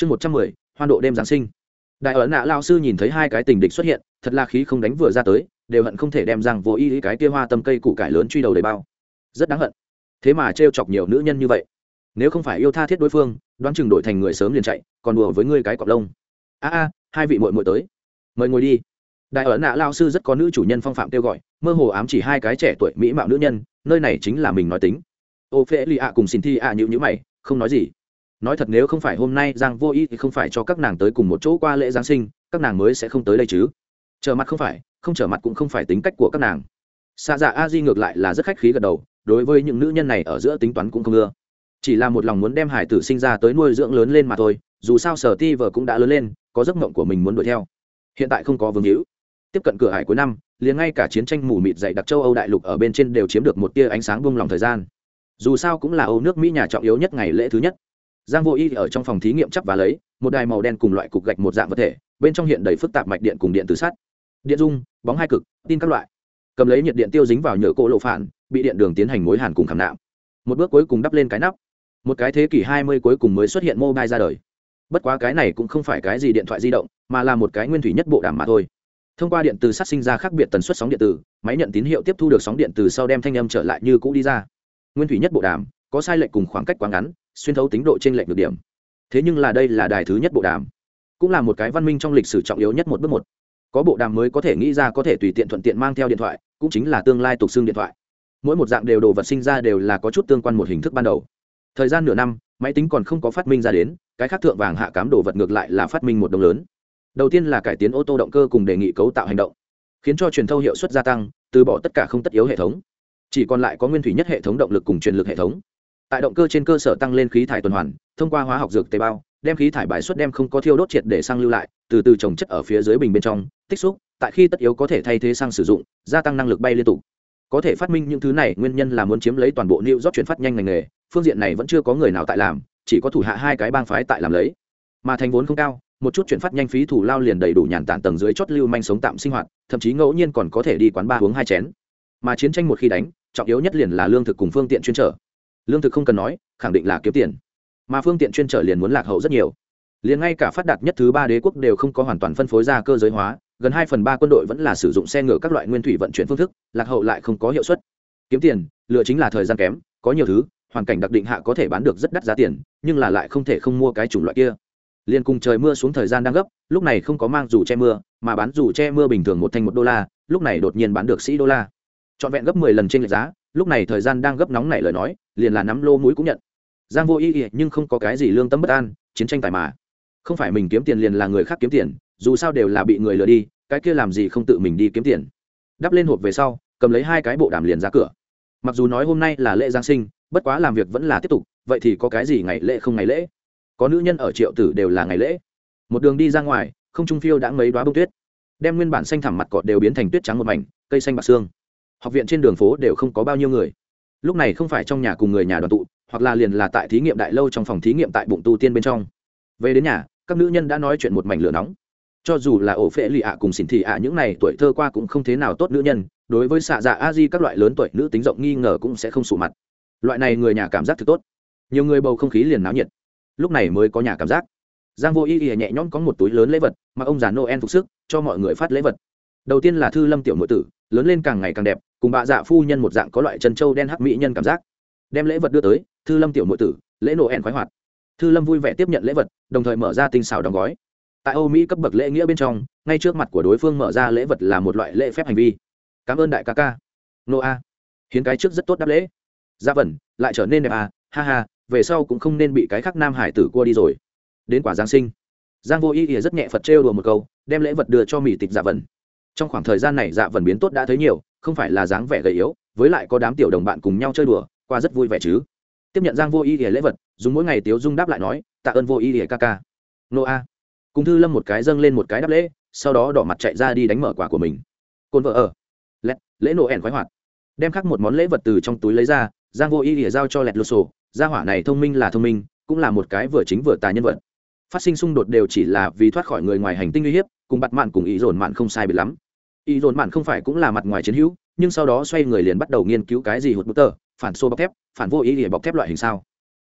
chương một trăm mười, hoan độ đêm giáng sinh. Đại ấn nạ lao sư nhìn thấy hai cái tình địch xuất hiện, thật là khí không đánh vừa ra tới, đều hận không thể đem rằng vô ý cái kia hoa tâm cây củ cải lớn truy đầu đầy bao. Rất đáng hận. Thế mà t chọc nhiều nữ nhân như vậy. Nếu không phải yêu tha thiết đối phương, đoán chừng đổi thành người sớm liền chạy, còn đùa với ngươi cái cọc lông. A a, hai vị muội muội tới. Mời ngồi đi. Đại ấn nạ lao sư rất có nữ chủ nhân phong phạm kêu gọi, mơ hồ ám chỉ hai cái trẻ tuổi mỹ mạo nữ nhân, nơi này chính là mình nói tính. Ô phê lì ạ cùng xin thi ạ nhữ nhữ mày, không nói gì nói thật nếu không phải hôm nay giang vô ý thì không phải cho các nàng tới cùng một chỗ qua lễ giáng sinh, các nàng mới sẽ không tới đây chứ. Trở mặt không phải, không trở mặt cũng không phải tính cách của các nàng. Xa dạ a di ngược lại là rất khách khí gật đầu, đối với những nữ nhân này ở giữa tính toán cũng không ưa. Chỉ là một lòng muốn đem hải tử sinh ra tới nuôi dưỡng lớn lên mà thôi, dù sao sở ti vợ cũng đã lớn lên, có giấc mộng của mình muốn đuổi theo. Hiện tại không có vương hữu. Tiếp cận cửa hải cuối năm, liền ngay cả chiến tranh mù mịt dày đặc châu âu đại lục ở bên trên đều chiếm được một tia ánh sáng buông lòng thời gian. Dù sao cũng là âu nước mỹ nhà trọng yếu nhất ngày lễ thứ nhất giang vô y ở trong phòng thí nghiệm chắp và lấy, một đài màu đen cùng loại cục gạch một dạng vật thể, bên trong hiện đầy phức tạp mạch điện cùng điện từ sắt. Điện dung, bóng hai cực, tin các loại. Cầm lấy nhiệt điện tiêu dính vào nhựa cỗ lộ phản, bị điện đường tiến hành mối hàn cùng khảm nạm. Một bước cuối cùng đắp lên cái nắp. Một cái thế kỷ hai mươi cuối cùng mới xuất hiện mobile ra đời. Bất quá cái này cũng không phải cái gì điện thoại di động, mà là một cái nguyên thủy nhất bộ đàm mà thôi. Thông qua điện từ sắt sinh ra khác biệt tần suất sóng điện từ máy nhận tín hiệu tiếp thu được sóng điện từ sau đem thanh âm trở lại như cũ đi ra. Nguyên thủy nhất bộ đàm có sai lệch cùng khoảng cách quá ngắn, xuyên thấu tính độ trên lệch được điểm. Thế nhưng là đây là đài thứ nhất bộ đàm, cũng là một cái văn minh trong lịch sử trọng yếu nhất một bước một. Có bộ đàm mới có thể nghĩ ra có thể tùy tiện thuận tiện mang theo điện thoại, cũng chính là tương lai tục xương điện thoại. Mỗi một dạng đều đồ vật sinh ra đều là có chút tương quan một hình thức ban đầu. Thời gian nửa năm, máy tính còn không có phát minh ra đến, cái khác thượng vàng hạ cám đồ vật ngược lại là phát minh một đồng lớn. Đầu tiên là cải tiến ô tô động cơ cùng đề nghị cấu tạo hành động, khiến cho truyền thâu hiệu suất gia tăng, từ bỏ tất cả không tất yếu hệ thống. Chỉ còn lại có nguyên thủy nhất hệ thống động lực cùng truyền lực hệ thống tại động cơ trên cơ sở tăng lên khí thải tuần hoàn, thông qua hóa học dược tế bào, đem khí thải bài xuất đem không có thiêu đốt triệt để sang lưu lại, từ từ trồng chất ở phía dưới bình bên trong, tích xúc, tại khi tất yếu có thể thay thế sang sử dụng, gia tăng năng lực bay liên tục. Có thể phát minh những thứ này, nguyên nhân là muốn chiếm lấy toàn bộ new job chuyển phát nhanh ngành nghề, phương diện này vẫn chưa có người nào tại làm, chỉ có thủ hạ hai cái bang phái tại làm lấy. Mà thành vốn không cao, một chút chuyển phát nhanh phí thủ lao liền đầy đủ nhàn tản tầng dưới chót lưu manh sống tạm sinh hoạt, thậm chí ngẫu nhiên còn có thể đi quán ba uống hai chén. Mà chiến tranh một khi đánh, trọng yếu nhất liền là lương thực cùng phương tiện chuyên trở lương thực không cần nói, khẳng định là kiếm tiền. Mà phương tiện chuyên trở liền muốn lạc hậu rất nhiều. Liền ngay cả phát đạt nhất thứ ba đế quốc đều không có hoàn toàn phân phối ra cơ giới hóa, gần hai phần ba quân đội vẫn là sử dụng xe ngựa các loại nguyên thủy vận chuyển phương thức, lạc hậu lại không có hiệu suất. Kiếm tiền, lựa chính là thời gian kém, có nhiều thứ, hoàn cảnh đặc định hạ có thể bán được rất đắt giá tiền, nhưng là lại không thể không mua cái chủng loại kia. Liền cùng trời mưa xuống thời gian đang gấp, lúc này không có mang dù che mưa, mà bán dù che mưa bình thường một thành một đô la, lúc này đột nhiên bán được sĩ đô la. Trọn vẹn gấp mười lần trên lệch giá, lúc này thời gian đang gấp nóng này lời nói liền là nắm lô mũi cũng nhận. Giang vô ý ý nhưng không có cái gì lương tâm bất an, chiến tranh tài mà. Không phải mình kiếm tiền liền là người khác kiếm tiền, dù sao đều là bị người lừa đi, cái kia làm gì không tự mình đi kiếm tiền. Đắp lên hộp về sau, cầm lấy hai cái bộ đàm liền ra cửa. Mặc dù nói hôm nay là lễ giáng sinh, bất quá làm việc vẫn là tiếp tục, vậy thì có cái gì ngày lễ không ngày lễ? Có nữ nhân ở triệu tử đều là ngày lễ. Một đường đi ra ngoài, không trung phiêu đã mấy đoá bông tuyết. Đem nguyên bản xanh thẳm mặt cọt đều biến thành tuyết trắng một mảnh, cây xanh bạc xương. Học viện trên đường phố đều không có bao nhiêu người lúc này không phải trong nhà cùng người nhà đoàn tụ, hoặc là liền là tại thí nghiệm đại lâu trong phòng thí nghiệm tại bụng tu tiên bên trong. Về đến nhà, các nữ nhân đã nói chuyện một mảnh lửa nóng. Cho dù là ổ phệ lì ạ cùng xỉn thị ạ những này tuổi thơ qua cũng không thế nào tốt nữ nhân, đối với xạ dạ a di các loại lớn tuổi nữ tính rộng nghi ngờ cũng sẽ không sụ mặt. Loại này người nhà cảm giác thực tốt. Nhiều người bầu không khí liền náo nhiệt. Lúc này mới có nhà cảm giác. Giang vô y y nhẹ nhõm có một túi lớn lễ vật mà ông già noel phục sức, cho mọi người phát lễ vật đầu tiên là thư lâm tiểu nội tử, lớn lên càng ngày càng đẹp, cùng bà dạ phu nhân một dạng có loại chân trâu đen hắc mỹ nhân cảm giác. Đem lễ vật đưa tới, thư lâm tiểu nội tử, lễ nổ ẻn khoái hoạt. Thư lâm vui vẻ tiếp nhận lễ vật, đồng thời mở ra tinh xảo đóng gói. Tại âu mỹ cấp bậc lễ nghĩa bên trong, ngay trước mặt của đối phương mở ra lễ vật là một loại lễ phép hành vi. Cảm ơn đại ca ca. Nô a. Hiến cái trước rất tốt đáp lễ. Gia vẩn, lại trở nên đẹp à ha ha, về sau cũng không nên bị cái khác nam hải tử cua đi rồi. Đến quả giáng sinh. Giang vô ý ỉa rất nhẹ phật trêu đùa một câu, đem lễ vật đưa cho mỹ tịch gia vẩn trong khoảng thời gian này dạ vần biến tốt đã thấy nhiều, không phải là dáng vẻ gầy yếu, với lại có đám tiểu đồng bạn cùng nhau chơi đùa, qua rất vui vẻ chứ. Tiếp nhận giang vô ý ỉa lễ vật, dùng mỗi ngày tiếu dung đáp lại nói, tạ ơn vô ý ỉa ca ca. Nô a. Cùng thư lâm một cái dâng lên một cái đáp lễ, sau đó đỏ mặt chạy ra đi đánh mở quả của mình. Côn vợ ở. Lễ lễ nổ ẻn khoái hoạt. Đem khắc một món lễ vật từ trong túi lấy ra, giang vô ý ỉa giao cho lẹt lô sổ. Gia hỏa này thông minh là thông minh, cũng là một cái vừa chính vừa tài nhân vật. Phát sinh xung đột đều chỉ là vì thoát khỏi người ngoài hành tinh uy hiếp, cùng bặt mạn cùng ý dồn mạn không sai biệt lắm. Y dồn mạn không phải cũng là mặt ngoài chiến hữu, nhưng sau đó xoay người liền bắt đầu nghiên cứu cái gì hụt bút tờ, phản xô bọc thép, phản vô ý để bọc thép loại hình sao.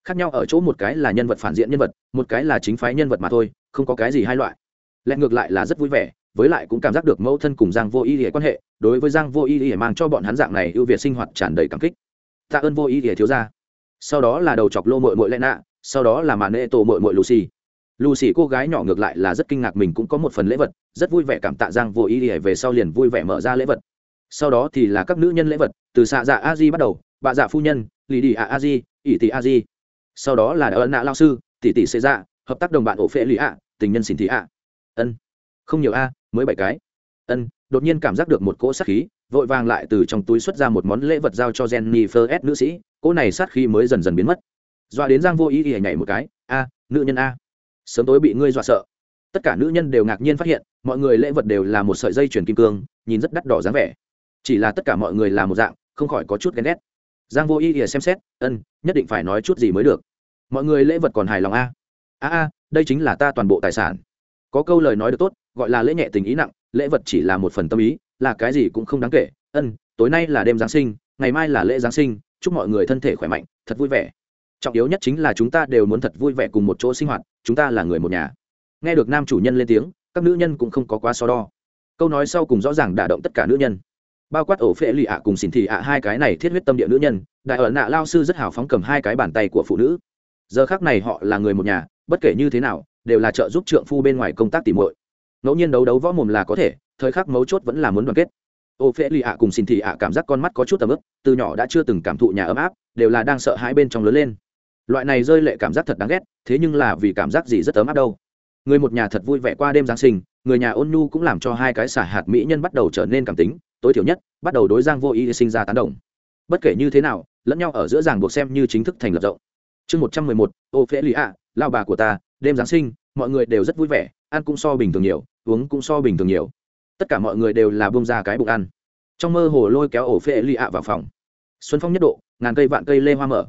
Khác nhau ở chỗ một cái là nhân vật phản diện nhân vật, một cái là chính phái nhân vật mà thôi, không có cái gì hai loại. Lẽ ngược lại là rất vui vẻ, với lại cũng cảm giác được mẫu thân cùng giang vô ý ỉa quan hệ, đối với giang vô ý ỉa mang cho bọn hắn dạng này ưu việt sinh hoạt tràn đầy cảm kích. Tạ ơn vô ý ỉa thiếu ra sau đó là đầu chọc lô mội mội lẽ nạ, sau đó là màn nệ tổ mội mội lucy. Lucy cô gái nhỏ ngược lại là rất kinh ngạc mình cũng có một phần lễ vật rất vui vẻ cảm tạ giang vô ý ỉa về sau liền vui vẻ mở ra lễ vật. Sau đó thì là các nữ nhân lễ vật, từ xạ dạ a di bắt đầu bà dạ phu nhân, lì đi a a di, ỷ tỷ a di. Sau đó là ân nạ lao sư tỷ tỷ xê dạ hợp tác đồng bạn ổ phệ lì ạ tình nhân xin thị ạ ân. Không nhiều a, mới bảy cái. Ân, đột nhiên cảm giác được một cỗ sát khí, vội vàng lại từ trong túi xuất ra một món lễ vật giao cho jennifer s nữ sĩ, cỗ này sát khí mới dần dần biến mất. Dọa đến giang vô ý ỉa nhảy một cái, a, nữ nhân a, sớm tối bị ngươi dọa sợ. Tất cả nữ nhân đều ngạc nhiên phát hiện mọi người lễ vật đều là một sợi dây chuyền kim cương, nhìn rất đắt đỏ dáng vẻ. Chỉ là tất cả mọi người là một dạng, không khỏi có chút ghen ghét. Giang vô ý ỉa xem xét, ân, nhất định phải nói chút gì mới được. Mọi người lễ vật còn hài lòng a? A a, đây chính là ta toàn bộ tài sản. Có câu lời nói được tốt, gọi là lễ nhẹ tình ý nặng, lễ vật chỉ là một phần tâm ý, là cái gì cũng không đáng kể. Ân, tối nay là đêm giáng sinh, ngày mai là lễ giáng sinh, chúc mọi người thân thể khỏe mạnh, thật vui vẻ. Trọng yếu nhất chính là chúng ta đều muốn thật vui vẻ cùng một chỗ sinh hoạt, chúng ta là người một nhà. Nghe được nam chủ nhân lên tiếng các nữ nhân cũng không có quá so đo. Câu nói sau cùng rõ ràng đả động tất cả nữ nhân. Bao quát ổ phệ lì ạ cùng xỉn thị ạ, hai cái này thiết huyết tâm địa nữ nhân, đại ở nạ lao sư rất hào phóng cầm hai cái bàn tay của phụ nữ. Giờ khác này họ là người một nhà, bất kể như thế nào, đều là trợ giúp trượng phu bên ngoài công tác tìm muội. Ngẫu nhiên đấu đấu võ mồm là có thể, thời khắc mấu chốt vẫn là muốn đoàn kết. Ô phễ lì ạ cùng xin thị ạ cảm giác con mắt có chút tầm ức từ nhỏ đã chưa từng cảm thụ nhà ấm áp, đều là đang sợ hai bên trong lớn lên. Loại này rơi lệ cảm giác thật đáng ghét, thế nhưng là vì cảm giác gì rất ấm áp đâu người một nhà thật vui vẻ qua đêm giáng sinh, người nhà ôn nhu cũng làm cho hai cái xả hạt mỹ nhân bắt đầu trở nên cảm tính, tối thiểu nhất, bắt đầu đối giang vô ý sinh ra tán đồng. Bất kể như thế nào, lẫn nhau ở giữa ràng buộc xem như chính thức thành lập rộng. Chương một trăm mười một, ô phễ lì ạ, lao bà của ta, đêm giáng sinh, mọi người đều rất vui vẻ, ăn cũng so bình thường nhiều, uống cũng so bình thường nhiều. Tất cả mọi người đều là bông ra cái bụng ăn. Trong mơ hồ lôi kéo ổ phệ lì ạ vào phòng. Xuân phong nhất độ, ngàn cây vạn cây lê hoa mở.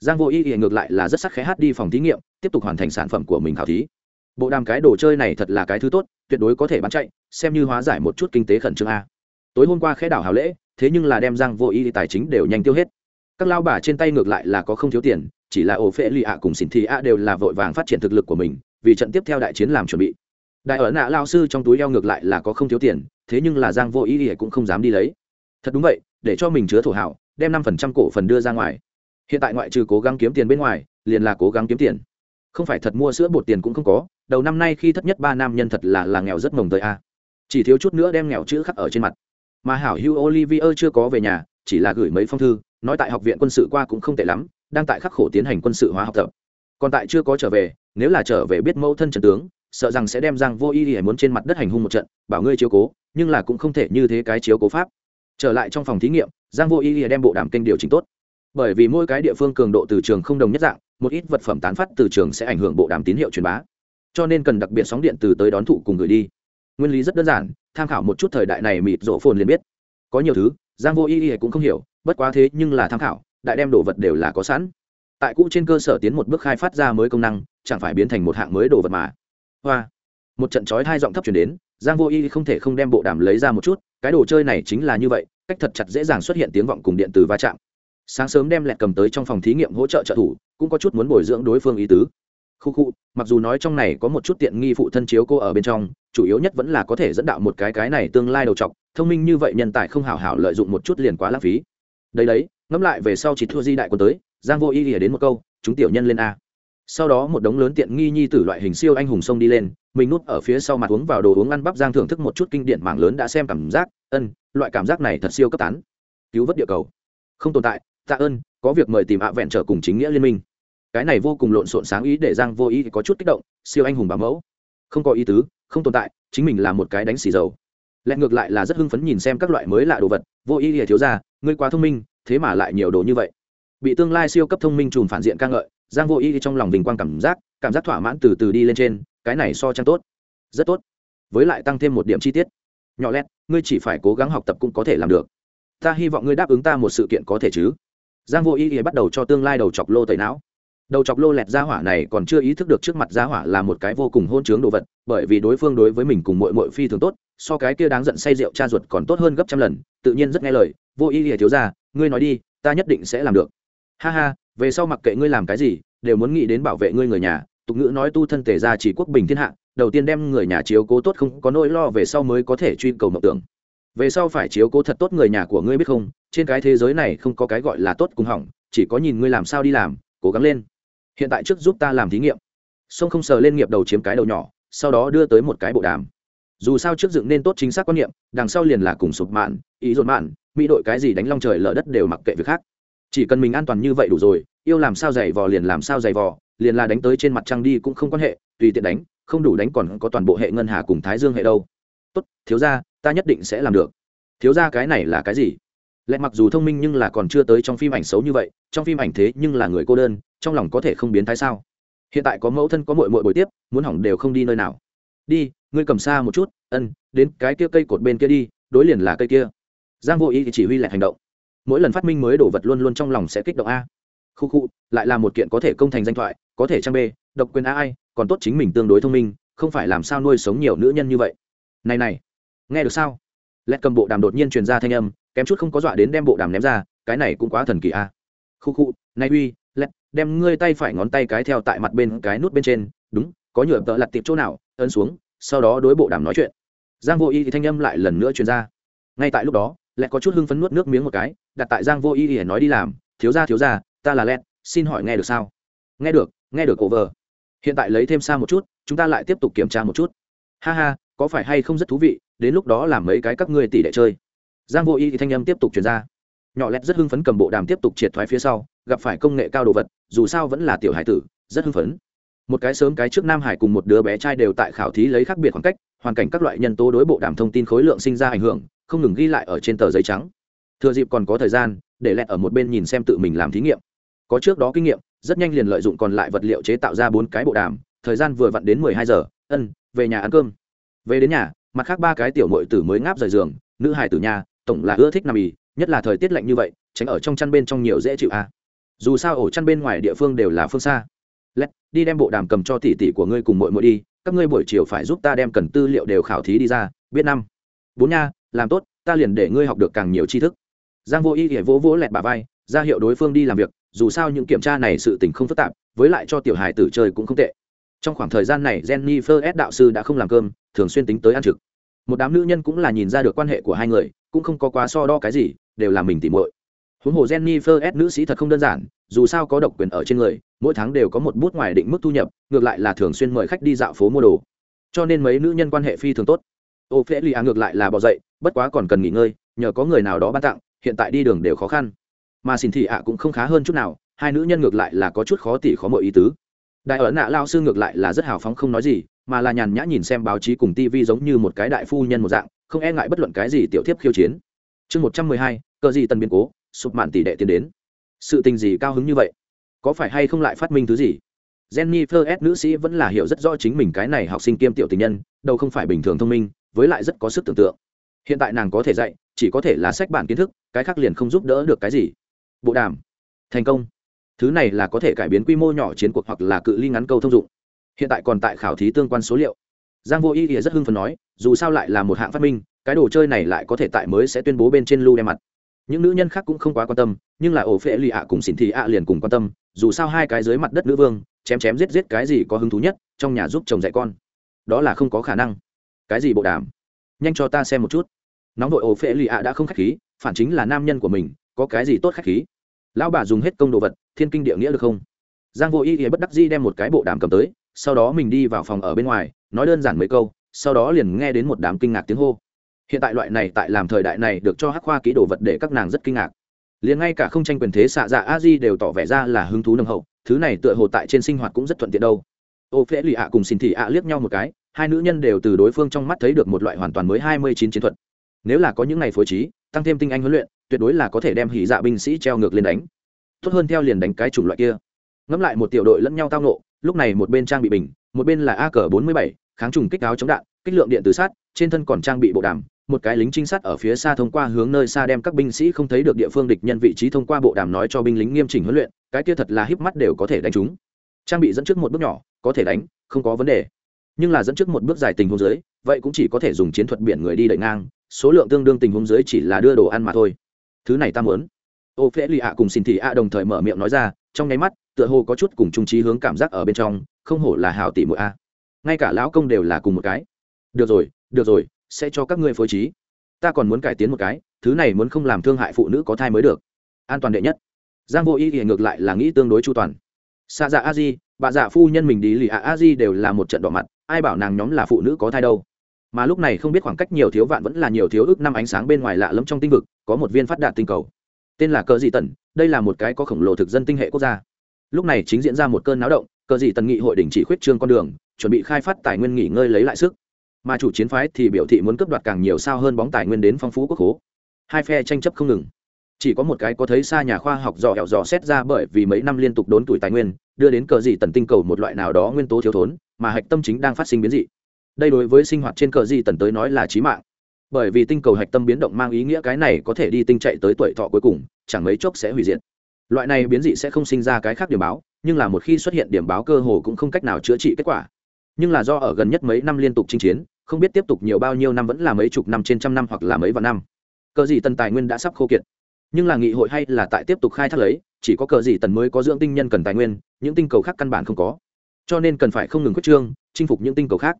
Giang vô y thì ngược lại là rất sắc khé hát đi phòng thí nghiệm, tiếp tục hoàn thành sản phẩm của mình khảo thí bộ đàm cái đồ chơi này thật là cái thứ tốt, tuyệt đối có thể bán chạy, xem như hóa giải một chút kinh tế khẩn trương a. Tối hôm qua khẽ đảo hào lễ, thế nhưng là đem giang vô ý tài chính đều nhanh tiêu hết. Các lao bà trên tay ngược lại là có không thiếu tiền, chỉ là ổ phệ lì ạ cùng xỉn thị ạ đều là vội vàng phát triển thực lực của mình, vì trận tiếp theo đại chiến làm chuẩn bị. Đại ở nạ lao sư trong túi eo ngược lại là có không thiếu tiền, thế nhưng là giang vô ý ỉa cũng không dám đi lấy. Thật đúng vậy, để cho mình chứa thổ hảo đem năm phần trăm cổ phần đưa ra ngoài. Hiện tại ngoại trừ cố gắng kiếm tiền bên ngoài, liền là cố gắng kiếm tiền. Không phải thật mua sữa bột tiền cũng không có đầu năm nay khi thất nhất ba nam nhân thật là là nghèo rất mồng tới a. Chỉ thiếu chút nữa đem nghèo chữ khắc ở trên mặt. Mà hảo hưu olivier chưa có về nhà, chỉ là gửi mấy phong thư, nói tại học viện quân sự qua cũng không tệ lắm, đang tại khắc khổ tiến hành quân sự hóa học tập. Còn tại chưa có trở về, nếu là trở về biết mẫu thân trần tướng, sợ rằng sẽ đem giang vô y y muốn trên mặt đất hành hung một trận, bảo ngươi chiếu cố, nhưng là cũng không thể như thế cái chiếu cố pháp. Trở lại trong phòng thí nghiệm, giang vô y y đem bộ đàm kênh điều chỉnh tốt. Bởi vì mỗi cái địa phương cường độ từ trường không đồng nhất dạng, một ít vật phẩm tán phát từ trường sẽ ảnh hưởng bộ đàm tín hiệu truyền bá cho nên cần đặc biệt sóng điện từ tới đón thụ cùng gửi đi. Nguyên lý rất đơn giản, tham khảo một chút thời đại này mịt rỗ phồn liền biết. Có nhiều thứ, giang vô y y cũng không hiểu, bất quá thế nhưng là tham khảo, đại đem đồ vật đều là có sẵn. Tại cũ trên cơ sở tiến một bước khai phát ra mới công năng, chẳng phải biến thành một hạng mới đồ vật mà. Hoa! Một trận chói hai giọng thấp chuyển đến, giang vô y không thể không đem bộ đàm lấy ra một chút, cái đồ chơi này chính là như vậy, cách thật chặt dễ dàng xuất hiện tiếng vọng cùng điện từ va chạm. Sáng sớm đem lẹt cầm tới trong phòng thí nghiệm hỗ trợ trợ thủ, cũng có chút muốn bồi dưỡng đối phương ý tứ khu khu, mặc dù nói trong này có một chút tiện nghi phụ thân chiếu cô ở bên trong, chủ yếu nhất vẫn là có thể dẫn đạo một cái cái này tương lai đầu trọc, thông minh như vậy nhân tài không hảo hảo lợi dụng một chút liền quá lãng phí. Đấy đấy, ngẫm lại về sau chỉ thua di đại quân tới, giang vô y ỉa đến một câu, chúng tiểu nhân lên a. Sau đó một đống lớn tiện nghi nhi tử loại hình siêu anh hùng sông đi lên, mình núp ở phía sau mặt uống vào đồ uống ăn bắp giang thưởng thức một chút kinh điển mảng lớn đã xem cảm giác, ân, loại cảm giác này thật siêu cấp tán. Cứu vớt địa cầu. Không tồn tại, tạ ơn, có việc mời tìm ạ vẹn trở cùng chính nghĩa liên minh cái này vô cùng lộn xộn sáng ý để giang vô ý có chút kích động, siêu anh hùng bảo mẫu. Không có ý tứ, không tồn tại, chính mình là một cái đánh xì dầu. Lẽ ngược lại là rất hưng phấn nhìn xem các loại mới lạ đồ vật, vô ý thì thiếu ra, ngươi quá thông minh, thế mà lại nhiều đồ như vậy. Bị tương lai siêu cấp thông minh trùm phản diện ca ngợi, giang vô ý trong lòng bình quang cảm giác cảm giác thỏa mãn từ từ đi lên trên, cái này so chăng tốt. Rất tốt. Với lại tăng thêm một điểm chi tiết. Nhỏ lét ngươi chỉ phải cố gắng học tập cũng có thể làm được. Ta hy vọng ngươi đáp ứng ta một sự kiện có thể chứ. Giang vô ý bắt đầu cho tương lai đầu chọc lô tẩy não đầu chọc lô lẹt gia hỏa này còn chưa ý thức được trước mặt gia hỏa là một cái vô cùng hôn chướng đồ vật, bởi vì đối phương đối với mình cùng mội mội phi thường tốt, so cái kia đáng giận say rượu cha ruột còn tốt hơn gấp trăm lần, tự nhiên rất nghe lời, vô ý ỉa thiếu ra ngươi nói đi, ta nhất định sẽ làm được. Ha ha, về sau mặc kệ ngươi làm cái gì, đều muốn nghĩ đến bảo vệ ngươi người nhà. Tục ngữ nói tu thân tề ra chỉ quốc bình thiên hạ, đầu tiên đem người nhà chiếu cố tốt không có nỗi lo về sau mới có thể truy cầu mộng tưởng. Về sau phải chiếu cố thật tốt người nhà của ngươi biết không? Trên cái thế giới này không có cái gọi là tốt cùng hỏng, chỉ có nhìn ngươi làm sao đi làm, cố gắng lên hiện tại trước giúp ta làm thí nghiệm. Sông không sờ lên nghiệp đầu chiếm cái đầu nhỏ, sau đó đưa tới một cái bộ đàm. Dù sao trước dựng nên tốt chính xác quan niệm, đằng sau liền là cùng sụp mạn, ý dồn mạn, mỹ đội cái gì đánh long trời lở đất đều mặc kệ việc khác. Chỉ cần mình an toàn như vậy đủ rồi, yêu làm sao giày vò liền làm sao giày vò, liền là đánh tới trên mặt trăng đi cũng không quan hệ, tùy tiện đánh, không đủ đánh còn có toàn bộ hệ ngân hà cùng thái dương hệ đâu. Tốt, thiếu ra ta nhất định sẽ làm được. Thiếu ra cái này là cái gì? Lẽ mặc dù thông minh nhưng là còn chưa tới trong phim ảnh xấu như vậy, trong phim ảnh thế nhưng là người cô đơn, trong lòng có thể không biến thái sao? Hiện tại có mẫu thân, có mội mội bồi tiếp, muốn hỏng đều không đi nơi nào. Đi, ngươi cầm xa một chút, ân, đến cái kia cây cột bên kia đi, đối liền là cây kia. Giang vô ý thì chỉ huy lại hành động. Mỗi lần phát minh mới đổ vật luôn luôn trong lòng sẽ kích động a. Khu khu, lại là một kiện có thể công thành danh thoại, có thể trang b độc quyền a ai còn tốt chính mình tương đối thông minh, không phải làm sao nuôi sống nhiều nữ nhân như vậy. Này này, nghe được sao? Lẹt cầm bộ đàm đột nhiên truyền ra thanh âm kém chút không có dọa đến đem bộ đàm ném ra cái này cũng quá thần kỳ a. Khu khu này uy lẹt đem ngươi tay phải ngón tay cái theo tại mặt bên cái nút bên trên đúng có nhựa tợ lặt tiệp chỗ nào ấn xuống sau đó đối bộ đàm nói chuyện. Giang vô y thì thanh âm lại lần nữa truyền ra. Ngay tại lúc đó lẹt có chút hưng phấn nuốt nước miếng một cái đặt tại giang vô y thì nói đi làm thiếu gia thiếu gia, ta là lẹt xin hỏi nghe được sao? Nghe được nghe được over hiện tại lấy thêm xa một chút chúng ta lại tiếp tục kiểm tra một chút. Ha ha có phải hay không rất thú vị đến lúc đó làm mấy cái các ngươi tỷ đệ chơi giang vô y thì thanh âm tiếp tục truyền ra. Nhỏ lẹt rất hưng phấn cầm bộ đàm tiếp tục triệt thoái phía sau, gặp phải công nghệ cao đồ vật, dù sao vẫn là tiểu hải tử, rất hưng phấn. Một cái sớm cái trước nam hải cùng một đứa bé trai đều tại khảo thí lấy khác biệt khoảng cách, hoàn cảnh các loại nhân tố đối bộ đàm thông tin khối lượng sinh ra ảnh hưởng, không ngừng ghi lại ở trên tờ giấy trắng. Thừa dịp còn có thời gian, để lẹt ở một bên nhìn xem tự mình làm thí nghiệm. Có trước đó kinh nghiệm, rất nhanh liền lợi dụng còn lại vật liệu chế tạo ra bốn cái bộ đàm, thời gian vừa vặn đến mười hai giờ, ân, về nhà ăn cơm. Về đến nhà, mặt khác ba cái tiểu mội tử mới ngáp rời giường, nữ hải tử nhà tổng là ưa thích nằm ì, nhất là thời tiết lạnh như vậy, tránh ở trong chăn bên trong nhiều dễ chịu à. dù sao ổ chăn bên ngoài địa phương đều là phương xa. Lét đi đem bộ đàm cầm cho tỷ tỷ của ngươi cùng mội mội đi, các ngươi buổi chiều phải giúp ta đem cần tư liệu đều khảo thí đi ra, biết năm. Bốn nha, làm tốt, ta liền để ngươi học được càng nhiều tri thức. Giang vô y ỉa vỗ vỗ lẹt bà vai, ra hiệu đối phương đi làm việc, dù sao những kiểm tra này sự tình không phức tạp, với lại cho tiểu hài tử chơi cũng không tệ. Trong khoảng thời gian này, jennifer s. đạo sư đã không làm cơm, thường xuyên tính tới ăn trực. Một đám nữ nhân cũng là nhìn ra được quan hệ của hai người cũng không có quá so đo cái gì, đều là mình tỉ muội. Huống hồ jennifer s nữ sĩ thật không đơn giản, dù sao có độc quyền ở trên người, mỗi tháng đều có một bút ngoài định mức thu nhập, ngược lại là thường xuyên mời khách đi dạo phố mua đồ. Cho nên mấy nữ nhân quan hệ phi thường tốt. Ô phễ lì ngược lại là bỏ dậy, bất quá còn cần nghỉ ngơi, nhờ có người nào đó ban tặng, hiện tại đi đường đều khó khăn. Mà xin thị ạ cũng không khá hơn chút nào, hai nữ nhân ngược lại là có chút khó tỉ khó mọi ý tứ. Đại ấn nạ lao sư ngược lại là rất hào phóng không nói gì, mà là nhàn nhã nhìn xem báo chí cùng tv giống như một cái đại phu nhân một dạng không e ngại bất luận cái gì tiểu thiếp khiêu chiến. Chương một trăm mười hai, cờ gì tần biến cố, sụp mạn tỷ đệ tiến đến. Sự tình gì cao hứng như vậy? Có phải hay không lại phát minh thứ gì? Jennifer s nữ sĩ vẫn là hiểu rất rõ chính mình cái này học sinh kiêm tiểu tình nhân, đâu không phải bình thường thông minh, với lại rất có sức tưởng tượng. Hiện tại nàng có thể dạy, chỉ có thể là sách bản kiến thức, cái khác liền không giúp đỡ được cái gì. Bộ đàm. Thành công. Thứ này là có thể cải biến quy mô nhỏ chiến cuộc hoặc là cự ly ngắn câu thông dụng. Hiện tại còn tại khảo thí tương quan số liệu. Giang vô ý ỉa rất hưng phần nói dù sao lại là một hạng phát minh, cái đồ chơi này lại có thể tại mới sẽ tuyên bố bên trên lưu đem mặt. Những nữ nhân khác cũng không quá quan tâm, nhưng là ổ phệ lì ạ cùng xỉn thị ạ liền cùng quan tâm, dù sao hai cái dưới mặt đất nữ vương, chém chém giết giết cái gì có hứng thú nhất, trong nhà giúp chồng dạy con. Đó là không có khả năng. Cái gì bộ đàm? Nhanh cho ta xem một chút. Nóng đội ổ phệ lì ạ đã không k h á c h khí, phản chính là nam nhân của mình, có cái gì tốt k h á c h khí? Lão bà dùng hết công đồ vật, thiên kinh địa nghĩa được không? Giang vô y thì bất đắc di đem một cái bộ đàm cầm tới, sau đó mình đi vào phòng ở bên ngoài, nói đơn giản mấy câu sau đó liền nghe đến một đám kinh ngạc tiếng hô. Hiện tại loại này tại làm thời đại này được cho hắc khoa ký đồ vật để các nàng rất kinh ngạc. Liền ngay cả không tranh quyền thế xạ dạ a di đều tỏ vẻ ra là hứng thú nồng hậu, thứ này tựa hồ tại trên sinh hoạt cũng rất thuận tiện đâu. Ô phễ lì ạ cùng xin thị ạ liếc nhau một cái, hai nữ nhân đều từ đối phương trong mắt thấy được một loại hoàn toàn mới hai mươi chín chiến thuật. Nếu là có những ngày phối trí, tăng thêm tinh anh huấn luyện, tuyệt đối là có thể đem hỉ dạ binh sĩ treo ngược lên đánh. Tốt hơn theo liền đánh cái chủng loại kia. Ngẫm lại một tiểu đội lẫn nhau tao nộ lúc này một bên trang bị bình, một bên là a cờ bốn mươi bảy kháng trùng kích áo chống đạn, kích lượng điện từ sát trên thân còn trang bị bộ đàm, một cái lính trinh sát ở phía xa thông qua hướng nơi xa đem các binh sĩ không thấy được địa phương địch nhân vị trí thông qua bộ đàm nói cho binh lính nghiêm chỉnh huấn luyện, cái kia thật là híp mắt đều có thể đánh chúng. Trang bị dẫn trước một bước nhỏ, có thể đánh, không có vấn đề. Nhưng là dẫn trước một bước dài tình huống dưới, vậy cũng chỉ có thể dùng chiến thuật biển người đi đẩy ngang, số lượng tương đương tình huống dưới chỉ là đưa đồ ăn mà thôi. Thứ này ta muốn. Ô phễ lì ạ cùng xin thị ạ đồng thời mở miệng nói ra, trong nháy mắt, tựa hồ có chút cùng trung trí hướng cảm giác ở bên trong, không hổ là hào tỷ mũi a ngay cả lão công đều là cùng một cái. Được rồi được rồi, sẽ cho các ngươi phối trí. Ta còn muốn cải tiến một cái, thứ này muốn không làm thương hại phụ nữ có thai mới được. An toàn đệ nhất. Giang vô y thì ngược lại là nghĩ tương đối chu toàn. Xa dạ a di, bà dạ phu nhân mình đi lì ạ a di đều là một trận đỏ mặt, ai bảo nàng nhóm là phụ nữ có thai đâu. Mà lúc này không biết khoảng cách nhiều thiếu vạn vẫn là nhiều thiếu ước năm ánh sáng bên ngoài lạ lẫm trong tinh vực, có một viên phát đạt tinh cầu. Tên là cờ dị tần, đây là một cái có khổng lồ thực dân tinh hệ quốc gia. Lúc này chính diễn ra một cơn náo động, cờ dị tần nghị hội đình chỉ khuyết trương con đường chuẩn bị khai phát tài nguyên nghỉ ngơi lấy lại sức. Mà chủ chiến phái thì biểu thị muốn cướp đoạt càng nhiều sao hơn bóng tài nguyên đến phong phú quốc hố hai phe tranh chấp không ngừng. Chỉ có một cái có thấy xa nhà khoa học dò hẹo dò xét ra bởi vì mấy năm liên tục đốn tuổi tài nguyên, đưa đến cờ dị tần tinh cầu một loại nào đó nguyên tố thiếu thốn, mà hạch tâm chính đang phát sinh biến dị. Đây đối với sinh hoạt trên cờ dị tần tới nói là trí mạng. Bởi vì tinh cầu hạch tâm biến động mang ý nghĩa cái này có thể đi tinh chạy tới tuổi thọ cuối cùng, chẳng mấy chốc sẽ hủy diệt. Loại này biến dị sẽ không sinh ra cái khác điểm báo, nhưng là một khi xuất hiện điểm báo cơ hồ cũng không cách nào chữa trị kết quả nhưng là do ở gần nhất mấy năm liên tục chinh chiến, không biết tiếp tục nhiều bao nhiêu năm vẫn là mấy chục năm trên trăm năm hoặc là mấy vạn năm. Cờ gì tần tài nguyên đã sắp khô kiệt. Nhưng là nghị hội hay là tại tiếp tục khai thác lấy, chỉ có cờ gì tần mới có dưỡng tinh nhân cần tài nguyên, những tinh cầu khác căn bản không có. Cho nên cần phải không ngừng quyết trương, chinh phục những tinh cầu khác.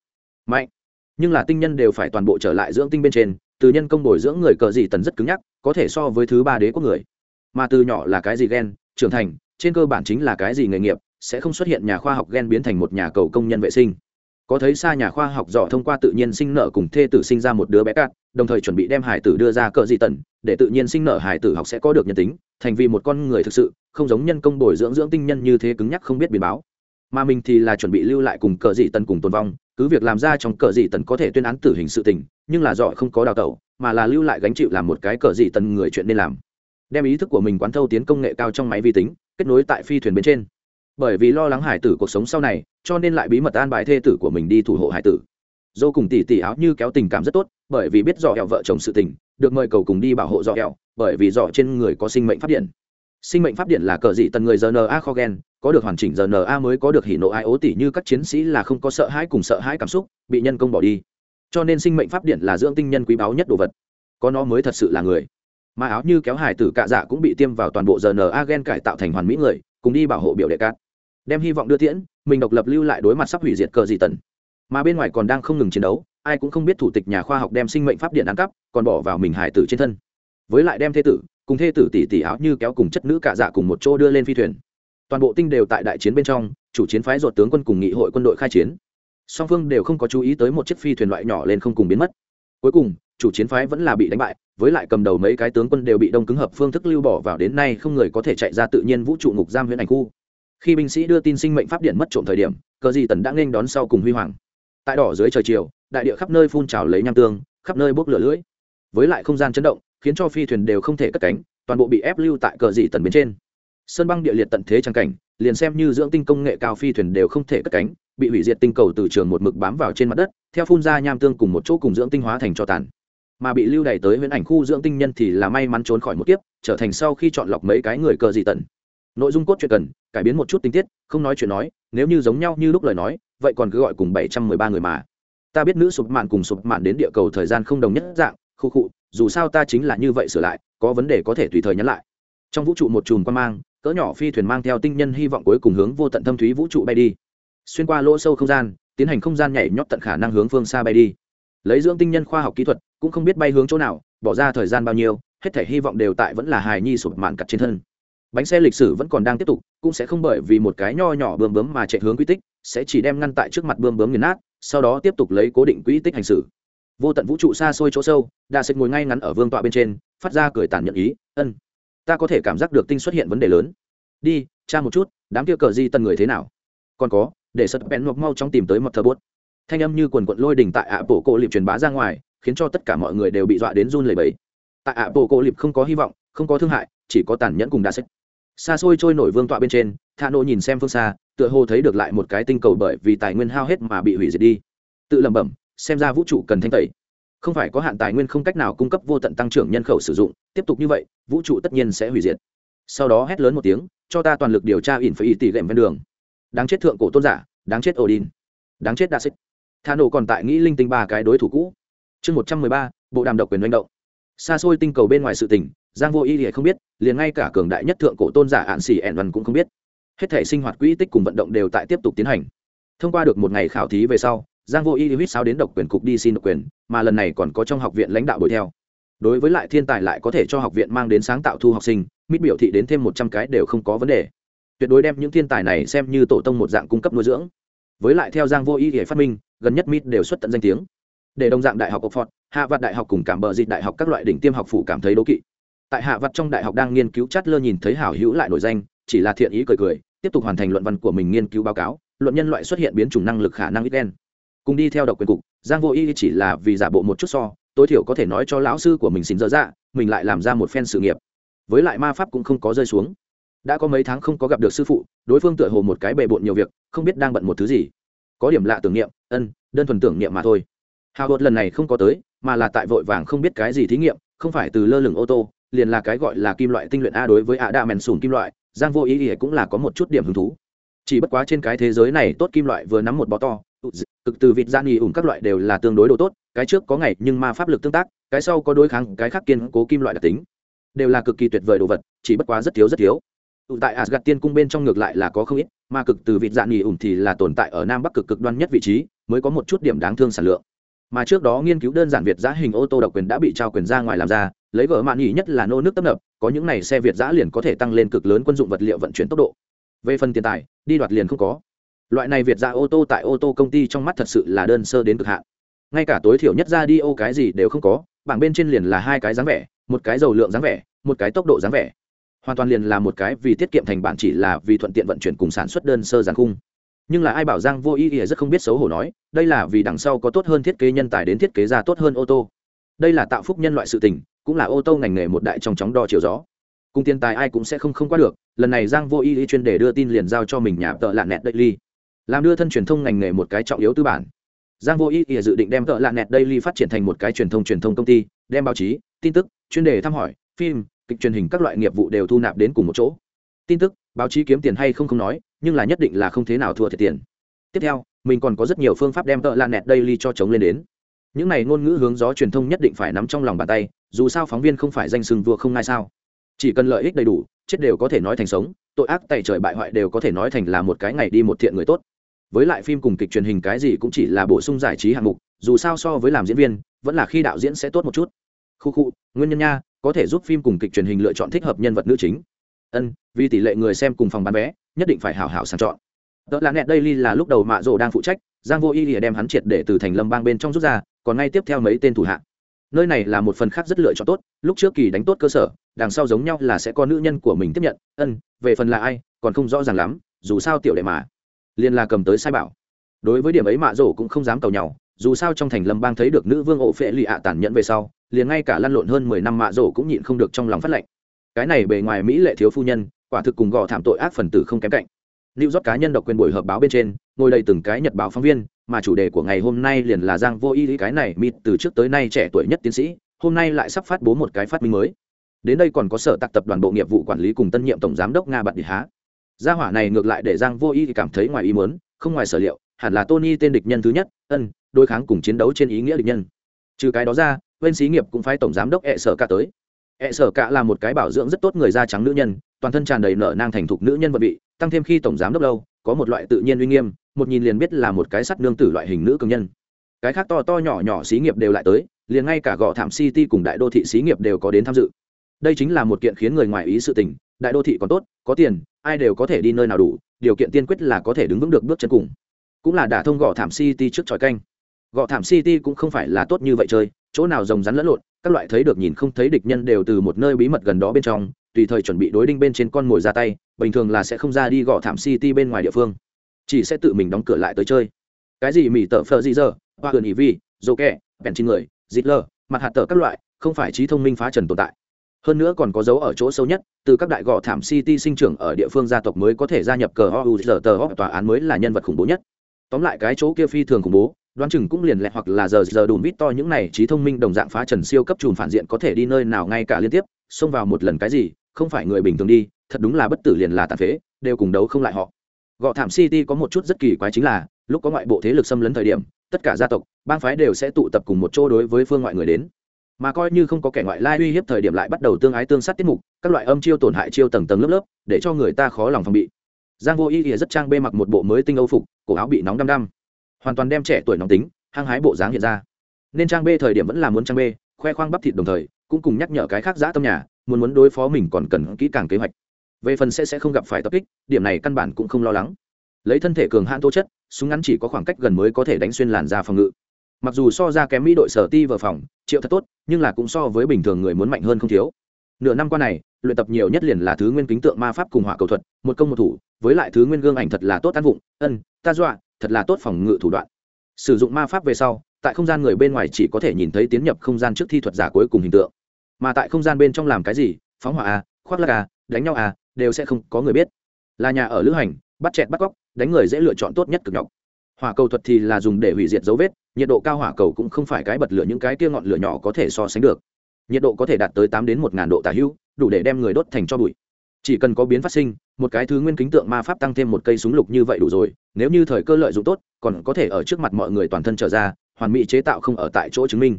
Mạnh. Nhưng là tinh nhân đều phải toàn bộ trở lại dưỡng tinh bên trên, từ nhân công bồi dưỡng người cờ gì tần rất cứng nhắc, có thể so với thứ ba đế quốc người. Mà từ nhỏ là cái gì ghen trưởng thành, trên cơ bản chính là cái gì nghề nghiệp, sẽ không xuất hiện nhà khoa học ghen biến thành một nhà cầu công nhân vệ sinh có thấy xa nhà khoa học dò thông qua tự nhiên sinh nở cùng thê tử sinh ra một đứa bé cát đồng thời chuẩn bị đem hải tử đưa ra cờ dị tần, để tự nhiên sinh nở hải tử học sẽ có được nhân tính, thành vì một con người thực sự, không giống nhân công bồi dưỡng dưỡng tinh nhân như thế cứng nhắc không biết biến báo. Mà mình thì là chuẩn bị lưu lại cùng cờ dị tần cùng tồn vong, cứ việc làm ra trong cờ dị tần có thể tuyên án tử hình sự tình, nhưng là dọ không có đào tẩu, mà là lưu lại gánh chịu làm một cái cờ dị tần người chuyện nên làm. Đem ý thức của mình quán thâu tiến công nghệ cao trong máy vi tính, kết nối tại phi thuyền bên trên. Bởi vì lo lắng hải tử cuộc sống sau này cho nên lại bí mật an bài thê tử của mình đi thủ hộ hải tử. Dô cùng tỷ tỷ áo như kéo tình cảm rất tốt, bởi vì biết dò hẹo vợ chồng sự tình, được mời cầu cùng đi bảo hộ dò hẹo bởi vì dò trên người có sinh mệnh pháp điện. Sinh mệnh pháp điện là cờ dị tần người rna kho gen, có được hoàn chỉnh rna mới có được hỉ nộ ai ố tỷ như các chiến sĩ là không có sợ hãi cùng sợ hãi cảm xúc, bị nhân công bỏ đi. Cho nên sinh mệnh pháp điện là dưỡng tinh nhân quý báu nhất đồ vật. Có nó mới thật sự là người. Mà áo như kéo hải tử cạ dạ cũng bị tiêm vào toàn bộ rna gen cải tạo thành hoàn mỹ người, cùng đi bảo hộ biểu đệ cát. Đem hy vọng đưa tiễn mình độc lập lưu lại đối mặt sắp hủy diệt cờ dị tần. Mà bên ngoài còn đang không ngừng chiến đấu, ai cũng không biết thủ tịch nhà khoa học đem sinh mệnh pháp điện ăn cắp, còn bỏ vào mình hải tử trên thân. Với lại đem thê tử, cùng thê tử tỷ tỷ áo như kéo cùng chất nữ cạ dạ cùng một chỗ đưa lên phi thuyền. Toàn bộ tinh đều tại đại chiến bên trong, chủ chiến phái ruột tướng quân cùng nghị hội quân đội khai chiến. Song phương đều không có chú ý tới một chiếc phi thuyền loại nhỏ lên không cùng biến mất. Cuối cùng, chủ chiến phái vẫn là bị đánh bại, với lại cầm đầu mấy cái tướng quân đều bị đông cứng hợp phương thức lưu bỏ vào đến nay không người có thể chạy ra tự nhiên vũ trụ ngục giam huyện ảnh khu khi binh sĩ đưa tin sinh mệnh pháp điện mất trộm thời điểm, cờ di tần đã nghênh đón sau cùng huy hoàng. Tại đỏ dưới trời chiều, đại địa khắp nơi phun trào lấy nham tương, khắp nơi bốc lửa lưỡi. Với lại không gian chấn động, khiến cho phi thuyền đều không thể cất cánh, toàn bộ bị ép lưu tại cờ dị tần bên trên. Sơn băng địa liệt tận thế trang cảnh, liền xem như dưỡng tinh công nghệ cao phi thuyền đều không thể cất cánh, bị hủy diệt tinh cầu từ trường một mực bám vào trên mặt đất, theo phun ra nham tương cùng một chỗ cùng dưỡng tinh hóa thành cho tàn. Mà bị lưu đày tới huyễn ảnh khu dưỡng tinh nhân thì là may mắn trốn khỏi một kiếp, trở thành sau khi chọn lọc mấy cái người cờ dị tần nội dung cốt truyện cần, cải biến một chút tình tiết, không nói chuyện nói, nếu như giống nhau như lúc lời nói, vậy còn cứ gọi cùng bảy trăm mười ba người mà. Ta biết nữ sụp mạn cùng sụp mạn đến địa cầu thời gian không đồng nhất dạng, khu khụ dù sao ta chính là như vậy sửa lại, có vấn đề có thể tùy thời nhắn lại. Trong vũ trụ một chùm quan mang, cỡ nhỏ phi thuyền mang theo tinh nhân hy vọng cuối cùng hướng vô tận thâm thúy vũ trụ bay đi. Xuyên qua lỗ sâu không gian, tiến hành không gian nhảy nhót tận khả năng hướng phương xa bay đi. Lấy dưỡng tinh nhân khoa học kỹ thuật, cũng không biết bay hướng chỗ nào, bỏ ra thời gian bao nhiêu, hết thể hy vọng đều tại vẫn là hài nhi sụp mạn cặt trên thân bánh xe lịch sử vẫn còn đang tiếp tục, cũng sẽ không bởi vì một cái nho nhỏ bơm bướm mà chạy hướng quy tích, sẽ chỉ đem ngăn tại trước mặt bơm bướm nghiền nát, sau đó tiếp tục lấy cố định quỹ tích hành xử. Vô tận vũ trụ xa xôi chỗ sâu, đa sệt ngồi ngay ngắn ở vương tọa bên trên, phát ra cười tàn nhận ý, ân, ta có thể cảm giác được tinh xuất hiện vấn đề lớn. Đi, tra một chút, đám kia cờ di tân người thế nào? Còn có, để sật bén mộc mau trong tìm tới một thờ bốt. Thanh âm như quần quận lôi đình tại ạ bộ cổ liệp truyền bá ra ngoài, khiến cho tất cả mọi người đều bị dọa đến run lẩy bẩy. Tại ạ bộ cổ liệp không có hy vọng, không có thương hại, chỉ có tàn nhẫn cùng đa sách xa xôi trôi nổi vương tọa bên trên thà nộ nhìn xem phương xa, tựa hồ thấy được lại một cái tinh cầu bởi vì tài nguyên hao hết mà bị hủy diệt đi. Tự lẩm bẩm, xem ra vũ trụ cần thanh tẩy. Không phải có hạn tài nguyên không cách nào cung cấp vô tận tăng trưởng nhân khẩu sử dụng, tiếp tục như vậy, vũ trụ tất nhiên sẽ hủy diệt. Sau đó hét lớn một tiếng, cho ta toàn lực điều tra ỉn phải y tỷ gệm ven đường. Đáng chết thượng cổ tôn giả, đáng chết odin. Đáng chết đa xích thà nổ còn tại nghĩ linh tinh ba cái đối thủ cũ. Chương một trăm mười ba, bộ đàm độc quyền manh động. Xa xôi tinh cầu bên ngoài sự tỉnh giang vô y thì không biết, liền ngay cả cường đại nhất thượng cổ tôn giả ạn xỉ ẻn văn cũng không biết. Hết thể sinh hoạt quỹ tích cùng vận động đều tại tiếp tục tiến hành. Thông qua được một ngày khảo thí về sau, giang vô y huýt sao đến độc quyền cục đi xin độc quyền, mà lần này còn có trong học viện lãnh đạo bồi theo. Đối với lại thiên tài lại có thể cho học viện mang đến sáng tạo thu học sinh, mít biểu thị đến thêm một trăm cái đều không có vấn đề. Tuyệt đối đem những thiên tài này xem như tổ tông một dạng cung cấp nuôi dưỡng. Với lại theo giang vô y để phát minh, gần nhất mít đều xuất tận danh tiếng. Để đồng dạng đại học oxford, hạ vặt đại học cùng cảm bờ dịch đại học các loại đỉnh tiêm học phủ cảm thấy đố kỵ tại hạ vặt trong đại học đang nghiên cứu chát lơ nhìn thấy hảo hữu lại nổi danh, chỉ là thiện ý cười cười, tiếp tục hoàn thành luận văn của mình nghiên cứu báo cáo, luận nhân loại xuất hiện biến chủng năng lực khả năng ít đen. Cùng đi theo độc quyền cục, giang vô y chỉ là vì giả bộ một chút so, tối thiểu có thể nói cho lão sư của mình xin dở dạ mình lại làm ra một phen sự nghiệp. Với lại ma pháp cũng không có rơi xuống. Đã có mấy tháng không có gặp được sư phụ, đối phương tựa hồ một cái bề bộn nhiều việc, không biết đang bận một thứ gì. Có điểm lạ tưởng niệm, ân, đơn thuần tưởng niệm mà thôi. Hào hột lần này không có tới, mà là tại vội vàng không biết cái gì thí nghiệm, không phải từ lơ lửng ô tô liền là cái gọi là kim loại tinh luyện a đối với a đa mèn sùn kim loại, giang vô ý ý cũng là có một chút điểm hứng thú. Chỉ bất quá trên cái thế giới này tốt kim loại vừa nắm một bó to cực từ vịt gian nghỉ ủng các loại đều là tương đối độ tốt, cái trước có ngày nhưng ma pháp lực tương tác, cái sau có đối kháng, cái khác kiên cố kim loại đặc tính, đều là cực kỳ tuyệt vời đồ vật, chỉ bất quá rất thiếu rất thiếu. Tại Asgard tiên cung bên trong ngược lại là có không ít ma cực từ vịt dạn nhì ủng thì là tồn tại ở nam bắc cực cực đoan nhất vị trí, mới có một chút điểm đáng thương sản lượng. Mà trước đó nghiên cứu đơn giản việt giá hình ô tô độc quyền đã bị trao quyền ra ngoài làm ra lấy gỡ mạn nhỉ nhất là nô nước tấp nập, có những này xe việt giã liền có thể tăng lên cực lớn quân dụng vật liệu vận chuyển tốc độ. Về phần tiền tài, đi đoạt liền không có. Loại này việt giã ô tô tại ô tô công ty trong mắt thật sự là đơn sơ đến cực hạn. Ngay cả tối thiểu nhất ra đi ô cái gì đều không có, bảng bên trên liền là hai cái dáng vẻ, một cái dầu lượng dáng vẻ, một cái tốc độ dáng vẻ. Hoàn toàn liền là một cái vì tiết kiệm thành bản chỉ là vì thuận tiện vận chuyển cùng sản xuất đơn sơ giàn khung. Nhưng là ai bảo giang vô ý ý rất không biết xấu hổ nói, đây là vì đằng sau có tốt hơn thiết kế nhân tài đến thiết kế ra tốt hơn ô tô. Đây là tạo phúc nhân loại sự tình cũng là ô tô ngành nghề một đại trong chóng đo chiều gió. Cùng tiền tài ai cũng sẽ không không qua được, lần này giang vô ý chuyên đề đưa tin liền giao cho mình nhà tợ lạ nẹt daily. Làm đưa thân truyền thông ngành nghề một cái trọng yếu tư bản. Giang vô ý ý dự định đem tợ lạ nẹt daily phát triển thành một cái truyền thông truyền thông công ty, đem báo chí, tin tức, chuyên đề thăm hỏi, phim, kịch truyền hình các loại nghiệp vụ đều thu nạp đến cùng một chỗ. Tin tức, báo chí kiếm tiền hay không không nói, nhưng là nhất định là không thế nào thua thiệt tiền. Tiếp theo, mình còn có rất nhiều phương pháp đem tợ lạ nẹt daily cho chống lên đến những này ngôn ngữ hướng gió truyền thông nhất định phải nắm trong lòng bàn tay, dù sao phóng viên không phải danh sừng vua không ai sao. Chỉ cần lợi ích đầy đủ, chết đều có thể nói thành sống, tội ác tại trời bại hoại đều có thể nói thành là một cái ngày đi một thiện người tốt. Với lại phim cùng kịch truyền hình cái gì cũng chỉ là bổ sung giải trí hạng mục, dù sao so với làm diễn viên, vẫn là khi đạo diễn sẽ tốt một chút. Khu khu, nguyên nhân nha, có thể giúp phim cùng kịch truyền hình lựa chọn thích hợp nhân vật nữ chính. Ân, vì tỷ lệ người xem cùng phòng bán vé, nhất định phải hảo hảo sàng chọn. Đó là nẹt đây là lúc đầu mạ rồ đang phụ trách, giang vô y lìa đem hắn triệt để từ thành lâm bang bên trong rút ra còn ngay tiếp theo mấy tên thủ hạ. Nơi này là một phần khác rất lựa chọn tốt, lúc trước kỳ đánh tốt cơ sở, đằng sau giống nhau là sẽ có nữ nhân của mình tiếp nhận. Ân, về phần là ai, còn không rõ ràng lắm, dù sao tiểu đệ mà. Liền là cầm tới sai bảo. Đối với điểm ấy mạ rổ cũng không dám cầu nhau, dù sao trong thành lâm bang thấy được nữ vương ổ phệ lì ạ tàn nhẫn về sau, liền ngay cả lăn lộn hơn mười năm mạ rổ cũng nhịn không được trong lòng phát lệnh. Cái này bề ngoài mỹ lệ thiếu phu nhân, quả thực cùng gò thảm tội ác phần tử không kém cạnh. Lưu rót cá nhân độc quyền buổi họp báo bên trên, ngồi đầy từng cái nhật báo phóng viên mà chủ đề của ngày hôm nay liền là giang vô y cái này, mịt từ trước tới nay trẻ tuổi nhất tiến sĩ, hôm nay lại sắp phát bố một cái phát minh mới. Đến đây còn có sở tạc tập đoàn bộ nghiệp vụ quản lý cùng tân nhiệm tổng giám đốc nga bạn địch há. Gia hỏa này ngược lại để giang vô y cảm thấy ngoài ý muốn, không ngoài sở liệu, hẳn là tony tên địch nhân thứ nhất, ân, đối kháng cùng chiến đấu trên ý nghĩa địch nhân. Trừ cái đó ra, bên xí nghiệp cũng phái tổng giám đốc ẹ sở cả tới. Ẹ sở cả là một cái bảo dưỡng rất tốt người da trắng nữ nhân, toàn thân tràn đầy nở nang thành thục nữ nhân vật vị, tăng thêm khi tổng giám đốc lâu, có một loại tự nhiên uy nghiêm một nhìn liền biết là một cái sắt nương tử loại hình nữ công nhân. Cái khác to to nhỏ nhỏ xí nghiệp đều lại tới, liền ngay cả gò thảm city cùng đại đô thị xí nghiệp đều có đến tham dự. Đây chính là một kiện khiến người ngoài ý sự tình, đại đô thị còn tốt, có tiền, ai đều có thể đi nơi nào đủ, điều kiện tiên quyết là có thể đứng vững được bước chân cùng. Cũng là đả thông gò thảm city trước tròi canh. Gò thảm city cũng không phải là tốt như vậy chơi, chỗ nào rồng rắn lẫn lộn, các loại thấy được nhìn không thấy địch nhân đều từ một nơi bí mật gần đó bên trong, tùy thời chuẩn bị đối đinh bên trên con mồi ra tay, bình thường là sẽ không ra đi gõ thảm city bên ngoài địa phương chỉ sẽ tự mình đóng cửa lại tới chơi. Cái gì mỉ tờ phờ gì giờ? Hoa gần ý vi, dô kẹ, bèn chín người, dít lơ, mặt hạt tờ các loại, không phải trí thông minh phá trần tồn tại. Hơn nữa còn có dấu ở chỗ sâu nhất, từ các đại gò thảm city sinh trưởng ở địa phương gia tộc mới có thể gia nhập cờ ho u giờ tờ ho tòa án mới là nhân vật khủng bố nhất. Tóm lại cái chỗ kia phi thường khủng bố, đoán chừng cũng liền lẹ hoặc là giờ giờ đùm vít to những này trí thông minh đồng dạng phá trần siêu cấp trùn phản diện có thể đi nơi nào ngay cả liên tiếp, xông vào một lần cái gì, không phải người bình thường đi, thật đúng là bất tử liền là tàn phế, đều cùng đấu không lại họ gọ thảm city có một chút rất kỳ quái chính là, lúc có ngoại bộ thế lực xâm lấn thời điểm, tất cả gia tộc, bang phái đều sẽ tụ tập cùng một chỗ đối với phương ngoại người đến. Mà coi như không có kẻ ngoại lai uy hiếp thời điểm lại bắt đầu tương ái tương sát tiết mục, các loại âm chiêu tổn hại chiêu tầng tầng lớp lớp, để cho người ta khó lòng phòng bị. Giang vô ý thì rất trang bê mặc một bộ mới tinh âu phục, cổ áo bị nóng đăm đăm. Hoàn toàn đem trẻ tuổi nóng tính, hăng hái bộ dáng hiện ra. Nên trang bê thời điểm vẫn là muốn trang bê, khoe khoang bắp thịt đồng thời, cũng cùng nhắc nhở cái khác giã tâm nhà, muốn muốn đối phó mình còn cần kỹ càng kế hoạch về phần sẽ sẽ không gặp phải tập kích, điểm này căn bản cũng không lo lắng. Lấy thân thể cường hãn tố chất, súng ngắn chỉ có khoảng cách gần mới có thể đánh xuyên làn ra phòng ngự. Mặc dù so ra kém mỹ đội sở ti vào phòng, triệu thật tốt, nhưng là cũng so với bình thường người muốn mạnh hơn không thiếu. Nửa năm qua này, luyện tập nhiều nhất liền là thứ nguyên kính tượng ma pháp cùng hỏa cầu thuật, một công một thủ, với lại thứ nguyên gương ảnh thật là tốt tác vụng, ân, ta dọa, thật là tốt phòng ngự thủ đoạn. Sử dụng ma pháp về sau, tại không gian người bên ngoài chỉ có thể nhìn thấy tiến nhập không gian trước thi thuật giả cuối cùng hình tượng. Mà tại không gian bên trong làm cái gì? Phóng hỏa à khoác lắc à đánh nhau à đều sẽ không có người biết. Là nhà ở lữ hành, bắt chẹt bắt cóc, đánh người dễ lựa chọn tốt nhất cực nhọc. Hỏa cầu thuật thì là dùng để hủy diệt dấu vết, nhiệt độ cao hỏa cầu cũng không phải cái bật lửa những cái kia ngọn lửa nhỏ có thể so sánh được. Nhiệt độ có thể đạt tới tám đến một ngàn độ tả hữu, đủ để đem người đốt thành cho bụi. Chỉ cần có biến phát sinh, một cái thứ nguyên kính tượng ma pháp tăng thêm một cây súng lục như vậy đủ rồi, nếu như thời cơ lợi dụng tốt, còn có thể ở trước mặt mọi người toàn thân trở ra, hoàn mỹ chế tạo không ở tại chỗ chứng minh.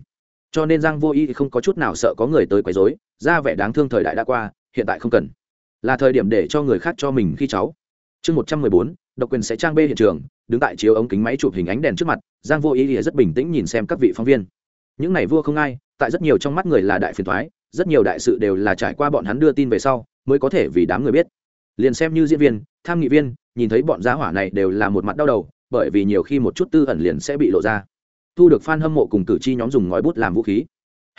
Cho nên giang vô y không có chút nào sợ có người tới quấy rối, ra vẻ đáng thương thời đại đã qua, hiện tại không cần là thời điểm để cho người khác cho mình khi cháu. Chương một trăm mười bốn, độc quyền sẽ trang bê hiện trường, đứng tại chiếu ống kính máy chụp hình ánh đèn trước mặt, giang vô ý rất bình tĩnh nhìn xem các vị phóng viên. Những này vua không ai, tại rất nhiều trong mắt người là đại phiền thoái rất nhiều đại sự đều là trải qua bọn hắn đưa tin về sau, mới có thể vì đám người biết. Liền xem như diễn viên, tham nghị viên, nhìn thấy bọn giá hỏa này đều là một mặt đau đầu, bởi vì nhiều khi một chút tư ẩn liền sẽ bị lộ ra. Thu được f a n hâm mộ cùng cử tri nhóm dùng ngòi bút làm vũ khí.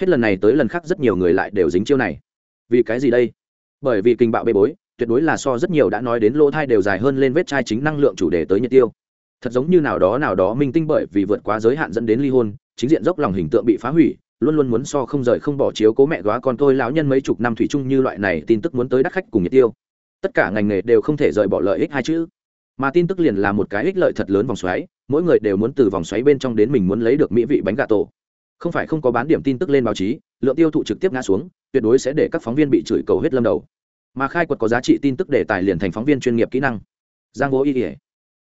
Hết lần này tới lần khác rất nhiều người lại đều dính chiêu này. Vì cái gì đây? Bởi vì kinh bạo bê bối, tuyệt đối là so rất nhiều đã nói đến lỗ thai đều dài hơn lên vết chai chính năng lượng chủ đề tới nhiệt tiêu. Thật giống như nào đó nào đó minh tinh bởi vì vượt quá giới hạn dẫn đến ly hôn, chính diện dốc lòng hình tượng bị phá hủy, luôn luôn muốn so không rời không bỏ chiếu cố mẹ góa con tôi lão nhân mấy chục năm thủy chung như loại này tin tức muốn tới đắt khách cùng nhiệt tiêu. Tất cả ngành nghề đều không thể rời bỏ lợi ích hai chữ. Mà tin tức liền là một cái ích lợi thật lớn vòng xoáy, mỗi người đều muốn từ vòng xoáy bên trong đến mình muốn lấy được mỹ vị bánh gà tổ không phải không có bán điểm tin tức lên báo chí, lượng tiêu thụ trực tiếp ngã xuống, tuyệt đối sẽ để các phóng viên bị chửi cầu hết lâm đầu. Mà khai quật có giá trị tin tức đề tài liền thành phóng viên chuyên nghiệp kỹ năng. Giang vô y ỉa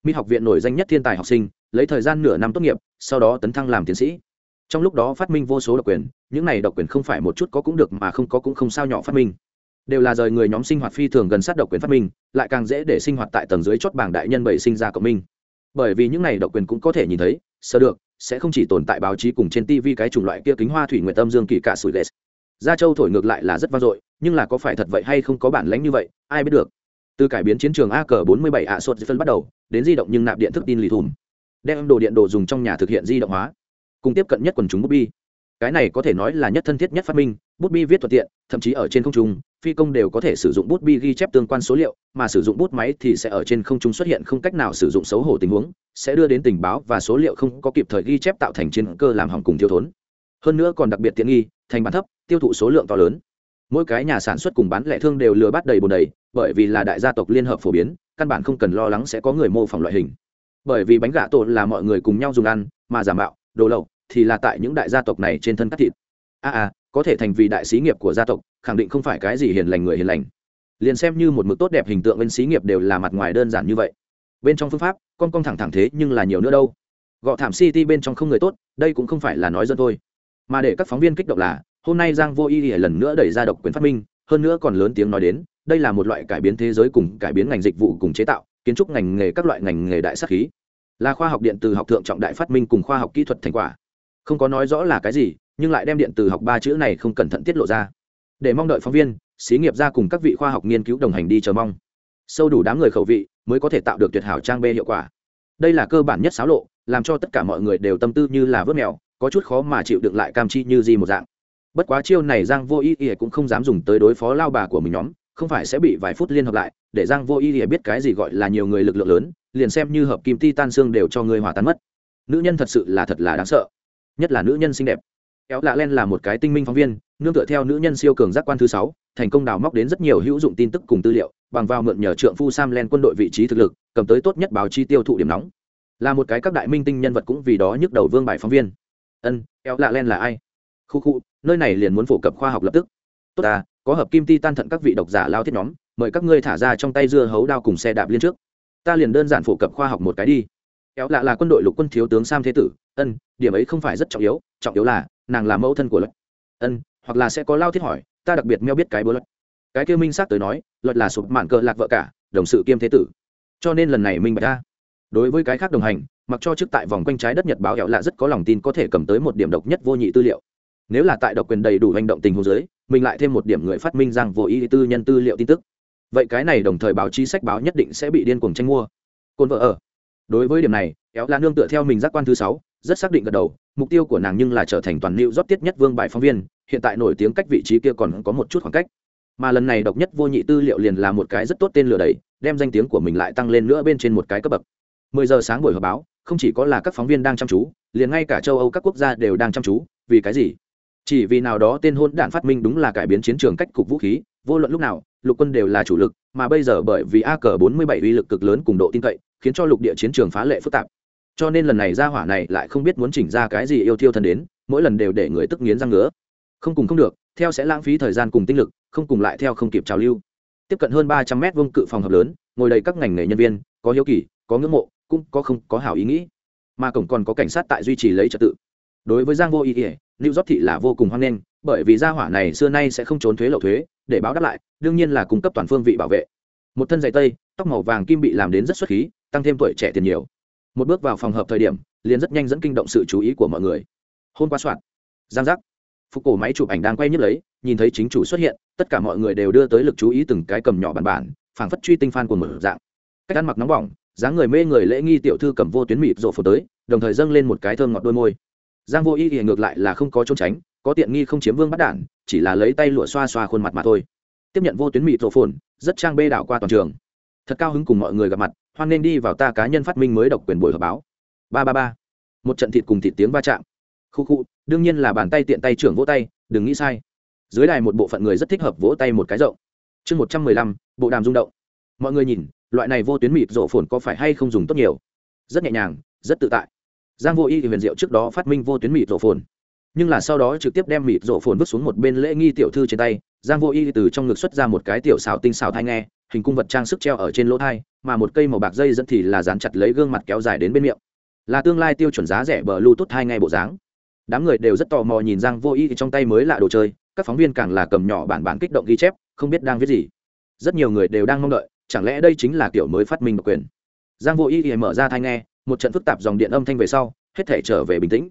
mỹ học viện nổi danh nhất thiên tài học sinh, lấy thời gian nửa năm tốt nghiệp, sau đó tấn thăng làm tiến sĩ. Trong lúc đó phát minh vô số độc quyền, những này độc quyền không phải một chút có cũng được mà không có cũng không sao nhỏ phát minh. Đều là rời người nhóm sinh hoạt phi thường gần sát độc quyền phát minh, lại càng dễ để sinh hoạt tại tầng dưới chót bảng đại nhân bảy sinh ra cộng minh. Bởi vì những này độc quyền cũng có thể nhìn thấy, sơ được sẽ không chỉ tồn tại báo chí cùng trên tv cái chủng loại kia kính hoa thủy nguyệt tâm dương kỳ cả sủi lệ. Gia châu thổi ngược lại là rất vang dội, nhưng là có phải thật vậy hay không có bản lãnh như vậy, ai biết được. Từ cải biến chiến trường a cờ bốn mươi bảy ạ sốt phân bắt đầu, đến di động nhưng nạp điện thức tin lì thùm. Đem đồ điện đồ dùng trong nhà thực hiện di động hóa. Cùng tiếp cận nhất quần chúng bút bi cái này có thể nói là nhất thân thiết nhất phát minh, bút bi viết thuận tiện, thậm chí ở trên không trung, phi công đều có thể sử dụng bút bi ghi chép tương quan số liệu, mà sử dụng bút máy thì sẽ ở trên không trung xuất hiện không cách nào sử dụng xấu hổ tình huống, sẽ đưa đến tình báo và số liệu không có kịp thời ghi chép tạo thành chiến cơ làm hỏng cùng thiếu thốn. Hơn nữa còn đặc biệt tiện nghi, thành bán thấp, tiêu thụ số lượng to lớn. Mỗi cái nhà sản xuất cùng bán lẻ thương đều lừa bắt đầy bồn đầy, bởi vì là đại gia tộc liên hợp phổ biến, căn bản không cần lo lắng sẽ có người mô phỏng loại hình. Bởi vì bánh gà tổ là mọi người cùng nhau dùng ăn, mà giả mạo, đồ lậu thì là tại những đại gia tộc này trên thân cắt thịt. A a có thể thành vì đại sĩ nghiệp của gia tộc, khẳng định không phải cái gì hiền lành người hiền lành. Liền xem như một mực tốt đẹp hình tượng bên sĩ nghiệp đều là mặt ngoài đơn giản như vậy. Bên trong phương pháp, con con thẳng thẳng thế nhưng là nhiều nữa đâu. Gọ thảm city bên trong không người tốt, đây cũng không phải là nói dân thôi. Mà để các phóng viên kích động là, hôm nay giang vô y lần nữa đẩy ra độc quyền phát minh, hơn nữa còn lớn tiếng nói đến, đây là một loại cải biến thế giới cùng cải biến ngành dịch vụ cùng chế tạo, kiến trúc ngành nghề các loại ngành nghề đại sắc khí. Là khoa học điện từ học thượng trọng đại phát minh cùng khoa học kỹ thuật thành quả không có nói rõ là cái gì, nhưng lại đem điện từ học ba chữ này không cẩn thận tiết lộ ra. Để mong đợi phóng viên, xí nghiệp ra cùng các vị khoa học nghiên cứu đồng hành đi chờ mong. Sâu đủ đám người khẩu vị, mới có thể tạo được tuyệt hảo trang bê hiệu quả. Đây là cơ bản nhất xáo lộ, làm cho tất cả mọi người đều tâm tư như là vớt mèo, có chút khó mà chịu đựng lại cam chi như gì một dạng. Bất quá chiêu này giang vô ý ỉa cũng không dám dùng tới đối phó lao bà của mình nhóm, không phải sẽ bị vài phút liên hợp lại, để giang vô ý ỉa biết cái gì gọi là nhiều người lực lượng lớn, liền xem như hợp kim ti tan xương đều cho người hỏa tan mất. Nữ nhân thật sự là thật là đáng sợ nhất là nữ nhân xinh đẹp. Kéo lạ len là một cái tinh minh phóng viên, nương tựa theo nữ nhân siêu cường giác quan thứ sáu, thành công đào móc đến rất nhiều hữu dụng tin tức cùng tư liệu, bằng vào mượn nhờ trượng phu sam len quân đội vị trí thực lực, cầm tới tốt nhất báo chi tiêu thụ điểm nóng. Là một cái các đại minh tinh nhân vật cũng vì đó nhức đầu vương bài phóng viên. Ân, kéo lạ len là ai? Khu khu, nơi này liền muốn phổ cập khoa học lập tức. Tốt ta, có hợp kim ti tan thận các vị độc giả lao thiết nhóm, mời các ngươi thả ra trong tay dưa hấu đao cùng xe đạp liên trước. Ta liền đơn giản phổ cập khoa học một cái đi. Kéo lạ là quân đội lục quân thiếu tướng sam thế tử ân điểm ấy không phải rất trọng yếu trọng yếu là nàng là mẫu thân của luật. Ân hoặc là sẽ có lao thiết hỏi ta đặc biệt meo biết cái bố luật. Cái kêu minh xác tới nói luật là sụp mạn cờ lạc vợ cả đồng sự kiêm thế tử. Cho nên lần này minh bạch ta đối với cái khác đồng hành mặc cho trước tại vòng quanh trái đất nhật báo hẹo lạ rất có lòng tin có thể cầm tới một điểm độc nhất vô nhị tư liệu. Nếu là tại độc quyền đầy đủ hành động tình huống dưới, mình lại thêm một điểm người phát minh rằng vô ý tư nhân tư liệu tin tức. Vậy cái này đồng thời báo chí sách báo nhất định sẽ bị điên cuồng tranh mua. Côn vợ ở. Đối với điểm này éo là nương tựa theo mình giác quan thứ sáu rất xác định gật đầu, mục tiêu của nàng nhưng là trở thành toàn lưu rót tiết nhất vương bài phóng viên, hiện tại nổi tiếng cách vị trí kia còn có một chút khoảng cách. Mà lần này độc nhất vô nhị tư liệu liền là một cái rất tốt tên lửa đầy đem danh tiếng của mình lại tăng lên nữa bên trên một cái cấp bậc. Mười giờ sáng buổi họp báo, không chỉ có là các phóng viên đang chăm chú, liền ngay cả châu âu các quốc gia đều đang chăm chú, vì cái gì? Chỉ vì nào đó tên hôn đạn phát minh đúng là cải biến chiến trường cách cục vũ khí, vô luận lúc nào, lục quân đều là chủ lực, mà bây giờ bởi vì a cờ bốn mươi bảy uy lực cực lớn cùng độ tin cậy, khiến cho lục địa chiến trường phá lệ phức tạp cho nên lần này ra hỏa này lại không biết muốn chỉnh ra cái gì yêu thiêu thân đến, mỗi lần đều để người tức nghiến răng ngứa. Không cùng không được, theo sẽ lãng phí thời gian cùng tinh lực, không cùng lại theo không kịp trào lưu. Tiếp cận hơn ba trăm mét vuông cự phòng hợp lớn, ngồi đầy các ngành nghề nhân viên, có hiếu kỳ, có ngưỡng mộ, cũng có không có hảo ý nghĩ. Mà cổng còn có cảnh sát tại duy trì lấy trật tự. Đối với giang vô ý ỉa lưu dóp thị là vô cùng hoan nghênh, bởi vì gia hỏa này xưa nay sẽ không trốn thuế lậu thuế, để báo đáp lại, đương nhiên là cung cấp toàn phương vị bảo vệ. Một thân giày tây, tóc màu vàng kim bị làm đến rất xuất khí, tăng thêm tuổi trẻ tiền nhiều một bước vào phòng hợp thời điểm, liền rất nhanh dẫn kinh động sự chú ý của mọi người. Hôn qua soạn. Giang giác. Phục cổ máy chụp ảnh đang quay nhấp lấy, nhìn thấy chính chủ xuất hiện, tất cả mọi người đều đưa tới lực chú ý từng cái cầm nhỏ bản bản, phảng phất truy tinh phan của một dạng. Cách ăn mặc nóng bỏng, dáng người mê người lễ nghi tiểu thư cầm vô tuyến mịt rộ phổ tới, đồng thời dâng lên một cái thơm ngọt đôi môi. Giang vô y thì ngược lại là không có trốn tránh, có tiện nghi không chiếm vương bắt đản chỉ là lấy tay lụa xoa xoa khuôn mặt mà thôi. Tiếp nhận vô tuyến mịt rộ phồn, rất trang bê đảo qua toàn trường. Thật cao hứng cùng mọi người gặp mặt hoan nên đi vào ta cá nhân phát minh mới độc quyền buổi họp báo. Ba ba ba. Một trận thịt cùng thịt tiếng va chạm. Khu khu, đương nhiên là bàn tay tiện tay trưởng vỗ tay, đừng nghĩ sai. Dưới đài một bộ phận người rất thích hợp vỗ tay một cái rộng. Chương một trăm mười lăm, bộ đàm rung động. Mọi người nhìn, loại này vô tuyến mịt rộ phồn có phải hay không dùng tốt nhiều? Rất nhẹ nhàng, rất tự tại. Giang vô y thì huyền diệu trước đó phát minh vô tuyến mịt rộ phồn. Nhưng là sau đó trực tiếp đem mịt rộ phồn vứt xuống một bên lễ nghi tiểu thư trên tay, giang vô y từ trong ngực xuất ra một cái tiểu xào tinh xào thai nghe hình cung vật trang sức treo ở trên lỗ thai, mà một cây màu bạc dây dẫn thì là dán chặt lấy gương mặt kéo dài đến bên miệng. Là tương lai tiêu chuẩn giá rẻ bờ lưu tốt hai ngay bộ dáng. Đám người đều rất tò mò nhìn giang vô y trong tay mới lạ đồ chơi, các phóng viên càng là cầm nhỏ bản bản kích động ghi chép, không biết đang viết gì. Rất nhiều người đều đang mong đợi, chẳng lẽ đây chính là kiểu mới phát minh độc quyền? Giang vô y mở ra thai nghe, một trận phức tạp dòng điện âm thanh về sau, hết thể trở về bình tĩnh.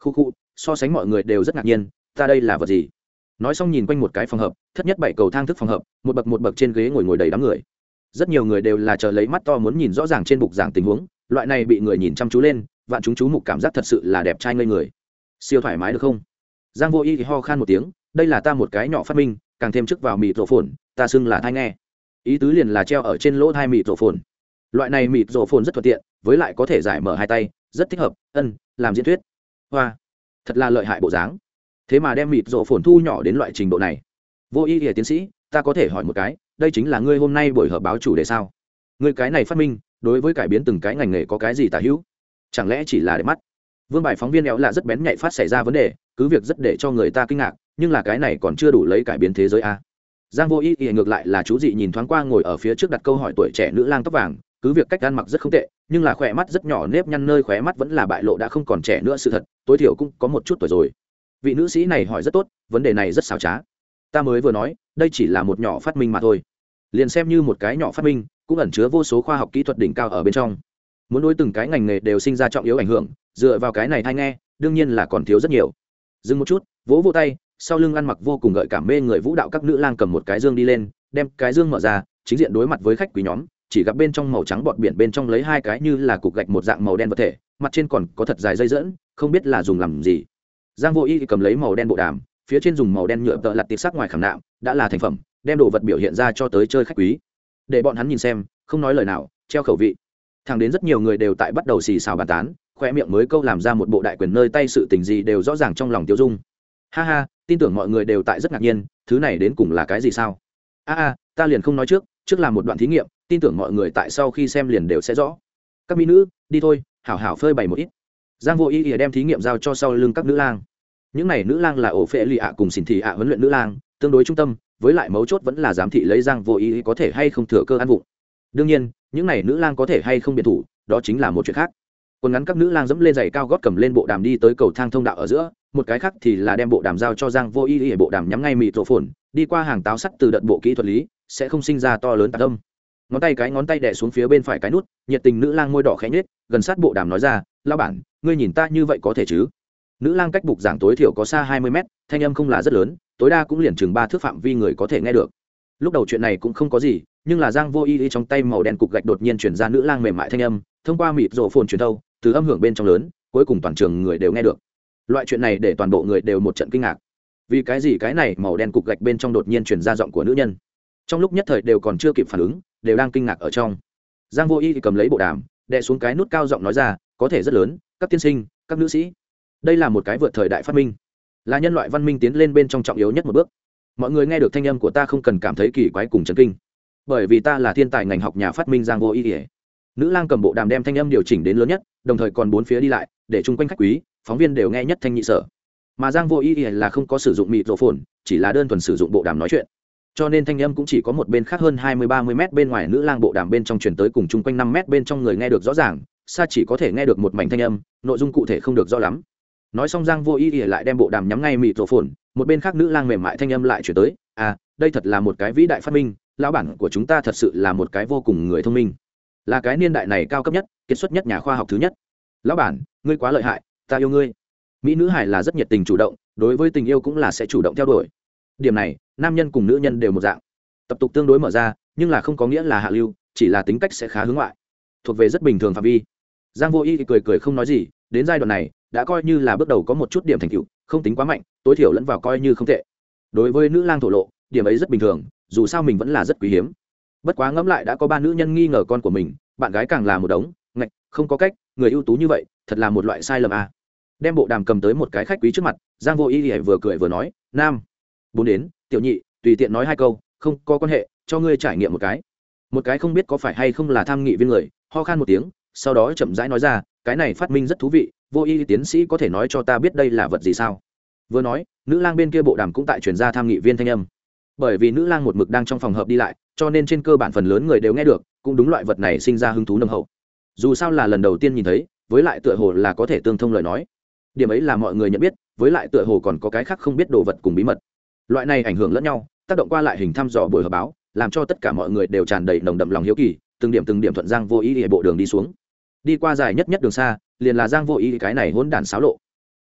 Khu khu, so sánh mọi người đều rất ngạc nhiên, ta đây là vật gì? Nói xong nhìn quanh một cái phòng hợp, thất nhất bảy cầu thang thức phòng hợp, một bậc một bậc trên ghế ngồi ngồi đầy đám người. Rất nhiều người đều là chờ lấy mắt to muốn nhìn rõ ràng trên bục giảng tình huống, loại này bị người nhìn chăm chú lên, vạn chúng chú mục cảm giác thật sự là đẹp trai ngây người. Siêu thoải mái được không? Giang vô y thì ho khan một tiếng, đây là ta một cái nhỏ phát minh, càng thêm chức vào mịt rổ phồn, ta xưng là thai nghe. Ý tứ liền là treo ở trên lỗ thai mịt rổ phồn. Loại này mịt rổ phồn rất thuận tiện, với lại có thể giải mở hai tay, rất thích hợp, ân, làm diễn thuyết. Hoa, thật là lợi hại bộ dáng thế mà đem mịt rộ phồn thu nhỏ đến loại trình độ này. Vô ý ỉa tiến sĩ, ta có thể hỏi một cái, đây chính là ngươi hôm nay buổi họp báo chủ đề sao? Ngươi cái này phát minh, đối với cải biến từng cái ngành nghề có cái gì tả hữu? Chẳng lẽ chỉ là để mắt? Vương bài phóng viên éo là rất bén nhạy phát xảy ra vấn đề, cứ việc rất để cho người ta kinh ngạc, nhưng là cái này còn chưa đủ lấy cải biến thế giới a. Giang vô ý ỉa ngược lại là chú dị nhìn thoáng qua ngồi ở phía trước đặt câu hỏi tuổi trẻ nữ lang tóc vàng, cứ việc cách ăn mặc rất không tệ, nhưng là khỏe mắt rất nhỏ nếp nhăn nơi khóe mắt vẫn là bại lộ đã không còn trẻ nữa sự thật, tối thiểu cũng có một chút tuổi rồi vị nữ sĩ này hỏi rất tốt, vấn đề này rất xảo trá. Ta mới vừa nói, đây chỉ là một nhỏ phát minh mà thôi. Liền xem như một cái nhỏ phát minh, cũng ẩn chứa vô số khoa học kỹ thuật đỉnh cao ở bên trong. Muốn đối từng cái ngành nghề đều sinh ra trọng yếu ảnh hưởng, dựa vào cái này thay nghe, đương nhiên là còn thiếu rất nhiều. Dừng một chút, vỗ vô tay, sau lưng ăn mặc vô cùng gợi cảm mê người vũ đạo các nữ lang cầm một cái dương đi lên, đem cái dương mở ra, chính diện đối mặt với khách quý nhóm, chỉ gặp bên trong màu trắng bọt biển bên trong lấy hai cái như là cục gạch một dạng màu đen vật thể, mặt trên còn có thật dài dây dẫn, không biết là dùng làm gì giang vô y cầm lấy màu đen bộ đàm, phía trên dùng màu đen nhựa tợ lặt tiệp sắc ngoài khảm nạm, đã là thành phẩm, đem đồ vật biểu hiện ra cho tới chơi khách quý. Để bọn hắn nhìn xem, không nói lời nào, treo khẩu vị. Thằng đến rất nhiều người đều tại bắt đầu xì xào bàn tán, khoe miệng mới câu làm ra một bộ đại quyền nơi tay sự tình gì đều rõ ràng trong lòng tiêu dung. Ha ha, tin tưởng mọi người đều tại rất ngạc nhiên, thứ này đến cùng là cái gì sao? A a, ta liền không nói trước trước là một đoạn thí nghiệm, tin tưởng mọi người tại sau khi xem liền đều sẽ rõ. Các mỹ nữ, đi thôi, hảo hảo phơi bày một ít. Giang vô ý ỉa đem thí nghiệm giao cho sau lưng các nữ lang những này nữ lang là ổ phệ lì ạ cùng xỉn thị ạ huấn luyện nữ lang, tương đối trung tâm, với lại mấu chốt vẫn là giám thị lấy giang vô ý có thể hay không thừa cơ ăn vụng. Đương nhiên, những này nữ lang có thể hay không biệt thủ, đó chính là một chuyện khác. Quần ngắn các nữ lang dẫm lên giày cao gót cầm lên bộ đàm đi tới cầu thang thông đạo ở giữa, một cái khác thì là đem bộ đàm giao cho giang vô ý ý bộ đàm nhắm ngay mịt rộ phồn đi qua hàng táo sắt từ đợt bộ kỹ thuật lý, sẽ không sinh ra to lớn tạc âm. Ngón tay cái ngón tay đè xuống phía bên phải cái nút, nhiệt tình nữ lang môi đỏ khẽ nhếch, gần sát bộ đàm nói ra lao bản, ngươi nhìn ta như vậy có thể chứ? Nữ lang cách bục giảng tối thiểu có xa hai mươi mét, thanh âm không là rất lớn, tối đa cũng liền chừng ba thước phạm vi người có thể nghe được. Lúc đầu chuyện này cũng không có gì, nhưng là giang vô y y trong tay màu đen cục gạch đột nhiên chuyển ra nữ lang mềm mại thanh âm, thông qua mịt rổ phồn truyền thâu, từ âm hưởng bên trong lớn, cuối cùng toàn trường người đều nghe được. Loại chuyện này để toàn bộ người đều một trận kinh ngạc. Vì cái gì cái này màu đen cục gạch bên trong đột nhiên chuyển ra giọng của nữ nhân? Trong lúc nhất thời đều còn chưa kịp phản ứng, đều đang kinh ngạc ở trong. Giang vô y thì cầm lấy bộ đàm, đè xuống cái nút cao giọng nói ra, có thể rất lớn, các tiên sinh, các nữ sĩ đây là một cái vượt thời đại phát minh. Là nhân loại văn minh tiến lên bên trong trọng yếu nhất một bước. Mọi người nghe được thanh âm của ta không cần cảm thấy kỳ quái cùng chấn kinh. Bởi vì ta là thiên tài ngành học nhà phát minh giang vô y ỉa nữ lang cầm bộ đàm đem thanh âm điều chỉnh đến lớn nhất, đồng thời còn bốn phía đi lại, để chung quanh khách quý, phóng viên đều nghe nhất thanh nhị sở. Mà giang vô y ỉa là không có sử dụng mịt rổ phồn, chỉ là đơn thuần sử dụng bộ đàm nói chuyện. Cho nên thanh âm cũng chỉ có một bên khác hơn hai mươi, ba mươi m bên ngoài nữ lang bộ đàm bên trong chuyển tới cùng chung quanh năm m bên trong người nghe được rõ ràng, xa chỉ có thể nghe được một mảnh thanh âm, nội dung cụ thể không được rõ lắm nói xong giang vô ý ỉa lại đem bộ đàm nhắm ngay mịt rổ phồn một bên khác nữ lang mềm mại thanh âm lại chuyển tới à đây thật là một cái vĩ đại phát minh, lão bản của chúng ta thật sự là một cái vô cùng người thông minh. Là cái niên đại này cao cấp nhất, kiệt xuất nhất nhà khoa học thứ nhất. Lão bản, ngươi quá lợi hại, ta yêu ngươi. Mỹ nữ hải là rất nhiệt tình chủ động, đối với tình yêu cũng là sẽ chủ động theo đuổi. Điểm này, nam nhân cùng nữ nhân đều một dạng. Tập tục tương đối mở ra, nhưng là không có nghĩa là hạ lưu, chỉ là tính cách sẽ khá hướng ngoại. Thuộc về rất bình thường phạm vi. Giang vô y cười cười không nói gì, đến giai đoạn này đã coi như là bước đầu có một chút điểm thành tựu, không tính quá mạnh, tối thiểu lẫn vào coi như không tệ. Đối với nữ lang thổ lộ, điểm ấy rất bình thường, dù sao mình vẫn là rất quý hiếm. Bất quá ngẫm lại đã có ba nữ nhân nghi ngờ con của mình, bạn gái càng là một đống, ngạch, không có cách, người ưu tú như vậy, thật là một loại sai lầm à. đem bộ đàm cầm tới một cái khách quý trước mặt, giang vô y vừa cười vừa nói, nam, bốn đến, tiểu nhị, tùy tiện nói hai câu, không có quan hệ, cho ngươi trải nghiệm một cái. Một cái không biết có phải hay không là tham nghị viên người, ho khan một tiếng, sau đó chậm rãi nói ra, cái này phát minh rất thú vị vô y tiến sĩ có thể nói cho ta biết đây là vật gì sao? Vừa nói, nữ lang bên kia bộ đàm cũng tại chuyển ra tham nghị viên thanh âm. Bởi vì nữ lang một mực đang trong phòng hợp đi lại, cho nên trên cơ bản phần lớn người đều nghe được, cũng đúng loại vật này sinh ra hứng thú nâng hậu. Dù sao là lần đầu tiên nhìn thấy, với lại tựa hồ là có thể tương thông lời nói. Điểm ấy là mọi người nhận biết, với lại tựa hồ còn có cái khác không biết đồ vật cùng bí mật. Loại này ảnh hưởng lẫn nhau, tác động qua lại hình thăm dò buổi họp báo, làm cho tất cả mọi người đều tràn đầy nồng đậm lòng hiếu kỳ, từng điểm từng điểm thuận giang vô ý địa bộ đường đi xuống. Đi qua dài nhất nhất đường xa liền là giang vô ý cái này hỗn đản xáo lộ.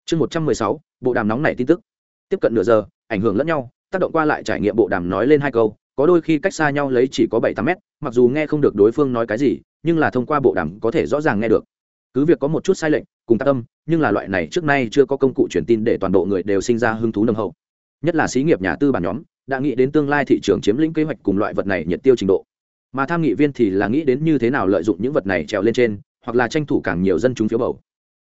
Chương một trăm mười sáu, bộ đàm nóng này tin tức. Tiếp cận nửa giờ, ảnh hưởng lẫn nhau, tác động qua lại trải nghiệm bộ đàm nói lên hai câu, có đôi khi cách xa nhau lấy chỉ có bảy tám mét, mặc dù nghe không được đối phương nói cái gì, nhưng là thông qua bộ đàm có thể rõ ràng nghe được. Cứ việc có một chút sai lệch, cùng tác tâm, nhưng là loại này trước nay chưa có công cụ truyền tin để toàn bộ người đều sinh ra hứng thú nâng hậu. Nhất là xí nghiệp nhà tư bản nhóm, đã nghĩ đến tương lai thị trường chiếm lĩnh kế hoạch cùng loại vật này nhiệt tiêu trình độ. Mà tham nghị viên thì là nghĩ đến như thế nào lợi dụng những vật này trèo lên trên hoặc là tranh thủ càng nhiều dân chúng phiếu bầu.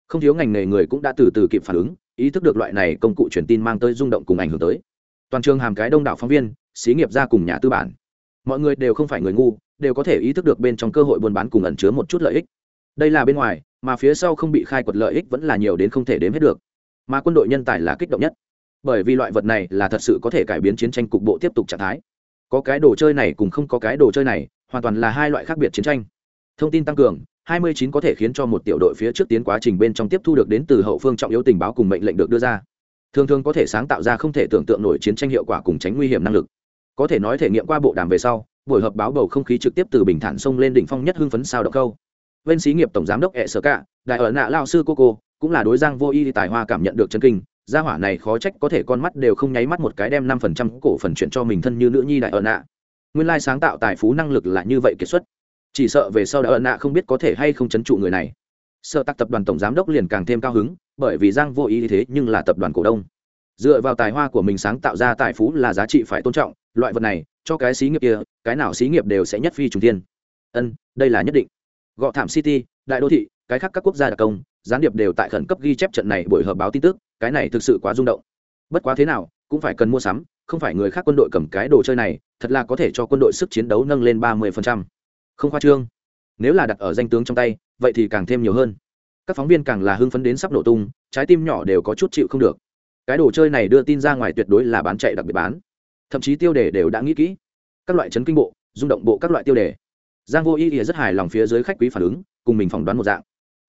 Không thiếu ngành nghề người cũng đã từ từ kịp phản ứng, ý thức được loại này công cụ truyền tin mang tới rung động cùng ảnh hưởng tới. Toàn trường hàm cái đông đảo phóng viên, xí nghiệp ra cùng nhà tư bản. Mọi người đều không phải người ngu, đều có thể ý thức được bên trong cơ hội buôn bán cùng ẩn chứa một chút lợi ích. Đây là bên ngoài, mà phía sau không bị khai quật lợi ích vẫn là nhiều đến không thể đếm hết được. Mà quân đội nhân tài là kích động nhất. Bởi vì loại vật này là thật sự có thể cải biến chiến tranh cục bộ tiếp tục trạng thái. Có cái đồ chơi này cùng không có cái đồ chơi này, hoàn toàn là hai loại khác biệt chiến tranh. Thông tin tăng cường 29 có thể khiến cho một tiểu đội phía trước tiến quá trình bên trong tiếp thu được đến từ hậu phương trọng yếu tình báo cùng mệnh lệnh được đưa ra. Thường thường có thể sáng tạo ra không thể tưởng tượng nổi chiến tranh hiệu quả cùng tránh nguy hiểm năng lực. Có thể nói thể nghiệm qua bộ đàm về sau, buổi họp báo bầu không khí trực tiếp từ bình thản sông lên đỉnh phong nhất hưng phấn sao động câu. Bên xí nghiệp tổng giám đốc ẹ sở cả đại ở nạ lao sư cô cô cũng là đối giang vô y tài hoa cảm nhận được chân kinh. Gia hỏa này khó trách có thể con mắt đều không nháy mắt một cái đem năm phần trăm cổ phần chuyển cho mình thân như nữ nhi đại ở nạ. Nguyên lai sáng tạo tài phú năng lực là như vậy kiệt xuất chỉ sợ về sau đã ẩn nạ không biết có thể hay không chấn trụ người này. Sợ tắc tập đoàn tổng giám đốc liền càng thêm cao hứng, bởi vì giang vô ý thế nhưng là tập đoàn cổ đông. Dựa vào tài hoa của mình sáng tạo ra tài phú là giá trị phải tôn trọng, loại vật này, cho cái xí nghiệp kia, cái nào xí nghiệp đều sẽ nhất phi trùng tiên ân, đây là nhất định. Gọ thảm city, đại đô thị, cái khác các quốc gia đặc công, gián điệp đều tại khẩn cấp ghi chép trận này buổi họp báo tin tức, cái này thực sự quá rung động. Bất quá thế nào, cũng phải cần mua sắm, không phải người khác quân đội cầm cái đồ chơi này, thật là có thể cho quân đội sức chiến đấu nâng lên ba mươi phần trăm không khoa trương. Nếu là đặt ở danh tướng trong tay, vậy thì càng thêm nhiều hơn. Các phóng viên càng là hưng phấn đến sắp nổ tung, trái tim nhỏ đều có chút chịu không được. Cái đồ chơi này đưa tin ra ngoài tuyệt đối là bán chạy đặc biệt bán. Thậm chí tiêu đề đều đã nghĩ kỹ. Các loại chấn kinh bộ, rung động bộ các loại tiêu đề. Giang vô ý ỉa rất hài lòng phía dưới khách quý phản ứng, cùng mình phỏng đoán một dạng.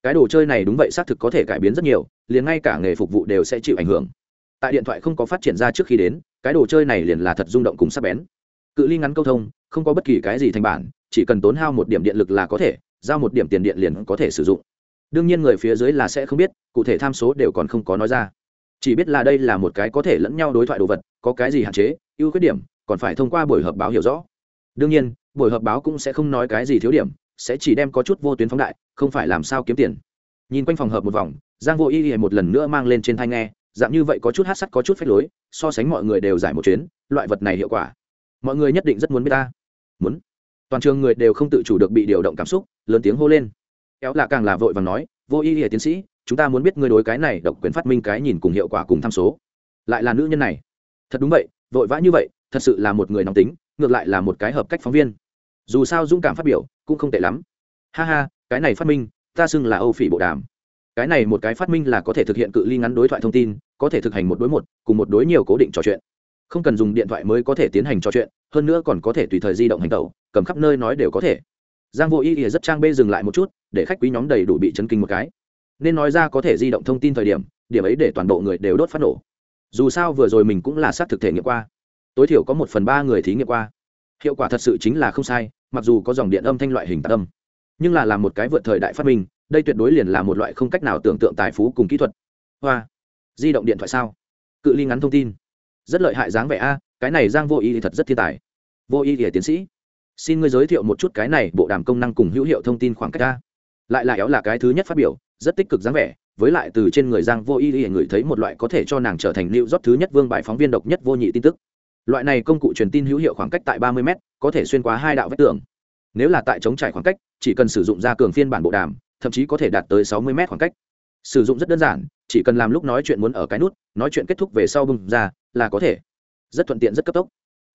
Cái đồ chơi này đúng vậy, xác thực có thể cải biến rất nhiều, liền ngay cả nghề phục vụ đều sẽ chịu ảnh hưởng. Tại điện thoại không có phát triển ra trước khi đến, cái đồ chơi này liền là thật rung động cùng sắc bén. Cự ly ngắn câu thông không có bất kỳ cái gì thành bản, chỉ cần tốn hao một điểm điện lực là có thể, giao một điểm tiền điện liền có thể sử dụng. Đương nhiên người phía dưới là sẽ không biết, cụ thể tham số đều còn không có nói ra. Chỉ biết là đây là một cái có thể lẫn nhau đối thoại đồ vật, có cái gì hạn chế, ưu khuyết điểm, còn phải thông qua buổi họp báo hiểu rõ. Đương nhiên, buổi họp báo cũng sẽ không nói cái gì thiếu điểm, sẽ chỉ đem có chút vô tuyến phóng đại, không phải làm sao kiếm tiền. Nhìn quanh phòng hợp một vòng, giang vô y y một lần nữa mang lên trên thai nghe, dạng như vậy có chút hát sắt có chút phách lối, so sánh mọi người đều giải một chuyến, loại vật này hiệu quả. Mọi người nhất định rất muốn biết ta muốn. Toàn trường người đều không tự chủ được bị điều động cảm xúc, lớn tiếng hô lên. Kéo là càng là vội và nói, vô y hệ tiến sĩ, chúng ta muốn biết ngươi đối cái này độc quyền phát minh cái nhìn cùng hiệu quả cùng tham số. Lại là nữ nhân này. Thật đúng vậy, vội vã như vậy, thật sự là một người nóng tính, ngược lại là một cái hợp cách phóng viên. Dù sao dũng cảm phát biểu, cũng không tệ lắm. Ha ha, cái này phát minh, ta xưng là âu phỉ bộ đàm. Cái này một cái phát minh là có thể thực hiện cự ly ngắn đối thoại thông tin, có thể thực hành một đối một, cùng một đối nhiều cố định trò chuyện không cần dùng điện thoại mới có thể tiến hành trò chuyện, hơn nữa còn có thể tùy thời di động hành tẩu, cầm khắp nơi nói đều có thể. Giang vô ý ỉa rất trang bê dừng lại một chút, để khách quý nhóm đầy đủ bị chấn kinh một cái. Nên nói ra có thể di động thông tin thời điểm điểm ấy để toàn bộ người đều đốt phát nổ. Dù sao vừa rồi mình cũng là xác thực thể nghiệm qua. Tối thiểu có một phần ba người thí nghiệm qua. Hiệu quả thật sự chính là không sai, mặc dù có dòng điện âm thanh loại hình tạc âm, nhưng là làm một cái vượt thời đại phát minh, đây tuyệt đối liền là một loại không cách nào tưởng tượng tài phú cùng kỹ thuật. Hoa, di động điện thoại sao? Cự ly ngắn thông tin rất lợi hại dáng vẻ a, cái này giang vô y thì thật rất thiên tài. Vô y thì tiến sĩ. Xin ngươi giới thiệu một chút cái này bộ đàm công năng cùng hữu hiệu thông tin khoảng cách a. Lại là éo là cái thứ nhất phát biểu, rất tích cực dáng vẻ, với lại từ trên người giang vô y y người thấy một loại có thể cho nàng trở thành lưu rót thứ nhất vương bài phóng viên độc nhất vô nhị tin tức. Loại này công cụ truyền tin hữu hiệu khoảng cách tại ba mươi m có thể xuyên qua hai đạo vách tường. Nếu là tại chống trải khoảng cách, chỉ cần sử dụng ra cường phiên bản bộ đàm, thậm chí có thể đạt tới sáu mươi m khoảng cách. Sử dụng rất đơn giản chỉ cần làm lúc nói chuyện muốn ở cái nút, nói chuyện kết thúc về sau bưng ra, là có thể. Rất thuận tiện, rất cấp tốc.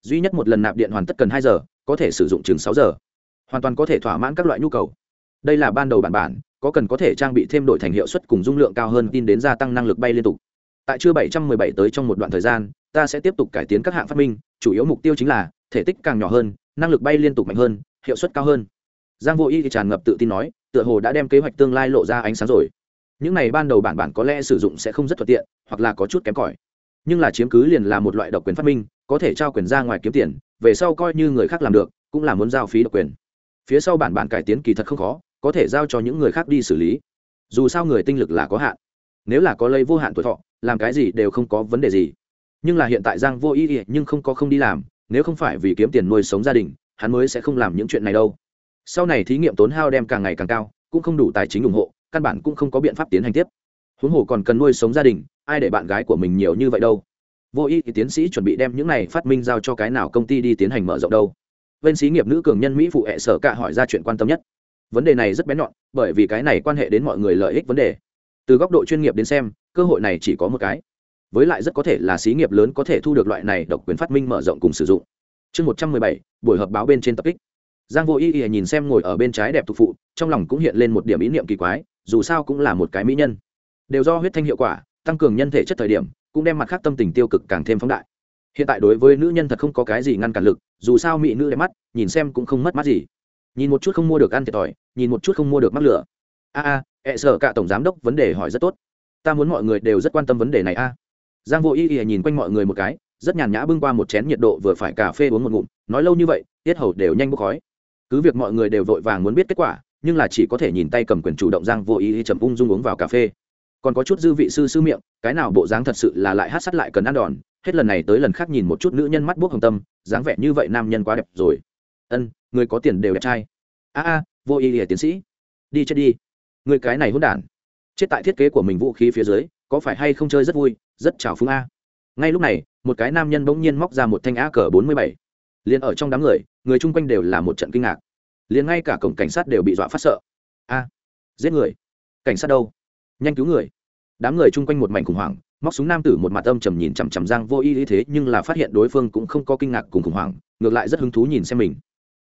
Duy nhất một lần nạp điện hoàn tất cần hai giờ, có thể sử dụng chừng sáu giờ. Hoàn toàn có thể thỏa mãn các loại nhu cầu. Đây là ban đầu bản bản, có cần có thể trang bị thêm đổi thành hiệu suất cùng dung lượng cao hơn, tin đến gia tăng năng lực bay liên tục. Tại chưa 717 tới trong một đoạn thời gian, ta sẽ tiếp tục cải tiến các hạng phát minh, chủ yếu mục tiêu chính là, thể tích càng nhỏ hơn, năng lực bay liên tục mạnh hơn, hiệu suất cao hơn. Giang vô y thì tràn ngập tự tin nói, tựa hồ đã đem kế hoạch tương lai lộ ra ánh sáng rồi những này ban đầu bản bản có lẽ sử dụng sẽ không rất thuận tiện, hoặc là có chút kém cỏi. Nhưng là chiếm cứ liền là một loại độc quyền phát minh, có thể trao quyền ra ngoài kiếm tiền, về sau coi như người khác làm được, cũng là muốn giao phí độc quyền. Phía sau bản bản cải tiến kỳ thật không khó, có thể giao cho những người khác đi xử lý. Dù sao người tinh lực là có hạn. Nếu là có lấy vô hạn tuổi thọ, làm cái gì đều không có vấn đề gì. Nhưng là hiện tại giang vô ý ý nhưng không có không đi làm, nếu không phải vì kiếm tiền nuôi sống gia đình, hắn mới sẽ không làm những chuyện này đâu. Sau này thí nghiệm tốn hao đem càng ngày càng cao, cũng không đủ tài chính ủng hộ căn bản cũng không có biện pháp tiến hành tiếp. Huống hồ còn cần nuôi sống gia đình, ai để bạn gái của mình nhiều như vậy đâu? Vô ý thì tiến sĩ chuẩn bị đem những này phát minh giao cho cái nào công ty đi tiến hành mở rộng đâu. Bên xí nghiệp nữ cường nhân mỹ phụ hệ sở cả hỏi ra chuyện quan tâm nhất. Vấn đề này rất bén nhọn, bởi vì cái này quan hệ đến mọi người lợi ích vấn đề. Từ góc độ chuyên nghiệp đến xem, cơ hội này chỉ có một cái. Với lại rất có thể là xí nghiệp lớn có thể thu được loại này độc quyền phát minh mở rộng cùng sử dụng. Chương một trăm mười bảy, buổi họp báo bên trên tập kích. Giang vô y y nhìn xem ngồi ở bên trái đẹp thục phụ, trong lòng cũng hiện lên một điểm ý niệm kỳ quái dù sao cũng là một cái mỹ nhân. Đều do huyết thanh hiệu quả, tăng cường nhân thể chất thời điểm, cũng đem mặt khác tâm tình tiêu cực càng thêm phóng đại. Hiện tại đối với nữ nhân thật không có cái gì ngăn cản lực, dù sao mỹ nữ đẹp mắt, nhìn xem cũng không mất mắt gì. Nhìn một chút không mua được ăn thiệt thòi, nhìn một chút không mua được mắc lửa. A a, ẹ sợ cả tổng giám đốc vấn đề hỏi rất tốt. Ta muốn mọi người đều rất quan tâm vấn đề này a. Giang vô y y nhìn quanh mọi người một cái, rất nhàn nhã bưng qua một chén nhiệt độ vừa phải cà phê uống một ngụm, nói lâu như vậy, tiết hầu đều nhanh bốc khói. Cứ việc mọi người đều vội vàng muốn biết kết quả nhưng là chỉ có thể nhìn tay cầm quyền chủ động giang vô ý y chầm ung dung uống vào cà phê. Còn có chút dư vị sư sư miệng, cái nào bộ dáng thật sự là lại hát sắt lại cần ăn đòn, hết lần này tới lần khác nhìn một chút nữ nhân mắt buốc hồng tâm, dáng vẻ như vậy nam nhân quá đẹp rồi. Ân, người có tiền đều đẹp trai. A a, vô ý ỉa tiến sĩ. Đi chết đi. Người cái này hôn đản. Chết tại thiết kế của mình vũ khí phía dưới, có phải hay không chơi rất vui, rất chào phúng a? Ngay lúc này, một cái nam nhân bỗng nhiên móc ra một thanh a cờ bốn mươi bảy. Liền ở trong đám người người chung quanh đều là một trận kinh ngạc liền ngay cả cổng cảnh sát đều bị dọa phát sợ. A, giết người. Cảnh sát đâu? Nhanh cứu người. Đám người chung quanh một mảnh khủng hoảng, móc súng nam tử một mặt âm trầm nhìn chằm chằm giang vô y lý thế, nhưng là phát hiện đối phương cũng không có kinh ngạc cùng khủng hoảng, ngược lại rất hứng thú nhìn xem mình.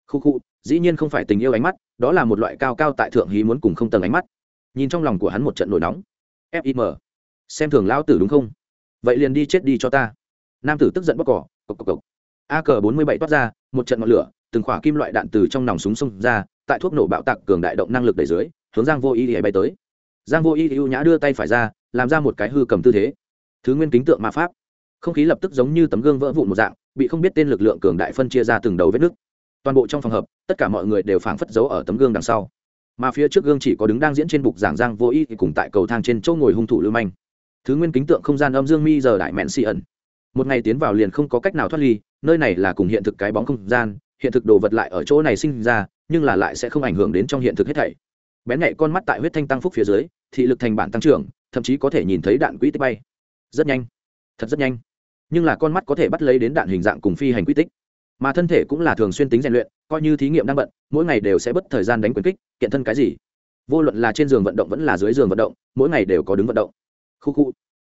Khu khu dĩ nhiên không phải tình yêu ánh mắt, đó là một loại cao cao tại thượng hí muốn cùng không tầng ánh mắt. Nhìn trong lòng của hắn một trận nổi nóng. Fim xem thường lão tử đúng không? Vậy liền đi chết đi cho ta. Nam tử tức giận bóc cỏ, cộc cộc cộc. A cờ bốn mươi bảy toát ra, một trận ngọn lửa từng khỏa kim loại đạn từ trong nòng súng xông ra, tại thuốc nổ bạo tạc cường đại động năng lực đẩy dưới, hướng giang vô y y bay tới. Giang vô y ưu nhã đưa tay phải ra, làm ra một cái hư cầm tư thế. Thứ nguyên kính tượng ma pháp. Không khí lập tức giống như tấm gương vỡ vụn một dạng, bị không biết tên lực lượng cường đại phân chia ra từng đầu vết nứt. Toàn bộ trong phòng hợp, tất cả mọi người đều phảng phất giấu ở tấm gương đằng sau. Mà phía trước gương chỉ có đứng đang diễn trên bục giảng giang vô ý thì cùng tại cầu thang trên chỗ ngồi hung thủ lưu manh. Thứ nguyên kính tượng không gian âm dương mi giờ đại mẹn xì ẩn. Một ngày tiến vào liền không có cách nào thoát ly, nơi này là cùng hiện thực cái bóng không gian hiện thực đồ vật lại ở chỗ này sinh ra, nhưng là lại sẽ không ảnh hưởng đến trong hiện thực hết thảy. Bén nhạy con mắt tại huyết thanh tăng phúc phía dưới, thị lực thành bản tăng trưởng, thậm chí có thể nhìn thấy đạn quỹ tích bay. Rất nhanh. Thật rất nhanh. Nhưng là con mắt có thể bắt lấy đến đạn hình dạng cùng phi hành quy tích. Mà thân thể cũng là thường xuyên tính rèn luyện, coi như thí nghiệm đang bận, mỗi ngày đều sẽ bất thời gian đánh quyền kích, kiện thân cái gì. Vô luận là trên giường vận động vẫn là dưới giường vận động, mỗi ngày đều có đứng vận động. Khu khu.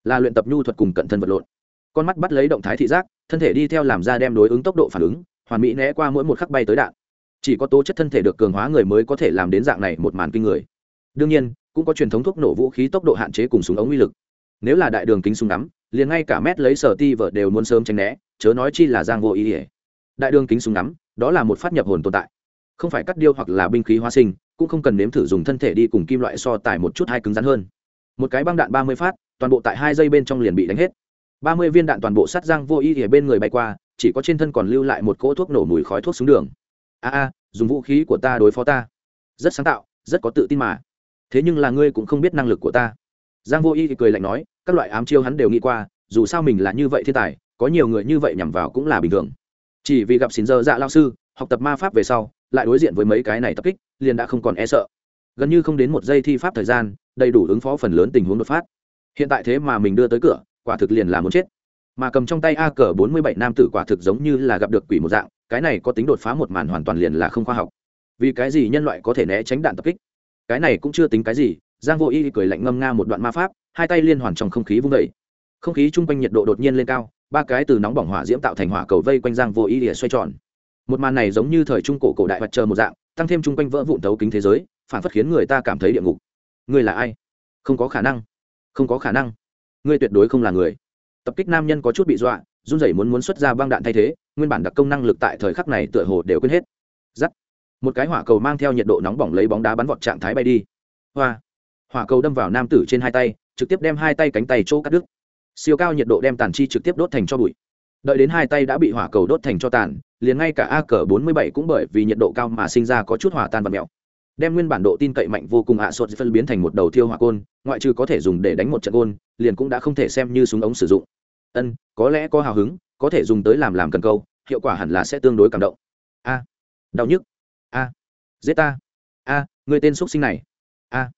Là luyện tập nhu thuật cùng cận thân vật lộn. Con mắt bắt lấy động thái thị giác, thân thể đi theo làm ra đem đối ứng tốc độ phản ứng hoàn mỹ né qua mỗi một khắc bay tới đạn. Chỉ có tố chất thân thể được cường hóa người mới có thể làm đến dạng này một màn kinh người. Đương nhiên, cũng có truyền thống thuốc nổ vũ khí tốc độ hạn chế cùng súng ống uy lực. Nếu là đại đường kính súng ngắm, liền ngay cả mét lấy sở ti vợ đều muốn sớm tránh né, chớ nói chi là giang vô ý ỉa đại đường kính súng ngắm, đó là một phát nhập hồn tồn tại. Không phải cắt điêu hoặc là binh khí hóa sinh, cũng không cần nếm thử dùng thân thể đi cùng kim loại so tài một chút hay cứng rắn hơn. Một cái băng đạn ba mươi phát, toàn bộ tại hai giây bên trong liền bị đánh hết. Ba mươi viên đạn toàn bộ sát giang vô ý ỉa bên người bay qua chỉ có trên thân còn lưu lại một cỗ thuốc nổ mùi khói thuốc xuống đường. A a, dùng vũ khí của ta đối phó ta. Rất sáng tạo, rất có tự tin mà. Thế nhưng là ngươi cũng không biết năng lực của ta. Giang vô y thì cười lạnh nói, các loại ám chiêu hắn đều nghĩ qua, dù sao mình là như vậy thiên tài, có nhiều người như vậy nhằm vào cũng là bình thường. Chỉ vì gặp xin giờ dạ lao sư, học tập ma pháp về sau, lại đối diện với mấy cái này tập kích, liền đã không còn e sợ. Gần như không đến một giây thi pháp thời gian, đầy đủ ứng phó phần lớn tình huống đột phát. Hiện tại thế mà mình đưa tới cửa, quả thực liền là muốn chết mà cầm trong tay a cờ bốn mươi bảy nam tử quả thực giống như là gặp được quỷ một dạng, cái này có tính đột phá một màn hoàn toàn liền là không khoa học. Vì cái gì nhân loại có thể né tránh đạn tập kích? Cái này cũng chưa tính cái gì, giang vô y cười lạnh ngâm nga một đoạn ma pháp, hai tay liên hoàn trong không khí vung vẩy không khí chung quanh nhiệt độ đột nhiên lên cao, ba cái từ nóng bỏng hỏa diễm tạo thành hỏa cầu vây quanh giang vô y lìa xoay tròn. Một màn này giống như thời trung cổ cổ đại mặt trời một dạng, tăng thêm chung quanh vỡ vụn tấu kính thế giới, phản phất khiến người ta cảm thấy địa ngục. Người là ai? Không có khả năng. Không có khả năng. Ngươi tuyệt đối không là người tập kích nam nhân có chút bị dọa, run rẩy muốn muốn xuất ra băng đạn thay thế, nguyên bản đặc công năng lực tại thời khắc này tựa hồ đều quên hết. Giắt. Một cái hỏa cầu mang theo nhiệt độ nóng bỏng lấy bóng đá bắn vọt trạng thái bay đi. Hoa. Hỏa cầu đâm vào nam tử trên hai tay, trực tiếp đem hai tay cánh tay chỗ cắt đứt. Siêu cao nhiệt độ đem tàn chi trực tiếp đốt thành cho bụi. Đợi đến hai tay đã bị hỏa cầu đốt thành cho tàn, liền ngay cả a cờ bốn mươi bảy cũng bởi vì nhiệt độ cao mà sinh ra có chút hỏa tan và mèo đem nguyên bản độ tin cậy mạnh vô cùng ạ à sốt phân biến thành một đầu thiêu hỏa côn, ngoại trừ có thể dùng để đánh một trận côn liền cũng đã không thể xem như súng ống sử dụng ân, có lẽ có hào hứng, có thể dùng tới làm làm cần câu, hiệu quả hẳn là sẽ tương đối cảm động. A. Đau nhức. A. À. giết ta a, người tên x sinh này. A.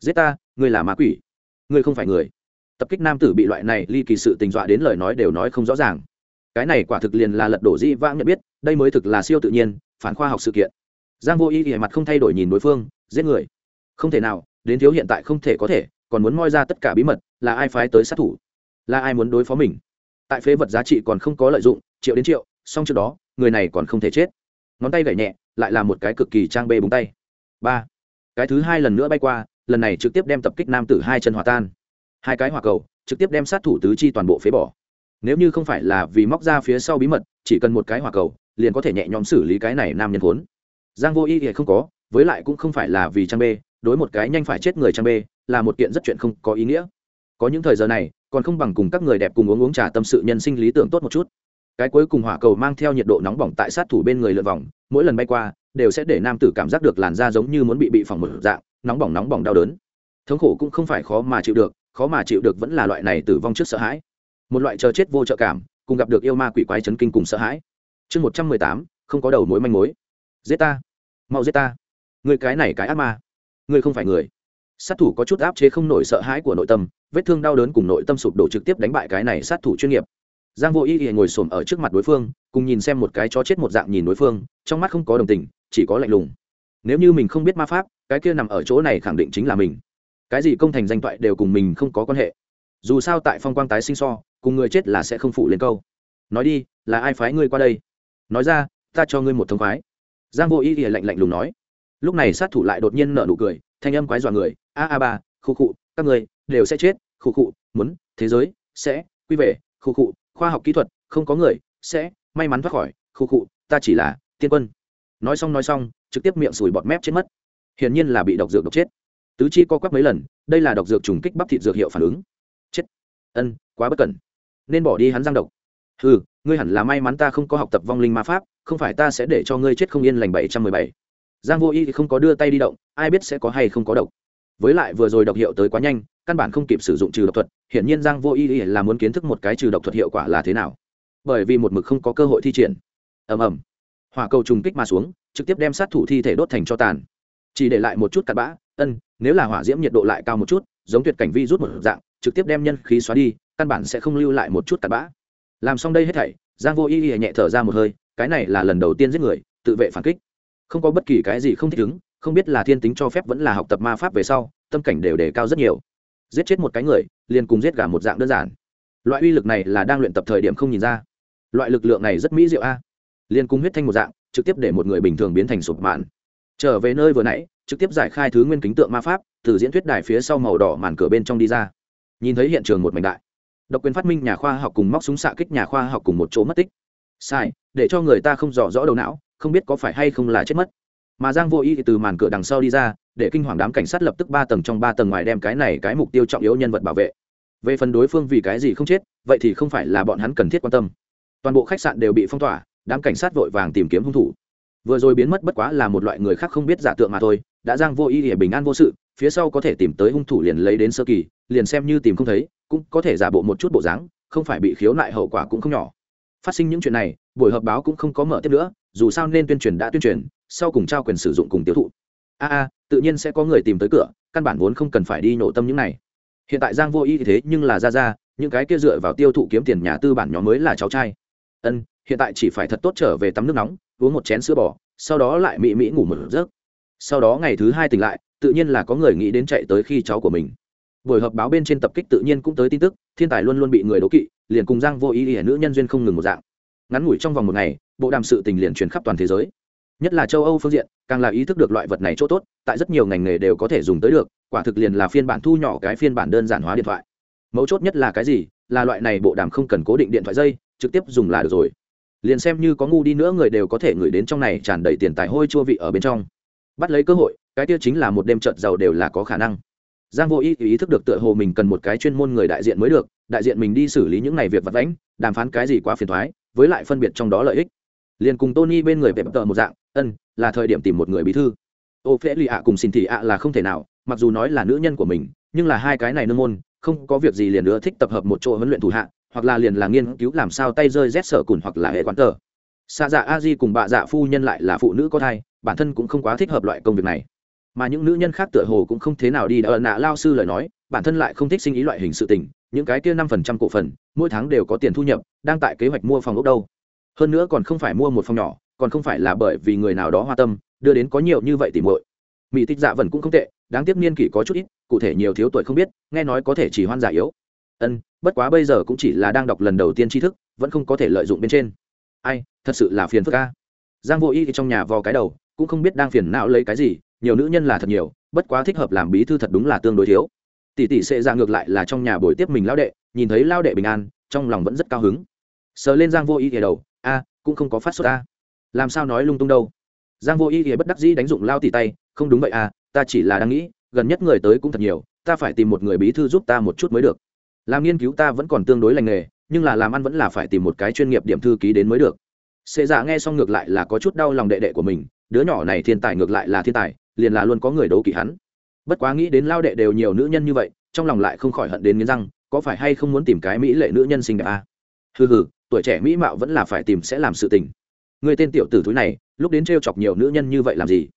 Giết ta người là ma quỷ. Người không phải người. Tập kích nam tử bị loại này ly kỳ sự tình dọa đến lời nói đều nói không rõ ràng. Cái này quả thực liền là lật đổ dĩ vãng nhận biết, đây mới thực là siêu tự nhiên, phản khoa học sự kiện. Giang vô y thì mặt không thay đổi nhìn đối phương, giết người. Không thể nào, đến thiếu hiện tại không thể có thể, còn muốn moi ra tất cả bí mật, là ai phái tới sát thủ? Là ai muốn đối phó mình? Tại phế vật giá trị còn không có lợi dụng, triệu đến triệu song trước đó, người này còn không thể chết. Ngón tay gảy nhẹ, lại là một cái cực kỳ trang bê búng tay. Ba. Cái thứ hai lần nữa bay qua, lần này trực tiếp đem tập kích nam tử hai chân hòa tan. Hai cái hỏa cầu, trực tiếp đem sát thủ tứ chi toàn bộ phế bỏ. Nếu như không phải là vì móc ra phía sau bí mật, chỉ cần một cái hỏa cầu, liền có thể nhẹ nhõm xử lý cái này nam nhân vốn giang vô y thì không có, với lại cũng không phải là vì trang bê, đối một cái nhanh phải chết người trang bê, là một kiện rất chuyện không có ý nghĩa. Có những thời giờ này còn không bằng cùng các người đẹp cùng uống uống trà tâm sự nhân sinh lý tưởng tốt một chút. Cái cuối cùng hỏa cầu mang theo nhiệt độ nóng bỏng tại sát thủ bên người lượn vòng, mỗi lần bay qua, đều sẽ để nam tử cảm giác được làn da giống như muốn bị bị phỏng một dạng, nóng bỏng nóng bỏng đau đớn. Thống khổ cũng không phải khó mà chịu được, khó mà chịu được vẫn là loại này tử vong trước sợ hãi. Một loại chờ chết vô trợ cảm, cùng gặp được yêu ma quỷ quái chấn kinh cùng sợ hãi. Chương một trăm mười tám, không có đầu mối manh mối. Giết ta. Mau giết ta. Người cái này cái ác ma. Người không phải người. Sát thủ có chút áp chế không nổi sợ hãi của nội tâm vết thương đau đớn cùng nội tâm sụp đổ trực tiếp đánh bại cái này sát thủ chuyên nghiệp. Giang vô ý ý ngồi xổm ở trước mặt đối phương, cùng nhìn xem một cái chó chết một dạng nhìn đối phương, trong mắt không có đồng tình, chỉ có lạnh lùng. Nếu như mình không biết ma pháp, cái kia nằm ở chỗ này khẳng định chính là mình. Cái gì công thành danh toại đều cùng mình không có quan hệ. Dù sao tại phong quang tái sinh so, cùng người chết là sẽ không phụ lên câu. Nói đi, là ai phái ngươi qua đây? Nói ra, ta cho ngươi một thông khoái. Giang vô ý ý lạnh lạnh lùng nói. Lúc này sát thủ lại đột nhiên nở nụ cười, thanh âm quái dọa người. A a ba khu cụ, các người đều sẽ chết khu cụ muốn thế giới sẽ quy về khu cụ khoa học kỹ thuật không có người sẽ may mắn thoát khỏi khu cụ ta chỉ là tiên quân. Nói xong nói xong trực tiếp miệng sùi bọt mép chết mất. Hiển nhiên là bị độc dược độc chết. Tứ chi co quắp mấy lần đây là độc dược trùng kích bắp thịt dược hiệu phản ứng. Chết. Ân quá bất cẩn. Nên bỏ đi hắn giang độc. Ừ ngươi hẳn là may mắn ta không có học tập vong linh ma pháp không phải ta sẽ để cho ngươi chết không yên lành bảy trăm mười bảy. Giang vô y thì không có đưa tay đi động ai biết sẽ có hay không có độc với lại vừa rồi độc hiệu tới quá nhanh, căn bản không kịp sử dụng trừ độc thuật, hiển nhiên giang vô y là muốn kiến thức một cái trừ độc thuật hiệu quả là thế nào. Bởi vì một mực không có cơ hội thi triển. Ầm ầm. Hỏa cầu trùng kích mà xuống, trực tiếp đem sát thủ thi thể đốt thành cho tàn. Chỉ để lại một chút cặn bã, ân, nếu là hỏa diễm nhiệt độ lại cao một chút, giống tuyệt cảnh vi rút một dạng, trực tiếp đem nhân khí xóa đi, căn bản sẽ không lưu lại một chút cặn bã. Làm xong đây hết thảy, giang vô y y nhẹ thở ra một hơi, cái này là lần đầu tiên giết người, tự vệ phản kích. Không có bất kỳ cái gì không thích ứng không biết là thiên tính cho phép vẫn là học tập ma pháp về sau, tâm cảnh đều đề cao rất nhiều. Giết chết một cái người, liền cùng giết gà một dạng đơn giản. Loại uy lực này là đang luyện tập thời điểm không nhìn ra. Loại lực lượng này rất mỹ diệu a. Liền cùng huyết thanh một dạng, trực tiếp để một người bình thường biến thành sụp mạn. Trở về nơi vừa nãy, trực tiếp giải khai thứ nguyên kính tượng ma pháp, từ diễn thuyết đài phía sau màu đỏ màn cửa bên trong đi ra. Nhìn thấy hiện trường một mảnh đại. Độc quyền phát minh nhà khoa học cùng móc súng xạ kích nhà khoa học cùng một chỗ mất tích. Sai, để cho người ta không rõ rõ đầu não, không biết có phải hay không là chết mất mà giang vô ý từ màn cửa đằng sau đi ra, để kinh hoàng đám cảnh sát lập tức ba tầng trong ba tầng ngoài đem cái này cái mục tiêu trọng yếu nhân vật bảo vệ. Về phần đối phương vì cái gì không chết, vậy thì không phải là bọn hắn cần thiết quan tâm. Toàn bộ khách sạn đều bị phong tỏa, đám cảnh sát vội vàng tìm kiếm hung thủ. Vừa rồi biến mất bất quá là một loại người khác không biết giả tượng mà thôi, đã giang vô ý để bình an vô sự, phía sau có thể tìm tới hung thủ liền lấy đến sơ kỳ, liền xem như tìm không thấy, cũng có thể giả bộ một chút bộ dáng, không phải bị khiếu nại hậu quả cũng không nhỏ. Phát sinh những chuyện này, buổi họp báo cũng không có mở tiếp nữa, dù sao nên tuyên truyền đã tuyên truyền sau cùng trao quyền sử dụng cùng tiêu thụ. A a, tự nhiên sẽ có người tìm tới cửa, căn bản vốn không cần phải đi nổ tâm những này. Hiện tại giang vô y thế nhưng là ra ra, những cái kia dựa vào tiêu thụ kiếm tiền nhà tư bản nhóm mới là cháu trai. Ân, hiện tại chỉ phải thật tốt trở về tắm nước nóng, uống một chén sữa bò, sau đó lại mị mị ngủ một giấc. Sau đó ngày thứ hai tỉnh lại, tự nhiên là có người nghĩ đến chạy tới khi cháu của mình. Buổi họp báo bên trên tập kích tự nhiên cũng tới tin tức, thiên tài luôn luôn bị người đố kỵ, liền cùng giang vô ý ỉa nữ nhân duyên không ngừng một dạng. Ngắn ngủi trong vòng một ngày, bộ đàm sự tình liền truyền khắp toàn thế giới nhất là châu âu phương diện, càng là ý thức được loại vật này chỗ tốt, tại rất nhiều ngành nghề đều có thể dùng tới được, quả thực liền là phiên bản thu nhỏ cái phiên bản đơn giản hóa điện thoại. Mấu chốt nhất là cái gì? Là loại này bộ đàm không cần cố định điện thoại dây, trực tiếp dùng là được rồi. Liền xem như có ngu đi nữa người đều có thể gửi đến trong này tràn đầy tiền tài hôi chua vị ở bên trong. Bắt lấy cơ hội, cái tiêu chính là một đêm trợt giàu đều là có khả năng. Giang vô ý ý thức được tựa hồ mình cần một cái chuyên môn người đại diện mới được, đại diện mình đi xử lý những này việc vật vãnh, đàm phán cái gì quá phiền thoái, với lại phân biệt trong đó lợi ích. Liền cùng tony bên người vẹp tờ một dạng ân, là thời điểm tìm một người bí thư. Ô phễ lì ạ cùng xin thị ạ là không thể nào, mặc dù nói là nữ nhân của mình, nhưng là hai cái này nương môn, không có việc gì liền nữa thích tập hợp một chỗ huấn luyện thủ hạ, hoặc là liền là nghiên cứu làm sao tay rơi rét sở cùn hoặc là hệ quán tờ. Xa dạ a di cùng bà dạ phu nhân lại là phụ nữ có thai, bản thân cũng không quá thích hợp loại công việc này. Mà những nữ nhân khác tựa hồ cũng không thế nào đi đỡ nạ lao sư lời nói, bản thân lại không thích sinh ý loại hình sự tình, những cái kia năm phần trăm cổ phần, mỗi tháng đều có tiền thu nhập, đang tại kế hoạch mua phòng ốc đâu. Hơn nữa còn không phải mua một phòng nhỏ còn không phải là bởi vì người nào đó hoa tâm, đưa đến có nhiều như vậy tìm muội. Mỹ tích dạ vần cũng không tệ, đáng tiếc niên kỷ có chút ít, cụ thể nhiều thiếu tuổi không biết, nghe nói có thể chỉ hoan giả yếu. Ân, bất quá bây giờ cũng chỉ là đang đọc lần đầu tiên tri thức, vẫn không có thể lợi dụng bên trên. Ai, thật sự là phiền phức ca giang vô y trong nhà vò cái đầu, cũng không biết đang phiền não lấy cái gì, nhiều nữ nhân là thật nhiều, bất quá thích hợp làm bí thư thật đúng là tương đối thiếu. Tỷ tỷ sẽ ra ngược lại là trong nhà buổi tiếp mình lao đệ, nhìn thấy lao đệ bình an, trong lòng vẫn rất cao hứng. Sờ lên giang vô y thì đầu, a, cũng không có phát xuất a làm sao nói lung tung đâu. Giang vô ý thì bất đắc dĩ đánh dụng lao tỉ tay, không đúng vậy à ta chỉ là đang nghĩ, gần nhất người tới cũng thật nhiều, ta phải tìm một người bí thư giúp ta một chút mới được. Làm nghiên cứu ta vẫn còn tương đối lành nghề, nhưng là làm ăn vẫn là phải tìm một cái chuyên nghiệp điểm thư ký đến mới được. Sệ dạ nghe xong ngược lại là có chút đau lòng đệ đệ của mình, đứa nhỏ này thiên tài ngược lại là thiên tài, liền là luôn có người đấu kỵ hắn. Bất quá nghĩ đến lao đệ đều nhiều nữ nhân như vậy, trong lòng lại không khỏi hận đến nghiến răng, có phải hay không muốn tìm cái mỹ lệ nữ nhân xinh đẹp à? hừ hừ, tuổi trẻ mỹ mạo vẫn là phải tìm sẽ làm sự tình người tên tiểu tử thúi này, lúc đến t chọc nhiều nữ nhân như vậy làm gì?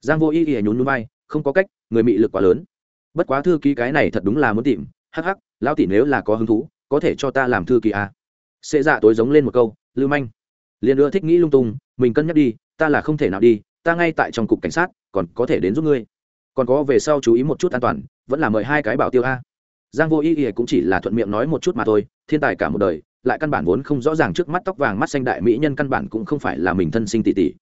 Giang vô y y nhún núi bay, không có cách, người mị lực quá lớn. Bất quá thư ký cái này thật đúng là muốn tìm. Hắc hắc, lão tỷ nếu là có hứng thú, có thể cho ta làm thư ký à. xê dạ tối giống lên một câu, lưu manh. Liền ưa thích nghĩ lung tung, mình cân nhắc đi, ta là không thể nào đi, ta ngay tại trong cục cảnh sát, còn có thể đến giúp ngươi. Còn có về sau chú ý một chút an toàn, vẫn là mời hai cái bảo tiêu a. Giang vô y y cũng chỉ là thuận miệng nói một chút mà thôi, thiên tài cả một đời lại căn bản vốn không rõ ràng trước mắt tóc vàng mắt xanh đại mỹ nhân căn bản cũng không phải là mình thân sinh tỷ tỷ.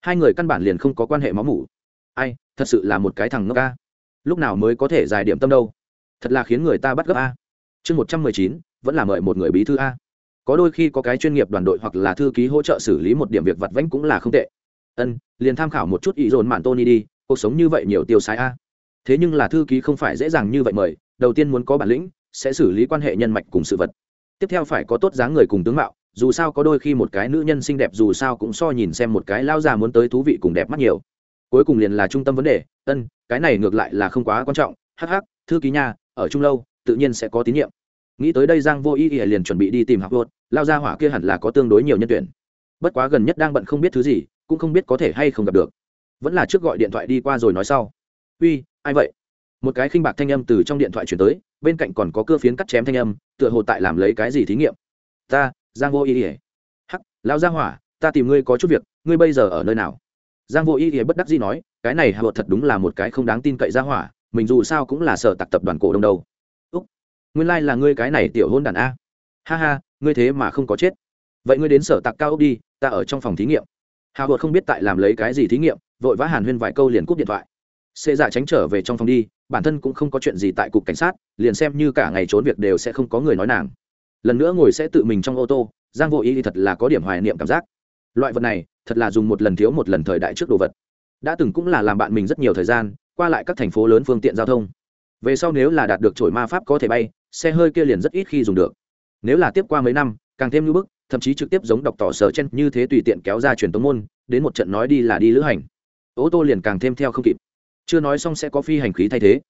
Hai người căn bản liền không có quan hệ máu mủ. Ai, thật sự là một cái thằng ngốc a. Lúc nào mới có thể dài điểm tâm đâu? Thật là khiến người ta bắt gấp a. Chương một trăm mười chín, vẫn là mời một người bí thư a. Có đôi khi có cái chuyên nghiệp đoàn đội hoặc là thư ký hỗ trợ xử lý một điểm việc vặt vãnh cũng là không tệ. Ân, liền tham khảo một chút ý dồn mạn tony đi, cuộc sống như vậy nhiều tiêu sái a. Thế nhưng là thư ký không phải dễ dàng như vậy mời, đầu tiên muốn có bản lĩnh, sẽ xử lý quan hệ nhân mạch cùng sự vật tiếp theo phải có tốt dáng người cùng tướng mạo, dù sao có đôi khi một cái nữ nhân xinh đẹp dù sao cũng so nhìn xem một cái lao già muốn tới thú vị cùng đẹp mắt nhiều. Cuối cùng liền là trung tâm vấn đề, ân, cái này ngược lại là không quá quan trọng hh thư ký nha, ở trung lâu, tự nhiên sẽ có tín nhiệm. Nghĩ tới đây giang vô ý ỉa liền chuẩn bị đi tìm học vột lao ra hỏa kia hẳn là có tương đối nhiều nhân tuyển. Bất quá gần nhất đang bận không biết thứ gì, cũng không biết có thể hay không gặp được. Vẫn là trước gọi điện thoại đi qua rồi nói sau. Uy, ai vậy? Một cái khinh bạc thanh âm từ trong điện thoại chuyển tới bên cạnh còn có cưa phiến cắt chém thanh âm, tựa hồ tại làm lấy cái gì thí nghiệm. Ta, giang vô Y ỉa hắc lao gia hỏa, ta tìm ngươi có chút việc, ngươi bây giờ ở nơi nào? Giang vô Y ỉa bất đắc dĩ nói, cái này hạ thật đúng là một cái không đáng tin cậy gia hỏa, mình dù sao cũng là sở tặc tập đoàn cổ đông đâu. Úc, nguyên lai là ngươi cái này tiểu hôn đàn a. Ha ha, ngươi thế mà không có chết. Vậy ngươi đến sở tặc cao ốc đi, ta ở trong phòng thí nghiệm. Hạ hột không biết tại làm lấy cái gì thí nghiệm, vội vã hàn huyên vài câu liền cúp điện thoại. Xê dạ tránh trở về trong phòng đi bản thân cũng không có chuyện gì tại cục cảnh sát, liền xem như cả ngày trốn việc đều sẽ không có người nói nàng. Lần nữa ngồi sẽ tự mình trong ô tô, giang vô ý thì thật là có điểm hoài niệm cảm giác. Loại vật này, thật là dùng một lần thiếu một lần thời đại trước đồ vật. Đã từng cũng là làm bạn mình rất nhiều thời gian, qua lại các thành phố lớn phương tiện giao thông. Về sau nếu là đạt được trổi ma pháp có thể bay, xe hơi kia liền rất ít khi dùng được. Nếu là tiếp qua mấy năm, càng thêm như bức, thậm chí trực tiếp giống đọc tỏ sở chen như thế tùy tiện kéo ra truyền tống môn, đến một trận nói đi là đi lữ hành. Ô tô liền càng thêm theo không kịp chưa nói xong sẽ có phi hành khí thay thế.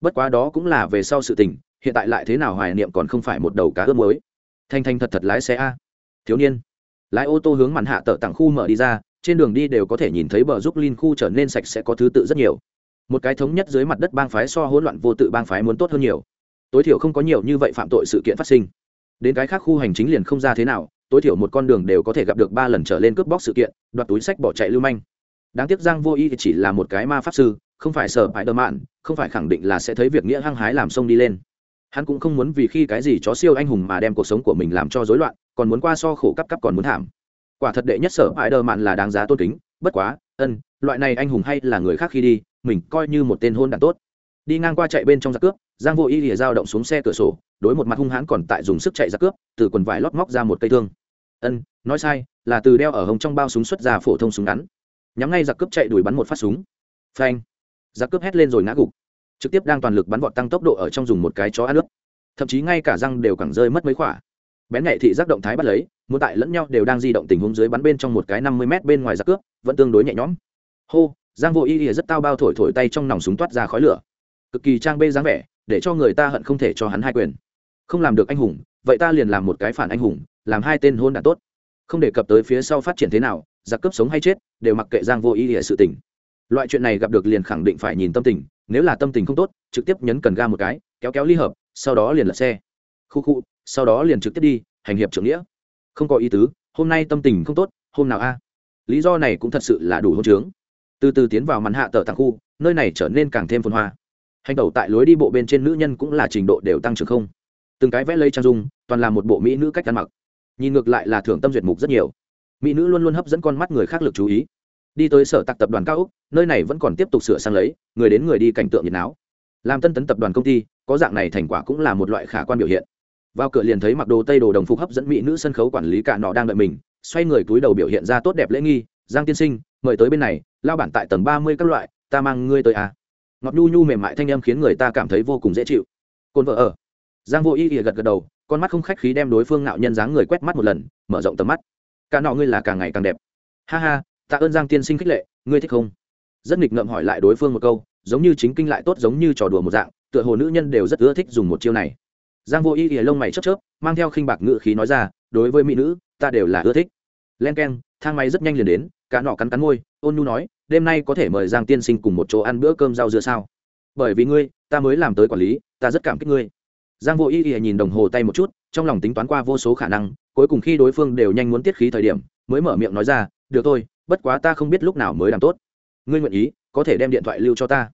Bất quá đó cũng là về sau sự tình, hiện tại lại thế nào hoài niệm còn không phải một đầu cá ướp mới thanh thanh thật thật lái xe a. Thiếu niên. Lái ô tô hướng màn hạ tợ tặng khu mở đi ra, trên đường đi đều có thể nhìn thấy bờ giúp linh khu trở nên sạch sẽ có thứ tự rất nhiều. Một cái thống nhất dưới mặt đất bang phái so hỗn loạn vô tự bang phái muốn tốt hơn nhiều. Tối thiểu không có nhiều như vậy phạm tội sự kiện phát sinh. Đến cái khác khu hành chính liền không ra thế nào, tối thiểu một con đường đều có thể gặp được ba lần trở lên cướp bóc sự kiện, đoạt túi sách bỏ chạy lưu manh. Đáng tiếc giang vô y chỉ là một cái ma pháp sư không phải sở phải đờ mạn, không phải khẳng định là sẽ thấy việc nghĩa hăng hái làm sông đi lên. Hắn cũng không muốn vì khi cái gì chó siêu anh hùng mà đem cuộc sống của mình làm cho rối loạn, còn muốn qua so khổ cấp cấp còn muốn thảm. Quả thật đệ nhất sở hãi đờ mạn là đáng giá tôn kính, bất quá, ân, loại này anh hùng hay là người khác khi đi, mình coi như một tên hôn đàn tốt. Đi ngang qua chạy bên trong giặc cướp, giang vô y lìa dao động xuống xe cửa sổ, đối một mặt hung hãn còn tại dùng sức chạy giặc cướp, từ quần vải lót móc ra một cây thương. Ân, nói sai, là từ đeo ở hông trong bao súng xuất ra phổ thông súng ngắn. Nhắm ngay giặc cướp chạy đuổi bắn một phát súng. Phanh giặc cướp hét lên rồi ngã gục. Trực tiếp đang toàn lực bắn vọt tăng tốc độ ở trong dùng một cái chó ăn ướt. Thậm chí ngay cả răng đều cẳng rơi mất mấy khỏa. Bén nhạy thị giác động thái bắt lấy, muốn tại lẫn nhau đều đang di động tình huống dưới bắn bên trong một cái năm mươi m bên ngoài giặc cướp, vẫn tương đối nhẹ nhõm. Hô giang vô y ỉa rất tao bao thổi thổi tay trong nòng súng toát ra khói lửa. Cực kỳ trang bê dáng vẻ, để cho người ta hận không thể cho hắn hai quyền. Không làm được anh hùng, vậy ta liền làm một cái phản anh hùng, làm hai tên hôn đ tốt. Không đề cập tới phía sau phát triển thế nào, giặc cướp sống hay chết, đều mặc kệ giang vô y ỉa sự tình loại chuyện này gặp được liền khẳng định phải nhìn tâm tình, nếu là tâm tình không tốt, trực tiếp nhấn cần ga một cái, kéo kéo ly hợp, sau đó liền lật xe. Khu khu, sau đó liền trực tiếp đi, hành hiệp trưởng nghĩa. Không có ý tứ, hôm nay tâm tình không tốt, hôm nào a? Lý do này cũng thật sự là đủ hôn trướng. Từ từ tiến vào màn hạ tờ thằng khu, nơi này trở nên càng thêm phồn hoa. Hành tẩu tại lối đi bộ bên trên nữ nhân cũng là trình độ đều tăng trưởng không. Từng cái vẽ lây trang dung, toàn là một bộ mỹ nữ cách ăn mặc. Nhìn ngược lại là thưởng tâm duyệt mục rất nhiều. Mỹ nữ luôn luôn hấp dẫn con mắt người khác lực chú ý đi tới sở tạc tập đoàn cao úc, nơi này vẫn còn tiếp tục sửa sang lấy, người đến người đi cảnh tượng nhiệt náo. Làm tân tấn tập đoàn công ty, có dạng này thành quả cũng là một loại khả quan biểu hiện. Vào cửa liền thấy mặc đồ tây đồ đồng phục hấp dẫn mỹ nữ sân khấu quản lý cả nọ đang đợi mình, xoay người túi đầu biểu hiện ra tốt đẹp lễ nghi, giang tiên sinh, mời tới bên này, lao bản tại tầng ba mươi các loại, ta mang ngươi tới à. ngọt nhu nhu mềm mại thanh em khiến người ta cảm thấy vô cùng dễ chịu. Cồn vợ ở. Giang vô y ỉa gật gật đầu, con mắt không khách khí đem đối phương ngạo nhân dáng người quét mắt một lần, mở rộng tầm mắt. Cả nọ ngươi là càng ngày càng đẹp. Ha ha tạ ơn giang tiên sinh khích lệ, ngươi thích không? Rất nghịch ngợm hỏi lại đối phương một câu, giống như chính kinh lại tốt giống như trò đùa một dạng, tựa hồ nữ nhân đều rất ưa thích dùng một chiêu này. Giang vô y ỉa lông mày chớp chớp, mang theo khinh bạc ngự khí nói ra, đối với mỹ nữ, ta đều là ưa thích. Len k e n thang máy rất nhanh liền đến, cả nọ cắn cắn môi, ôn nhu nói, đêm nay có thể mời giang tiên sinh cùng một chỗ ăn bữa cơm rau dưa sao? Bởi vì ngươi, ta mới làm tới quản lý, ta rất cảm kích ngươi. Giang vô y ỉa nhìn đồng hồ tay một chút, trong lòng tính toán qua vô số khả năng, cuối cùng khi đối phương đều nhanh muốn tiết khí thời điểm, mới mở miệng nói ra, được thôi bất quá ta không biết lúc nào mới làm tốt. Ngươi nguyện ý, có thể đem điện thoại lưu cho ta.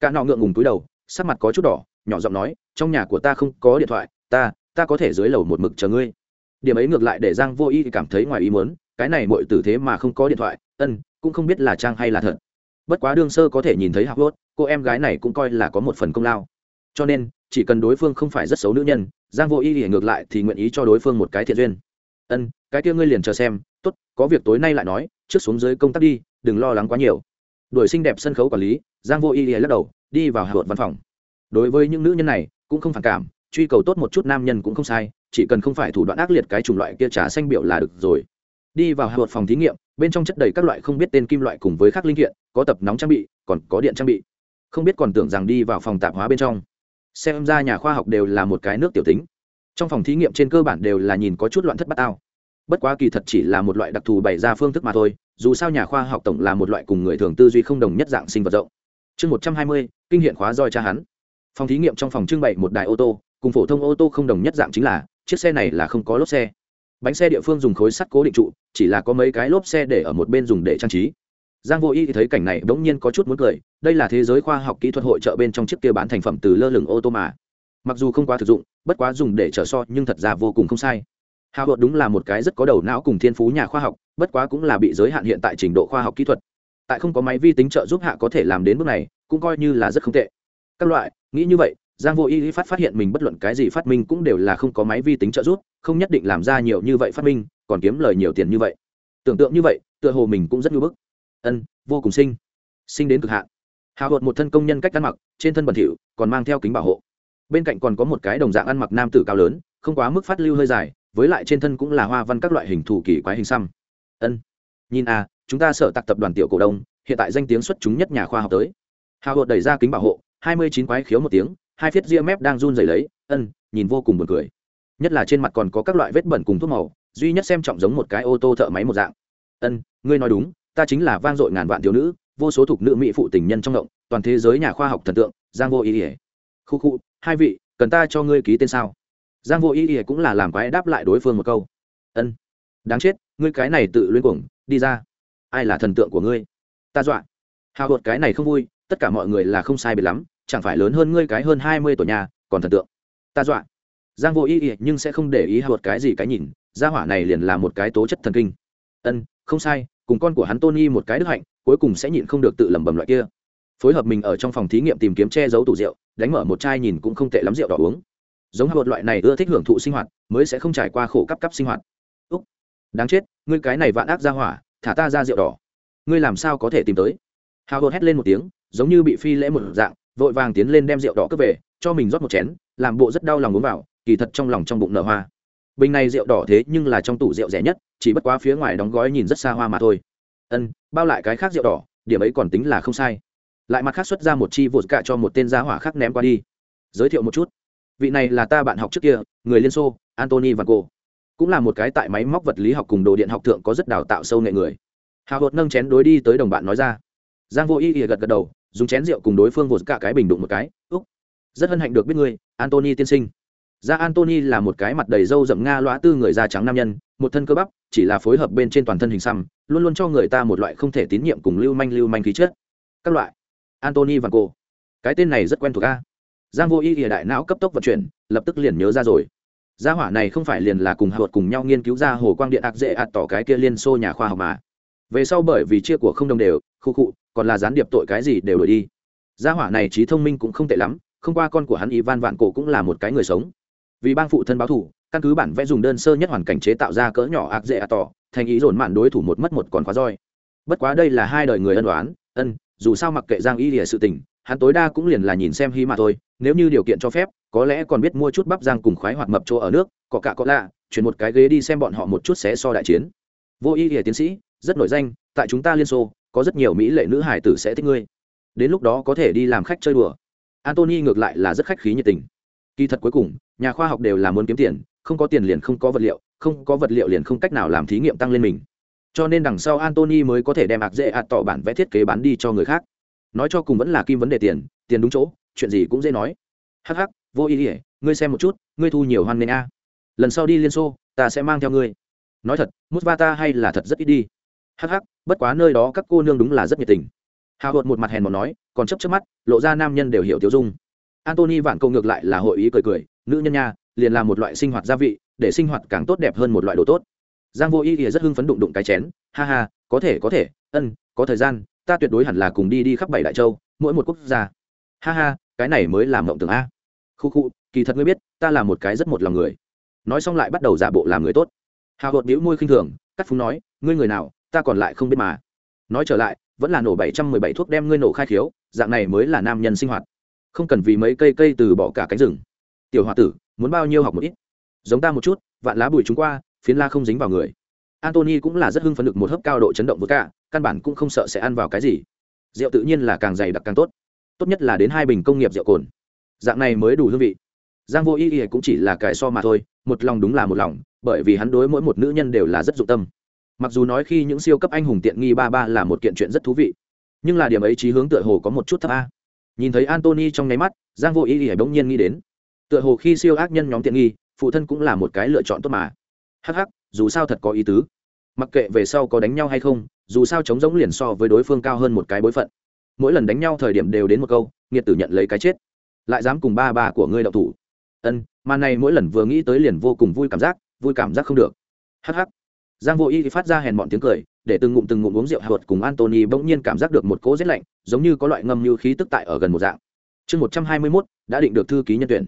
Cả nọ ngượng ngùng túi đầu, sắc mặt có chút đỏ, nhỏ giọng nói, trong nhà của ta không có điện thoại, ta ta có thể dưới lầu một mực chờ ngươi. Điểm ấy ngược lại để giang vô y cảm thấy ngoài ý muốn, cái này mọi tử thế mà không có điện thoại, ân, cũng không biết là trang hay là thật. Bất quá đương sơ có thể nhìn thấy học hốt cô em gái này cũng coi là có một phần công lao. Cho nên, chỉ cần đối phương không phải rất xấu nữ nhân, giang vô y thì ngược lại thì nguyện ý cho đối phương một cái thiện duyên. Ân, cái kia ngươi liền chờ xem, tốt, có việc tối nay lại nói trước xuống dưới công tác đi, đừng lo lắng quá nhiều. Đuổi xinh đẹp sân khấu quản lý, giang vô y lìa lắc đầu, đi vào hạ văn phòng. Đối với những nữ nhân này, cũng không phản cảm, truy cầu tốt một chút nam nhân cũng không sai, chỉ cần không phải thủ đoạn ác liệt cái chủng loại kia trà xanh biểu là được rồi. Đi vào hạ phòng thí nghiệm, bên trong chất đầy các loại không biết tên kim loại cùng với các linh kiện, có tập nóng trang bị, còn có điện trang bị. Không biết còn tưởng rằng đi vào phòng tạp hóa bên trong. Xem ra nhà khoa học đều là một cái nước tiểu tính. Trong phòng thí nghiệm trên cơ bản đều là nhìn có chút loạn thất bát ao bất quá kỳ thật chỉ là một loại đặc thù bày ra phương thức mà thôi, dù sao nhà khoa học tổng là một loại cùng người thường tư duy không đồng nhất dạng sinh vật rộng. Chương một trăm hai mươi, kinh hiện khóa roi cha hắn. Phòng thí nghiệm trong phòng trưng bày một đài ô tô, cùng phổ thông ô tô không đồng nhất dạng chính là, chiếc xe này là không có lốp xe. Bánh xe địa phương dùng khối sắt cố định trụ, chỉ là có mấy cái lốp xe để ở một bên dùng để trang trí. Giang vô y thì thấy cảnh này bỗng nhiên có chút muốn cười, đây là thế giới khoa học kỹ thuật hội trợ bên trong chiếc kia bán thành phẩm từ lơ lửng ô tô mà. Mặc dù không quá thực dụng, bất quá dùng để trở so nhưng thật ra vô cùng không sai hào hột đúng là một cái rất có đầu não cùng thiên phú nhà khoa học, bất quá cũng là bị giới hạn hiện tại trình độ khoa học kỹ thuật. Tại không có máy vi tính trợ giúp hạ có thể làm đến bước này, cũng coi như là rất không tệ. Các loại, nghĩ như vậy, giang vô y phát phát hiện mình bất luận cái gì phát minh cũng đều là không có máy vi tính trợ giúp, không nhất định làm ra nhiều như vậy phát minh, còn kiếm lời nhiều tiền như vậy. Tưởng tượng như vậy, tựa hồ mình cũng rất nhu bức. Ân, vô cùng sinh sinh đến cực hạn. Hào hột một thân công nhân cách ăn mặc, trên thân bẩn thỉu, còn mang theo kính bảo hộ. Bên cạnh còn có một cái đồng dạng ăn mặc nam tử cao lớn, không quá mức phát lưu hơi dài với lại trên thân cũng là hoa văn các loại hình thủ kỳ quái hình xăm. Ân, nhìn à chúng ta sở tạc tập đoàn tiểu cổ đông, hiện tại danh tiếng xuất chúng nhất nhà khoa học tới. Hào hột đẩy ra kính bảo hộ, hai mươi chín quái khiếu một tiếng, hai phiết ria mép đang run rẩy lấy. Ân, nhìn vô cùng buồn cười. Nhất là trên mặt còn có các loại vết bẩn cùng thuốc màu, duy nhất xem trọng giống một cái ô tô thợ máy một dạng. Ân, ngươi nói đúng, ta chính là vang dội ngàn vạn thiếu nữ, vô số thuộc nữ mỹ phụ tình nhân trong động, toàn thế giới nhà khoa học thần tượng, giang vô ý ỉa khu khu, hai vị, cần ta cho ngươi ký tên sao? Giang vô ý ý cũng là làm quái đáp lại đối phương một câu. Ân đáng chết ngươi cái này tự luyến cuồng đi ra. Ai là thần tượng của ngươi? Ta dọa. Hào hột cái này không vui tất cả mọi người là không sai biệt lắm chẳng phải lớn hơn ngươi cái hơn hai mươi tuổi nhà còn thần tượng. Ta dọa. Giang vô ý ý nhưng sẽ không để ý hào hột cái gì cái nhìn gia hỏa này liền là một cái tố chất thần kinh. Ân không sai cùng con của hắn Tony một cái đức hạnh, cuối cùng sẽ nhịn không được tự lẩm bẩm loại kia. Phối hợp mình ở trong phòng thí nghiệm tìm kiếm che giấu tủ rượu, đánh mở một chai nhìn cũng không tệ lắm rượu đỏ uống. Giống một loại này ưa thích hưởng thụ sinh hoạt, mới sẽ không trải qua khổ cấp cấp sinh hoạt. Úc, đáng chết, ngươi cái này vạn ác gia hỏa, thả ta ra rượu đỏ. Ngươi làm sao có thể tìm tới? Hào hột hét lên một tiếng, giống như bị phi lễ một dạng, vội vàng tiến lên đem rượu đỏ cướp về, cho mình rót một chén, làm bộ rất đau lòng uống vào, kỳ thật trong lòng trong bụng nở hoa bình này rượu đỏ thế nhưng là trong tủ rượu rẻ nhất chỉ bất quá phía ngoài đóng gói nhìn rất xa hoa mà thôi ân bao lại cái khác rượu đỏ điểm ấy còn tính là không sai lại mặt khác xuất ra một chi vột cạ cho một tên gia hỏa khác ném qua đi giới thiệu một chút vị này là ta bạn học trước kia người liên xô antony và cô cũng là một cái tại máy móc vật lý học cùng đồ điện học thượng có rất đào tạo sâu nghệ người hào hột nâng chén đối đi tới đồng bạn nói ra giang vô y ỉa gật gật đầu dùng chén rượu cùng đối phương vột cả cái bình đụng một cái úc rất hân hạnh được biết ngươi antony tiên sinh Ra Antony là một cái mặt đầy râu rậm nga loã tư người da trắng nam nhân, một thân cơ bắp, chỉ là phối hợp bên trên toàn thân hình xăm, luôn luôn cho người ta một loại không thể tín nhiệm cùng lưu manh lưu manh khí chất. Các loại. Antony và cô. Cái tên này rất quen thuộc a. Giang Vô ý lìa đại não cấp tốc vận chuyển, lập tức liền nhớ ra rồi. Gia hỏa này không phải liền là cùng hợp cùng nhau nghiên cứu ra hồ quang điện ác dễ ạt tỏ cái kia liên xô nhà khoa học mà. Về sau bởi vì chia của không đồng đều, khu cụ, còn là gián điệp tội cái gì đều đổi đi. Gia hỏa này trí thông minh cũng không tệ lắm, không qua con của hắn Ivan Vạn Cổ cũng là một cái người sống vì bang phụ thân báo thủ căn cứ bản vẽ dùng đơn sơ nhất hoàn cảnh chế tạo ra cỡ nhỏ ác dễ ạt tỏ thành ý dồn mạn đối thủ một mất một còn khóa roi bất quá đây là hai đời người ân đoán ân dù sao mặc kệ giang y lìa sự tình hắn tối đa cũng liền là nhìn xem hy mà thôi nếu như điều kiện cho phép, có lẽ còn biết mua chút bắp giang cùng khoái hoạt mập chỗ ở nước, có cả có lạ, chuyển một cái ghế đi xem bọn họ một chút sẽ so đại chiến. Vô y lìa tiến sĩ, rất nổi danh, tại chúng ta liên xô, có rất nhiều mỹ lệ nữ hải tử sẽ thích ngươi. Đến lúc đó có thể đi làm khách chơi đùa. Antony ngược lại là rất khách khí nhiệt tình. Kỳ thật cuối cùng, nhà khoa học đều là muốn kiếm tiền, không có tiền liền không có vật liệu, không có vật liệu liền không cách nào làm thí nghiệm tăng lên mình. Cho nên đằng sau antony mới có thể đem ạc dễ ạt tỏ bản vẽ thiết kế bán đi cho người khác. Nói cho cùng vẫn là kim vấn đề tiền tiền đúng chỗ chuyện gì cũng dễ nói. Hắc hắc, vô ý ỉa ngươi xem một chút ngươi thu nhiều hoan nghênh a. Lần sau đi liên xô ta sẽ mang theo ngươi. Nói thật mút va ta hay là thật rất ít đi. Hắc hắc, bất quá nơi đó các cô nương đúng là rất nhiệt tình. Hào hột một mặt hèn một nói còn chấp chấp mắt lộ ra nam nhân đều hiểu tiêu dung. Antony vạn câu ngược lại là hội ý cười cười nữ nhân nha liền là một loại sinh hoạt gia vị để sinh hoạt càng tốt đẹp hơn một loại đồ tốt. Giang vô ý ỉa rất hưng phấn đụng đụng cái chén ha ha có thể có thể ân có thời gian ta tuyệt đối hẳn là cùng đi đi khắp bảy đại châu mỗi một quốc gia. Ha ha cái này mới làm mộng tưởng a. Khu khu, kỳ thật ngươi biết, ta là một cái rất một lòng người. Nói xong lại bắt đầu giả bộ làm người tốt. Hào hột đĩu môi khinh thường, cắt phúng nói, ngươi người nào, ta còn lại không biết mà. Nói trở lại, vẫn là nổ bảy trăm mười bảy thuốc đem ngươi nổ khai khiếu, dạng này mới là nam nhân sinh hoạt. Không cần vì mấy cây cây từ bỏ cả cánh rừng. Tiểu h o a tử, muốn bao nhiêu học một ít? Giống ta một chút, vạn lá bùi chúng qua, phiến la không dính vào người. Antony cũng là rất hưng phấn được một hớp cao độ chấn động với cả, căn bản cũng không sợ sẽ ăn vào cái gì. Rượu tự nhiên là càng dày đặc càng tốt tốt nhất là đến hai bình công nghiệp rượu cồn. Dạng này mới đủ hương vị. Giang vô ý ý cũng chỉ là cái so mà thôi, một lòng đúng là một lòng, bởi vì hắn đối mỗi một nữ nhân đều là rất dụng tâm. Mặc dù nói khi những siêu cấp anh hùng tiện nghi ba ba là một kiện chuyện rất thú vị, nhưng là điểm ấy trí hướng tựa hồ có một chút thấp a. Nhìn thấy antony trong nháy mắt, giang vô ý ý bỗng nhiên nghĩ đến, tựa hồ khi siêu ác nhân nhóm tiện nghi, phụ thân cũng là một cái lựa chọn tốt mà. Hắc hắc, dù sao thật có ý tứ. Mặc kệ về sau có đánh nhau hay không, dù sao chống giống liền so với đối phương cao hơn một cái bối phận mỗi lần đánh nhau thời điểm đều đến một câu, nghiệt tử nhận lấy cái chết. Lại dám cùng ba ba của ngươi đậu thủ. Ân, mà này mỗi lần vừa nghĩ tới liền vô cùng vui cảm giác, vui cảm giác không được. Hh giang vô y phát ra hèn bọn tiếng cười, để từng ngụm từng ngụm uống rượu hạ cùng antony bỗng nhiên cảm giác được một cỗ rét lạnh, giống như có loại ngâm như khí tức tại ở gần một dạng. Chương một trăm hai mươi mốt, đã định được thư ký nhân tuyển.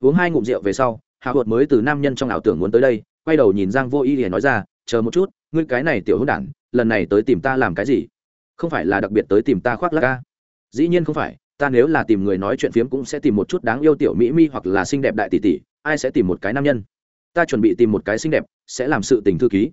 Uống hai ngụm rượu về sau hạ hụt mới từ nam nhân trong ảo tưởng muốn tới đây, quay đầu nhìn giang vô y thì nói ra, chờ một chút, ngươi cái này tiểu hữu đản, lần này tới tìm ta làm cái gì? Không phải là đặc biệt tới tìm ta khoác lác ca dĩ nhiên không phải, ta nếu là tìm người nói chuyện phiếm cũng sẽ tìm một chút đáng yêu tiểu mỹ mi hoặc là xinh đẹp đại tỷ tỷ, ai sẽ tìm một cái nam nhân? Ta chuẩn bị tìm một cái xinh đẹp, sẽ làm sự tình thư ký.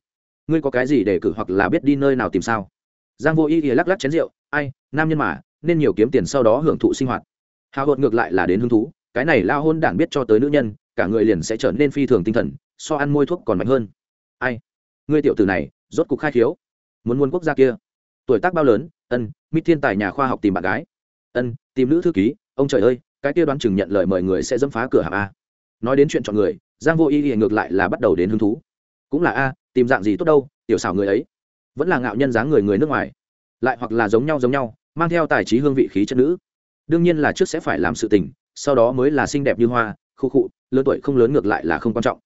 Ngươi có cái gì để cử hoặc là biết đi nơi nào tìm sao? Giang vô y thì lắc lắc chén rượu, ai, nam nhân mà, nên nhiều kiếm tiền sau đó hưởng thụ sinh hoạt. Hào hột ngược lại là đến hứng thú, cái này lao hôn đản biết cho tới nữ nhân, cả người liền sẽ trở nên phi thường tinh thần, so ăn môi thuốc còn mạnh hơn. Ai, ngươi tiểu tử này, rốt cục khai khiếu, muốn muốn quốc gia kia tuổi tác bao lớn? Ân mít thiên tài nhà khoa học tìm bạn gái. Ân, tìm nữ thư ký. Ông trời ơi, cái kia đoán chừng nhận lời mời người sẽ dẫm phá cửa hàng a. Nói đến chuyện chọn người, giang vô y thì ngược lại là bắt đầu đến hứng thú. Cũng là a, tìm dạng gì tốt đâu, tiểu xảo người ấy. Vẫn là ngạo nhân dáng người người nước ngoài. Lại hoặc là giống nhau giống nhau, mang theo tài trí hương vị khí chất nữ. Đương nhiên là trước sẽ phải làm sự tình, sau đó mới là xinh đẹp như hoa, khu khụ, lớn tuổi không lớn ngược lại là không quan trọng.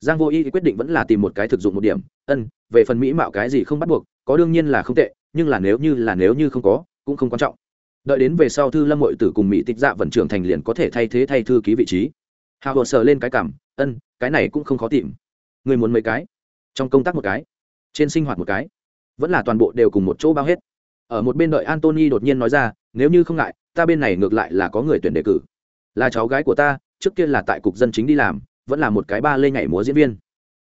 Giang vô y quyết định vẫn là tìm một cái thực dụng một điểm. Ân, về phần mỹ mạo cái gì không bắt buộc, có đương nhiên là không tệ nhưng là nếu như là nếu như không có, cũng không quan trọng. Đợi đến về sau thư lâm hội tử cùng mỹ tịch dạ vận trưởng thành liền có thể thay thế thay thư ký vị trí. Hào hồ sờ lên cái cảm, ân, cái này cũng không khó tìm. Người muốn mấy cái? Trong công tác một cái, trên sinh hoạt một cái, vẫn là toàn bộ đều cùng một chỗ bao hết. Ở một bên đợi antony đột nhiên nói ra, nếu như không ngại, ta bên này ngược lại là có người tuyển đề cử. Là cháu gái của ta, trước kia là tại cục dân chính đi làm, vẫn là một cái ba lê nhảy múa diễn viên.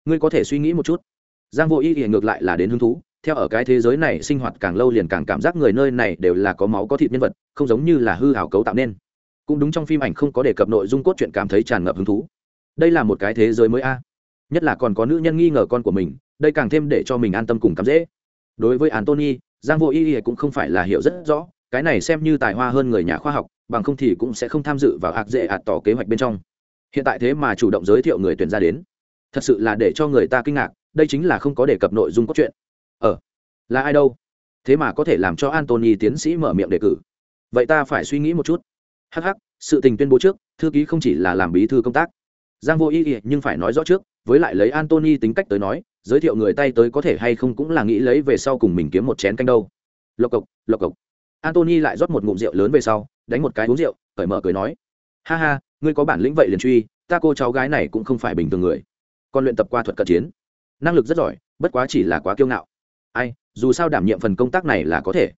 Ngươi có thể suy nghĩ một chút. Giang vô ý thì ngược lại là đến hứng thú theo ở cái thế giới này sinh hoạt càng lâu liền càng cảm giác người nơi này đều là có máu có thịt nhân vật, không giống như là hư hảo cấu tạo nên. Cũng đúng trong phim ảnh không có đề cập nội dung cốt truyện cảm thấy tràn ngập hứng thú. Đây là một cái thế giới mới a. Nhất là còn có nữ nhân nghi ngờ con của mình, đây càng thêm để cho mình an tâm cùng cắm dễ. Đối với antony giang vô y y cũng không phải là hiểu rất rõ, cái này xem như tài hoa hơn người nhà khoa học, bằng không thì cũng sẽ không tham dự vào hạc dễ ạt tỏ kế hoạch bên trong. Hiện tại thế mà chủ động giới thiệu người tuyển ra đến. Thật sự là để cho người ta kinh ngạc, đây chính là không có đề cập nội dung cốt truyện ờ là ai đâu? Thế mà có thể làm cho antony tiến sĩ mở miệng đề cử. Vậy ta phải suy nghĩ một chút. Hh sự tình tuyên bố trước, thư ký không chỉ là làm bí thư công tác. Giang vô ý ý nhưng phải nói rõ trước, với lại lấy antony tính cách tới nói, giới thiệu người tay tới có thể hay không cũng là nghĩ lấy về sau cùng mình kiếm một chén canh đâu. Lộc cộc lộc cộc. Antony lại rót một ngụm rượu lớn về sau, đánh một cái uống rượu, cởi mở cười nói. Ha ha, ngươi có bản lĩnh vậy liền truy, ta cô cháu gái này cũng không phải bình thường người. Còn luyện tập qua thuật cận chiến. Năng lực rất giỏi, bất quá chỉ là quá kiêu ngạo ai, dù sao đảm nhiệm phần công tác này là có thể.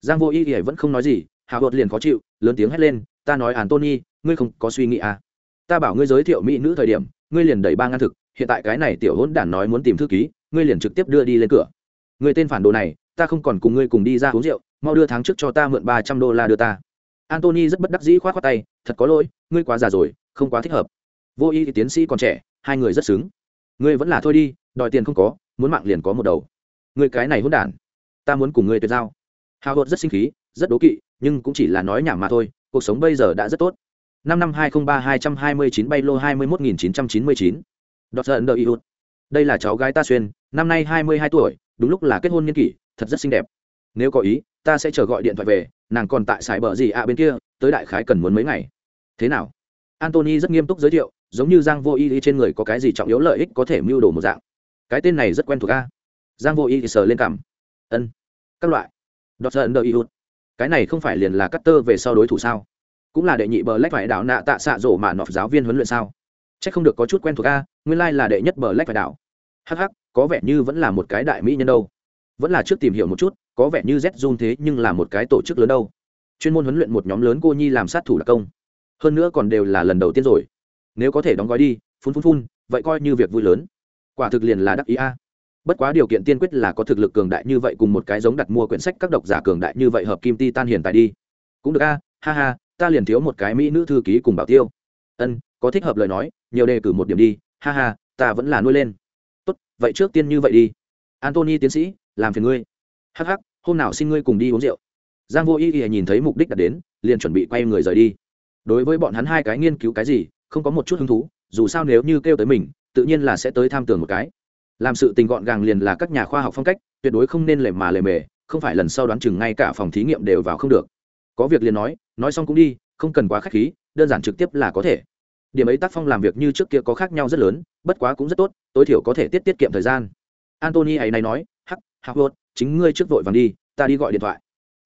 Giang vô y thì vẫn không nói gì hào hột liền khó chịu, lớn tiếng hét lên, ta nói antony, ngươi không có suy nghĩ à? Ta bảo ngươi giới thiệu mỹ nữ thời điểm, ngươi liền đẩy ba ngăn thực, hiện tại cái này tiểu hỗn đản nói muốn tìm thư ký, ngươi liền trực tiếp đưa đi lên cửa. Người tên phản đồ này, ta không còn cùng ngươi cùng đi ra uống rượu, mau đưa tháng trước cho ta mượn ba trăm đô la đưa ta. Antony rất bất đắc dĩ k h o á t khoác tay, thật có lỗi, ngươi quá già rồi, không quá thích hợp. Vô y thì tiến sĩ còn trẻ, hai người rất xứng. Ngươi vẫn là thôi đi, đòi tiền không có, muốn mạng liền có một đầu người cái này hỗn đản. Ta muốn cùng ngươi tuyệt giao. Hào hột rất sinh khí, rất đố kỵ, nhưng cũng chỉ là nói nhảm mà thôi, cuộc sống bây giờ đã rất tốt. Năm năm hai nghìn ba hai trăm hai mươi chín bay lô hai mươi một nghìn chín trăm chín mươi chín. Đọt giận đợi hút đây là cháu gái ta xuyên, năm nay hai mươi hai tuổi, đúng lúc là kết hôn niên kỷ, thật rất xinh đẹp. Nếu có ý, ta sẽ chờ gọi điện thoại về, nàng còn tại sài bờ gì à bên kia, tới đại khái cần muốn mấy ngày. Thế nào? Antony rất nghiêm túc giới thiệu, giống như giang vô y trên người có cái gì trọng yếu lợi ích có thể mưu đồ một dạng. Cái tên này rất quen thuộc a giang vô y sờ lên cằm ân, các loại. Đọt giận đợi hút cái này không phải liền là cắt tơ về sau đối thủ sao? Cũng là đệ nhị bờ lách phải đảo nạ tạ xạ rổ mà nọp giáo viên huấn luyện sao? C h ắ c không được có chút quen thuộc a, nguyên lai là đệ nhất bờ lách phải đảo. Hh có vẻ như vẫn là một cái đại mỹ nhân đâu. Vẫn là trước tìm hiểu một chút, có vẻ như z thế nhưng là một cái tổ chức lớn đâu. Chuyên môn huấn luyện một nhóm lớn cô nhi làm sát thủ đặc công. Hơn nữa còn đều là lần đầu tiên rồi. Nếu có thể đóng gói đi, phun phun phun, vậy coi như việc vui lớn. Quả thực liền là đắc ý a bất quá điều kiện tiên quyết là có thực lực cường đại như vậy cùng một cái giống đặt mua quyển sách các độc giả cường đại như vậy hợp kim ti tan hiền tại đi. Cũng được a, ha ha, ta liền thiếu một cái mỹ nữ thư ký cùng bảo tiêu. Ân, có thích hợp lời nói, nhiều đề cử một điểm đi, ha ha, ta vẫn là nuôi lên. Tốt, vậy trước tiên như vậy đi. Antony tiến sĩ, làm phiền ngươi. Hh hôm nào xin ngươi cùng đi uống rượu. Giang vô y y nhìn thấy mục đích đã đến, liền chuẩn bị quay người rời đi. Đối với bọn hắn hai cái nghiên cứu cái gì, không có một chút hứng thú, dù sao nếu như kêu tới mình, tự nhiên là sẽ tới tham tưởng một cái làm sự tình gọn gàng liền là các nhà khoa học phong cách, tuyệt đối không nên lề mà lề mề, không phải lần sau đoán chừng ngay cả phòng thí nghiệm đều vào không được. Có việc liền nói nói xong cũng đi, không cần quá k h á c h khí, đơn giản trực tiếp là có thể. Điểm ấy tác phong làm việc như trước kia có khác nhau rất lớn, bất quá cũng rất tốt, tối thiểu có thể tiết tiết kiệm thời gian. Antony ấy này nói, hắc hạc hốt chính ngươi trước vội vàng đi, ta đi gọi điện thoại.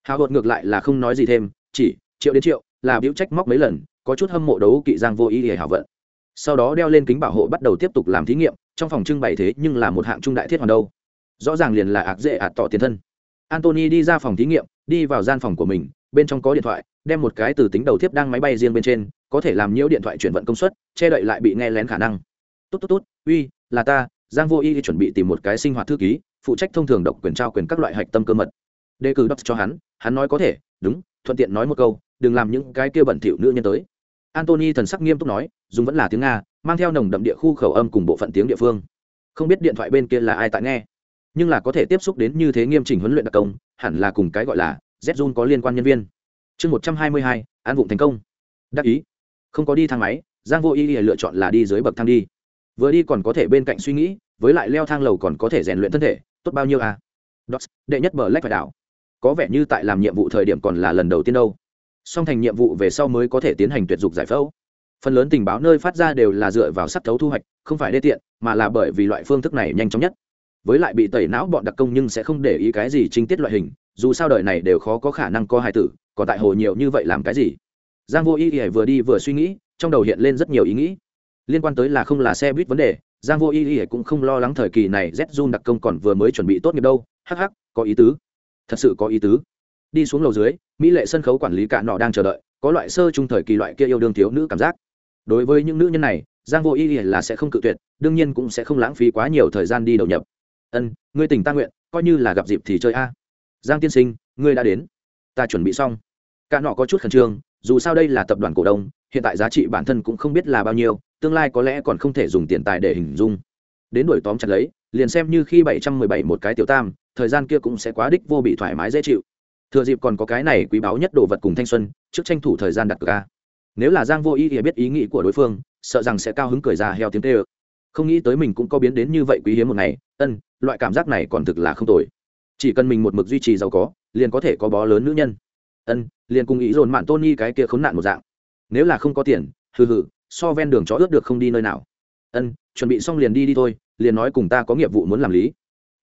Hào hột ngược lại là không nói gì thêm, chỉ, triệu đến triệu, là biểu trách móc mấy lần, có chút hâm mộ đấu kỵ giang vô ý để hảo vận sau đó đeo lên kính bảo hộ bắt đầu tiếp tục làm thí nghiệm, trong phòng trưng bày thế nhưng là một hạng trung đại thiết hoàn đâu. Rõ ràng liền là ạc dễ ạt tỏ tiền thân. Antony đi ra phòng thí nghiệm, đi vào gian phòng của mình, bên trong có điện thoại, đem một cái từ tính đầu tiếp đang máy bay riêng bên trên, có thể làm nhiễu điện thoại chuyển vận công suất, che đậy lại bị nghe lén khả năng. Tốt tốt tốt uy, là ta, giang vô y chuẩn bị tìm một cái sinh hoạt thư ký, phụ trách thông thường độc quyền trao quyền các loại hạch tâm cơ mật. Đề cử đọc cho hắn hắn nói có thể, đúng, thuận tiện nói một câu, đừng làm những cái kia bẩn thỉu nữ nhân tới antony thần sắc nghiêm túc nói dùng vẫn là tiếng nga mang theo nồng đậm địa khu khẩu âm cùng bộ phận tiếng địa phương. Không biết điện thoại bên kia là ai tại nghe nhưng là có thể tiếp xúc đến như thế nghiêm chỉnh huấn luyện đặc công hẳn là cùng cái gọi là zun có liên quan nhân viên. Chương một trăm hai mươi hai an vụng thành công. Đắc ý. Không có đi thang máy giang vô y lựa chọn là đi dưới bậc thang đi. Vừa đi còn có thể bên cạnh suy nghĩ với lại leo thang lầu còn có thể rèn luyện thân thể tốt bao nhiêu à? Dots, đệ nhất bờ lách phải đảo. Có vẻ như tại làm nhiệm vụ thời điểm còn là lần đầu tiên đâu song thành nhiệm vụ về sau mới có thể tiến hành tuyệt dục giải phẫu. Phần lớn tình báo nơi phát ra đều là dựa vào sắc thấu thu hoạch, không phải đê tiện, mà là bởi vì loại phương thức này nhanh chóng nhất. Với lại bị tẩy não bọn đặc công nhưng sẽ không để ý cái gì chính tiết loại hình, dù sao đời này đều khó có khả năng có hài tử, còn tại hồ nhiều như vậy làm cái gì? Giang vô ý ỉa vừa đi vừa suy nghĩ, trong đầu hiện lên rất nhiều ý nghĩ. Liên quan tới là không là xe buýt vấn đề, giang vô ý ỉa cũng không lo lắng thời kỳ này z jun đặc công còn vừa mới chuẩn bị tốt nghiệp đâu. Hắc hắc, có ý tứ. Thật sự có ý tứ đi xuống lầu dưới, mỹ lệ sân khấu quản lý cả nọ đang chờ đợi, có loại sơ trung thời kỳ loại kia yêu đương thiếu nữ cảm giác. Đối với những nữ nhân này, giang vô ý là sẽ không cự tuyệt, đương nhiên cũng sẽ không lãng phí quá nhiều thời gian đi đầu nhập. Ân, ngươi tình ta nguyện, coi như là gặp dịp thì chơi a. Giang tiên sinh, ngươi đã đến. Ta chuẩn bị xong. Cả nọ có chút khẩn trương, dù sao đây là tập đoàn cổ đông, hiện tại giá trị bản thân cũng không biết là bao nhiêu, tương lai có lẽ còn không thể dùng tiền tài để hình dung. Đến đuổi tóm chặt lấy, liền xem như khi bảy trăm mười bảy một cái tiểu tam, thời gian kia cũng sẽ quá đích vô bị thoải mái dễ chịu thừa dịp còn có cái này quý báu nhất đồ vật cùng thanh xuân, trước tranh thủ thời gian đặt cược a. Nếu là giang vô ý thì biết ý nghĩ của đối phương, sợ rằng sẽ cao hứng cười ra heo tiếng tê ơ. Không nghĩ tới mình cũng có biến đến như vậy quý hiếm một ngày, ân, loại cảm giác này còn thực là không tồi. Chỉ cần mình một mực duy trì giàu có, liền có thể có bó lớn nữ nhân. Ân, liền cùng ý dồn mạn tony cái kia khốn nạn một dạng. Nếu là không có tiền, hừ hừ, so ven đường chó ướt được không đi nơi nào. Ân, chuẩn bị xong liền đi đi thôi, liền nói cùng ta có nghiệp vụ muốn làm lý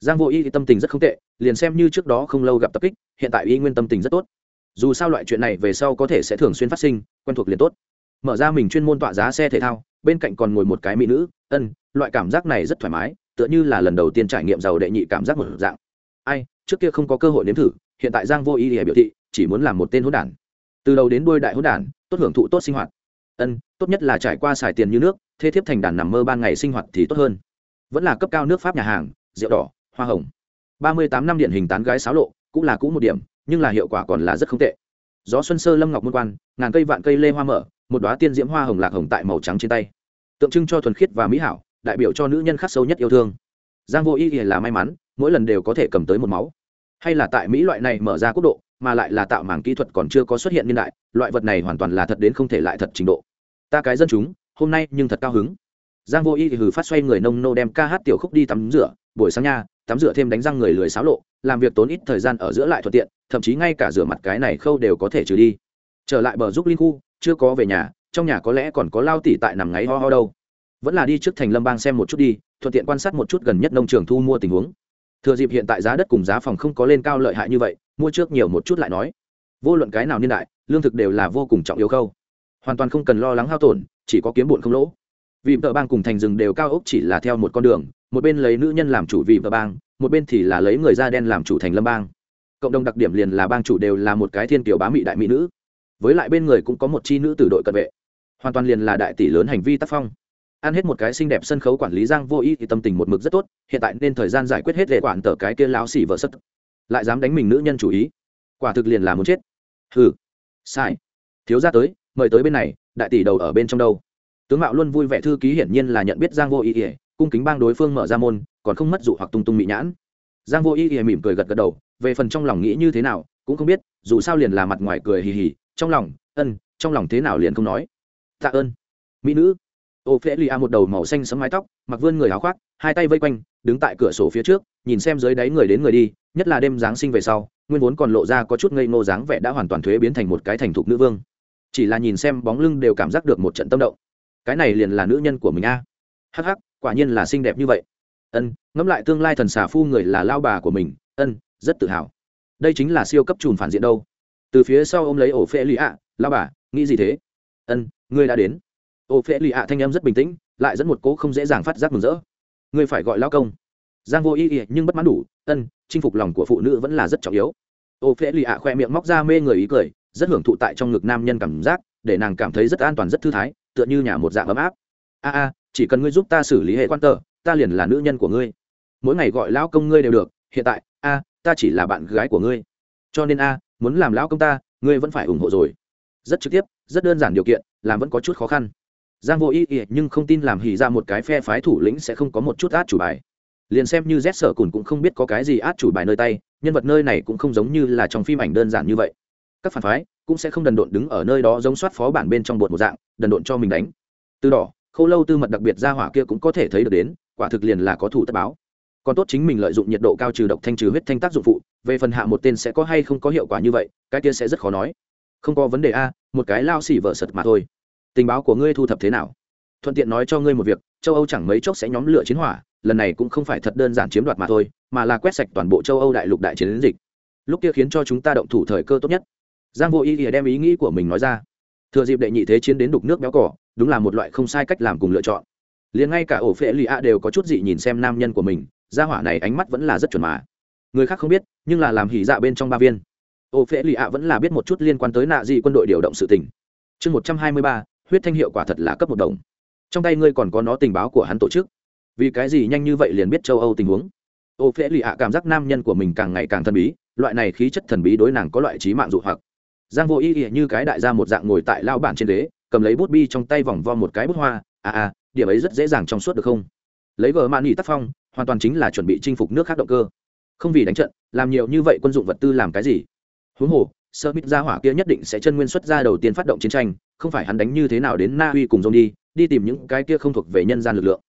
giang vô y thì tâm tình rất không tệ, liền xem như trước đó không lâu gặp tập kích, hiện tại y nguyên tâm tình rất tốt. Dù sao loại chuyện này về sau có thể sẽ thường xuyên phát sinh, quen thuộc liền tốt. Mở ra mình chuyên môn tọa giá xe thể thao, bên cạnh còn ngồi một cái mỹ nữ, ân, loại cảm giác này rất thoải mái, tựa như là lần đầu tiên trải nghiệm giàu đệ nhị cảm giác một dạng. Ai, trước kia không có cơ hội nếm thử, hiện tại giang vô y để biểu thị, chỉ muốn làm một tên hỗn đản. Từ đầu đến đuôi đại hỗn đản, tốt hưởng thụ tốt sinh hoạt. Ân, tốt nhất là trải qua xài tiền như nước, thế thiếp thành đàn nằm mơ ban ngày sinh hoạt thì tốt hơn. Vẫn là cấp cao nước pháp nhà hàng, rượu đỏ hoa hồng. Ba mươi tám năm điện hình tán gái xáo lộ, cũng là cũ một điểm, nhưng là hiệu quả còn là rất không tệ. Gió xuân sơ lâm ngọc môn quan, ngàn cây vạn cây lê hoa mở, một đoá tiên diễm hoa hồng lạc hồng tại màu trắng trên tay. Tượng trưng cho thuần khiết và mỹ hảo, đại biểu cho nữ nhân khắc sâu nhất yêu thương. Giang vô ý là may mắn, mỗi lần đều có thể cầm tới một máu. Hay là tại mỹ loại này mở ra quốc độ, mà lại là tạo mảng kỹ thuật còn chưa có xuất hiện niên đại, loại vật này hoàn toàn là thật đến không thể lại thật trình độ. Ta cái dân chúng, hôm nay nhưng thật cao hứng. Giang vô y thì hừ phát xoay người nông nô đem ca hát tiểu khúc đi tắm rửa, buổi sáng nha tắm rửa thêm đánh răng người lười xáo lộ, làm việc tốn ít thời gian ở giữa lại thuận tiện, thậm chí ngay cả rửa mặt cái này khâu đều có thể trừ đi. Trở lại bờ giúp linh khu, chưa có về nhà, trong nhà có lẽ còn có lao tỉ tại nằm ngáy ho ho đâu. Vẫn là đi trước thành lâm bang xem một chút đi, thuận tiện quan sát một chút gần nhất nông trường thu mua tình huống. Thừa dịp hiện tại giá đất cùng giá phòng không có lên cao lợi hại như vậy, mua trước nhiều một chút lại nói. Vô luận cái nào niên đại, lương thực đều là vô cùng trọng yếu khâu. Hoàn toàn không cần lo lắng hao tổn, chỉ có kiếm bụn không lỗ. Vì vợ bang cùng thành rừng đều cao ốc chỉ là theo một con đường một bên lấy nữ nhân làm chủ vì và bang, một bên thì là lấy người da đen làm chủ thành lâm bang. Cộng đồng đặc điểm liền là bang chủ đều là một cái thiên kiều bá mị đại mỹ nữ. Với lại bên người cũng có một chi nữ từ đội cận vệ. Hoàn toàn liền là đại tỷ lớn hành vi tác phong. Ăn hết một cái xinh đẹp sân khấu quản lý giang vô ý thì tâm tình một mực rất tốt, hiện tại nên thời gian giải quyết hết lệ quản tờ cái kia lão xỉ vợ sất. Lại dám đánh mình nữ nhân chủ ý. Quả thực liền là muốn chết. Hừ. Sai. Thiếu ra tới, mời tới bên này, đại tỷ đầu ở bên trong đâu. Tướng mạo luôn vui vẻ thư ký hiển nhiên là nhận biết giang vô ý ỉa cung kính bang đối phương mở ra môn, còn không mất dụ hoặc tung tung mị nhãn. Giang vô ý ỉa mỉm cười gật gật đầu, về phần trong lòng nghĩ như thế nào, cũng không biết, dù sao liền là mặt ngoài cười hì hì, trong lòng, ân, trong lòng thế nào liền không nói. Tạ ơn. Mỹ nữ. Ô phễ lia một đầu màu xanh sấm mái tóc, mặc vươn người áo khoác, hai tay vây quanh, đứng tại cửa sổ phía trước, nhìn xem dưới đáy người đến người đi, nhất là đêm giáng sinh về sau, nguyên vốn còn lộ ra có chút ngây ngô dáng vẻ đã hoàn toàn thuế biến thành một cái thành thục nữ vương. Chỉ là nhìn xem bóng lưng đều cảm giác được một trận tâm động. Cái này liền là nữ nhân của mình a. À. hắc hắc quả nhiên là xinh đẹp như vậy. Ân, ngẫm lại tương lai thần xà phu người là lao bà của mình, ân, rất tự hào. Đây chính là siêu cấp trùn phản diện đâu. Từ phía sau ô m lấy ổ phễ lì ạ, lao bà, nghĩ gì thế? Ân, ngươi đã đến. Ổ phễ lì ạ thanh em rất bình tĩnh, lại dẫn một cố không dễ dàng phát giác mừng rỡ. Ngươi phải gọi lao công. Giang vô ý ý nhưng bất mãn đủ. Ân, chinh phục lòng của phụ nữ vẫn là rất trọng yếu. Ô phễ lì ạ khoe miệng móc ra mê người ý cười, rất hưởng thụ tại trong ngực nam nhân cảm giác, để nàng cảm thấy rất an toàn, rất thư thái, tựa như nhà một dạng ấm áp. A a chỉ cần ngươi giúp ta xử lý hệ quan tờ, ta liền là nữ nhân của ngươi. Mỗi ngày gọi lão công ngươi đều được, hiện tại, a, ta chỉ là bạn gái của ngươi. Cho nên a, muốn làm lão công ta, ngươi vẫn phải ủng hộ rồi. Rất trực tiếp, rất đơn giản điều kiện, làm vẫn có chút khó khăn. Giang vô ý ý nhưng không tin làm hỉ ra một cái phe phái thủ lĩnh sẽ không có một chút át chủ bài. Liền xem như rét sở cùn cũng không biết có cái gì át chủ bài nơi tay, nhân vật nơi này cũng không giống như là trong phim ảnh đơn giản như vậy. Các phản phái cũng sẽ không đần độn đứng ở nơi đó giống soát phó bản bên trong bột một dạng, đần độn cho mình đánh. Từ đỏ khâu lâu tư mật đặc biệt ra hỏa kia cũng có thể thấy được đến, quả thực liền là có thủ tất báo. Còn tốt chính mình lợi dụng nhiệt độ cao trừ độc thanh trừ huyết thanh tác dụng phụ, về phần hạ một tên sẽ có hay không có hiệu quả như vậy, cái kia sẽ rất khó nói. Không có vấn đề a, một cái lao xỉ vợ sật mà thôi. Tình báo của ngươi thu thập thế nào? Thuận tiện nói cho ngươi một việc, châu âu chẳng mấy chốc sẽ nhóm lửa chiến hỏa, lần này cũng không phải thật đơn giản chiếm đoạt mà thôi, mà là quét sạch toàn bộ châu âu đại lục đại chiến dịch. Lúc kia khiến cho chúng ta động thủ thời cơ tốt nhất. Giang vô ý thì đem ý nghĩ của mình nói ra. Thừa dịp đệ nhị thế chiến đến đục nước béo cỏ đúng là một loại không sai cách làm cùng lựa chọn. Liền ngay cả ổ phệ lì a đều có chút dị nhìn xem nam nhân của mình, gia hỏa này ánh mắt vẫn là rất chuẩn mà. Người khác không biết, nhưng là làm hỉ dạ bên trong ba viên. Ổ phệ lì a vẫn là biết một chút liên quan tới nạ dị quân đội điều động sự tình. Chương một trăm hai mươi ba, huyết thanh hiệu quả thật là cấp một đồng. Trong tay ngươi còn có nó tình báo của hắn tổ chức. Vì cái gì nhanh như vậy liền biết châu âu tình huống? Ô phễ lì ạ cảm giác nam nhân của mình càng ngày càng thần bí, loại này khí chất thần bí đối nàng có loại trí mạng dụ hoặc. Giang vô ý ý như cái đại gia một dạng ngồi tại lao bản trên đế cầm lấy bút bi trong tay vòng vo một cái bút hoa à à điểm ấy rất dễ dàng trong suốt được không? Lấy vợ mạn nghỉ tác phong, hoàn toàn chính là chuẩn bị chinh phục nước khác động cơ. Không vì đánh trận, làm nhiều như vậy quân dụng vật tư làm cái gì? Huống hồ sơ mít ra hỏa kia nhất định sẽ chân nguyên xuất ra đầu tiên phát động chiến tranh, không phải hắn đánh như thế nào đến na uy cùng dông đi đi tìm những cái kia không thuộc về nhân gian lực lượng.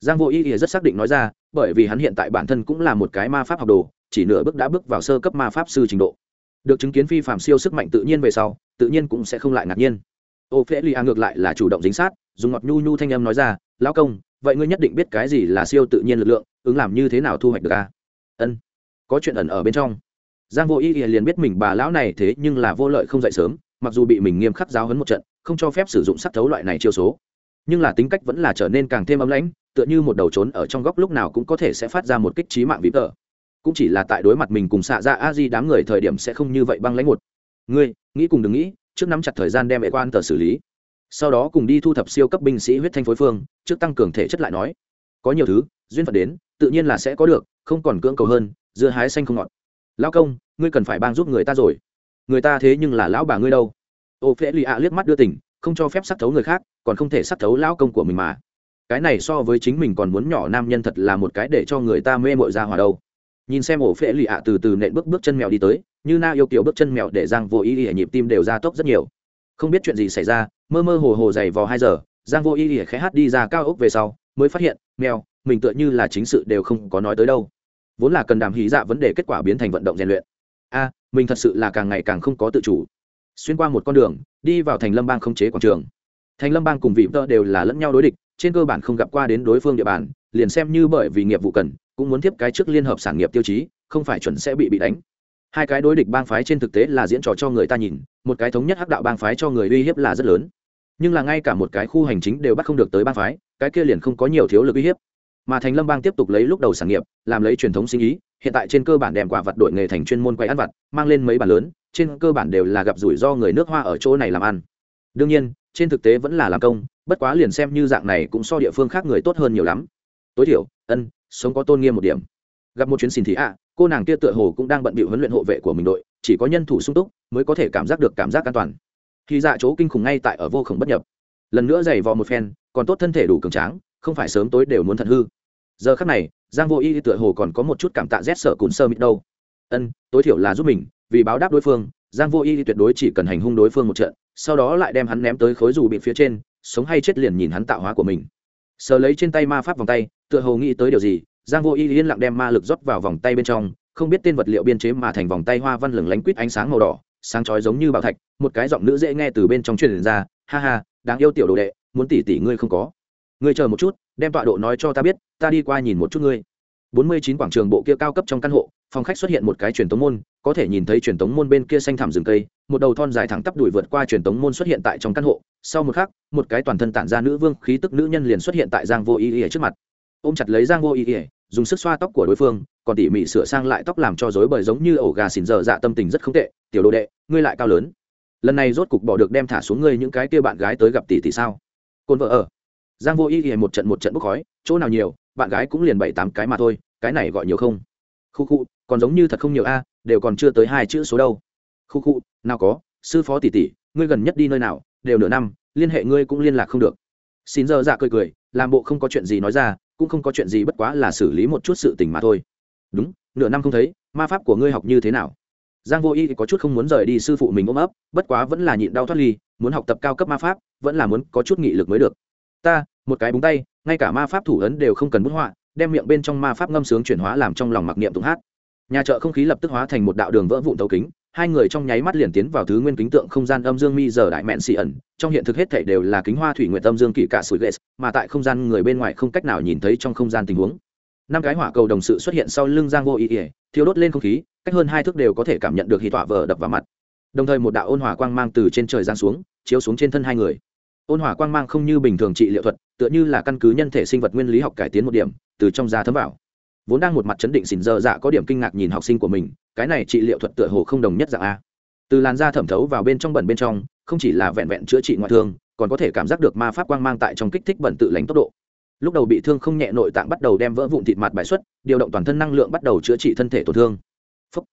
Giang vô ý ý rất xác định nói ra, bởi vì hắn hiện tại bản thân cũng là một cái ma pháp học đồ, chỉ nửa bước đã bước vào sơ cấp ma pháp sư trình độ. Được chứng kiến phi phạm siêu sức mạnh tự nhiên về sau, tự nhiên cũng sẽ không lại ngạc nhiên ô phê lì a ngược lại là chủ động dính sát, dùng ngọt nhu nhu thanh âm nói ra, lão công, vậy ngươi nhất định biết cái gì là siêu tự nhiên lực lượng, ứng làm như thế nào thu hoạch được a? Ân, có chuyện ẩn ở bên trong. Giang vô ý liền biết mình bà lão này thế nhưng là vô lợi không dậy sớm, mặc dù bị mình nghiêm khắc giáo hấn một trận, không cho phép sử dụng sắc thấu loại này chiêu số. Nhưng là tính cách vẫn là trở nên càng thêm ấm lãnh, tựa như một đầu trốn ở trong góc lúc nào cũng có thể sẽ phát ra một kích trí mạng vĩ tờ. Cũng chỉ là tại đối mặt mình cùng xạ ra a di đám người thời điểm sẽ không như vậy băng lãnh một. Ngươi, nghĩ cùng đừng nghĩ trước nắm chặt thời gian đem hệ quan tờ xử lý. Sau đó cùng đi thu thập siêu cấp binh sĩ huyết thanh phối phương, trước tăng cường thể chất lại nói. Có nhiều thứ, duyên phận đến, tự nhiên là sẽ có được, không còn cưỡng cầu hơn, dưa hái xanh không ngọt. Lão công, ngươi cần phải bang giúp người ta rồi. Người ta thế nhưng là lão bà ngươi đâu. Ô phễ lì ạ liếc mắt đưa tỉnh không cho phép sắc thấu người khác, còn không thể sắc thấu lão công của mình mà. Cái này so với chính mình còn muốn nhỏ nam nhân thật là một cái để cho người ta mê mội ra hòa đâu. Nhìn xem ổ phễ lì ạ từ từ nện bước bước chân mèo đi tới như na yêu kiểu bước chân mèo để giang vô ý ỉa nhịp tim đều ra tốc rất nhiều. Không biết chuyện gì xảy ra, mơ mơ hồ hồ dày vò hai giờ, giang vô ý ỉa khẽ hát đi ra cao ốc về sau, mới phát hiện, mèo, mình tựa như là chính sự đều không có nói tới đâu. Vốn là cần đàm hí dạ vấn đề kết quả biến thành vận động rèn luyện. A, mình thật sự là càng ngày càng không có tự chủ. Xuyên qua một con đường, đi vào thành lâm bang không chế quảng trường. Thành lâm bang cùng vị tơ đều là lẫn nhau đối địch, trên cơ bản không gặp qua đến đối phương địa bàn, liền xem như bởi vì nghiệp vụ cần, cũng muốn tiếp cái trước liên hợp sản nghiệp tiêu chí, không phải chuẩn sẽ bị bị đánh hai cái đối địch bang phái trên thực tế là diễn trò cho người ta nhìn, một cái thống nhất hắc đạo bang phái cho người uy hiếp là rất lớn. Nhưng là ngay cả một cái khu hành chính đều bắt không được tới bang phái, cái kia liền không có nhiều thiếu lực uy hiếp. Mà thành lâm bang tiếp tục lấy lúc đầu sản nghiệp, làm lấy truyền thống sinh ý, hiện tại trên cơ bản đem quả vật đổi nghề thành chuyên môn quay ăn vặt, mang lên mấy bàn lớn, trên cơ bản đều là gặp rủi ro người nước hoa ở chỗ này làm ăn. Đương nhiên, trên thực tế vẫn là làm công, bất quá liền xem như dạng này cũng so địa phương khác người tốt hơn nhiều lắm. Tối thiểu, ân, sống có tôn nghiêm một điểm. Gặp một chuyến xin thị ạ cô nàng kia tựa hồ cũng đang bận bịu huấn luyện hộ vệ của mình đội, chỉ có nhân thủ sung túc mới có thể cảm giác được cảm giác an toàn. Khi dạ chỗ kinh khủng ngay tại ở vô khổng bất nhập. Lần nữa giày vò một phen, còn tốt thân thể đủ cường tráng, không phải sớm tối đều muốn thật hư. Giờ khắc này, giang vô y tựa hồ còn có một chút cảm tạ rét sợ cùn sơ mịt đâu. Ân, tối thiểu là giúp mình, vì báo đáp đối phương, giang vô y tuyệt đối chỉ cần hành hung đối phương một trận, sau đó lại đem hắn ném tới khối dù bị phía trên, sống hay chết liền nhìn hắn tạo hóa của mình. Sờ lấy trên tay ma pháp vòng tay, tựa hồ nghĩ tới điều gì giang vô y yên lặng đem ma lực rót vào vòng tay bên trong, không biết tên vật liệu biên chế mà thành vòng tay hoa văn lửng lánh quýt ánh sáng màu đỏ, sáng chói giống như bảo thạch, một cái giọng nữ dễ nghe từ bên trong truyền ra, ha ha, đáng yêu tiểu đồ đệ, muốn tỷ tỷ ngươi không có. Ngươi chờ một chút, đem tọa độ nói cho ta biết, ta đi qua nhìn một chút ngươi. Bốn mươi chín quảng trường bộ kia cao cấp trong căn hộ, phòng khách xuất hiện một cái truyền tống môn, có thể nhìn thấy truyền tống môn bên kia xanh thảm rừng cây, một đầu thon dài thẳng tắp đuổi vượt qua truyền tống môn xuất hiện tại trong căn hộ. Sau một khắc, một cái toàn thân tản ra nữ vương khí tức nữ nhân liền xuất hiện tại giang vô ý ở trước mặt ôm chặt lấy giang vô ý ỉa dùng sức xoa tóc của đối phương, còn tỉ mỉ sửa sang lại tóc làm cho rối bời giống như ổ gà xỉn dở dạ tâm tình rất không tệ. Tiểu đồ đệ, ngươi lại cao lớn. Lần này rốt cục bỏ được đem thả xuống ngươi những cái kia bạn gái tới gặp tỷ tỷ sao? Côn vợ ở. Giang vô ý ỉa một trận một trận bốc khói, chỗ nào nhiều, bạn gái cũng liền bảy tám cái mà thôi, cái này gọi nhiều không? Khu khu, còn giống như thật không nhiều a, đều còn chưa tới hai chữ số đâu. Khu khu, nào có, sư phó tỷ tỷ, ngươi gần nhất đi nơi nào, đều nửa năm, liên hệ ngươi cũng liên lạc không được. Xin giờ dạ cười cười, làm bộ không có chuyện gì nói ra cũng không có chuyện gì bất quá là xử lý một chút sự tình mà thôi. Đúng, nửa năm không thấy, ma pháp của ngươi học như thế nào? Giang vô y có chút không muốn rời đi sư phụ mình ôm ấp, bất quá vẫn là nhịn đau thoát ly, muốn học tập cao cấp ma pháp, vẫn là muốn có chút nghị lực mới được. Ta, một cái búng tay, ngay cả ma pháp thủ ấn đều không cần bút họa, đem miệng bên trong ma pháp ngâm sướng chuyển hóa làm trong lòng mặc niệm tụng hát. Nhà chợ không khí lập tức hóa thành một đạo đường vỡ vụn tấu kính hai người trong nháy mắt liền tiến vào thứ nguyên kính tượng không gian âm dương mi giờ đại mẹn xì ẩn. Trong hiện thực hết thể đều là kính hoa thủy nguyện âm dương kỷ cả sủi ghét mà tại không gian người bên ngoài không cách nào nhìn thấy trong không gian tình huống. Năm cái hỏa cầu đồng sự xuất hiện sau lưng giang vô ý ỉa thiếu đốt lên không khí, cách hơn hai thước đều có thể cảm nhận được hì tọa vờ đập vào mặt. Đồng thời một đạo ôn hỏa quang mang từ trên trời giang xuống, chiếu xuống trên thân hai người. Ôn hỏa quang mang không như bình thường trị liệu thuật, tựa như là căn cứ nhân thể sinh vật nguyên lý học cải tiến một điểm, từ trong da thấm vào vốn đang một mặt chấn định xỉn dơ dạ có điểm kinh ngạc nhìn học sinh của mình, cái này trị liệu thuật tựa hồ không đồng nhất dạng a. Từ làn da thẩm thấu vào bên trong bẩn bên trong, không chỉ là vẹn vẹn chữa trị ngoại thương, còn có thể cảm giác được ma pháp quang mang tại trong kích thích bẩn tự lành tốc độ. Lúc đầu bị thương không nhẹ nội tạng bắt đầu đem vỡ vụn thịt mặt bài xuất, điều động toàn thân năng lượng bắt đầu chữa trị thân thể tổn thương. Phúc.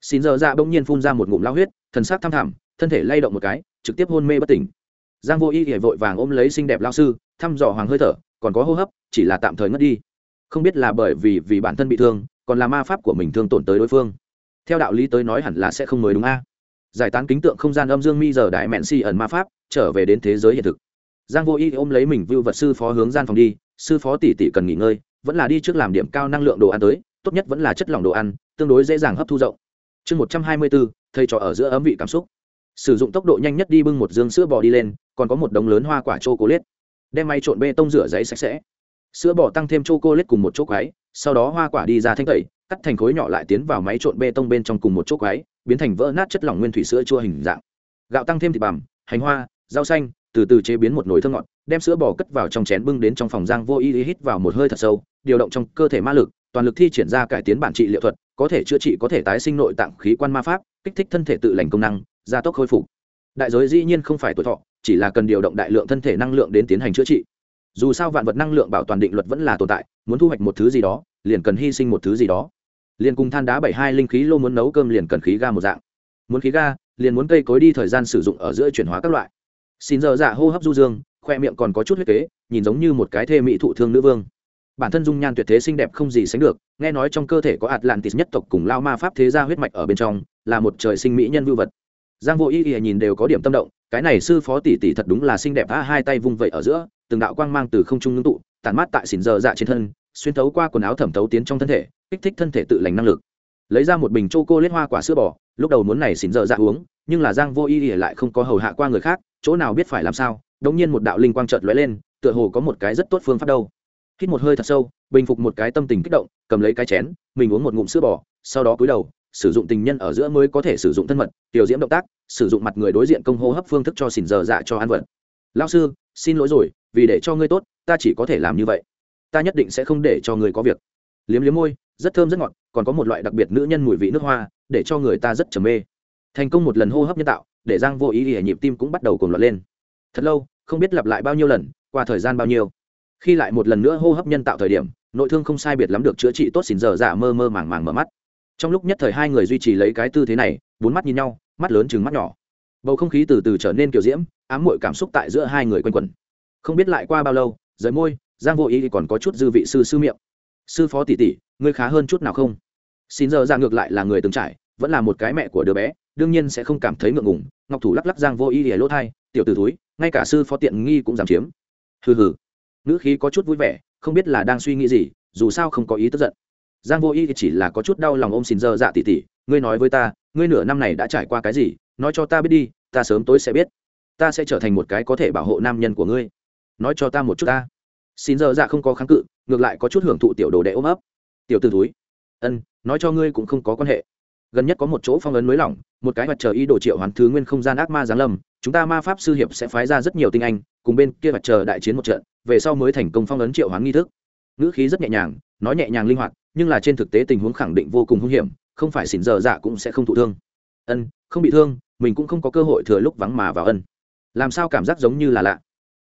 xin giờ dạ bỗng nhiên phun ra một ngụm lao huyết, thần sắc thăm thẳm thân thể lay động một cái, trực tiếp hôn mê bất tỉnh. Giang vô y hề vội vàng ôm lấy xinh đẹp lao sư, thăm dò hoàng hơi thở, còn có hô hấp, chỉ là tạm thời ngất đi không biết là bởi vì vì bản thân bị thương, còn là ma pháp của mình thương tổn tới đối phương. Theo đạo lý tới nói hẳn là sẽ không mới đúng a. Giải tán kính tượng không gian âm dương mi giờ đại mẹn si ẩn ma pháp, trở về đến thế giới hiện thực. Giang vô y ôm lấy mình vưu vật sư phó hướng gian phòng đi, sư phó tỷ tỷ cần nghỉ ngơi, vẫn là đi trước làm điểm cao năng lượng đồ ăn tới, tốt nhất vẫn là chất lỏng đồ ăn, tương đối dễ dàng hấp thu rộng. Chương một trăm hai mươi bốn, thầy trò ở giữa ấm vị cảm xúc. Sử dụng tốc độ nhanh nhất đi bưng một dương sữa bò đi lên, còn có một đống lớn hoa quả chô cố liết đem máy trộn bê tông rửa giấy sạch sẽ sữa bò tăng thêm chocolate cùng một chỗ quái, sau đó hoa quả đi ra thanh tẩy, cắt thành khối nhỏ lại tiến vào máy trộn bê tông bên trong cùng một chỗ quái, biến thành vỡ nát chất lỏng nguyên thủy sữa chua hình dạng. Gạo tăng thêm thịt bằm, hành hoa, rau xanh, từ từ chế biến một nồi thơm ngọt, đem sữa bò cất vào trong chén bưng đến trong phòng giang vô ý hít vào một hơi thật sâu, điều động trong cơ thể ma lực, toàn lực thi triển ra cải tiến bản trị liệu thuật, có thể chữa trị, có thể tái sinh nội tạng khí quan ma pháp, kích thích thân thể tự lành công năng, gia tốc khôi phục. Đại giới dĩ nhiên không phải tuổi thọ, chỉ là cần điều động đại lượng thân thể năng lượng đến tiến hành chữa trị dù sao vạn vật năng lượng bảo toàn định luật vẫn là tồn tại, muốn thu hoạch một thứ gì đó, liền cần hy sinh một thứ gì đó. Liền cùng than đá bảy hai linh khí lô muốn nấu cơm liền cần khí ga một dạng. Muốn khí ga, liền muốn cây cối đi thời gian sử dụng ở giữa chuyển hóa các loại. Xin giờ dạ hô hấp du dương, khoe miệng còn có chút huyết kế, nhìn giống như một cái thê mỹ thụ thương nữ vương. Bản thân dung nhan tuyệt thế xinh đẹp không gì sánh được, nghe nói trong cơ thể có atlantis nhất tộc cùng lao ma pháp thế gia huyết mạch ở bên trong, là một trời sinh mỹ nhân vưu vật. Giang vô ý ý nhìn đều có điểm tâm động cái này sư phó tỷ tỷ thật đúng là xinh đẹp a hai tay vung vẩy ở giữa, từng đạo quang mang từ không trung ngưng tụ, tản mát tại xỉn giờ dạ trên thân, xuyên thấu qua quần áo thẩm thấu tiến trong thân thể, kích thích thân thể tự lành năng lực. Lấy ra một bình chô cô lết hoa quả sữa bò, lúc đầu muốn này xỉn giờ dạ uống, nhưng là giang vô ý ý lại không có hầu hạ qua người khác, chỗ nào biết phải làm sao đống nhiên một đạo linh quang chợt lóe lên, tựa hồ có một cái rất tốt phương pháp đâu. Hít một hơi thật sâu, bình phục một cái tâm tình kích động, cầm lấy cái chén, mình uống một ngụm sữa bò, sau đó cúi đầu sử dụng tình nhân ở giữa mới có thể sử dụng thân mật, tiểu diễm động tác, sử dụng mặt người đối diện công hô hấp phương thức cho xỉn giờ dạ cho ăn vật. Lao sư, xin lỗi rồi, vì để cho ngươi tốt, ta chỉ có thể làm như vậy. Ta nhất định sẽ không để cho ngươi có việc. Liếm liếm môi, rất thơm rất ngọt, còn có một loại đặc biệt nữ nhân mùi vị nước hoa, để cho người ta rất trầm mê. Thành công một lần hô hấp nhân tạo, để giang vô ý ỉa nhịp tim cũng bắt đầu cùng loạt lên. Thật lâu, không biết lặp lại bao nhiêu lần, qua thời gian bao nhiêu. Khi lại một lần nữa hô hấp nhân tạo thời điểm, nội thương không sai biệt lắm được chữa trị tốt xỉn giờ dạ mơ mơ màng màng mở mắt trong lúc nhất thời hai người duy trì lấy cái tư thế này, bốn mắt nhìn nhau, mắt lớn chừng mắt nhỏ. Bầu không khí từ từ trở nên kiểu diễm, ám muội cảm xúc tại giữa hai người quanh quẩn. Không biết lại qua bao lâu, rời môi, giang vô ý thì còn có chút dư vị sư sư miệng. Sư phó tỷ tỷ, ngươi khá hơn chút nào không? Xin giờ ra ngược lại là người từng trải, vẫn là một cái mẹ của đứa bé, đương nhiên sẽ không cảm thấy ngượng ngùng. Ngọc thủ lắc lắc giang vô ý để lỗ thai, tiểu t ử túi ngay cả sư phó tiện nghi cũng giảm chiếm. Hừ hừ. Nữ khí có chút vui vẻ, không biết là đang suy nghĩ gì, dù sao không có ý tức giận giang vô ý chỉ là có chút đau lòng ôm xin giờ dạ tỉ tỉ, ngươi nói với ta, ngươi nửa năm này đã trải qua cái gì? Nói cho ta biết đi, ta sớm tối sẽ biết. Ta sẽ trở thành một cái có thể bảo hộ nam nhân của ngươi. Nói cho ta một chút ta. Xin giờ dạ không có kháng cự, ngược lại có chút hưởng thụ tiểu đồ đệ ôm ấp. Tiểu từ túi ân, nói cho ngươi cũng không có quan hệ. Gần nhất có một chỗ phong ấn mới lỏng, một cái mặt trời y đồ triệu hoàn thứ nguyên không gian ác ma giáng lâm, chúng ta ma pháp sư hiệp sẽ phái ra rất nhiều tinh anh, cùng bên kia mặt trời đại chiến một trận, về sau mới thành công phong ấn triệu hoán nghi thức. Ngữ khí rất nhẹ nhàng, nói nhẹ nhàng linh hoạt nhưng là trên thực tế tình huống khẳng định vô cùng hung hiểm, không phải xỉn giờ dạ cũng sẽ không thụ thương. Ân, không bị thương, mình cũng không có cơ hội thừa lúc vắng mà vào ân. Làm sao cảm giác giống như là lạ?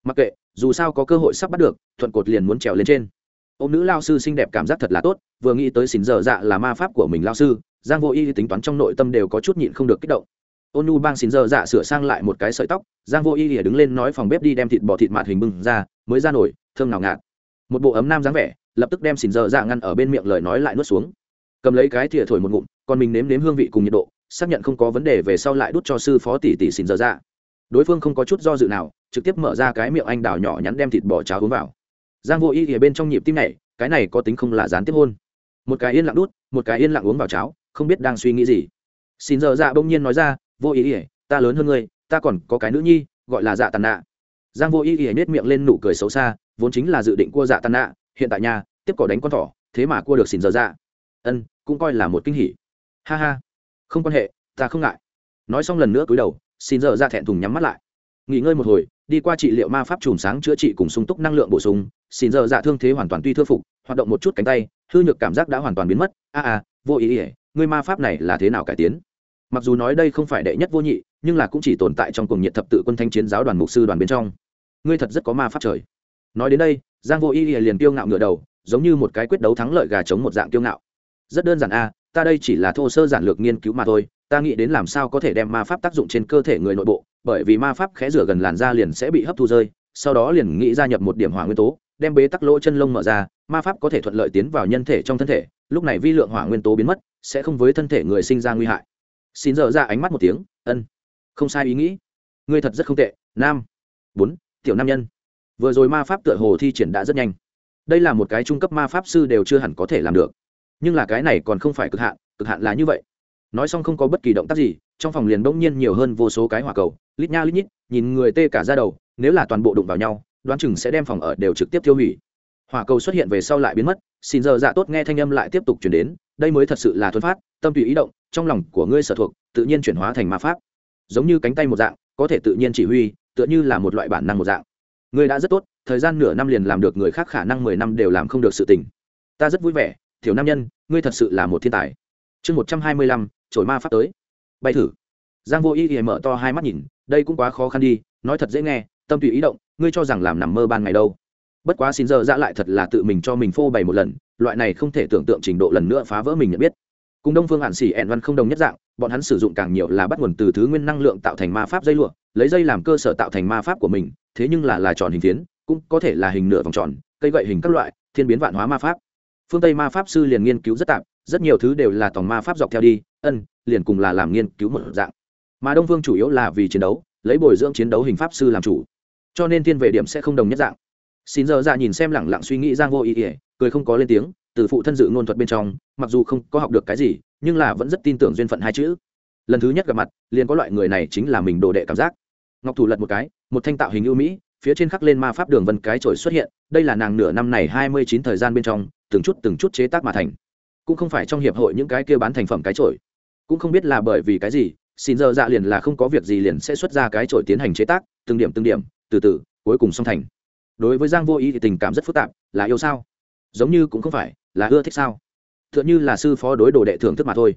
Mặc kệ, dù sao có cơ hội sắp bắt được, thuận cột liền muốn trèo lên trên. Ô nữ lao sư xinh đẹp cảm giác thật là tốt, vừa nghĩ tới xỉn giờ dạ là ma pháp của mình lao sư, giang vô y tính toán trong nội tâm đều có chút nhịn không được kích động. Ôn nu bang xỉn giờ dạ sửa sang lại một cái sợi tóc, giang vô y lìa đứng lên nói phòng bếp đi đem thịt bò thịt mạt hình bưng ra, mới ra nổi thơm nào ngạt. Một bộ ấm nam dáng vẻ lập tức đem xỉn giờ dạ ngăn ở bên miệng lời nói lại nuốt xuống. Cầm lấy cái thìa thổi một ngụm, còn mình nếm nếm hương vị cùng nhiệt độ, xác nhận không có vấn đề về sau lại đút cho sư phó tỷ tỷ xỉn giờ dạ. Đối phương không có chút do dự nào, trực tiếp mở ra cái miệng anh đào nhỏ nhắn đem thịt bò cháo uống vào. Giang vô y thì bên trong nhịp tim này cái này có tính không là gián tiếp hôn. Một cái yên lặng đút, một cái yên lặng uống vào cháo, không biết đang suy nghĩ gì. Xin giờ dạ bỗng nhiên nói ra, vô ý ỉa ta lớn hơn ngươi, ta còn có cái nữ nhi, gọi là dạ tàn nạ. Giang vô ý ỉa nết miệng lên nụ cười xấu xa, vốn chính là dự định cua dạ tàn nạ hiện tại nhà tiếp cỏ đánh con thỏ, thế mà cua được xin giờ ra ân, cũng coi là một kinh hỉ. Ha ha. Không quan hệ, ta không ngại. Nói xong lần nữa cúi đầu xin giờ ra thẹn thùng nhắm mắt lại. Nghỉ ngơi một hồi, đi qua trị liệu ma pháp chùm sáng chữa trị cùng sung túc năng lượng bổ sung xin giờ dạ thương thế hoàn toàn tuy thưa phục, hoạt động một chút cánh tay, hư nhược cảm giác đã hoàn toàn biến mất. A a, vô ý ỉa ngươi ma pháp này là thế nào cải tiến? Mặc dù nói đây không phải đệ nhất vô nhị, nhưng là cũng chỉ tồn tại trong cùng nhiệt thập tự quân thanh chiến giáo đoàn mục sư đoàn bên trong. Ngươi thật rất có ma pháp trời. Nói đến đây giang vô y liền tiêu ngạo ngựa đầu, giống như một cái quyết đấu thắng lợi gà chống một dạng tiêu ngạo. Rất đơn giản a, ta đây chỉ là thô sơ giản lược nghiên cứu mà thôi, ta nghĩ đến làm sao có thể đem ma pháp tác dụng trên cơ thể người nội bộ, bởi vì ma pháp khẽ rửa gần làn da liền sẽ bị hấp thu rơi, sau đó liền nghĩ gia nhập một điểm hỏa nguyên tố, đem bế tắc lỗ chân lông mở ra, ma pháp có thể thuận lợi tiến vào nhân thể trong thân thể, lúc này vi lượng hỏa nguyên tố biến mất, sẽ không với thân thể người sinh ra nguy hại. Xin dở ra ánh mắt một tiếng, ân, không sai ý nghĩ. Ngươi thật rất không tệ, nam. Bốn, tiểu nam nhân vừa rồi ma pháp tựa hồ thi triển đã rất nhanh. Đây là một cái trung cấp ma pháp sư đều chưa hẳn có thể làm được. Nhưng là cái này còn không phải cực hạn cực hạn là như vậy. Nói xong không có bất kỳ động tác gì, trong phòng liền bỗng nhiên nhiều hơn vô số cái hỏa cầu, lít nha lít nhít, nhìn người tê cả ra đầu, nếu là toàn bộ đụng vào nhau, đoán chừng sẽ đem phòng ở đều trực tiếp tiêu hủy. Hỏa cầu xuất hiện về sau lại biến mất, xin giờ dạ tốt nghe thanh âm lại tiếp tục chuyển đến, đây mới thật sự là thuần phát, tâm tùy ý động, trong lòng của ngươi sở thuộc, tự nhiên chuyển hóa thành ma pháp. Giống như cánh tay một dạng, có thể tự nhiên chỉ huy, tựa như là một loại bản năng một dạng ngươi đã rất tốt, thời gian nửa năm liền làm được người khác khả năng mười năm đều làm không được sự tình. Ta rất vui vẻ thiểu nam nhân, ngươi thật sự là một thiên tài. Chương một trăm hai mươi lăm trổi ma pháp tới. Bay thử. Giang vô ý thì mở to hai mắt nhìn, đây cũng quá khó khăn đi, nói thật dễ nghe, tâm tùy ý động, ngươi cho rằng làm nằm mơ ban ngày đâu. Bất quá xin giờ ra lại thật là tự mình cho mình phô bày một lần, loại này không thể tưởng tượng trình độ lần nữa phá vỡ mình nhận biết. Cùng đông phương hạn xỉ ẹn văn không đồng nhất dạng bọn hắn sử dụng càng nhiều là bắt nguồn từ thứ nguyên năng lượng tạo thành ma pháp dây lụa, lấy dây làm cơ sở tạo thành ma pháp của mình, thế nhưng là là tròn hình phiến, cũng có thể là hình nửa vòng tròn, cây gậy hình các loại, thiên biến vạn hóa ma pháp. Phương tây ma pháp sư liền nghiên cứu rất tạp rất nhiều thứ đều là tòng ma pháp dọc theo đi, ân, liền cùng là làm nghiên cứu một dạng. Mà đông phương chủ yếu là vì chiến đấu, lấy bồi dưỡng chiến đấu hình pháp sư làm chủ. Cho nên thiên về điểm sẽ không đồng nhất dạng. Xin giờ ra nhìn xem lẳng lặng suy nghĩ giang vô ý ỉa cười không có lên tiếng, từ phụ thân dự ngôn thuật bên trong, mặc dù không có học được cái gì nhưng là vẫn rất tin tưởng duyên phận hai chữ. Lần thứ nhất gặp mặt, liền có loại người này chính là mình đồ đệ cảm giác. Ngọc thủ lật một cái, một thanh tạo hình ưu mỹ, phía trên khắc lên ma pháp đường vân cái trổi xuất hiện, đây là nàng nửa năm này hai mươi chín thời gian bên trong, từng chút từng chút chế tác mà thành. Cũng không phải trong hiệp hội những cái kia bán thành phẩm cái trổi cũng không biết là bởi vì cái gì, xin giờ dạ liền là không có việc gì liền sẽ xuất ra cái trổi tiến hành chế tác, từng điểm từng điểm, từ từ, cuối cùng xong thành. Đối với giang vô ý thì tình cảm rất phức tạp, là yêu sao? Giống như cũng không phải, là ưa thích sao? T h ư ợ n như là sư phó đối đồ đệ thưởng thức mà thôi.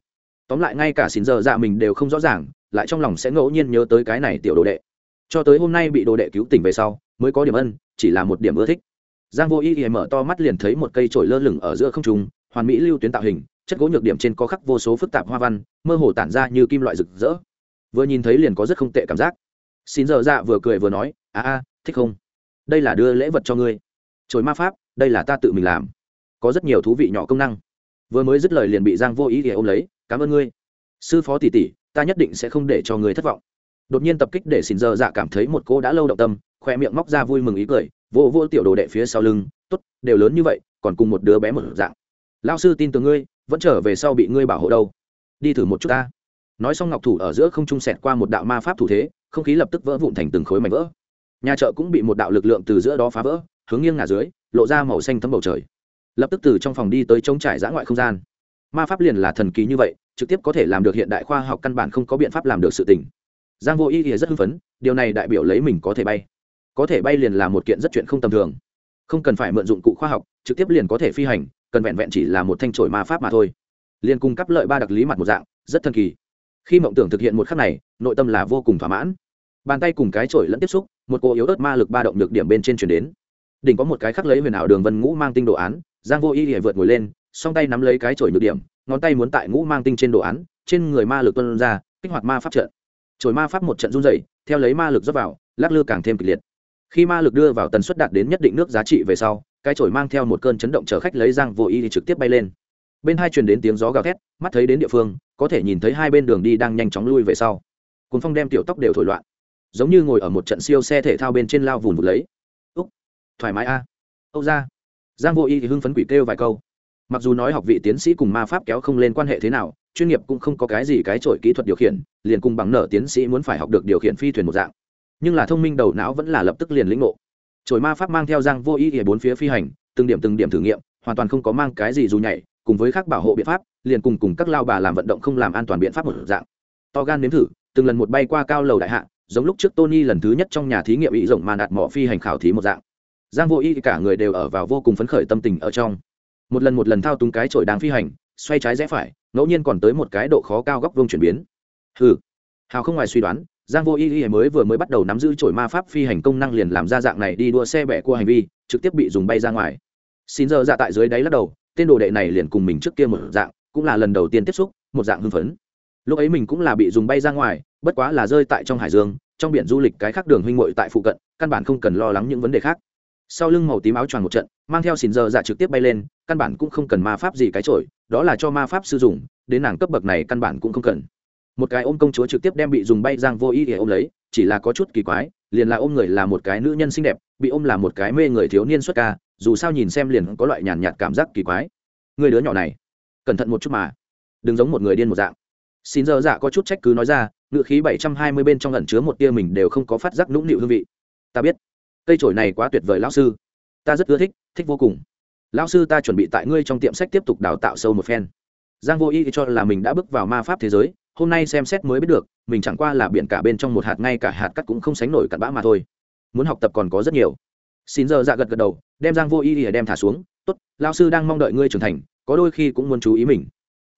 Tóm lại ngay cả xin giờ dạ mình đều không rõ ràng, lại trong lòng sẽ ngẫu nhiên nhớ tới cái này tiểu đồ đệ. Cho tới hôm nay bị đồ đệ cứu tỉnh về sau, mới có điểm ân, chỉ là một điểm ưa thích. Giang vô ý ý mở to mắt liền thấy một cây trổi lơ lửng ở giữa không trung, hoàn mỹ lưu tuyến tạo hình, chất gỗ nhược điểm trên có khắc vô số phức tạp hoa văn, mơ hồ tản ra như kim loại rực rỡ. Vừa nhìn thấy liền có rất không tệ cảm giác. Xin giờ dạ vừa cười vừa nói, a a, thích không? Đây là đưa lễ vật cho ngươi. Trồi ma pháp, đây là ta tự mình làm. Có rất nhiều thú vị nhỏ công năng vừa mới dứt lời liền bị giang vô ý ỉa ôm lấy, cảm ơn ngươi. Sư phó tỷ tỷ, ta nhất định sẽ không để cho ngươi thất vọng. Đột nhiên tập kích để xin giờ dạ cảm thấy một cô đã lâu động tâm khoe miệng móc ra vui mừng ý cười, vô vô tiểu đồ đệ phía sau lưng t ố t đều lớn như vậy, còn cùng một đứa bé một dạng. Lao sư tin tưởng ngươi, vẫn trở về sau bị ngươi bảo hộ đâu. Đi thử một chút ta. Nói xong ngọc thủ ở giữa không trung sẹt qua một đạo ma pháp thủ thế, không khí lập tức vỡ vụn thành từng khối mảnh vỡ. Nhà chợ cũng bị một đạo lực lượng từ giữa đó phá vỡ, hướng nghiêng ngả dưới, lộ ra màu xanh thấm bầu trời lập tức từ trong phòng đi tới trống trải giã ngoại không gian. Ma pháp liền là thần kỳ như vậy, trực tiếp có thể làm được hiện đại khoa học căn bản không có biện pháp làm được sự tình. Giang vô ý thì rất hưng phấn, điều này đại biểu lấy mình có thể bay. Có thể bay liền là một kiện rất chuyện không tầm thường. Không cần phải mượn dụng cụ khoa học, trực tiếp liền có thể phi hành, cần vẹn vẹn chỉ là một thanh trổi ma pháp mà thôi. Liền cung cấp lợi ba đặc lý mặt một dạng, rất thần kỳ. Khi mộng tưởng thực hiện một khắc này, nội tâm là vô cùng thỏa mãn. Bàn tay cùng cái trổi lẫn tiếp xúc, một cô yếu ớt ma lực ba động được điểm bên trên chuyển đến. Đỉnh có một cái khắc lấy huyền ảo đường vân ngũ mang tinh đồ án giang vô y lìa vượt ngồi lên, song tay nắm lấy cái chổi nhược điểm, ngón tay muốn tại ngũ mang tinh trên đồ án, trên người ma lực tuân ra, kích hoạt ma pháp trận. Chổi ma pháp một trận run dày theo lấy ma lực dốc vào, lắc lư càng thêm kịch liệt. Khi ma lực đưa vào tần suất đạt đến nhất định nước giá trị về sau, cái chổi mang theo một cơn chấn động chở khách lấy giang vô y thì trực tiếp bay lên. Bên hai truyền đến tiếng gió gào thét, mắt thấy đến địa phương, có thể nhìn thấy hai bên đường đi đang nhanh chóng lui về sau. Cuốn phong đem tiểu tóc đều thổi loạn, giống như ngồi ở một trận siêu xe thể thao bên trên lao vùn vụt lấy. Úc, thoải mái a. Âu ra giang vô y thì hưng phấn quỷ kêu vài câu. Mặc dù nói học vị tiến sĩ cùng ma pháp kéo không lên quan hệ thế nào, chuyên nghiệp cũng không có cái gì cái trội kỹ thuật điều khiển, liền cùng bằng nở tiến sĩ muốn phải học được điều khiển phi thuyền một dạng. Nhưng là thông minh đầu não vẫn là lập tức liền lĩnh ngộ. Trội ma pháp mang theo giang vô ý ở bốn phía phi hành, từng điểm từng điểm thử nghiệm, hoàn toàn không có mang cái gì dù nhảy, cùng với các bảo hộ biện pháp, liền cùng cùng các lao bà làm vận động không làm an toàn biện pháp một dạng. To gan nếm thử, từng lần một bay qua cao lầu đại hạ, giống lúc trước tony lần thứ nhất trong nhà thí nghiệm ý rộng mà đạt mỏ phi hành khảo thí một dạng giang vô y cả người đều ở vào vô cùng phấn khởi tâm tình ở trong. Một lần một lần thao túng cái trội đang phi hành, xoay trái rẽ phải, ngẫu nhiên còn tới một cái độ khó cao góc vông chuyển biến. Hừ. Hào không ngoài suy đoán, giang vô y y mới vừa mới bắt đầu nắm giữ trổi ma pháp phi hành công năng liền làm ra dạng này đi đua xe bẻ qua hành vi, trực tiếp bị dùng bay ra ngoài. Xin giờ dạ tại dưới đáy lắc đầu, tên đồ đệ này liền cùng mình trước kia một dạng, cũng là lần đầu tiên tiếp xúc, một dạng hưng phấn. Lúc ấy mình cũng là bị dùng bay ra ngoài, bất quá là rơi tại trong hải dương, trong biển du lịch cái khác đường huynh muội tại phụ cận, căn bản không cần lo lắng những vấn đề khác sau lưng màu tím áo choàng một trận, mang theo xìn giờ dạ trực tiếp bay lên, căn bản cũng không cần ma pháp gì cái trội đó là cho ma pháp sử dụng, đến nàng cấp bậc này căn bản cũng không cần. Một cái ôm công chúa trực tiếp đem bị dùng bay giang vô ý để ôm lấy, chỉ là có chút kỳ quái, liền là ôm người là một cái nữ nhân xinh đẹp, bị ôm là một cái mê người thiếu niên xuất ca, dù sao nhìn xem liền có loại nhàn nhạt cảm giác kỳ quái. Người đứa nhỏ này, cẩn thận một chút mà, đừng giống một người điên một dạng. Xin giờ dạ có chút trách cứ nói ra ngự khí bảy trăm hai mươi bên trong ẩn chứa một tia mình đều không có phát giác nũng nịu hương vị. Ta biết cây trổi này quá tuyệt vời lão sư. Ta rất ưa thích thích vô cùng. Lão sư ta chuẩn bị tại ngươi trong tiệm sách tiếp tục đào tạo sâu một phen. Giang vô y cho là mình đã bước vào ma pháp thế giới, hôm nay xem xét mới biết được, mình chẳng qua là biển cả bên trong một hạt ngay cả hạt cắt cũng không sánh nổi cặn bã mà thôi. Muốn học tập còn có rất nhiều. Xin giờ dạ gật gật đầu, đem giang vô y để đem thả xuống. Tốt, Lão sư đang mong đợi ngươi trưởng thành, có đôi khi cũng muốn chú ý mình.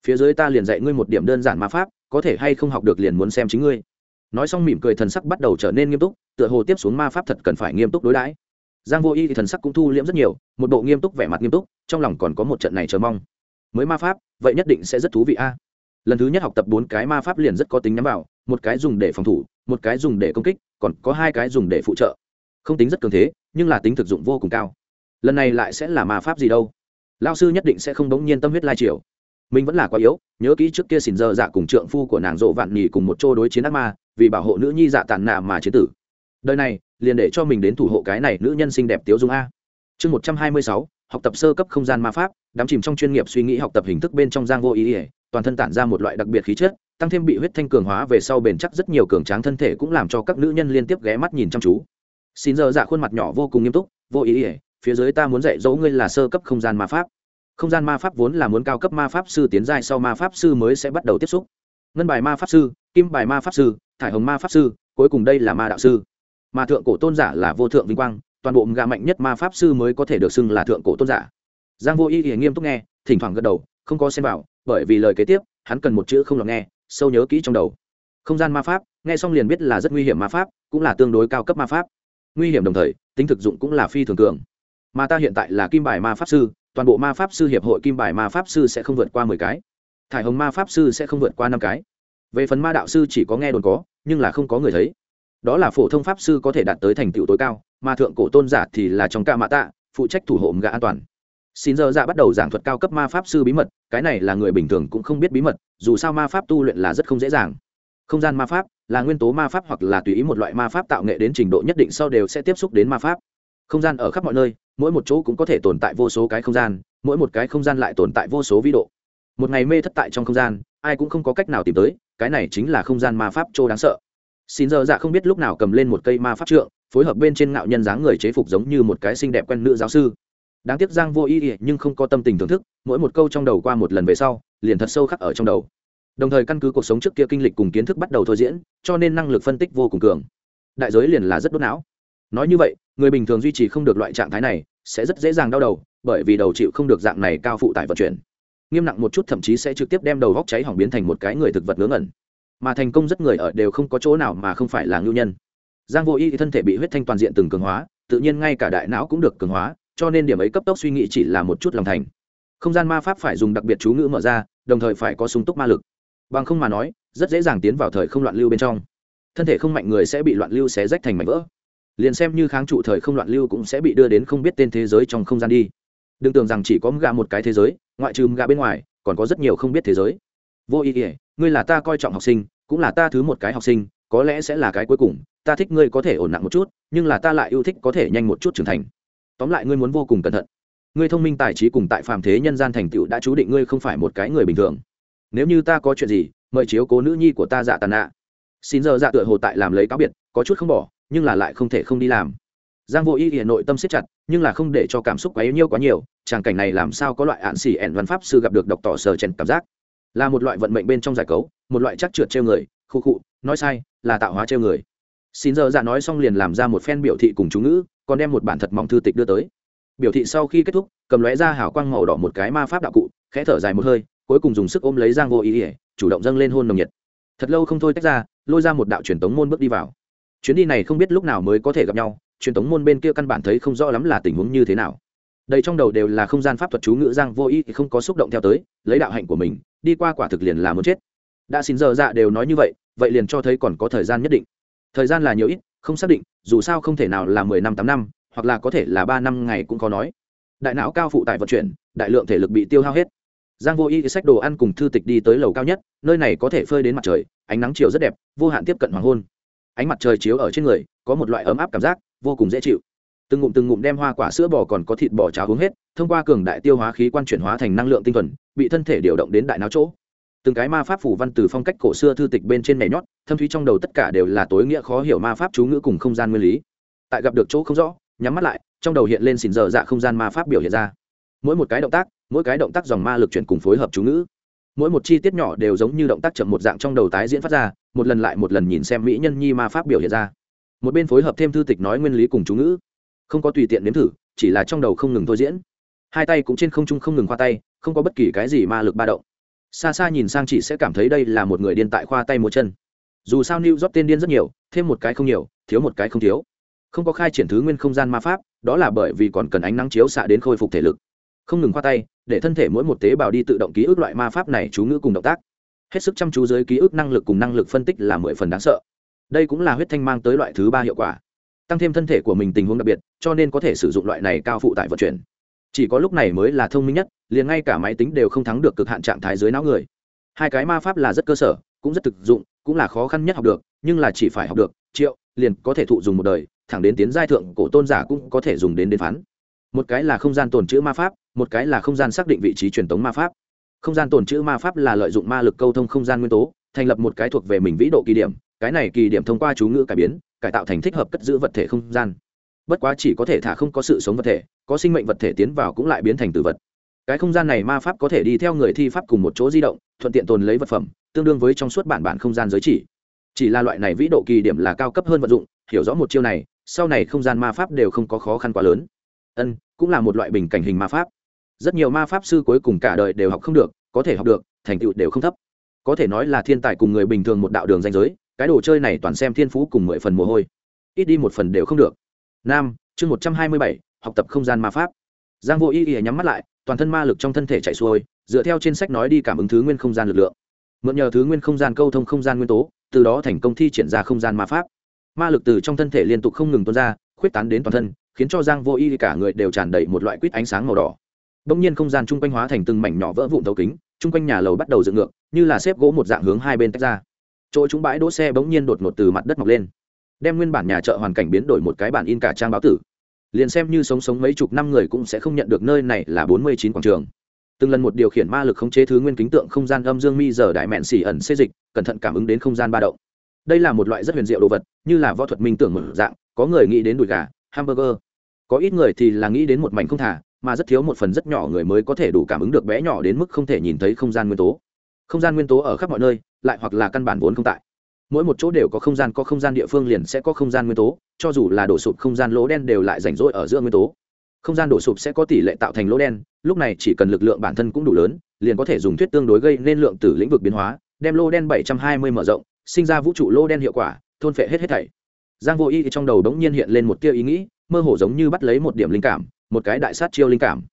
Phía dưới ta liền dạy ngươi một điểm đơn giản ma pháp, có thể hay không học được liền muốn xem chính ngươi nói xong mỉm cười thần sắc bắt đầu trở nên nghiêm túc, tựa hồ tiếp xuống ma pháp thật cần phải nghiêm túc đối đãi. Giang vô y thì thần sắc cũng thu liễm rất nhiều, một bộ nghiêm túc vẻ mặt nghiêm túc, trong lòng còn có một trận này chờ mong. Mới ma pháp, vậy nhất định sẽ rất thú vị a. Lần thứ nhất học tập bốn cái ma pháp liền rất có tính nhắm vào, một cái dùng để phòng thủ, một cái dùng để công kích, còn có hai cái dùng để phụ trợ. Không tính rất cường thế, nhưng là tính thực dụng vô cùng cao. Lần này lại sẽ là ma pháp gì đâu? Lao sư nhất định sẽ không đống nhiên tâm huyết lai triều. Mình vẫn là quá yếu, nhớ kỹ trước kia xỉn giờ dạ cùng trượng phu của nàng rộ vạn nhì cùng một chỗ đối chiến ác ma vì bảo hộ nữ nhi dạ tàn nạ mà chế tử. Đời này, liền để cho mình đến thủ hộ cái này nữ nhân xinh đẹp tiếu dung a. Chương một trăm hai mươi sáu, học tập sơ cấp không gian ma pháp, đắm chìm trong chuyên nghiệp suy nghĩ học tập hình thức bên trong giang vô ý ỉa, toàn thân tản ra một loại đặc biệt khí chất, tăng thêm bị huyết thanh cường hóa về sau bền chắc rất nhiều cường tráng thân thể cũng làm cho các nữ nhân liên tiếp ghé mắt nhìn chăm chú. Xin giờ dạ khuôn mặt nhỏ vô cùng nghiêm túc, vô ý ỉa, phía dưới ta muốn dạy dỗ ngươi là sơ cấp không gian ma pháp. Không gian ma pháp vốn là muốn cao cấp ma pháp sư tiến giai sau ma pháp sư mới sẽ bắt đầu tiếp xúc. Ngân bài ma pháp sư, kim bài ma pháp sư thải hồng ma pháp sư, cuối cùng đây là ma đạo sư. Mà thượng cổ tôn giả là vô thượng vinh quang, toàn bộ gà mạnh nhất ma pháp sư mới có thể được xưng là thượng cổ tôn giả. Giang vô ý thì nghiêm túc nghe, thỉnh thoảng gật đầu, không có xem vào, bởi vì lời kế tiếp, hắn cần một chữ không lắng nghe, sâu nhớ kỹ trong đầu. Không gian ma pháp, nghe xong liền biết là rất nguy hiểm ma pháp, cũng là tương đối cao cấp ma pháp. Nguy hiểm đồng thời, tính thực dụng cũng là phi thường cường. Mà ta hiện tại là kim bài ma pháp sư, toàn bộ ma pháp sư hiệp hội kim bài ma pháp sư sẽ không vượt qua mười cái. Thải hồng ma pháp sư sẽ không vượt qua năm cái về phần ma đạo sư chỉ có nghe đồn có, nhưng là không có người thấy. Đó là phổ thông pháp sư có thể đạt tới thành tựu tối cao, mà thượng cổ tôn giả thì là trong ca mạ tạ, phụ trách thủ hộ gã an toàn. Xin giờ dạ bắt đầu giảng thuật cao cấp ma pháp sư bí mật, cái này là người bình thường cũng không biết bí mật, dù sao ma pháp tu luyện là rất không dễ dàng. Không gian ma pháp là nguyên tố ma pháp hoặc là tùy ý một loại ma pháp tạo nghệ đến trình độ nhất định sau đều sẽ tiếp xúc đến ma pháp. Không gian ở khắp mọi nơi, mỗi một chỗ cũng có thể tồn tại vô số cái không gian, mỗi một cái không gian lại tồn tại vô số vĩ độ. Một ngày mê thất tại trong không gian, ai cũng không có cách nào tìm tới cái này chính là không gian ma pháp trô đáng sợ. Xin giờ dạ không biết lúc nào cầm lên một cây ma pháp trượng, phối hợp bên trên ngạo nhân dáng người chế phục giống như một cái xinh đẹp quen nữ giáo sư. Đáng tiếc giang vô ý nhưng không có tâm tình thưởng thức, mỗi một câu trong đầu qua một lần về sau, liền thật sâu khắc ở trong đầu. Đồng thời căn cứ cuộc sống trước kia kinh lịch cùng kiến thức bắt đầu thôi diễn, cho nên năng lực phân tích vô cùng cường. Đại giới liền là rất đốt não. Nói như vậy, người bình thường duy trì không được loại trạng thái này, sẽ rất dễ dàng đau đầu, bởi vì đầu chịu không được dạng này cao phụ tải vận chuyển nghiêm nặng một chút thậm chí sẽ trực tiếp đem đầu góc cháy hỏng biến thành một cái người thực vật ngớ ngẩn. Mà thành công rất người ở đều không có chỗ nào mà không phải là ngưu nhân. Giang vô y thì thân thể bị huyết thanh toàn diện từng cường hóa, tự nhiên ngay cả đại não cũng được cường hóa, cho nên điểm ấy cấp tốc suy nghĩ chỉ là một chút lòng thành. Không gian ma pháp phải dùng đặc biệt chú ngữ mở ra, đồng thời phải có sung túc ma lực. Bằng không mà nói, rất dễ dàng tiến vào thời không loạn lưu bên trong. Thân thể không mạnh người sẽ bị loạn lưu xé rách thành mảnh vỡ. Liền xem như kháng trụ thời không loạn lưu cũng sẽ bị đưa đến không biết tên thế giới trong không gian đi đừng tưởng rằng chỉ có gà một cái thế giới, ngoại trừ gà bên ngoài, còn có rất nhiều không biết thế giới. Vô ý ỉa ngươi là ta coi trọng học sinh, cũng là ta thứ một cái học sinh, có lẽ sẽ là cái cuối cùng, ta thích ngươi có thể ổn nặng một chút, nhưng là ta lại yêu thích có thể nhanh một chút trưởng thành. Tóm lại ngươi muốn vô cùng cẩn thận. Ngươi thông minh tài trí cùng tại phàm thế nhân gian thành tựu đã chú định ngươi không phải một cái người bình thường. Nếu như ta có chuyện gì, mời chiếu cố nữ nhi của ta dạ tàn nạ. Xin giờ dạ tựa hồ tại làm lấy cáo biệt, có chút không bỏ, nhưng là lại không thể không đi làm giang vô ý hiện nội tâm siết chặt, nhưng là không để cho cảm xúc quá yếu nhiêu quá nhiều tràng cảnh này làm sao có loại ạn xỉ ẻn văn pháp sư gặp được độc tỏ sờ chèn cảm giác. Là một loại vận mệnh bên trong giải cấu, một loại chắc trượt treo người, khu khụ nói sai, là tạo hóa treo người. Xin giờ ra nói xong liền làm ra một phen biểu thị cùng chú ngữ, còn đem một bản thật mỏng thư tịch đưa tới. Biểu thị sau khi kết thúc, cầm lóe ra hảo quang màu đỏ một cái ma pháp đạo cụ, khẽ thở dài một hơi, cuối cùng dùng sức ôm lấy giang vô ý ỉa chủ động dâng lên hôn nồng nhiệt. Thật lâu không thôi tách ra, lôi ra một đạo truyền tống môn bước đi vào. Chuyến đi này không biết lúc nào mới có thể gặp nhau truyền thống môn bên kia căn bản thấy không rõ lắm là tình huống như thế nào. Đây trong đầu đều là không gian pháp thuật chú ngữ giang vô ý thì không có xúc động theo tới, lấy đạo hạnh của mình, đi qua quả thực liền là muốn chết. Đã xin giờ dạ đều nói như vậy vậy liền cho thấy còn có thời gian nhất định. Thời gian là nhiều ít, không xác định, dù sao không thể nào là mười năm, tám năm, hoặc là có thể là ba năm ngày cũng có nói. Đại não cao phụ tại vận chuyển, đại lượng thể lực bị tiêu hao hết. Giang vô y sách đồ ăn cùng thư tịch đi tới lầu cao nhất, nơi này có thể phơi đến mặt trời, ánh nắng chiều rất đẹp, vô hạn tiếp cận hoàng hôn. Ánh mặt trời chiếu ở trên người, có một loại ấm áp cảm giác vô cùng dễ chịu. Từng ngụm từng ngụm đem hoa quả sữa bò còn có thịt bò cháo uống hết, thông qua cường đại tiêu hóa khí quan chuyển hóa thành năng lượng tinh thuần, bị thân thể điều động đến đại não chỗ. Từng cái ma pháp phủ văn từ phong cách cổ xưa thư tịch bên trên nhảy nhót, thâm thúy trong đầu tất cả đều là tối nghĩa khó hiểu ma pháp chú ngữ cùng không gian nguyên lý. Tại gặp được chỗ không rõ, nhắm mắt lại, trong đầu hiện lên xìn dở dạ không gian ma pháp biểu hiện ra. Mỗi một cái động tác, mỗi cái động tác dòng ma lực chuyển cùng phối hợp chú ngữ. Mỗi một chi tiết nhỏ đều giống như động tác chậm một dạng trong đầu tái diễn phát ra, một lần lại một lần nhìn xem mỹ nhân nhi ma pháp biểu hiện ra một bên phối hợp thêm thư tịch nói nguyên lý cùng chú ngữ. Không có tùy tiện nếm thử, chỉ là trong đầu không ngừng thôi diễn. Hai tay cũng trên không trung không ngừng khoa tay, không có bất kỳ cái gì ma lực ba động. Xa xa nhìn sang chỉ sẽ cảm thấy đây là một người điên tại khoa tay một chân. Dù sao new job tên điên rất nhiều, thêm một cái không nhiều, thiếu một cái không thiếu. Không có khai triển thứ nguyên không gian ma pháp, đó là bởi vì còn cần ánh nắng chiếu xạ đến khôi phục thể lực. Không ngừng khoa tay, để thân thể mỗi một tế bào đi tự động ký ức loại ma pháp này chú ngữ cùng động tác. Hết sức chăm chú dưới ký ức năng lực cùng năng lực phân tích là mười phần đáng sợ đây cũng là huyết thanh mang tới loại thứ ba hiệu quả. Tăng thêm thân thể của mình tình huống đặc biệt, cho nên có thể sử dụng loại này cao phụ tại vận chuyển. Chỉ có lúc này mới là thông minh nhất, liền ngay cả máy tính đều không thắng được cực hạn trạng thái dưới não người. Hai cái ma pháp là rất cơ sở, cũng rất thực dụng, cũng là khó khăn nhất học được, nhưng là chỉ phải học được, triệu, liền có thể thụ dùng một đời, thẳng đến tiến giai thượng cổ tôn giả cũng có thể dùng đến đến phán. Một cái là không gian tồn chữ ma pháp, một cái là không gian xác định vị trí truyền tống ma pháp. Không gian tồn chữ ma pháp là lợi dụng ma lực câu thông không gian nguyên tố, thành lập một cái thuộc về mình vĩ độ kỳ điểm cái này kỳ điểm thông qua chú ngữ cải biến, cải tạo thành thích hợp cất giữ vật thể không gian. Bất quá chỉ có thể thả không có sự sống vật thể, có sinh mệnh vật thể tiến vào cũng lại biến thành tử vật. Cái không gian này ma pháp có thể đi theo người thi pháp cùng một chỗ di động, thuận tiện tồn lấy vật phẩm, tương đương với trong suốt bản bản không gian giới chỉ. Chỉ là loại này vĩ độ kỳ điểm là cao cấp hơn vật dụng, hiểu rõ một chiêu này, sau này không gian ma pháp đều không có khó khăn quá lớn. Ân, cũng là một loại bình cảnh hình ma pháp. Rất nhiều ma pháp sư cuối cùng cả đời đều học không được, có thể học được, thành tựu đều không thấp. Có thể nói là thiên tài cùng người bình thường một đạo đường danh giới cái đồ chơi này toàn xem thiên phú cùng mười phần mồ hôi. Ít đi một phần đều không được. Nam, chương một trăm hai mươi bảy, học tập không gian ma pháp. Giang vô y y nhắm mắt lại, toàn thân ma lực trong thân thể chạy xuôi, dựa theo trên sách nói đi cảm ứng thứ nguyên không gian lực lượng. Mượn nhờ thứ nguyên không gian câu thông không gian nguyên tố, từ đó thành công thi triển ra không gian ma pháp. Ma lực từ trong thân thể liên tục không ngừng tuôn ra, khuyết tán đến toàn thân, khiến cho giang vô y cả người đều tràn đầy một loại quýt ánh sáng màu đỏ. Đông nhiên không gian chung quanh hóa thành từng mảnh nhỏ vỡ vụn thấu kính, chung quanh nhà lầu bắt đầu dựng ngược, như là xếp gỗ một dạng hướng hai bên tách ra chỗ chúng bãi đỗ xe bỗng nhiên đột ngột từ mặt đất mọc lên. Đem nguyên bản nhà chợ hoàn cảnh biến đổi một cái bản in cả trang báo tử. Liền xem như sống sống mấy chục năm người cũng sẽ không nhận được nơi này là bốn mươi chín quảng trường. Từng lần một điều khiển ma lực khống chế thứ nguyên kính tượng không gian âm dương mi giờ đại mẹn xỉ ẩn xê dịch, cẩn thận cảm ứng đến không gian ba động. Đây là một loại rất huyền diệu đồ vật, như là võ thuật minh tưởng một dạng, có người nghĩ đến đùi gà, hamburger. Có ít người thì là nghĩ đến một mảnh không thả, mà rất thiếu một phần rất nhỏ người mới có thể đủ cảm ứng được bé nhỏ đến mức không thể nhìn thấy không gian nguyên tố. Không gian nguyên tố ở khắp mọi nơi lại hoặc là căn bản vốn không tại. Mỗi một chỗ đều có không gian, có không gian địa phương liền sẽ có không gian nguyên tố, cho dù là đổ sụp không gian lỗ đen đều lại rảnh rỗi ở giữa nguyên tố. Không gian đổ sụp sẽ có tỷ lệ tạo thành lỗ đen, lúc này chỉ cần lực lượng bản thân cũng đủ lớn, liền có thể dùng thuyết tương đối gây nên lượng từ lĩnh vực biến hóa, đem lỗ đen bảy trăm hai mươi mở rộng, sinh ra vũ trụ lỗ đen hiệu quả, thôn phệ hết hết thảy. Giang vô y trong đầu đống nhiên hiện lên một tia ý nghĩ, mơ hồ giống như bắt lấy một điểm linh cảm, một cái đại sát chiêu linh cảm.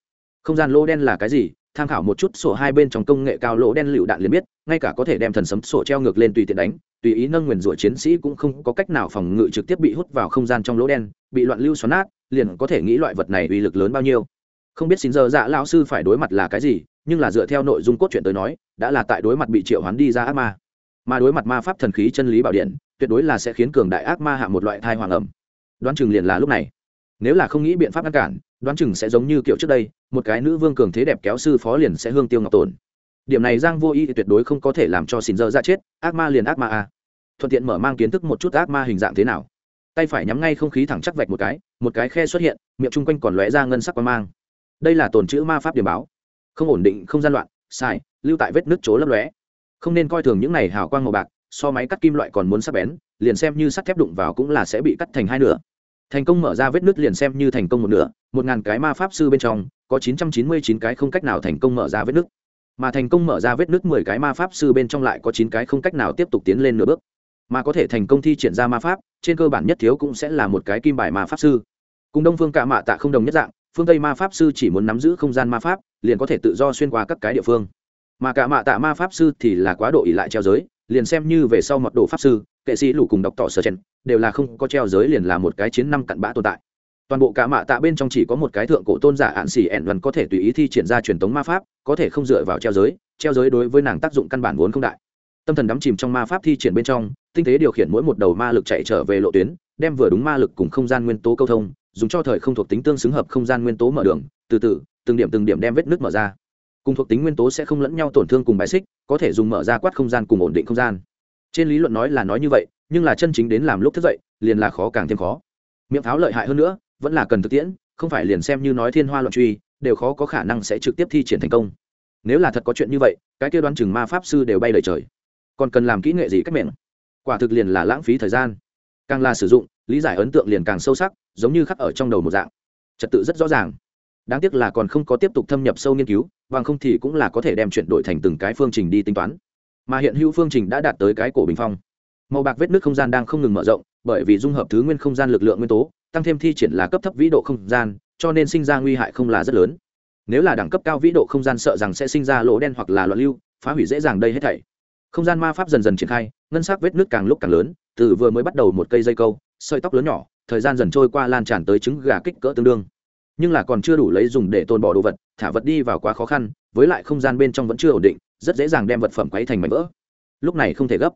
Không gian lỗ đen là cái gì? Tham khảo một chút sổ hai bên trong công nghệ cao lỗ đen lựu đạn liền biết, ngay cả có thể đem thần sấm sổ treo ngược lên tùy tiện đánh, tùy ý nâng nguyền rủa chiến sĩ cũng không có cách nào phòng ngự trực tiếp bị hút vào không gian trong lỗ đen, bị loạn lưu xoắn nát, liền có thể nghĩ loại vật này uy lực lớn bao nhiêu. Không biết xin giờ dạ lão sư phải đối mặt là cái gì, nhưng là dựa theo nội dung cốt truyện tới nói, đã là tại đối mặt bị triệu hoán đi ra ác ma. Mà đối mặt ma pháp thần khí chân lý bảo điện, tuyệt đối là sẽ khiến cường đại ác ma hạ một loại thai hoàng ẩm. Đoán chừng liền là lúc này nếu là không nghĩ biện pháp ngăn cản, đoán chừng sẽ giống như kiểu trước đây, một cái nữ vương cường thế đẹp kéo sư phó liền sẽ hương tiêu ngọc tồn. Điểm này giang vô y tuyệt đối không có thể làm cho xin dơ ra chết, ác ma liền ác ma a. Thuận tiện mở mang kiến thức một chút ác ma hình dạng thế nào. Tay phải nhắm ngay không khí thẳng chắc vạch một cái một cái khe xuất hiện, miệng chung quanh còn lóe ra ngân sắc quang mang. Đây là tồn chữ ma pháp điểm báo. Không ổn định, không gian loạn, sai, lưu tại vết nước chỗ lấp lóe. Không nên coi thường những này hào quang màu bạc, so máy cắt kim loại còn muốn sắc bén, liền xem như sắt thép đụng vào cũng là sẽ bị cắt thành hai nửa thành công mở ra vết nứt liền xem như thành công một nửa, một ngàn cái ma pháp sư bên trong, có chín trăm chín mươi chín cái không cách nào thành công mở ra vết nứt. Mà thành công mở ra vết nứt mười cái ma pháp sư bên trong lại có chín cái không cách nào tiếp tục tiến lên nửa bước. Mà có thể thành công thi triển ra ma pháp, trên cơ bản nhất thiếu cũng sẽ là một cái kim bài ma pháp sư. Cùng đông phương cả mạ tạ không đồng nhất dạng, phương tây ma pháp sư chỉ muốn nắm giữ không gian ma pháp, liền có thể tự do xuyên qua các cái địa phương. Mà cả mạ tạ ma pháp sư thì là quá độ ỉ lại treo giới, liền xem như về sau mật độ pháp sư, kệ sĩ lũ cùng đọc tỏ sở chen đều là không có treo giới liền là một cái chiến năm cặn bã tồn tại. Toàn bộ cả mạ tạ bên trong chỉ có một cái thượng cổ tôn giả ạn xỉ ẹn vẫn có thể tùy ý thi triển ra truyền thống ma pháp, có thể không dựa vào treo giới treo giới đối với nàng tác dụng căn bản vốn không đại. Tâm thần đắm chìm trong ma pháp thi triển bên trong, tinh tế điều khiển mỗi một đầu ma lực chạy trở về lộ tuyến, đem vừa đúng ma lực cùng không gian nguyên tố câu thông, dùng cho thời không thuộc tính tương xứng hợp không gian nguyên tố mở đường, từ từ, từng điểm từng điểm đem vết nước mở ra. Cùng thuộc tính nguyên tố sẽ không lẫn nhau tổn thương cùng bài xích, có thể dùng mở ra quát không gian cùng ổn định không gian trên lý luận nói là nói như vậy, nhưng là chân chính đến làm lúc thức dậy, liền là khó càng thêm khó. Miệng pháo lợi hại hơn nữa, vẫn là cần thực tiễn, không phải liền xem như nói thiên hoa luận truy, đều khó có khả năng sẽ trực tiếp thi triển thành công. Nếu là thật có chuyện như vậy, cái kia đoán chừng ma pháp sư đều bay lời trời. Còn cần làm kỹ nghệ gì cách miệng? Quả thực liền là lãng phí thời gian. Càng là sử dụng, lý giải ấn tượng liền càng sâu sắc, giống như khắc ở trong đầu một dạng. Trật tự rất rõ ràng. Đáng tiếc là còn không có tiếp tục thâm nhập sâu nghiên cứu, bằng không thì cũng là có thể đem chuyển đổi thành từng cái phương trình đi tính toán mà hiện hữu phương trình đã đạt tới cái cổ bình phong. Màu bạc vết nước không gian đang không ngừng mở rộng, bởi vì dung hợp thứ nguyên không gian lực lượng nguyên tố, tăng thêm thi triển là cấp thấp vĩ độ không gian, cho nên sinh ra nguy hại không là rất lớn. Nếu là đẳng cấp cao vĩ độ không gian sợ rằng sẽ sinh ra lỗ đen hoặc là loạn lưu, phá hủy dễ dàng đây hết thảy. Không gian ma pháp dần dần triển khai, ngân sắc vết nước càng lúc càng lớn, từ vừa mới bắt đầu một cây dây câu, sợi tóc lớn nhỏ, thời gian dần trôi qua lan tràn tới trứng gà kích cỡ tương đương. Nhưng là còn chưa đủ lấy dùng để tôn bỏ đồ vật, thả vật đi vào quá khó khăn với lại không gian bên trong vẫn chưa ổn định, rất dễ dàng đem vật phẩm quấy thành mảnh vỡ. Lúc này không thể gấp.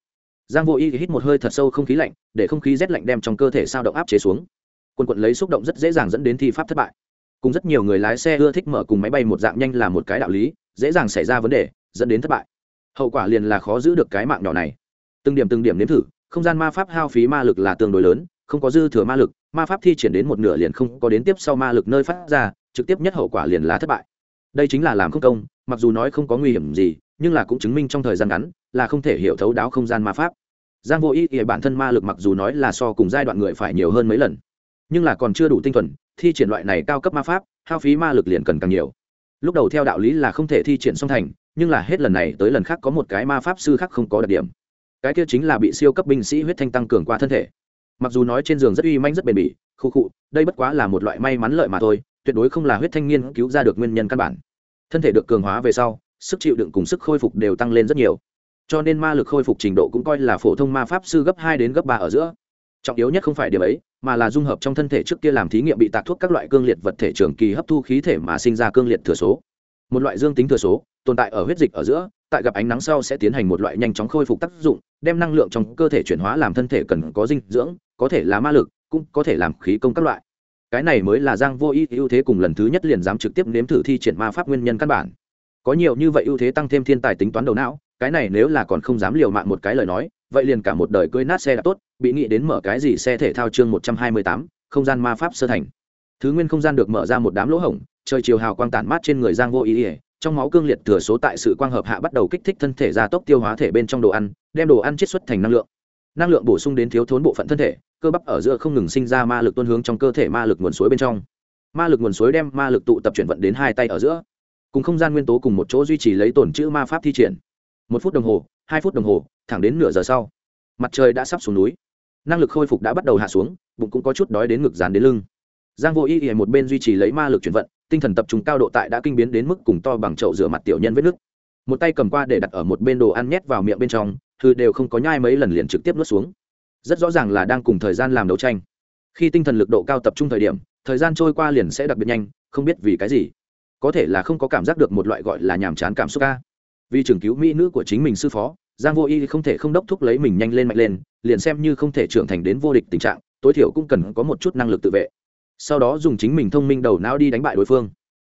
Giang vô y hít một hơi thật sâu không khí lạnh, để không khí rét lạnh đem trong cơ thể sao động áp chế xuống. Quân quận lấy xúc động rất dễ dàng dẫn đến thi pháp thất bại. Cùng rất nhiều người lái xe ưa thích mở cùng máy bay một dạng nhanh là một cái đạo lý, dễ dàng xảy ra vấn đề, dẫn đến thất bại. Hậu quả liền là khó giữ được cái mạng nhỏ này. Từng điểm từng điểm nếm thử, không gian ma pháp hao phí ma lực là tương đối lớn, không có dư thừa ma lực, ma pháp thi triển đến một nửa liền không có đến tiếp sau ma lực nơi phát ra, trực tiếp nhất hậu quả liền là thất bại đây chính là làm không công, mặc dù nói không có nguy hiểm gì, nhưng là cũng chứng minh trong thời gian ngắn là không thể hiểu thấu đáo không gian ma pháp. Giang vô ý ý bản thân ma lực mặc dù nói là so cùng giai đoạn người phải nhiều hơn mấy lần, nhưng là còn chưa đủ tinh thuần, thi triển loại này cao cấp ma pháp, hao phí ma lực liền cần càng nhiều. Lúc đầu theo đạo lý là không thể thi triển song thành, nhưng là hết lần này tới lần khác có một cái ma pháp sư khác không có đặc điểm. Cái kia chính là bị siêu cấp binh sĩ huyết thanh tăng cường qua thân thể. Mặc dù nói trên giường rất uy manh rất bền bỉ khu khụ, đây bất quá là một loại may mắn lợi mà thôi, tuyệt đối không là huyết thanh nghiên cứu ra được nguyên nhân căn bản thân thể được cường hóa về sau, sức chịu đựng cùng sức khôi phục đều tăng lên rất nhiều. Cho nên ma lực khôi phục trình độ cũng coi là phổ thông ma pháp sư gấp hai đến gấp ba ở giữa. Trọng yếu nhất không phải điểm ấy, mà là dung hợp trong thân thể trước kia làm thí nghiệm bị tạc thuốc các loại cương liệt vật thể trường kỳ hấp thu khí thể mà sinh ra cương liệt thừa số. Một loại dương tính thừa số, tồn tại ở huyết dịch ở giữa, tại gặp ánh nắng sau sẽ tiến hành một loại nhanh chóng khôi phục tác dụng, đem năng lượng trong cơ thể chuyển hóa làm thân thể cần có dinh dưỡng, có thể là ma lực, cũng có thể làm khí công các loại cái này mới là giang vô ý, ưu thế cùng lần thứ nhất liền dám trực tiếp nếm thử thi triển ma pháp nguyên nhân căn bản. Có nhiều như vậy ưu thế tăng thêm thiên tài tính toán đầu não, cái này nếu là còn không dám liều mạng một cái lời nói, vậy liền cả một đời cưới nát xe đã tốt, bị nghĩ đến mở cái gì xe thể thao chương một trăm hai mươi tám, không gian ma pháp sơ thành. Thứ nguyên không gian được mở ra một đám lỗ hổng, trời chiều hào quang tản mát trên người giang vô ý ỉa trong máu cương liệt thừa số tại sự quang hợp hạ bắt đầu kích thích thân thể gia tốc tiêu hóa thể bên trong đồ ăn, đem đồ ăn chiết xuất thành năng lượng năng lượng bổ sung đến thiếu thốn bộ phận thân thể, cơ bắp ở giữa không ngừng sinh ra ma lực tuôn hướng trong cơ thể ma lực nguồn suối bên trong. Ma lực nguồn suối đem ma lực tụ tập chuyển vận đến hai tay ở giữa. Cùng không gian nguyên tố cùng một chỗ duy trì lấy tổn chữ ma pháp thi triển. Một phút đồng hồ, hai phút đồng hồ, thẳng đến nửa giờ sau. Mặt trời đã sắp xuống núi. Năng lực khôi phục đã bắt đầu hạ xuống, bụng cũng có chút đói đến ngực dán đến lưng. Giang vô y y một bên duy trì lấy ma lực chuyển vận, tinh thần tập trung cao độ tại đã kinh biến đến mức cùng to bằng chậu rửa mặt tiểu nhân vết nước một tay cầm qua để đặt ở một bên đồ ăn nhét vào miệng bên trong thư đều không có nhai mấy lần liền trực tiếp nuốt xuống. Rất rõ ràng là đang cùng thời gian làm đấu tranh. Khi tinh thần lực độ cao tập trung thời điểm, thời gian trôi qua liền sẽ đặc biệt nhanh, không biết vì cái gì. Có thể là không có cảm giác được một loại gọi là nhàm chán cảm xúc ca. Vì trường cứu mỹ nữ của chính mình sư phó, giang vô y không thể không đốc thúc lấy mình nhanh lên mạnh lên, liền xem như không thể trưởng thành đến vô địch tình trạng, tối thiểu cũng cần có một chút năng lực tự vệ. Sau đó dùng chính mình thông minh đầu não đi đánh bại đối phương.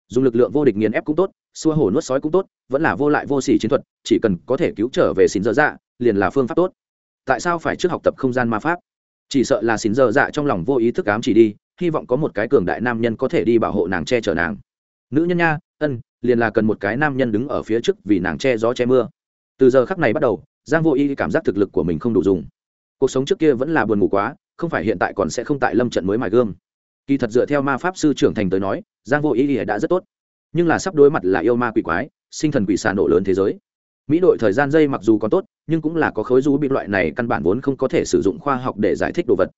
Dùng lực lượng vô địch nghiền ép cũng tốt, xua hổ nuốt sói cũng tốt, vẫn là vô lại vô sỉ chiến thuật, chỉ cần có thể cứu trở về xin dở dạ liền là phương pháp tốt. Tại sao phải trước học tập không gian ma pháp? Chỉ sợ là xin dở dạ trong lòng vô ý thức ám chỉ đi, hy vọng có một cái cường đại nam nhân có thể đi bảo hộ nàng che chở nàng. Nữ nhân nha, ân, liền là cần một cái nam nhân đứng ở phía trước vì nàng che gió che mưa. Từ giờ khắc này bắt đầu, giang vô ý cảm giác thực lực của mình không đủ dùng. Cuộc sống trước kia vẫn là buồn ngủ quá, không phải hiện tại còn sẽ không tại lâm trận mới mài gương kỳ thật dựa theo ma pháp sư trưởng thành tới nói, giang vô ý đã rất tốt. Nhưng là sắp đối mặt là yêu ma quỷ quái, sinh thần quỷ xà nổ lớn thế giới. Mỹ đội thời gian dây mặc dù còn tốt nhưng cũng là có khối rú bị loại này căn bản vốn không có thể sử dụng khoa học để giải thích đồ vật.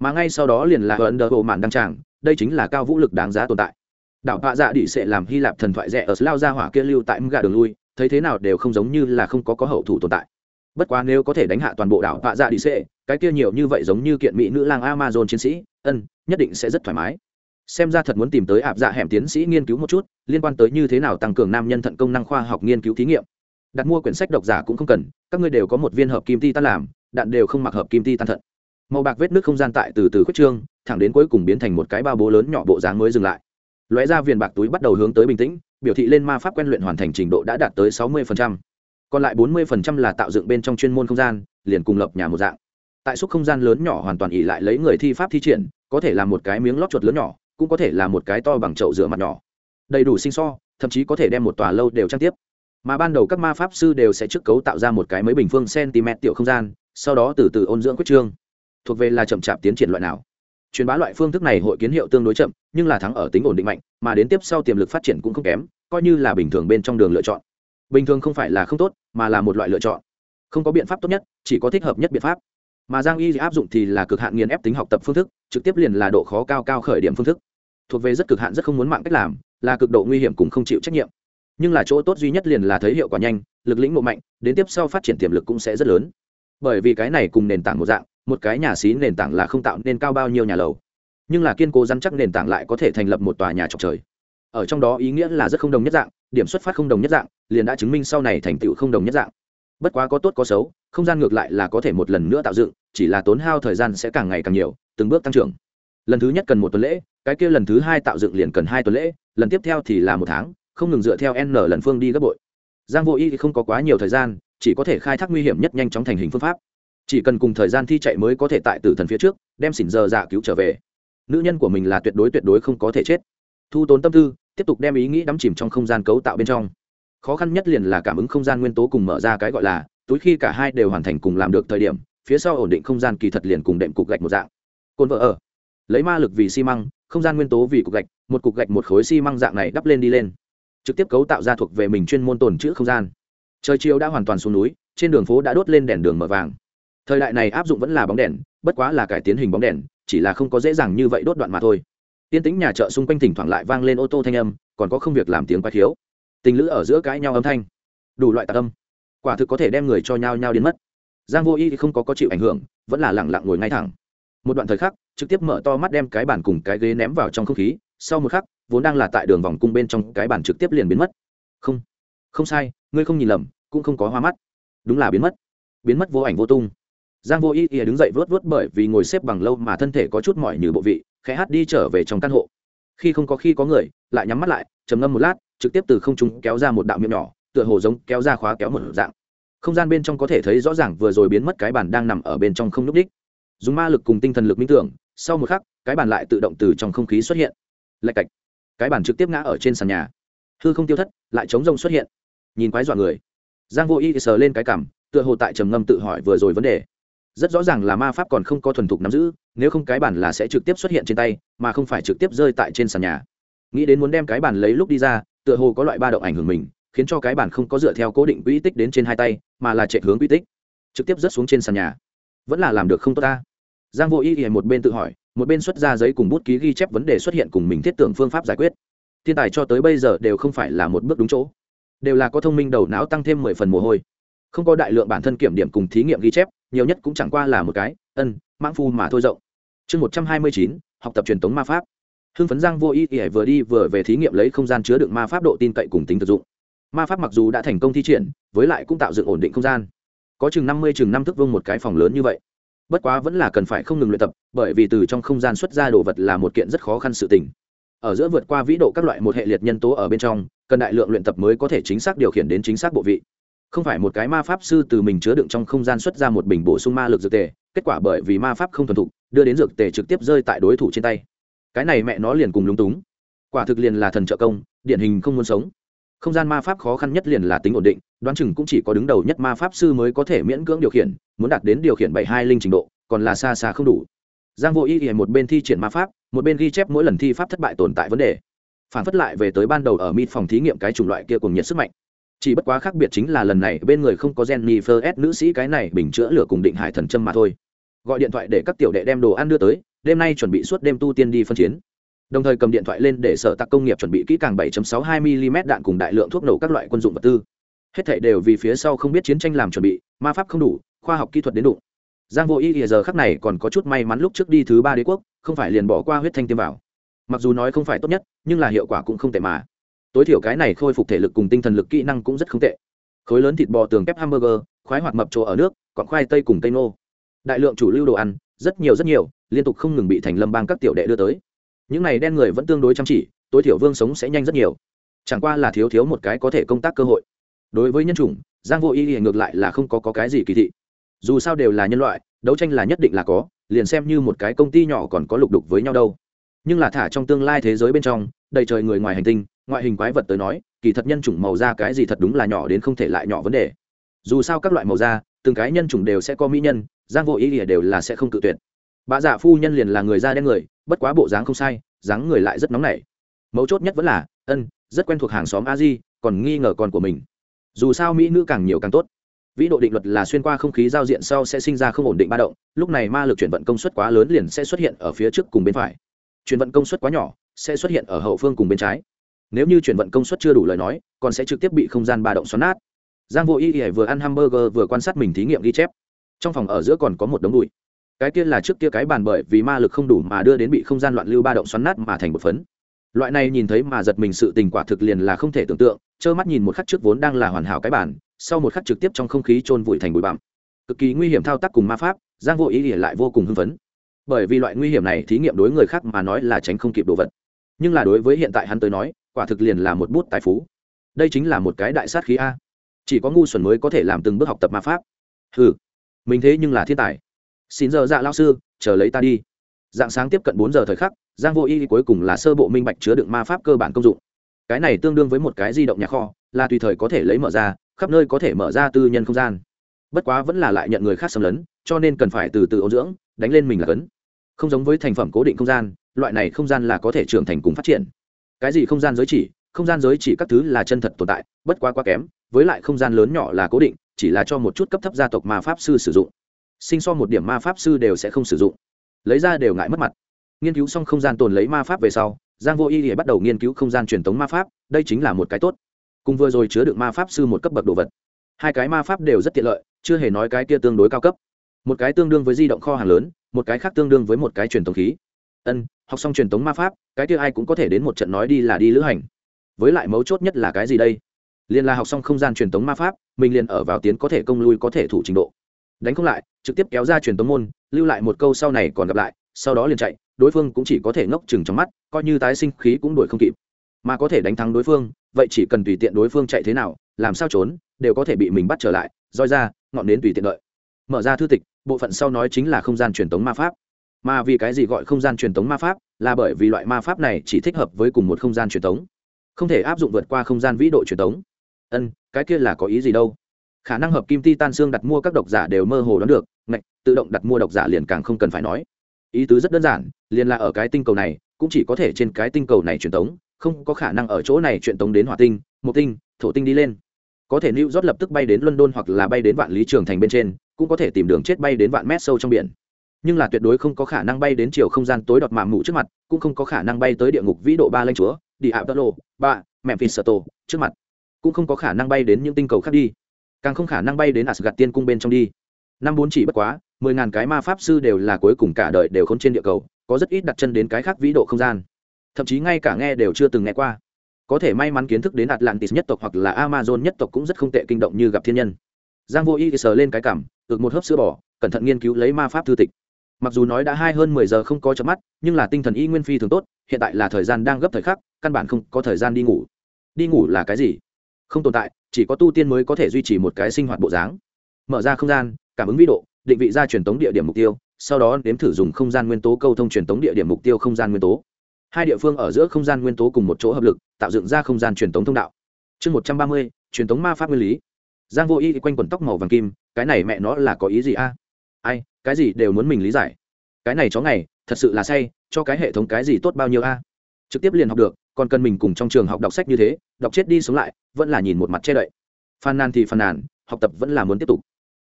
Mà ngay sau đó liền là ấn đờ bộ mạn đăng tràng, đây chính là cao vũ lực đáng giá tồn tại. Đảo họa dạ đỉ sẽ làm hy lạp thần thoại rẻ ở lao ra hỏa kia lưu tại mga đường lui, thấy thế nào đều không giống như là không có có hậu thủ tồn tại. Bất quá nếu có thể đánh hạ toàn bộ đảo họa dạ đỉ sẽ, cái kia nhiều như vậy giống như kiện mỹ nữ lang amazon chiến sĩ, ân, nhất định sẽ rất thoải mái. Xem ra thật muốn tìm tới ạp dạ hẻm tiến sĩ nghiên cứu một chút, liên quan tới như thế nào tăng cường nam nhân thận công năng khoa học nghiên cứu thí nghiệm đặt mua quyển sách độc giả cũng không cần, các ngươi đều có một viên hợp kim ti tan làm, đạn đều không mặc hợp kim ti tan thận màu bạc vết nước không gian tại từ từ khuất trương, thẳng đến cuối cùng biến thành một cái bao bố lớn nhỏ bộ dáng mới dừng lại. Lóe ra viền bạc túi bắt đầu hướng tới bình tĩnh, biểu thị lên ma pháp quen luyện hoàn thành trình độ đã đạt tới sáu mươi còn lại bốn mươi là tạo dựng bên trong chuyên môn không gian, liền cùng lập nhà một dạng. Tại xúc không gian lớn nhỏ hoàn toàn ỉ lại lấy người thi pháp thi triển, có thể là một cái miếng lót chuột lớn nhỏ, cũng có thể là một cái to bằng chậu rửa mặt nhỏ. Đầy đủ sinh so, thậm chí có thể đem một tòa lâu đều trang tiếp mà ban đầu các ma pháp sư đều sẽ trước cấu tạo ra một cái mấy bình phương cm tiểu không gian, sau đó từ từ ôn dưỡng quyết trương. Thuộc về là chậm chạp tiến triển loại nào. Truyền bá loại phương thức này hội kiến hiệu tương đối chậm, nhưng là thắng ở tính ổn định mạnh, mà đến tiếp sau tiềm lực phát triển cũng không kém, coi như là bình thường bên trong đường lựa chọn. Bình thường không phải là không tốt, mà là một loại lựa chọn. Không có biện pháp tốt nhất, chỉ có thích hợp nhất biện pháp. Mà giang y áp dụng thì là cực hạn nghiền ép tính học tập phương thức, trực tiếp liền là độ khó cao cao khởi điểm phương thức. Thuộc về rất cực hạn, rất không muốn mạng cách làm, là cực độ nguy hiểm cùng không chịu trách nhiệm nhưng là chỗ tốt duy nhất liền là thấy hiệu quả nhanh, lực lĩnh mộ mạnh, đến tiếp sau phát triển tiềm lực cũng sẽ rất lớn. Bởi vì cái này cùng nền tảng một dạng, một cái nhà xí nền tảng là không tạo nên cao bao nhiêu nhà lầu. Nhưng là kiên cố dăn chắc nền tảng lại có thể thành lập một tòa nhà trọc trời. Ở trong đó ý nghĩa là rất không đồng nhất dạng, điểm xuất phát không đồng nhất dạng, liền đã chứng minh sau này thành tựu không đồng nhất dạng. Bất quá có tốt có xấu, không gian ngược lại là có thể một lần nữa tạo dựng, chỉ là tốn hao thời gian sẽ càng ngày càng nhiều, từng bước tăng trưởng. Lần thứ nhất cần một tuần lễ, cái kia lần thứ hai tạo dựng liền cần hai tuần lễ, lần tiếp theo thì là một tháng không ngừng dựa theo n lần phương đi gấp bội. Giang vô y thì không có quá nhiều thời gian, chỉ có thể khai thác nguy hiểm nhất nhanh chóng thành hình phương pháp. Chỉ cần cùng thời gian thi chạy mới có thể tại tử thần phía trước, đem xỉn giờ dạ cứu trở về. Nữ nhân của mình là tuyệt đối tuyệt đối không có thể chết. Thu tốn tâm tư, tiếp tục đem ý nghĩ đắm chìm trong không gian cấu tạo bên trong. Khó khăn nhất liền là cảm ứng không gian nguyên tố cùng mở ra cái gọi là, túi khi cả hai đều hoàn thành cùng làm được thời điểm, phía sau ổn định không gian kỳ thật liền cùng đệm cục gạch một dạng. Côn vợ ở. Lấy ma lực vì xi măng, không gian nguyên tố vì cục gạch, một cục gạch một khối xi măng dạng này đắp lên đi lên trực tiếp cấu tạo ra thuộc về mình chuyên môn tồn chữ không gian. Trời chiều đã hoàn toàn xuống núi, trên đường phố đã đốt lên đèn đường mở vàng. Thời đại này áp dụng vẫn là bóng đèn, bất quá là cải tiến hình bóng đèn, chỉ là không có dễ dàng như vậy đốt đoạn mà thôi. Tiên tính nhà chợ xung quanh thỉnh thoảng lại vang lên ô tô thanh âm, còn có không việc làm tiếng quái thiếu tình lữ ở giữa cãi nhau âm thanh. Đủ loại tạc âm. Quả thực có thể đem người cho nhau nhau đến mất. Giang vô y thì không có có chịu ảnh hưởng, vẫn là lẳng lặng ngồi ngay thẳng. Một đoạn thời khắc, trực tiếp mở to mắt đem cái bàn cùng cái ghế ném vào trong không khí, sau một khắc vốn đang là tại đường vòng cung bên trong, cái bàn trực tiếp liền biến mất. Không không sai, ngươi không nhìn lầm, cũng không có hoa mắt. Đúng là biến mất. Biến mất vô ảnh vô tung. Giang vô y ý đứng dậy vớt vớt bởi vì ngồi xếp bằng lâu mà thân thể có chút mỏi như bộ vị, khẽ hát đi trở về trong căn hộ. Khi không có khi có người, lại nhắm mắt lại, trầm ngâm một lát, trực tiếp từ không trung kéo ra một đạo miệng nhỏ, tựa hồ giống kéo ra khóa kéo một dạng. Không gian bên trong có thể thấy rõ ràng vừa rồi biến mất cái bàn đang nằm ở bên trong không n ú c đích. Dùng ma lực cùng tinh thần lực minh tưởng, sau một khắc, cái bàn lại tự động từ trong không khí xuất hiện. Lạch cạch cái bàn trực tiếp ngã ở trên sàn nhà. Hư không tiêu thất, lại chống rông xuất hiện. Nhìn quái dọa người. Giang vô y sờ lên cái cằm, tựa hồ tại trầm ngâm tự hỏi vừa rồi vấn đề. Rất rõ ràng là ma pháp còn không có thuần thục nắm giữ, nếu không cái bản là sẽ trực tiếp xuất hiện trên tay, mà không phải trực tiếp rơi tại trên sàn nhà. Nghĩ đến muốn đem cái bản lấy lúc đi ra, tựa hồ có loại ba động ảnh hưởng mình, khiến cho cái bản không có dựa theo cố định quỹ tích đến trên hai tay, mà là chạy hướng quỹ tích. Trực tiếp rớt xuống trên sàn nhà. Vẫn là làm được không tốt ta giang vô ý thì một bên tự hỏi, một bên xuất ra giấy cùng bút ký ghi chép vấn đề xuất hiện cùng mình thiết tưởng phương pháp giải quyết. Thiên tài cho tới bây giờ đều không phải là một bước đúng chỗ. Đều là có thông minh đầu não tăng thêm mười phần mồ hôi. Không có đại lượng bản thân kiểm điểm cùng thí nghiệm ghi chép, nhiều nhất cũng chẳng qua là một cái, ân, mãng phu mà thôi rộng. Chương một trăm hai mươi chín, học tập truyền thống ma pháp. Hưng phấn giang vô ý ỉa vừa đi vừa về thí nghiệm lấy không gian chứa đựng ma pháp độ tin cậy cùng tính thực dụng. Ma pháp mặc dù đã thành công thi triển, với lại cũng tạo dựng ổn định không gian. Có chừng năm mươi, chừng năm thước vương một cái phòng lớn như vậy bất quá vẫn là cần phải không ngừng luyện tập, bởi vì từ trong không gian xuất ra đồ vật là một kiện rất khó khăn sự tình. Ở giữa vượt qua vĩ độ các loại một hệ liệt nhân tố ở bên trong, cần đại lượng luyện tập mới có thể chính xác điều khiển đến chính xác bộ vị. Không phải một cái ma pháp sư từ mình chứa đựng trong không gian xuất ra một bình bổ sung ma lực dược tề, kết quả bởi vì ma pháp không thuần thục, đưa đến dược tề trực tiếp rơi tại đối thủ trên tay. Cái này mẹ nó liền cùng lúng túng. Quả thực liền là thần trợ công, điển hình không muốn sống không gian ma pháp khó khăn nhất liền là tính ổn định, đoán chừng cũng chỉ có đứng đầu nhất ma pháp sư mới có thể miễn cưỡng điều khiển, muốn đạt đến điều khiển bảy hai linh trình độ, còn là xa xa không đủ. Giang vô ý thì một bên thi triển ma pháp, một bên ghi chép mỗi lần thi pháp thất bại tồn tại vấn đề. Phản phất lại về tới ban đầu ở mít phòng thí nghiệm cái chủng loại kia cùng nhiệt sức mạnh. Chỉ bất quá khác biệt chính là lần này bên người không có jennifer s nữ sĩ cái này bình chữa lửa cùng định hải thần châm mà thôi. Gọi điện thoại để các tiểu đệ đem đồ ăn đưa tới, đêm nay chuẩn bị suốt đêm tu tiên đi phân chiến đồng thời cầm điện thoại lên để sở tạc công nghiệp chuẩn bị kỹ càng 7.62 mm đạn cùng đại lượng thuốc nổ các loại quân dụng vật tư. Hết thảy đều vì phía sau không biết chiến tranh làm chuẩn bị, ma pháp không đủ, khoa học kỹ thuật đến đủ giang vô ý giờ khắc này còn có chút may mắn lúc trước đi thứ ba đế quốc, không phải liền bỏ qua huyết thanh tiêm vào. Mặc dù nói không phải tốt nhất, nhưng là hiệu quả cũng không tệ mà. Tối thiểu cái này khôi phục thể lực cùng tinh thần lực kỹ năng cũng rất không tệ. Khối lớn thịt bò tường kép hamburger, khoái hoạt mập chỗ ở nước, còn khoai tây cùng tây nô đại lượng chủ lưu đồ ăn, rất nhiều rất nhiều, liên tục không ngừng bị thành lâm bang các tiểu đệ đưa tới những này đen người vẫn tương đối chăm chỉ tối thiểu vương sống sẽ nhanh rất nhiều. Chẳng qua là thiếu thiếu một cái có thể công tác cơ hội. Đối với nhân chủng giang vô ý thì ngược lại là không có, có cái gì kỳ thị. Dù sao đều là nhân loại đấu tranh là nhất định là có liền xem như một cái công ty nhỏ còn có lục đục với nhau đâu. Nhưng là thả trong tương lai thế giới bên trong đầy trời người ngoài hành tinh ngoại hình quái vật tới nói kỳ thật nhân chủng màu da cái gì thật đúng là nhỏ đến không thể lại nhỏ vấn đề. Dù sao các loại màu da từng cái nhân chủng đều sẽ có mỹ nhân giang vô ý ỉa đều là sẽ không cự tuyệt bà dạ phu nhân liền là người da đen người, bất quá bộ dáng không sai, dáng người lại rất nóng nảy. Mấu chốt nhất vẫn là, ân, rất quen thuộc hàng xóm a di, còn nghi ngờ con của mình. Dù sao mỹ nữ càng nhiều càng tốt. Vĩ độ định luật là xuyên qua không khí giao diện sau sẽ sinh ra không ổn định ba động, lúc này ma lực chuyển vận công suất quá lớn liền sẽ xuất hiện ở phía trước cùng bên phải. Chuyển vận công suất quá nhỏ, sẽ xuất hiện ở hậu phương cùng bên trái. Nếu như chuyển vận công suất chưa đủ lời nói, còn sẽ trực tiếp bị không gian ba động xoắn nát. Giang vô y y vừa ăn hamburger vừa quan sát mình thí nghiệm ghi chép. Trong phòng ở giữa còn có một đống bụi cái kia là trước kia cái bàn bởi vì ma lực không đủ mà đưa đến bị không gian loạn lưu ba động xoắn nát mà thành một phấn. Loại này nhìn thấy mà giật mình sự tình quả thực liền là không thể tưởng tượng trơ mắt nhìn một khắc trước vốn đang là hoàn hảo cái bàn, sau một khắc trực tiếp trong không khí trôn vùi thành bụi bặm. Cực kỳ nguy hiểm thao tác cùng ma pháp giang vô ý ỉa lại vô cùng hưng phấn. Bởi vì loại nguy hiểm này thí nghiệm đối người khác mà nói là tránh không kịp đồ vật. Nhưng là đối với hiện tại hắn tới nói quả thực liền là một bút tài phú. Đây chính là một cái đại sát khí a. Chỉ có ngu xuẩn mới có thể làm từng bước học tập ma pháp. Ừ mình thế nhưng là thiên tài xin giờ dạ lao sư, chờ lấy ta đi. Dạng sáng tiếp cận bốn giờ thời khắc, giang vô y cuối cùng là sơ bộ minh bạch chứa đựng ma pháp cơ bản công dụng. Cái này tương đương với một cái di động nhà kho, là tùy thời có thể lấy mở ra, khắp nơi có thể mở ra tư nhân không gian. Bất quá vẫn là lại nhận người khác xâm lấn, cho nên cần phải từ từ ôn dưỡng, đánh lên mình là cấn. Không giống với thành phẩm cố định không gian, loại này không gian là có thể trưởng thành cùng phát triển. Cái gì không gian giới chỉ, không gian giới chỉ các thứ là chân thật tồn tại, bất quá quá kém, với lại không gian lớn nhỏ là cố định, chỉ là cho một chút cấp thấp gia tộc ma pháp sư sử dụng sinh so một điểm ma pháp sư đều sẽ không sử dụng. Lấy ra đều ngại mất mặt. Nghiên cứu xong không gian tồn lấy ma pháp về sau, giang vô y thì bắt đầu nghiên cứu không gian truyền thống ma pháp, đây chính là một cái tốt. Cùng vừa rồi chứa được ma pháp sư một cấp bậc đồ vật. Hai cái ma pháp đều rất tiện lợi, chưa hề nói cái kia tương đối cao cấp. Một cái tương đương với di động kho hàng lớn, một cái khác tương đương với một cái truyền thống khí. Ân, học xong truyền thống ma pháp, cái kia ai cũng có thể đến một trận nói đi là đi lữ hành. Với lại mấu chốt nhất là cái gì đây? Liền là học xong không gian truyền thống ma pháp, mình liền ở vào tiến có thể công lui có thể thủ trình độ đánh không lại trực tiếp kéo ra truyền tống môn lưu lại một câu sau này còn gặp lại sau đó liền chạy đối phương cũng chỉ có thể ngốc chừng trong mắt coi như tái sinh khí cũng đuổi không kịp. Mà có thể đánh thắng đối phương vậy chỉ cần tùy tiện đối phương chạy thế nào làm sao trốn đều có thể bị mình bắt trở lại roi ra ngọn đến tùy tiện lợi mở ra thư tịch bộ phận sau nói chính là không gian truyền tống ma pháp. Mà vì cái gì gọi không gian truyền tống ma pháp là bởi vì loại ma pháp này chỉ thích hợp với cùng một không gian truyền tống, không thể áp dụng vượt qua không gian vĩ độ truyền tống. ân cái kia là có ý gì đâu? Khả năng hợp kim ti tan xương đặt mua các độc giả đều mơ hồ đoán được, ngạch, tự động đặt mua độc giả liền càng không cần phải nói. Ý tứ rất đơn giản, liền là ở cái tinh cầu này, cũng chỉ có thể trên cái tinh cầu này truyền tống, không có khả năng ở chỗ này truyền tống đến hỏa tinh một tinh, thổ tinh đi lên. Có thể lưu rót lập tức bay đến london hoặc là bay đến vạn lý trường thành bên trên, cũng có thể tìm đường chết bay đến vạn mét sâu trong biển. Nhưng là tuyệt đối không có khả năng bay đến chiều không gian tối đọt mạm mụ trước mặt, cũng không có khả năng bay tới địa ngục vĩ độ ba lanh chúa đi ạ tơ lô ba mẹ phi sơ tô trước mặt, cũng không có khả năng bay đến những tinh cầu khác đi càng không khả năng bay đến Asgard tiên cung bên trong đi. Năm bốn chỉ bất quá, mười ngàn cái ma pháp sư đều là cuối cùng cả đời đều khốn trên địa cầu, có rất ít đặt chân đến cái khác vĩ độ không gian. Thậm chí ngay cả nghe đều chưa từng nghe qua. Có thể may mắn kiến thức đến atlantis nhất tộc hoặc là amazon nhất tộc cũng rất không tệ kinh động như gặp thiên nhân. Giang vô y sờ lên cái cằm ực một hớp sữa bò, cẩn thận nghiên cứu lấy ma pháp thư tịch. Mặc dù nói đã hai hơn mười giờ không có chợp mắt, nhưng là tinh thần y nguyên phi thường tốt, hiện tại là thời gian đang gấp thời khắc, căn bản không có thời gian đi ngủ. Đi ngủ là cái gì? Không tồn tại chỉ có tu tiên mới có thể duy trì một cái sinh hoạt bộ dáng. Mở ra không gian, cảm ứng vĩ độ, định vị ra truyền tống địa điểm mục tiêu, sau đó nếm thử dùng không gian nguyên tố câu thông truyền tống địa điểm mục tiêu không gian nguyên tố. Hai địa phương ở giữa không gian nguyên tố cùng một chỗ hợp lực, tạo dựng ra không gian truyền tống thông đạo. Chương một trăm ba mươi, truyền tống ma pháp nguyên lý. Giang vô y quanh quần tóc màu vàng kim, cái này mẹ nó là có ý gì a? Ai, cái gì đều muốn mình lý giải. Cái này chó ngày, thật sự là say, cho cái hệ thống cái gì tốt bao nhiêu a? Trực tiếp liền học được còn cần mình cùng trong trường học đọc sách như thế, đọc chết đi sống lại, vẫn là nhìn một mặt che đậy. Phàn nàn thì phàn nàn, học tập vẫn là muốn tiếp tục.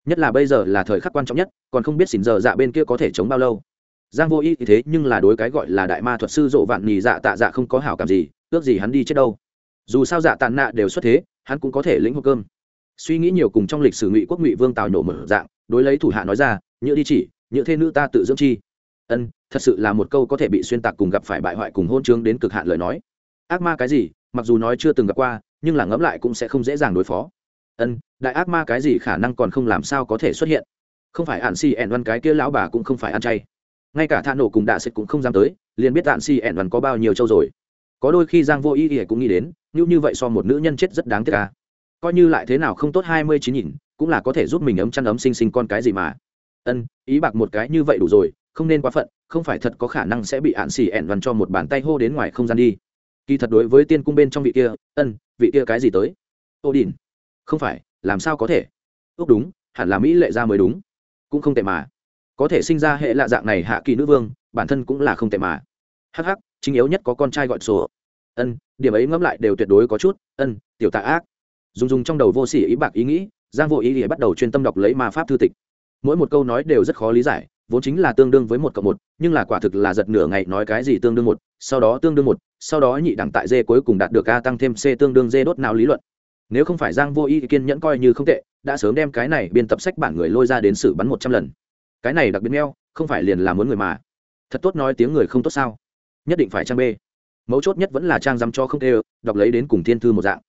Nhất là bây giờ là thời khắc quan trọng nhất, còn không biết xỉn giờ dạ bên kia có thể chống bao lâu. Giang vô y thì thế, nhưng là đối cái gọi là đại ma thuật sư dỗ vạn nhì dạ tạ dạ không có hảo cảm gì, ước gì hắn đi chết đâu. Dù sao dạ tàn nạ đều xuất thế, hắn cũng có thể lĩnh hộp cơm. Suy nghĩ nhiều cùng trong lịch sử ngụy quốc ngụy vương tào nổ mở dạng, đối lấy thủ hạ nói ra như đi chỉ như thế nữ ta tự dưỡng chi. Ân, thật sự là một câu có thể bị xuyên tạc cùng gặp phải bại hoại cùng hôn chương đến cực hạn lời nói ác ma cái gì, mặc dù nói chưa từng gặp qua, nhưng là ngẫm lại cũng sẽ không dễ dàng đối phó. Ân, đại ác ma cái gì khả năng còn không làm sao có thể xuất hiện? Không phải ạn si ẻn văn cái kia lão bà cũng không phải ăn chay. Ngay cả tha nổ cùng đạ xịt cũng không dám tới, liền biết ạn si ẻn văn có bao nhiêu châu rồi. Có đôi khi giang vô ý ỉa cũng nghĩ đến, như như vậy so một nữ nhân chết rất đáng tiếc ca coi như lại thế nào không tốt hai mươi chín nhìn cũng là có thể giúp mình ấm chăn ấm sinh sinh con cái gì mà. Ân, ý bạc một cái như vậy đủ rồi, không nên quá phận, không phải thật có khả năng sẽ bị ạn xì ẻn văn cho một bàn tay hô đến ngoài không gian đi kỳ thật đối với tiên cung bên trong vị kia, ân, vị kia cái gì tới? Ô đình không phải, làm sao có thể? Ước đúng, hẳn là mỹ lệ ra mới đúng. Cũng không tệ mà. Có thể sinh ra hệ lạ dạng này hạ kỳ nữ vương, bản thân cũng là không tệ mà. Hh ắ c ắ c chính yếu nhất có con trai gọi sổ. Ân, điểm ấy ngẫm lại đều tuyệt đối có chút. Ân, tiểu tạ ác. Dùng dùng trong đầu vô s ỉ ý bạc ý nghĩ, giang vô ý ý bắt đầu chuyên tâm đọc lấy ma pháp thư tịch. Mỗi một câu nói đều rất khó lý giải, vốn chính là tương đương với một cộng một, nhưng là quả thực là giật nửa ngày nói cái gì tương đương một sau đó tương đương một, sau đó nhị đẳng tại d cuối cùng đạt được a tăng thêm c tương đương d đốt nào lý luận. Nếu không phải giang vô y kiên nhẫn coi như không tệ, đã sớm đem cái này biên tập sách bản người lôi ra đến xử bắn một trăm lần. Cái này đặc biệt neo không phải liền là muốn người mà. Thật tốt nói tiếng người không tốt sao? Nhất định phải trang b. Mấu chốt nhất vẫn là trang dăm cho không tê đọc lấy đến cùng thiên thư một dạng.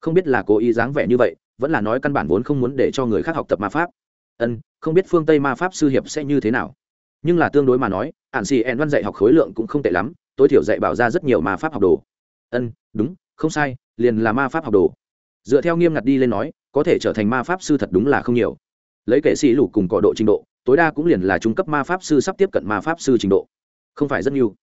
Không biết là cố ý dáng vẻ như vậy, vẫn là nói căn bản vốn không muốn để cho người khác học tập ma pháp. Ân, không biết phương tây ma pháp sư hiệp sẽ như thế nào. Nhưng là tương đối mà nói ạn xì ẹn văn dạy học khối lượng cũng không tệ lắm tối thiểu dạy bảo ra rất nhiều ma pháp học đồ. Ân, đúng, không sai, liền là ma pháp học đồ. Dựa theo nghiêm ngặt đi lên nói, có thể trở thành ma pháp sư thật đúng là không nhiều. Lấy kệ sĩ lục cùng cọ độ trình độ, tối đa cũng liền là trung cấp ma pháp sư sắp tiếp cận ma pháp sư trình độ. Không phải rất nhiều.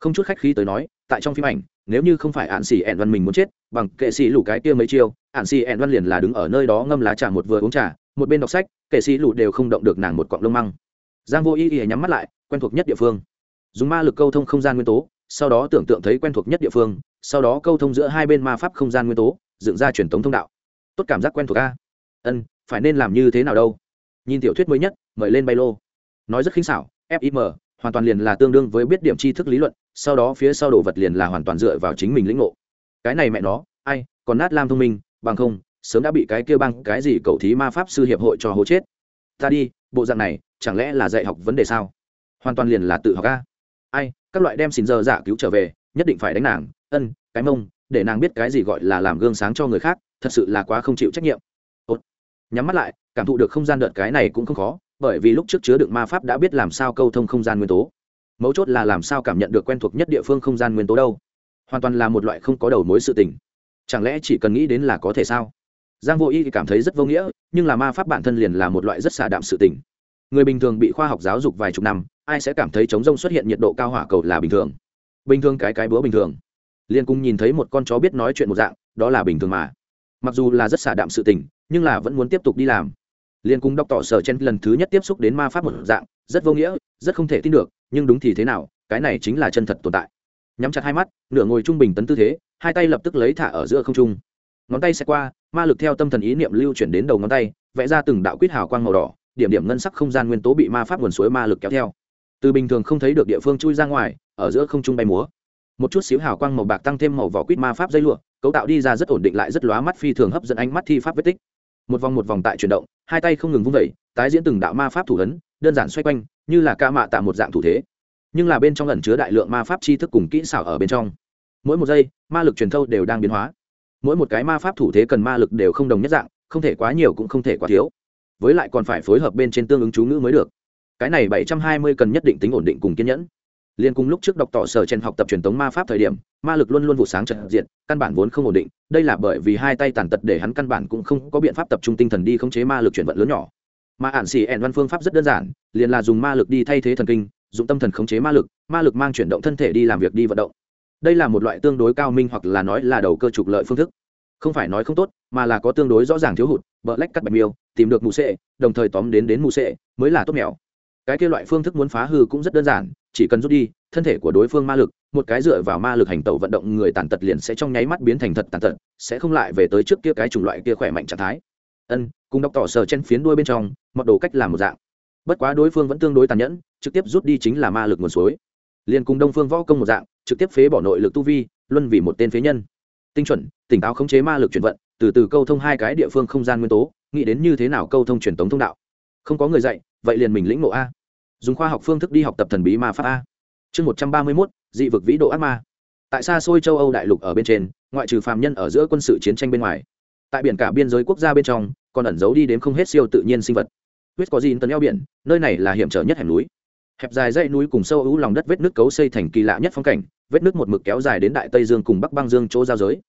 Không chút khách khí tới nói, tại trong phim ảnh, nếu như không phải ạn xỉ ẹn văn mình muốn chết, bằng kệ sĩ lục cái kia mấy chiêu, ạn xỉ ẹn văn liền là đứng ở nơi đó ngâm lá trà một vừa uống trà, một bên đọc sách, kệ sĩ lục đều không động được nàng một cọng lông măng. Giang vô ý ý nhắm mắt lại, quen thuộc nhất địa phương. Dùng ma lực câu thông không gian nguyên tố sau đó tưởng tượng thấy quen thuộc nhất địa phương, sau đó câu thông giữa hai bên ma pháp không gian nguyên tố, dựng ra truyền thống thông đạo. Tốt cảm giác quen thuộc a. Ân, phải nên làm như thế nào đâu? Nhìn tiểu thuyết mới nhất, mời lên bay lô. Nói rất khinh xảo fim hoàn toàn liền là tương đương với biết điểm tri thức lý luận, sau đó phía sau đồ vật liền là hoàn toàn dựa vào chính mình lĩnh ngộ. Cái này mẹ nó, ai, còn nát lam thông minh, bằng không, sớm đã bị cái kia băng, cái gì cầu thí ma pháp sư hiệp hội cho hố chết. Ta đi, bộ dạng này, chẳng lẽ là dạy học vấn đề sao? Hoàn toàn liền là tự học a ai, các loại đem xin giờ giả cứu trở về, nhất định phải đánh nàng, ân, cái mông, để nàng biết cái gì gọi là làm gương sáng cho người khác, thật sự là quá không chịu trách nhiệm. Ốt. nhắm mắt lại, cảm thụ được không gian đợt cái này cũng không khó, bởi vì lúc trước chứa đựng ma pháp đã biết làm sao câu thông không gian nguyên tố. Mấu chốt là làm sao cảm nhận được quen thuộc nhất địa phương không gian nguyên tố đâu. Hoàn toàn là một loại không có đầu mối sự tình. Chẳng lẽ chỉ cần nghĩ đến là có thể sao? Giang vô y thì cảm thấy rất vô nghĩa, nhưng là ma pháp bản thân liền là một loại rất xà đạm sự tình người bình thường bị khoa học giáo dục vài chục năm, ai sẽ cảm thấy chống rông xuất hiện nhiệt độ cao hỏa cầu là bình thường? Bình thường cái cái búa bình thường. Liên cung nhìn thấy một con chó biết nói chuyện một dạng, đó là bình thường mà. Mặc dù là rất xả đạm sự tình, nhưng là vẫn muốn tiếp tục đi làm. Liên cung đọc tỏ sở chen lần thứ nhất tiếp xúc đến ma pháp một dạng, rất vô nghĩa, rất không thể tin được, nhưng đúng thì thế nào, cái này chính là chân thật tồn tại. Nhắm chặt hai mắt, nửa ngồi trung bình tấn tư thế, hai tay lập tức lấy thả ở giữa không trung. Ngón tay sẽ qua, ma lực theo tâm thần ý niệm lưu chuyển đến đầu ngón tay, vẽ ra từng đạo quýt hào quang màu đỏ điểm điểm ngân sắc không gian nguyên tố bị ma pháp nguồn suối ma lực kéo theo. Từ bình thường không thấy được địa phương chui ra ngoài, ở giữa không trung bay múa. Một chút xíu hào quang màu bạc tăng thêm màu vỏ quýt ma pháp dây lụa, cấu tạo đi ra rất ổn định lại rất lóa mắt phi thường hấp dẫn ánh mắt thi pháp vết tích. Một vòng một vòng tại chuyển động, hai tay không ngừng vung vẩy, tái diễn từng đạo ma pháp thủ ấn, đơn giản xoay quanh, như là ca mạ tạ một dạng thủ thế. Nhưng là bên trong ẩn chứa đại lượng ma pháp tri thức cùng kỹ xảo ở bên trong. Mỗi một giây, ma lực truyền thâu đều đang biến hóa. Mỗi một cái ma pháp thủ thế cần ma lực đều không đồng nhất dạng, không thể quá nhiều cũng không thể quá thiếu với lại còn phải phối hợp bên trên tương ứng chú ngữ mới được. Cái này bảy trăm hai mươi cần nhất định tính ổn định cùng kiên nhẫn. Liên cùng lúc trước đọc tỏ sở trên học tập truyền thống ma pháp thời điểm, ma lực luôn luôn vụ sáng trận diện, căn bản vốn không ổn định. Đây là bởi vì hai tay tàn tật để hắn căn bản cũng không có biện pháp tập trung tinh thần đi khống chế ma lực chuyển vận lớn nhỏ. Mà ản xì ẻn văn phương pháp rất đơn giản, liền là dùng ma lực đi thay thế thần kinh dùng tâm thần khống chế ma lực ma lực mang chuyển động thân thể đi làm việc đi vận động. Đây là một loại tương đối cao minh hoặc là nói là đầu cơ trục lợi phương thức. Không phải nói không tốt, mà là có tương đối rõ ràng thiếu hụt bờ lách cắt bạch miêu, tìm được mù sệ, đồng thời tóm đến đến mù sệ, mới là tốt mèo. Cái kia loại phương thức muốn phá hư cũng rất đơn giản, chỉ cần rút đi, thân thể của đối phương ma lực, một cái dựa vào ma lực hành tẩu vận động người tàn tật liền sẽ trong nháy mắt biến thành thật tàn tật, sẽ không lại về tới trước kia cái chủng loại kia khỏe mạnh trạng thái. Ân, cùng đọc tỏ sờ trên phiến đuôi bên trong, mật đồ cách làm một dạng. Bất quá đối phương vẫn tương đối tàn nhẫn, trực tiếp rút đi chính là ma lực nguồn suối. Liền cùng đông phương võ công một dạng, trực tiếp phế bỏ nội lực tu vi, luân vì một tên phế nhân. Tinh chuẩn, tỉnh táo khống chế ma lực chuyển vận từ từ câu thông hai cái địa phương không gian nguyên tố, nghĩ đến như thế nào câu thông truyền tống thông đạo. Không có người dạy, vậy liền mình lĩnh ngộ a. Dùng khoa học phương thức đi học tập thần bí ma pháp a. Chương một trăm ba mươi mốt, dị vực vĩ độ ác ma. Tại xa xôi châu âu đại lục ở bên trên, ngoại trừ phàm nhân ở giữa quân sự chiến tranh bên ngoài, tại biển cả biên giới quốc gia bên trong, còn ẩn giấu đi đến không hết siêu tự nhiên sinh vật. Huyết có gì tấn eo biển, nơi này là hiểm trở nhất hẻm núi. Hẹp dài dãy núi cùng sâu ưu lòng đất vết nước cấu xây thành kỳ lạ nhất phong cảnh, vết nước một mực kéo dài đến đại tây dương cùng bắc băng dương chỗ giao giới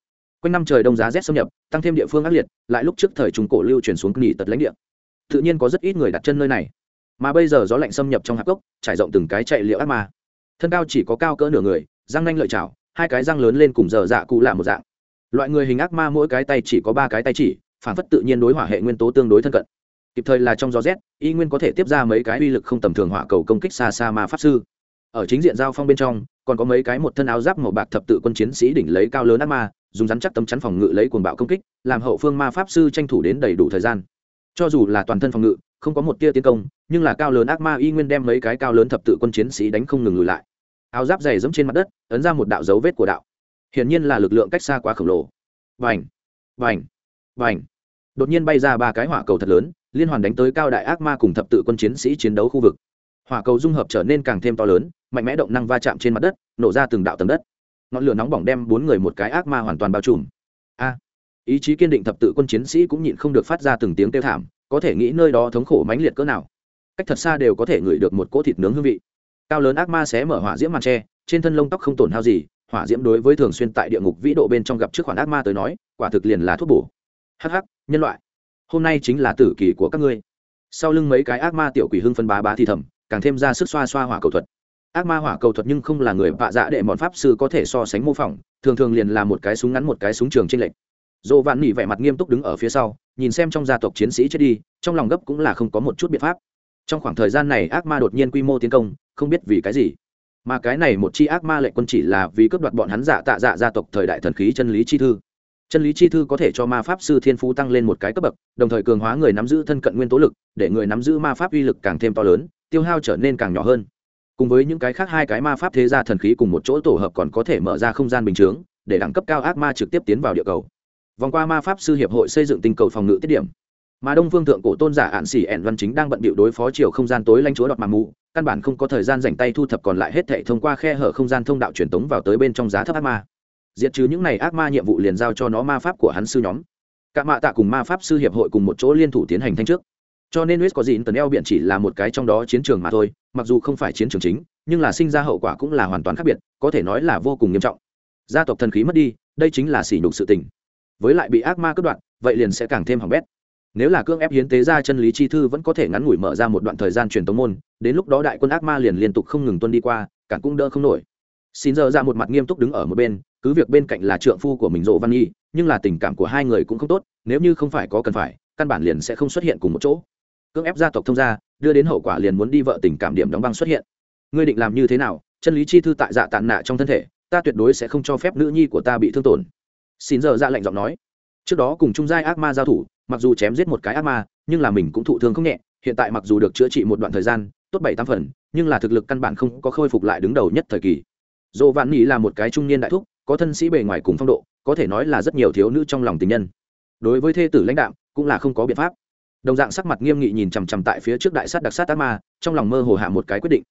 quanh năm trời đông giá rét xâm nhập tăng thêm địa phương ác liệt lại lúc trước thời trung cổ lưu chuyển xuống nghỉ tật lãnh địa. Tự nhiên có rất ít người đặt chân nơi này. Mà bây giờ gió lạnh xâm nhập trong hạp cốc, trải rộng từng cái chạy liệu ác ma. Thân cao chỉ có cao cỡ nửa người răng nanh lợi chảo hai cái răng lớn lên cùng giờ dạ cụ là một dạng. Loại người hình ác ma mỗi cái tay chỉ có ba cái tay chỉ phản phất tự nhiên đối hỏa hệ nguyên tố tương đối thân cận. Kịp thời là trong gió rét y nguyên có thể tiếp ra mấy cái uy lực không tầm thường hỏa cầu công kích xa xa ma pháp sư. Ở chính diện giao phong bên trong còn có mấy cái một thân áo giáp màu bạc thập tự quân chiến sĩ đỉnh lấy cao lớn ác ma dùng rắn chắc tấm chắn phòng ngự lấy cuồng bạo công kích, làm hậu phương ma pháp sư tranh thủ đến đầy đủ thời gian. Cho dù là toàn thân phòng ngự, không có một tia tiến công, nhưng là cao lớn ác ma y nguyên đem mấy cái cao lớn thập tự quân chiến sĩ đánh không ngừng lùi lại. Áo giáp dày dẫm trên mặt đất, ấn ra một đạo dấu vết của đạo. Hiển nhiên là lực lượng cách xa quá khổng lồ. Vành vành vành đột nhiên bay ra ba cái hỏa cầu thật lớn, liên hoàn đánh tới cao đại ác ma cùng thập tự quân chiến sĩ chiến đấu khu vực. Hỏa cầu dung hợp trở nên càng thêm to lớn, mạnh mẽ động năng va chạm trên mặt đất, nổ ra từng đạo tầng đất ngọn lửa nóng bỏng đem bốn người một cái ác ma hoàn toàn bao trùm. A, ý chí kiên định thập tự quân chiến sĩ cũng nhịn không được phát ra từng tiếng kêu thảm, có thể nghĩ nơi đó thống khổ mãnh liệt cỡ nào. Cách thật xa đều có thể ngửi được một cỗ thịt nướng hương vị. Cao lớn ác ma xé mở hỏa diễm màn tre, trên thân lông tóc không tổn hao gì, hỏa diễm đối với thường xuyên tại địa ngục vĩ độ bên trong gặp trước khoản ác ma tới nói, quả thực liền là thuốc bổ. Hắc hắc, nhân loại, hôm nay chính là tử kỳ của các ngươi. Sau lưng mấy cái ác ma tiểu quỷ hưng phân bá bá thì thầm, càng thêm ra sức xoa xoa hỏa cầu thuật ác ma hỏa cầu thuật nhưng không là người vạ dạ đệ mọn pháp sư có thể so sánh mô phỏng, thường thường liền là một cái súng ngắn một cái súng trường trên lệch. dồ vạn nỉ vẻ mặt nghiêm túc đứng ở phía sau, nhìn xem trong gia tộc chiến sĩ chết đi, trong lòng gấp cũng là không có một chút biện pháp. Trong khoảng thời gian này ác ma đột nhiên quy mô tiến công, không biết vì cái gì. Mà cái này một chi ác ma lệnh quân chỉ là vì cướp đoạt bọn hắn giả tạ dạ gia tộc thời đại thần khí chân lý chi thư. Chân lý chi thư có thể cho ma pháp sư thiên phú tăng lên một cái cấp bậc, đồng thời cường hóa người nắm giữ thân cận nguyên tố lực, để người nắm giữ ma pháp uy lực càng thêm to lớn, tiêu hao trở nên càng nhỏ hơn cùng với những cái khác hai cái ma pháp thế gia thần khí cùng một chỗ tổ hợp còn có thể mở ra không gian bình chướng, để đẳng cấp cao ác ma trực tiếp tiến vào địa cầu. Vòng qua ma pháp sư hiệp hội xây dựng tinh cầu phòng ngự tiết điểm. Mà đông phương thượng cổ tôn giả ạn xỉ ẻn văn chính đang bận bịu đối phó chiều không gian tối lanh chúa đọt mà mụ, căn bản không có thời gian dành tay thu thập còn lại hết thệ thông qua khe hở không gian thông đạo truyền tống vào tới bên trong giá thấp ác ma. Diệt trừ những này ác ma nhiệm vụ liền giao cho nó ma pháp của hắn sư nhóm. Cả mạ tạ cùng ma pháp sư hiệp hội cùng một chỗ liên thủ tiến hành thanh trước cho nên West có gì tần eo biển chỉ là một cái trong đó chiến trường mà thôi, mặc dù không phải chiến trường chính, nhưng là sinh ra hậu quả cũng là hoàn toàn khác biệt, có thể nói là vô cùng nghiêm trọng. Gia tộc thần khí mất đi, đây chính là sỉ nhục sự tình. Với lại bị ác ma cướp đoạn vậy liền sẽ càng thêm hỏng bét. Nếu là cương ép hiến tế ra chân lý chi thư vẫn có thể ngắn ngủi mở ra một đoạn thời gian truyền tống môn, đến lúc đó đại quân ác ma liền liên tục không ngừng tuân đi qua, cản cũng đỡ không nổi. Xin giờ ra một mặt nghiêm túc đứng ở một bên, cứ việc bên cạnh là trượng phu của mình rộ văn nhi, nhưng là tình cảm của hai người cũng không tốt, nếu như không phải có cần phải, căn bản liền sẽ không xuất hiện cùng một chỗ cưỡng ép gia tộc thông gia, đưa đến hậu quả liền muốn đi vợ tình cảm điểm đóng băng xuất hiện. Ngươi định làm như thế nào? Chân lý chi thư tại dạ tàn nạ trong thân thể, ta tuyệt đối sẽ không cho phép nữ nhi của ta bị thương tổn. Xin giờ dạ ra lệnh giọng nói. Trước đó cùng trung giai ác ma giao thủ, mặc dù chém giết một cái ác ma, nhưng là mình cũng thụ thương không nhẹ, hiện tại mặc dù được chữa trị một đoạn thời gian, tốt bảy tam phần, nhưng là thực lực căn bản không có khôi phục lại đứng đầu nhất thời kỳ. Dồ vạn nhị là một cái trung niên đại thúc, có thân sĩ bề ngoài cùng phong độ, có thể nói là rất nhiều thiếu nữ trong lòng tình nhân. Đối với thê tử lãnh đạo cũng là không có biện pháp đồng dạng sắc mặt nghiêm nghị nhìn chằm chằm tại phía trước đại sát đặc sát ác ma, trong lòng mơ hồ hạ một cái quyết định.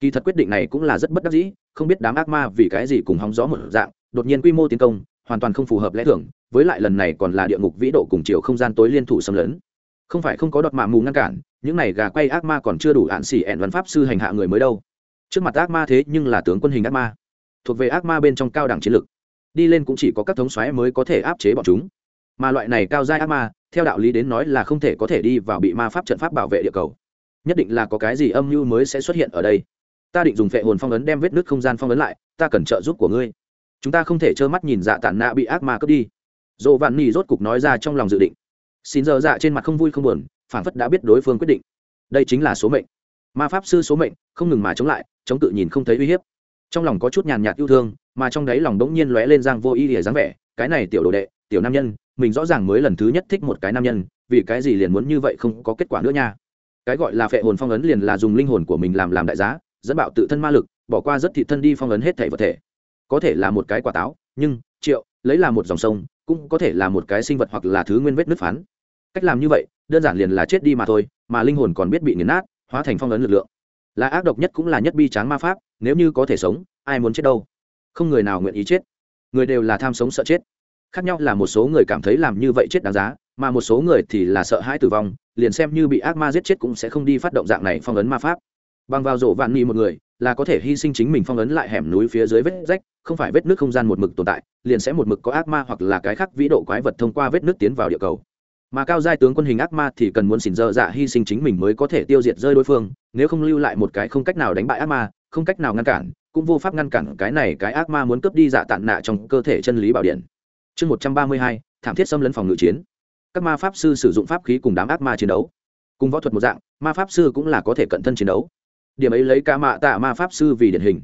Kỳ thật quyết định này cũng là rất bất đắc dĩ, không biết đám ác ma vì cái gì cùng hóng gió một dạng, đột nhiên quy mô tiến công, hoàn toàn không phù hợp lẽ thường, với lại lần này còn là địa ngục vĩ độ cùng chiều không gian tối liên thủ xâm lấn. Không phải không có đọt mạ mù ngăn cản, những này gà quay ác ma còn chưa đủ hạn xỉ ẹn văn pháp sư hành hạ người mới đâu. Trước mặt ác ma thế nhưng là tướng quân hình ác ma, thuộc về ác ma bên trong cao đẳng chiến lực đi lên cũng chỉ có các thống xoáy mới có thể áp chế bọn chúng. Mà loại này cao giai ác ma theo đạo lý đến nói là không thể có thể đi vào bị ma pháp trận pháp bảo vệ địa cầu. Nhất định là có cái gì âm mưu mới sẽ xuất hiện ở đây. Ta định dùng phệ hồn phong ấn đem vết nứt không gian phong ấn lại, ta cần trợ giúp của ngươi. Chúng ta không thể trơ mắt nhìn dạ tản nạ bị ác ma cướp đi. Dồ vạn nỉ rốt cục nói ra trong lòng dự định. Xin giờ dạ trên mặt không vui không buồn phản phất đã biết đối phương quyết định. Đây chính là số mệnh. Ma pháp sư số mệnh, không ngừng mà chống lại, chống tự nhìn không thấy uy hiếp. Trong lòng có chút nhàn nhạt yêu thương, mà trong đáy lòng đống nhiên lóe lên giang vô ý để dáng vẻ, cái này tiểu đồ đệ tiểu nam nhân, mình rõ ràng mới lần thứ nhất thích một cái nam nhân, vì cái gì liền muốn như vậy không có kết quả nữa nha. Cái gọi là phệ hồn phong ấn liền là dùng linh hồn của mình làm làm đại giá, dẫn bạo tự thân ma lực, bỏ qua rất thị thân đi phong ấn hết thể vật thể. Có thể là một cái quả táo, nhưng, triệu, lấy là một dòng sông, cũng có thể là một cái sinh vật hoặc là thứ nguyên vết nứt phán. Cách làm như vậy, đơn giản liền là chết đi mà thôi, mà linh hồn còn biết bị nghiền nát, hóa thành phong ấn lực lượng. Là ác độc nhất cũng là nhất bi tráng ma pháp, nếu như có thể sống, ai muốn chết đâu? Không người nào nguyện ý chết. Người đều là tham sống sợ chết khác nhau là một số người cảm thấy làm như vậy chết đáng giá, mà một số người thì là sợ hãi tử vong, liền xem như bị ác ma giết chết cũng sẽ không đi phát động dạng này phong ấn ma pháp. Bằng vào rổ vạn nghi một người, là có thể hy sinh chính mình phong ấn lại hẻm núi phía dưới vết rách, không phải vết nước không gian một mực tồn tại, liền sẽ một mực có ác ma hoặc là cái khác vĩ độ quái vật thông qua vết nước tiến vào địa cầu. Mà cao giai tướng quân hình ác ma thì cần muốn xỉn dơ dạ hy sinh chính mình mới có thể tiêu diệt rơi đối phương, nếu không lưu lại một cái không cách nào đánh bại ác ma, không cách nào ngăn cản, cũng vô pháp ngăn cản cái này cái ác ma muốn cướp đi dạ tạn nạ trong cơ thể chân lý bảo điện chương một trăm ba mươi hai, thảm thiết xâm lấn phòng ngự chiến. Các ma pháp sư sử dụng pháp khí cùng đám ác ma chiến đấu. Cùng võ thuật một dạng, ma pháp sư cũng là có thể cận thân chiến đấu. Điểm ấy lấy ca mạ tạ ma pháp sư vì điển hình.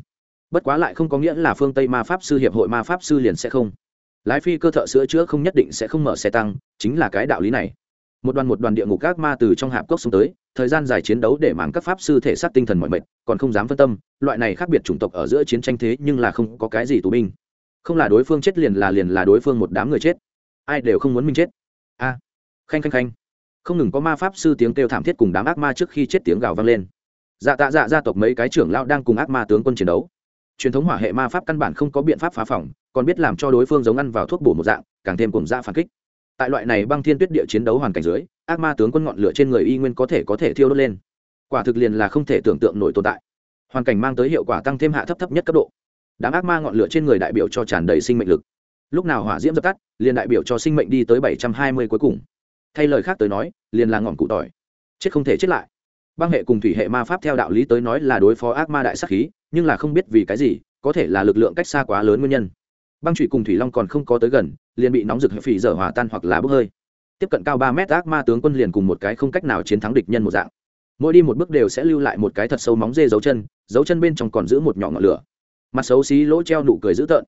Bất quá lại không có nghĩa là phương tây ma pháp sư, hiệp hội ma pháp sư liền sẽ không. Lái phi cơ thợ sữa chữa không nhất định sẽ không mở xe tăng, chính là cái đạo lý này. Một đoàn một đoàn địa ngục các ma từ trong hạp cốc xuống tới, thời gian dài chiến đấu để mảng các pháp sư thể xác tinh thần mọi mệt, còn không dám phân tâm, loại này khác biệt chủng tộc ở giữa chiến tranh thế nhưng là không có cái gì tù binh không là đối phương chết liền là liền là đối phương một đám người chết. Ai đều không muốn mình chết. A. À. Khanh khanh khanh. Không ngừng có ma pháp sư tiếng kêu thảm thiết cùng đám ác ma trước khi chết tiếng gào vang lên. Dạ tạ dạ gia tộc mấy cái trưởng lao đang cùng ác ma tướng quân chiến đấu. Truyền thống hỏa hệ ma pháp căn bản không có biện pháp phá phòng, còn biết làm cho đối phương giống ăn vào thuốc bổ một dạng, càng thêm cùng dạ phản kích. Tại loại này băng thiên tuyết địa chiến đấu hoàn cảnh dưới, ác ma tướng quân ngọn lửa trên người y nguyên có thể có thể thiêu đốt lên. Quả thực liền là không thể tưởng tượng nổi tồn tại. Hoàn cảnh mang tới hiệu quả tăng thêm hạ thấp thấp nhất cấp độ đám ác ma ngọn lửa trên người đại biểu cho tràn đầy sinh mệnh lực. Lúc nào hỏa diễm dập tắt, liền đại biểu cho sinh mệnh đi tới bảy trăm hai mươi cuối cùng. Thay lời khác tới nói, liền là ngọn cụ tỏi. Chết không thể chết lại. Băng hệ cùng thủy hệ ma pháp theo đạo lý tới nói là đối phó ác ma đại sắc khí, nhưng là không biết vì cái gì, có thể là lực lượng cách xa quá lớn nguyên nhân. Băng trụy cùng thủy long còn không có tới gần, liền bị nóng rực hệ phì dở hòa tan hoặc là bốc hơi. Tiếp cận cao ba mét ác ma tướng quân liền cùng một cái không cách nào chiến thắng địch nhân một dạng. Mỗi đi một bước đều sẽ lưu lại một cái thật sâu móng dê dấu chân dấu chân bên trong còn giữ một nhỏ ngọn lửa mặt xấu xí lỗ treo nụ cười dữ tợn.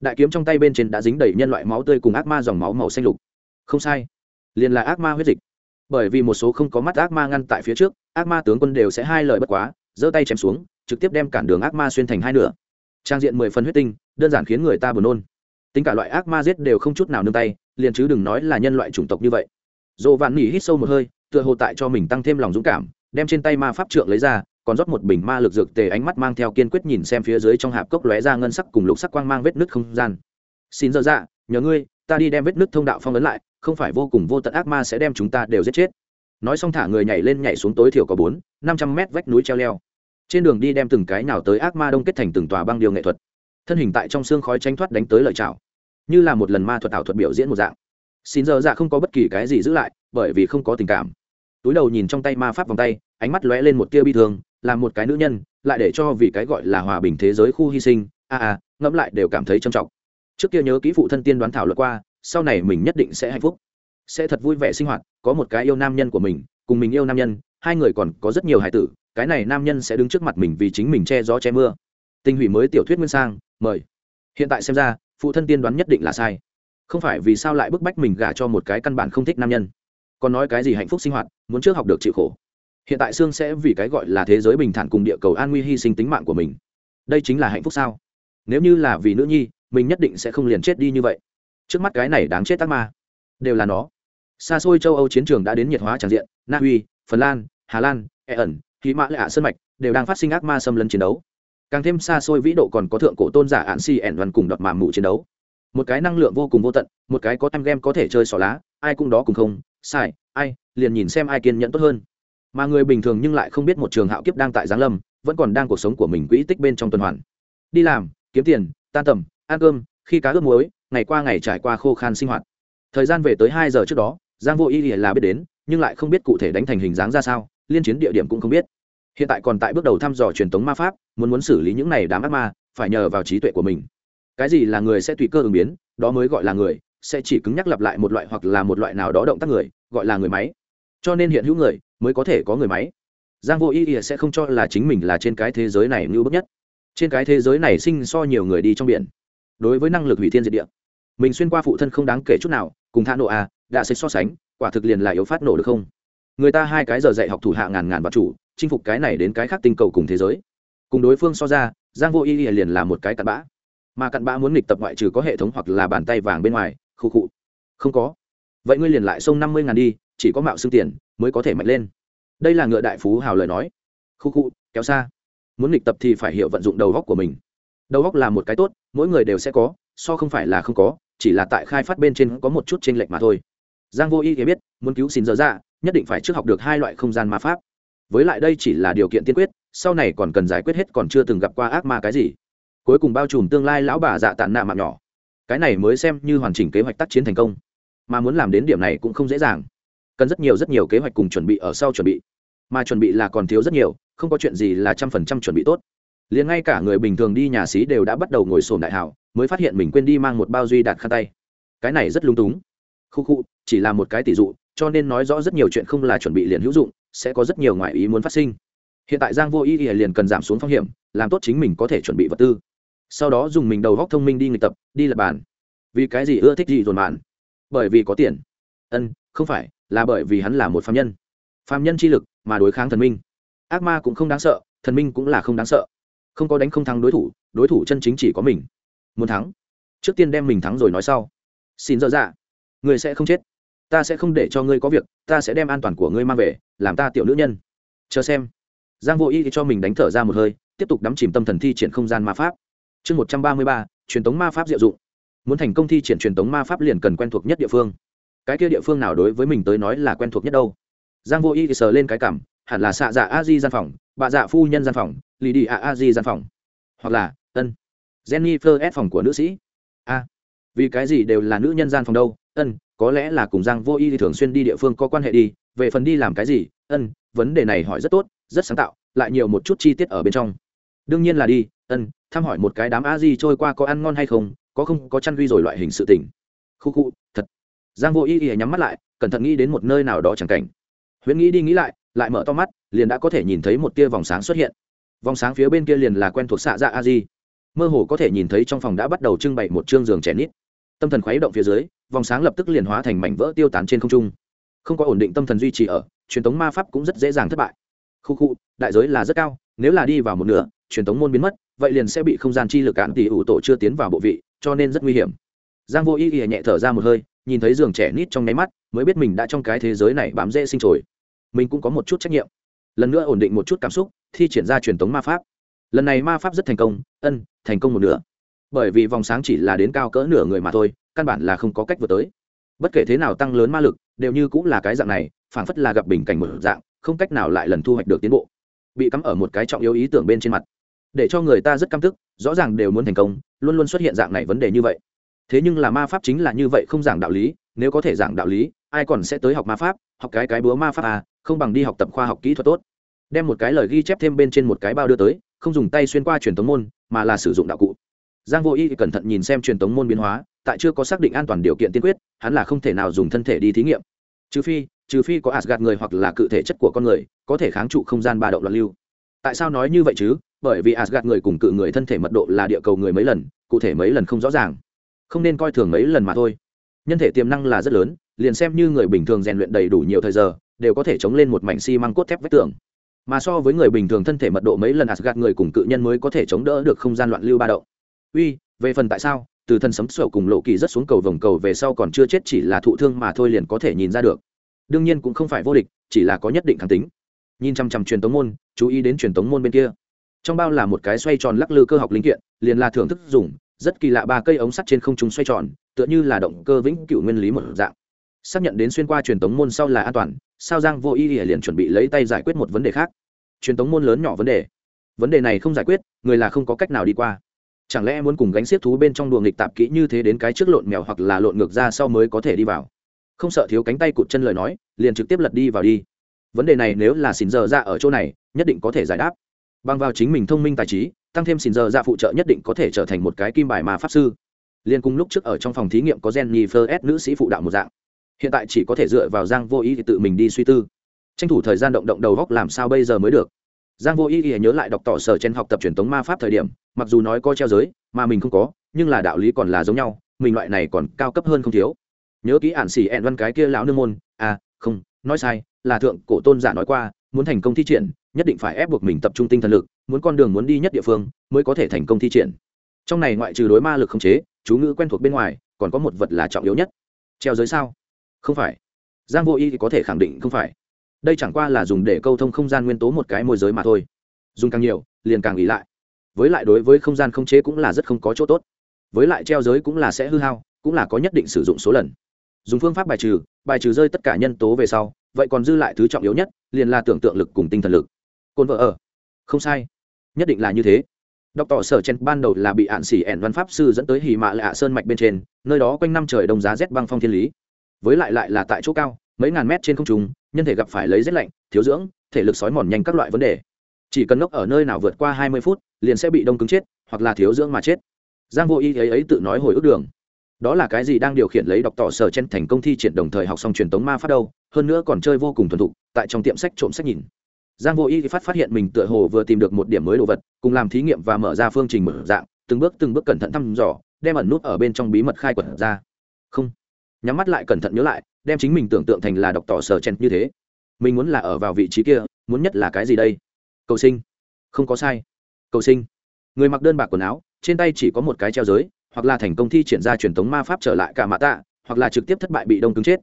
Đại kiếm trong tay bên trên đã dính đầy nhân loại máu tươi cùng ác ma dòng máu màu xanh lục. Không sai, liền là ác ma huyết dịch. Bởi vì một số không có mắt ác ma ngăn tại phía trước, ác ma tướng quân đều sẽ hai lời bất quá, giơ tay chém xuống, trực tiếp đem cản đường ác ma xuyên thành hai nửa. Trang diện mười phân huyết tinh, đơn giản khiến người ta buồn nôn. Tính cả loại ác ma giết đều không chút nào nương tay, liền chứ đừng nói là nhân loại chủng tộc như vậy. Dồ vạn nỉ hít sâu một hơi, tựa hồ tại cho mình tăng thêm lòng dũng cảm, đem trên tay ma pháp trượng lấy ra còn rót một bình ma lực dược tề ánh mắt mang theo kiên quyết nhìn xem phía dưới trong hạp cốc lóe ra ngân sắc cùng lục sắc quang mang vết nứt không gian. Xin dơ dạ nhờ ngươi, ta đi đem vết nứt thông đạo phong ấn lại, không phải vô cùng vô tận ác ma sẽ đem chúng ta đều giết chết. Nói xong thả người nhảy lên nhảy xuống tối thiểu có bốn, năm trăm mét vách núi treo leo. Trên đường đi đem từng cái nào tới ác ma đông kết thành từng tòa băng điều nghệ thuật. Thân hình tại trong xương khói tranh thoát đánh tới lợi chảo như là một lần ma thuật ảo thuật biểu diễn một dạng. Xin giờ dạ không có bất kỳ cái gì giữ lại, bởi vì không có tình cảm. Túi đầu nhìn trong tay ma pháp vòng tay, ánh mắt lóe lên một tia bi thương là một cái nữ nhân, lại để cho vì cái gọi là hòa bình thế giới khu hy sinh, a a, ngẫm lại đều cảm thấy trầm trọng. Trước kia nhớ kỹ phụ thân tiên đoán thảo luận qua, sau này mình nhất định sẽ hạnh phúc. Sẽ thật vui vẻ sinh hoạt, có một cái yêu nam nhân của mình, cùng mình yêu nam nhân, hai người còn có rất nhiều hải tử, cái này nam nhân sẽ đứng trước mặt mình vì chính mình che gió che mưa. Tinh hủy mới tiểu thuyết nguyên sang, mời. Hiện tại xem ra, phụ thân tiên đoán nhất định là sai. Không phải vì sao lại bức bách mình gả cho một cái căn bản không thích nam nhân. Còn nói cái gì hạnh phúc sinh hoạt, muốn trước học được chịu khổ hiện tại sương sẽ vì cái gọi là thế giới bình thản cùng địa cầu an nguy hy sinh tính mạng của mình. Đây chính là hạnh phúc sao? Nếu như là vì nữ nhi, mình nhất định sẽ không liền chết đi như vậy. Trước mắt cái này đáng chết tắc ma. Đều là nó. Xa xôi châu âu chiến trường đã đến nhiệt hóa tràn diện. Na uy, phần lan, hà lan e ẩn khí mã lạ sân sơn mạch đều đang phát sinh ác ma xâm lấn chiến đấu. Càng thêm xa xôi vĩ độ còn có thượng cổ tôn giả ạn si ẻn đoàn cùng đọt mà mụ chiến đấu. Một cái năng lượng vô cùng vô tận, một cái có em game có thể chơi xỏ lá, ai cũng đó cùng không, sai, ai, liền nhìn xem ai kiên nhẫn tốt hơn mà người bình thường nhưng lại không biết một trường hạo kiếp đang tại giáng lâm, vẫn còn đang cuộc sống của mình quỹ tích bên trong tuần hoàn. Đi làm, kiếm tiền, tan tầm, ăn cơm, khi cá ướp muối, ngày qua ngày trải qua khô khan sinh hoạt. Thời gian về tới hai giờ trước đó, giang vô y là biết đến, nhưng lại không biết cụ thể đánh thành hình dáng ra sao, liên chiến địa điểm cũng không biết. Hiện tại còn tại bước đầu thăm dò truyền thống ma pháp, muốn muốn xử lý những này đám ác ma, phải nhờ vào trí tuệ của mình. Cái gì là người sẽ tùy cơ ứng biến, đó mới gọi là người, sẽ chỉ cứng nhắc lặp lại một loại hoặc là một loại nào đó động tác người, gọi là người máy cho nên hiện hữu người mới có thể có người máy. Giang vô ý ỉa sẽ không cho là chính mình là trên cái thế giới này ngưu bức nhất. Trên cái thế giới này sinh so nhiều người đi trong biển. Đối với năng lực hủy thiên diệt địa, mình xuyên qua phụ thân không đáng kể chút nào, cùng tha nộ à đã sẽ so sánh, quả thực liền là yếu phát nổ được không? Người ta hai cái giờ dạy học thủ hạ ngàn ngàn vật chủ, chinh phục cái này đến cái khác tinh cầu cùng thế giới. Cùng đối phương so ra, giang vô ý ý liền là một cái cặn bã. Mà cặn bã muốn nghịch tập ngoại trừ có hệ thống hoặc là bàn tay vàng bên ngoài, khu cụ không có. Vậy ngươi liền lại xông năm mươi ngàn đi chỉ có mạo xương tiền mới có thể mạnh lên. Đây là ngựa đại phú hào lời nói. Khu khu, kéo xa. Muốn nghịch tập thì phải hiểu vận dụng đầu góc của mình. Đầu góc là một cái tốt, mỗi người đều sẽ có, so không phải là không có, chỉ là tại khai phát bên trên có một chút chênh lệch mà thôi. Giang vô y biết, muốn cứu xin dở dạ, ra nhất định phải trước học được hai loại không gian ma pháp. Với lại đây chỉ là điều kiện tiên quyết, sau này còn cần giải quyết hết còn chưa từng gặp qua ác ma cái gì. Cuối cùng bao trùm tương lai lão bà dạ tàn nạ mạng nhỏ. Cái này mới xem như hoàn chỉnh kế hoạch tác chiến thành công. Mà muốn làm đến điểm này cũng không dễ dàng cần rất nhiều rất nhiều kế hoạch cùng chuẩn bị ở sau chuẩn bị. Mà chuẩn bị là còn thiếu rất nhiều không có chuyện gì là trăm phần trăm chuẩn bị tốt. Liền ngay cả người bình thường đi nhà xí đều đã bắt đầu ngồi sồn đại hảo mới phát hiện mình quên đi mang một bao duy đạt khăn tay. Cái này rất lung túng. Khu khu chỉ là một cái tỷ dụ cho nên nói rõ rất nhiều chuyện không là chuẩn bị liền hữu dụng sẽ có rất nhiều ngoại ý muốn phát sinh. Hiện tại giang vô ý ý liền cần giảm xuống phong hiểm làm tốt chính mình có thể chuẩn bị vật tư. Sau đó dùng mình đầu góc thông minh đi nghịch tập đi lập bàn. Vì cái gì ưa thích gì dồn mạn, bởi vì có tiền. Ân không phải là bởi vì hắn là một phạm nhân. Phạm nhân chi lực mà đối kháng thần minh. Ác ma cũng không đáng sợ, thần minh cũng là không đáng sợ. Không có đánh không thắng đối thủ đối thủ chân chính chỉ có mình. Muốn thắng, trước tiên đem mình thắng rồi nói sau. Xin dơ dạ người sẽ không chết. Ta sẽ không để cho ngươi có việc, ta sẽ đem an toàn của ngươi mang về, làm ta tiểu nữ nhân. Chờ xem. Giang vô y cho mình đánh thở ra một hơi, tiếp tục đắm chìm tâm thần thi triển không gian ma pháp. Chương một trăm ba mươi ba, truyền thống ma pháp diệu dụng. Muốn thành công thi triển truyền thống ma pháp liền cần quen thuộc nhất địa phương cái kia địa phương nào đối với mình tới nói là quen thuộc nhất đâu? Giang vô y thì sờ lên cái cảm, hẳn là xạ dạ a di gian phòng bà dạ phu nhân gian phòng, lì đi a a di gian phòng. Hoặc là, ân, jennifer s phòng của nữ sĩ. A, vì cái gì đều là nữ nhân gian phòng đâu? Ân, có lẽ là cùng giang vô y thì thường xuyên đi địa phương có quan hệ đi, về phần đi làm cái gì? Ân, vấn đề này hỏi rất tốt, rất sáng tạo, lại nhiều một chút chi tiết ở bên trong. Đương nhiên là đi, ân, thăm hỏi một cái đám a di trôi qua có ăn ngon hay không, có không, có chăn ghi rồi loại hình sự tình. Khu khu, thật giang vô y y nhắm mắt lại, cẩn thận nghĩ đến một nơi nào đó chẳng cảnh. Huyễn nghĩ đi nghĩ lại lại mở to mắt, liền đã có thể nhìn thấy một tia vòng sáng xuất hiện. Vòng sáng phía bên kia liền là quen thuộc xạ dạ a di. Mơ hồ có thể nhìn thấy trong phòng đã bắt đầu trưng bày một chương giường trẻ nít. Tâm thần khuấy động phía dưới, vòng sáng lập tức liền hóa thành mảnh vỡ tiêu tán trên không trung. Không có ổn định tâm thần duy trì ở, truyền thống ma pháp cũng rất dễ dàng thất bại. Khu khu, đại giới là rất cao, nếu là đi vào một nửa, truyền thống môn biến mất, vậy liền sẽ bị không gian chi lực cản tỷ ủ tổ chưa tiến vào bộ vị, cho nên rất nguy hiểm. Giang vô y y nhẹ thở ra một hơi nhìn thấy giường trẻ nít trong nháy mắt, mới biết mình đã trong cái thế giới này bám dễ sinh trồi mình cũng có một chút trách nhiệm. Lần nữa ổn định một chút cảm xúc, thi triển ra truyền thống ma pháp. Lần này ma pháp rất thành công, ân, thành công một nửa. Bởi vì vòng sáng chỉ là đến cao cỡ nửa người mà thôi, căn bản là không có cách vượt tới. Bất kể thế nào tăng lớn ma lực, đều như cũng là cái dạng này, phảng phất là gặp bình cảnh một dạng, không cách nào lại lần thu hoạch được tiến bộ. Bị cắm ở một cái trọng yếu ý tưởng bên trên mặt. Để cho người ta rất căm tức, rõ ràng đều muốn thành công, luôn luôn xuất hiện dạng này vấn đề như vậy thế nhưng là ma pháp chính là như vậy không giảng đạo lý, nếu có thể giảng đạo lý, ai còn sẽ tới học ma pháp, học cái cái búa ma pháp à không bằng đi học tập khoa học kỹ thuật tốt. Đem một cái lời ghi chép thêm bên trên một cái bao đưa tới, không dùng tay xuyên qua truyền thống môn, mà là sử dụng đạo cụ. Giang vô y cẩn thận nhìn xem truyền thống môn biến hóa, tại chưa có xác định an toàn điều kiện tiên quyết, hắn là không thể nào dùng thân thể đi thí nghiệm. Trừ phi trừ phi có asgad người hoặc là cự thể chất của con người, có thể kháng trụ không gian ba động loạn lưu. Tại sao nói như vậy chứ? Bởi vì asgad người cùng cự người thân thể mật độ là địa cầu người mấy lần, cụ thể mấy lần không rõ ràng không nên coi thường mấy lần mà thôi. Nhân thể tiềm năng là rất lớn, liền xem như người bình thường rèn luyện đầy đủ nhiều thời giờ, đều có thể chống lên một mảnh xi măng cốt thép vách tường. Mà so với người bình thường thân thể mật độ mấy lần asgad người cùng cự nhân mới có thể chống đỡ được không gian loạn lưu ba động. Uy, về phần tại sao, từ thân sấm sổ cùng lộ kỳ rất xuống cầu vòng cầu về sau còn chưa chết chỉ là thụ thương mà thôi liền có thể nhìn ra được. Đương nhiên cũng không phải vô địch, chỉ là có nhất định kháng tính. Nhìn chăm chăm truyền tống môn, chú ý đến truyền tống môn bên kia. Trong bao là một cái xoay tròn lắc lư cơ học linh kiện, liền là thưởng thức dùng rất kỳ lạ ba cây ống sắt trên không trung xoay tròn, tựa như là động cơ vĩnh cửu nguyên lý một dạng. Xác nhận đến xuyên qua truyền tống môn sau là an toàn, sao giang vô ý liền chuẩn bị lấy tay giải quyết một vấn đề khác. Truyền tống môn lớn nhỏ vấn đề. Vấn đề này không giải quyết, người là không có cách nào đi qua. Chẳng lẽ muốn cùng gánh xiết thú bên trong đùa nghịch tạp kỹ như thế đến cái trước lộn mèo hoặc là lộn ngược ra sau mới có thể đi vào? Không sợ thiếu cánh tay cụt chân lời nói, liền trực tiếp lật đi vào đi. Vấn đề này nếu là xin giờ ra ở chỗ này, nhất định có thể giải đáp. Bằng vào chính mình thông minh tài trí tăng thêm xin giờ ra phụ trợ nhất định có thể trở thành một cái kim bài mà pháp sư. Liên cùng lúc trước ở trong phòng thí nghiệm có jennifer s. nữ sĩ phụ đạo một dạng. Hiện tại chỉ có thể dựa vào giang vô ý thì tự mình đi suy tư. Tranh thủ thời gian động động đầu góc làm sao bây giờ mới được. Giang vô ý thì nhớ lại đọc tỏ sở trên học tập truyền thống ma pháp thời điểm, mặc dù nói có treo giới, mà mình không có, nhưng là đạo lý còn là giống nhau, mình loại này còn cao cấp hơn không thiếu. Nhớ kỹ ản xỉ ẹn văn cái kia lão nương môn à không, nói sai, là thượng cổ tôn giả nói qua, muốn thành công thi triển nhất định phải ép buộc mình tập trung tinh thần lực, muốn con đường muốn đi nhất địa phương mới có thể thành công thi triển. Trong này ngoại trừ đối ma lực không chế, chú ngữ quen thuộc bên ngoài, còn có một vật là trọng yếu nhất. Treo giới sao? Không phải. Giang vô y thì có thể khẳng định không phải. Đây chẳng qua là dùng để câu thông không gian nguyên tố một cái môi giới mà thôi. Dùng càng nhiều, liền càng ý lại. Với lại đối với không gian không chế cũng là rất không có chỗ tốt. Với lại treo giới cũng là sẽ hư hao, cũng là có nhất định sử dụng số lần. Dùng phương pháp bài trừ bài trừ rơi tất cả nhân tố về sau, vậy còn dư lại thứ trọng yếu nhất, liền là tưởng tượng lực cùng tinh thần lực cồn vợ ở. Không sai. Nhất định là như thế. Đọc tỏ sở chen ban đầu là bị ạn xỉ ẻn văn pháp sư dẫn tới hì mạ lạ sơn mạch bên trên, nơi đó quanh năm trời đông giá rét băng phong thiên lý. Với lại lại là tại chỗ cao, mấy ngàn mét trên không trung, nhân thể gặp phải lấy rét lạnh, thiếu dưỡng, thể lực sói mòn nhanh các loại vấn đề. Chỉ cần ngốc ở nơi nào vượt qua hai mươi phút, liền sẽ bị đông cứng chết, hoặc là thiếu dưỡng mà chết. Giang vô y ấy ấy tự nói hồi ức đường. Đó là cái gì đang điều khiển lấy đọc tỏ sở chen thành công thi triển đồng thời học xong truyền tống ma phát đâu, hơn nữa còn chơi vô cùng thuần thục, tại trong tiệm sách trộm sách nhìn giang vô y phát phát hiện mình tựa hồ vừa tìm được một điểm mới đồ vật, cùng làm thí nghiệm và mở ra phương trình mở dạng, từng bước từng bước cẩn thận thăm dò, đem ẩn nút ở bên trong bí mật khai quật ra. Không. Nhắm mắt lại cẩn thận nhớ lại, đem chính mình tưởng tượng thành là đọc tỏ sở chen như thế. Mình muốn là ở vào vị trí kia, muốn nhất là cái gì đây? Cầu sinh. Không có sai. Cầu sinh. Người mặc đơn bạc quần áo, trên tay chỉ có một cái treo giới, hoặc là thành công thi triển ra truyền thống ma pháp trở lại cả mã tạ, hoặc là trực tiếp thất bại bị đông cứng chết.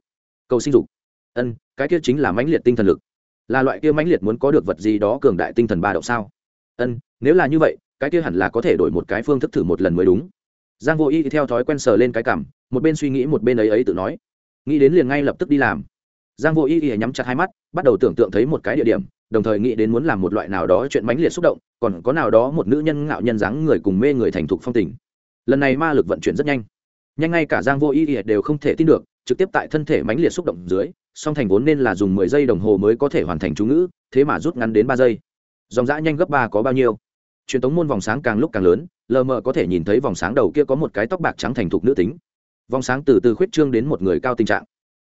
Cầu sinh dục. Ân, cái kia chính là mãnh liệt tinh thần lực là loại kia mãnh liệt muốn có được vật gì đó cường đại tinh thần ba động sao? Ân, nếu là như vậy, cái kia hẳn là có thể đổi một cái phương thức thử một lần mới đúng. Giang vô y theo thói quen sờ lên cái cảm một bên suy nghĩ một bên ấy ấy tự nói. Nghĩ đến liền ngay lập tức đi làm. Giang vô y y nhắm chặt hai mắt, bắt đầu tưởng tượng thấy một cái địa điểm, đồng thời nghĩ đến muốn làm một loại nào đó chuyện mãnh liệt xúc động, còn có nào đó một nữ nhân ngạo nhân dáng người cùng mê người thành thục phong tình. Lần này ma lực vận chuyển rất nhanh. Nhanh ngay cả giang vô y y đều không thể tin được trực tiếp tại thân thể mãnh liệt xúc động dưới, song thành vốn nên là dùng mười giây đồng hồ mới có thể hoàn thành chú ngữ, thế mà rút ngắn đến ba giây. Dòng dã nhanh gấp ba có bao nhiêu? Truyền tống môn vòng sáng càng lúc càng lớn, lờ mờ có thể nhìn thấy vòng sáng đầu kia có một cái tóc bạc trắng thành thục nữ tính. Vòng sáng từ từ khuyết trương đến một người cao tình trạng.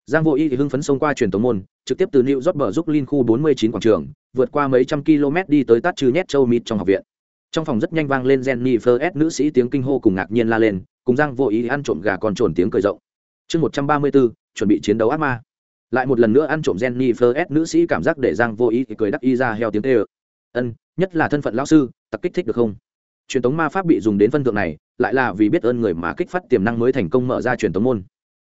Giang vô y thì hưng phấn xông qua truyền tống môn, trực tiếp từ new york bờ giúp linh khu 49 quảng trường, vượt qua mấy trăm km đi tới tát trừ nhét châu mịt trong học viện. Trong phòng rất nhanh vang lên jennifer s nữ sĩ tiếng kinh hô cùng ngạc nhiên la lên, cùng giang vô ý ăn trộm gà còn trồn tiếng cười rộng chương 134, chuẩn bị chiến đấu ác ma. Lại một lần nữa ăn trộm jennifer s. nữ sĩ cảm giác để giang vô ý cười đắc y ra heo tiếng tê ân nhất là thân phận lão sư tặc kích thích được không? Truyền tống ma pháp bị dùng đến phân thượng này lại là vì biết ơn người mà kích phát tiềm năng mới thành công mở ra truyền tống môn.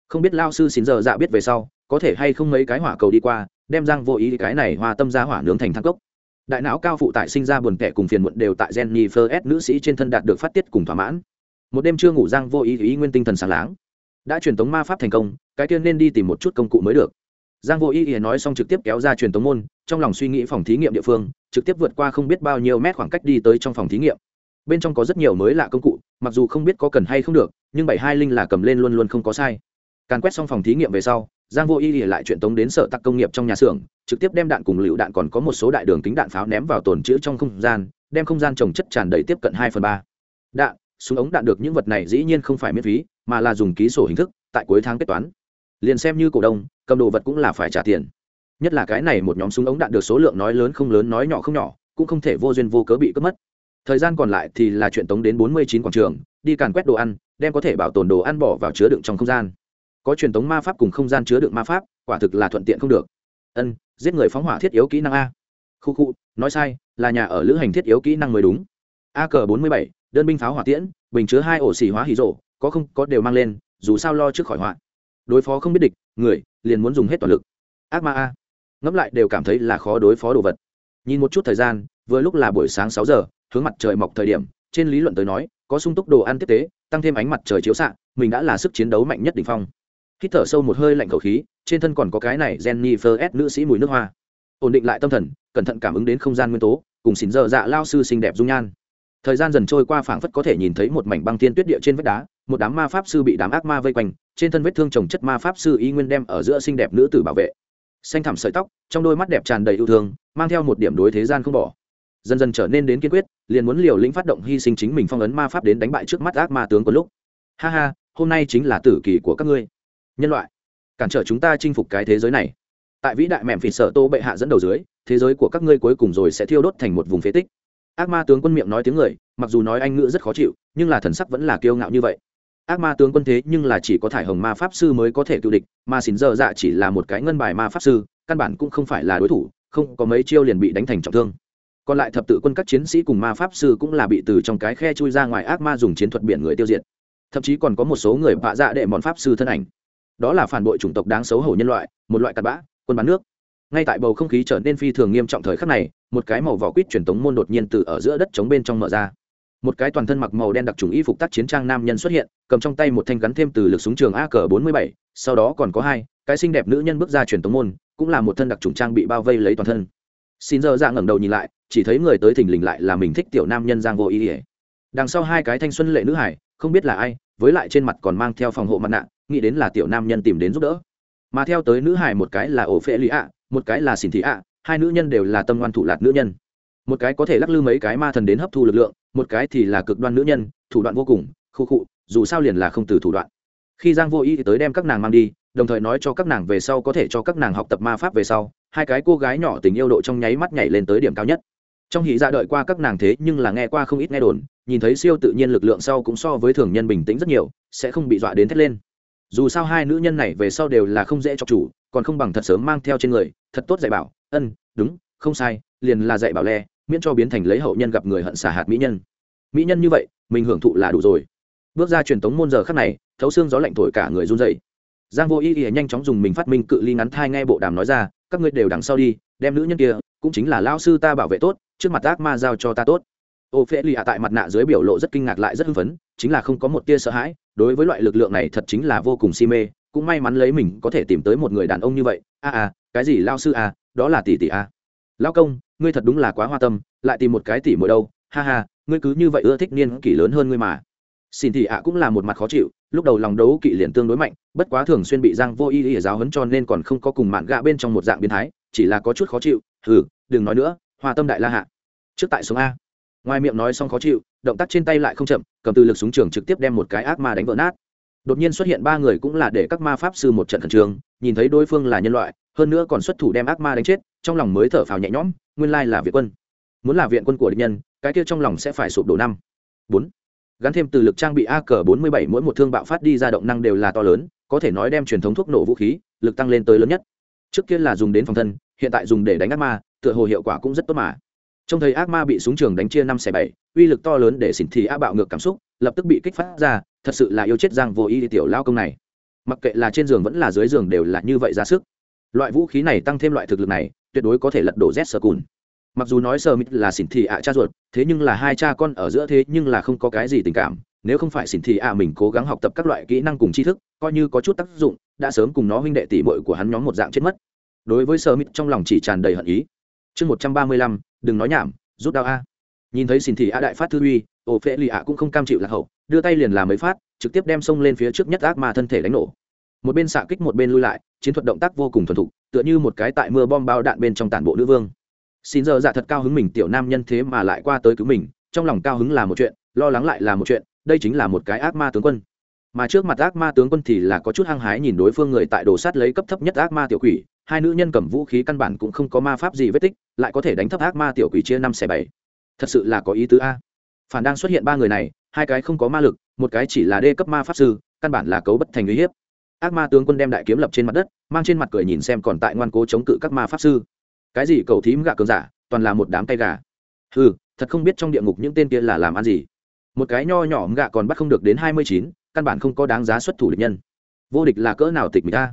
Không biết lao sư xin giờ dạ biết về sau có thể hay không mấy cái hỏa cầu đi qua đem giang vô ý cái này hòa tâm ra hỏa nướng thành thang cốc. Đại não cao phụ tại sinh ra buồn kẻ cùng phiền muộn đều tại jennifer s. nữ sĩ trên thân đạt được phát tiết cùng thỏa mãn. Một đêm chưa ngủ giang vô ý ý nguyên tinh thần sáng láng đã truyền tống ma pháp thành công, cái tiên nên đi tìm một chút công cụ mới được. Giang vô ý ý nói xong trực tiếp kéo ra truyền tống môn, trong lòng suy nghĩ phòng thí nghiệm địa phương, trực tiếp vượt qua không biết bao nhiêu mét khoảng cách đi tới trong phòng thí nghiệm. Bên trong có rất nhiều mới lạ công cụ, mặc dù không biết có cần hay không được, nhưng bảy hai linh là cầm lên luôn luôn không có sai. Càn quét xong phòng thí nghiệm về sau, giang vô y ỉ lại truyền tống đến sở tặc công nghiệp trong nhà xưởng, trực tiếp đem đạn cùng lựu đạn còn có một số đại đường kính đạn pháo ném vào tồn chữ trong không gian, đem không gian trồng chất tràn đầy tiếp cận hai phần ba. Đạn súng ống đạn được những vật này dĩ nhiên không phải miễn phí, mà là dùng ký sổ hình thức, tại cuối tháng kết toán. Liền xem như cổ đông, cầm đồ vật cũng là phải trả tiền. Nhất là cái này một nhóm súng ống đạn được số lượng nói lớn không lớn, nói nhỏ không nhỏ, cũng không thể vô duyên vô cớ bị cướp mất. Thời gian còn lại thì là chuyện tống đến bốn mươi chín quảng trường, đi càn quét đồ ăn, đem có thể bảo tồn đồ ăn bỏ vào chứa đựng trong không gian. Có truyền tống ma pháp cùng không gian chứa đựng ma pháp, quả thực là thuận tiện không được. Ân, giết người phóng hỏa thiết yếu kỹ năng a. Khu khu, nói sai, là nhà ở lữ hành thiết yếu kỹ năng mới đúng. A cờ bốn mươi bảy đơn binh pháo hỏa tiễn, bình chứa hai ổ xì hóa hì rộ, có không, có đều mang lên, dù sao lo trước khỏi họa. Đối phó không biết địch, người, liền muốn dùng hết toàn lực. Ác ma a. Ngẫm lại đều cảm thấy là khó đối phó đồ vật. Nhìn một chút thời gian, vừa lúc là buổi sáng sáu giờ, hướng mặt trời mọc thời điểm, trên lý luận tới nói, có sung túc đồ ăn tiếp tế, tăng thêm ánh mặt trời chiếu xạ, mình đã là sức chiến đấu mạnh nhất đ ỉ n h phong. Hít thở sâu một hơi lạnh khẩu khí, trên thân còn có cái này jennifer s. nữ sĩ mùi nước hoa. Ổn định lại tâm thần, cẩn thận cảm ứng đến không gian nguyên tố, cùng xỉn dơ dạ lao sư xinh đẹp dung nhan thời gian dần trôi qua phảng phất có thể nhìn thấy một mảnh băng tiên tuyết địa trên vách đá, một đám ma pháp sư bị đám ác ma vây quanh, trên thân vết thương trồng chất ma pháp sư y nguyên đem ở giữa xinh đẹp nữ tử bảo vệ. Xanh thẳm sợi tóc, trong đôi mắt đẹp tràn đầy yêu thương, mang theo một điểm đối thế gian không bỏ. Dần dần trở nên đến kiên quyết, liền muốn liều lĩnh phát động hy sinh chính mình phong ấn ma pháp đến đánh bại trước mắt ác ma tướng có lúc. Ha ha, hôm nay chính là tử kỳ của các ngươi. Nhân loại, cản trở chúng ta chinh phục cái thế giới này. Tại vĩ đại mẹm phì sợ tô bệ hạ dẫn đầu dưới, thế giới của các ngươi cuối cùng rồi sẽ thiêu đốt thành một vùng phế tích ác ma tướng quân miệng nói tiếng người, mặc dù nói anh ngữ rất khó chịu, nhưng là thần sắc vẫn là kiêu ngạo như vậy. Ác ma tướng quân thế nhưng là chỉ có thải hồng ma pháp sư mới có thể cựu địch, mà xỉn dơ dạ chỉ là một cái ngân bài ma pháp sư, căn bản cũng không phải là đối thủ, không có mấy chiêu liền bị đánh thành trọng thương. Còn lại thập tự quân các chiến sĩ cùng ma pháp sư cũng là bị từ trong cái khe chui ra ngoài ác ma dùng chiến thuật biển người tiêu diệt. Thậm chí còn có một số người vạ dạ đệ mòn pháp sư thân ảnh. Đó là phản bội chủng tộc đáng xấu hổ nhân loại, một loại cặn bã, quân bán nước. Ngay tại bầu không khí trở nên phi thường nghiêm trọng thời khắc này một cái màu vỏ quýt truyền tống môn đột nhiên từ ở giữa đất chống bên trong mở ra. Một cái toàn thân mặc màu đen đặc trùng y phục tác chiến trang nam nhân xuất hiện, cầm trong tay một thanh gắn thêm từ lực súng trường a cờ bốn mươi bảy, sau đó còn có hai, cái xinh đẹp nữ nhân bước ra truyền tống môn, cũng là một thân đặc trùng trang bị bao vây lấy toàn thân. Xin giờ ra ngẩng đầu nhìn lại, chỉ thấy người tới thình lình lại là mình thích tiểu nam nhân giang vô ý ỉa đằng sau hai cái thanh xuân lệ nữ hải, không biết là ai, với lại trên mặt còn mang theo phòng hộ mặt nạ, nghĩ đến là tiểu nam nhân tìm đến giúp đỡ. Mà theo tới nữ hải một cái là ổ phệ lý ạ, một cái là xin thị ạ hai nữ nhân đều là tâm ngoan thủ lạt nữ nhân. Một cái có thể lắc lư mấy cái ma thần đến hấp thu lực lượng, một cái thì là cực đoan nữ nhân, thủ đoạn vô cùng, khu khụ, dù sao liền là không từ thủ đoạn. Khi giang vô ý thì tới đem các nàng mang đi, đồng thời nói cho các nàng về sau có thể cho các nàng học tập ma pháp về sau, hai cái cô gái nhỏ tình yêu độ trong nháy mắt nhảy lên tới điểm cao nhất. Trong hỉ dạ đợi qua các nàng thế nhưng là nghe qua không ít nghe đồn, nhìn thấy siêu tự nhiên lực lượng sau cũng so với thường nhân bình tĩnh rất nhiều, sẽ không bị dọa đến thét lên. Dù sao hai nữ nhân này về sau đều là không dễ cho chủ còn không bằng thật sớm mang theo trên người, thật tốt dạy bảo, ân, đúng, không sai, liền là dạy bảo le, miễn cho biến thành lấy hậu nhân gặp người hận xả hạt mỹ nhân. Mỹ nhân như vậy, mình hưởng thụ là đủ rồi. Bước ra truyền tống môn giờ khắc này, thấu xương gió lạnh thổi cả người run dậy giang vô ý ý nhanh chóng dùng mình phát minh cự ly ngắn thai nghe bộ đàm nói ra, các ngươi đều đằng sau đi, đem nữ nhân kia, cũng chính là lao sư ta bảo vệ tốt, trước mặt ác ma giao cho ta tốt. Ô phê lì ạ tại mặt nạ dưới biểu lộ rất kinh ngạc lại rất hưng phấn, chính là không có một tia sợ hãi, đối với loại lực lượng này thật chính là vô cùng si mê cũng may mắn lấy mình có thể tìm tới một người đàn ông như vậy. A à, à cái gì lao sư à đó là tỷ tỷ à lao công ngươi thật đúng là quá hoa tâm lại tìm một cái tỷ mỗi đâu. Ha ha ngươi cứ như vậy ưa thích niên kỷ lớn hơn ngươi mà. Xin thị ạ cũng là một mặt khó chịu lúc đầu lòng đấu kỵ liền tương đối mạnh bất quá thường xuyên bị giang vô y ỉa giáo hấn cho nên còn không có cùng mạn gạ bên trong một dạng biến thái chỉ là có chút khó chịu. Hừ đừng nói nữa Hoa tâm đại la hạ. Trước tại xuống a. Ngoài miệng nói xong khó chịu động tác trên tay lại không chậm cầm từ lực súng trường trực tiếp đem một cái ác ma đánh vỡ nát đột nhiên xuất hiện ba người cũng là để các ma pháp sư một trận khẩn trương, nhìn thấy đối phương là nhân loại, hơn nữa còn xuất thủ đem ác ma đánh chết, trong lòng mới thở phào nhẹ nhõm, nguyên lai là viện quân. Muốn là viện quân của địch nhân, cái kia trong lòng sẽ phải sụp đổ năm. Bốn. Gắn thêm từ lực trang bị a cờ bốn mươi bảy, mỗi một thương bạo phát đi ra động năng đều là to lớn, có thể nói đem truyền thống thuốc nổ vũ khí, lực tăng lên tới lớn nhất. Trước kia là dùng đến phòng thân, hiện tại dùng để đánh ác ma, tựa hồ hiệu quả cũng rất tốt mà. Trông thấy ác ma bị súng trường đánh chia năm xẻ bảy, uy lực to lớn để xỉn thì a bạo ngược cảm xúc, lập tức bị kích phát ra thật sự là yêu chết giang vô ý tiểu lao công này. Mặc kệ là trên giường vẫn là dưới giường đều là như vậy ra sức. Loại vũ khí này tăng thêm loại thực lực này, tuyệt đối có thể lật đổ z sơ cùn. Mặc dù nói sơ mít là xỉn thị ạ cha ruột, thế nhưng là hai cha con ở giữa thế nhưng là không có cái gì tình cảm. Nếu không phải xỉn thị ạ mình cố gắng học tập các loại kỹ năng cùng tri thức, coi như có chút tác dụng, đã sớm cùng nó huynh đệ tỷ mội của hắn nhóm một dạng chết mất. Đối với sơ mít trong lòng chỉ tràn đầy hận ý. Chương một trăm ba mươi lăm, đừng nói nhảm, rút đao a nhìn thấy xin thị a đại phát thư uy ổ phễ lì ạ cũng không cam chịu lạc hậu, đưa tay liền làm mấy phát, trực tiếp đem xông lên phía trước nhất ác ma thân thể đánh nổ. Một bên xạ kích một bên lui lại, chiến thuật động tác vô cùng thuần thục, tựa như một cái tại mưa bom bao đạn bên trong tản bộ nữ vương. Xin giờ dạ thật cao hứng mình, tiểu nam nhân thế mà lại qua tới cứu mình, trong lòng cao hứng là một chuyện, lo lắng lại là một chuyện, đây chính là một cái ác ma tướng quân. Mà trước mặt ác ma tướng quân thì là có chút hăng hái nhìn đối phương người tại đồ sát lấy cấp thấp nhất ác ma tiểu quỷ, hai nữ nhân cầm vũ khí căn bản cũng không có ma pháp gì vết tích, lại có thể đánh thấp ác ma tiểu quỷ chia năm xẻ bảy thật sự là có ý tứ a. Phản đang xuất hiện ba người này, hai cái không có ma lực, một cái chỉ là đê cấp ma pháp sư, căn bản là cấu bất thành uy hiếp. Ác ma tướng quân đem đại kiếm lập trên mặt đất, mang trên mặt cười nhìn xem còn tại ngoan cố chống cự các ma pháp sư. Cái gì cầu thím gạ cường giả, toàn là một đám tay gà. Ừ thật không biết trong địa ngục những tên kia là làm ăn gì. Một cái nho nhỏ gạ còn bắt không được đến hai mươi chín, căn bản không có đáng giá xuất thủ địch nhân. Vô địch là cỡ nào tịch mình ta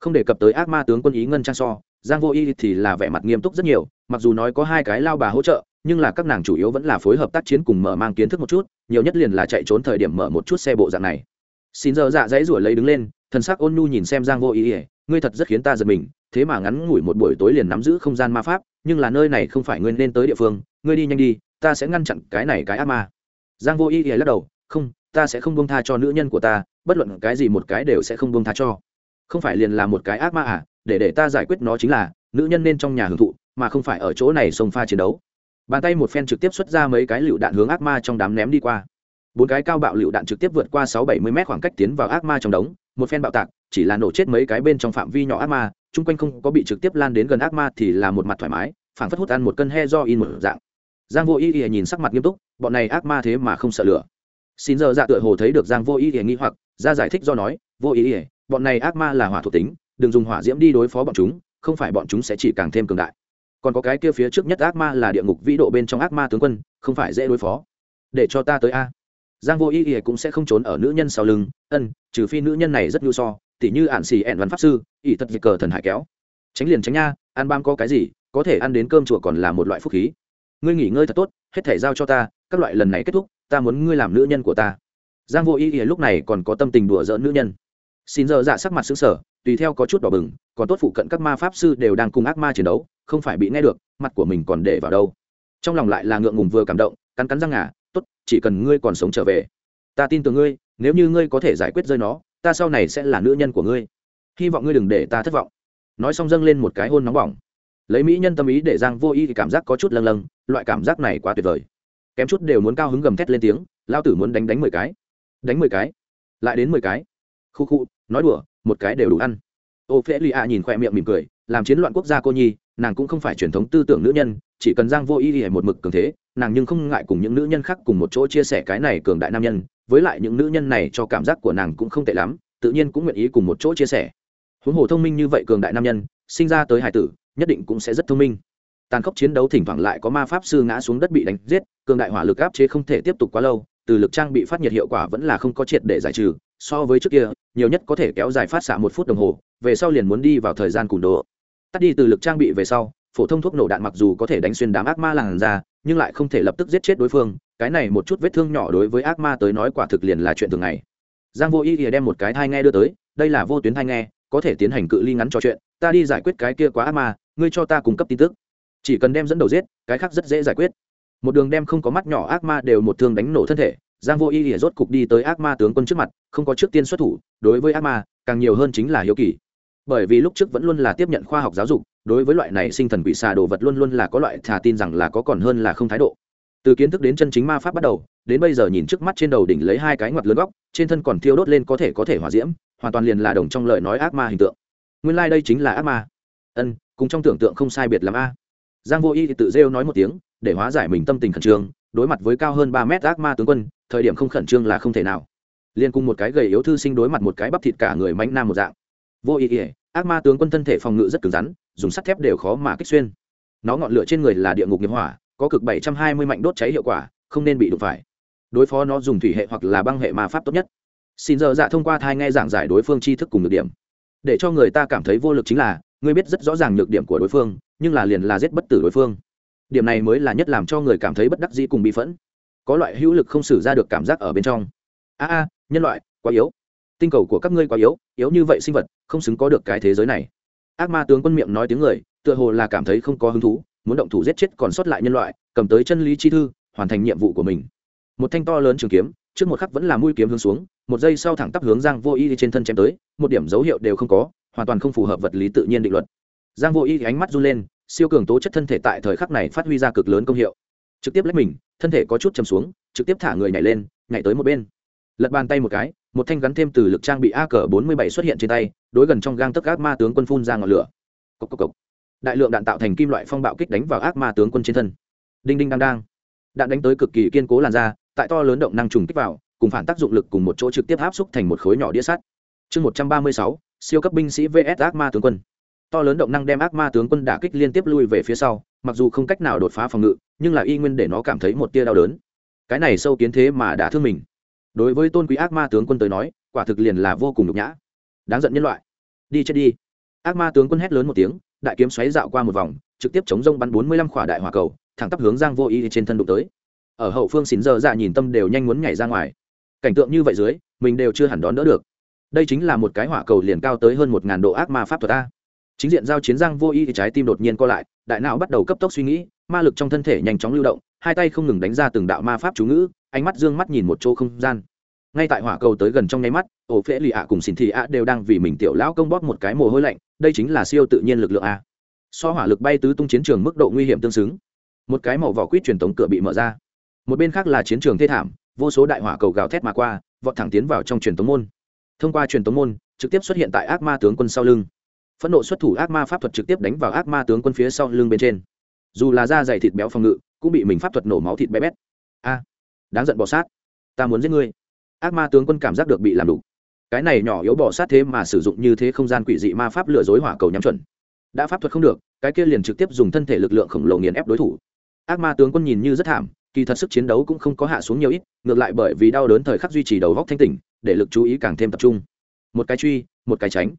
không đề cập tới ác ma tướng quân ý ngân trang so, giang vô y thì là vẻ mặt nghiêm túc rất nhiều, mặc dù nói có hai cái lao bà hỗ trợ nhưng là các nàng chủ yếu vẫn là phối hợp tác chiến cùng mở mang kiến thức một chút, nhiều nhất liền là chạy trốn thời điểm mở một chút xe bộ dạng này. Xin giờ dạ dãy ruổi lấy đứng lên, thần sắc ôn nhu nhìn xem giang vô ý ỉa, ngươi thật rất khiến ta giật mình, thế mà ngắn ngủi một buổi tối liền nắm giữ không gian ma pháp, nhưng là nơi này không phải ngươi nên tới địa phương, ngươi đi nhanh đi, ta sẽ ngăn chặn cái này cái ác ma. Giang vô ý ỉa lắc đầu, không, ta sẽ không buông tha cho nữ nhân của ta, bất luận cái gì một cái đều sẽ không buông tha cho. Không phải liền là một cái ác ma à để để ta giải quyết nó chính là, nữ nhân nên trong nhà hưởng thụ, mà không phải ở chỗ này xông pha chiến đấu bàn tay một phen trực tiếp xuất ra mấy cái lựu đạn hướng ác ma trong đám ném đi qua. Bốn cái cao bạo lựu đạn trực tiếp vượt qua sáu bảy mươi mét khoảng cách tiến vào ác ma trong đống, một phen bạo tạc, chỉ là nổ chết mấy cái bên trong phạm vi nhỏ ác ma, chung quanh không có bị trực tiếp lan đến gần ác ma thì là một mặt thoải mái, phảng phất hút ăn một cân he do in một dạng. Giang vô ý ỉa nhìn sắc mặt nghiêm túc, bọn này ác ma thế mà không sợ lửa. Xin giờ dạ tựa hồ thấy được giang vô ý ỉa nghi hoặc, ra giải thích do nói, vô ý ỉa bọn này ác ma là hỏa thuộc tính, đừng dùng hỏa diễm đi đối phó bọn chúng, không phải bọn chúng sẽ chỉ càng thêm cường đại còn có cái kia phía trước nhất ác ma là địa ngục vĩ độ bên trong ác ma tướng quân, không phải dễ đối phó. Để cho ta tới a. Giang vô ý ỉa cũng sẽ không trốn ở nữ nhân sau lưng, ân, trừ phi nữ nhân này rất nhu so, tỉ như ạn xì ẹn văn pháp sư, ỷ thật dịch cờ thần hải kéo. Tránh liền tránh nha, ăn bam có cái gì, có thể ăn đến cơm chùa còn là một loại phúc khí. Ngươi nghỉ ngơi thật tốt, hết thể giao cho ta, các loại lần này kết thúc, ta muốn ngươi làm nữ nhân của ta. Giang vô ý ỉa lúc này còn có tâm tình đùa giỡn nữ nhân. Xin giờ dạ sắc mặt xứng sở tùy theo có chút đỏ bừng, còn tốt phụ cận các ma pháp sư đều đang cùng ác ma chiến đấu, không phải bị nghe được, mặt của mình còn để vào đâu. Trong lòng lại là ngượng ngùng vừa cảm động, cắn cắn răng ngà, tốt, chỉ cần ngươi còn sống trở về. Ta tin tưởng ngươi, nếu như ngươi có thể giải quyết rơi nó, ta sau này sẽ là nữ nhân của ngươi. Hy vọng ngươi đừng để ta thất vọng. Nói xong dâng lên một cái hôn nóng bỏng. Lấy mỹ nhân tâm ý để giang vô y thì cảm giác có chút lâng lâng, loại cảm giác này quá tuyệt vời. Kém chút đều muốn cao hứng gầm thét lên tiếng, lao tử muốn đánh đánh mười cái. Đánh mười cái. Lại đến mười cái. Khu khu, nói đùa một cái đều đủ ăn. Ô phễ lì ạ nhìn khoe miệng mỉm cười, làm chiến loạn quốc gia cô nhi, nàng cũng không phải truyền thống tư tưởng nữ nhân, chỉ cần giang vô ý ỉa một mực cường thế, nàng nhưng không ngại cùng những nữ nhân khác cùng một chỗ chia sẻ cái này cường đại nam nhân, với lại những nữ nhân này cho cảm giác của nàng cũng không tệ lắm, tự nhiên cũng nguyện ý cùng một chỗ chia sẻ. Huống hồ thông minh như vậy cường đại nam nhân, sinh ra tới hải tử, nhất định cũng sẽ rất thông minh. Tàn khốc chiến đấu thỉnh thoảng lại có ma pháp sư ngã xuống đất bị đánh giết, cường đại hỏa lực áp chế không thể tiếp tục quá lâu, từ lực trang bị phát nhiệt hiệu quả vẫn là không có triệt để giải trừ, so với trước kia nhiều nhất có thể kéo dài phát xạ một phút đồng hồ, về sau liền muốn đi vào thời gian cùn đồ. Tắt đi từ lực trang bị về sau, phổ thông thuốc nổ đạn mặc dù có thể đánh xuyên đám ác ma làn ra nhưng lại không thể lập tức giết chết đối phương, cái này một chút vết thương nhỏ đối với ác ma tới nói quả thực liền là chuyện thường ngày. Giang vô ý ỉa đem một cái thai nghe đưa tới, đây là vô tuyến thai nghe, có thể tiến hành cự ly ngắn trò chuyện, ta đi giải quyết cái kia quá ác ma, ngươi cho ta cung cấp tin tức. Chỉ cần đem dẫn đầu giết, cái khác rất dễ giải quyết. Một đường đem không có mắt nhỏ ác ma đều một thương đánh nổ thân thể giang vô ý lìa rốt cục đi tới ác ma tướng quân trước mặt, không có trước tiên xuất thủ, đối với ác ma, càng nhiều hơn chính là hiếu kỳ. Bởi vì lúc trước vẫn luôn là tiếp nhận khoa học giáo dục, đối với loại này sinh thần quỷ xà đồ vật luôn luôn là có loại thà tin rằng là có còn hơn là không thái độ. Từ kiến thức đến chân chính ma pháp bắt đầu, đến bây giờ nhìn trước mắt trên đầu đỉnh lấy hai cái ngoặt lớn góc, trên thân còn thiêu đốt lên có thể có thể hỏa diễm, hoàn toàn liền là đồng trong lời nói ác ma hình tượng. Nguyên lai、like、đây chính là ác ma. Ân, cùng trong tưởng tượng không sai biệt làm a. Giang vô y thì tự rêu nói một tiếng, để hóa giải mình tâm tình khẩn trương, đối mặt với cao hơn ba mét ác ma tướng quân thời điểm không khẩn trương là không thể nào. Liên cùng một cái gầy yếu thư sinh đối mặt một cái bắp thịt cả người mánh nam một dạng. Vô ý ỉa ác ma tướng quân thân thể phòng ngự rất cứng rắn, dùng sắt thép đều khó mà kích xuyên. Nó ngọn lửa trên người là địa ngục nghiệp hỏa, có cực bảy trăm hai mươi mạnh đốt cháy hiệu quả, không nên bị đụng phải. Đối phó nó dùng thủy hệ hoặc là băng hệ ma pháp tốt nhất. Xin giờ dạ thông qua thai nghe giảng giải đối phương tri thức cùng nhược điểm. Để cho người ta cảm thấy vô lực chính là ngươi biết rất rõ ràng nhược điểm của đối phương, nhưng là liền là giết bất tử đối phương. Điểm này mới là nhất làm cho người cảm thấy bất đắc dĩ cùng bị phẫn có loại hữu lực không xử ra được cảm giác ở bên trong. A a, nhân loại, quá yếu. Tinh cầu của các ngươi quá yếu yếu như vậy sinh vật, không xứng có được cái thế giới này. Ác ma tướng quân miệng nói tiếng người, tựa hồ là cảm thấy không có hứng thú, muốn động thủ giết chết còn sót lại nhân loại, cầm tới chân lý chi thư, hoàn thành nhiệm vụ của mình. Một thanh to lớn trường kiếm, trước một khắc vẫn là mũi kiếm hướng xuống, một giây sau thẳng tắp hướng giang vô y trên thân chém tới, một điểm dấu hiệu đều không có, hoàn toàn không phù hợp vật lý tự nhiên định luật. Giang vô y ánh mắt run lên, siêu cường tố chất thân thể tại thời khắc này phát huy ra cực lớn công hiệu trực tiếp lách mình, thân thể có chút chầm xuống, trực tiếp thả người nhảy lên, nhảy tới một bên. Lật bàn tay một cái, một thanh gắn thêm từ lực trang bị a cờ bốn mươi bảy xuất hiện trên tay, đối gần trong gang tấc ác ma tướng quân phun ra ngọn lửa. Cốc cốc cốc. đại lượng đạn tạo thành kim loại phong bạo kích đánh vào ác ma tướng quân trên thân. Đinh đinh đang đang. Đạn đánh tới cực kỳ kiên cố làn ra tại to lớn động năng trùng kích vào, cùng phản tác dụng lực cùng một chỗ trực tiếp áp xúc thành một khối nhỏ đĩa sắt. Chương một trăm ba mươi sáu, siêu cấp binh sĩ vs ác ma tướng quân. To lớn động năng đem ác ma tướng quân đả kích liên tiếp lui về phía sau mặc dù không cách nào đột phá phòng ngự, nhưng là y nguyên để nó cảm thấy một tia đau đớn. Cái này sâu kiến thế mà đã thương mình. Đối với tôn quý ác ma tướng quân tới nói, quả thực liền là vô cùng nhục nhã. Đáng giận nhân loại. Đi chết đi. Ác ma tướng quân hét lớn một tiếng, đại kiếm xoáy dạo qua một vòng, trực tiếp chống rông bắn bốn mươi lăm khỏa đại hỏa cầu, thẳng tắp hướng giang vô y trên thân đụng tới. Ở hậu phương xín giờ dạ nhìn tâm đều nhanh muốn nhảy ra ngoài. Cảnh tượng như vậy dưới, mình đều chưa hẳn đón đỡ được. Đây chính là một cái hỏa cầu liền cao tới hơn một ngàn độ ác ma pháp thuật a chính diện giao chiến giang vô y thì trái tim đột nhiên co lại, đại não bắt đầu cấp tốc suy nghĩ, ma lực trong thân thể nhanh chóng lưu động, hai tay không ngừng đánh ra từng đạo ma pháp chú ngữ, ánh mắt dương mắt nhìn một chỗ không gian. Ngay tại hỏa cầu tới gần trong nháy mắt, ổ phễ lì ạ cùng xin thị ạ đều đang vì mình tiểu lão công bóp một cái mồ hôi lạnh, đây chính là siêu tự nhiên lực lượng a. So hỏa lực bay tứ tung chiến trường mức độ nguy hiểm tương xứng. Một cái màu vỏ quýt truyền tống cửa bị mở ra. Một bên khác là chiến trường thê thảm, vô số đại hỏa cầu gào thét mà qua, vọt thẳng tiến vào trong truyền tống môn. Thông qua truyền tống môn, trực tiếp xuất hiện tại ác ma tướng quân sau lưng phẫn nộ xuất thủ ác ma pháp thuật trực tiếp đánh vào ác ma tướng quân phía sau lưng bên trên. Dù là da dày thịt béo phòng ngự, cũng bị mình pháp thuật nổ máu thịt bé bét. A, đáng giận bỏ sát. Ta muốn giết ngươi. Ác ma tướng quân cảm giác được bị làm đủ cái này nhỏ yếu bỏ sát thế mà sử dụng như thế không gian quỷ dị ma pháp lừa dối hỏa cầu nhắm chuẩn. Đã pháp thuật không được, cái kia liền trực tiếp dùng thân thể lực lượng khổng lồ nghiền ép đối thủ. Ác ma tướng quân nhìn như rất thảm, kỳ thật sức chiến đấu cũng không có hạ xuống nhiều ít, ngược lại bởi vì đau đớn thời khắc duy trì đầu góc thanh tỉnh, để lực chú ý càng thêm tập trung. Một cái truy, một cái tránh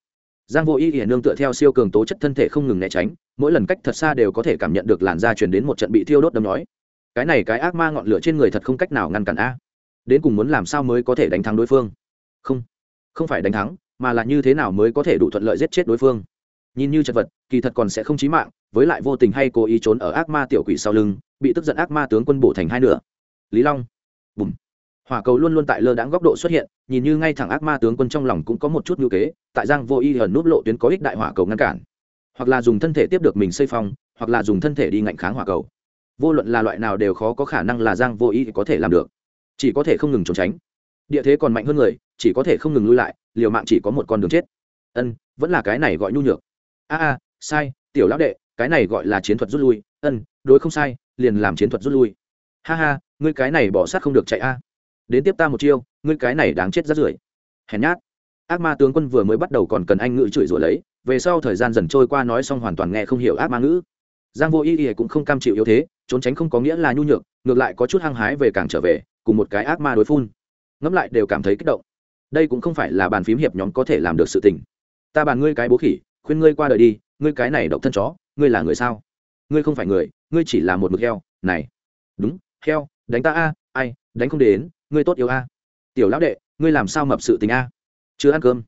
giang vô ý hiển nương tựa theo siêu cường tố chất thân thể không ngừng né tránh, mỗi lần cách thật xa đều có thể cảm nhận được làn da truyền đến một trận bị thiêu đốt đâm nói. Cái này cái ác ma ngọn lửa trên người thật không cách nào ngăn cản a. Đến cùng muốn làm sao mới có thể đánh thắng đối phương? Không không phải đánh thắng, mà là như thế nào mới có thể đủ thuận lợi giết chết đối phương? Nhìn như chật vật, kỳ thật còn sẽ không chí mạng, với lại vô tình hay cố ý trốn ở ác ma tiểu quỷ sau lưng, bị tức giận ác ma tướng quân bổ thành hai nửa. Lý long. Bùm hỏa cầu luôn luôn tại lơ đãng góc độ xuất hiện, nhìn như ngay thẳng ác ma tướng quân trong lòng cũng có một chút ngữ kế, tại giang vô y hờn nút lộ tuyến có ích đại hỏa cầu ngăn cản. Hoặc là dùng thân thể tiếp được mình xây phong, hoặc là dùng thân thể đi ngạnh kháng hỏa cầu. Vô luận là loại nào đều khó có khả năng là giang vô y có thể làm được. Chỉ có thể không ngừng trốn tránh. Địa thế còn mạnh hơn người, chỉ có thể không ngừng lui lại, liều mạng chỉ có một con đường chết. Ân, vẫn là cái này gọi nhu nhược. A a, sai, tiểu lão đệ, cái này gọi là chiến thuật rút lui. Ân, đối không sai, liền làm chiến thuật rút lui. Ha ha, ngươi cái này bỏ sát không được chạy a đến tiếp ta một chiêu, ngươi cái này đáng chết rất rưởi. Hèn nhát. Ác ma tướng quân vừa mới bắt đầu còn cần anh ngữ chửi rủa lấy, về sau thời gian dần trôi qua nói xong hoàn toàn nghe không hiểu ác ma ngữ. Giang vô y y cũng không cam chịu yếu thế, trốn tránh không có nghĩa là nhu nhược, ngược lại có chút hăng hái về càng trở về, cùng một cái ác ma đối phun. Ngẫm lại đều cảm thấy kích động. Đây cũng không phải là bàn phím hiệp nhóm có thể làm được sự tình. Ta bàn ngươi cái bố khỉ, khuyên ngươi qua đời đi, ngươi cái này độc thân chó, ngươi là người sao? Ngươi không phải người, ngươi chỉ là một mực heo. Này. Đúng, heo, đánh ta a, ai, đánh không đến ngươi tốt yêu a. Tiểu lão đệ, ngươi làm sao mập sự tình a? Chưa ăn cơm.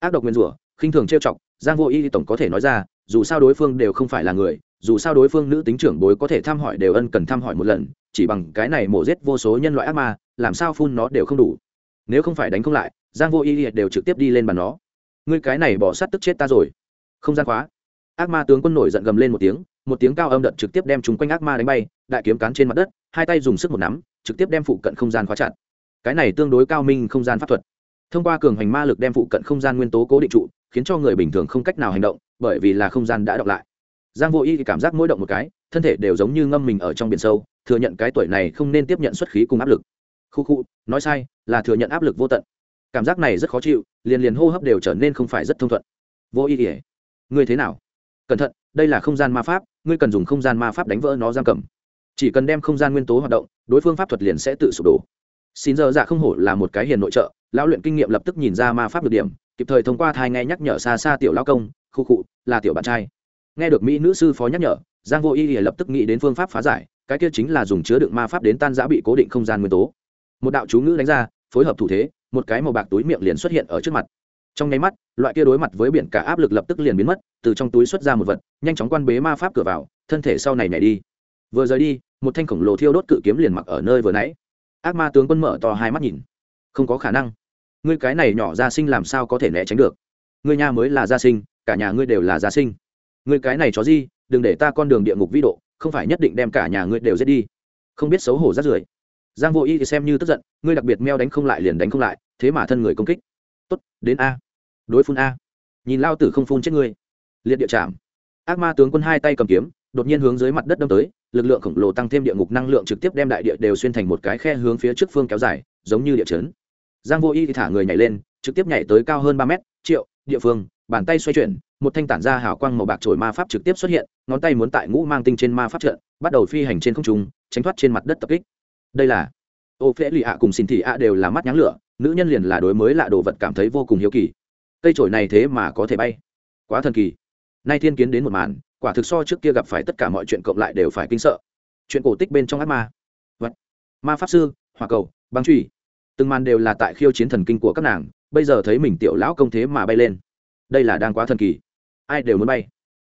Ác độc nguyên rủa, khinh thường trêu chọc, giang vô y tổng có thể nói ra, dù sao đối phương đều không phải là người, dù sao đối phương nữ tính trưởng bối có thể thăm hỏi đều ân cần thăm hỏi một lần, chỉ bằng cái này mổ giết vô số nhân loại ác ma, làm sao phun nó đều không đủ. Nếu không phải đánh không lại, giang vô y đều trực tiếp đi lên bàn nó. Ngươi cái này bỏ sát tức chết ta rồi. Không gian khóa. Ác ma tướng quân nổi giận gầm lên một tiếng một tiếng cao âm đợt trực tiếp đem chúng quanh ác ma đánh bay, đại kiếm cán trên mặt đất, hai tay dùng sức một nắm trực tiếp đem phụ cận không gian khóa chặt. Cái này tương đối cao minh không gian pháp thuật. Thông qua cường hành ma lực đem phụ cận không gian nguyên tố cố định trụ, khiến cho người bình thường không cách nào hành động, bởi vì là không gian đã đọc lại. Giang vô y thì cảm giác mỗi động một cái, thân thể đều giống như ngâm mình ở trong biển sâu, thừa nhận cái tuổi này không nên tiếp nhận xuất khí cùng áp lực. Khu khu, nói sai, là thừa nhận áp lực vô tận. Cảm giác này rất khó chịu, liền liền hô hấp đều trở nên không phải rất thông thuận. Vô y ỉa ngươi thế nào? Cẩn thận, đây là không gian ma pháp, ngươi cần dùng không gian ma pháp đánh vỡ nó giam cầm chỉ cần đem không gian nguyên tố hoạt động, đối phương pháp thuật liền sẽ tự sụp đổ. Xin giờ dạ không hổ là một cái hiền nội trợ, lão luyện kinh nghiệm lập tức nhìn ra ma pháp được điểm, kịp thời thông qua thai nghe nhắc nhở xa xa tiểu lão công, khu cụ là tiểu bạn trai. Nghe được mỹ nữ sư phó nhắc nhở, giang vô y lập tức nghĩ đến phương pháp phá giải, cái kia chính là dùng chứa đựng ma pháp đến tan giã bị cố định không gian nguyên tố. Một đạo chú ngữ đánh ra, phối hợp thủ thế, một cái màu bạc túi miệng liền xuất hiện ở trước mặt. Trong nháy mắt, loại kia đối mặt với biển cả áp lực lập tức liền biến mất, từ trong túi xuất ra một vật, nhanh chóng quan bế ma pháp cửa vào, thân thể sau này nhảy đi vừa rời đi, một thanh khổng lồ thiêu đốt cự kiếm liền mặc ở nơi vừa nãy. Ác ma tướng quân mở to hai mắt nhìn. Không có khả năng. Ngươi cái này nhỏ gia sinh làm sao có thể né tránh được? Ngươi nhà mới là gia sinh, cả nhà ngươi đều là gia sinh. Ngươi cái này chó gì, đừng để ta con đường địa ngục vĩ độ, không phải nhất định đem cả nhà ngươi đều giết đi. Không biết xấu hổ rát rưởi. Giang vô y thì xem như tức giận, ngươi đặc biệt meo đánh không lại liền đánh không lại, thế mà thân người công kích. Tốt, đến a. Đối phun a. Nhìn lao tử không phun chết ngươi. Liệt địa chạm. Ác ma tướng quân hai tay cầm kiếm, đột nhiên hướng dưới mặt đất đâm tới lực lượng khổng lồ tăng thêm địa ngục năng lượng trực tiếp đem đại địa đều xuyên thành một cái khe hướng phía trước phương kéo dài, giống như địa chấn. Giang vô y thì thả người nhảy lên, trực tiếp nhảy tới cao hơn ba mét, triệu, địa phương, bàn tay xoay chuyển, một thanh tản ra hào quang màu bạc trồi ma pháp trực tiếp xuất hiện, ngón tay muốn tại ngũ mang tinh trên ma pháp trận, bắt đầu phi hành trên không trung, tránh thoát trên mặt đất tập kích. Đây là ô phễ lì ạ cùng xin thị ạ đều là mắt nháng lửa, nữ nhân liền là đối mới lạ đồ vật cảm thấy vô cùng hiếu kỳ. Cây trổi này thế mà có thể bay. Quá thần kỳ. Nay thiên kiến đến một màn quả thực so trước kia gặp phải tất cả mọi chuyện cộng lại đều phải kinh sợ. Chuyện cổ tích bên trong ác ma. Vật. Ma pháp sư hòa cầu, băng truy từng màn đều là tại khiêu chiến thần kinh của các nàng, bây giờ thấy mình tiểu lão công thế mà bay lên. Đây là đang quá thần kỳ. Ai đều muốn bay.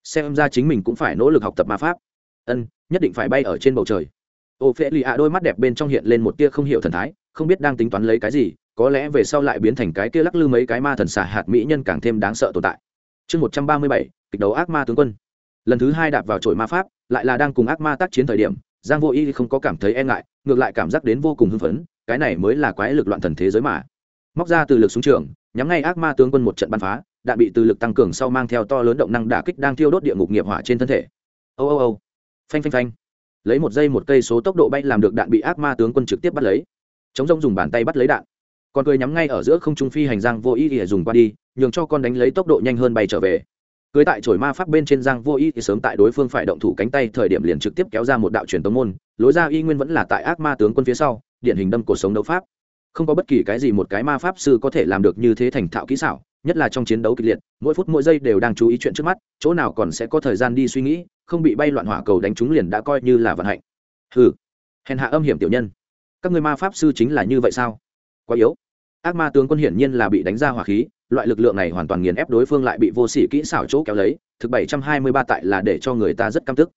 Xem ra chính mình cũng phải nỗ lực học tập ma pháp. Ân, nhất định phải bay ở trên bầu trời. Ô phê lì ạ đôi mắt đẹp bên trong hiện lên một tia không hiểu thần thái, không biết đang tính toán lấy cái gì, có lẽ về sau lại biến thành cái kia lắc lư mấy cái ma thần xả hạt mỹ nhân càng thêm đáng sợ tồn tại. Chương một trăm ba mươi bảy, kịch đấu ác ma tướng quân lần thứ hai đạp vào trội ma pháp, lại là đang cùng ác ma tác chiến thời điểm, giang vô y không có cảm thấy e ngại, ngược lại cảm giác đến vô cùng hưng phấn, cái này mới là quái lực loạn thần thế giới mà. Móc ra từ lực xuống trường, nhắm ngay ác ma tướng quân một trận bắn phá đạn bị từ lực tăng cường sau mang theo to lớn động năng đả kích đang thiêu đốt địa ngục nghiệp hỏa trên thân thể. Ô ô ô phanh phanh phanh. Lấy một giây một cây số tốc độ bay làm được đạn bị ác ma tướng quân trực tiếp bắt lấy. Chống rông dùng bàn tay bắt lấy đạn. Còn cười nhắm ngay ở giữa không trung phi hành giang vô ý ỉa dùng qua đi, nhường cho con đánh lấy tốc độ nhanh hơn bay trở về cưới tại chổi ma pháp bên trên giang vô ý thì sớm tại đối phương phải động thủ cánh tay thời điểm liền trực tiếp kéo ra một đạo truyền tống môn, lối ra y nguyên vẫn là tại ác ma tướng quân phía sau, điển hình đâm cuộc sống đấu pháp. Không có bất kỳ cái gì một cái ma pháp sư có thể làm được như thế thành thạo kỹ xảo, nhất là trong chiến đấu kịch liệt, mỗi phút mỗi giây đều đang chú ý chuyện trước mắt, chỗ nào còn sẽ có thời gian đi suy nghĩ, không bị bay loạn hỏa cầu đánh trúng liền đã coi như là vận hạnh. Hừ, hèn hạ âm hiểm tiểu nhân. Các người ma pháp sư chính là như vậy sao? Quá yếu. Ác ma tướng quân hiển nhiên là bị đánh ra hỏa khí loại lực lượng này hoàn toàn nghiền ép đối phương lại bị vô sỉ kỹ xảo chỗ kéo lấy, thực bảy trăm hai mươi ba tại là để cho người ta rất căm tức.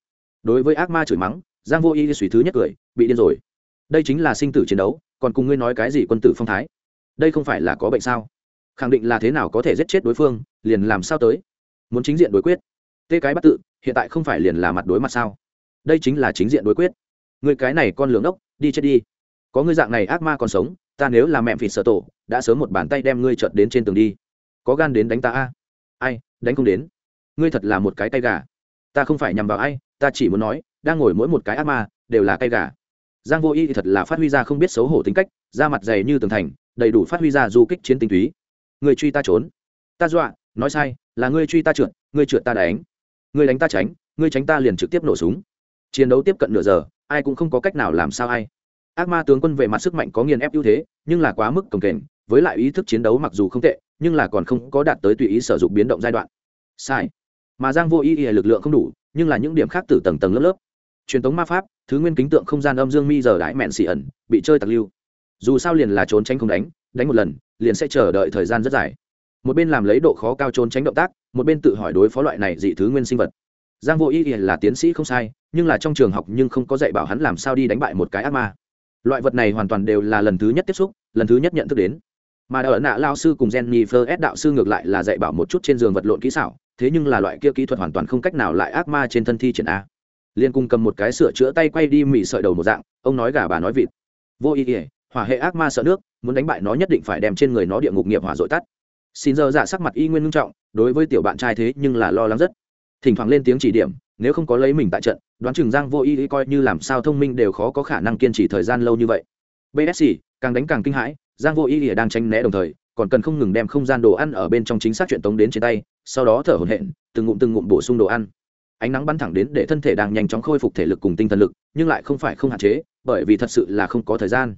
Đối với ác ma chửi mắng, giang vô y suy thứ nhất cười, bị điên rồi. Đây chính là sinh tử chiến đấu, còn cùng ngươi nói cái gì quân tử phong thái? Đây không phải là có bệnh sao? Khẳng định là thế nào có thể giết chết đối phương, liền làm sao tới? Muốn chính diện đối quyết. Tê cái bắt tự, hiện tại không phải liền là mặt đối mặt sao? Đây chính là chính diện đối quyết. Người cái này con lường ốc đi chết đi. Có ngươi dạng này ác ma còn sống ta nếu là mẹ phỉ sợ tổ, đã sớm một bàn tay đem ngươi trợt đến trên tường đi. Có gan đến đánh ta a? Ai, đánh không đến. Ngươi thật là một cái tay gà. Ta không phải nhằm vào ai, ta chỉ muốn nói, đang ngồi mỗi một cái ác ma, đều là tay gà. Giang vô y thì thật là phát huy ra không biết xấu hổ tính cách, da mặt dày như tường thành, đầy đủ phát huy ra du kích chiến tinh túy. Người truy ta trốn. Ta dọa, nói sai, là ngươi truy ta trượt, ngươi trượt ta đánh. Ngươi đánh ta tránh, ngươi tránh ta liền trực tiếp nổ súng. Chiến đấu tiếp cận nửa giờ, ai cũng không có cách nào làm sao ai ác ma tướng quân về mặt sức mạnh có nghiền ép ưu thế, nhưng là quá mức cồng kềnh, với lại ý thức chiến đấu mặc dù không tệ, nhưng là còn không có đạt tới tùy ý sử dụng biến động giai đoạn. Sai. Mà giang vô ý ý lực lượng không đủ, nhưng là những điểm khác từ tầng tầng lớp lớp. Truyền thống ma pháp, thứ nguyên kính tượng không gian âm dương mi giờ đãi mẹn xì ẩn, bị chơi tặc lưu. Dù sao liền là trốn tránh không đánh đánh một lần, liền sẽ chờ đợi thời gian rất dài. Một bên làm lấy độ khó cao trốn tránh động tác, một bên tự hỏi đối phó loại này dị thứ nguyên sinh vật. Giang vô ý là tiến sĩ không sai, nhưng là trong trường học nhưng không có dạy bảo hắn làm sao đi đánh bại một cái ác ma loại vật này hoàn toàn đều là lần thứ nhất tiếp xúc, lần thứ nhất nhận thức đến. Mà ở nạ lao sư cùng jennifer s đạo sư ngược lại là dạy bảo một chút trên giường vật lộn kỹ xảo, thế nhưng là loại kia kỹ thuật hoàn toàn không cách nào lại ác ma trên thân thi triển a. Liên cung cầm một cái sửa chữa tay quay đi mị sợi đầu một dạng, ông nói gà bà nói vịt. Vô ý ỉa hỏa hệ ác ma sợ nước, muốn đánh bại nó nhất định phải đem trên người nó địa ngục nghiệp hỏa dội tắt. Xin giờ dạ sắc mặt y nguyên nghiêm trọng, đối với tiểu bạn trai thế nhưng là lo lắng rất thỉnh thoảng lên tiếng chỉ điểm, nếu không có lấy mình tại trận, đoán chừng giang vô ý coi như làm sao thông minh đều khó có khả năng kiên trì thời gian lâu như vậy. Bsc càng đánh càng kinh hãi, giang vô ý ý đang tránh né đồng thời, còn cần không ngừng đem không gian đồ ăn ở bên trong chính xác chuyện tống đến trên tay, sau đó thở hổn hển, từng ngụm từng ngụm bổ sung đồ ăn. Ánh nắng bắn thẳng đến để thân thể đang nhanh chóng khôi phục thể lực cùng tinh thần lực, nhưng lại không phải không hạn chế, bởi vì thật sự là không có thời gian.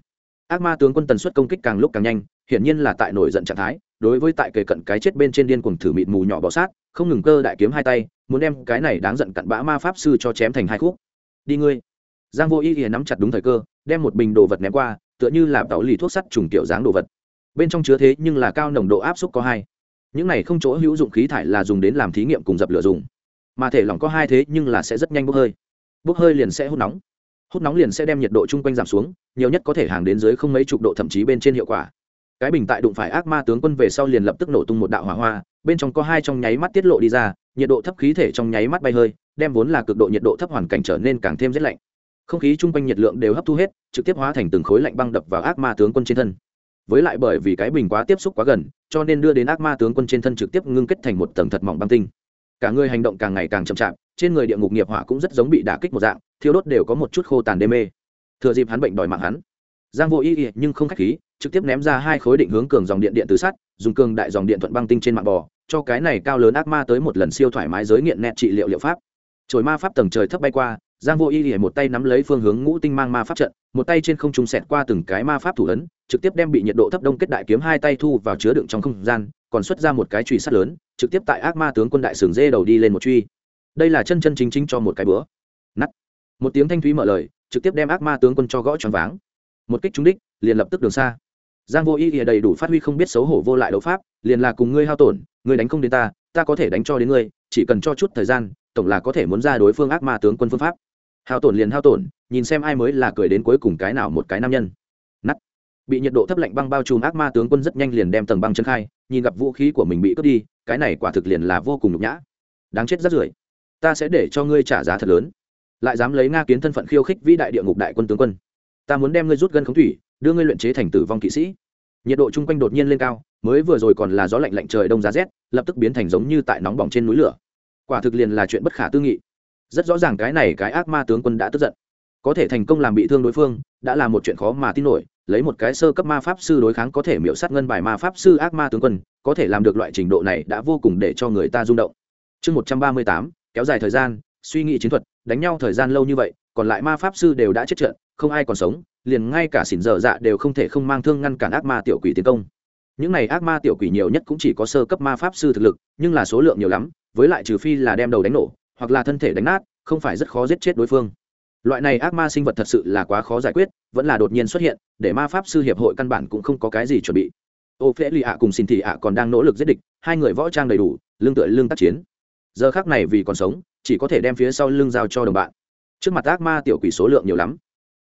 Ác ma tướng quân tần suất công kích càng lúc càng nhanh, hiển nhiên là tại nổi giận trạng thái, đối với tại kề cận cái chết bên trên điên cuồng thử mịt mù nhỏ bọ sát, không ngừng cơ đại kiếm hai tay muốn đem cái này đáng giận cặn bã ma pháp sư cho chém thành hai khúc. Đi ngươi. Giang vô ý ỉa nắm chặt đúng thời cơ, đem một bình đồ vật ném qua, tựa như là tàu lì thuốc sắt trùng kiểu dáng đồ vật. Bên trong chứa thế nhưng là cao nồng độ áp suất có hai. Những này không chỗ hữu dụng khí thải là dùng đến làm thí nghiệm cùng dập lửa dùng. Mà thể lỏng có hai thế nhưng là sẽ rất nhanh bốc hơi. Bốc hơi liền sẽ hút nóng. Hút nóng liền sẽ đem nhiệt độ chung quanh giảm xuống, nhiều nhất có thể hàng đến dưới không mấy chục độ thậm chí bên trên hiệu quả. Cái bình tại đụng phải ác ma tướng quân về sau liền lập tức nổ tung một đạo hỏa hoa bên trong có hai trong nháy mắt tiết lộ đi ra, nhiệt độ thấp khí thể trong nháy mắt bay hơi, đem vốn là cực độ nhiệt độ thấp hoàn cảnh trở nên càng thêm rét lạnh. Không khí chung quanh nhiệt lượng đều hấp thu hết, trực tiếp hóa thành từng khối lạnh băng đập vào ác ma tướng quân trên thân. Với lại bởi vì cái bình quá tiếp xúc quá gần, cho nên đưa đến ác ma tướng quân trên thân trực tiếp ngưng kết thành một tầng thật mỏng băng tinh. Cả người hành động càng ngày càng chậm chạp, trên người địa ngục nghiệp hỏa cũng rất giống bị đả kích một dạng thiếu đốt đều có một chút khô tàn đê mê. Thừa dịp hắn bệnh đòi mạng hắn. Giang vô ý ý nhưng không khách khí trực tiếp ném ra hai khối định hướng cường dòng điện điện từ sắt, dùng cường đại dòng điện thuận băng tinh trên mạng bò, cho cái này cao lớn ác ma tới một lần siêu thoải mái giới nghiện nẹt trị liệu liệu pháp. Trồi ma pháp tầng trời thấp bay qua, giang vô ý ỉa một tay nắm lấy phương hướng ngũ tinh mang ma pháp trận, một tay trên không trung sẹt qua từng cái ma pháp thủ ấn, trực tiếp đem bị nhiệt độ thấp đông kết đại kiếm hai tay thu vào chứa đựng trong không gian, còn xuất ra một cái truy sắt lớn, trực tiếp tại ác ma tướng quân đại sừng dê đầu đi lên một truy. Đây là chân chân chính chính cho một cái bữa. Nắt một tiếng thanh thúy mở lời, trực tiếp đem ác ma tướng quân cho gõ tròn váng. Một kích trúng đích, liền lập tức đường xa giang vô ý ỉa đầy đủ phát huy không biết xấu hổ vô lại đấu pháp, liền là cùng ngươi hao tổn, ngươi đánh không đến ta ta có thể đánh cho đến ngươi, chỉ cần cho chút thời gian, tổng là có thể muốn ra đối phương ác ma tướng quân phương pháp. Hao tổn liền hao tổn, nhìn xem ai mới là cười đến cuối cùng cái nào một cái nam nhân. Nắt bị nhiệt độ thấp lạnh băng bao trùm ác ma tướng quân rất nhanh liền đem tầng băng chân khai, nhìn gặp vũ khí của mình bị cướp đi, cái này quả thực liền là vô cùng nhục nhã. Đáng chết rất rưởi. Ta sẽ để cho ngươi trả giá thật lớn. Lại dám lấy nga kiến thân phận khiêu khích vĩ đại địa ngục đại quân tướng quân. Ta muốn đem ngươi rút gân khống thủy đưa ngươi luyện chế thành tử vong kỵ sĩ. Nhiệt độ chung quanh đột nhiên lên cao, mới vừa rồi còn là gió lạnh lạnh trời đông giá rét, lập tức biến thành giống như tại nóng bỏng trên núi lửa. Quả thực liền là chuyện bất khả tư nghị. Rất rõ ràng cái này cái ác ma tướng quân đã tức giận. Có thể thành công làm bị thương đối phương, đã là một chuyện khó mà tin nổi. Lấy một cái sơ cấp ma pháp sư đối kháng có thể miễu sát ngân bài ma pháp sư ác ma tướng quân, có thể làm được loại trình độ này đã vô cùng để cho người ta rung động. Chương một trăm ba mươi tám, kéo dài thời gian, suy nghĩ chiến thuật, đánh nhau thời gian lâu như vậy còn lại ma pháp sư đều đã chết trận, không ai còn sống, liền ngay cả xỉn dở dạ đều không thể không mang thương ngăn cản ác ma tiểu quỷ tiến công. Những này ác ma tiểu quỷ nhiều nhất cũng chỉ có sơ cấp ma pháp sư thực lực, nhưng là số lượng nhiều lắm, với lại trừ phi là đem đầu đánh nổ, hoặc là thân thể đánh nát, không phải rất khó giết chết đối phương. Loại này ác ma sinh vật thật sự là quá khó giải quyết, vẫn là đột nhiên xuất hiện, để ma pháp sư hiệp hội căn bản cũng không có cái gì chuẩn bị. Ô phễ lì ạ cùng xin thị ạ còn đang nỗ lực giết địch, hai người võ trang đầy đủ lương tựa lương tác chiến. Giờ khác này vì còn sống, chỉ có thể đem phía sau lưng giao cho đồng bạn trước mặt ác ma tiểu quỷ số lượng nhiều lắm.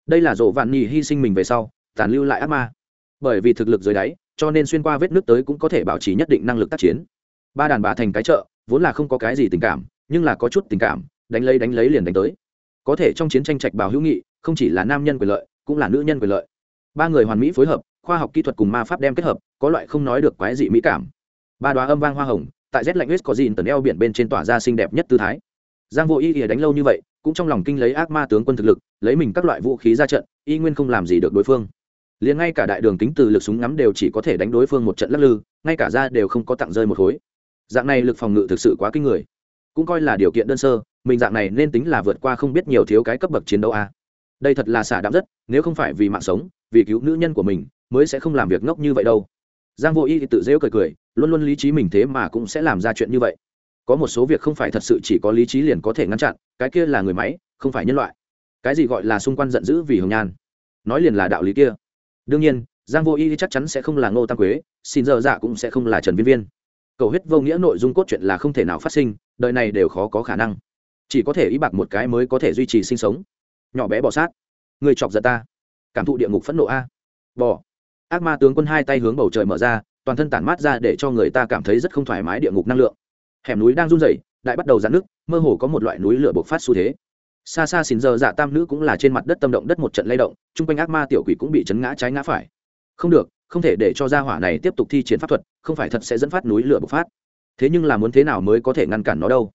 Đây là rộ vạn nhì hy sinh mình về sau, tàn lưu lại ác ma. Bởi vì thực lực dưới đáy, cho nên xuyên qua vết nước tới cũng có thể bảo trì nhất định năng lực tác chiến. Ba đàn bà thành cái chợ, vốn là không có cái gì tình cảm, nhưng là có chút tình cảm, đánh lấy đánh lấy liền đánh tới. Có thể trong chiến tranh trạch bảo hữu nghị, không chỉ là nam nhân quyền lợi, cũng là nữ nhân quyền lợi. Ba người hoàn mỹ phối hợp, khoa học kỹ thuật cùng ma pháp đem kết hợp, có loại không nói được quái dị mỹ cảm. Ba đoá âm vang hoa hồng, tại rét lạnh huyết có dìn tần eo biển bên trên tỏa ra xinh đẹp nhất tư thái. Giang vô y ỉa đánh lâu như vậy cũng trong lòng kinh lấy ác ma tướng quân thực lực, lấy mình các loại vũ khí ra trận, y nguyên không làm gì được đối phương. Liền ngay cả đại đường kính từ lực súng ngắm đều chỉ có thể đánh đối phương một trận lắc lư, ngay cả ra đều không có tặng rơi một khối. Dạng này lực phòng ngự thực sự quá kinh người. Cũng coi là điều kiện đơn sơ, mình dạng này nên tính là vượt qua không biết nhiều thiếu cái cấp bậc chiến đấu a. Đây thật là xả đạm rất, nếu không phải vì mạng sống, vì cứu nữ nhân của mình, mới sẽ không làm việc ngốc như vậy đâu. Giang vô y thì tự dễu cười cười, luôn luôn lý trí mình thế mà cũng sẽ làm ra chuyện như vậy có một số việc không phải thật sự chỉ có lý trí liền có thể ngăn chặn, cái kia là người máy, không phải nhân loại. Cái gì gọi là xung quanh giận dữ vì hồng nhan? Nói liền là đạo lý kia. Đương nhiên, giang vô y chắc chắn sẽ không là ngô tam quế, xin giờ dạ cũng sẽ không là trần viên viên. Cầu huyết vô nghĩa nội dung cốt truyện là không thể nào phát sinh, đời này đều khó có khả năng. Chỉ có thể ý bạc một cái mới có thể duy trì sinh sống. Nhỏ bé bỏ sát. Người chọc giận ta. Cảm thụ địa ngục phẫn nộ a. Bỏ ác ma tướng quân hai tay hướng bầu trời mở ra, toàn thân tản mát ra để cho người ta cảm thấy rất không thoải mái địa ngục năng lượng hẻm núi đang run rẩy, đại bắt đầu dạn nước mơ hồ có một loại núi lửa bộc phát xu thế. Xa xa xin giờ dạ tam nữ cũng là trên mặt đất tâm động đất một trận lay động, chung quanh ác ma tiểu quỷ cũng bị chấn ngã trái ngã phải. Không được, không thể để cho gia hỏa này tiếp tục thi triển pháp thuật, không phải thật sẽ dẫn phát núi lửa bộc phát. Thế nhưng là muốn thế nào mới có thể ngăn cản nó đâu?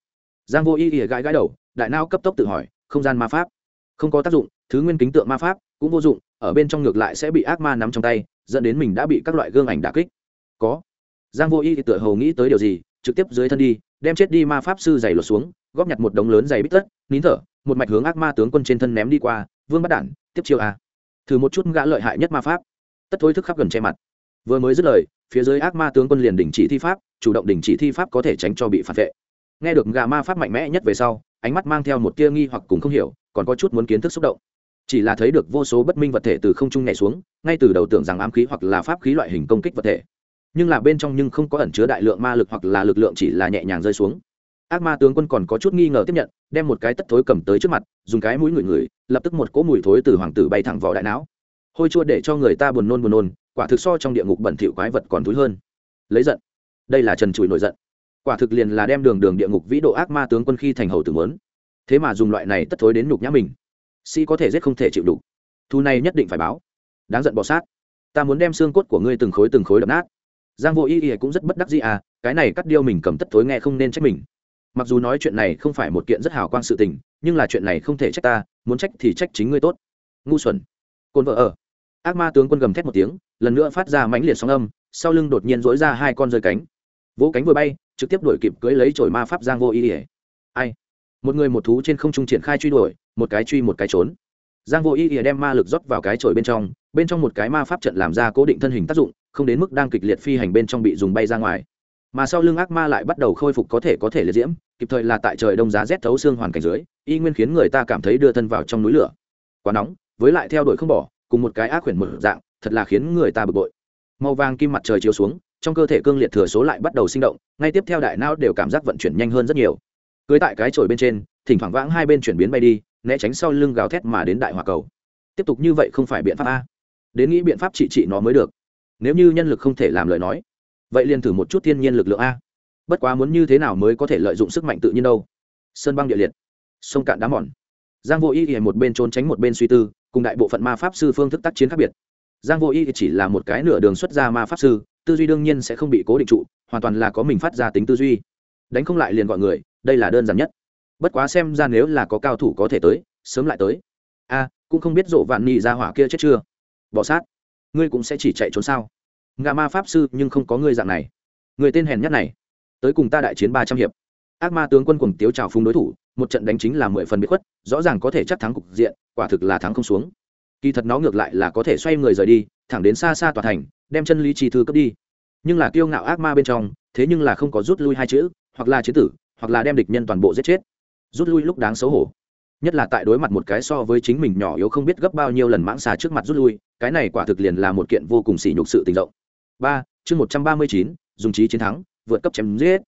Giang vô y ỉa gãi gãi đầu, đại não cấp tốc tự hỏi, không gian ma pháp, không có tác dụng, thứ nguyên kính tượng ma pháp cũng vô dụng, ở bên trong ngược lại sẽ bị ác ma nắm trong tay, dẫn đến mình đã bị các loại gương ảnh đả kích. Có. Giang vô y thì tựa hồ nghĩ tới điều gì trực tiếp dưới thân đi, đem chết đi ma pháp sư giày lột xuống, góp nhặt một đống lớn giày bít tất, nín thở, một mạch hướng ác ma tướng quân trên thân ném đi qua, vương bắt đản, tiếp chiêu a. Thử một chút gã lợi hại nhất ma pháp. Tất thối thức khắp gần che mặt. Vừa mới dứt lời, phía dưới ác ma tướng quân liền đình chỉ thi pháp, chủ động đình chỉ thi pháp có thể tránh cho bị phản vệ. Nghe được gà ma pháp mạnh mẽ nhất về sau, ánh mắt mang theo một tia nghi hoặc cùng không hiểu, còn có chút muốn kiến thức xúc động. Chỉ là thấy được vô số bất minh vật thể từ không trung nhảy xuống, ngay từ đầu tưởng rằng ám khí hoặc là pháp khí loại hình công kích vật thể nhưng là bên trong nhưng không có ẩn chứa đại lượng ma lực hoặc là lực lượng chỉ là nhẹ nhàng rơi xuống. Ác ma tướng quân còn có chút nghi ngờ tiếp nhận, đem một cái tất thối cầm tới trước mặt, dùng cái mũi ngửi ngửi, lập tức một cỗ mùi thối từ hoàng tử bay thẳng vào đại não. Hôi chua để cho người ta buồn nôn buồn nôn, quả thực so trong địa ngục bẩn thỉu quái vật còn thúi hơn. Lấy giận. Đây là trần trụi nổi giận. Quả thực liền là đem đường đường địa ngục vĩ độ ác ma tướng quân khi thành hầu tử mớn thế mà dùng loại này tất thối đến nhục nhã mình. Sĩ có thể giết không thể chịu đủ. Thu này nhất định phải báo. Đáng giận bỏ sát. Ta muốn đem xương cốt của ngươi từng khối từng khối đập nát giang vô y ý cũng rất bất đắc dĩ à cái này cắt điêu mình cầm tất thối nghe không nên trách mình. Mặc dù nói chuyện này không phải một kiện rất hào quang sự tình, nhưng là chuyện này không thể trách ta, muốn trách thì trách chính ngươi tốt. Ngu xuẩn. Côn vợ ở. Ác ma tướng quân gầm thét một tiếng, lần nữa phát ra mãnh liệt sóng âm, sau lưng đột nhiên dỗi ra hai con rơi cánh. Vỗ cánh vừa bay, trực tiếp đuổi kịp cưới lấy chổi ma pháp giang vô y ỉa ai? Một người một thú trên không trung triển khai truy đuổi, một cái truy một cái trốn. Giang vô y ỉa đem ma lực rót vào cái chổi bên trong bên trong một cái ma pháp trận làm ra cố định thân hình tác dụng không đến mức đang kịch liệt phi hành bên trong bị dùng bay ra ngoài. Mà sau lưng ác ma lại bắt đầu khôi phục có thể có thể liệt diễm, kịp thời là tại trời đông giá rét thấu xương hoàn cảnh dưới, y nguyên khiến người ta cảm thấy đưa thân vào trong núi lửa. Quá nóng, với lại theo đuổi không bỏ, cùng một cái ác quyển mở dạng, thật là khiến người ta bực bội. Màu vàng kim mặt trời chiếu xuống, trong cơ thể cương liệt thừa số lại bắt đầu sinh động, ngay tiếp theo đại não đều cảm giác vận chuyển nhanh hơn rất nhiều. Cưới tại cái chổi bên trên, thỉnh thoảng vãng hai bên chuyển biến bay đi, né tránh sau lưng gào thét mà đến đại hòa cầu. Tiếp tục như vậy không phải biện pháp a. Đến nghĩ biện pháp trị trị nó mới được nếu như nhân lực không thể làm lời nói, vậy liền thử một chút thiên nhiên lực lượng a. Bất quá muốn như thế nào mới có thể lợi dụng sức mạnh tự nhiên đâu. Sơn băng địa liệt, sông cạn đá mòn. Giang vô y thì một bên trốn tránh một bên suy tư, cùng đại bộ phận ma pháp sư phương thức tác chiến khác biệt. Giang vô y chỉ là một cái nửa đường xuất ra ma pháp sư, tư duy đương nhiên sẽ không bị cố định trụ, hoàn toàn là có mình phát ra tính tư duy. Đánh không lại liền gọi người, đây là đơn giản nhất. Bất quá xem ra nếu là có cao thủ có thể tới, sớm lại tới. A, cũng không biết rộ vạn nhị ra hỏa kia chết chưa. Bỏ sát ngươi cũng sẽ chỉ chạy trốn sao? Ngạ ma pháp sư, nhưng không có ngươi dạng này. Người tên hèn nhất này, tới cùng ta đại chiến ba trăm hiệp. Ác ma tướng quân cùng tiếu trào phung đối thủ, một trận đánh chính là mười phần bị khuất, rõ ràng có thể chắc thắng cục diện, quả thực là thắng không xuống. Kỳ thật nó ngược lại là có thể xoay người rời đi, thẳng đến xa xa tòa thành, đem chân lý trì thư cướp đi. Nhưng là kiêu ngạo ác ma bên trong, thế nhưng là không có rút lui hai chữ, hoặc là chế tử, hoặc là đem địch nhân toàn bộ giết chết. Rút lui lúc đáng xấu hổ. Nhất là tại đối mặt một cái so với chính mình nhỏ yếu không biết gấp bao nhiêu lần mãng xà trước mặt rút lui cái này quả thực liền là một kiện vô cùng sỉ nhục sự tình rộng. Ba, chương một trăm ba mươi chín, dùng trí chiến thắng, vượt cấp chém giết.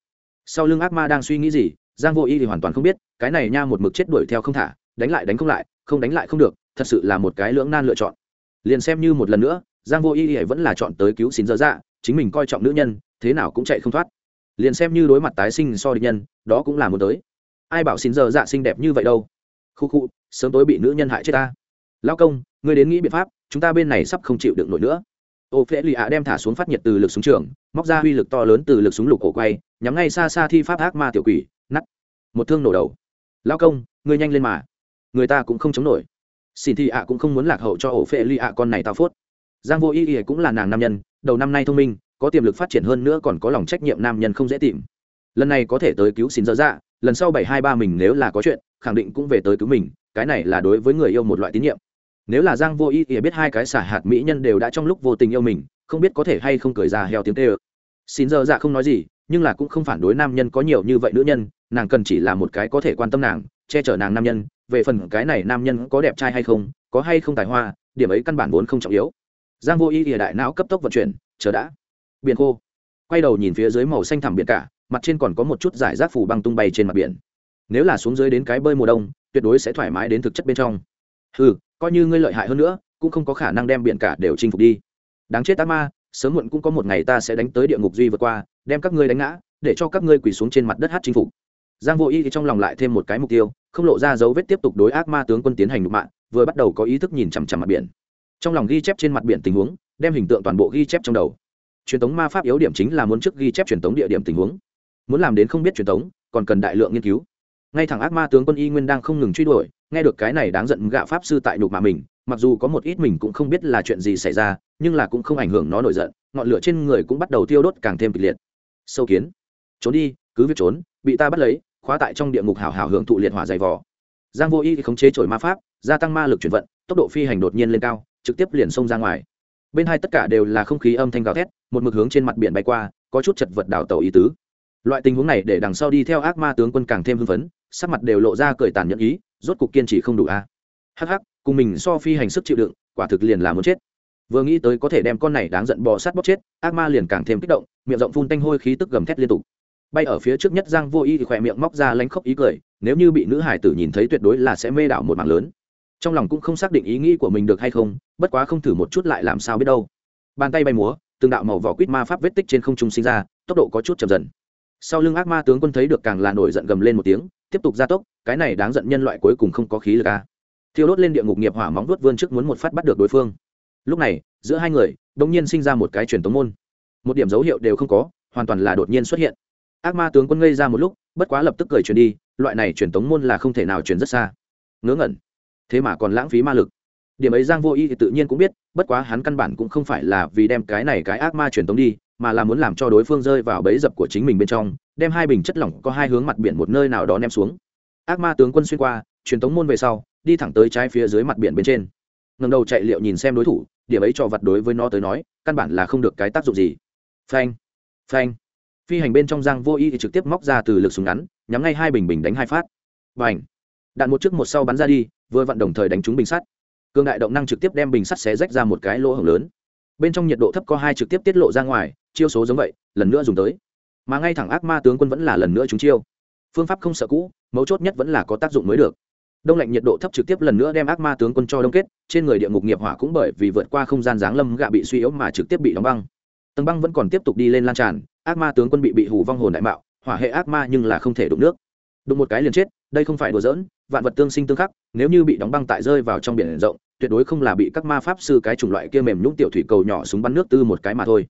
Sau lưng ác ma đang suy nghĩ gì, giang vô y thì hoàn toàn không biết, cái này nha một mực chết đuổi theo không thả, đánh lại đánh không lại, không đánh lại không được, thật sự là một cái lưỡng nan lựa chọn. Liền xem như một lần nữa, giang vô y thì vẫn là chọn tới cứu xin dở dạ chính mình coi trọng nữ nhân, thế nào cũng chạy không thoát. Liền xem như đối mặt tái sinh so địch nhân, đó cũng là một tới. Ai bảo xin dở dạ xinh đẹp như vậy đâu? Khu khu, sớm tối bị nữ nhân hại chết ta. Lao công, ngươi đến nghĩ biện pháp chúng ta bên này sắp không chịu được nổi nữa. Ô phễ lì ạ đem thả xuống phát nhiệt từ lực súng trường, móc ra uy lực to lớn từ lực súng lục cổ quay, nhắm ngay xa xa thi pháp ác ma tiểu quỷ nắt một thương nổ đầu. Lao công, ngươi nhanh lên mà. Người ta cũng không chống nổi. Xin thị ạ cũng không muốn lạc hậu cho ổ phệ ly ạ con này tao phốt. Giang vô y y cũng là nàng nam nhân, đầu năm nay thông minh, có tiềm lực phát triển hơn nữa còn có lòng trách nhiệm nam nhân không dễ tìm. Lần này có thể tới cứu xin dở dạ lần sau bảy hai ba mình nếu là có chuyện, khẳng định cũng về tới cứu mình, cái này là đối với người yêu một loại tín nhiệm nếu là giang vô y ỉa biết hai cái xả hạt mỹ nhân đều đã trong lúc vô tình yêu mình, không biết có thể hay không cười ra heo tiếng tê ơ. Xin giờ dạ không nói gì, nhưng là cũng không phản đối nam nhân có nhiều như vậy nữ nhân, nàng cần chỉ là một cái có thể quan tâm nàng, che chở nàng nam nhân, về phần cái này nam nhân có đẹp trai hay không, có hay không tài hoa, điểm ấy căn bản vốn không trọng yếu. Giang vô y ỉa đại não cấp tốc vận chuyển, chờ đã. Biển khô. Quay đầu nhìn phía dưới màu xanh thẳm biển cả, mặt trên còn có một chút giải rác phủ băng tung bay trên mặt biển. Nếu là xuống dưới đến cái bơi mùa đông, tuyệt đối sẽ thoải mái đến thực chất bên trong. Ừ coi như ngươi lợi hại hơn nữa, cũng không có khả năng đem biển cả đều chinh phục đi. Đáng chết ác ma, sớm muộn cũng có một ngày ta sẽ đánh tới địa ngục duy vượt qua, đem các ngươi đánh ngã, để cho các ngươi quỳ xuống trên mặt đất hát chinh phục. Giang vô y thì trong lòng lại thêm một cái mục tiêu, không lộ ra dấu vết tiếp tục đối ác ma tướng quân tiến hành nhục mạng vừa bắt đầu có ý thức nhìn chằm chằm mặt biển. Trong lòng ghi chép trên mặt biển tình huống, đem hình tượng toàn bộ ghi chép trong đầu. Truyền thống ma pháp yếu điểm chính là muốn trước ghi chép truyền thống địa điểm tình huống. Muốn làm đến không biết truyền thống, còn cần đại lượng nghiên cứu ngay thẳng ác ma tướng quân y nguyên đang không ngừng truy đuổi, nghe được cái này đáng giận gạ pháp sư tại nhục mà mình, mặc dù có một ít mình cũng không biết là chuyện gì xảy ra, nhưng là cũng không ảnh hưởng nó nổi giận, ngọn lửa trên người cũng bắt đầu tiêu đốt càng thêm kịch liệt. Sâu kiến. Trốn đi, cứ việc trốn, bị ta bắt lấy, khóa tại trong địa ngục hảo hảo hưởng thụ liệt hỏa dày vò. Giang vô y khống chế trổi ma pháp, gia tăng ma lực chuyển vận, tốc độ phi hành đột nhiên lên cao, trực tiếp liền xông ra ngoài. Bên hai tất cả đều là không khí âm thanh gào thét, một mực hướng trên mặt biển bay qua, có chút chật vật đảo tàu ý tứ loại tình huống này để đằng sau đi theo ác ma tướng quân càng thêm hưng phấn, sắc mặt đều lộ ra cười tàn nhẫn ý, rốt cục kiên trì không đủ a. À. hắc hắc, cùng mình so phi hành sức chịu đựng, quả thực liền là muốn chết. Vừa nghĩ tới có thể đem con này đáng giận bò sát bóc chết, ác ma liền càng thêm kích động, miệng rộng phun tanh hôi khí tức gầm thét liên tục. Bay ở phía trước nhất giang vô y thì khỏe miệng móc ra lánh khóc ý cười, nếu như bị nữ hải tử nhìn thấy tuyệt đối là sẽ mê đảo một mạng lớn. Trong lòng cũng không xác định ý nghĩ của mình được hay không, bất quá không thử một chút lại làm sao biết đâu. Bàn tay bay múa, từng đạo màu vỏ quýt ma pháp vết tích trên không trung sinh ra, tốc độ có chút chậm dần sau lưng ác ma tướng quân thấy được càng là nổi giận gầm lên một tiếng, tiếp tục gia tốc, cái này đáng giận nhân loại cuối cùng không có khí lực a à. thiêu đốt lên địa ngục nghiệp hỏa móng vuốt vươn trước muốn một phát bắt được đối phương. Lúc này, giữa hai người đ ỗ n g nhiên sinh ra một cái truyền tống môn. Một điểm dấu hiệu đều không có, hoàn toàn là đột nhiên xuất hiện. Ác ma tướng quân ngây ra một lúc, bất quá lập tức cười truyền đi, loại này truyền tống môn là không thể nào truyền rất xa. Ngớ ngẩn. Thế mà còn lãng phí ma lực. Điểm ấy giang vô y thì tự nhiên cũng biết, bất quá hắn căn bản cũng không phải là vì đem cái này cái ác ma truyền tống đi mà là muốn làm cho đối phương rơi vào bẫy dập của chính mình bên trong, đem hai bình chất lỏng có hai hướng mặt biển một nơi nào đó ném xuống. Ác ma tướng quân xuyên qua, truyền tống môn về sau, đi thẳng tới trái phía dưới mặt biển bên trên. Ngầm đầu chạy liệu nhìn xem đối thủ, điểm ấy cho vật đối với nó tới nói, căn bản là không được cái tác dụng gì. Phanh phanh. Phi hành bên trong giang vô y thì trực tiếp móc ra từ lực súng ngắn, nhắm ngay hai bình bình đánh hai phát. Và ảnh đạn một trước một sau bắn ra đi, vừa vặn đồng thời đánh trúng bình sắt. Cương đại động năng trực tiếp đem bình sắt xé rách ra một cái lỗ hổng lớn. Bên trong nhiệt độ thấp có hai trực tiếp tiết lộ ra ngoài chiêu số giống vậy, lần nữa dùng tới. Mà ngay thẳng ác ma tướng quân vẫn là lần nữa chúng chiêu. Phương pháp không sợ cũ, mấu chốt nhất vẫn là có tác dụng mới được. Đông lạnh nhiệt độ thấp trực tiếp lần nữa đem ác ma tướng quân cho đông kết, trên người địa ngục nghiệp hỏa cũng bởi vì vượt qua không gian giáng lâm gạ bị suy yếu mà trực tiếp bị đóng băng. Tầng băng vẫn còn tiếp tục đi lên lan tràn, ác ma tướng quân bị bị hủ vong hồn đại mạo, hỏa hệ ác ma nhưng là không thể đụng nước. Đụng một cái liền chết, đây không phải đùa giỡn, vạn vật tương sinh tương khắc, nếu như bị đóng băng tại rơi vào trong biển rộng, tuyệt đối không là bị các ma pháp sư cái chủng loại kia mềm nhũng tiểu thủy cầu nhỏ súng bắn nước tư một cái mà thôi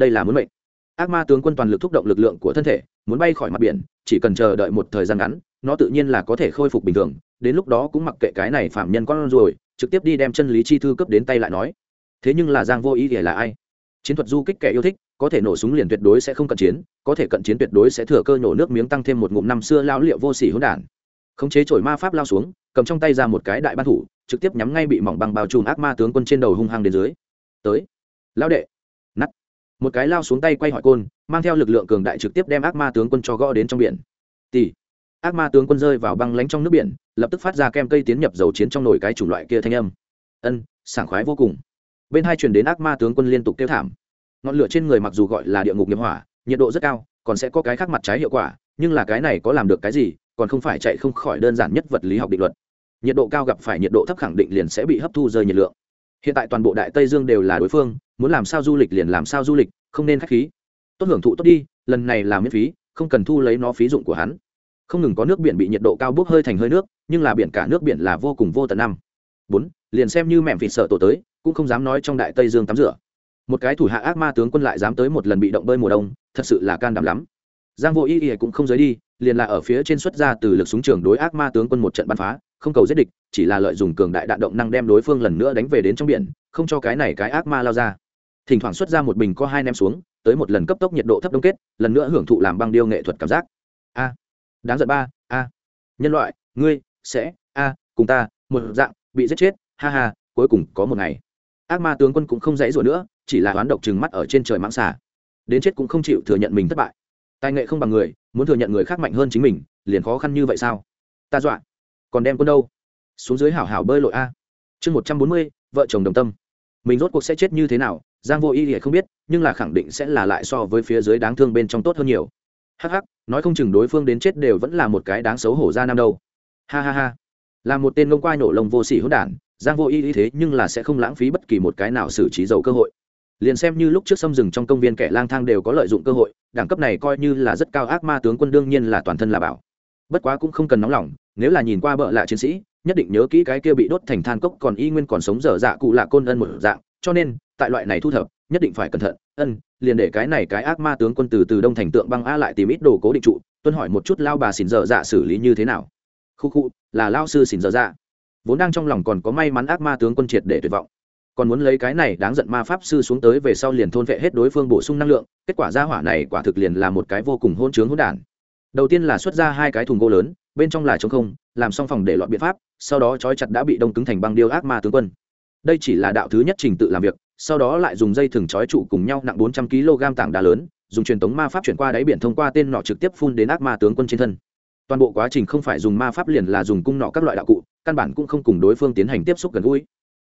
đây là muốn mệnh. Ác ma tướng quân toàn lực thúc động lực lượng của thân thể, muốn bay khỏi mặt biển, chỉ cần chờ đợi một thời gian ngắn, nó tự nhiên là có thể khôi phục bình thường. Đến lúc đó cũng mặc kệ cái này phạm nhân con rồi, trực tiếp đi đem chân lý chi thư cấp đến tay lại nói. Thế nhưng là giang vô ý thì là ai? Chiến thuật du kích kẻ yêu thích, có thể nổ súng liền tuyệt đối sẽ không cận chiến, có thể cận chiến tuyệt đối sẽ thừa cơ nổ nước miếng tăng thêm một ngụm năm xưa lao liệu vô sỉ hỗn đản. Khống chế chổi ma pháp lao xuống, cầm trong tay ra một cái đại ban thủ, trực tiếp nhắm ngay bị mỏng băng bao trùm ác ma tướng quân trên đầu hung hăng đến dưới. Tới. Lão đệ một cái lao xuống tay quay hỏi côn, mang theo lực lượng cường đại trực tiếp đem ác ma tướng quân cho gõ đến trong biển. Tỷ ác ma tướng quân rơi vào băng lánh trong nước biển, lập tức phát ra kem cây tiến nhập dầu chiến trong nồi cái chủng loại kia thanh âm. Ân, sảng khoái vô cùng. Bên hai truyền đến ác ma tướng quân liên tục kêu thảm. Ngọn lửa trên người mặc dù gọi là địa ngục nghiệp hỏa, nhiệt độ rất cao, còn sẽ có cái khác mặt trái hiệu quả, nhưng là cái này có làm được cái gì, còn không phải chạy không khỏi đơn giản nhất vật lý học định luật. Nhiệt độ cao gặp phải nhiệt độ thấp khẳng định liền sẽ bị hấp thu rơi nhiệt lượng. Hiện tại toàn bộ đại tây dương đều là đối phương muốn làm sao du lịch liền làm sao du lịch, không nên k h á c h khí. Tốt hưởng thụ tốt đi, lần này là miễn phí, không cần thu lấy nó phí dụng của hắn. Không ngừng có nước biển bị nhiệt độ cao bốc hơi thành hơi nước, nhưng là biển cả nước biển là vô cùng vô tận năm. Bốn, liền xem như mẹm vịt sợ tổ tới, cũng không dám nói trong đại tây dương tắm rửa. Một cái thủ hạ ác ma tướng quân lại dám tới một lần bị động bơi mùa đông, thật sự là can đảm lắm. Giang vô ý ỉa cũng không giới đi, liền là ở phía trên xuất ra từ lực súng trường đối ác ma tướng quân một trận bắn phá, không cầu giết địch, chỉ là lợi dụng cường đại đạn động năng đem đối phương lần nữa đánh về đến trong biển, không cho cái này cái ác ma lao ra thỉnh thoảng xuất ra một bình có hai ném xuống, tới một lần cấp tốc nhiệt độ thấp đông kết, lần nữa hưởng thụ làm băng điêu nghệ thuật cảm giác. A, đáng giận ba, a. Nhân loại, ngươi, sẽ, a, cùng ta, một dạng, bị giết chết, ha ha, cuối cùng có một ngày. Ác ma tướng quân cũng không dãy rủa nữa, chỉ là oán độc chừng mắt ở trên trời mãng xà. Đến chết cũng không chịu thừa nhận mình thất bại. Tài nghệ không bằng người, muốn thừa nhận người khác mạnh hơn chính mình, liền khó khăn như vậy sao? Ta dọa. Còn đem quân đâu? Xuống dưới hảo hảo bơi lội a. Chương một trăm bốn mươi, vợ chồng đồng tâm. Mình rốt cuộc sẽ chết như thế nào? Giang vô ý thì không biết, nhưng là khẳng định sẽ là lại so với phía dưới đáng thương bên trong tốt hơn nhiều. Hắc hắc, nói không chừng đối phương đến chết đều vẫn là một cái đáng xấu hổ ra năm đâu. Ha ha ha. Là một tên ngông quai nổ lông vô sỉ hỗn đản, giang vô ý ý thế nhưng là sẽ không lãng phí bất kỳ một cái nào xử trí dầu cơ hội. Liền xem như lúc trước xâm rừng trong công viên kẻ lang thang đều có lợi dụng cơ hội, đẳng cấp này coi như là rất cao ác ma tướng quân đương nhiên là toàn thân là bảo. Bất quá cũng không cần nóng lòng, nếu là nhìn qua bợ lạ chiến sĩ, nhất định nhớ kỹ cái kia bị đốt thành than cốc còn y nguyên còn sống dở dạ cụ lạ côn ân một dạng cho nên, tại loại này thu thập, nhất định phải cẩn thận. Ân, liền để cái này cái ác ma tướng quân từ từ đông thành tượng băng a lại tìm ít đồ cố định trụ, tuân hỏi một chút lao bà xỉn dở dạ xử lý như thế nào. Khu khu, là lao sư xỉn dở dạ. Vốn đang trong lòng còn có may mắn ác ma tướng quân triệt để tuyệt vọng. Còn muốn lấy cái này đáng giận ma pháp sư xuống tới về sau liền thôn vệ hết đối phương bổ sung năng lượng, kết quả ra hỏa này quả thực liền là một cái vô cùng hôn chướng hỗn đản. Đầu tiên là xuất ra hai cái thùng gỗ lớn, bên trong là trống không, làm xong phòng để loạn biện pháp, sau đó trói chặt đã bị đông cứng thành băng điêu ác ma tướng quân đây chỉ là đạo thứ nhất trình tự làm việc, sau đó lại dùng dây thừng trói trụ cùng nhau nặng bốn trăm kg tảng đá lớn, dùng truyền tống ma pháp chuyển qua đáy biển thông qua tên nọ trực tiếp phun đến ác ma tướng quân trên thân. Toàn bộ quá trình không phải dùng ma pháp liền là dùng cung nọ các loại đạo cụ, căn bản cũng không cùng đối phương tiến hành tiếp xúc gần gũi.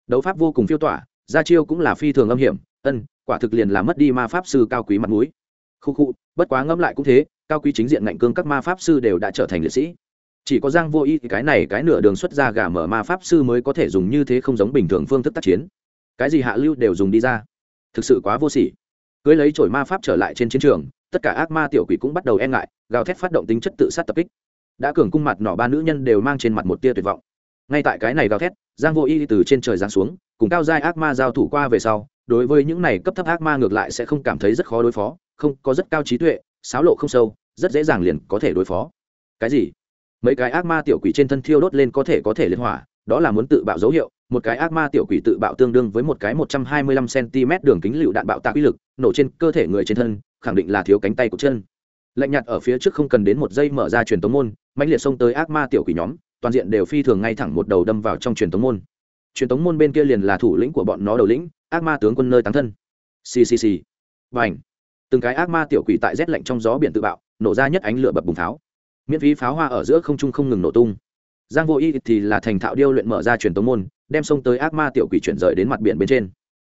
Đấu pháp vô cùng phiêu tỏa ra chiêu cũng là phi thường âm hiểm, ân, quả thực liền là mất đi ma pháp sư cao quý mặt mũi. Khu khu, bất quá ngẫm lại cũng thế, cao quý chính diện ngạnh cương các ma pháp sư đều đã trở thành liệt sĩ chỉ có giang vô y cái này cái nửa đường xuất ra gà mở ma pháp sư mới có thể dùng như thế không giống bình thường phương thức tác chiến. Cái gì hạ lưu đều dùng đi ra. Thực sự quá vô sỉ. Cưới lấy chổi ma pháp trở lại trên chiến trường, tất cả ác ma tiểu quỷ cũng bắt đầu e ngại, gào thét phát động tính chất tự sát tập kích. Đã cường cung mặt nọ ba nữ nhân đều mang trên mặt một tia tuyệt vọng. Ngay tại cái này gào thét, giang vô y từ trên trời giáng xuống, cùng cao giai ác ma giao thủ qua về sau, đối với những này cấp thấp ác ma ngược lại sẽ không cảm thấy rất khó đối phó, không có rất cao trí tuệ sáo lộ không sâu, rất dễ dàng liền có thể đối phó. Cái gì? Mấy cái ác ma tiểu quỷ trên thân thiêu đốt lên có thể có thể liên hỏa, đó là muốn tự bạo dấu hiệu. Một cái ác ma tiểu quỷ tự bạo tương đương với một cái một trăm hai mươi lăm cm đường kính lựu đạn bạo tạo uy lực, nổ trên cơ thể người trên thân, khẳng định là thiếu cánh tay của chân. Lạnh nhạt ở phía trước không cần đến một giây mở ra truyền tống môn mạnh liệt xông tới ác ma tiểu quỷ nhóm, toàn diện đều phi thường ngay thẳng một đầu đâm vào trong truyền tống môn. Truyền tống môn bên kia liền là thủ lĩnh của bọn nó đầu lĩnh, ác ma tướng quân nơi tán thân. Ccc và ảnh từng cái ác ma tiểu quỷ tại rét lạnh trong gió biển tự bạo, nổ ra nhất ánh lửa bập bùng pháo miễn phí pháo hoa ở giữa không trung không ngừng nổ tung. Giang vô y thì là thành thạo điêu luyện mở ra truyền tống môn, đem sông tới ác ma tiểu quỷ chuyển rời đến mặt biển bên trên.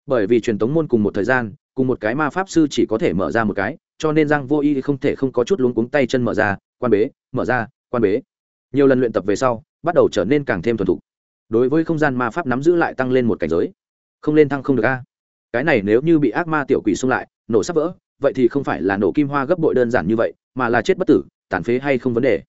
Bởi vì truyền tống môn cùng một thời gian, cùng một cái ma pháp sư chỉ có thể mở ra một cái, cho nên giang vô y không thể không có chút luống cuống tay chân mở ra, quan bế, mở ra, quan bế. Nhiều lần luyện tập về sau, bắt đầu trở nên càng thêm thuần thục. Đối với không gian ma pháp nắm giữ lại tăng lên một cảnh giới. Không lên thăng không được a. Cái này nếu như bị ác ma tiểu quỷ xung lại, nổ sắp vỡ, vậy thì không phải là nổ kim hoa gấp bội đơn giản như vậy, mà là chết bất tử tàn phế hay không vấn đề.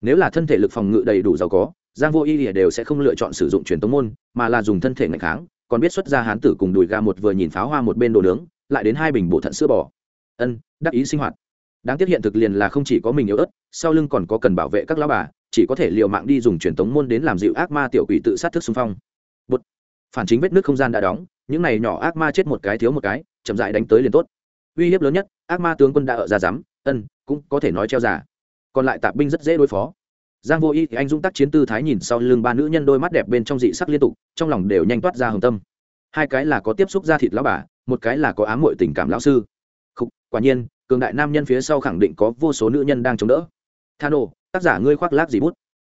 Nếu là thân thể lực phòng ngự đầy đủ giàu có, giang vô y đều sẽ không lựa chọn sử dụng truyền tống môn, mà là dùng thân thể ngạch kháng, còn biết xuất ra hán tử cùng đùi ga một vừa nhìn pháo hoa một bên đồ nướng, lại đến hai bình bổ thận sữa bò. Ân, đắc ý sinh hoạt. Đáng tiếc hiện thực liền là không chỉ có mình yếu ớt, sau lưng còn có cần bảo vệ các lão bà, chỉ có thể liều mạng đi dùng truyền tống môn đến làm dịu ác ma tiểu quỷ tự sát thức xung phong. Bột phản chính vết nước không gian đã đóng, những này nhỏ ác ma chết một cái thiếu một cái, chậm dại đánh tới liền tốt. Uy hiếp lớn nhất, ác ma tướng quân đã ở ra rắm ân, cũng có thể nói treo giả còn lại tạp binh rất dễ đối phó. Giang vô y thì anh dũng tác chiến tư thái nhìn sau lưng ba nữ nhân đôi mắt đẹp bên trong dị sắc liên tục trong lòng đều nhanh toát ra hồng tâm. Hai cái là có tiếp xúc da thịt lão bà một cái là có ám muội tình cảm lão sư. Khúc, quả nhiên cường đại nam nhân phía sau khẳng định có vô số nữ nhân đang chống đỡ. Thano tác giả ngươi khoác lác gì bút?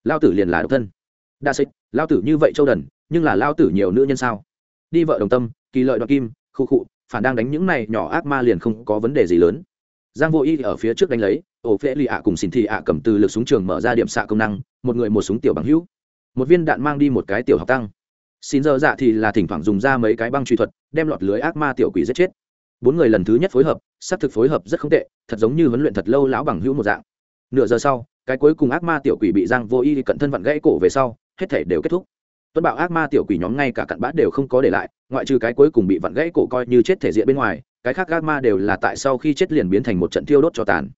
Lao tử liền là độc thân. Đa xích lao tử như vậy châu đần nhưng là lao tử nhiều nữ nhân sao? Đi vợ đồng tâm kỳ lợi đoạt kim khu khụ phản đang đánh những này nhỏ ác ma liền không có vấn đề gì lớn giang vô y ở phía trước đánh lấy, ổ phễ lì ạ cùng xin thị ạ cầm từ lực súng trường mở ra điểm xạ công năng, một người một súng tiểu bằng hữu. Một viên đạn mang đi một cái tiểu học tăng. Xin giờ dạ thì là thỉnh thoảng dùng ra mấy cái băng truy thuật, đem lọt lưới ác ma tiểu quỷ giết chết. Bốn người lần thứ nhất phối hợp, xác thực phối hợp rất không tệ, thật giống như huấn luyện thật lâu lão bằng hữu một dạng. Nửa giờ sau, cái cuối cùng ác ma tiểu quỷ bị giang vô y cận thân vặn gãy cổ về sau, hết thể đều kết thúc. Tuấn bảo ác ma tiểu quỷ nhóm ngay cả cặn bát đều không có để lại, ngoại trừ cái cuối cùng bị vặn gãy cổ coi như chết thể diện bên ngoài cái khác gác ma đều là tại sau khi chết liền biến thành một trận thiêu đốt cho tàn.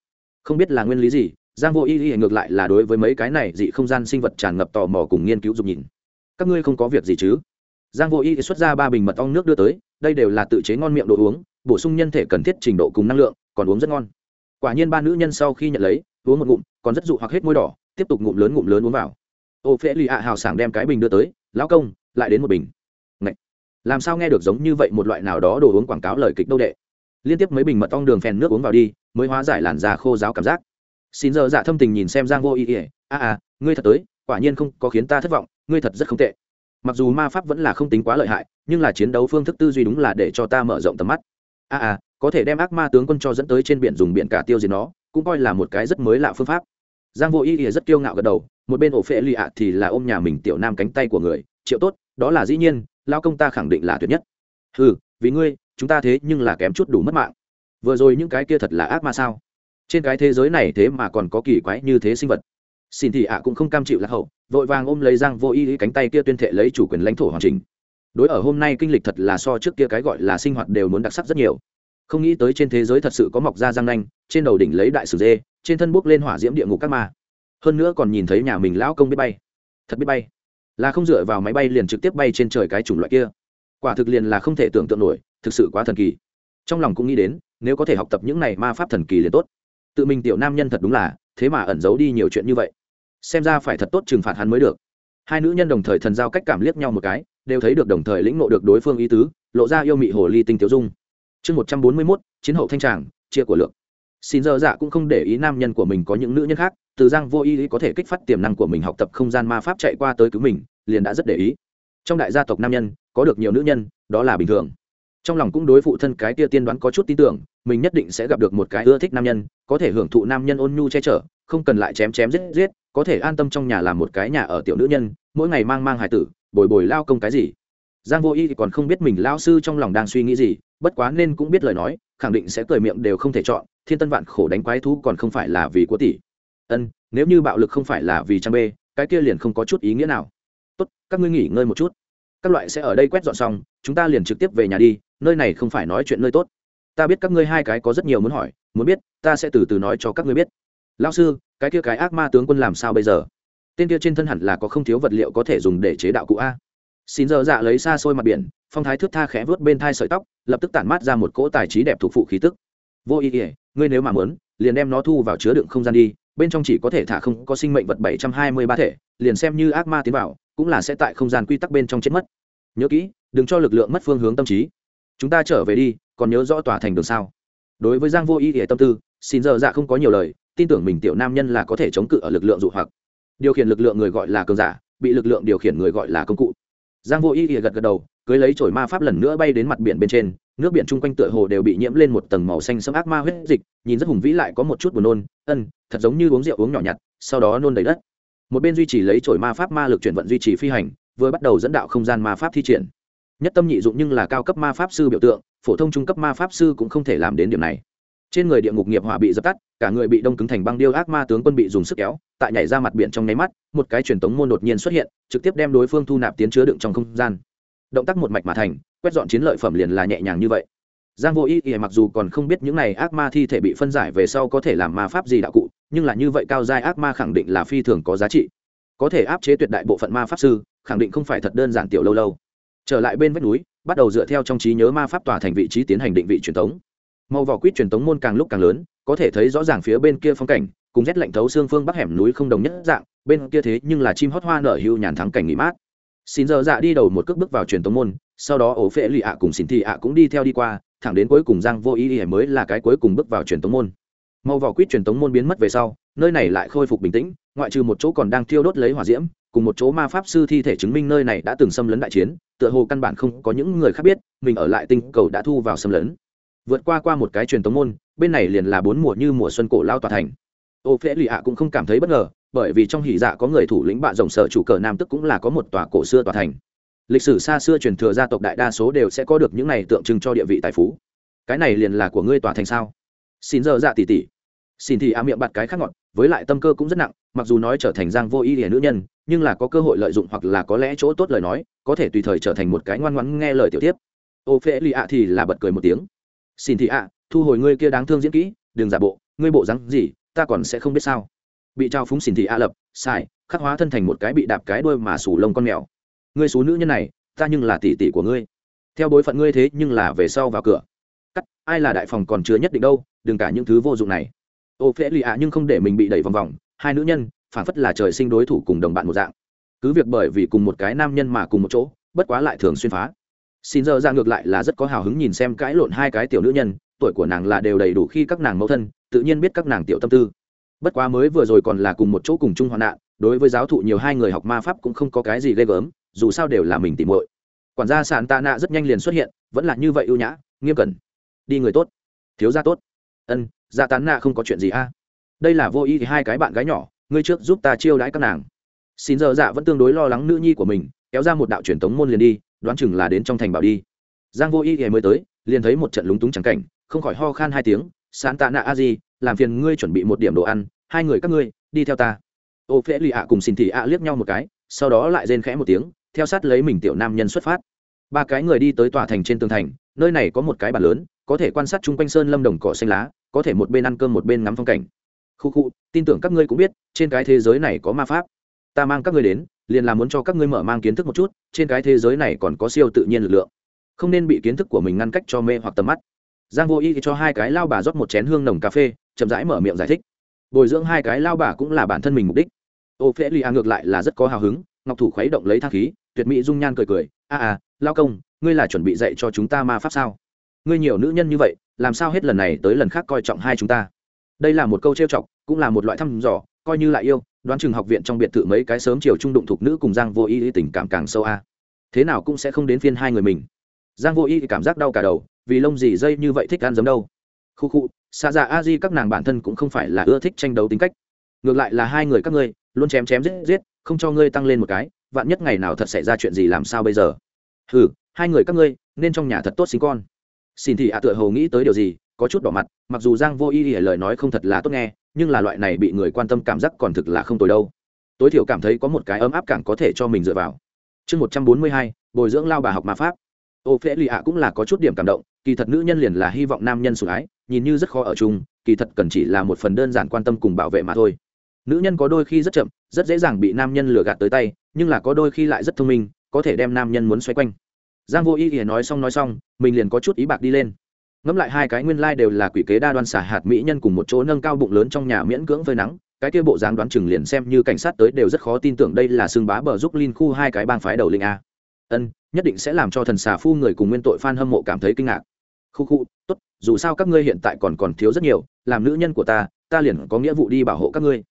Không biết là nguyên lý gì, giang vô y y ngược lại là đối với mấy cái này dị không gian sinh vật tràn ngập tò mò cùng nghiên cứu dục nhìn. Các ngươi không có việc gì chứ? Giang vô y xuất ra ba bình mật ong nước đưa tới, đây đều là tự chế ngon miệng đồ uống, bổ sung nhân thể cần thiết trình độ cùng năng lượng, còn uống rất ngon. Quả nhiên ba nữ nhân sau khi nhận lấy, uống một ngụm, còn rất dụ hoặc hết môi đỏ, tiếp tục ngụm lớn ngụm lớn uống vào. Ô phễ lì ạ hào sảng đem cái bình đưa tới, lão công, lại đến một bình làm sao nghe được giống như vậy một loại nào đó đồ uống quảng cáo lời kịch đâu đệ? Liên tiếp mấy bình mật ong đường phèn nước uống vào đi, mới hóa giải làn da khô giáo cảm giác. Xin giờ dạ thâm tình nhìn xem giang vô ý ỉa a a ngươi thật tới, quả nhiên không có khiến ta thất vọng, ngươi thật rất không tệ. Mặc dù ma pháp vẫn là không tính quá lợi hại, nhưng là chiến đấu phương thức tư duy đúng là để cho ta mở rộng tầm mắt. A a có thể đem ác ma tướng quân cho dẫn tới trên biển dùng biển cả tiêu diệt nó, cũng coi là một cái rất mới lạ phương pháp. Giang vô ý ỉa rất kiêu ngạo gật đầu, một bên ổ phệ lì ạ thì là ôm nhà mình tiểu nam cánh tay của người, triệu tốt đó là dĩ nhiên lao công ta khẳng định là tuyệt nhất. Ừ vì ngươi, chúng ta thế nhưng là kém chút đủ mất mạng. Vừa rồi những cái kia thật là ác ma sao? Trên cái thế giới này thế mà còn có kỳ quái như thế sinh vật. Xin thị ạ cũng không cam chịu lạc hậu, vội vàng ôm lấy giang vô ý cánh tay kia tuyên thệ lấy chủ quyền lãnh thổ hoàn chỉnh. Đối ở hôm nay kinh lịch thật là so trước kia cái gọi là sinh hoạt đều muốn đặc sắc rất nhiều. Không nghĩ tới trên thế giới thật sự có mọc ra răng nanh, trên đầu đỉnh lấy đại sử dê, trên thân bốc lên hỏa diễm địa ngục các ma. Hơn nữa còn nhìn thấy nhà mình lão công biết bay. Thật biết bay là không dựa vào máy bay liền trực tiếp bay trên trời cái chủng loại kia. Quả thực liền là không thể tưởng tượng nổi, thực sự quá thần kỳ. Trong lòng cũng nghĩ đến, nếu có thể học tập những này ma pháp thần kỳ liền tốt. Tự mình tiểu nam nhân thật đúng là, thế mà ẩn giấu đi nhiều chuyện như vậy. Xem ra phải thật tốt trừng phạt hắn mới được. Hai nữ nhân đồng thời thần giao cách cảm liếc nhau một cái, đều thấy được đồng thời lĩnh ngộ được đối phương ý tứ, lộ ra yêu mị hồ ly tinh tiểu dung. Chương một trăm bốn mươi mốt, chiến hậu thanh tràng, chia của lượng xin giờ dạ cũng không để ý nam nhân của mình có những nữ nhân khác, từ giang vô ý có thể kích phát tiềm năng của mình học tập không gian ma pháp chạy qua tới cứu mình, liền đã rất để ý. Trong đại gia tộc nam nhân, có được nhiều nữ nhân, đó là bình thường. Trong lòng cũng đối phụ thân cái tia tiên đoán có chút tin tưởng, mình nhất định sẽ gặp được một cái ưa thích nam nhân, có thể hưởng thụ nam nhân ôn nhu che chở, không cần lại chém chém giết giết, có thể an tâm trong nhà làm một cái nhà ở tiểu nữ nhân, mỗi ngày mang mang hài tử, bồi bồi lao công cái gì. Giang vô y thì còn không biết mình lao sư trong lòng đang suy nghĩ gì bất quá nên cũng biết lời nói, khẳng định sẽ cười miệng đều không thể chọn, thiên tân vạn khổ đánh quái thú còn không phải là vì của tỷ. Ân, nếu như bạo lực không phải là vì trang bê, cái kia liền không có chút ý nghĩa nào. Tốt, các ngươi nghỉ ngơi một chút. Các loại sẽ ở đây quét dọn xong, chúng ta liền trực tiếp về nhà đi, nơi này không phải nói chuyện nơi tốt. Ta biết các ngươi hai cái có rất nhiều muốn hỏi, muốn biết, ta sẽ từ từ nói cho các ngươi biết. Lao sư, cái kia cái ác ma tướng quân làm sao bây giờ? Tên kia trên thân hẳn là có không thiếu vật liệu có thể dùng để chế đạo cụ a xin giờ dạ lấy xa xôi mặt biển, phong thái thước tha khẽ vớt bên thai sợi tóc, lập tức tản mát ra một cỗ tài trí đẹp thuộc phụ khí tức. Vô ý ỉa ngươi nếu mà muốn, liền đem nó thu vào chứa đựng không gian đi, bên trong chỉ có thể thả không có sinh mệnh vật bảy trăm hai mươi ba thể, liền xem như ác ma tiến vào, cũng là sẽ tại không gian quy tắc bên trong chết mất. Nhớ kỹ, đừng cho lực lượng mất phương hướng tâm trí. Chúng ta trở về đi, còn nhớ rõ tòa thành đường sao? Đối với giang vô ý ỉa tâm tư, xin giờ dạ không có nhiều lời, tin tưởng mình tiểu nam nhân là có thể chống cự ở lực lượng dụ hoặc. Điều khiển lực lượng người gọi là cường giả, bị lực lượng điều khiển người gọi là công cụ giang vô ý ỉa gật gật đầu, cưới lấy chổi ma pháp lần nữa bay đến mặt biển bên trên, nước biển chung quanh tựa hồ đều bị nhiễm lên một tầng màu xanh sẫm ác ma huyết dịch, nhìn rất hùng vĩ lại có một chút buồn nôn, ân, thật giống như uống rượu uống nhỏ nhặt, sau đó nôn đầy đất. Một bên duy trì lấy chổi ma pháp ma lực chuyển vận duy trì phi hành, vừa bắt đầu dẫn đạo không gian ma pháp thi triển. Nhất tâm nhị dụng nhưng là cao cấp ma pháp sư biểu tượng, phổ thông trung cấp ma pháp sư cũng không thể làm đến điểm này trên người địa ngục nghiệp hỏa bị dập tắt, cả người bị đông cứng thành băng điêu ác ma tướng quân bị dùng sức kéo, tại nhảy ra mặt biển trong nháy mắt, một cái truyền tống môn đột nhiên xuất hiện, trực tiếp đem đối phương thu nạp tiến chứa đựng trong không gian. Động tác một mạch mà thành, quét dọn chiến lợi phẩm liền là nhẹ nhàng như vậy. Giang vô ý ý mặc dù còn không biết những này ác ma thi thể bị phân giải về sau có thể làm ma pháp gì đạo cụ, nhưng là như vậy cao giai ác ma khẳng định là phi thường có giá trị. Có thể áp chế tuyệt đại bộ phận ma pháp sư, khẳng định không phải thật đơn giản tiểu lâu lâu. Trở lại bên vách núi, bắt đầu dựa theo trong trí nhớ ma pháp tòa thành vị trí tiến hành định vị truyền thống màu vỏ quýt truyền tống môn càng lúc càng lớn, có thể thấy rõ ràng phía bên kia phong cảnh, cùng rét lạnh thấu xương phương bắc hẻm núi không đồng nhất dạng, bên kia thế nhưng là chim hót hoa nở hưu nhàn thắng cảnh nghỉ mát. Xin giờ dạ đi đầu một cước bước vào truyền tống môn, sau đó ổ phệ lì ạ cùng xin thị ạ cũng đi theo đi qua, thẳng đến cuối cùng giang vô ý ỉa mới là cái cuối cùng bước vào truyền tống môn. Màu vỏ quýt truyền tống môn biến mất về sau, nơi này lại khôi phục bình tĩnh, ngoại trừ một chỗ còn đang thiêu đốt lấy hỏa diễm, cùng một chỗ ma pháp sư thi thể chứng minh nơi này đã từng xâm lấn đại chiến, tựa hồ căn bản không có những người khác biết, mình ở lại tinh cầu đã thu vào xâm lấn vượt qua qua một cái truyền tống môn, bên này liền là bốn mùa như mùa xuân cổ lao tòa thành. Ô phễ lì ạ cũng không cảm thấy bất ngờ, bởi vì trong hỉ dạ có người thủ lĩnh bạ rồng sở chủ cờ nam tức cũng là có một tòa cổ xưa tòa thành. Lịch sử xa xưa truyền thừa gia tộc đại đa số đều sẽ có được những này tượng trưng cho địa vị tài phú. Cái này liền là của ngươi tòa thành sao? Xin giờ dạ tỉ tỉ xin thì á miệng bạt cái khác ngọt, với lại tâm cơ cũng rất nặng, mặc dù nói trở thành giang vô ý hiền nữ nhân, nhưng là có cơ hội lợi dụng hoặc là có lẽ chỗ tốt lời nói, có thể tùy thời trở thành một cái ngoan ngoãn nghe lời tiểu tiếp. Ô phê lì ạ thì là bật cười một tiếng xin thị ạ, thu hồi ngươi kia đáng thương diễn kỹ, đừng giả bộ, ngươi bộ rắn gì, ta còn sẽ không biết sao. Bị trao phúng xin thị ạ lập, sai, khắc hóa thân thành một cái bị đạp cái đuôi mà sủ lông con mèo. Ngươi số nữ nhân này, ta nhưng là tỷ tỷ của ngươi. Theo bối phận ngươi thế nhưng là về sau vào cửa. Cắt, ai là đại phòng còn chưa nhất định đâu, đừng cả những thứ vô dụng này. Ô phễ lì ạ nhưng không để mình bị đẩy vòng vòng, hai nữ nhân phản phất là trời sinh đối thủ cùng đồng bạn một dạng. Cứ việc bởi vì cùng một cái nam nhân mà cùng một chỗ, bất quá lại thường xuyên phá xin giờ ra ngược lại là rất có hào hứng nhìn xem cãi lộn hai cái tiểu nữ nhân, tuổi của nàng là đều đầy đủ khi các nàng mẫu thân, tự nhiên biết các nàng tiểu tâm tư. Bất quá mới vừa rồi còn là cùng một chỗ cùng chung hoạn nạn, đối với giáo thụ nhiều hai người học ma pháp cũng không có cái gì ghê gớm, dù sao đều là mình tìm muội. Quản gia sàn tạ nạ rất nhanh liền xuất hiện, vẫn là như vậy ưu nhã, nghiêm cẩn. Đi người tốt. Thiếu gia tốt. Ân gia tán nạ không có chuyện gì a. Đây là vô ý thì hai cái bạn gái nhỏ, ngươi trước giúp ta chiêu đãi các nàng. Xin giờ dạ vẫn tương đối lo lắng nữ nhi của mình, kéo ra một đạo truyền tống môn liền đi đoán chừng là đến trong thành bảo đi. Giang vô ý thì mới tới, liền thấy một trận lúng túng chẳng cảnh, không khỏi ho khan hai tiếng, sán tạ nạ a di, làm phiền ngươi chuẩn bị một điểm đồ ăn, hai người các ngươi, đi theo ta. Ô phễ lì ạ cùng xin thị ạ liếc nhau một cái, sau đó lại rên khẽ một tiếng, theo sát lấy mình tiểu nam nhân xuất phát. Ba cái người đi tới tòa thành trên tường thành, nơi này có một cái bàn lớn, có thể quan sát chung quanh sơn lâm đồng cỏ xanh lá, có thể một bên ăn cơm một bên ngắm phong cảnh. Khu khu, tin tưởng các ngươi cũng biết, trên cái thế giới này có ma pháp. Ta mang các ngươi đến liền là muốn cho các ngươi mở mang kiến thức một chút, trên cái thế giới này còn có siêu tự nhiên lực lượng. Không nên bị kiến thức của mình ngăn cách cho mê hoặc tầm mắt. Giang vô y cho hai cái lao bà rót một chén hương nồng cà phê, chậm rãi mở miệng giải thích. Bồi dưỡng hai cái lao bà cũng là bản thân mình mục đích. Ô phễ lì a ngược lại là rất có hào hứng, ngọc thủ khuấy động lấy thang khí, tuyệt mỹ dung nhan cười cười, a à lao công, ngươi là chuẩn bị dạy cho chúng ta ma pháp sao? Ngươi nhiều nữ nhân như vậy, làm sao hết lần này tới lần khác coi trọng hai chúng ta? Đây là một câu trêu chọc, cũng là một loại thăm dò, coi như lại yêu đoán chừng học viện trong biệt thự mấy cái sớm chiều trung đụng thuộc nữ cùng giang vô y tình cảm càng sâu a. Thế nào cũng sẽ không đến phiên hai người mình. Giang vô y cảm giác đau cả đầu, vì lông gì dây như vậy thích ăn giấm đâu. Khu khu xa dạ a di các nàng bản thân cũng không phải là ưa thích tranh đấu tính cách. Ngược lại là hai người các ngươi, luôn chém chém giết giết, không cho ngươi tăng lên một cái, vạn nhất ngày nào thật xảy ra chuyện gì làm sao bây giờ? Hừ, hai người các ngươi, nên trong nhà thật tốt sinh con. Xin thì ạ, tựa hồ nghĩ tới điều gì, có chút đỏ mặt, mặc dù giang vô y y lời nói không thật là tốt nghe nhưng là loại này bị người quan tâm cảm giác còn thực là không tồi đâu. Tối thiểu cảm thấy có một cái ấm áp càng có thể cho mình dựa vào. Chương một trăm bốn mươi hai, bồi dưỡng lao bà học ma pháp. Ô phễ lì ạ cũng là có chút điểm cảm động, kỳ thật nữ nhân liền là hy vọng nam nhân sủng ái, nhìn như rất khó ở chung, kỳ thật cần chỉ là một phần đơn giản quan tâm cùng bảo vệ mà thôi. Nữ nhân có đôi khi rất chậm, rất dễ dàng bị nam nhân lừa gạt tới tay, nhưng là có đôi khi lại rất thông minh, có thể đem nam nhân muốn xoay quanh. Giang vô ý ỉa nói xong nói xong, mình liền có chút ý bạc đi lên ngẫm lại hai cái nguyên lai đều là quỷ kế đa đoan xả hạt mỹ nhân cùng một chỗ nâng cao bụng lớn trong nhà miễn cưỡng phơi nắng, cái kia bộ dáng đoán chừng liền xem như cảnh sát tới đều rất khó tin tưởng đây là xương bá bờ giúp linh khu hai cái bang phái đầu linh a. Ân, nhất định sẽ làm cho thần xà phu người cùng nguyên tội f hâm mộ cảm thấy kinh ngạc. Khu khu, tốt, dù sao các ngươi hiện tại còn còn thiếu rất nhiều, làm nữ nhân của ta ta liền có nghĩa vụ đi bảo hộ các ngươi.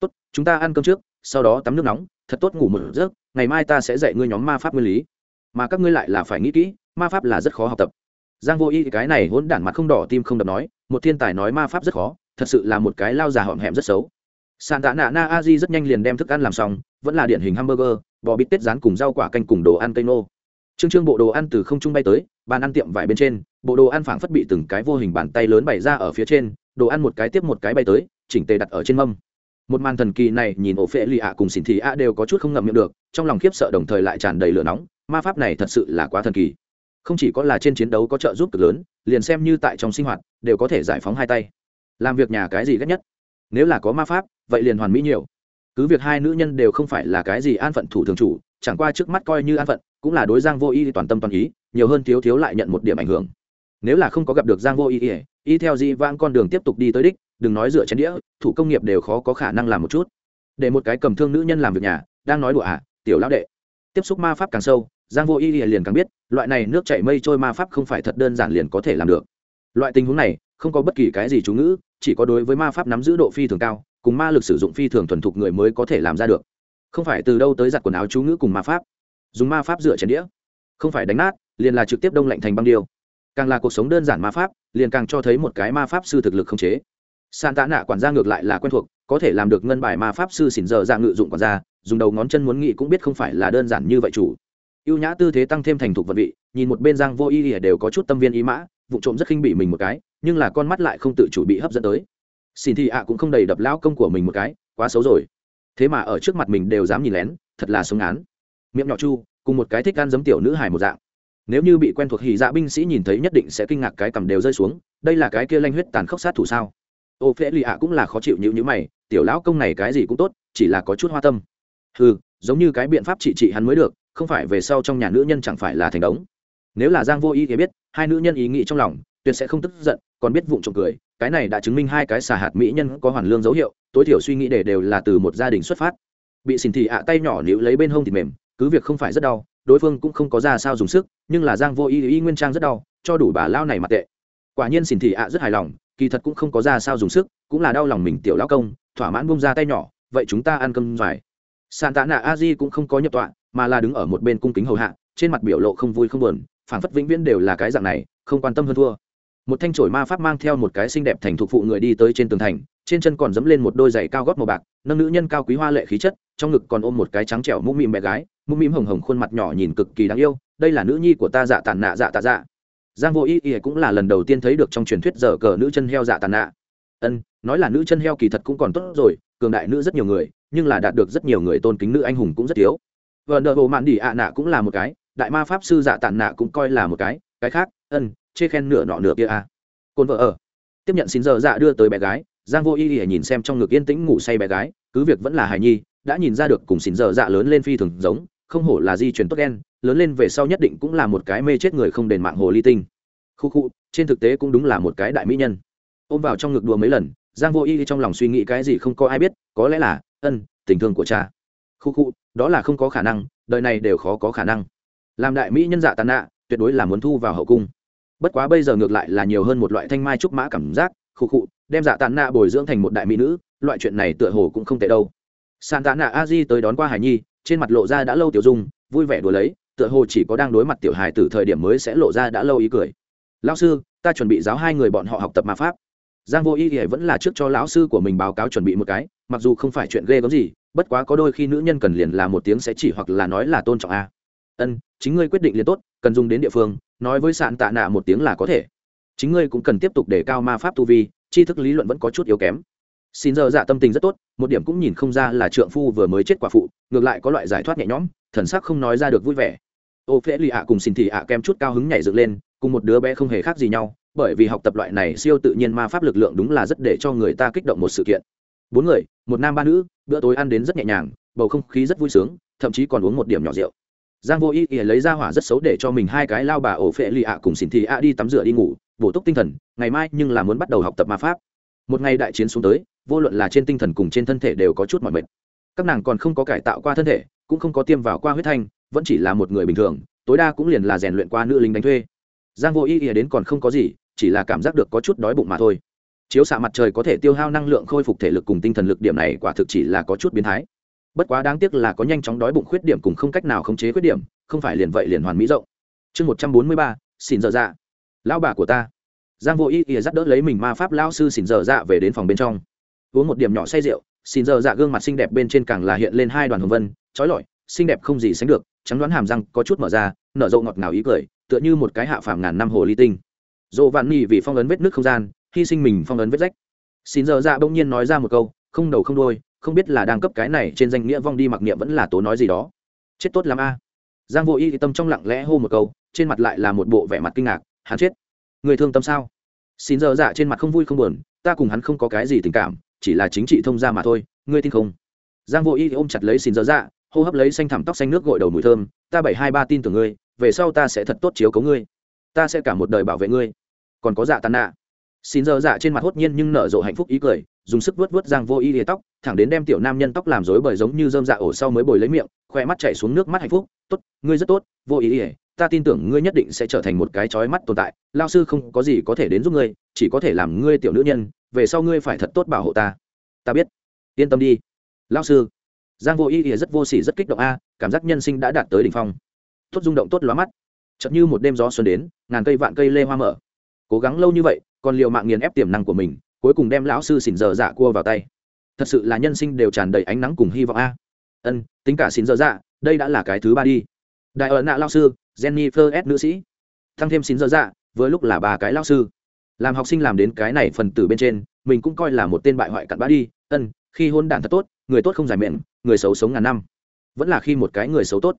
Tốt, chúng ta ăn cơm trước, sau đó tắm nước nóng, thật tốt ngủ một giấc, ngày mai ta sẽ dạy ngươi nhóm ma pháp nguyên lý. Mà các ngươi lại là phải nghĩ kỹ, ma pháp là rất khó học tập giang vô y cái này hỗn đản mặt không đỏ tim không đập nói, một thiên tài nói ma pháp rất khó, thật sự là một cái lao già hõm hẹm rất xấu. Sàn tạ nạ na a di rất nhanh liền đem thức ăn làm xong, vẫn là điển hình hamburger, bò bít tết rán cùng rau quả canh cùng đồ ăn tây nô trương trương bộ đồ ăn từ không trung bay tới, bàn ăn tiệm vải bên trên, bộ đồ ăn phảng phất bị từng cái vô hình bàn tay lớn bày ra ở phía trên, đồ ăn một cái tiếp một cái bay tới, chỉnh tề đặt ở trên mâm. Một màn thần kỳ này, nhìn ổ phệ lì ạ cùng xỉn thị ạ đều có chút không ngậm miệng được, trong lòng khiếp sợ đồng thời lại tràn đầy lửa nóng, ma pháp này thật sự là quá thần kỳ không chỉ có là trên chiến đấu có trợ giúp cực lớn liền xem như tại trong sinh hoạt đều có thể giải phóng hai tay. Làm việc nhà cái gì ghét nhất? Nếu là có ma pháp vậy liền hoàn mỹ nhiều. Cứ việc hai nữ nhân đều không phải là cái gì an phận thủ thường chủ chẳng qua trước mắt coi như an phận cũng là đối giang vô y toàn tâm toàn ý nhiều hơn thiếu thiếu lại nhận một điểm ảnh hưởng. Nếu là không có gặp được giang vô y y, theo di vãng con đường tiếp tục đi tới đích đừng nói dựa chén đĩa thủ công nghiệp đều khó có khả năng làm một chút. Để một cái cầm thương nữ nhân làm việc nhà đang nói đùa à tiểu lão đệ. Tiếp xúc ma pháp càng sâu giang vô y liền càng biết, loại này nước chảy mây trôi ma pháp không phải thật đơn giản liền có thể làm được. Loại tình huống này, không có bất kỳ cái gì chú ngữ, chỉ có đối với ma pháp nắm giữ độ phi thường cao, cùng ma lực sử dụng phi thường thuần thục người mới có thể làm ra được. Không phải từ đâu tới giặt quần áo chú ngữ cùng ma pháp. Dùng ma pháp dựa chén đĩa. Không phải đánh nát, liền là trực tiếp đông lạnh thành băng điêu. Càng là cuộc sống đơn giản ma pháp, liền càng cho thấy một cái ma pháp sư thực lực không chế. San tạ nạ quản gia ngược lại là quen thuộc, có thể làm được ngân bài ma pháp sư xỉn giờ ra dạ ngự dụng quản gia, dùng đầu ngón chân muốn nghĩ cũng biết không phải là đơn giản như vậy chủ ưu nhã tư thế tăng thêm thành thục vật vị, nhìn một bên giang vô y ỉa đều có chút tâm viên ý mã, vụ trộm rất khinh bị mình một cái, nhưng là con mắt lại không tự chủ bị hấp dẫn tới. Xin thì ạ cũng không đầy đập lao công của mình một cái, quá xấu rồi. Thế mà ở trước mặt mình đều dám nhìn lén, thật là sống án miệng nhỏ chu, cùng một cái thích ăn giấm tiểu nữ hài một dạng. Nếu như bị quen thuộc hì dạ binh sĩ nhìn thấy nhất định sẽ kinh ngạc cái cầm đều rơi xuống, đây là cái kia lanh huyết tàn khốc sát thủ sao? Ô phễ lì ạ cũng là khó chịu như như mày, tiểu lão công này cái gì cũng tốt, chỉ là có chút hoa tâm. Ừ giống như cái biện pháp trị trị hắn mới được không phải về sau trong nhà nữ nhân chẳng phải là thành đống. Nếu là giang vô ý thì biết, hai nữ nhân ý nghĩ trong lòng, tuyệt sẽ không tức giận, còn biết vụng trộm cười, cái này đã chứng minh hai cái xà hạt mỹ nhân có hoàn lương dấu hiệu, tối thiểu suy nghĩ để đều là từ một gia đình xuất phát. Bị xỉn thị ạ tay nhỏ níu lấy bên hông thịt mềm, cứ việc không phải rất đau, đối phương cũng không có ra sao dùng sức, nhưng là giang vô ý ý nguyên trang rất đau, cho đủ bà lao này mà tệ. Quả nhiên xỉn thị ạ rất hài lòng, kỳ thật cũng không có ra sao dùng sức, cũng là đau lòng mình tiểu lão công, thỏa mãn buông ra tay nhỏ, vậy chúng ta ăn cơm dài sàn tạ nạ a di cũng không có nhập tọa mà là đứng ở một bên cung kính hầu hạ, trên mặt biểu lộ không vui không buồn, phảng phất vĩnh viễn đều là cái dạng này, không quan tâm hơn thua. Một thanh trổi ma pháp mang theo một cái xinh đẹp thành thục phụ người đi tới trên tường thành, trên chân còn dẫm lên một đôi giày cao gót màu bạc, nâng nữ nhân cao quý hoa lệ khí chất, trong ngực còn ôm một cái trắng trẻo mũm mĩm bé gái, mũm mĩm hồng hồng khuôn mặt nhỏ nhìn cực kỳ đáng yêu, đây là nữ nhi của ta dạ tàn nạ dạ tạ dạ. Giang vô ý ý cũng là lần đầu tiên thấy được trong truyền thuyết giờ cờ nữ chân heo dạ tàn nạ. Ân, nói là nữ chân heo kỳ thật cũng còn tốt rồi, cường đại nữ rất nhiều người, nhưng là đạt được rất nhiều người tôn kính nữ anh hùng cũng rất thiếu vợ nợ bộ mạn đỉ ạ nạ cũng là một cái, đại ma pháp sư dạ tản nạ cũng coi là một cái cái khác, ân, chê khen nửa nọ nửa kia a à. côn vợ ở. Tiếp nhận xin giờ dạ đưa tới bé gái, giang vô y y nhìn xem trong ngực yên tĩnh ngủ say bé gái, cứ việc vẫn là hài nhi, đã nhìn ra được cùng xin giờ dạ lớn lên phi thường giống, không hổ là di truyền tốt đen lớn lên về sau nhất định cũng là một cái mê chết người không đền mạng hồ ly tinh. Khu khu, trên thực tế cũng đúng là một cái đại mỹ nhân. Ôm vào trong ngực đùa mấy lần, giang vô y trong lòng suy nghĩ cái gì không có ai biết, có lẽ là, ân, tình thương của cha khu khu, đó là không có khả năng, đời này đều khó có khả năng. Làm đại mỹ nhân dạ tàn nạ, tuyệt đối là muốn thu vào hậu cung. Bất quá bây giờ ngược lại là nhiều hơn một loại thanh mai trúc mã cảm giác, khu khu, đem dạ tàn nạ bồi dưỡng thành một đại mỹ nữ, loại chuyện này tựa hồ cũng không tệ đâu. Sàn tàn nạ a di tới đón qua hải nhi, trên mặt lộ ra đã lâu tiểu dung, vui vẻ đùa lấy, tựa hồ chỉ có đang đối mặt tiểu hài từ thời điểm mới sẽ lộ ra đã lâu ý cười. Lão sư, ta chuẩn bị giáo hai người bọn họ học tập ma pháp giang vô y thì vẫn là trước cho lão sư của mình báo cáo chuẩn bị một cái, mặc dù không phải chuyện ghê gớm gì, bất quá có đôi khi nữ nhân cần liền là một tiếng sẽ chỉ hoặc là nói là tôn trọng a. Ân, chính ngươi quyết định liền tốt, cần dùng đến địa phương, nói với sạn tạ nạ một tiếng là có thể. Chính ngươi cũng cần tiếp tục để cao ma pháp tu vi, tri thức lý luận vẫn có chút yếu kém. Xin giờ dạ tâm tình rất tốt, một điểm cũng nhìn không ra là trượng phu vừa mới chết quả phụ, ngược lại có loại giải thoát nhẹ nhõm, thần sắc không nói ra được vui vẻ. Ô phễ lì ạ cùng xin thị ạ kem chút cao hứng nhảy dựng lên, cùng một đứa bé không hề khác gì nhau bởi vì học tập loại này siêu tự nhiên ma pháp lực lượng đúng là rất để cho người ta kích động một sự kiện. Bốn người, một nam ba nữ, bữa tối ăn đến rất nhẹ nhàng, bầu không khí rất vui sướng, thậm chí còn uống một điểm nhỏ rượu. Giang vô ý ý lấy ra hỏa rất xấu để cho mình hai cái lao bà ổ phệ lì ạ cùng xin thị ạ đi tắm rửa đi ngủ, bổ túc tinh thần, ngày mai nhưng là muốn bắt đầu học tập ma pháp. Một ngày đại chiến xuống tới, vô luận là trên tinh thần cùng trên thân thể đều có chút mọi mệt. Các nàng còn không có cải tạo qua thân thể, cũng không có tiêm vào qua huyết thanh, vẫn chỉ là một người bình thường, tối đa cũng liền là rèn luyện qua nữ lính đánh thuê. Giang vô ý ý đến còn không có gì chỉ là cảm giác được có chút đói bụng mà thôi. Chiếu xạ mặt trời có thể tiêu hao năng lượng khôi phục thể lực cùng tinh thần lực, điểm này quả thực chỉ là có chút biến thái. Bất quá đáng tiếc là có nhanh chóng đói bụng khuyết điểm cùng không cách nào khống chế khuyết điểm, không phải liền vậy liền hoàn mỹ rộng. Chương một trăm bốn mươi ba, xin dở dạ. Lão bà của ta. Giang vô ý ỉa dắt đỡ lấy mình ma pháp lao sư xin dở dạ về đến phòng bên trong. Uống một điểm nhỏ say rượu, xin dở dạ gương mặt xinh đẹp bên trên càng là hiện lên hai đoàn hồng vân, trói lọi, xinh đẹp không gì sánh được, trắng đoán hàm răng có chút mở ra, nở rộ ngọt ngào ý cười, tựa như một cái hạ phàm ngàn năm hồ ly tinh dồ vạn nỉ vì phong ấn vết nước không gian, hy sinh mình phong ấn vết rách. Xin giờ dạ bỗng nhiên nói ra một câu, không đầu không đôi không biết là đang cấp cái này trên danh nghĩa vong đi mặc niệm vẫn là tố nói gì đó. Chết tốt lắm a. Giang vô y thì tâm trong lặng lẽ hô một câu, trên mặt lại là một bộ vẻ mặt kinh ngạc, hắn chết. Người thương tâm sao? Xin giờ dạ trên mặt không vui không buồn, ta cùng hắn không có cái gì tình cảm, chỉ là chính trị thông gia mà thôi, ngươi tin không? Giang vô y thì ôm chặt lấy xin giờ dạ hô hấp lấy xanh thẳm tóc xanh nước gội đầu mùi thơm, ta bảy hai ba tin tưởng ngươi, về sau ta sẽ thật tốt chiếu cấu ngươi ta sẽ cả một đời bảo vệ ngươi. Còn có dạ tàn nạ. Xin giờ dạ trên mặt hốt nhiên nhưng nở rộ hạnh phúc ý cười, dùng sức vớt vớt giang vô y lìa tóc, thẳng đến đem tiểu nam nhân tóc làm rối bời giống như dơm dạ ổ sau mới bồi lấy miệng khoe mắt chảy xuống nước mắt hạnh phúc, tốt, ngươi rất tốt, vô ý lìa. ta tin tưởng ngươi nhất định sẽ trở thành một cái chói mắt tồn tại, lao sư không có gì có thể đến giúp ngươi, chỉ có thể làm ngươi tiểu nữ nhân, về sau ngươi phải thật tốt bảo hộ ta. Ta biết, yên tâm đi. Lao sư. Giang vô ý lìa rất vô sỉ, rất kích động a, cảm giác nhân sinh đã đạt tới đỉnh phong. Tốt rung động, tốt lóa mắt. Chậm như một đêm gió xuân đến ngàn cây vạn cây lê hoa mở. Cố gắng lâu như vậy còn liều mạng nghiền ép tiềm năng của mình, cuối cùng đem lão sư xỉn giờ dạ cua vào tay. Thật sự là nhân sinh đều tràn đầy ánh nắng cùng hy vọng a. Ân, tính cả xỉn giờ dạ đây đã là cái thứ ba đi. Đại ở nạ lao sư, jennifer s, nữ sĩ. Thăng thêm xỉn giờ dạ với lúc là ba cái lao sư. Làm học sinh làm đến cái này phần tử bên trên, mình cũng coi là một tên bại hoại cặn bã đi. Ân, khi hôn đản thật tốt, người tốt không giải miệng, người xấu sống ngàn năm. Vẫn là khi một cái người xấu tốt.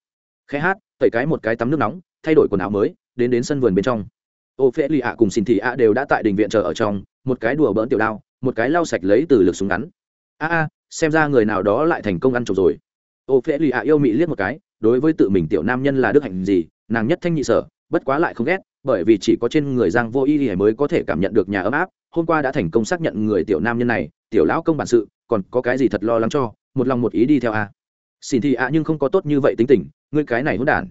Khẽ hát, tẩy cái một cái tắm nước nóng, thay đổi quần áo mới đến đến sân vườn bên trong. Ô phễ lì ạ cùng xin thị ạ đều đã tại đình viện chờ ở trong, một cái đùa bỡn tiểu đao, một cái lau sạch lấy từ lực súng ngắn. A a, xem ra người nào đó lại thành công ăn trộm rồi. Ô phễ lì ạ yêu mị liếc một cái, đối với tự mình tiểu nam nhân là đức hạnh gì, nàng nhất thanh nhị sở, bất quá lại không ghét, bởi vì chỉ có trên người giang vô y thì mới có thể cảm nhận được nhà ấm áp. Hôm qua đã thành công xác nhận người tiểu nam nhân này, tiểu lão công bản sự, còn có cái gì thật lo lắng cho, một lòng một ý đi theo a. Xin thị ạ nhưng không có tốt như vậy tính tình, ngươi cái này hỗn đản.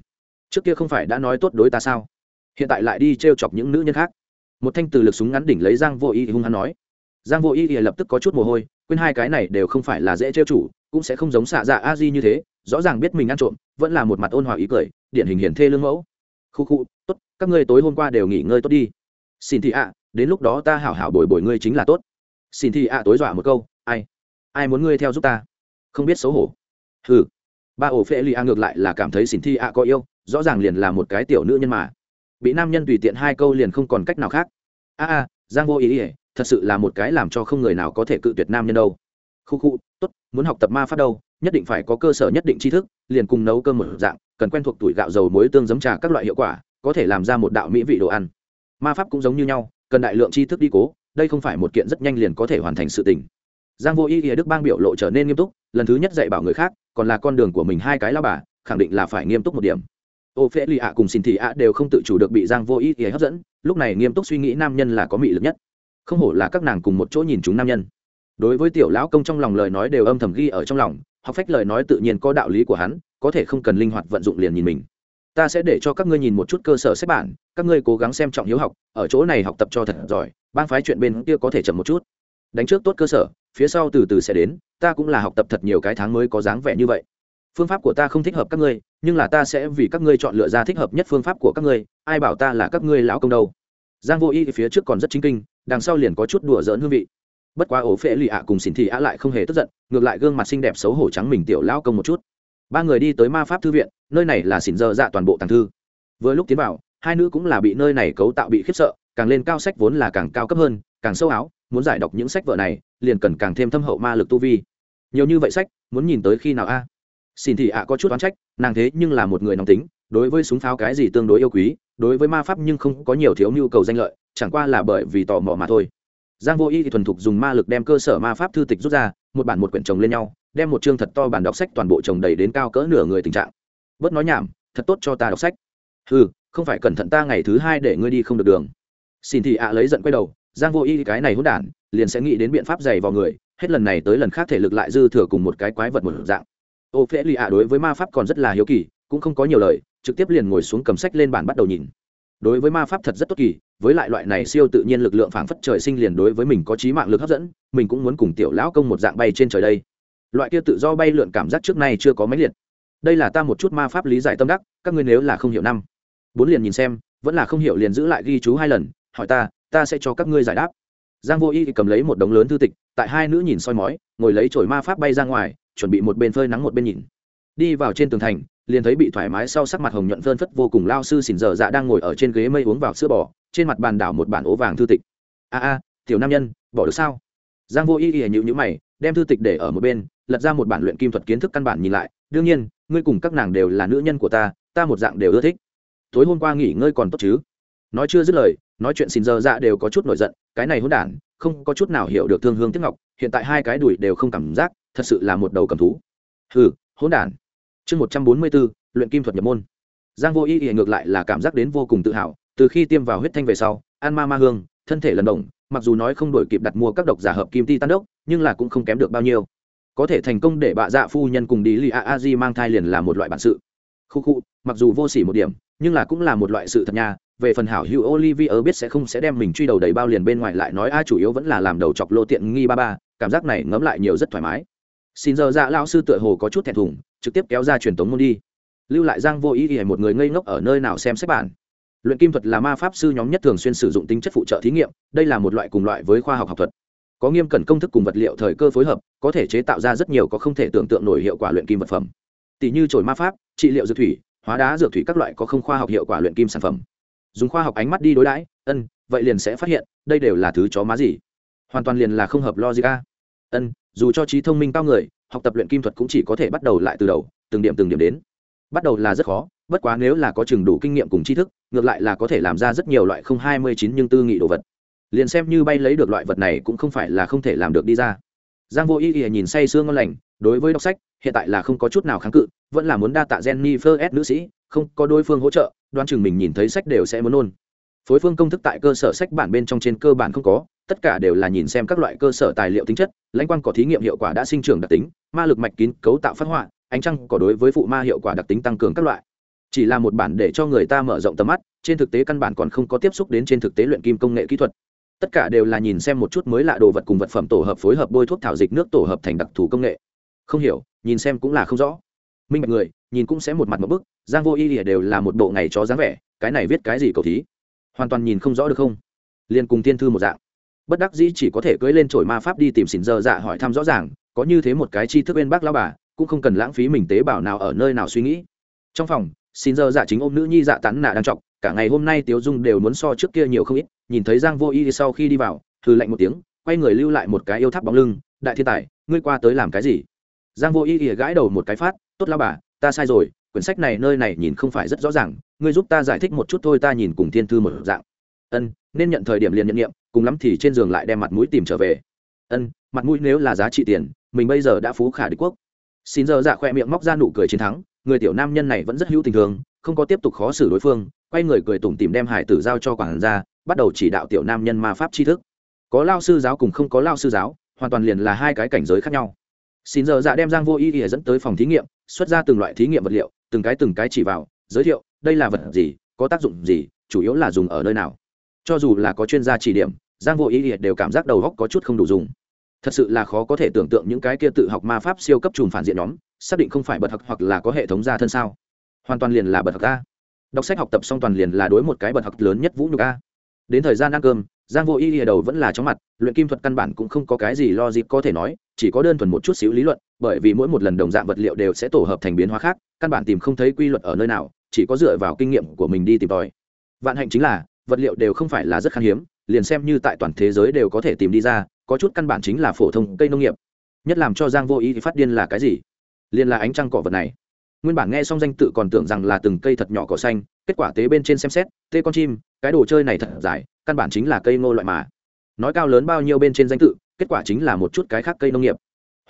Trước kia không phải đã nói tốt đối ta sao? Hiện tại lại đi t r e o chọc những nữ nhân khác. Một thanh từ lực súng ngắn đỉnh lấy giang vô y hung hắn nói. Giang vô y lập tức có chút mồ hôi, quên hai cái này đều không phải là dễ trêu e chủ, cũng sẽ không giống xạ dạ a di như thế, rõ ràng biết mình ăn trộm, vẫn là một mặt ôn hòa ý cười, điển hình hiển thê lương mẫu. Khu khu, tốt, các ngươi tối hôm qua đều nghỉ ngơi tốt đi. Xin thị ạ, đến lúc đó ta hảo hảo bồi bồi ngươi chính là tốt. Xin thị ạ tối dọa một câu, ai? Ai muốn ngươi theo giúp ta? Không biết xấu hổ. Hừ. Ba ổ phê li a ngược lại là cảm thấy xin thị ạ có yêu, rõ ràng liền là một cái tiểu nữ nhân mà bị nam nhân tùy tiện hai câu liền không còn cách nào khác. A a giang vô ý ỉa thật sự là một cái làm cho không người nào có thể cự tuyệt nam nhân đâu. Khu khu tốt muốn học tập ma pháp đâu nhất định phải có cơ sở nhất định tri thức liền cùng nấu cơm một dạng cần quen thuộc tuổi gạo dầu muối tương giấm trà các loại hiệu quả có thể làm ra một đạo mỹ vị đồ ăn. Ma pháp cũng giống như nhau cần đại lượng tri thức đi cố đây không phải một kiện rất nhanh liền có thể hoàn thành sự tình. Giang vô ý ý, đức bang biểu lộ trở nên nghiêm túc lần thứ nhất dạy bảo người khác còn là con đường của mình hai cái lao bà khẳng định là phải nghiêm túc một điểm ô phễ lì ạ cùng xin thị ạ đều không tự chủ được bị giang vô ý ý hấp dẫn, lúc này nghiêm túc suy nghĩ nam nhân là có mị lực nhất. Không hổ là các nàng cùng một chỗ nhìn chúng nam nhân. Đối với tiểu lão công trong lòng lời nói đều âm thầm ghi ở trong lòng, học phách lời nói tự nhiên có đạo lý của hắn, có thể không cần linh hoạt vận dụng liền nhìn mình. Ta sẽ để cho các ngươi nhìn một chút cơ sở sách bản, các ngươi cố gắng xem trọng hiếu học, ở chỗ này học tập cho thật giỏi, bang phái chuyện bên kia có thể chậm một chút. Đánh trước tốt cơ sở, phía sau từ từ sẽ đến, ta cũng là học tập thật nhiều cái tháng mới có dáng vẻ như vậy phương pháp của ta không thích hợp các ngươi, nhưng là ta sẽ vì các ngươi chọn lựa ra thích hợp nhất phương pháp của các ngươi, ai bảo ta là các ngươi lão công đâu. Giang vô y thì phía trước còn rất chính kinh, đằng sau liền có chút đùa giỡn hương vị. Bất quá ổ phễ lì ạ cùng xỉn thị ạ lại không hề tức giận, ngược lại gương mặt xinh đẹp xấu hổ trắng mình tiểu lão công một chút. Ba người đi tới ma pháp thư viện, nơi này là xỉn dơ dạ toàn bộ tàng thư. Vừa lúc tiến vào, hai nữ cũng là bị nơi này cấu tạo bị khiếp sợ, càng lên cao sách vốn là càng cao cấp hơn, càng sâu áo, muốn giải đọc những sách vở này, liền cần càng thêm thâm hậu ma lực tu vi. Nhiều như vậy sách, muốn nhìn tới khi nào a? Xin thị ạ có chút oán trách, nàng thế nhưng là một người nóng tính, đối với súng pháo cái gì tương đối yêu quý, đối với ma pháp nhưng không có nhiều thiếu nhu cầu danh lợi, chẳng qua là bởi vì tò mò mà thôi. Giang vô y thì thuần thục dùng ma lực đem cơ sở ma pháp thư tịch rút ra, một bản một quyển chồng lên nhau, đem một chương thật to bản đọc sách toàn bộ chồng đầy đến cao cỡ nửa người tình trạng. Bớt nói nhảm, thật tốt cho ta đọc sách. Ừ không phải cẩn thận ta ngày thứ hai để ngươi đi không được đường. Xin thị ạ lấy giận quay đầu, giang vô y cái này hỗn đản, liền sẽ nghĩ đến biện pháp dày vào người, hết lần này tới lần khác thể lực lại dư thừa cùng một cái quái vật một dạng ô phễ lì ạ đối với ma pháp còn rất là hiếu kỳ, cũng không có nhiều lời, trực tiếp liền ngồi xuống cầm sách lên bàn bắt đầu nhìn. Đối với ma pháp thật rất tốt kỳ, với lại loại này siêu tự nhiên lực lượng phảng phất trời sinh liền đối với mình có trí mạng lực hấp dẫn, mình cũng muốn cùng tiểu lão công một dạng bay trên trời đây. Loại kia tự do bay lượn cảm giác trước nay chưa có mấy liệt. Đây là ta một chút ma pháp lý giải tâm đắc, các ngươi nếu là không hiểu năm, bốn liền nhìn xem, vẫn là không hiểu liền giữ lại ghi chú hai lần, hỏi ta ta sẽ cho các ngươi giải đáp. Giang vô y cầm lấy một đống lớn thư tịch, tại hai nữ nhìn soi mói, ngồi lấy chổi ma pháp bay ra ngoài chuẩn bị một bên phơi nắng một bên nhìn. Đi vào trên tường thành, liền thấy bị thoải mái sau sắc mặt hồng nhuận phơn phất vô cùng lao sư xỉn dở dạ đang ngồi ở trên ghế mây uống vào sữa bò, trên mặt bàn đảo một bản ố vàng thư tịch. A a, tiểu nam nhân, bỏ được sao? Giang vô y y nhịu nhữ mày, đem thư tịch để ở một bên, lật ra một bản luyện kim thuật kiến thức căn bản nhìn lại. Đương nhiên, ngươi cùng các nàng đều là nữ nhân của ta ta một dạng đều ưa thích. Tối hôm qua nghỉ ngơi còn tốt chứ? Nói chưa dứt lời, nói chuyện xin dở dạ đều có chút nổi giận, cái này hôn đản, không có chút nào hiểu được thương hương tiếc ngọc, hiện tại hai cái đùi đều không cảm giác thật sự là một đầu cầm thú. Hừ hỗn đản. Chương một trăm bốn mươi bốn luyện kim thuật nhập môn. Giang vô y y ngược lại là cảm giác đến vô cùng tự hào từ khi tiêm vào huyết thanh về sau an ma ma hương thân thể lần đồng mặc dù nói không đổi kịp đặt mua các độc giả hợp kim ti tan đốc nhưng là cũng không kém được bao nhiêu. Có thể thành công để bạ dạ phu nhân cùng đi li a a di mang thai liền là một loại bản sự. Khu khu mặc dù vô s ỉ một điểm nhưng là cũng là một loại sự thật nha. Về phần hảo hữu Olivier biết sẽ không sẽ đem mình truy đầu đầy bao liền bên ngoài lại nói a chủ yếu vẫn là làm đầu chọc lô tiện nghi ba ba, cảm giác này ngấm lại nhiều rất thoải mái. Xin giờ dạ lão sư tựa hồ có chút thẹn thùng, trực tiếp kéo ra truyền tống môn đi. Lưu lại Giang Vô Ý ỉa một người ngây ngốc ở nơi nào xem sách bản. Luyện kim thuật là ma pháp sư nhóm nhất thường xuyên sử dụng tính chất phụ trợ thí nghiệm, đây là một loại cùng loại với khoa học học thuật. Có nghiêm cẩn công thức cùng vật liệu thời cơ phối hợp, có thể chế tạo ra rất nhiều có không thể tưởng tượng nổi hiệu quả luyện kim vật phẩm. Tỷ như trổi ma pháp, trị liệu dược thủy, hóa đá dược thủy các loại có không khoa học hiệu quả luyện kim sản phẩm dùng khoa học ánh mắt đi đối đãi ân vậy liền sẽ phát hiện đây đều là thứ chó má gì hoàn toàn liền là không hợp logica ân dù cho trí thông minh cao người, học tập luyện kim thuật cũng chỉ có thể bắt đầu lại từ đầu, từng điểm từng điểm đến. Bắt đầu là rất khó, bất quá nếu là có chừng đủ kinh nghiệm cùng tri thức, ngược lại là có thể làm ra rất nhiều loại không hai mươi chín nhưng tư nghị đồ vật. Liền xem như bay lấy được loại vật này cũng không phải là không thể làm được đi ra. Giang vô ý ý nhìn say sương ngon lành, đối với đọc sách, hiện tại là không có chút nào kháng cự, vẫn là muốn đa tạ jennifer s nữ sĩ, không có đối phương hỗ trợ, đoán chừng mình nhìn thấy sách đều sẽ muốn nôn phối phương công thức tại cơ sở sách bản bên trong trên cơ bản không có tất cả đều là nhìn xem các loại cơ sở tài liệu tính chất, lãnh quan có thí nghiệm hiệu quả đã sinh trưởng đặc tính, ma lực mạch kín, cấu tạo phát họa, ánh trăng có đối với phụ ma hiệu quả đặc tính tăng cường các loại. Chỉ là một bản để cho người ta mở rộng tầm mắt, trên thực tế căn bản còn không có tiếp xúc đến trên thực tế luyện kim công nghệ kỹ thuật. Tất cả đều là nhìn xem một chút mới lạ đồ vật cùng vật phẩm tổ hợp phối hợp bôi thuốc thảo dịch nước tổ hợp thành đặc thù công nghệ. Không hiểu, nhìn xem cũng là không rõ. Minh bạch người, nhìn cũng sẽ một mặt một bức, giang vô y lìa đều là một bộ ngày chó dáng vẻ, cái này viết cái gì cầu thí? Hoàn toàn nhìn không rõ được không? Liền cùng tiên thư một dạng bất đắc dĩ chỉ có thể cưỡi lên trổi ma pháp đi tìm xỉn Dơ dạ hỏi thăm rõ ràng, có như thế một cái chi thức bên bác lao bà, cũng không cần lãng phí mình tế bào nào ở nơi nào suy nghĩ. Trong phòng xin giờ dạ chính ôm nữ nhi dạ tắn nạ đang chọc, cả ngày hôm nay tiếu dung đều muốn so trước kia nhiều không ít, nhìn thấy giang vô y sau khi đi vào thư lạnh một tiếng, quay người lưu lại một cái yêu tháp bóng lưng, đại thiên tài, ngươi qua tới làm cái gì? Giang vô Y ỉa gãi đầu một cái phát, tốt lao bà, ta sai rồi, quyển sách này nơi này nhìn không phải rất rõ ràng, ngươi giúp ta giải thích một chút thôi, ta nhìn cùng thiên thư một dạng. Ân nên nhận thời điểm liền nhận nghiệm, cùng lắm thì trên giường lại đem mặt mũi tìm trở về. Ân, mặt mũi nếu là giá trị tiền, mình bây giờ đã phú khả đế quốc. Xin giờ dạ khoe miệng móc ra nụ cười chiến thắng, người tiểu nam nhân này vẫn rất hữu tình thường không có tiếp tục khó xử đối phương, quay người cười tủm tìm đem hải tử giao cho quản gia, bắt đầu chỉ đạo tiểu nam nhân ma pháp tri thức. Có lao sư giáo cùng không có lao sư giáo, hoàn toàn liền là hai cái cảnh giới khác nhau. Xin giờ dạ đem giang vô ý ỉa dẫn tới phòng thí nghiệm, xuất ra từng loại thí nghiệm vật liệu, từng cái từng cái chỉ vào, giới thiệu, đây là vật gì, có tác dụng gì, chủ yếu là dùng ở nơi nào cho dù là có chuyên gia chỉ điểm, giang vô ý ỉa đều cảm giác đầu góc có chút không đủ dùng. Thật sự là khó có thể tưởng tượng những cái kia tự học ma pháp siêu cấp trùm phản diện nhóm, xác định không phải bật học hoặc là có hệ thống gia thân sao. Hoàn toàn liền là bật học a. Đọc sách học tập xong toàn liền là đối một cái bật học lớn nhất vũ nhục a. Đến thời gian ăn cơm, giang vô y lìa đầu vẫn là chóng mặt, luyện kim thuật căn bản cũng không có cái gì lo dịp có thể nói, chỉ có đơn thuần một chút xíu lý luận, bởi vì mỗi một lần đồng dạng vật liệu đều sẽ tổ hợp thành biến hóa khác, căn bản tìm không thấy quy luật ở nơi nào, chỉ có dựa vào kinh nghiệm của mình đi tìm tòi. Vạn hạnh chính là vật liệu đều không phải là rất khan hiếm, liền xem như tại toàn thế giới đều có thể tìm đi ra, có chút căn bản chính là phổ thông cây nông nghiệp. Nhất làm cho giang vô ý thì phát điên là cái gì? Liền là ánh trăng cỏ vật này. Nguyên bản nghe xong danh tự còn tưởng rằng là từng cây thật nhỏ cỏ xanh, kết quả tế bên trên xem xét, tê con chim, cái đồ chơi này thật dài, căn bản chính là cây ngô loại mà. Nói cao lớn bao nhiêu bên trên danh tự, kết quả chính là một chút cái khác cây nông nghiệp.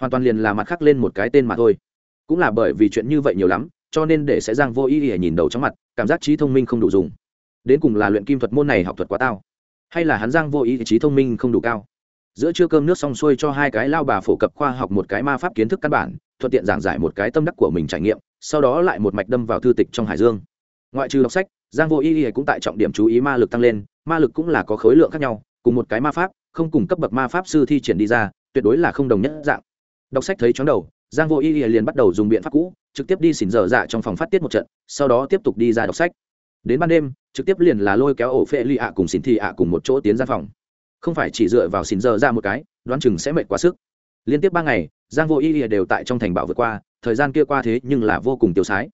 Hoàn toàn liền là mặt khác lên một cái tên mà thôi. Cũng là bởi vì chuyện như vậy nhiều lắm, cho nên để sẽ giang vô ý thì nhìn đầu trong mặt, cảm giác trí thông minh không đủ dùng đến cùng là luyện kim thuật môn này học thuật quá tao. Hay là hắn giang vô ý trí thông minh không đủ cao. Giữa trưa cơm nước xong xuôi cho hai cái lao bà phổ cập khoa học một cái ma pháp kiến thức căn bản, thuận tiện giảng giải một cái tâm đắc của mình trải nghiệm, sau đó lại một mạch đâm vào thư tịch trong hải dương. Ngoại trừ đọc sách, giang vô ý ý cũng tại trọng điểm chú ý ma lực tăng lên, ma lực cũng là có khối lượng khác nhau, cùng một cái ma pháp, không cùng cấp bậc ma pháp sư thi triển đi ra, tuyệt đối là không đồng nhất dạng. Đọc sách thấy chóng đầu, giang vô ý ý liền bắt đầu dùng biện pháp cũ, trực tiếp đi xỉn dở dạ trong phòng phát tiết một trận, sau đó tiếp tục đi ra đọc sách. Đến ban đêm trực tiếp liền là lôi kéo ổ phệ ly ạ cùng xỉn thị ạ cùng một chỗ tiến ra phòng. Không phải chỉ dựa vào xỉn giờ ra một cái, đoán chừng sẽ mệt quá sức. Liên tiếp ba ngày, giang vô y ỉa đều tại trong thành bảo vượt qua, thời gian kia qua thế nhưng là vô cùng tiêu sái.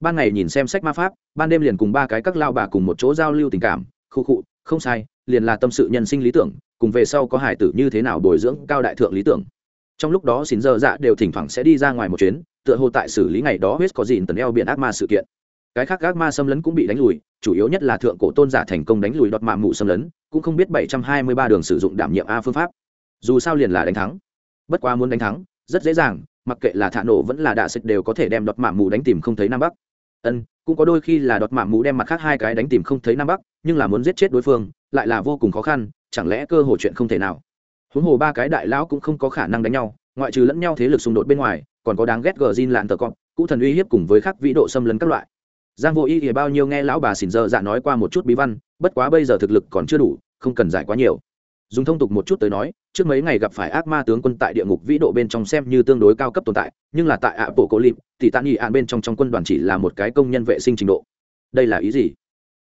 Ban ngày nhìn xem sách ma pháp, ban đêm liền cùng ba cái các lao bà cùng một chỗ giao lưu tình cảm, khu khụ không sai, liền là tâm sự nhân sinh lý tưởng, cùng về sau có hải tử như thế nào bồi dưỡng cao đại thượng lý tưởng. Trong lúc đó xin dơ dạ đều thỉnh thoảng sẽ đi ra ngoài một chuyến, tựa hồ tại xử lý ngày đó huyết có dìn tần eo biển ác ma sự kiện cái khác gác ma xâm lấn cũng bị đánh lùi, chủ yếu nhất là thượng cổ tôn giả thành công đánh lùi đọt mạng mụ xâm lấn, cũng không biết bảy trăm hai mươi ba đường sử dụng đảm nhiệm a phương pháp. Dù sao liền là đánh thắng. Bất quá muốn đánh thắng, rất dễ dàng, mặc kệ là thả nổ vẫn là đạ xịt đều có thể đem đọt mạng mù đánh tìm không thấy nam bắc. Ân, cũng có đôi khi là đọt mạng mù đem mặt khác hai cái đánh tìm không thấy nam bắc, nhưng là muốn giết chết đối phương, lại là vô cùng khó khăn, chẳng lẽ cơ hội chuyện không thể nào? Huống hồ ba cái đại lão cũng không có khả năng đánh nhau, ngoại trừ lẫn nhau thế lực xung đột bên ngoài, còn có đáng ghét gờ zin lạn tờ cọp, cũ thần uy hiếp cùng với các vĩ độ xâm lấn các loại giang vô ý thì bao nhiêu nghe lão bà xỉn dơ dạ nói qua một chút bí văn, bất quá bây giờ thực lực còn chưa đủ, không cần giải quá nhiều. Dùng thông tục một chút tới nói, trước mấy ngày gặp phải ác ma tướng quân tại địa ngục vĩ độ bên trong xem như tương đối cao cấp tồn tại, nhưng là tại ạ bộ cố lịp thì tạ nghị ạn bên trong trong quân đoàn chỉ là một cái công nhân vệ sinh trình độ. Đây là ý gì?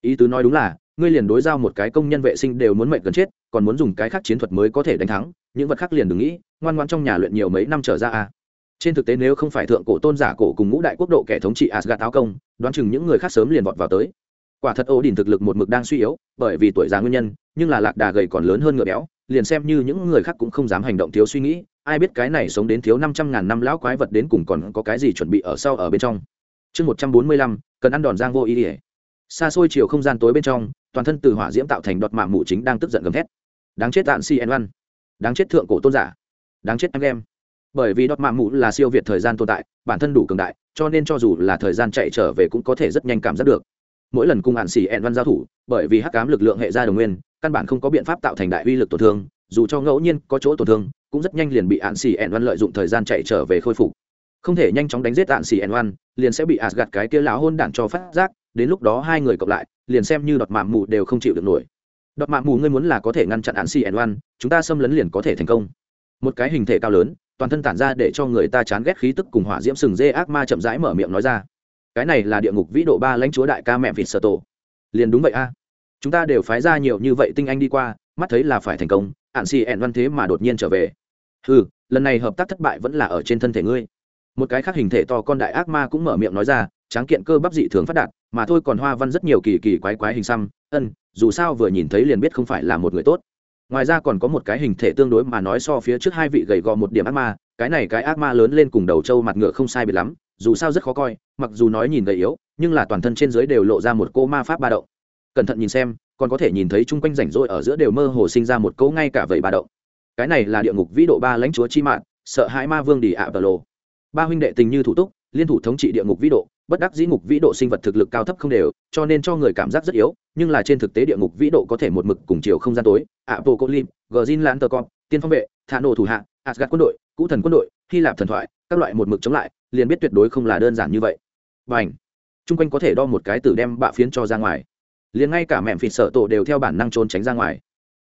Ý tứ nói đúng là, ngươi liền đối giao một cái công nhân vệ sinh đều muốn mệnh gần chết, còn muốn dùng cái khác chiến thuật mới có thể đánh thắng, những vật khác liền đừng nghĩ, ngoan ngoan trong nhà luyện nhiều mấy năm trở ra à? Trên thực tế nếu không phải thượng cổ tôn giả cổ cùng ngũ đại quốc độ kẻ thống trị asgad áo công, đoán chừng những người khác sớm liền vọt vào tới. Quả thật ổ đỉnh thực lực một mực đang suy yếu, bởi vì tuổi già nguyên nhân, nhưng là lạc đà gầy còn lớn hơn ngựa béo, liền xem như những người khác cũng không dám hành động thiếu suy nghĩ, ai biết cái này sống đến thiếu năm trăm ngàn năm lão quái vật đến cùng còn có cái gì chuẩn bị ở sau ở bên trong. Chương một trăm bốn mươi lăm, cần ăn đòn giang vô ý ỉa xa xôi chiều không gian tối bên trong, toàn thân từ hỏa diễm tạo thành đọt mạng mụ chính đang tức giận gầm thét. Đáng chết tạn cn văn. Đáng chết thượng cổ tôn giả. Đáng chết anh em bởi vì đọt mạ mũ là siêu việt thời gian tồn tại, bản thân đủ cường đại, cho nên cho dù là thời gian chạy trở về cũng có thể rất nhanh cảm giác được. Mỗi lần cùng hạn xỉ ẹn văn giao thủ, bởi vì hắc cám lực lượng hệ gia đồng nguyên, căn bản không có biện pháp tạo thành đại uy lực tổn thương, dù cho ngẫu nhiên có chỗ tổn thương, cũng rất nhanh liền bị hạn xỉ ẹn văn lợi dụng thời gian chạy trở về khôi phục. Không thể nhanh chóng đánh giết hạn xỉ ẹn văn, liền sẽ bị ạt gạt cái kia lão hôn đản cho phát giác, đến lúc đó hai người cộng lại, liền xem như đọt mạm mù đều không chịu được nổi. Đọt mạm mù ngươi muốn là có thể ngăn chặn hạn xỉ ẹn văn, chúng ta xâm lấn liền có thể thành công. Một cái hình thể cao lớn toàn thân tản ra để cho người ta chán ghét khí tức cùng hỏa diễm sừng dê ác ma chậm rãi mở miệng nói ra. Cái này là địa ngục vĩ độ ba lãnh chúa đại ca mẹ vịt sở tổ. Liền đúng vậy a. Chúng ta đều phái ra nhiều như vậy tinh anh đi qua, mắt thấy là phải thành công, ạn xì ẹn văn thế mà đột nhiên trở về. Ừ lần này hợp tác thất bại vẫn là ở trên thân thể ngươi. Một cái khác hình thể to con đại ác ma cũng mở miệng nói ra, tráng kiện cơ bắp dị thường phát đạt, mà thôi còn hoa văn rất nhiều kỳ kỳ quái quái hình xăm, ân, dù sao vừa nhìn thấy liền biết không phải là một người tốt ngoài ra còn có một cái hình thể tương đối mà nói so phía trước hai vị gầy gò một điểm ác ma, cái này cái ác ma lớn lên cùng đầu trâu mặt ngựa không sai biệt lắm, dù sao rất khó coi, mặc dù nói nhìn gầy yếu, nhưng là toàn thân trên dưới đều lộ ra một cô ma pháp ba động. Cẩn thận nhìn xem, còn có thể nhìn thấy chung quanh rảnh rỗi ở giữa đều mơ hồ sinh ra một cỗ ngay cả vậy ba động. Cái này là địa ngục vĩ độ ba lãnh chúa chi mạng sợ hãi ma vương đi ạ và lộ ba huynh đệ tình như thủ túc, liên thủ thống trị địa ngục vĩ độ bất đắc dĩ ngục vĩ độ sinh vật thực lực cao thấp không đều, cho nên cho người cảm giác rất yếu, nhưng là trên thực tế địa ngục vĩ độ có thể một mực cùng chiều không gian tối. Ạ bộ cô lim gờ zin lan tờ con tiên phong vệ, thả nổ thủ hạ asgad quân đội, cũ thần quân đội, hy lạp thần thoại, các loại một mực chống lại, liền biết tuyệt đối không là đơn giản như vậy. Và ảnh chung quanh có thể đo một cái từ đem bạ phiến cho ra ngoài. Liền ngay cả mẹm phịt sợ tổ đều theo bản năng trốn tránh ra ngoài.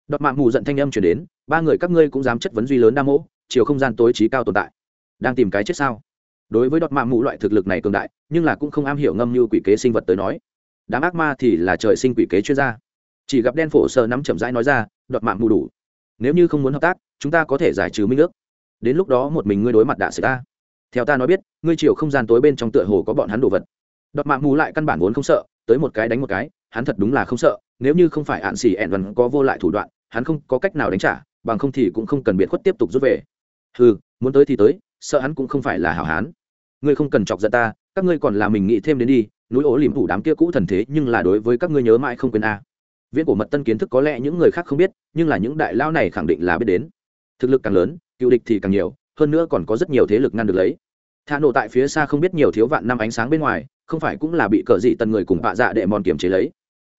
Đọt mạng mù giận thanh âm chuyển đến, ba người các ngươi cũng dám chất vấn duy lớn đa mỗ, chiều không gian tối trí cao tồn tại. Đang tìm cái chết sao? Đối với đọt mạng mù loại thực lực này cường đại, nhưng là cũng không am hiểu ngâm như quỷ kế sinh vật tới nói. Đám ác ma thì là trời sinh quỷ kế chuyên gia. Chỉ gặp đen phổ sơ nắm chậm rãi nói ra, đọt mạng mù đủ. Nếu như không muốn hợp tác, chúng ta có thể giải trừ minh ước. Đến lúc đó một mình ngươi đối mặt đạ sẽ ta. Theo ta nói biết, ngươi chiều không gian tối bên trong tựa hồ có bọn hắn đồ vật. Đọt mạng mù lại căn bản vốn không sợ, tới một cái đánh một cái, hắn thật đúng là không sợ, nếu như không phải ạn xỉ ẹn vần có vô lại thủ đoạn, hắn không có cách nào đánh trả, bằng không thì cũng không cần biệt khuất tiếp tục rút về. Ừ muốn tới thì tới sợ hắn cũng không phải là hảo hán. Ngươi không cần chọc giận ta, các ngươi còn là mình nghĩ thêm đến đi, núi ố liềm thủ đám kia cũ thần thế nhưng là đối với các ngươi nhớ mãi không quên a. Viễn của mật tân kiến thức có lẽ những người khác không biết, nhưng là những đại lao này khẳng định là biết đến. Thực lực càng lớn, cựu địch thì càng nhiều, hơn nữa còn có rất nhiều thế lực ngăn được lấy. Thả nổ tại phía xa không biết nhiều thiếu vạn năm ánh sáng bên ngoài, không phải cũng là bị cờ dị tần người cùng vạ dạ đệ mòn kiểm chế lấy.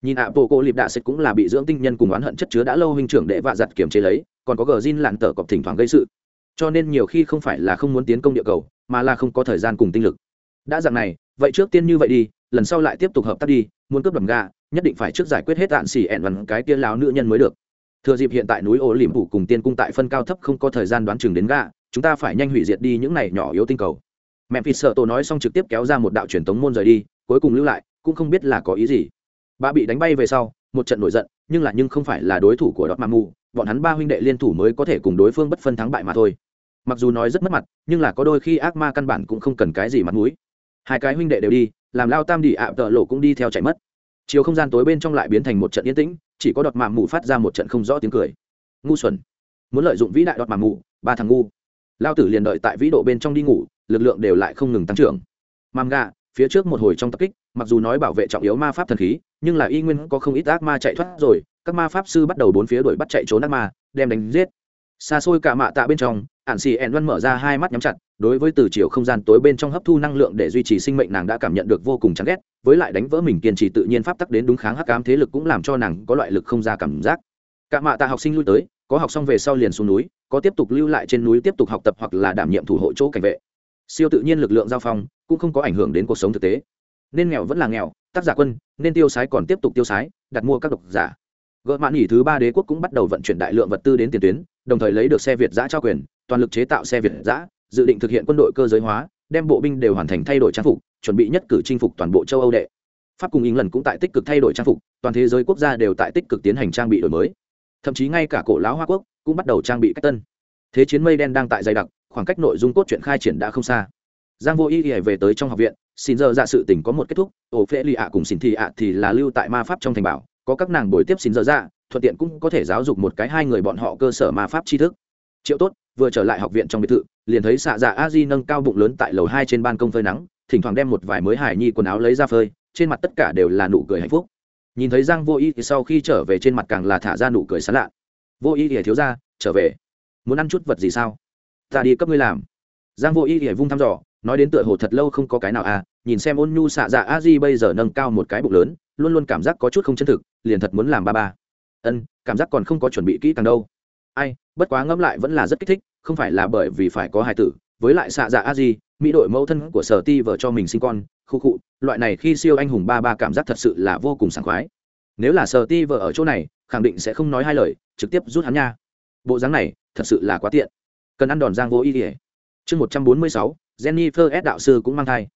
Nhìn ạ, bộ cô lịp đạ xịt cũng là bị dưỡng tinh nhân cùng oán hận chất chứa đã lâu huynh trưởng đệ vạ giặt kiểm chế lấy, còn có gờ zin lặn tở cọp thỉnh thoảng gây sự cho nên nhiều khi không phải là không muốn tiến công địa cầu, mà là không có thời gian cùng tinh lực. Đã dạng này, vậy trước tiên như vậy đi, lần sau lại tiếp tục hợp tác đi, muốn cướp đầm ga nhất định phải trước giải quyết hết đạn xỉ ẹn vằn cái tiên láo nữ nhân mới được. Thừa dịp hiện tại núi ô liềm phủ cùng tiên cung tại phân cao thấp không có thời gian đoán chừng đến ga chúng ta phải nhanh hủy diệt đi những này nhỏ yếu tinh cầu. Mẹ phi sợ tổ nói xong trực tiếp kéo ra một đạo truyền tống môn rời đi, cuối cùng lưu lại, cũng không biết là có ý gì. Bà bị đánh bay về sau, một trận nổi giận, nhưng là nhưng không phải là đối thủ của đọt mamu bọn hắn ba huynh đệ liên thủ mới có thể cùng đối phương bất phân thắng bại mà thôi mặc dù nói rất mất mặt, nhưng là có đôi khi ác ma căn bản cũng không cần cái gì mặt mũi. Hai cái huynh đệ đều đi, làm lao tam đi ạ, tợ lộ cũng đi theo chạy mất. Chiều không gian tối bên trong lại biến thành một trận yên tĩnh, chỉ có đọt mạm mù phát ra một trận không rõ tiếng cười. Ngu xuẩn. Muốn lợi dụng vĩ đại đọt mạm mù, ba thằng ngu. Lao tử liền đợi tại vĩ độ bên trong đi ngủ, lực lượng đều lại không ngừng tăng trưởng. Mam gà, phía trước một hồi trong tập kích, mặc dù nói bảo vệ trọng yếu ma pháp thần khí, nhưng là y nguyên có không ít ác ma chạy thoát rồi, các ma pháp sư bắt đầu bốn phía đuổi bắt chạy trốn ác ma, đem đánh giết xa xôi cả mạ tạ bên trong ạn xì ẹn văn mở ra hai mắt nhắm chặt, đối với từ chiều không gian tối bên trong hấp thu năng lượng để duy trì sinh mệnh nàng đã cảm nhận được vô cùng chán ghét, với lại đánh vỡ mình kiên trì tự nhiên pháp tắc đến đúng kháng hắc ám thế lực cũng làm cho nàng có loại lực không ra cảm giác. Cả mạ tạ học sinh lui tới, có học xong về sau liền xuống núi, có tiếp tục lưu lại trên núi tiếp tục học tập hoặc là đảm nhiệm thủ hộ chỗ cảnh vệ. Siêu tự nhiên lực lượng giao phong, cũng không có ảnh hưởng đến cuộc sống thực tế. Nên nghèo vẫn là nghèo, tác giả quân, nên tiêu sái còn tiếp tục tiêu sái, đặt mua các độc giả gỡ mạn nghỉ thứ ba đế quốc cũng bắt đầu vận chuyển đại lượng vật tư đến tiền tuyến, đồng thời lấy được xe việt giã trao quyền, toàn lực chế tạo xe việt giã, dự định thực hiện quân đội cơ giới hóa, đem bộ binh đều hoàn thành thay đổi trang phục, chuẩn bị nhất cử chinh phục toàn bộ châu âu đệ. Pháp cùng lần cũng tại tích cực thay đổi trang phục, toàn thế giới quốc gia đều tại tích cực tiến hành trang bị đổi mới. Thậm chí ngay cả cổ lão hoa quốc cũng bắt đầu trang bị cách tân. Thế chiến mây đen đang tại dày đặc, khoảng cách nội dung cốt truyện khai triển đã không xa. Giang vô y y về tới trong học viện, xin giờ dạ sự tình có một kết thúc, ổ phê lì ạ cùng xin thị ạ thì là lưu tại ma pháp trong thành bảo có các nàng buổi tiếp xin dở dạ thuận tiện cũng có thể giáo dục một cái hai người bọn họ cơ sở ma pháp tri thức. Triệu tốt, vừa trở lại học viện trong biệt thự, liền thấy xạ dạ a di nâng cao bụng lớn tại lầu hai trên ban công phơi nắng, thỉnh thoảng đem một vài mới hải nhi quần áo lấy ra phơi, trên mặt tất cả đều là nụ cười hạnh phúc. Nhìn thấy giang vô y thì sau khi trở về trên mặt càng là thả ra nụ cười sán lạ. Vô y thì thiếu ra, trở về. Muốn ăn chút vật gì sao? Ta đi cấp ngươi làm. Giang vô y thì vung thăm dò, nói đến tựa hồ thật lâu không có cái nào à nhìn xem ôn nhu xạ dạ a di bây giờ nâng cao một cái bụng lớn luôn luôn cảm giác có chút không chân thực, liền thật muốn làm ba ba. Ân, cảm giác còn không có chuẩn bị kỹ càng đâu. Ai, bất quá ngẫm lại vẫn là rất kích thích, không phải là bởi vì phải có hài tử, với lại xạ dạ a di, mỹ đội mẫu thân của sở ti vợ cho mình sinh con, khu khụ loại này khi siêu anh hùng ba ba cảm giác thật sự là vô cùng sảng khoái. Nếu là sở ti vợ ở chỗ này, khẳng định sẽ không nói hai lời, trực tiếp rút hắn nha. Bộ dáng này, thật sự là quá tiện. Cần ăn đòn giang vô ý ỉa chương một trăm bốn mươi sáu, jennifer s. đạo sư cũng mang thai.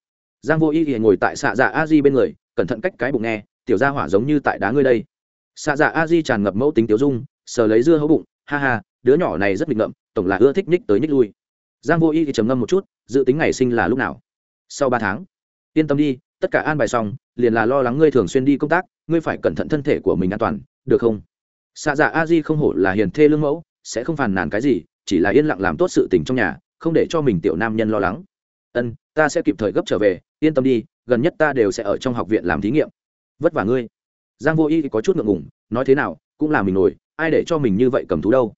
Giang vô ý ỉa ngồi tại xạ dạ a di bên người, cẩn thận cách cái bụng nghe tiểu gia hỏa giống như tại đá ngươi đây. Xạ dạ a di tràn ngập mẫu tính tiểu dung, sờ lấy dưa hấu bụng, ha ha, đứa nhỏ này rất nghịch ngợm, tổng là ưa thích nhích tới nhích lui. Giang vô y thì trầm ngâm một chút, dự tính ngày sinh là lúc nào? Sau ba tháng. Yên tâm đi, tất cả an bài xong, liền là lo lắng ngươi thường xuyên đi công tác, ngươi phải cẩn thận thân thể của mình an toàn, được không? Xạ dạ a di không hổ là hiền thê lương mẫu, sẽ không phàn nàn cái gì, chỉ là yên lặng làm tốt sự tình trong nhà, không để cho mình tiểu nam nhân lo lắng. Ân, ta sẽ kịp thời gấp trở về, yên tâm đi, gần nhất ta đều sẽ ở trong học viện làm thí nghiệm vất vả ngươi. Giang vô y có chút ngượng ngùng, nói thế nào, cũng là mình nổi, ai để cho mình như vậy cầm thú đâu.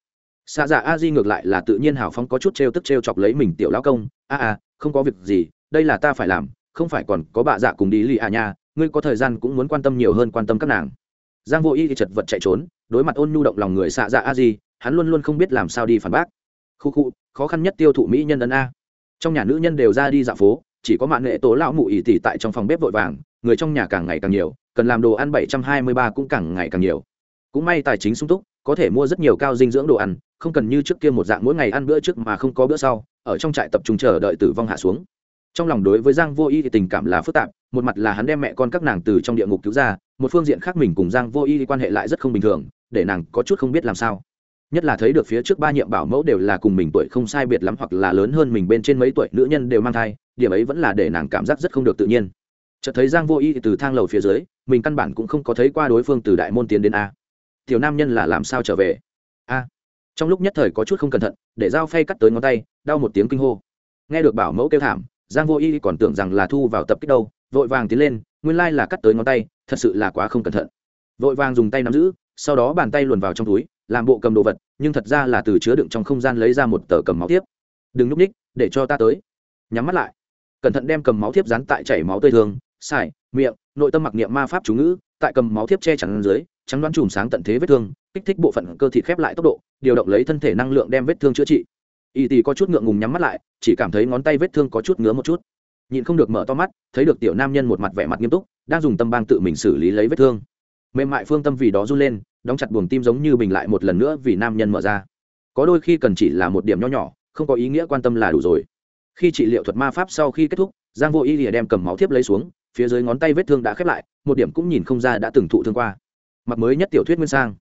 Xạ dạ a di ngược lại là tự nhiên hào phóng có chút t r e o tức t r e o chọc lấy mình tiểu lão công, a a, không có việc gì, đây là ta phải làm, không phải còn có bà dạ cùng đi lì à nha, ngươi có thời gian cũng muốn quan tâm nhiều hơn quan tâm các nàng. Giang vô y thì chật vật chạy trốn, đối mặt ôn nhu động lòng người xạ dạ a di, hắn luôn luôn không biết làm sao đi phản bác. Khu khu, khó khăn nhất tiêu thụ mỹ nhân ân a. Trong nhà nữ nhân đều ra đi dạo phố, chỉ có mạng nghệ tố lão mụ ỉ tỉ tại trong phòng bếp vội vàng người trong nhà càng ngày càng nhiều, cần làm đồ ăn bảy trăm hai mươi ba cũng càng ngày càng nhiều. Cũng may tài chính sung túc, có thể mua rất nhiều cao dinh dưỡng đồ ăn, không cần như trước kia một dạng mỗi ngày ăn bữa trước mà không có bữa sau, ở trong trại tập trung chờ đợi tử vong hạ xuống. Trong lòng đối với giang vô y thì tình cảm là phức tạp, một mặt là hắn đem mẹ con các nàng từ trong địa ngục cứu ra, một phương diện khác mình cùng giang vô y thì quan hệ lại rất không bình thường, để nàng có chút không biết làm sao. Nhất là thấy được phía trước ba nhiệm bảo mẫu đều là cùng mình tuổi không sai biệt lắm hoặc là lớn hơn mình bên trên mấy tuổi nữ nhân đều mang thai, điểm ấy vẫn là để nàng cảm giác rất không được tự nhiên chợt thấy giang vô y từ thang lầu phía dưới, mình căn bản cũng không có thấy qua đối phương từ đại môn tiến đến a. Tiểu nam nhân là làm sao trở về? A. Trong lúc nhất thời có chút không cẩn thận, để dao phay cắt tới ngón tay, đau một tiếng kinh hô. Nghe được bảo mẫu kêu thảm, giang vô y còn tưởng rằng là thu vào tập kích đâu, vội vàng tiến lên, nguyên lai là cắt tới ngón tay, thật sự là quá không cẩn thận. Vội vàng dùng tay nắm giữ, sau đó bàn tay luồn vào trong túi, làm bộ cầm đồ vật, nhưng thật ra là từ chứa đựng trong không gian lấy ra một tờ cầm máu tiếp. Đừng núp ních, để cho ta tới. Nhắm mắt lại. Cẩn thận đem cầm máu thiếp dán tại chảy máu tươi thường xài, miệng, nội tâm mặc niệm ma pháp chú ngữ, tại cầm máu thiếp che chắn dưới, trắng đoán chùm sáng tận thế vết thương, kích thích bộ phận cơ thịt khép lại tốc độ, điều động lấy thân thể năng lượng đem vết thương chữa trị. Y tì có chút ngượng ngùng nhắm mắt lại, chỉ cảm thấy ngón tay vết thương có chút ngứa một chút. Nhịn không được mở to mắt, thấy được tiểu nam nhân một mặt vẻ mặt nghiêm túc, đang dùng tâm bang tự mình xử lý lấy vết thương. Mềm mại phương tâm vì đó run lên, đóng chặt buồng tim giống như bình lại một lần nữa vì nam nhân mở ra. Có đôi khi cần chỉ là một điểm nho nhỏ, không có ý nghĩa quan tâm là đủ rồi. Khi trị liệu thuật ma pháp sau khi kết thúc, giang vô ý lìa đem cầm máu thiếp lấy xuống phía dưới ngón tay vết thương đã khép lại, một điểm cũng nhìn không ra đã từng thụ thương qua. Mặt mới nhất tiểu thuyết nguyên sang.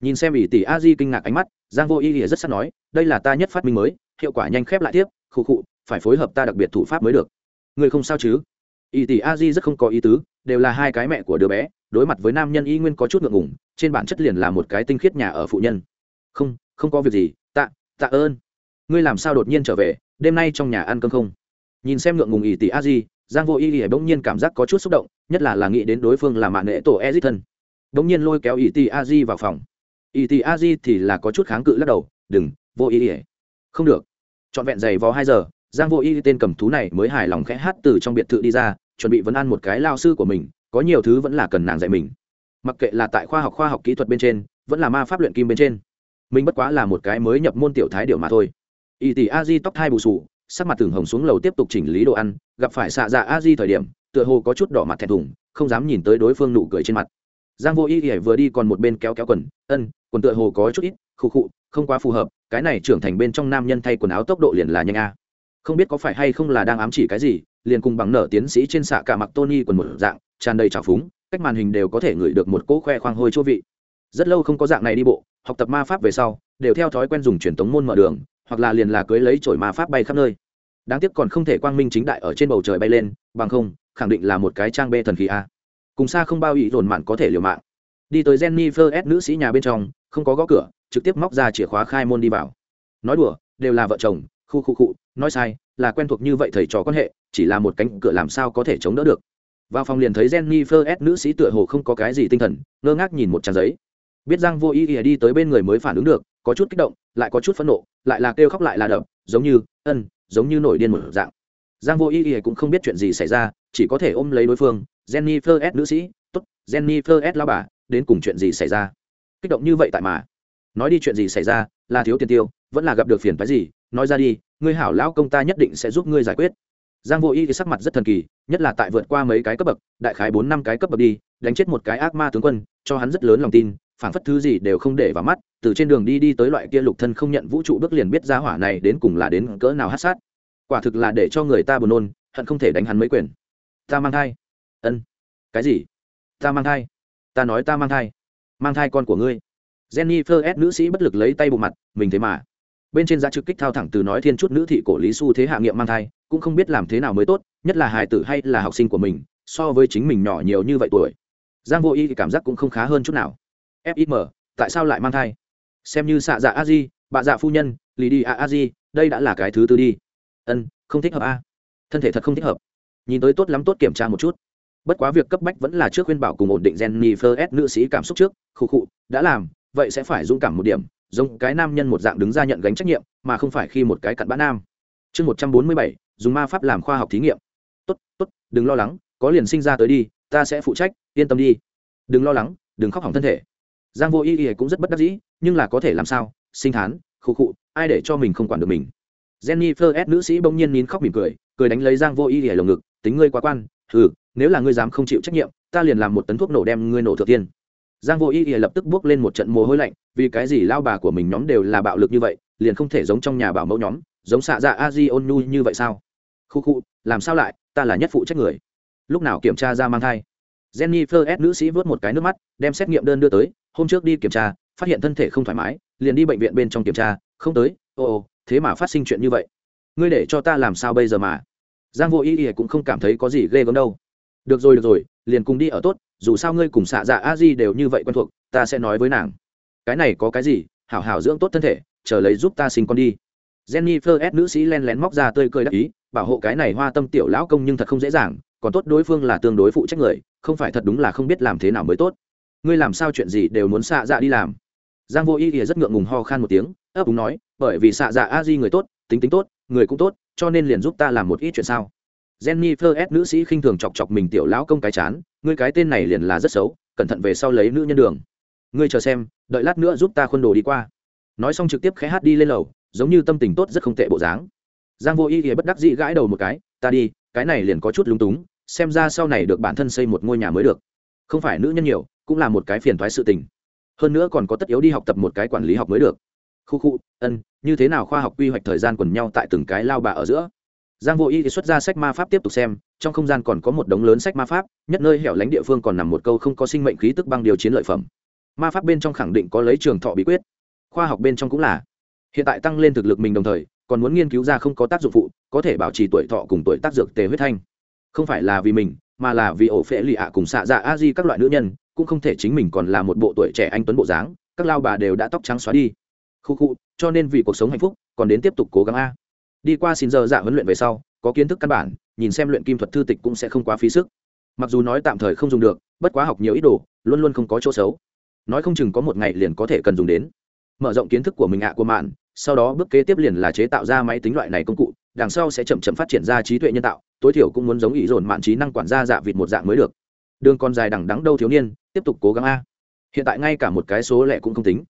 Nhìn xem ỷ tỷ a di kinh ngạc ánh mắt, giang vô y thì rất sắp nói, đây là ta nhất phát minh mới, hiệu quả nhanh khép lại tiếp, khụ khụ, phải phối hợp ta đặc biệt thủ pháp mới được. Người không sao chứ? Ỷ tỷ a di rất không có ý tứ, đều là hai cái mẹ của đứa bé, đối mặt với nam nhân y nguyên có chút ngượng ngùng, trên bản chất liền là một cái tinh khiết nhà ở phụ nhân. Không không có việc gì, tạ tạ ơn. Ngươi làm sao đột nhiên trở về, đêm nay trong nhà ăn cơm không? Nhìn xem ngượng ngùng ỷ tỷ a di giang vô y lìa bỗng nhiên cảm giác có chút xúc động, nhất là là nghĩ đến đối phương là mạng nệ tổ ezit thân. Bỗng nhiên lôi kéo ỷ ti a di vào phòng. Ỷ ti a di thì là có chút kháng cự lắc đầu, đừng, vô y lìa không được. Trọn vẹn giày vò hai giờ, giang vô y tên cầm thú này mới hài lòng khẽ hát từ trong biệt thự đi ra, chuẩn bị vấn ăn một cái lao sư của mình, có nhiều thứ vẫn là cần nàng dạy mình. Mặc kệ là tại khoa học khoa học kỹ thuật bên trên, vẫn là ma pháp luyện kim bên trên. Mình bất quá là một cái mới nhập môn tiểu thái điều mà thôi. Y tỷ a di tóc hai bù sù sắc mặt thường hồng xuống lầu tiếp tục chỉnh lý đồ ăn, gặp phải xạ dạ a di thời điểm, tựa hồ có chút đỏ mặt thẹn thùng, không dám nhìn tới đối phương nụ cười trên mặt. Giang vô y ỉa vừa đi còn một bên kéo kéo quần, ân, quần tựa hồ có chút ít, khụ khụ, không quá phù hợp, cái này trưởng thành bên trong nam nhân thay quần áo tốc độ liền là nhanh a. Không biết có phải hay không là đang ám chỉ cái gì, liền cùng bằng nở tiến sĩ trên xạ cả mặc tony quần một dạng, tràn đầy trào phúng, cách màn hình đều có thể ngửi được một cỗ khoe khoang hôi chỗ vị. Rất lâu không có dạng này đi bộ, học tập ma pháp về sau, đều theo thói quen dùng truyền thống môn mở đường hoặc là liền là cưới lấy chổi ma pháp bay khắp nơi. Đáng tiếc còn không thể quang minh chính đại ở trên bầu trời bay lên, bằng không, khẳng định là một cái trang bê thần khí a. Cùng xa không bao ý dồn mạn có thể liều mạng. Đi tới jennifer s nữ sĩ nhà bên trong, không có gõ cửa, trực tiếp móc ra chìa khóa khai môn đi vào. Nói đùa, đều là vợ chồng, khu khu khu, nói sai, là quen thuộc như vậy thầy trò quan hệ, chỉ là một cánh cửa làm sao có thể chống đỡ được. Vào phòng liền thấy jennifer s nữ sĩ tựa hồ không có cái gì tinh thần, ngơ ngác nhìn một trang giấy. Biết rằng vô ý ỉa đi tới bên người mới phản ứng được có chút kích động, lại có chút phẫn nộ, lại là kêu khóc lại là đập, giống như ân, giống như nổi điên một dạng. Giang vô ý ý cũng không biết chuyện gì xảy ra, chỉ có thể ôm lấy đối phương, jennifer s, nữ sĩ, tốt, jennifer s lao bà, đến cùng chuyện gì xảy ra? Kích động như vậy tại mà. Nói đi chuyện gì xảy ra, là thiếu tiền tiêu, vẫn là gặp được phiền phái gì, nói ra đi, ngươi hảo lão công ta nhất định sẽ giúp ngươi giải quyết. Giang vô y thì sắc mặt rất thần kỳ, nhất là tại vượt qua mấy cái cấp bậc, đại khái bốn năm cái cấp bậc đi, đánh chết một cái ác ma tướng quân, cho hắn rất lớn lòng tin phảng phất thứ gì đều không để vào mắt, từ trên đường đi đi tới loại kia lục thân không nhận vũ trụ bước liền biết ra hỏa này đến cùng là đến cỡ nào hát sát. Quả thực là để cho người ta buồn nôn, hận không thể đánh hắn mấy quyền. Ta mang thai. Ân. Cái gì? Ta mang thai. Ta nói ta mang thai. Mang thai con của ngươi. Jenny fơ s nữ sĩ bất lực lấy tay bộ mặt, mình thế mà. Bên trên giá trực kích thao thẳng từ nói thiên chút nữ thị cổ lý xu thế hạ nghiệm mang thai, cũng không biết làm thế nào mới tốt, nhất là hài tử hay là học sinh của mình, so với chính mình nhỏ nhiều như vậy tuổi. Giang vô y thì cảm giác cũng không khá hơn chút nào fim tại sao lại mang thai? Xem như xạ dạ a di, bạ dạ phu nhân, lì đi a a di, đây đã là cái thứ tư đi. Ân, không thích hợp a. Thân thể thật không thích hợp. Nhìn tới tốt lắm tốt kiểm tra một chút. Bất quá việc cấp bách vẫn là trước khuyên bảo cùng ổn định jennifer s nữ sĩ cảm xúc trước. Khụ khụ, đã làm, vậy sẽ phải dũng cảm một điểm, giống cái nam nhân một dạng đứng ra nhận gánh trách nhiệm, mà không phải khi một cái cặn bã nam. Chương một trăm bốn mươi bảy, dùng ma pháp làm khoa học thí nghiệm. Tốt tốt, đừng lo lắng, có liền sinh ra tới đi, ta sẽ phụ trách, yên tâm đi. Đừng lo lắng, đừng khóc hỏng thân thể giang vô y y cũng rất bất đắc dĩ, nhưng là có thể làm sao? Sinh thán, khụ khụ, ai để cho mình không quản được mình? Jennifer s nữ sĩ bỗng nhiên nín khóc mỉm cười cười đánh lấy giang vô y y lồng ngực, tính ngươi quá quan ừ nếu là ngươi dám không chịu trách nhiệm, ta liền làm một tấn thuốc nổ đem ngươi nổ thừa tiên giang vô y y lập tức bước lên một trận mồ hôi lạnh, vì cái gì lao bà của mình nhóm đều là bạo lực như vậy, liền không thể giống trong nhà bảo mẫu nhóm, giống xạ dạ a di ôn nhu như vậy sao? Khu khu làm sao lại, ta là nhất phụ trách người. Lúc nào kiểm tra ra mang thai? Jennifer s nữ sĩ vớt một cái nước mắt, đem xét nghiệm đơn đưa tới hôm trước đi kiểm tra, phát hiện thân thể không thoải mái, liền đi bệnh viện bên trong kiểm tra, không tới ồ ồ thế mà phát sinh chuyện như vậy. Ngươi để cho ta làm sao bây giờ mà? Giang vô ý ý cũng không cảm thấy có gì ghê gớm đâu. Được rồi được rồi, liền cùng đi ở tốt, dù sao ngươi cùng xạ dạ a di đều như vậy quen thuộc, ta sẽ nói với nàng. Cái này có cái gì? Hảo hảo dưỡng tốt thân thể, chờ lấy giúp ta sinh con đi. Jennifer s nữ sĩ len lén móc ra tươi cười đắc ý, bảo hộ cái này hoa tâm tiểu lão công nhưng thật không dễ dàng, còn tốt đối phương là tương đối phụ trách người, không phải thật đúng là không biết làm thế nào mới tốt ngươi làm sao chuyện gì đều muốn xạ dạ đi làm? Giang vô ý thì rất ngượng ngùng ho khan một tiếng, ấp úng nói, bởi vì xạ dạ a di người tốt, tính tính tốt, người cũng tốt, cho nên liền giúp ta làm một ít chuyện sao? Jennifer s nữ sĩ khinh thường chọc chọc mình tiểu lão công cái chán, ngươi cái tên này liền là rất xấu, cẩn thận về sau lấy nữ nhân đường. Ngươi chờ xem, đợi lát nữa giúp ta khuôn đồ đi qua. Nói xong trực tiếp khẽ hát đi lên lầu, giống như tâm tình tốt rất không tệ bộ dáng. Giang vô ý thì bất đắc dĩ gãi đầu một cái, ta đi, cái này liền có chút lúng túng, xem ra sau này được bản thân xây một ngôi nhà mới được. Không phải nữ nhân nhiều cũng là một cái phiền thoái sự tình. Hơn nữa còn có tất yếu đi học tập một cái quản lý học mới được. Khu khu, ân, như thế nào khoa học quy hoạch thời gian quần nhau tại từng cái lao bà ở giữa? Giang vô y thì xuất ra sách ma pháp tiếp tục xem, trong không gian còn có một đống lớn sách ma pháp, nhất nơi hẻo lánh địa phương còn nằm một câu không có sinh mệnh khí tức băng điều chiến lợi phẩm. Ma pháp bên trong khẳng định có lấy trường thọ bí quyết. Khoa học bên trong cũng là. Hiện tại tăng lên thực lực mình đồng thời, còn muốn nghiên cứu ra không có tác dụng phụ, có thể bảo trì tuổi thọ cùng tuổi tác dược tề huyết thanh. Không phải là vì mình, mà là vì ổ phệ lì ạ cùng xạ dạ a di các loại nữ nhân cũng không thể chính mình còn là một bộ tuổi trẻ anh tuấn bộ dáng, các lao bà đều đã tóc trắng xóa đi. Khu khu, cho nên vì cuộc sống hạnh phúc, còn đến tiếp tục cố gắng a. Đi qua xin giờ dạ huấn luyện về sau, có kiến thức căn bản, nhìn xem luyện kim thuật thư tịch cũng sẽ không quá phí sức. Mặc dù nói tạm thời không dùng được, bất quá học nhiều ít đồ, luôn luôn không có chỗ xấu. Nói không chừng có một ngày liền có thể cần dùng đến. Mở rộng kiến thức của mình ạ, của mạn, sau đó bước kế tiếp liền là chế tạo ra máy tính loại này công cụ, đằng sau sẽ chậm chậm phát triển ra trí tuệ nhân tạo, tối thiểu cũng muốn giống ý dồn mạn trí năng quản gia dạ vịt một dạng mới được. Đường còn dài đằng đắng đâu thiếu niên tiếp tục cố gắng a. Hiện tại ngay cả một cái số lẻ cũng không tính.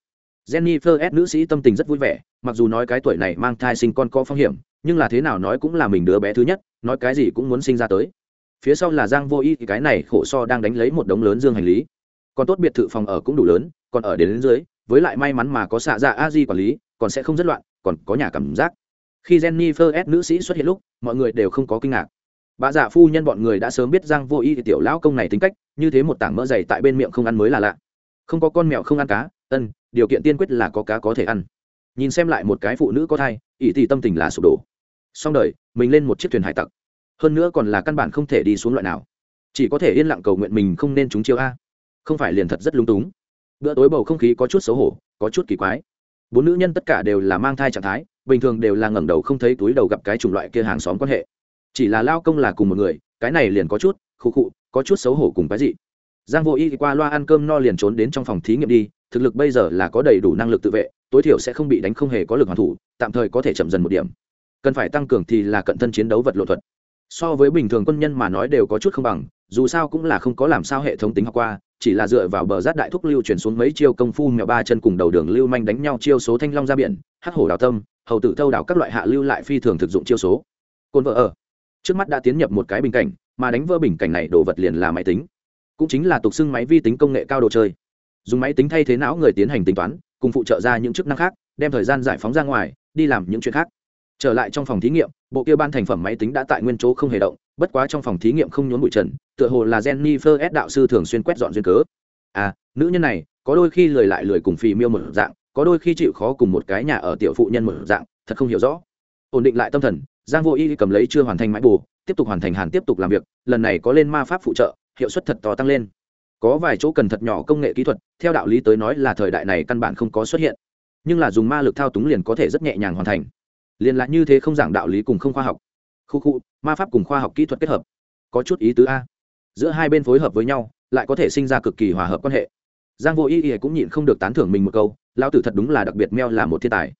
Jennifer s nữ sĩ tâm tình rất vui vẻ mặc dù nói cái tuổi này mang thai sinh con có phong hiểm nhưng là thế nào nói cũng là mình đứa bé thứ nhất nói cái gì cũng muốn sinh ra tới. Phía sau là giang vô y thì cái này khổ so đang đánh lấy một đống lớn dương hành lý. Còn tốt biệt thự phòng ở cũng đủ lớn còn ở đến, đến dưới với lại may mắn mà có xạ dạ a di quản lý còn sẽ không rất loạn còn có nhà cảm giác. Khi jennifer s nữ sĩ xuất hiện lúc mọi người đều không có kinh ngạc bà giả phu nhân bọn người đã sớm biết giang vô y thì tiểu lão công này tính cách, như thế một tảng mỡ dày tại bên miệng không ăn mới là lạ. Không có con mèo không ăn cá, ân, điều kiện tiên quyết là có cá có thể ăn. Nhìn xem lại một cái phụ nữ có thai, ỷ thì tâm tình là sụp đổ. Xong đời, mình lên một chiếc thuyền hải tặc. Hơn nữa còn là căn bản không thể đi xuống loại nào. Chỉ có thể yên lặng cầu nguyện mình không nên trúng chiêu a. Không phải liền thật rất lung túng. Bữa tối bầu không khí có chút xấu hổ, có chút kỳ quái. Bốn nữ nhân tất cả đều là mang thai trạng thái, bình thường đều là ngẩng đầu không thấy túi đầu gặp cái chủng loại kia hàng xóm quan hệ chỉ là lao công là cùng một người, cái này liền có chút, khụ khụ, có chút xấu hổ cùng cái gì giang vô y qua loa ăn cơm no liền trốn đến trong phòng thí nghiệm đi, thực lực bây giờ là có đầy đủ năng lực tự vệ, tối thiểu sẽ không bị đánh không hề có lực hoàn thủ, tạm thời có thể chậm dần một điểm. Cần phải tăng cường thì là cận thân chiến đấu vật lộ thuật. So với bình thường quân nhân mà nói đều có chút không bằng, dù sao cũng là không có làm sao hệ thống tính học qua, chỉ là dựa vào bờ rát đại thúc lưu chuyển xuống mấy chiêu công phu mèo ba chân cùng đầu đường lưu manh đánh nhau chiêu số thanh long ra biển, hắc hổ đào tâm, hầu tử thâu đào các loại hạ lưu lại phi thường thực dụng chiêu số. Côn vợ ở trước mắt đã tiến nhập một cái bình cảnh, mà đánh vỡ bình cảnh này đồ vật liền là máy tính. Cũng chính là tục xưng máy vi tính công nghệ cao đồ chơi. Dùng máy tính thay thế não người tiến hành tính toán, cùng phụ trợ ra những chức năng khác, đem thời gian giải phóng ra ngoài, đi làm những chuyện khác. Trở lại trong phòng thí nghiệm, bộ kia ban thành phẩm máy tính đã tại nguyên chỗ không hề động, bất quá trong phòng thí nghiệm không nhốn bụi trần, tựa hồ là jennifer s. đạo sư thường xuyên quét dọn duyên cớ. À nữ nhân này, có đôi khi lười lại lười cùng phì miêu một dạng, có đôi khi chịu khó cùng một cái nhà ở tiểu phụ nhân một dạng, thật không hiểu rõ. Ổn định lại tâm thần giang vô y cầm lấy chưa hoàn thành mãi bù, tiếp tục hoàn thành hàn tiếp tục làm việc, lần này có lên ma pháp phụ trợ, hiệu suất thật to tăng lên. Có vài chỗ cần thật nhỏ công nghệ kỹ thuật, theo đạo lý tới nói là thời đại này căn bản không có xuất hiện. Nhưng là dùng ma lực thao túng liền có thể rất nhẹ nhàng hoàn thành. Liền lại như thế không giảng đạo lý cùng không khoa học. Khu khu, ma pháp cùng khoa học kỹ thuật kết hợp. Có chút ý tứ a. Giữa hai bên phối hợp với nhau, lại có thể sinh ra cực kỳ hòa hợp quan hệ. Giang vô y y cũng nhịn không được tán thưởng mình một câu, lão tử thật đúng là đặc biệt meo là một thiên tài.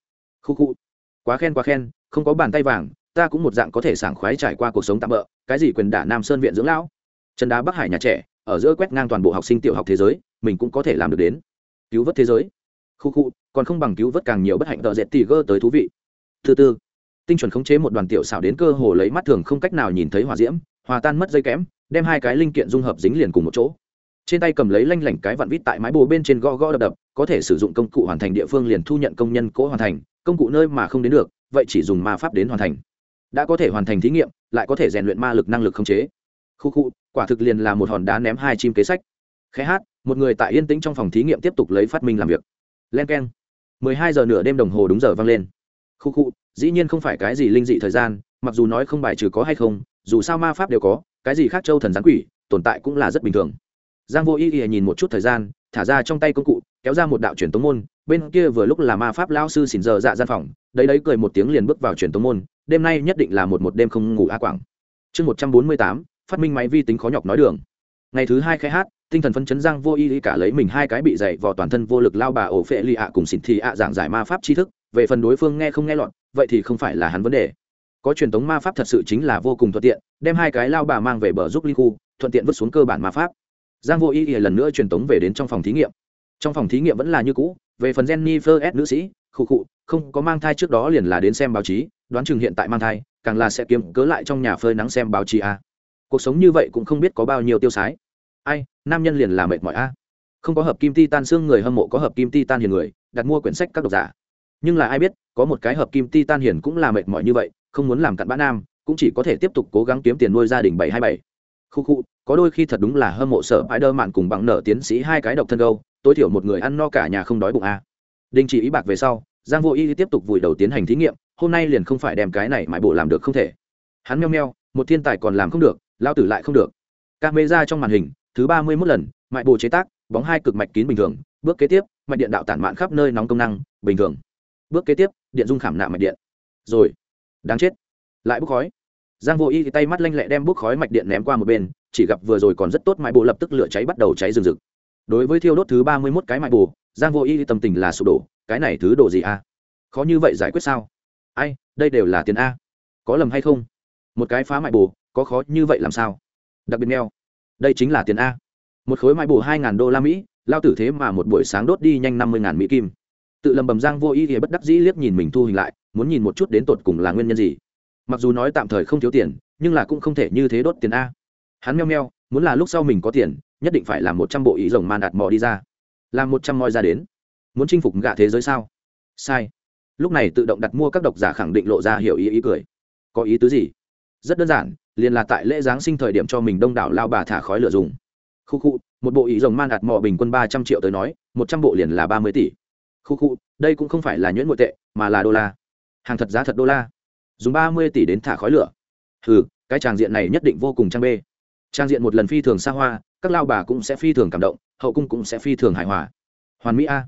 Khu khu. Quá khen quá khen, không có bàn tay vàng ta cũng một dạng có thể sảng khoái trải qua cuộc sống tạm bỡ cái gì quyền đả nam sơn viện dưỡng lão? Trần đá bắc hải nhà trẻ, ở giữa quét ngang toàn bộ học sinh tiểu học thế giới, mình cũng có thể làm được đến. Cứu vớt thế giới. Khu khu, còn không bằng cứu vớt càng nhiều bất hạnh tợ dệt tì gơ tới thú vị. Thứ tư tinh chuẩn khống chế một đoàn tiểu xảo đến cơ hồ lấy mắt thường không cách nào nhìn thấy hòa diễm, hòa tan mất dây kém đem hai cái linh kiện dung hợp dính liền cùng một chỗ. Trên tay cầm lấy lanh lảnh cái vặn vít tại mái bồ bên trên gõ gõ đập đập, có thể sử dụng công cụ hoàn thành địa phương liền thu nhận công nhân cố hoàn thành, công cụ nơi mà không đến được, vậy chỉ dùng ma pháp đến hoàn thành đã có thể hoàn thành thí nghiệm, lại có thể rèn luyện ma lực năng lực khống chế. Khu khu, quả thực liền là một hòn đá ném hai chim kế sách. Khé hát, một người tại yên tĩnh trong phòng thí nghiệm tiếp tục lấy phát minh làm việc. Len k e n mười hai giờ nửa đêm đồng hồ đúng giờ vang lên. Khu khu, dĩ nhiên không phải cái gì linh dị thời gian, mặc dù nói không bài trừ có hay không, dù sao ma pháp đều có, cái gì khác châu thần gián quỷ, tồn tại cũng là rất bình thường. Giang vô y y nhìn một chút thời gian, thả ra trong tay công cụ, kéo ra một đạo truyền tống môn, bên kia vừa lúc là ma pháp lao sư xỉn giờ dạ gian phòng, đấy đấy cười một tiếng liền bước vào truyền tống môn đêm nay nhất định là một một đêm không ngủ a quảng. Chương một trăm bốn mươi tám, phát minh máy vi tính khó nhọc nói đường. Ngày thứ hai khai hát, tinh thần phân chấn giang vô y cả lấy mình hai cái bị dày vào toàn thân vô lực lao bà ổ phệ lì ạ cùng xỉn thì ạ giảng giải ma pháp tri thức, về phần đối phương nghe không nghe lọt, vậy thì không phải là hắn vấn đề. Có truyền thống ma pháp thật sự chính là vô cùng thuận tiện, đem hai cái lao bà mang về bờ giúp ly khu, thuận tiện vứt xuống cơ bản ma pháp. Giang vô y lần nữa truyền tống về đến trong phòng thí nghiệm. Trong phòng thí nghiệm vẫn là như cũ, về phần jennifer s nữ sĩ khu khụ không có mang thai trước đó liền là đến xem báo chí, đoán chừng hiện tại mang thai, càng là sẽ kiếm cớ lại trong nhà phơi nắng xem báo chí a à. cuộc sống như vậy cũng không biết có bao nhiêu tiêu sái ai, nam nhân liền là mệt mỏi a à. không có hợp kim ti tan xương người hâm mộ có hợp kim ti tan hiền người, đặt mua quyển sách các độc giả nhưng là ai biết, có một cái hợp kim ti tan hiền cũng là mệt mỏi như vậy, không muốn làm cặn bã nam, cũng chỉ có thể tiếp tục cố gắng kiếm tiền nuôi gia đình bảy hai bảy khu khu, có đôi khi thật đúng là hâm mộ sợ bãi đơ mạn cùng bằng nợ tiến sĩ hai cái độc thân gâu, tối thiểu một người ăn no cả nhà không đói bụng a à. đình chỉ ý bạc về sau giang vô y tiếp tục vùi đầu tiến hành thí nghiệm, hôm nay liền không phải đem cái này mãi bộ làm được không thể. Hắn meo meo, một thiên tài còn làm không được lao tử lại không được. Các mê ra trong màn hình, thứ ba mươi mốt lần mại bộ chế tác, bóng hai cực mạch kín bình thường, bước kế tiếp, mạch điện đạo tản mạn khắp nơi nóng công năng, bình thường. Bước kế tiếp, điện dung khảm nạm mạch điện. Rồi, đáng chết. Lại bốc khói. Giang vô y thì tay mắt lanh lẹ đem bốc khói mạch điện ném qua một bên, chỉ gặp vừa rồi còn rất tốt mại bộ lập tức lửa cháy bắt đầu cháy rừng rực. Đối với thiêu đốt thứ ba mươi mốt cái mại bù giang vô y tâm tình là sụp đổ cái này thứ đồ gì a khó như vậy giải quyết sao? Ai, đây đều là tiền a. Có lầm hay không? Một cái phá mại bù có khó như vậy làm sao? Đặc biệt neo đây chính là tiền a. Một khối mại bù hai ngàn đô la mỹ, lao tử thế mà một buổi sáng đốt đi nhanh năm mươi ngàn mỹ kim. Tự lầm bầm giang vô ý thì bất đắc dĩ liếc nhìn mình thu hình lại, muốn nhìn một chút đến tột cùng là nguyên nhân gì. Mặc dù nói tạm thời không thiếu tiền, nhưng là cũng không thể như thế đốt tiền a. Hắn meo meo, muốn là lúc sau mình có tiền, nhất định phải làm một trăm bộ ý rồng man đạt mò đi ra. Làm một trăm moi ra đến muốn chinh phục gạ thế giới sao? Sai. Lúc này tự động đặt mua các độc giả khẳng định lộ ra hiểu ý ý cười. Có ý tứ gì? Rất đơn giản, liền là tại lễ giáng sinh thời điểm cho mình đông đảo lao bà thả khói lửa dùng. Khu khu, một bộ ý rồng man đạt mò bình quân ba trăm triệu tới nói, một trăm bộ liền là ba mươi tỷ. Khu khu, đây cũng không phải là nhuyễn nội tệ, mà là đô la. Hàng thật giá thật đô la. Dùng ba mươi tỷ đến thả khói lửa. Ừ cái tràng diện này nhất định vô cùng trang bê. Trang diện một lần phi thường xa hoa, các lao bà cũng sẽ phi thường cảm động, hậu cung cũng sẽ phi thường hài hòa. Hoàn mỹ a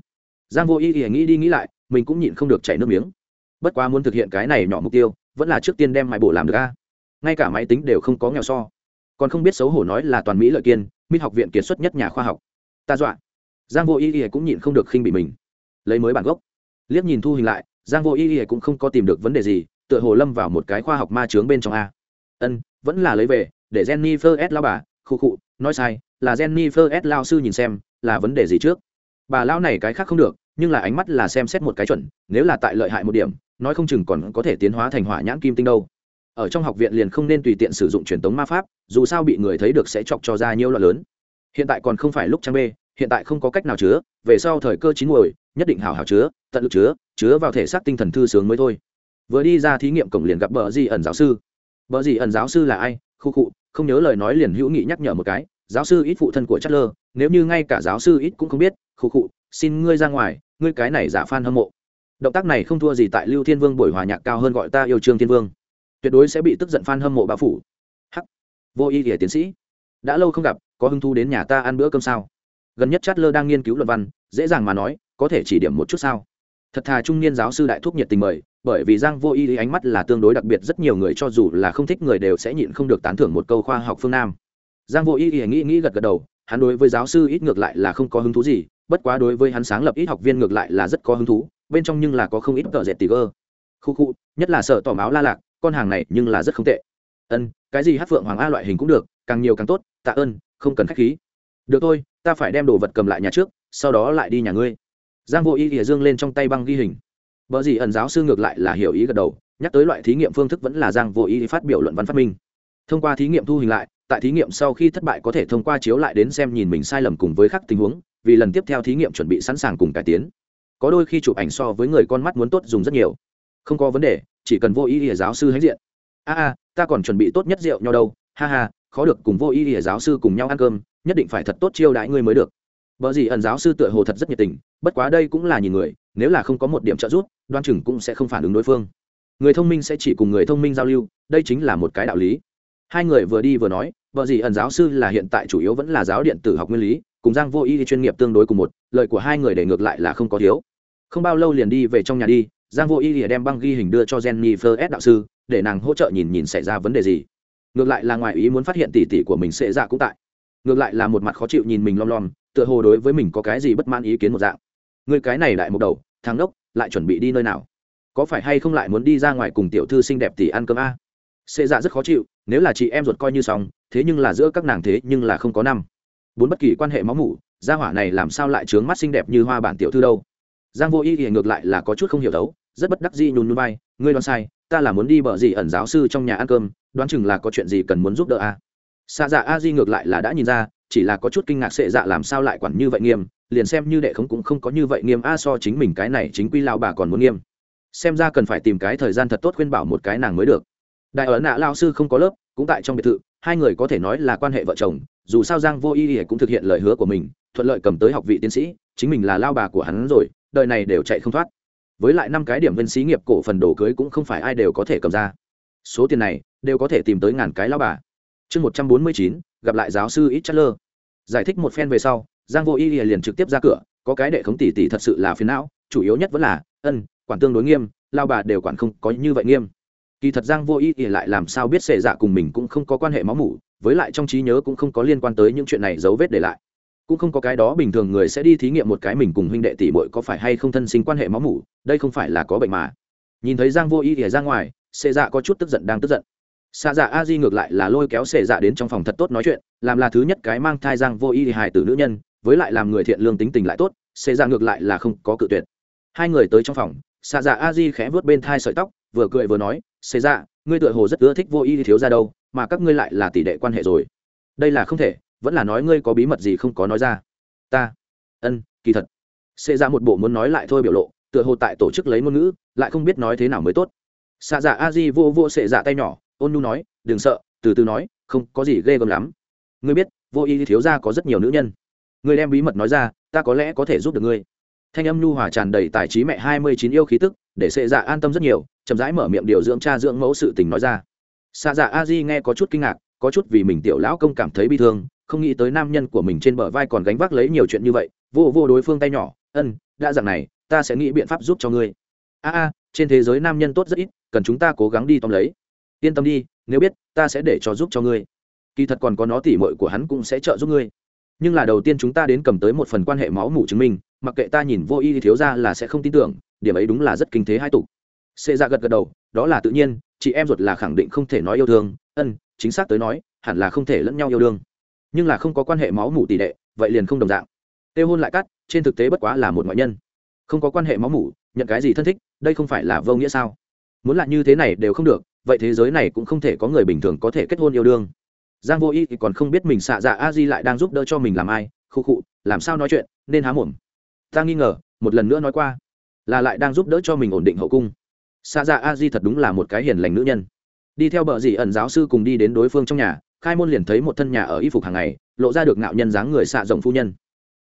giang vô y y nghĩ đi nghĩ lại, mình cũng nhịn không được chảy nước miếng. Bất quá muốn thực hiện cái này nhỏ mục tiêu, vẫn là trước tiên đem máy bộ làm được a. Ngay cả máy tính đều không có nghèo so. Còn không biết xấu hổ nói là toàn mỹ lợi kiên mít học viện kiệt xuất nhất nhà khoa học. Ta dọa. Giang vô y y cũng nhịn không được khinh bị mình. Lấy mới bản gốc. Liếc nhìn thu hình lại, giang vô y y cũng không có tìm được vấn đề gì, tựa hồ lâm vào một cái khoa học ma trướng bên trong a. Ân, vẫn là lấy về, để jennifer first lao bà. Khu khụ nói sai, là jennifer first lao sư nhìn xem, là vấn đề gì trước? Bà lao này cái khác không được nhưng là ánh mắt là xem xét một cái chuẩn, nếu là tại lợi hại một điểm, nói không chừng còn có thể tiến hóa thành hỏa nhãn kim tinh đâu. Ở trong học viện liền không nên tùy tiện sử dụng truyền thống ma pháp, dù sao bị người thấy được sẽ chọc cho ra nhiều loại lớn. Hiện tại còn không phải lúc trang bê, hiện tại không có cách nào chứa, về sau thời cơ chín muồi, nhất định hảo hảo chứa, tận lực chứa chứa vào thể xác tinh thần thư sướng mới thôi. Vừa đi ra thí nghiệm cổng liền gặp bờ di ẩn giáo sư. Bờ di ẩn giáo sư là ai? Khu cụ không nhớ lời nói liền hữu nghị nhắc nhở một cái. Giáo sư ít phụ thân của chất lơ nếu như ngay cả giáo sư ít cũng không biết, khu cụ xin ngươi ra ngoài ngươi cái này giả phan hâm mộ. Động tác này không thua gì tại lưu thiên vương buổi hòa nhạc cao hơn gọi ta yêu trương thiên vương. Tuyệt đối sẽ bị tức giận phan hâm mộ bao phủ. Hắc. Vô y kể tiến sĩ. Đã lâu không gặp, có hứng thú đến nhà ta ăn bữa cơm sao? Gần nhất chát lơ đang nghiên cứu luận văn, dễ dàng mà nói, có thể chỉ điểm một chút sao? Thật thà trung niên giáo sư đại thúc nhiệt tình mời, bởi vì giang vô y ánh mắt là tương đối đặc biệt, rất nhiều người cho dù là không thích người đều sẽ nhịn không được tán thưởng một câu khoa học phương nam. Giang vô y nghĩ nghĩ gật gật đầu, hắn đối với giáo sư ít ngược lại là không có hứng thú gì bất quá đối với hắn sáng lập ít học viên ngược lại là rất có hứng thú, bên trong nhưng là có không ít tờ dệt tì gơ khu khu, nhất là sợ tỏ máu la lạc, con hàng này nhưng là rất không tệ. Ân, cái gì hát phượng hoàng a loại hình cũng được, càng nhiều càng tốt, tạ ơn, không cần khách khí. Được thôi, ta phải đem đồ vật cầm lại nhà trước, sau đó lại đi nhà ngươi. Giang vô y ỉa dương lên trong tay băng ghi hình. Vợ gì ẩn giáo sư ngược lại là hiểu ý gật đầu, nhắc tới loại thí nghiệm phương thức vẫn là giang vô y phát biểu luận văn phát minh. Thông qua thí nghiệm thu hình lại tại thí nghiệm sau khi thất bại có thể thông qua chiếu lại đến xem nhìn mình sai lầm cùng với các tình huống, vì lần tiếp theo thí nghiệm chuẩn bị sẵn sàng cùng cải tiến. Có đôi khi chụp ảnh so với người con mắt muốn tốt dùng rất nhiều. Không có vấn đề, chỉ cần vô ý ỉa giáo sư hãnh diện. A a, ta còn chuẩn bị tốt nhất rượu nhau đâu. Ha ha, khó được cùng vô ý ỉa giáo sư cùng nhau ăn cơm, nhất định phải thật tốt chiêu đãi ngươi mới được. Vợ gì ẩn giáo sư tựa hồ thật rất nhiệt tình, bất quá đây cũng là nhìn người, nếu là không có một điểm trợ giúp, đoan chừng cũng sẽ không phản ứng đối phương. Người thông minh sẽ chỉ cùng người thông minh giao lưu, đây chính là một cái đạo lý hai người vừa đi vừa nói vợ gì ẩn giáo sư là hiện tại chủ yếu vẫn là giáo điện tử học nguyên lý, cùng giang vô y chuyên nghiệp tương đối cùng một, lời của hai người để ngược lại là không có thiếu. Không bao lâu liền đi về trong nhà đi, giang vô y đem băng ghi hình đưa cho jenny s. đạo sư, để nàng hỗ trợ nhìn nhìn xảy ra vấn đề gì. Ngược lại là ngoài ý muốn phát hiện tỉ tỉ của mình sẽ dạ cũng tại. Ngược lại là một mặt khó chịu nhìn mình lom lom, tựa hồ đối với mình có cái gì bất mãn ý kiến một dạng. Người cái này lại một đầu thang đốc lại chuẩn bị đi nơi nào? Có phải hay không lại muốn đi ra ngoài cùng tiểu thư xinh đẹp tỷ ăn cơm a? Xê dạ rất khó chịu, nếu là chị em ruột coi như xong, thế nhưng là giữa các nàng thế nhưng là không có năm. Bốn bất kỳ quan hệ máu mủ, gia hỏa này làm sao lại trướng mắt xinh đẹp như hoa bản tiểu thư đâu? Giang vô y thì ngược lại là có chút không hiểu đấu rất bất đắc dĩ nhún nhún bay ngươi đoán sai, ta là muốn đi bờ gì ẩn giáo sư trong nhà ăn cơm, đoán chừng là có chuyện gì cần muốn giúp đỡ a. Xa dạ a di ngược lại là đã nhìn ra, chỉ là có chút kinh ngạc sệ dạ làm sao lại quản như vậy nghiêm, liền xem như đệ không cũng không có như vậy nghiêm a, so chính mình cái này chính quy lao bà còn muốn nghiêm. Xem ra cần phải tìm cái thời gian thật tốt khuyên bảo một cái nàng mới được đại ấn nạ lao sư không có lớp, cũng tại trong biệt thự, hai người có thể nói là quan hệ vợ chồng, dù sao giang vô y cũng thực hiện lời hứa của mình, thuận lợi cầm tới học vị tiến sĩ, chính mình là lao bà của hắn rồi, đời này đều chạy không thoát. Với lại năm cái điểm viên xí nghiệp cổ phần đồ cưới cũng không phải ai đều có thể cầm ra. Số tiền này, đều có thể tìm tới ngàn cái lao bà. Chương một trăm bốn mươi chín, gặp lại giáo sư ít chất lơ. Giải thích một phen về sau, giang vô y liền trực tiếp ra cửa, có cái đệ khống tỷ tỷ thật sự là phiền não, chủ yếu nhất vẫn là, ân, quản tương đối nghiêm, lao bà đều quản không có như vậy nghiêm kỳ thật giang vô y lại làm sao biết xệ dạ cùng mình cũng không có quan hệ máu mủ, với lại trong trí nhớ cũng không có liên quan tới những chuyện này dấu vết để lại. Cũng không có cái đó bình thường người sẽ đi thí nghiệm một cái mình cùng huynh đệ tỷ muội có phải hay không thân sinh quan hệ máu mủ, đây không phải là có bệnh mà. Nhìn thấy giang vô y ỉa ra ngoài xệ dạ có chút tức giận đang tức giận. Xạ dạ a di ngược lại là lôi kéo xệ dạ đến trong phòng thật tốt nói chuyện, làm là thứ nhất cái mang thai giang vô y hài tử nữ nhân, với lại làm người thiện lương tính tình lại tốt xệ dạ ngược lại là không có cự tuyệt. Hai người tới trong phòng xạ dạ a di khẽ vớt bên thai sợi tóc vừa cười vừa nói xế dạ ngươi tựa hồ rất ưa thích vô y thiếu ra đâu, mà các ngươi lại là tỷ đệ quan hệ rồi. Đây là không thể, vẫn là nói ngươi có bí mật gì không có nói ra. Ta, ân, kỳ thật. Xế dạ một bộ muốn nói lại thôi biểu lộ, tựa hồ tại tổ chức lấy ngôn ngữ, lại không biết nói thế nào mới tốt. Xạ dạ a di vô vô xệ dạ tay nhỏ, ôn nu nói, đừng sợ, từ từ nói, không có gì ghê gớm lắm. Ngươi biết, vô y thiếu gia có rất nhiều nữ nhân. Ngươi đem bí mật nói ra, ta có lẽ có thể giúp được ngươi thanh âm nhu hòa tràn đầy tài trí mẹ hai mươi chín yêu khí tức, để sệ dạ an tâm rất nhiều, chậm rãi mở miệng điều dưỡng cha dưỡng mẫu sự tình nói ra. Xạ dạ a di nghe có chút kinh ngạc, có chút vì mình tiểu lão công cảm thấy bi thương, không nghĩ tới nam nhân của mình trên bờ vai còn gánh vác lấy nhiều chuyện như vậy, vô vô đối phương tay nhỏ, ân, đã dặn này, ta sẽ nghĩ biện pháp giúp cho ngươi. A a, trên thế giới nam nhân tốt rất ít, cần chúng ta cố gắng đi tóm lấy. Yên tâm đi, nếu biết, ta sẽ để cho giúp cho ngươi. Kỳ thật còn có nó tỉ mội của hắn cũng sẽ trợ giúp ngươi nhưng là đầu tiên chúng ta đến cầm tới một phần quan hệ máu mủ chứng minh, mặc kệ ta nhìn vô y thiếu ra là sẽ không tin tưởng, điểm ấy đúng là rất kinh thế hai tục. Xê ra dạ gật gật đầu, đó là tự nhiên, chị em ruột là khẳng định không thể nói yêu thương, ân, chính xác tới nói, hẳn là không thể lẫn nhau yêu đương. Nhưng là không có quan hệ máu mủ tỷ đệ vậy liền không đồng dạng. Tê hôn lại cắt, trên thực tế bất quá là một ngoại nhân. Không có quan hệ máu mủ, nhận cái gì thân thích, đây không phải là vô nghĩa sao? Muốn là như thế này đều không được, vậy thế giới này cũng không thể có người bình thường có thể kết hôn yêu đương giang vô y thì còn không biết mình xạ dạ a di lại đang giúp đỡ cho mình làm ai, khu khụ làm sao nói chuyện, nên há mồm. Ta nghi ngờ, một lần nữa nói qua, là lại đang giúp đỡ cho mình ổn định hậu cung. Xạ dạ a di thật đúng là một cái hiền lành nữ nhân. Đi theo bờ dì ẩn giáo sư cùng đi đến đối phương trong nhà, khai môn liền thấy một thân nhà ở y phục hàng ngày, lộ ra được ngạo nhân dáng người xạ rộng phu nhân.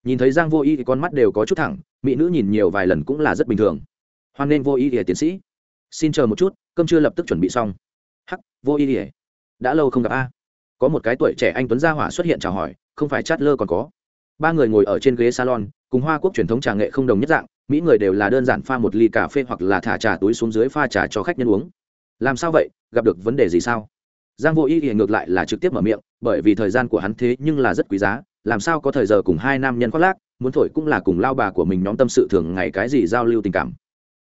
Nhìn thấy giang vô y thì con mắt đều có chút thẳng, mỹ nữ nhìn nhiều vài lần cũng là rất bình thường. Hoan nên vô y thì tiến sĩ. Xin chờ một chút, cơm chưa lập tức chuẩn bị xong. Hắc, vô y ỉa đã lâu không gặp a có một cái tuổi trẻ anh tuấn gia hỏa xuất hiện chào hỏi, không phải chát lơ còn có. Ba người ngồi ở trên ghế salon, cùng hoa quốc truyền thống trà nghệ không đồng nhất dạng, mỹ người đều là đơn giản pha một ly cà phê hoặc là thả trà túi xuống dưới pha trà cho khách nhân uống. Làm sao vậy? Gặp được vấn đề gì sao? Giang vô ý thì ngược lại là trực tiếp mở miệng, bởi vì thời gian của hắn thế nhưng là rất quý giá, làm sao có thời giờ cùng hai nam nhân khoác lác, muốn thổi cũng là cùng lao bà của mình nhóm tâm sự thường ngày cái gì giao lưu tình cảm.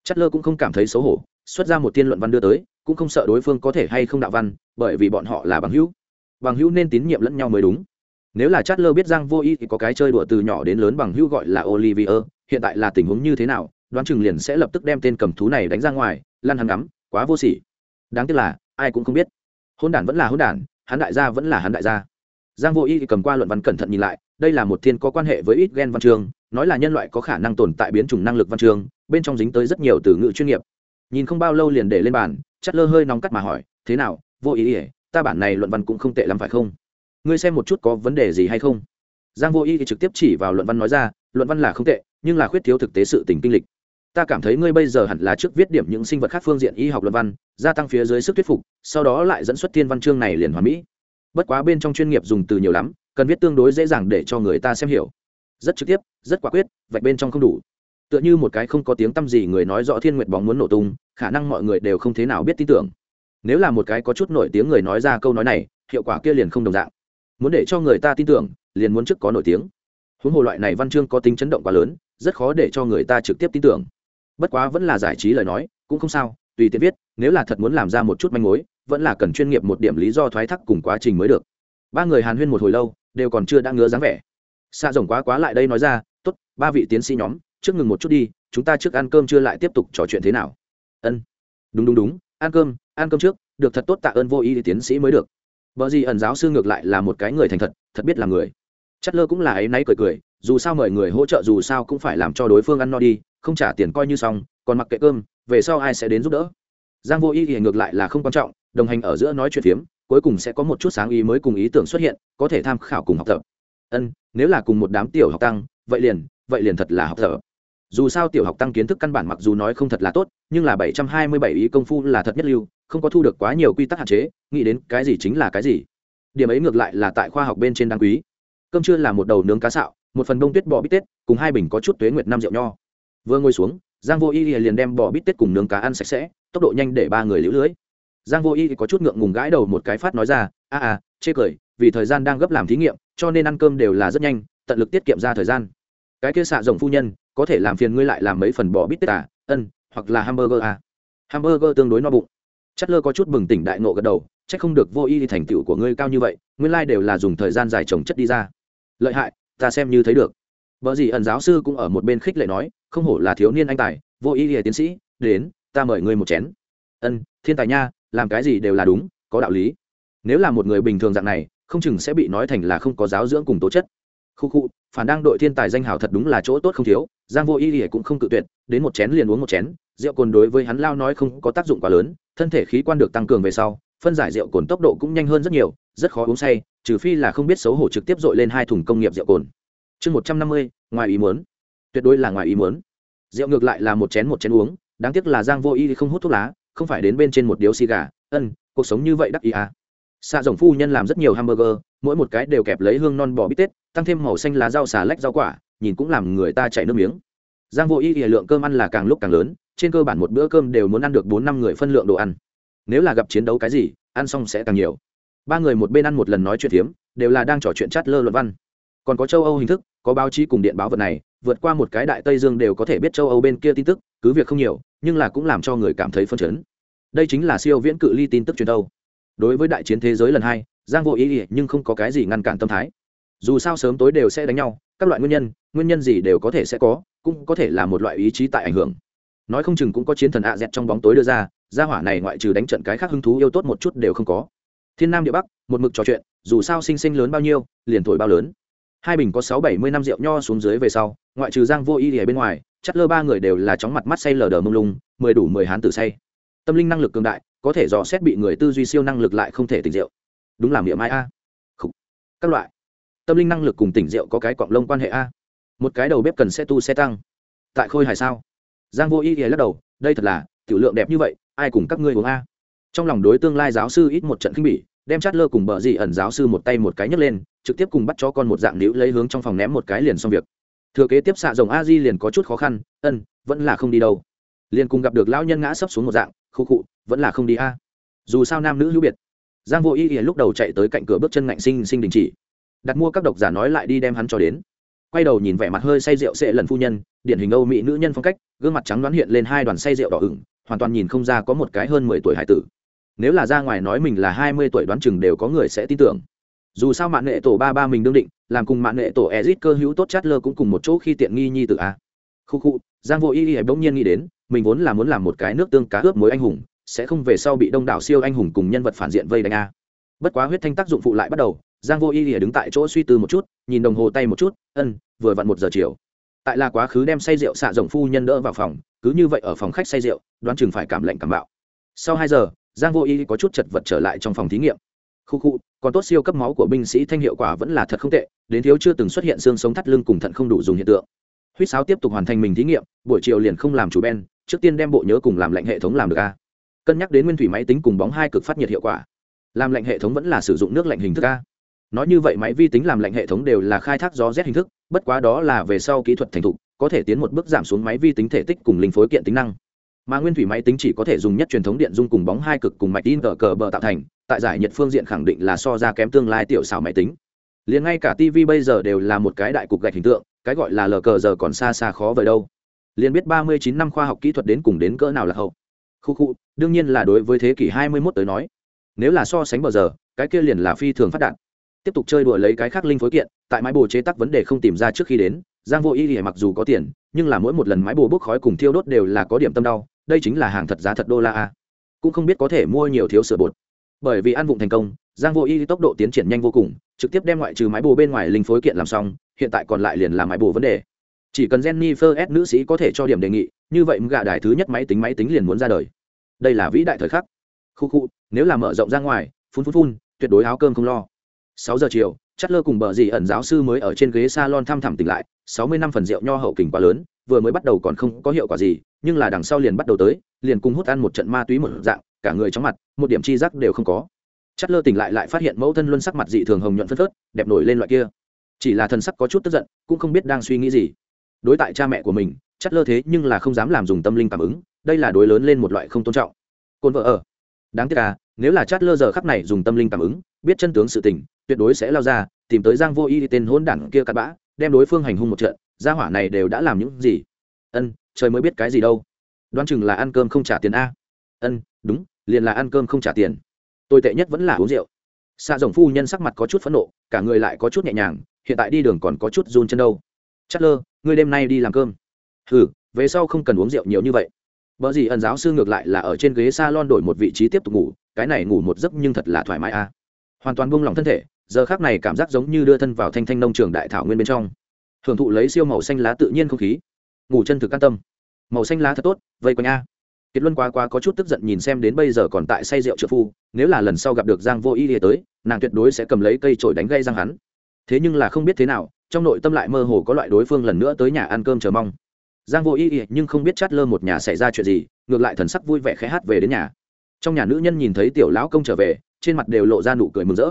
Chất lơ cũng không cảm thấy xấu hổ, xuất ra một tiên luận văn đưa tới, cũng không sợ đối phương có thể hay không đạo văn, bởi vì bọn họ là bằng hữu bằng hữu nên tín nhiệm lẫn nhau mới đúng. Nếu là chát lơ biết giang vô Y thì có cái chơi đùa từ nhỏ đến lớn bằng hữu gọi là olivier. Hiện tại là tình huống như thế nào, đoán chừng liền sẽ lập tức đem tên cầm thú này đánh ra ngoài, lăn hắn ngắm, quá vô sỉ. Đáng tiếc là, ai cũng không biết. Hôn đản vẫn là hôn đản, hắn đại gia vẫn là hắn đại gia. Giang vô y cầm qua luận văn cẩn thận nhìn lại, đây là một thiên có quan hệ với ít gen văn chương nói là nhân loại có khả năng tồn tại biến chủng năng lực văn chương bên trong dính tới rất nhiều từ ngữ chuyên nghiệp. Nhìn không bao lâu liền để lên bàn chất lơ hơi nóng cắt mà hỏi, thế nào, vô ý ỉa ta bản này luận văn cũng không tệ lắm phải không? Ngươi xem một chút có vấn đề gì hay không? Giang vô y thì trực tiếp chỉ vào luận văn nói ra, luận văn là không tệ, nhưng là khuyết thiếu thực tế sự tình kinh lịch. Ta cảm thấy ngươi bây giờ hẳn là trước viết điểm những sinh vật khác phương diện y học luận văn, gia tăng phía dưới sức thuyết phục, sau đó lại dẫn xuất thiên văn chương này liền hoàn mỹ. Bất quá bên trong chuyên nghiệp dùng từ nhiều lắm, cần viết tương đối dễ dàng để cho người ta xem hiểu. Rất trực tiếp, rất quả quyết, vạch bên trong không đủ. Tựa như một cái không có tiếng t â m gì người nói rõ thiên nguyện bóng muốn nổ tung, khả năng mọi người đều không thế nào biết tin tưởng nếu là một cái có chút nổi tiếng người nói ra câu nói này, hiệu quả kia liền không đồng dạng. Muốn để cho người ta tin tưởng, liền muốn trước có nổi tiếng. Huống hồ loại này văn chương có tính chấn động quá lớn, rất khó để cho người ta trực tiếp tin tưởng. Bất quá vẫn là giải trí lời nói, cũng không sao, tùy tiện viết, nếu là thật muốn làm ra một chút manh mối, vẫn là cần chuyên nghiệp một điểm lý do thoái thác cùng quá trình mới được. Ba người hàn huyên một hồi lâu, đều còn chưa đã ngứa dáng vẻ. Xạ rồng quá quá lại đây nói ra, tốt, ba vị tiến sĩ nhóm, trước ngừng một chút đi, chúng ta trước ăn cơm chưa lại tiếp tục trò chuyện thế nào? Ân. Đúng đúng đúng, ăn cơm ăn cơm trước, được thật tốt tạ ơn vô ý tiến sĩ mới được. Vợ gì ẩn giáo sư ngược lại là một cái người thành thật thật biết là người. Chất lơ cũng là ấy náy cười cười, dù sao mời người hỗ trợ dù sao cũng phải làm cho đối phương ăn no đi, không trả tiền coi như xong, còn mặc kệ cơm, về sau ai sẽ đến giúp đỡ. Giang vô ý thì ngược lại là không quan trọng, đồng hành ở giữa nói chuyện phiếm, cuối cùng sẽ có một chút sáng ý mới cùng ý tưởng xuất hiện, có thể tham khảo cùng học tập. Ân, nếu là cùng một đám tiểu học tăng, vậy liền vậy liền thật là học tập. Dù sao tiểu học tăng kiến thức căn bản mặc dù nói không thật là tốt, nhưng là bảy trăm hai mươi bảy ý công phu là thật nhất lưu không có thu được quá nhiều quy tắc hạn chế, nghĩ đến cái gì chính là cái gì. Điểm ấy ngược lại là tại khoa học bên trên đáng quý. Cơm trưa là một đầu nướng cá sạo một phần bông tuyết bò bít tết, cùng hai bình có chút tuế nguyệt năm rượu nho. Vừa ngồi xuống, giang vô y liền đem bò bít tết cùng nướng cá ăn sạch sẽ, tốc độ nhanh để ba người lũ lưới. Giang vô y có chút ngượng ngùng gãi đầu một cái phát nói ra, a a chê cười, vì thời gian đang gấp làm thí nghiệm, cho nên ăn cơm đều là rất nhanh, tận lực tiết kiệm ra thời gian. Cái kia xạ rồng phu nhân, có thể làm phiền ngươi lại làm mấy phần bò bít tết à ân, hoặc là hamburger à. Hamburger tương đối no bụng chất lơ có chút bừng tỉnh đại nộ gật đầu c h ắ c không được vô y thành tựu của ngươi cao như vậy, nguyên lai、like、đều là dùng thời gian dài trồng chất đi ra. Lợi hại, ta xem như thấy được. Vợ gì ẩn giáo sư cũng ở một bên khích lệ nói, không hổ là thiếu niên anh tài, vô y lìa tiến sĩ, đến, ta mời ngươi một chén. Ân, thiên tài nha, làm cái gì đều là đúng, có đạo lý. Nếu là một người bình thường dạng này, không chừng sẽ bị nói thành là không có giáo dưỡng cùng tố chất. Khu khu, phản đang đội thiên tài danh hào thật đúng là chỗ tốt không thiếu, giang vô y lìa cũng không cự tuyệt, đến một chén liền uống một chén rượu cồn đối với hắn lao nói không có tác dụng quá lớn, thân thể khí quan được tăng cường về sau, phân giải rượu cồn tốc độ cũng nhanh hơn rất nhiều, rất khó uống say, trừ phi là không biết xấu hổ trực tiếp dội lên hai thùng công nghiệp rượu cồn. Chương một trăm năm mươi, ngoài ý muốn. Tuyệt đối là ngoài ý muốn. Rượu ngược lại là một chén một chén uống, đáng tiếc là giang vô y không hút thuốc lá, không phải đến bên trên một điếu xì gà. Ân, cuộc sống như vậy đắc ý à? Xạ rồng phu nhân làm rất nhiều hamburger, mỗi một cái đều kẹp lấy hương non bò bít tết, tăng thêm màu xanh lá rau xà lách rau quả, nhìn cũng làm người ta chảy nước miếng. Giang vô y thì lượng cơm ăn là càng lúc càng lớn trên cơ bản một bữa cơm đều muốn ăn được bốn năm người phân lượng đồ ăn. Nếu là gặp chiến đấu cái gì, ăn xong sẽ càng nhiều. Ba người một bên ăn một lần nói chuyện phiếm, đều là đang trò chuyện chát lơ luận văn. Còn có châu âu hình thức, có báo chí cùng điện báo vật này, vượt qua một cái đại tây dương đều có thể biết châu âu bên kia tin tức, cứ việc không nhiều, nhưng là cũng làm cho người cảm thấy phân chấn. Đây chính là siêu viễn cự ly tin tức truyền đâu đối với đại chiến thế giới lần hai, giang vô ý ý nhưng không có cái gì ngăn cản tâm thái. Dù sao sớm tối đều sẽ đánh nhau, các loại nguyên nhân nguyên nhân gì đều có thể sẽ có, cũng có thể là một loại ý chí tại ảnh hưởng nói không chừng cũng có chiến thần ạ dẹt trong bóng tối đưa ra, gia hỏa này ngoại trừ đánh trận cái khác hứng thú yêu tốt một chút đều không có. Thiên nam địa bắc, một mực trò chuyện, dù sao sinh sinh lớn bao nhiêu, liền thổi bao lớn. Hai bình có sáu bảy mươi năm rượu nho xuống dưới về sau, ngoại trừ giang vô y ở bên ngoài chắt lơ ba người đều là chóng mặt mắt say lờ đờ mông lung, mười đủ mười hán tử say. Tâm linh năng lực cường đại, có thể dò xét bị người tư duy siêu năng lực lại không thể tỉnh rượu. Đúng là miệng mai a? Các loại. Tâm linh năng lực cùng tỉnh rượu có cái cọng lông quan hệ a? Một cái đầu bếp cần xe tu xe tăng. Tại khôi hài sao? Giang vô ý ý lắc đầu, đây thật là, tiểu lượng đẹp như vậy, ai cùng các ngươi uống a? Trong lòng đối tương lai giáo sư ít một trận khinh bỉ, đem chát lơ cùng bờ dì ẩn giáo sư một tay một cái nhấc lên, trực tiếp cùng bắt cho con một dạng nữ lấy hướng trong phòng ném một cái liền xong việc. Thừa kế tiếp xạ rồng a di liền có chút khó khăn, ân, vẫn là không đi đâu. Liền cùng gặp được lão nhân ngã sấp xuống một dạng khu cụ vẫn là không đi a. Dù sao nam nữ hữu biệt. Giang vô ý ý lúc đầu chạy tới cạnh cửa bước chân ngạnh sinh sinh đình chỉ. Đặt mua các độc giả nói lại đi đem hắn cho đến quay đầu nhìn vẻ mặt hơi say rượu sệ lần phu nhân, điển hình âu mỹ nữ nhân phong cách, gương mặt trắng đoán hiện lên hai đoàn say rượu đỏ ửng, hoàn toàn nhìn không ra có một cái hơn mười tuổi hải tử. Nếu là ra ngoài nói mình là hai mươi tuổi đoán chừng đều có người sẽ tin tưởng. Dù sao mạng nghệ tổ ba ba mình đương định, làm cùng mạng nghệ tổ ezit cơ hữu tốt chát lơ cũng cùng một chỗ khi tiện nghi nhi tự a. Khu khu, giang vô y y bỗng nhiên nghĩ đến, mình vốn là muốn làm một cái nước tương cá ướp mối anh hùng, sẽ không về sau bị đông đảo siêu anh hùng cùng nhân vật phản diện vây đánh a. Bất quá huyết thanh tác dụng phụ lại bắt đầu giang vô y lìa đứng tại chỗ suy tư một chút, nhìn đồng hồ tay một chút, ân, vừa vặn một giờ chiều. Tại là quá khứ đem say rượu xạ rồng phu nhân đỡ vào phòng, cứ như vậy ở phòng khách say rượu, đoán chừng phải cảm lạnh cảm bạo. Sau hai giờ, giang vô y có chút chật vật trở lại trong phòng thí nghiệm. Khu khu, còn tốt siêu cấp máu của binh sĩ thanh hiệu quả vẫn là thật không tệ, đến thiếu chưa từng xuất hiện xương sống thắt lưng cùng thận không đủ dùng hiện tượng. Huýt sáo tiếp tục hoàn thành mình thí nghiệm, buổi chiều liền không làm chủ ben, trước tiên đem bộ nhớ cùng làm lạnh hệ thống làm được a. Cân nhắc đến nguyên thủy máy tính cùng bóng hai cực phát nhiệt hiệu quả. Làm lạnh hệ thống vẫn là sử dụng nước lạnh hình thức a nói như vậy máy vi tính làm lạnh hệ thống đều là khai thác gió rét hình thức, bất quá đó là về sau kỹ thuật thành thục, có thể tiến một bước giảm xuống máy vi tính thể tích cùng linh phối kiện tính năng. Mà nguyên thủy máy tính chỉ có thể dùng nhất truyền thống điện dung cùng bóng hai cực cùng mạch in cờ cờ bờ tạo thành, tại giải nhiệt phương diện khẳng định là so ra kém tương lai tiểu xảo máy tính. Liền ngay cả tv bây giờ đều là một cái đại cục gạch hình tượng, cái gọi là lờ cờ giờ còn xa xa khó vậy đâu. Liền biết ba mươi chín năm khoa học kỹ thuật đến cùng đến cỡ nào là hậu. Khu khu, đương nhiên là đối với thế kỷ hai mươi 21 tới nói, nếu là so sánh bờ giờ, cái kia liền là phi thường phát đạt tiếp tục chơi đùa lấy cái khác linh phối kiện, tại máy bồ chế tác vấn đề không tìm ra trước khi đến, giang vô y thì mặc dù có tiền, nhưng là mỗi một lần máy bồ bốc khói cùng thiêu đốt đều là có điểm tâm đau, đây chính là hàng thật giá thật đô la a. Cũng không biết có thể mua nhiều thiếu sửa bột. Bởi vì ăn vụng thành công, giang vô y tốc độ tiến triển nhanh vô cùng, trực tiếp đem ngoại trừ máy bồ bên ngoài linh phối kiện làm xong, hiện tại còn lại liền là máy bồ vấn đề. Chỉ cần jennifer s nữ sĩ có thể cho điểm đề nghị, như vậy gạ đài thứ nhất máy tính máy tính liền muốn ra đời. Đây là vĩ đại thời khắc. Khu khu, nếu là mở rộng ra ngoài, phun phun phun, tuyệt đối áo cơm không lo sáu giờ chiều Chát lơ cùng bờ dì ẩn giáo sư mới ở trên ghế salon thăm thẳm tỉnh lại, sáu mươi năm phần rượu nho hậu kình quá lớn, vừa mới bắt đầu còn không có hiệu quả gì, nhưng là đằng sau liền bắt đầu tới, liền cùng hút ăn một trận ma túy một dạng, cả người chóng mặt, một điểm chi giác đều không có. Chát lơ tỉnh lại lại phát hiện mẫu thân luân sắc mặt dị thường hồng nhuận phân phớt, đẹp nổi lên loại kia. Chỉ là thần sắc có chút tức giận, cũng không biết đang suy nghĩ gì. Đối tại cha mẹ của mình Chát lơ thế nhưng là không dám làm dùng tâm linh cảm ứng, đây là đối lớn lên một loại không tôn trọng. Côn vợ ở. Đáng tiếc à nếu là chát lơ giờ khắp này dùng tâm linh cảm ứng, biết chân tướng sự tình tuyệt đối sẽ lao ra tìm tới giang vô y tên hôn đảng kia cặn bã đem đối phương hành hung một trận gia hỏa này đều đã làm những gì? Ân trời mới biết cái gì đâu. Đoán chừng là ăn cơm không trả tiền a. Ân đúng liền là ăn cơm không trả tiền. Tồi tệ nhất vẫn là uống rượu. Xạ rồng phu nhân sắc mặt có chút phẫn nộ cả người lại có chút nhẹ nhàng hiện tại đi đường còn có chút run chân đâu. Chất lơ ngươi đêm nay đi làm cơm. Hừ, về sau không cần uống rượu nhiều như vậy. Bở gì ẩn giáo sư ngược lại là ở trên ghế salon đổi một vị trí tiếp tục ngủ, cái này ngủ một giấc nhưng thật là thoải mái a. Hoàn toàn buông lỏng thân thể, giờ khắc này cảm giác giống như đưa thân vào thanh thanh nông trường đại thảo nguyên bên trong. Hưởng thụ lấy siêu màu xanh lá tự nhiên không khí. Ngủ chân thực an tâm. Màu xanh lá thật tốt, vây quanh a. Kiệt Luân quá quá có chút tức giận nhìn xem đến bây giờ còn tại say rượu trợ phu, nếu là lần sau gặp được Giang Vô Y đi tới, nàng tuyệt đối sẽ cầm lấy cây trổi đánh gây giang hắn. Thế nhưng là không biết thế nào, trong nội tâm lại mơ hồ có loại đối phương lần nữa tới nhà ăn cơm chờ mong giang vô y y nhưng không biết chát lơ một nhà xảy ra chuyện gì ngược lại thần sắc vui vẻ khẽ hát về đến nhà trong nhà nữ nhân nhìn thấy tiểu lão công trở về trên mặt đều lộ ra nụ cười mừng rỡ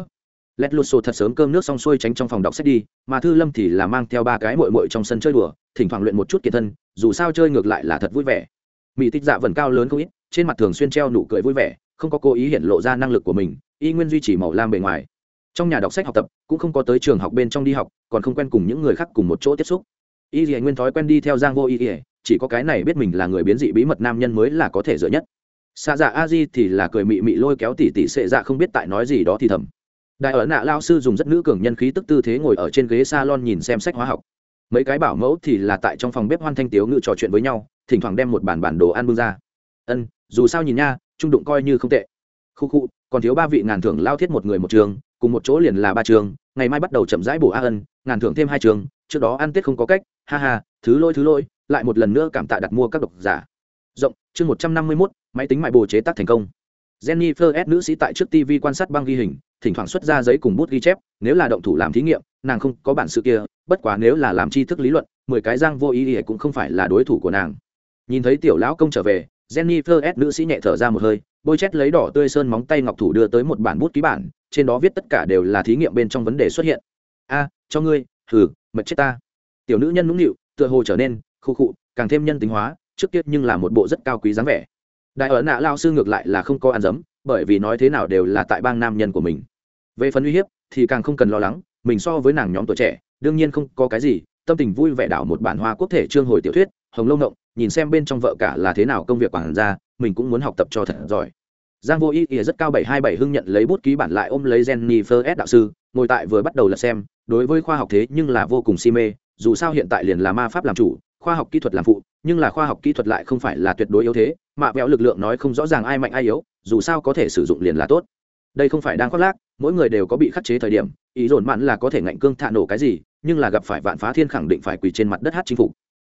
lét lụt sổ thật sớm cơm nước xong xuôi tránh trong phòng đọc sách đi, mà thư lâm thì là mang theo ba cái mội mội trong sân chơi đùa, thỉnh thoảng luyện một chút kiệt thân, dù sao chơi ngược lại là thật vui vẻ. Mỹ tích dạ vẫn cao lớn không ít, trên mặt thường xuyên treo nụ cười vui vẻ, không có cố ý hiện lộ ra năng lực của mình, y nguyên duy trì màu lam bề ngoài. Trong nhà đọc sách học tập, cũng không có tới trường học bên trong đi học, còn không quen cùng những người khác cùng một chỗ tiếp xúc. Y dì nguyên thói quen đi theo giang vô y ỉa chỉ có cái này biết mình là người biến dị bí mật nam nhân mới là có thể dựa nhất. Xa dạ a di thì là cười mị mị lôi kéo tỉ tỉ sệ dạ không biết tại nói gì đó thì thầm đại ở nạ lao sư dùng rất nữ cường nhân khí tức tư thế ngồi ở trên ghế s a lon nhìn xem sách hóa học. Mấy cái bảo mẫu thì là tại trong phòng bếp hoan thanh tiếu ngự trò chuyện với nhau, thỉnh thoảng đem một bản bản đồ ăn bưng ra. Ân, dù sao nhìn nha, trung đụng coi như không tệ. Khu khu, còn thiếu ba vị ngàn thưởng lao thiết một người một trường, cùng một chỗ liền là ba trường, ngày mai bắt đầu chậm rãi bổ a ân, ngàn thưởng thêm hai trường, trước đó ăn tết không có cách, ha ha, thứ lôi thứ lôi lại một lần nữa cảm tạ đặt mua các độc giả. Rộng, chương một trăm năm mươi mốt, máy tính mại bồ chế tác thành công. Jennifer s, nữ sĩ tại trước tv quan sát băng ghi hình thỉnh thoảng xuất ra giấy cùng bút ghi chép, nếu là động thủ làm thí nghiệm, nàng không có bản sự kia, bất quá nếu là làm tri thức lý luận, mười cái giang vô ý ỉa cũng không phải là đối thủ của nàng. Nhìn thấy tiểu lão công trở về, jennifer s nữ sĩ nhẹ thở ra một hơi, bôi chét lấy đỏ tươi sơn móng tay ngọc thủ đưa tới một bản bút ký bản, trên đó viết tất cả đều là thí nghiệm bên trong vấn đề xuất hiện. A, cho ngươi, thử mật chết ta. Tiểu nữ nhân nũng nịu, tựa hồ trở nên khu khụ, càng thêm nhân tính hóa, trước tiết nhưng là một bộ rất cao quý dáng vẻ. Đại ở nạ lao sư ngược lại là không có ăn dấm, bởi vì nói thế nào đều là tại bang nam nhân của mình về phần uy hiếp thì càng không cần lo lắng mình so với nàng nhóm tuổi trẻ đương nhiên không có cái gì tâm tình vui vẻ đảo một bản hoa quốc thể trương hồi tiểu thuyết hồng lâu động, nhìn xem bên trong vợ cả là thế nào công việc quản ra mình cũng muốn học tập cho thật giỏi. Giang vô ý ỉa rất cao bảy hai bảy hưng nhận lấy bút ký bản lại ôm lấy jennifer s. Đạo sư ngồi tại vừa bắt đầu là xem đối với khoa học thế nhưng là vô cùng si mê dù sao hiện tại liền là ma pháp làm chủ khoa học kỹ thuật làm phụ nhưng là khoa học kỹ thuật lại không phải là tuyệt đối yếu thế mạ vẹo lực lượng nói không rõ ràng ai mạnh ai yếu dù sao có thể sử dụng liền là tốt đây không phải đang khoác lác, mỗi người đều có bị khắc chế thời điểm, ý dồn mặn là có thể ngạnh cương thạ nổ cái gì, nhưng là gặp phải vạn phá thiên khẳng định phải quỳ trên mặt đất hát chính phủ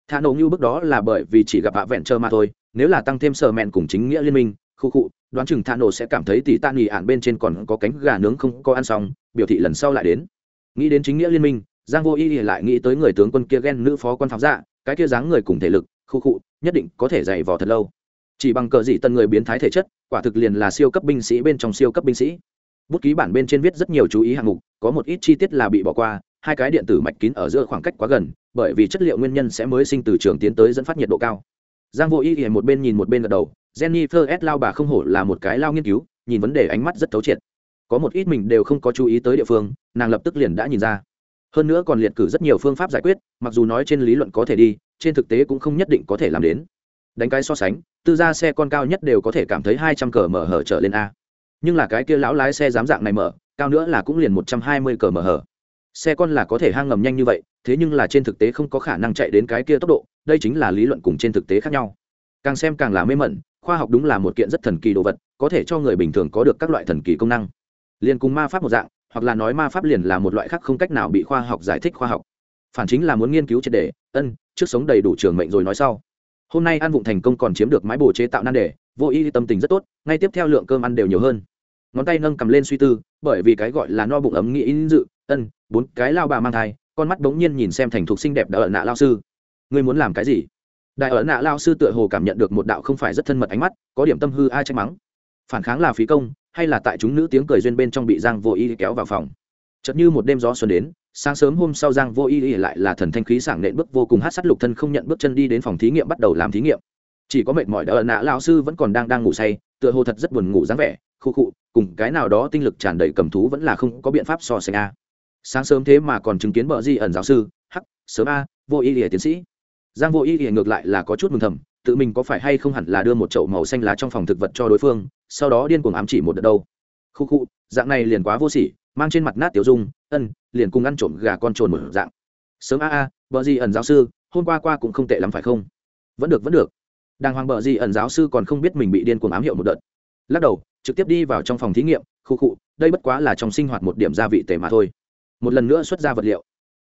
thạ nổ như bước đó là bởi vì chỉ gặp hạ vẹn trơ mà thôi, nếu là tăng thêm sờ mẹn cùng chính nghĩa liên minh, khu cụ đoán chừng thạ nổ sẽ cảm thấy tỷ tan nghỉ ạn bên trên còn có cánh gà nướng không có ăn xong, biểu thị lần sau lại đến. Nghĩ đến chính nghĩa liên minh, giang vô y lại nghĩ tới người tướng quân kia ghen nữ phó quan pháo dạ cái kia dáng người cùng thể lực, khu cụ nhất định có thể dày vò thật lâu. Chỉ bằng cờ dị tân người biến thái thể chất quả thực liền là siêu cấp binh sĩ bên trong siêu cấp binh sĩ. Bút ký bản bên trên viết rất nhiều chú ý hạng mục, có một ít chi tiết là bị bỏ qua, hai cái điện tử mạch kín ở giữa khoảng cách quá gần, bởi vì chất liệu nguyên nhân sẽ mới sinh từ trường tiến tới dẫn phát nhiệt độ cao. Giang vô ý ỉa một bên nhìn một bên gật đầu, jennifer s. Lao bà không hổ là một cái lao nghiên cứu, nhìn vấn đề ánh mắt rất thấu triệt. Có một ít mình đều không có chú ý tới địa phương, nàng lập tức liền đã nhìn ra. Hơn nữa còn liệt cử rất nhiều phương pháp giải quyết, mặc dù nói trên lý luận có thể đi, trên thực tế cũng không nhất định có thể làm đến đánh cái so sánh, tư gia xe con cao nhất đều có thể cảm thấy hai trăm cờ mở hở trở lên a. Nhưng là cái kia lão lái xe dám dạng này mở, cao nữa là cũng liền một trăm hai mươi cờ mở hở. Xe con là có thể hang ngầm nhanh như vậy, thế nhưng là trên thực tế không có khả năng chạy đến cái kia tốc độ, đây chính là lý luận cùng trên thực tế khác nhau. Càng xem càng là mê mẩn, khoa học đúng là một kiện rất thần kỳ đồ vật, có thể cho người bình thường có được các loại thần kỳ công năng. Liền cùng ma pháp một dạng, hoặc là nói ma pháp liền là một loại khác không cách nào bị khoa học giải thích khoa học. Phản chính là muốn nghiên cứu triệt đề ân, trước sống đầy đủ trường mệnh rồi nói sau hôm nay ăn vụng thành công còn chiếm được mái bồ chế tạo nan đề, vô y tâm tình rất tốt, ngay tiếp theo lượng cơm ăn đều nhiều hơn. Ngón tay nâng cầm lên suy tư, bởi vì cái gọi là no bụng ấm nghĩ in dự, ân, bốn cái lao bà mang thai, con mắt bỗng nhiên nhìn xem thành thục xinh đẹp đã ở nạ lao sư. Ngươi muốn làm cái gì? Đại ở nạ lao sư tựa hồ cảm nhận được một đạo không phải rất thân mật ánh mắt, có điểm tâm hư ai trách mắng. Phản kháng là phí công, hay là tại chúng nữ tiếng cười duyên bên trong bị giang vô y kéo vào phòng. Chợt như một đêm gió xuân đến sáng sớm hôm sau giang vô y y lại là thần thanh khí sảng nện bước vô cùng hát sắt lục thân không nhận bước chân đi đến phòng thí nghiệm bắt đầu làm thí nghiệm. Chỉ có mệt mỏi đỡ nã lão sư vẫn còn đang đang ngủ say, tựa hồ thật rất buồn ngủ dáng vẻ, khu khụ cùng cái nào đó tinh lực tràn đầy cầm thú vẫn là không có biện pháp so sánh a. Sáng sớm thế mà còn chứng kiến bờ di ẩn giáo sư, hắc, sớm a, vô y y tiến sĩ. Giang vô y y ngược lại là có chút mừng thầm, tự mình có phải hay không hẳn là đưa một chậu màu xanh lá trong phòng thực vật cho đối phương, sau đó điên cuồng ám chỉ một đợt đâu. Khu khu, dạng này liền quá vô sỉ mang trên mặt nát tiểu dung, ân, liền cùng ăn trộm gà con trồn một dạng. Sớm a a, bờ di ẩn giáo sư, hôm qua qua cũng không tệ lắm phải không? Vẫn được vẫn được. Đàng hoàng bờ di ẩn giáo sư còn không biết mình bị điên cuồng ám hiệu một đợt. Lắc đầu, trực tiếp đi vào trong phòng thí nghiệm, khu khụ đây bất quá là trong sinh hoạt một điểm gia vị tề mà thôi. Một lần nữa xuất ra vật liệu.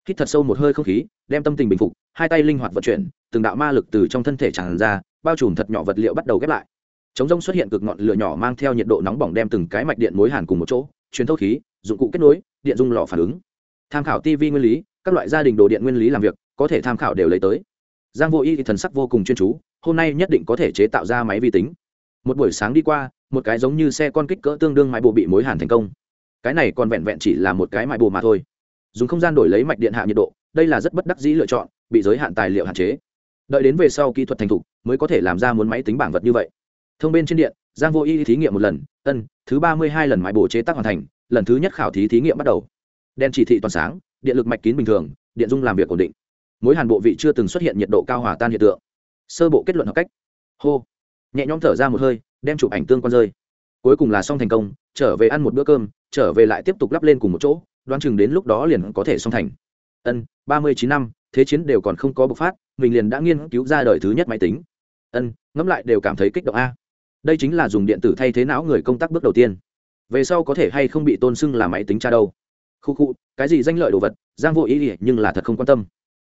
Hít thật sâu một hơi không khí, đem tâm tình bình phục, hai tay linh hoạt vận chuyển, từng đạo ma lực từ trong thân thể tràn ra, bao trùm thật nhỏ vật liệu bắt đầu ghép lại. Chống rông xuất hiện cực ngọn lửa nhỏ mang theo nhiệt độ nóng bỏng đem từng cái mạch điện mối hàn cùng một chỗ, truyền thâu khí dụng cụ kết nối, điện dung lò phản ứng. Tham khảo tv nguyên lý, các loại gia đình đồ điện nguyên lý làm việc, có thể tham khảo đều lấy tới. Giang vô y thì thần sắc vô cùng chuyên chú, hôm nay nhất định có thể chế tạo ra máy vi tính. Một buổi sáng đi qua, một cái giống như xe con kích cỡ tương đương máy bộ bị mối hàn thành công. Cái này còn vẹn vẹn chỉ là một cái máy bộ mà thôi. Dùng không gian đổi lấy mạch điện hạ nhiệt độ, đây là rất bất đắc dĩ lựa chọn, bị giới hạn tài liệu hạn chế. Đợi đến về sau kỹ thuật thành thục, mới có thể làm ra muốn máy tính bảng vật như vậy. Thông bên trên điện, giang vô y thí nghiệm một lần, ân, thứ ba mươi hai lần máy bộ chế tác hoàn thành lần thứ nhất khảo thí thí nghiệm bắt đầu. Đèn chỉ thị toàn sáng, điện lực mạch kín bình thường, điện dung làm việc ổn định. Mối hàn bộ vị chưa từng xuất hiện nhiệt độ cao hòa tan hiện tượng. Sơ bộ kết luận hợp cách. Hô. Nhẹ nhõm thở ra một hơi, đem chụp ảnh tương quan rơi. Cuối cùng là xong thành công, trở về ăn một bữa cơm, trở về lại tiếp tục lắp lên cùng một chỗ, đoán chừng đến lúc đó liền có thể xong thành. Ân, ba mươi chín năm, thế chiến đều còn không có bộc phát, mình liền đã nghiên cứu ra đời thứ nhất máy tính. Ân, ngẫm lại đều cảm thấy kích động a. Đây chính là dùng điện tử thay thế não người công tác bước đầu tiên về sau có thể hay không bị tôn xưng là máy tính cha đâu. Khu khu, cái gì danh lợi đồ vật, giang vô ý ỉa nhưng là thật không quan tâm.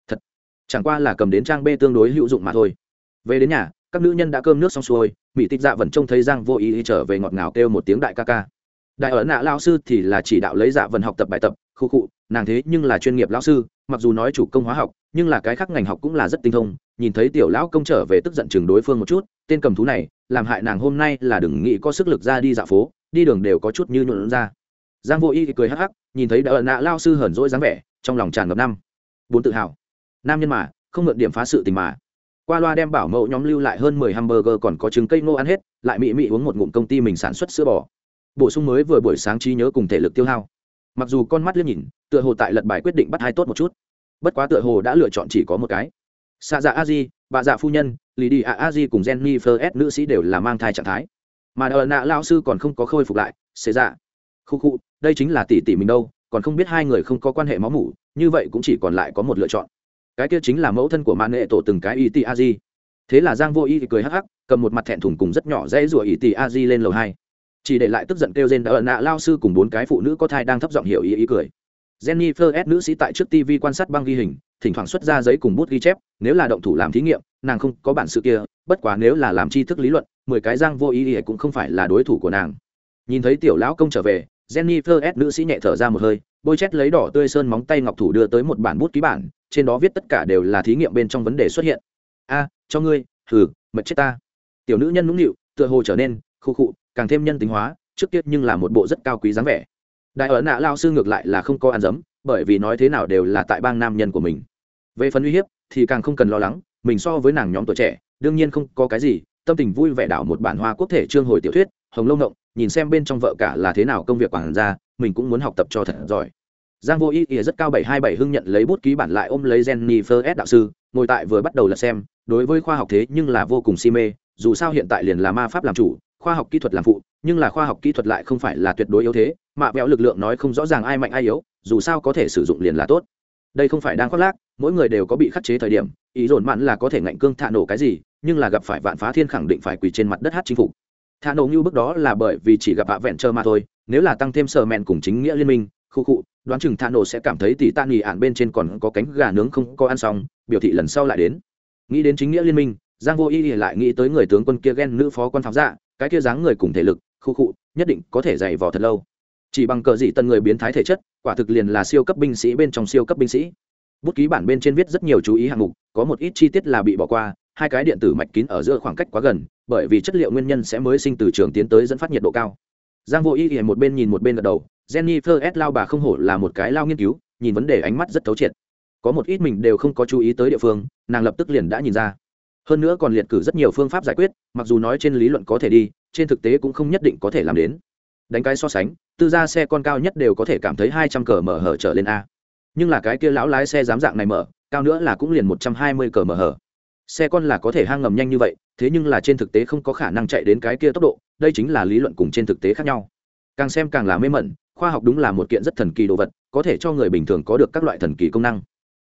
Thật, chẳng qua là cầm đến trang b tương đối hữu dụng mà thôi. Về đến nhà, các nữ nhân đã cơm nước xong xuôi, mỹ tịch dạ vẫn trông thấy giang vô ý trở về ngọt ngào kêu một tiếng đại ca ca. Đại ở nạ lao sư thì là chỉ đạo lấy dạ vần học tập bài tập, khu cụ nàng thế nhưng là chuyên nghiệp lão sư, mặc dù nói chủ công hóa học, nhưng là cái khác ngành học cũng là rất tinh thông, nhìn thấy tiểu lão công trở về tức giận chừng đối phương một chút, tên cầm thú này, làm hại nàng hôm nay là đừng nghĩ có sức lực ra đi dạo phố đi đường đều có chút như nhuộn ra. Giang vô y thì cười hắc hắc, nhìn thấy đã ẩn nạ lao sư hờn rỗi dáng vẻ, trong lòng tràn ngập năm. Bốn tự hào. Nam nhân mà, không mượn điểm phá sự tình mà. Qua loa đem bảo mẫu nhóm lưu lại hơn mười hamburger còn có trứng cây ngô ăn hết, lại mị mị uống một ngụm công ty mình sản xuất sữa bò. Bổ sung mới vừa buổi sáng trí nhớ cùng thể lực tiêu hao. Mặc dù con mắt liếc nhìn, tựa hồ tại lật bài quyết định bắt hai tốt một chút. Bất quá tựa hồ đã lựa chọn chỉ có một cái. Xạ dạ a di, bà dạ phu nhân lì đi a a di cùng jenny Fers nữ sĩ đều là mang thai trạng thái mà đờ nạ lao sư còn không có khôi phục lại xế dạ. Khu khu, đây chính là tỷ tỷ mình đâu, còn không biết hai người không có quan hệ máu mủ, như vậy cũng chỉ còn lại có một lựa chọn. Cái kia chính là mẫu thân của man nghệ tổ từng cái y tì a di thế là giang vô y cười hắc hắc, cầm một mặt thẹn thùng cùng rất nhỏ dễ rủa y tì a di lên lầu hai. Chỉ để lại tức giận kêu gen ở nạ lao sư cùng bốn cái phụ nữ có thai đang thấp giọng hiểu ý ý cười. Jennifer s nữ sĩ tại trước tv quan sát băng ghi hình, thỉnh thoảng xuất ra giấy cùng bút ghi chép, nếu là động thủ làm thí nghiệm nàng không có bản sự kia, bất quá nếu là làm tri thức lý luận, mười cái giang vô ý ý cũng không phải là đối thủ của nàng. Nhìn thấy tiểu lão công trở về, jennifer s nữ sĩ nhẹ thở ra một hơi, bôi chét lấy đỏ tươi sơn móng tay ngọc thủ đưa tới một bản bút ký bản, trên đó viết tất cả đều là thí nghiệm bên trong vấn đề xuất hiện. A, cho ngươi, thử mật chết ta. Tiểu nữ nhân nũng nịu, tựa hồ trở nên khu khụ, càng thêm nhân tính hóa, trước tiết nhưng là một bộ rất cao quý dáng vẻ. Đại ở nạ lao sư ngược lại là không có ăn dấm, bởi vì nói thế nào đều là tại bang nam nhân của mình. Về phần uy hiếp thì càng không cần lo lắng mình so với nàng nhóm tuổi trẻ, đương nhiên không có cái gì, tâm tình vui vẻ đảo một bản hoa quốc thể trương hồi tiểu thuyết, hồng lông ngộng, nhìn xem bên trong vợ cả là thế nào công việc quản ra mình cũng muốn học tập cho thật giỏi. Giang vô ý ỉa rất cao bảy hai bảy hưng nhận lấy bút ký bản lại ôm lấy jennifer s. Đạo sư, ngồi tại vừa bắt đầu là xem, đối với khoa học thế nhưng là vô cùng si mê, dù sao hiện tại liền là ma pháp làm chủ, khoa học kỹ thuật làm phụ, nhưng là khoa học kỹ thuật lại không phải là tuyệt đối yếu thế mạ vẹo lực lượng nói không rõ ràng ai mạnh ai yếu, dù sao có thể sử dụng liền là tốt. Đây không phải đang khoác lác, mỗi người đều có bị khắc chế thời điểm ý dồn mặn là có thể ngạnh cương thạ nổ cái gì, nhưng là gặp phải vạn phá thiên khẳng định phải quỳ trên mặt đất hát chính phủ thạ nổ như bước đó là bởi vì chỉ gặp hạ vẹn trơ mà thôi, nếu là tăng thêm sờ mẹn cùng chính nghĩa liên minh, khu cụ đoán chừng thạ nổ sẽ cảm thấy tỷ tan nghỉ ạn bên trên còn có cánh gà nướng không có ăn xong, biểu thị lần sau lại đến. Nghĩ đến chính nghĩa liên minh, giang vô y lại nghĩ tới người tướng quân kia ghen nữ phó quan pháo dạ cái kia dáng người cùng thể lực, khu cụ nhất định có thể dày vò thật lâu. Chỉ bằng cờ dị tân người biến thái thể chất, quả thực liền là siêu cấp binh sĩ bên trong siêu cấp binh sĩ bút ký bản bên trên viết rất nhiều chú ý hạng mục, có một ít chi tiết là bị bỏ qua, hai cái điện tử mạch kín ở giữa khoảng cách quá gần, bởi vì chất liệu nguyên nhân sẽ mới sinh từ trường tiến tới dẫn phát nhiệt độ cao. Giang vô ý hiện một bên nhìn một bên gật đầu, jennifer s. Lao bà không hổ là một cái lao nghiên cứu, nhìn vấn đề ánh mắt rất thấu triệt. Có một ít mình đều không có chú ý tới địa phương, nàng lập tức liền đã nhìn ra. Hơn nữa còn liệt cử rất nhiều phương pháp giải quyết, mặc dù nói trên lý luận có thể đi, trên thực tế cũng không nhất định có thể làm đến. Đánh cái so sánh, tư gia xe con cao nhất đều có thể cảm thấy hai trăm cờ mở hở trở lên a nhưng là cái kia lão lái xe dám dạng này mở, cao nữa là cũng liền một trăm hai mươi cờ mở hở. Xe con là có thể hang ngầm nhanh như vậy, thế nhưng là trên thực tế không có khả năng chạy đến cái kia tốc độ, đây chính là lý luận cùng trên thực tế khác nhau. Càng xem càng là mê mẩn, khoa học đúng là một kiện rất thần kỳ đồ vật, có thể cho người bình thường có được các loại thần kỳ công năng.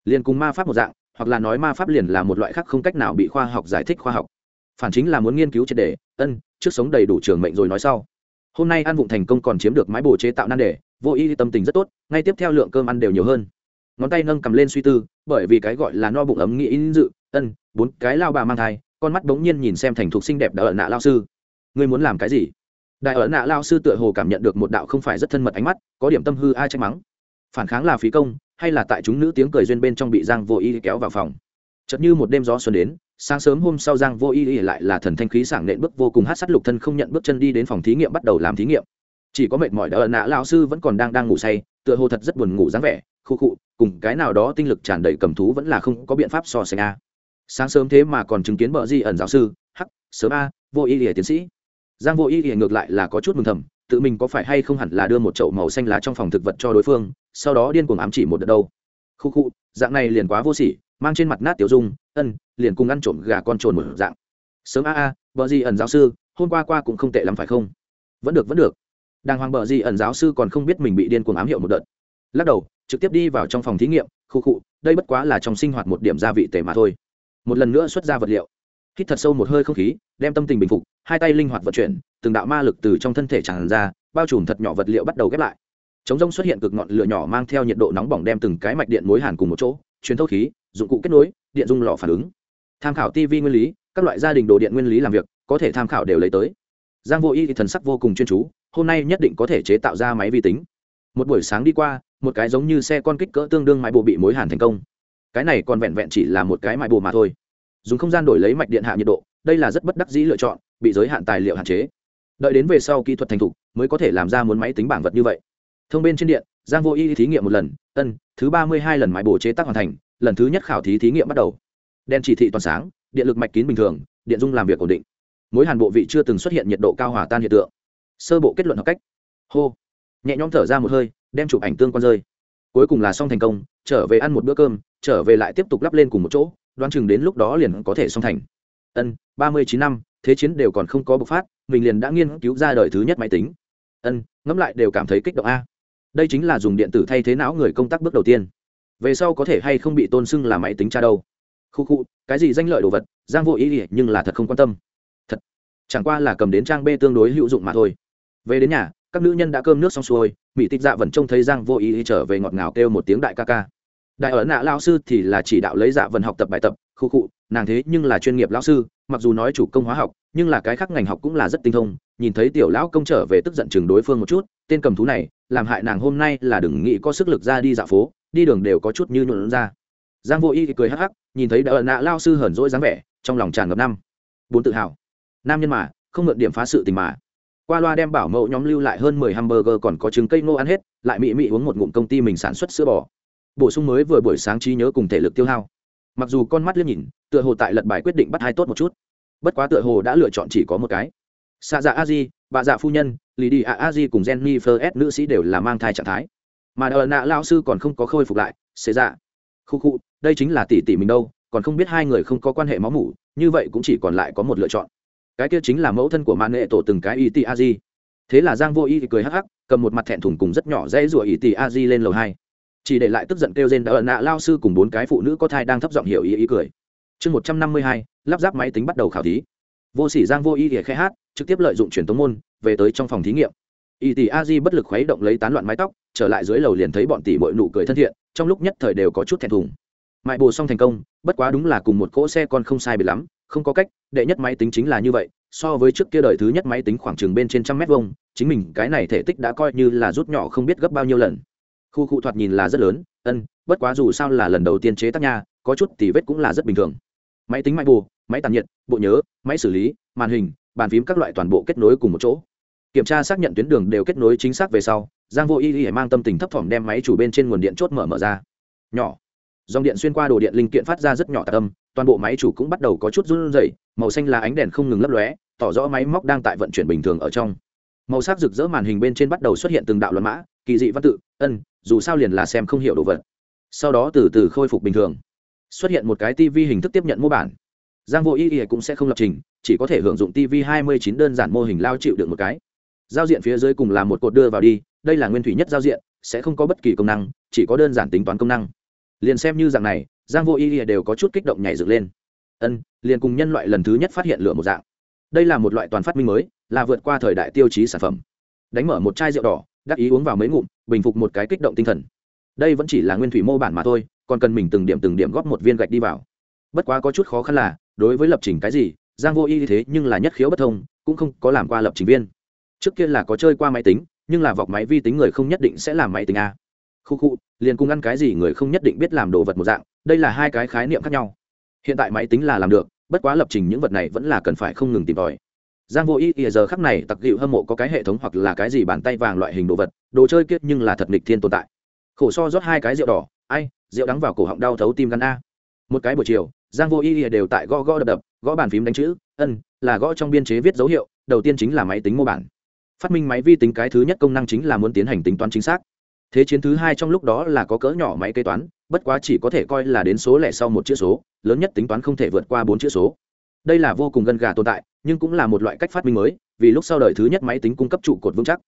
Liền cùng ma pháp một dạng, hoặc là nói ma pháp liền là một loại khác không cách nào bị khoa học giải thích khoa học. Phản chính là muốn nghiên cứu triệt đề, ân, trước sống đầy đủ trường mệnh rồi nói sau. Hôm nay ăn vụng thành công còn chiếm được mái bồ chế tạo nan đề, vô y tâm tình rất tốt, ngay tiếp theo lượng cơm ăn đều nhiều hơn ngón tay nâng cầm lên suy tư, bởi vì cái gọi là no bụng ấm nghĩ in dự, ân, bốn cái lao bà mang thai, con mắt bỗng nhiên nhìn xem thành thục xinh đẹp đã ở nạ lao sư. Ngươi muốn làm cái gì? Đại ở nạ lao sư tựa hồ cảm nhận được một đạo không phải rất thân mật ánh mắt, có điểm tâm hư ai trách mắng. Phản kháng là phí công, hay là tại chúng nữ tiếng cười duyên bên trong bị giang vô y kéo vào phòng? Chợt như một đêm gió xuân đến, sáng sớm hôm sau giang vô y lại là thần thanh khí sảng nện bước vô cùng hát sắt lục thân không nhận bước chân đi đến phòng thí nghiệm bắt đầu làm thí nghiệm. Chỉ có mệt mỏi đỡ nạ lao sư vẫn còn đang đang ngủ say tựa hồ thật rất buồn ngủ dáng vẻ, khu khụ cùng cái nào đó tinh lực tràn đầy cầm thú vẫn là không có biện pháp so sánh a. Sáng sớm thế mà còn chứng kiến bờ di ẩn giáo sư, hắc, sớm a, vô ý ỉa tiến sĩ. Giang vô ý ỉa ngược lại là có chút mừng thầm, tự mình có phải hay không hẳn là đưa một chậu màu xanh lá trong phòng thực vật cho đối phương, sau đó điên cuồng ám chỉ một đợt đâu. Khu khu, dạng này liền quá vô sỉ, mang trên mặt nát tiểu dung, ân, liền cùng ăn trộm gà con trồn một dạng. Sớm a a vợ gì ẩn giáo sư, hôm qua qua cũng không tệ lắm phải không? Vẫn được vẫn được đàng hoàng bờ gì ẩn giáo sư còn không biết mình bị điên cuồng ám hiệu một đợt. Lắc đầu, trực tiếp đi vào trong phòng thí nghiệm, khu khụ đây bất quá là trong sinh hoạt một điểm gia vị tề mà thôi. Một lần nữa xuất ra vật liệu. Hít thật sâu một hơi không khí, đem tâm tình bình phục, hai tay linh hoạt vận chuyển, từng đạo ma lực từ trong thân thể tràn ra, bao trùm thật nhỏ vật liệu bắt đầu ghép lại. Chống rông xuất hiện cực ngọn lửa nhỏ mang theo nhiệt độ nóng bỏng đem từng cái mạch điện mối hàn cùng một chỗ, truyền thâu khí, dụng cụ kết nối, điện dung lò phản ứng. Tham khảo tv nguyên lý, các loại gia đình đồ điện nguyên lý làm việc, có thể tham khảo đều lấy tới giang vô y thì thần sắc vô cùng chuyên chú, hôm nay nhất định có thể chế tạo ra máy vi tính. Một buổi sáng đi qua, một cái giống như xe con kích cỡ tương đương mãi bộ bị mối hàn thành công. Cái này còn vẹn vẹn chỉ là một cái mãi bộ mà thôi. Dùng không gian đổi lấy mạch điện hạ nhiệt độ, đây là rất bất đắc dĩ lựa chọn, bị giới hạn tài liệu hạn chế. Đợi đến về sau kỹ thuật thành thục, mới có thể làm ra muốn máy tính bảng vật như vậy. Thông bên trên điện, giang vô y thí nghiệm một lần, ân, thứ ba mươi hai lần máy bổ chế tác hoàn thành, lần thứ nhất khảo thí thí nghiệm bắt đầu. Đèn chỉ thị toàn sáng, điện lực mạch kín bình thường, điện dung làm việc ổn định mối hàn bộ vị chưa từng xuất hiện nhiệt độ cao hỏa tan hiện tượng. Sơ bộ kết luận học cách. Hô. Nhẹ nhõm thở ra một hơi, đem chụp ảnh tương quan rơi. Cuối cùng là xong thành công, trở về ăn một bữa cơm, trở về lại tiếp tục lắp lên cùng một chỗ, đoán chừng đến lúc đó liền có thể xong thành. Ân, ba mươi chín năm, thế chiến đều còn không có bộc phát, mình liền đã nghiên cứu ra đời thứ nhất máy tính. Ân, ngẫm lại đều cảm thấy kích động a. Đây chính là dùng điện tử thay thế não người công tác bước đầu tiên. Về sau có thể hay không bị tôn xưng là máy tính cha đâu? Khu khu, cái gì danh lợi đồ vật, giang vô ý ỉa nhưng là thật không quan tâm chẳng qua là cầm đến trang b tương đối hữu dụng mà thôi. Về đến nhà, các nữ nhân đã cơm nước xong xuôi, mỹ tịch dạ vẫn trông thấy giang vô ý trở về ngọt ngào kêu một tiếng đại ca ca. Đại ở nạ lao sư thì là chỉ đạo lấy dạ vần học tập bài tập, khu cụ nàng thế nhưng là chuyên nghiệp lão sư, mặc dù nói chủ công hóa học, nhưng là cái khác ngành học cũng là rất tinh thông, nhìn thấy tiểu lão công trở về tức giận chừng đối phương một chút, tên cầm thú này, làm hại nàng hôm nay là đừng nghĩ có sức lực ra đi dạo phố, đi đường đều có chút như nhuộn ra. Giang vô y cười hắc hắc, nhìn thấy đại ở nạ lao sư hờn rỗi dáng vẻ, trong lòng tràn ngập năm. Bốn tự hào nam nhân mà, không mượn điểm phá sự tình mà. Qua loa đem bảo mẫu nhóm lưu lại hơn mười hamburger còn có trứng cây ngô ăn hết, lại mị mị uống một ngụm công ty mình sản xuất sữa bò. Bổ sung mới vừa buổi sáng trí nhớ cùng thể lực tiêu hao. Mặc dù con mắt liếc nhìn, tựa hồ tại lật bài quyết định bắt hai tốt một chút. Bất quá tựa hồ đã lựa chọn chỉ có một cái. Xạ dạ a di, bà dạ phu nhân, lì đi a a di cùng jenny first nữ sĩ đều là mang thai trạng thái. Mà đờ nạ lao sư còn không có khôi phục lại xế dạ. Khu khu, đây chính là tỷ tỷ mình đâu, còn không biết hai người không có quan hệ máu mủ, như vậy cũng chỉ còn lại có một lựa chọn cái kia chính là mẫu thân của mạn nghệ tổ từng cái y tì a di thế là giang vô y cười hắc hắc, cầm một mặt thẹn thùng cùng rất nhỏ dãy rủa y tì a di lên lầu hai. Chỉ để lại tức giận kêu rên đã ẩn nạ lao sư cùng bốn cái phụ nữ có thai đang thấp giọng hiểu ý ý cười. Chương một trăm năm mươi hai, lắp ráp máy tính bắt đầu khảo thí. Vô sỉ giang vô y thì khai hát, trực tiếp lợi dụng truyền tống môn, về tới trong phòng thí nghiệm. Y tỷ a di bất lực khuấy động lấy tán loạn mái tóc, trở lại dưới lầu liền thấy bọn tỷ bội nụ cười thân thiện, trong lúc nhất thời đều có chút thẹn thùng. Mại bồ xong thành công, bất quá đúng là cùng một cỗ xe con không sai bị lắm không có cách, đệ nhất máy tính chính là như vậy, so với trước kia đời thứ nhất máy tính khoảng chừng bên trên trăm mét vuông, chính mình cái này thể tích đã coi như là rút nhỏ không biết gấp bao nhiêu lần. Khu cụ thoạt nhìn là rất lớn, ân, bất quá dù sao là lần đầu tiên chế tác nha, có chút thì vết cũng là rất bình thường. Máy tính máy bù, máy tàn nhiệt, bộ nhớ, máy xử lý, màn hình, bàn phím các loại toàn bộ kết nối cùng một chỗ. Kiểm tra xác nhận tuyến đường đều kết nối chính xác về sau, giang vô y y mang tâm tình thấp thỏm đem máy chủ bên trên nguồn điện chốt mở mở ra. Nhỏ dòng điện xuyên qua đồ điện linh kiện phát ra rất nhỏ tạc âm, toàn bộ máy chủ cũng bắt đầu có chút run rẩy, màu xanh là ánh đèn không ngừng lấp lóe, tỏ rõ máy móc đang tại vận chuyển bình thường ở trong. Màu sắc rực rỡ màn hình bên trên bắt đầu xuất hiện từng đạo luận mã, kỳ dị văn tự, ân, dù sao liền là xem không hiểu đồ vật. Sau đó từ từ khôi phục bình thường. Xuất hiện một cái tv hình thức tiếp nhận mô bản. Giang vô y ý cũng sẽ không lập trình, chỉ có thể hưởng dụng tv 29 đơn giản mô hình lao chịu được một cái. Giao diện phía dưới cùng là một cột đưa vào đi, đây là nguyên thủy nhất giao diện, sẽ không có bất kỳ công năng, chỉ có đơn giản tính toán công năng liền xem như dạng này, giang vô ý ỉa đều có chút kích động nhảy dựng lên. Ân, liền cùng nhân loại lần thứ nhất phát hiện lửa một dạng. Đây là một loại toàn phát minh mới, là vượt qua thời đại tiêu chí sản phẩm. Đánh mở một chai rượu đỏ, đắc ý uống vào mấy ngụm, bình phục một cái kích động tinh thần. Đây vẫn chỉ là nguyên thủy mô bản mà thôi, còn cần mình từng điểm từng điểm góp một viên gạch đi vào. Bất quá có chút khó khăn là, đối với lập trình cái gì, giang vô y thế nhưng là nhất khiếu bất thông, cũng không có làm qua lập trình viên. Trước kia là có chơi qua máy tính, nhưng là vọc máy vi tính người không nhất định sẽ làm máy tính a khu khu, liền cùng ăn cái gì người không nhất định biết làm đồ vật một dạng, đây là hai cái khái niệm khác nhau. Hiện tại máy tính là làm được, bất quá lập trình những vật này vẫn là cần phải không ngừng tìm tòi. Giang vô ý ỉa giờ khắc này, tặc dịu hâm mộ có cái hệ thống hoặc là cái gì bàn tay vàng loại hình đồ vật, đồ chơi kiết nhưng là thật nghịch thiên tồn tại. Khổ so rót hai cái rượu đỏ, ai, rượu đắng vào cổ họng đau thấu tim gan a. Một cái buổi chiều, giang vô ý ỉa đều tại gõ gõ đập đập, gõ bàn phím đánh chữ, ân, là gõ trong biên chế viết dấu hiệu, đầu tiên chính là máy tính mô bản. Phát minh máy vi tính cái thứ nhất công năng chính là muốn tiến hành tính toán chính xác thế chiến thứ hai trong lúc đó là có cỡ nhỏ máy kế toán, bất quá chỉ có thể coi là đến số lẻ sau một chữ số, lớn nhất tính toán không thể vượt qua bốn chữ số. Đây là vô cùng gần gà tồn tại, nhưng cũng là một loại cách phát minh mới, vì lúc sau đời thứ nhất máy tính cung cấp trụ cột vững chắc.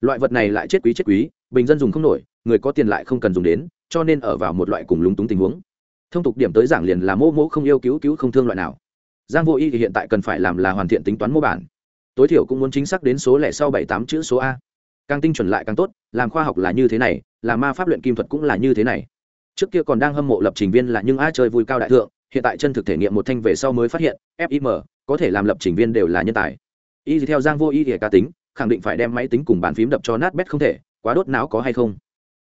Loại vật này lại chết quý chết quý, bình dân dùng không nổi, người có tiền lại không cần dùng đến, cho nên ở vào một loại cùng lúng túng tình huống. Thông tục điểm tới giảng liền là mô mô không yêu cứu cứu không thương loại nào. Giang vô y thì hiện tại cần phải làm là hoàn thiện tính toán mô bản. Tối thiểu cũng muốn chính xác đến số lẻ sau bảy tám chữ số a càng tinh chuẩn lại càng tốt, làm khoa học là như thế này, làm ma pháp luyện kim thuật cũng là như thế này. Trước kia còn đang hâm mộ lập trình viên là những ai chơi vui cao đại thượng, hiện tại chân thực thể nghiệm một thanh về sau mới phát hiện fim có thể làm lập trình viên đều là nhân tài. Y theo giang vô y thì cá tính, khẳng định phải đem máy tính cùng bàn phím đập cho nát bét không thể, quá đốt não có hay không?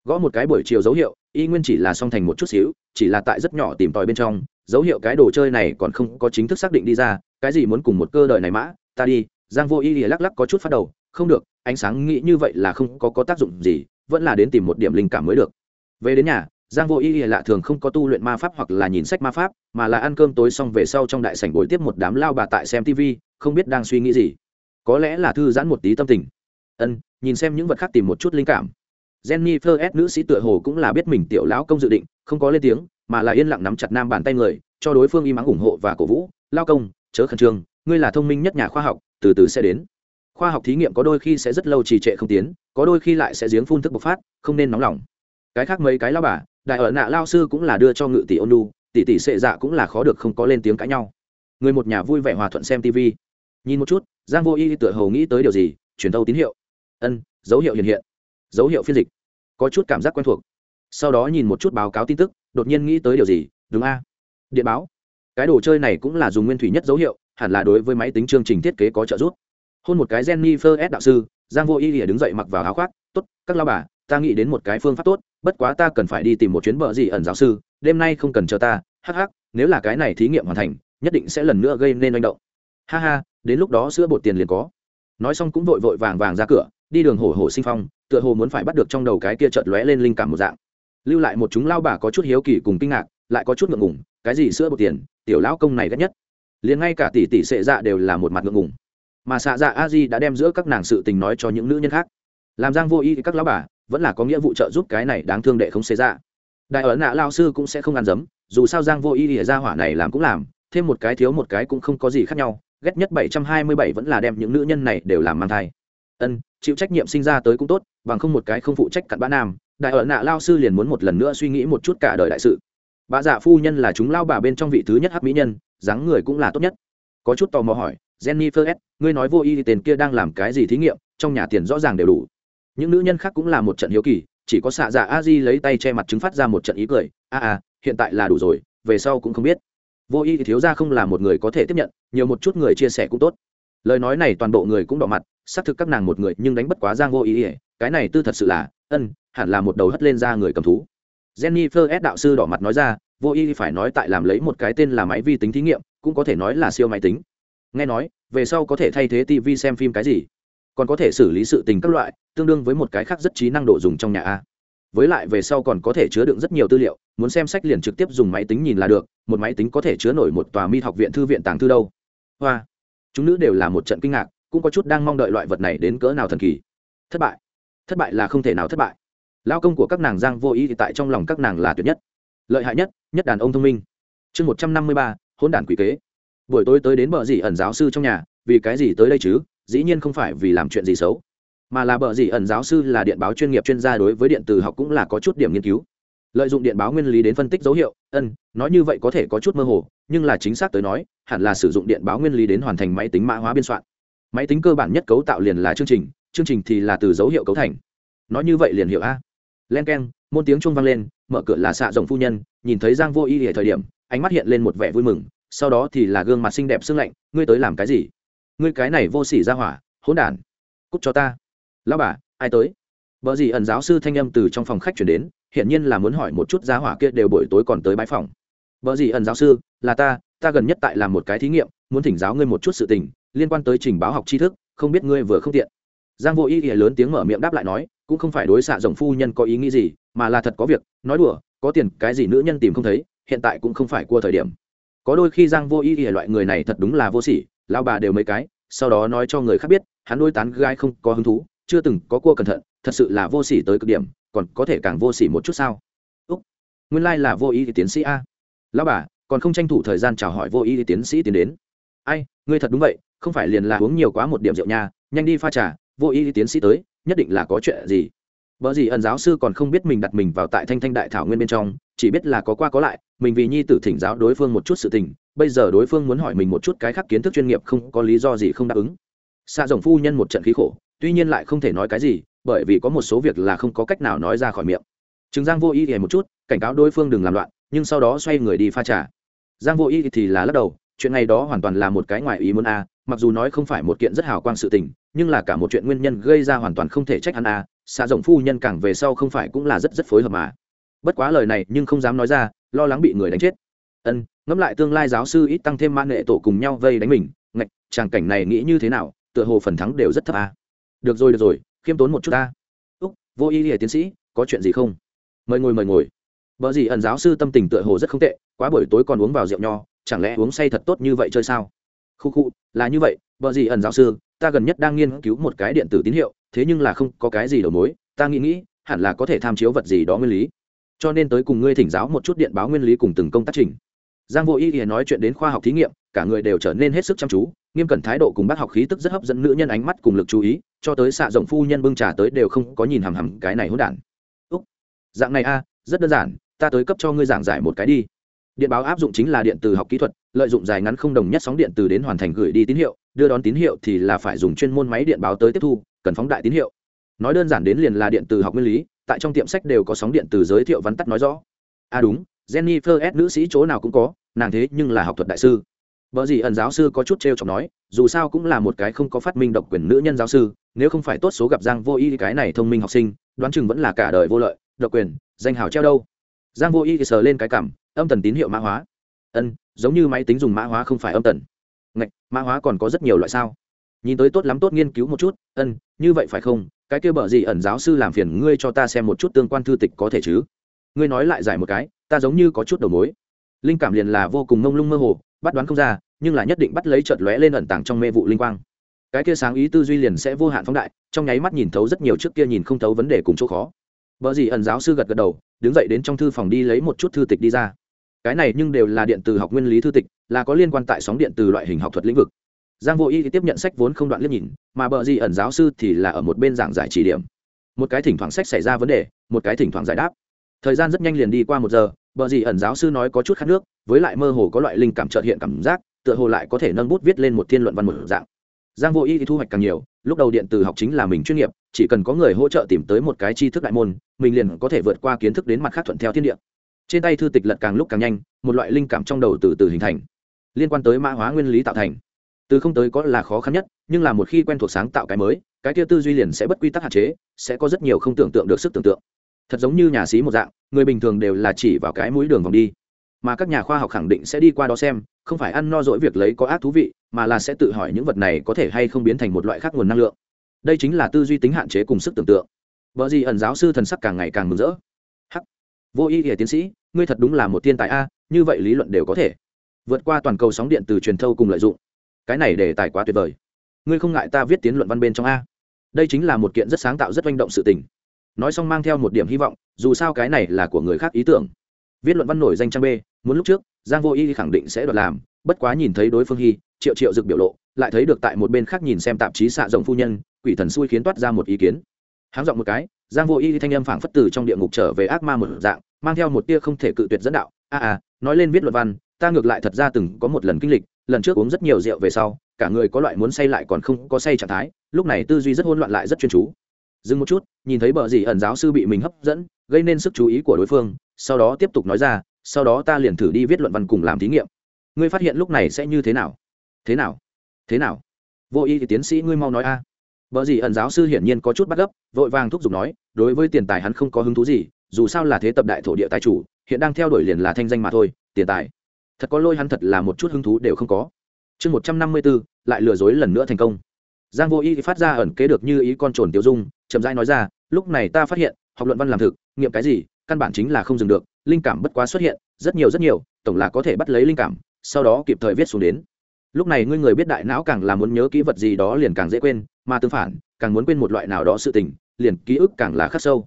Gõ một cái buổi chiều dấu hiệu, y nguyên chỉ là song thành một chút xíu, chỉ là tại rất nhỏ tìm tòi bên trong, dấu hiệu cái đồ chơi này còn không có chính thức xác định đi ra, cái gì muốn cùng một cơ đời này mã, ta đi. Giang vô y lìa lắc lắc có chút phát đầu không được ánh sáng nghĩ như vậy là không có, có tác dụng gì vẫn là đến tìm một điểm linh cảm mới được. Về đến nhà giang vô y lìa lạ thường không có tu luyện ma pháp hoặc là nhìn sách ma pháp mà là ăn cơm tối xong về sau trong đại sảnh bồi tiếp một đám lao bà tại xem tv không biết đang suy nghĩ gì. Có lẽ là thư giãn một tí tâm tình. Ân nhìn xem những vật khác tìm một chút linh cảm. Jennifer s nữ sĩ tựa hồ cũng là biết mình tiểu lão công dự định không có lên tiếng mà là yên lặng nắm chặt nam bàn tay người cho đối phương im ắng ủng hộ và cổ vũ. Lao công chớ khẩn trương ngươi là thông minh nhất nhà khoa học từ từ sẽ đến khoa học thí nghiệm có đôi khi sẽ rất lâu trì trệ không tiến, có đôi khi lại sẽ giếng phun thức bộc phát, không nên nóng lòng. Cái khác mấy cái lao bà, đại ở nạ lao sư cũng là đưa cho ngự tỷ ôn lu tỷ tỷ sệ dạ cũng là khó được không có lên tiếng cãi nhau. Người một nhà vui vẻ hòa thuận xem tv nhìn một chút, giang vô y tựa hồ nghĩ tới điều gì, truyền thâu tín hiệu. Ân, dấu hiệu hiện hiện. Dấu hiệu phiên dịch. Có chút cảm giác quen thuộc. Sau đó nhìn một chút báo cáo tin tức, đột nhiên nghĩ tới điều gì, đúng a? Điện báo. Cái đồ chơi này cũng là dùng nguyên thủy nhất dấu hiệu, hẳn là đối với máy tính chương trình thiết kế có trợ giúp hôn một cái jennifer s. đạo sư, giang vô y lìa đứng dậy mặc vào áo khoác, tốt, các lao bà, ta nghĩ đến một cái phương pháp tốt, bất quá ta cần phải đi tìm một chuyến bờ gì ẩn giáo sư, đêm nay không cần chờ ta, hắc hắc, nếu là cái này thí nghiệm hoàn thành, nhất định sẽ lần nữa gây nên manh động. Ha ha, đến lúc đó sữa bột tiền liền có. Nói xong cũng vội vội vàng vàng ra cửa, đi đường hổ hổ sinh phong, tựa hồ muốn phải bắt được trong đầu cái kia chợt lóe lên linh cảm một dạng. Lưu lại một chúng lao bà có chút hiếu kỳ cùng kinh ngạc, lại có chút ngượng ngùng, cái gì sữa bột tiền, tiểu lão công này ghét nhất? Liền ngay cả tỷ tỷ sệ dạ đều là một mặt ngượng ngùng mà xạ dạ a di đã đem giữa các nàng sự tình nói cho những nữ nhân khác. Làm giang vô y thì các lão bà vẫn là có nghĩa vụ trợ giúp cái này đáng thương đệ không xế ra đại ấn nạ lao sư cũng sẽ không ăn dấm, dù sao giang vô y thì ra hỏa này làm cũng làm, thêm một cái thiếu một cái cũng không có gì khác nhau, ghét nhất bảy trăm hai mươi bảy vẫn là đem những nữ nhân này đều làm mang thai. Ân, chịu trách nhiệm sinh ra tới cũng tốt, bằng không một cái không phụ trách cặn bã nam, đại ấn nạ lao sư liền muốn một lần nữa suy nghĩ một chút cả đời đại sự. Bà dạ phu nhân là chúng lao bà bên trong vị thứ nhất hắc mỹ nhân, dáng người cũng là tốt nhất. Có chút tò mò hỏi jennifer s, ngươi nói vô y tiền kia đang làm cái gì thí nghiệm, trong nhà tiền rõ ràng đều đủ. Những nữ nhân khác cũng là một trận hiếu kỳ, chỉ có xạ dạ a di lấy tay che mặt chứng phát ra một trận ý cười. A a, hiện tại là đủ rồi, về sau cũng không biết. Vô y thì thiếu ra không là một người có thể tiếp nhận, nhiều một chút người chia sẻ cũng tốt. Lời nói này toàn bộ người cũng đỏ mặt, xác thực các nàng một người nhưng đánh bất quá giang vô ý ỉa cái này tư thật sự là, ân, hẳn là một đầu hất lên ra người cầm thú. Jennifer s đạo sư đỏ mặt nói ra, vô ý phải nói tại làm lấy một cái tên là máy vi tính thí nghiệm, cũng có thể nói là siêu máy tính nghe nói, về sau có thể thay thế tv xem phim cái gì? Còn có thể xử lý sự tình các loại, tương đương với một cái khác rất trí năng độ dùng trong nhà a. Với lại về sau còn có thể chứa đựng rất nhiều tư liệu, muốn xem sách liền trực tiếp dùng máy tính nhìn là được, một máy tính có thể chứa nổi một tòa mi học viện thư viện tàng thư đâu. Hoa, chúng nữ đều là một trận kinh ngạc, cũng có chút đang mong đợi loại vật này đến cỡ nào thần kỳ. Thất bại. Thất bại là không thể nào thất bại. Lao công của các nàng giang vô ý thì tại trong lòng các nàng là tuyệt nhất. Lợi hại nhất nhất đàn ông thông minh. Chương một trăm năm mươi ba hôn đàn quỷ kế buổi tối tới đến bờ dì ẩn giáo sư trong nhà, vì cái gì tới đây chứ? Dĩ nhiên không phải vì làm chuyện gì xấu, mà là bờ dì ẩn giáo sư là điện báo chuyên nghiệp chuyên gia đối với điện từ học cũng là có chút điểm nghiên cứu. Lợi dụng điện báo nguyên lý đến phân tích dấu hiệu, ân, nói như vậy có thể có chút mơ hồ, nhưng là chính xác tới nói, hẳn là sử dụng điện báo nguyên lý đến hoàn thành máy tính mã hóa biên soạn. Máy tính cơ bản nhất cấu tạo liền là chương trình chương trình thì là từ dấu hiệu cấu thành. Nói như vậy liền hiệu a. Len k e n môn tiếng chuông vang lên, mở cửa là xạ rồng phu nhân, nhìn thấy giang vô y ở thời điểm, ánh mắt hiện lên một vẻ vui mừng sau đó thì là gương mặt xinh đẹp xương lạnh, ngươi tới làm cái gì? Ngươi cái này vô s ỉ ra hỏa, hỗn đản. Cúc cho ta. Lão bà, ai tới? Vợ gì ẩn giáo sư thanh âm từ trong phòng khách chuyển đến, hiển nhiên là muốn hỏi một chút giá hỏa kia đều buổi tối còn tới bãi phòng. Vợ gì ẩn giáo sư, là ta ta gần nhất tại làm một cái thí nghiệm, muốn thỉnh giáo ngươi một chút sự tình, liên quan tới trình báo học tri thức, không biết ngươi vừa không tiện. Giang vô ý ý lớn tiếng mở miệng đáp lại nói, cũng không phải đối xạ rồng phu nhân có ý nghĩ gì, mà là thật có việc, nói đùa, có tiền cái gì nữ nhân tìm không thấy, hiện tại cũng không phải cua thời điểm có đôi khi giang vô ý ỉa loại người này thật đúng là vô sỉ lao bà đều mấy cái, sau đó nói cho người khác biết, hắn đôi tán gái không có hứng thú, chưa từng có cua cẩn thận, thật sự là vô sỉ tới cực điểm, còn có thể càng vô sỉ một chút sao? Úc, nguyên lai、like、là vô ý thì tiến sĩ a. Lão bà, còn không tranh thủ thời gian chào hỏi vô ý thì tiến sĩ tiến đến. Ai, ngươi thật đúng vậy, không phải liền là uống nhiều quá một điểm rượu nhà nhanh đi pha trà, vô ý thì tiến sĩ tới, nhất định là có chuyện gì? Bở gì ẩn giáo sư còn không biết mình đặt mình vào tại Thanh Thanh Đại Thảo Nguyên bên trong, chỉ biết là có qua có lại, mình vì nhi tử thỉnh giáo đối phương một chút sự tình, bây giờ đối phương muốn hỏi mình một chút cái khác kiến thức chuyên nghiệp không có lý do gì không đáp ứng. Sa rồng phu nhân một trận khí khổ, tuy nhiên lại không thể nói cái gì, bởi vì có một số việc là không có cách nào nói ra khỏi miệng. Trừng Giang Vô Ý thì một chút, cảnh cáo đối phương đừng làm loạn, nhưng sau đó xoay người đi pha trà. Giang Vô Ý thì là lắc đầu, chuyện này đó hoàn toàn là một cái ngoài ý muốn a, mặc dù nói không phải một kiện rất hào quang sự tình, nhưng là cả một chuyện nguyên nhân gây ra hoàn toàn không thể trách hắn à, a, xạ rồng phu nhân càng về sau không phải cũng là rất rất phối hợp mà. Bất quá lời này nhưng không dám nói ra lo lắng bị người đánh chết. Ân ngẫm lại tương lai giáo sư ít tăng thêm mãn nghệ tổ cùng nhau vây đánh mình ngạch tràng cảnh này nghĩ như thế nào tựa hồ phần thắng đều rất thấp à. được rồi được rồi khiêm tốn một chút ta. Úc vô ý lìa tiến sĩ có chuyện gì không? Mời ngồi mời ngồi. Vợ gì ẩn giáo sư tâm tình tựa hồ rất không tệ quá buổi tối còn uống vào rượu nho chẳng lẽ uống say thật tốt như vậy chơi sao? Khu khu là như vậy vợ gì ẩn giáo sư ta gần nhất đang nghiên cứu một cái điện tử tín hiệu, thế nhưng là không có cái gì đầu mối, ta nghĩ nghĩ, hẳn là có thể tham chiếu vật gì đó nguyên lý. Cho nên tới cùng ngươi thỉnh giáo một chút điện báo nguyên lý cùng từng công tác trình. Giang vô y thì nói chuyện đến khoa học thí nghiệm, cả người đều trở nên hết sức chăm chú, nghiêm cẩn thái độ cùng bác học khí tức rất hấp dẫn nữ nhân ánh mắt cùng lực chú ý, cho tới xạ rộng phu nhân bưng trà tới đều không có nhìn hằm hằm cái này hỗn đản. Úc, dạng này a, rất đơn giản, ta tới cấp cho ngươi giảng giải một cái đi. Điện báo áp dụng chính là điện từ học kỹ thuật, lợi dụng dài ngắn không đồng nhất sóng điện từ đến hoàn thành gửi đi tín hiệu đưa đón tín hiệu thì là phải dùng chuyên môn máy điện báo tới tiếp thu, cần phóng đại tín hiệu. Nói đơn giản đến liền là điện từ học nguyên lý, tại trong tiệm sách đều có sóng điện từ giới thiệu vắn tắt nói rõ. À đúng, jennifer s nữ sĩ chỗ nào cũng có, nàng thế nhưng là học thuật đại sư. Vợ gì ẩn giáo sư có chút t r e o chọc nói, dù sao cũng là một cái không có phát minh độc quyền nữ nhân giáo sư, nếu không phải tốt số gặp giang vô y cái này thông minh học sinh, đoán chừng vẫn là cả đời vô lợi, độc quyền, danh hào treo đâu. Giang vô y sờ lên cái cảm âm tần tín hiệu mã hóa. Ân, giống như máy tính dùng mã hóa không phải âm tần ngạch, mã hóa còn có rất nhiều loại sao? Nhìn tới tốt lắm tốt nghiên cứu một chút, ân, như vậy phải không? Cái kia bở gì ẩn giáo sư làm phiền ngươi cho ta xem một chút tương quan thư tịch có thể chứ? Ngươi nói lại giải một cái, ta giống như có chút đầu mối. Linh cảm liền là vô cùng mông lung mơ hồ, bắt đoán không ra, nhưng là nhất định bắt lấy chợt lóe lên ẩn tàng trong mê vụ linh quang. Cái kia sáng ý tư duy liền sẽ vô hạn phóng đại, trong nháy mắt nhìn thấu rất nhiều trước kia nhìn không thấu vấn đề cùng chỗ khó. Vợ gì ẩn giáo sư gật gật đầu, đứng dậy đến trong thư phòng đi lấy một chút thư tịch đi ra. Cái này nhưng đều là điện từ học nguyên lý thư tịch là có liên quan tại sóng điện từ loại hình học thuật lĩnh vực. Giang vô y thì tiếp nhận sách vốn không đoạn liếc nhìn, mà bờ di ẩn giáo sư thì là ở một bên giảng giải chỉ điểm. Một cái thỉnh thoảng sách xảy ra vấn đề, một cái thỉnh thoảng giải đáp. Thời gian rất nhanh liền đi qua một giờ, bờ di ẩn giáo sư nói có chút khát nước, với lại mơ hồ có loại linh cảm trợt hiện cảm giác, tựa hồ lại có thể nâng bút viết lên một thiên luận văn một dạng. Giang vô y thì thu hoạch càng nhiều, lúc đầu điện từ học chính là mình chuyên nghiệp, chỉ cần có người hỗ trợ tìm tới một cái tri thức đại môn, mình liền có thể vượt qua kiến thức đến mặt khác thuận theo thiên địa. Trên tay thư tịch lật càng lúc càng nhanh, một loại linh cảm trong đầu từ từ hình thành liên quan tới mã hóa nguyên lý tạo thành. Từ không tới có là khó khăn nhất, nhưng là một khi quen thuộc sáng tạo cái mới, cái kia tư duy liền sẽ bất quy tắc hạn chế, sẽ có rất nhiều không tưởng tượng được sức tưởng tượng. Thật giống như nhà sĩ một dạng, người bình thường đều là chỉ vào cái mũi đường vòng đi. Mà các nhà khoa học khẳng định sẽ đi qua đó xem, không phải ăn no dỗi việc lấy có ác thú vị, mà là sẽ tự hỏi những vật này có thể hay không biến thành một loại khác nguồn năng lượng. Đây chính là tư duy tính hạn chế cùng sức tưởng tượng. Vợ gì ẩn giáo sư thần sắc càng ngày càng mừng rỡ. Hắc. Vô ý ỉa tiến sĩ, ngươi thật đúng là một thiên tài a, như vậy lý luận đều có thể vượt qua toàn cầu sóng điện từ truyền thâu cùng lợi dụng. Cái này để tài quá tuyệt vời. Ngươi không ngại ta viết tiến luận văn bên trong a? Đây chính là một kiện rất sáng tạo rất manh động sự tình. Nói xong mang theo một điểm hy vọng dù sao cái này là của người khác ý tưởng. Viết luận văn nổi danh trang b muốn lúc trước giang vô y khẳng định sẽ đoạt làm bất quá nhìn thấy đối phương hy triệu triệu dực biểu lộ lại thấy được tại một bên khác nhìn xem tạp chí xạ rộng phu nhân quỷ thần xui khiến toát ra một ý kiến. Háng giọng một cái giang vô y thanh âm phảng phất từ trong địa ngục trở về ác ma một dạng mang theo một tia không thể cự tuyệt dẫn đạo. A à, nói lên viết luận văn ta ngược lại thật ra từng có một lần kinh lịch, lần trước uống rất nhiều rượu về sau, cả người có loại muốn say lại còn không có say trạng thái, lúc này tư duy rất hỗn loạn lại rất chuyên chú. Dừng một chút, nhìn thấy bờ gì ẩn giáo sư bị mình hấp dẫn, gây nên sức chú ý của đối phương, sau đó tiếp tục nói ra, sau đó ta liền thử đi viết luận văn cùng làm thí nghiệm. Ngươi phát hiện lúc này sẽ như thế nào? Thế nào? Thế nào? Vô y thì tiến sĩ ngươi mau nói a. À. gì ẩn giáo sư hiển nhiên có chút bắt gấp, vội vàng thúc giục nói, đối với tiền tài hắn không có hứng thú gì, dù sao là thế tập đại thổ địa tài chủ, hiện đang theo đuổi liền là thanh danh mà thôi, tiền tài thật có lôi hắn thật là một chút hứng thú đều không có. Chương một trăm năm mươi bốn, lại lừa dối lần nữa thành công. Giang vô y phát ra ẩn kế được như ý con trồn tiêu dung, chậm rãi nói ra, lúc này ta phát hiện, học luận văn làm thực, nghiệm cái gì, căn bản chính là không dừng được, linh cảm bất quá xuất hiện, rất nhiều rất nhiều, tổng là có thể bắt lấy linh cảm, sau đó kịp thời viết xuống đến. Lúc này ngươi người biết đại não càng là muốn nhớ kỹ vật gì đó liền càng dễ quên, mà tương phản, càng muốn quên một loại nào đó sự tình, liền ký ức càng là khắc sâu.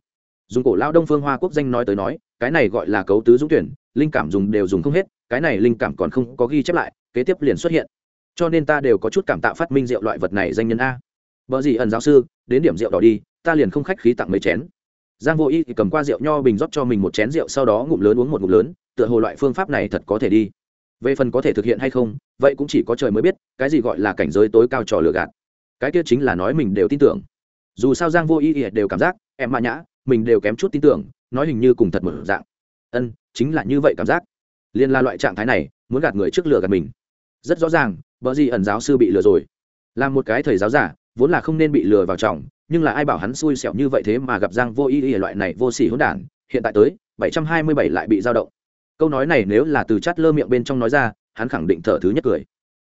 Dùng cổ lao đông phương hoa quốc danh nói tới nói, cái này gọi là cấu tứ dũng tuyển, linh cảm dùng đều dùng không hết cái này linh cảm còn không có ghi chép lại, kế tiếp liền xuất hiện. Cho nên ta đều có chút cảm tạ phát minh rượu loại vật này danh nhân a. Vợ gì ẩn giáo sư, đến điểm rượu đỏ đi, ta liền không khách khí tặng mấy chén. Giang vô y thì cầm qua rượu nho bình rót cho mình một chén rượu, sau đó ngụm lớn uống một ngụm lớn, tựa hồ loại phương pháp này thật có thể đi. Về phần có thể thực hiện hay không, vậy cũng chỉ có trời mới biết, cái gì gọi là cảnh giới tối cao trò lừa gạt. Cái kia chính là nói mình đều tin tưởng. Dù sao giang vô y đều cảm giác, em mã nhã, mình đều kém chút tin tưởng, nói hình như cùng thật một dạng. Ân, chính là như vậy cảm giác liên la loại trạng thái này, muốn gạt người trước lừa gạt mình. Rất rõ ràng, bờ gì ẩn giáo sư bị lừa rồi. Là một cái thầy giáo giả, vốn là không nên bị lừa vào trọng, nhưng là ai bảo hắn xui xẻo như vậy thế mà gặp giang vô ý ý loại này vô sỉ hỗn đản, hiện tại tới 727 lại bị dao động. Câu nói này nếu là từ chát lơ miệng bên trong nói ra, hắn khẳng định thở thứ nhất cười.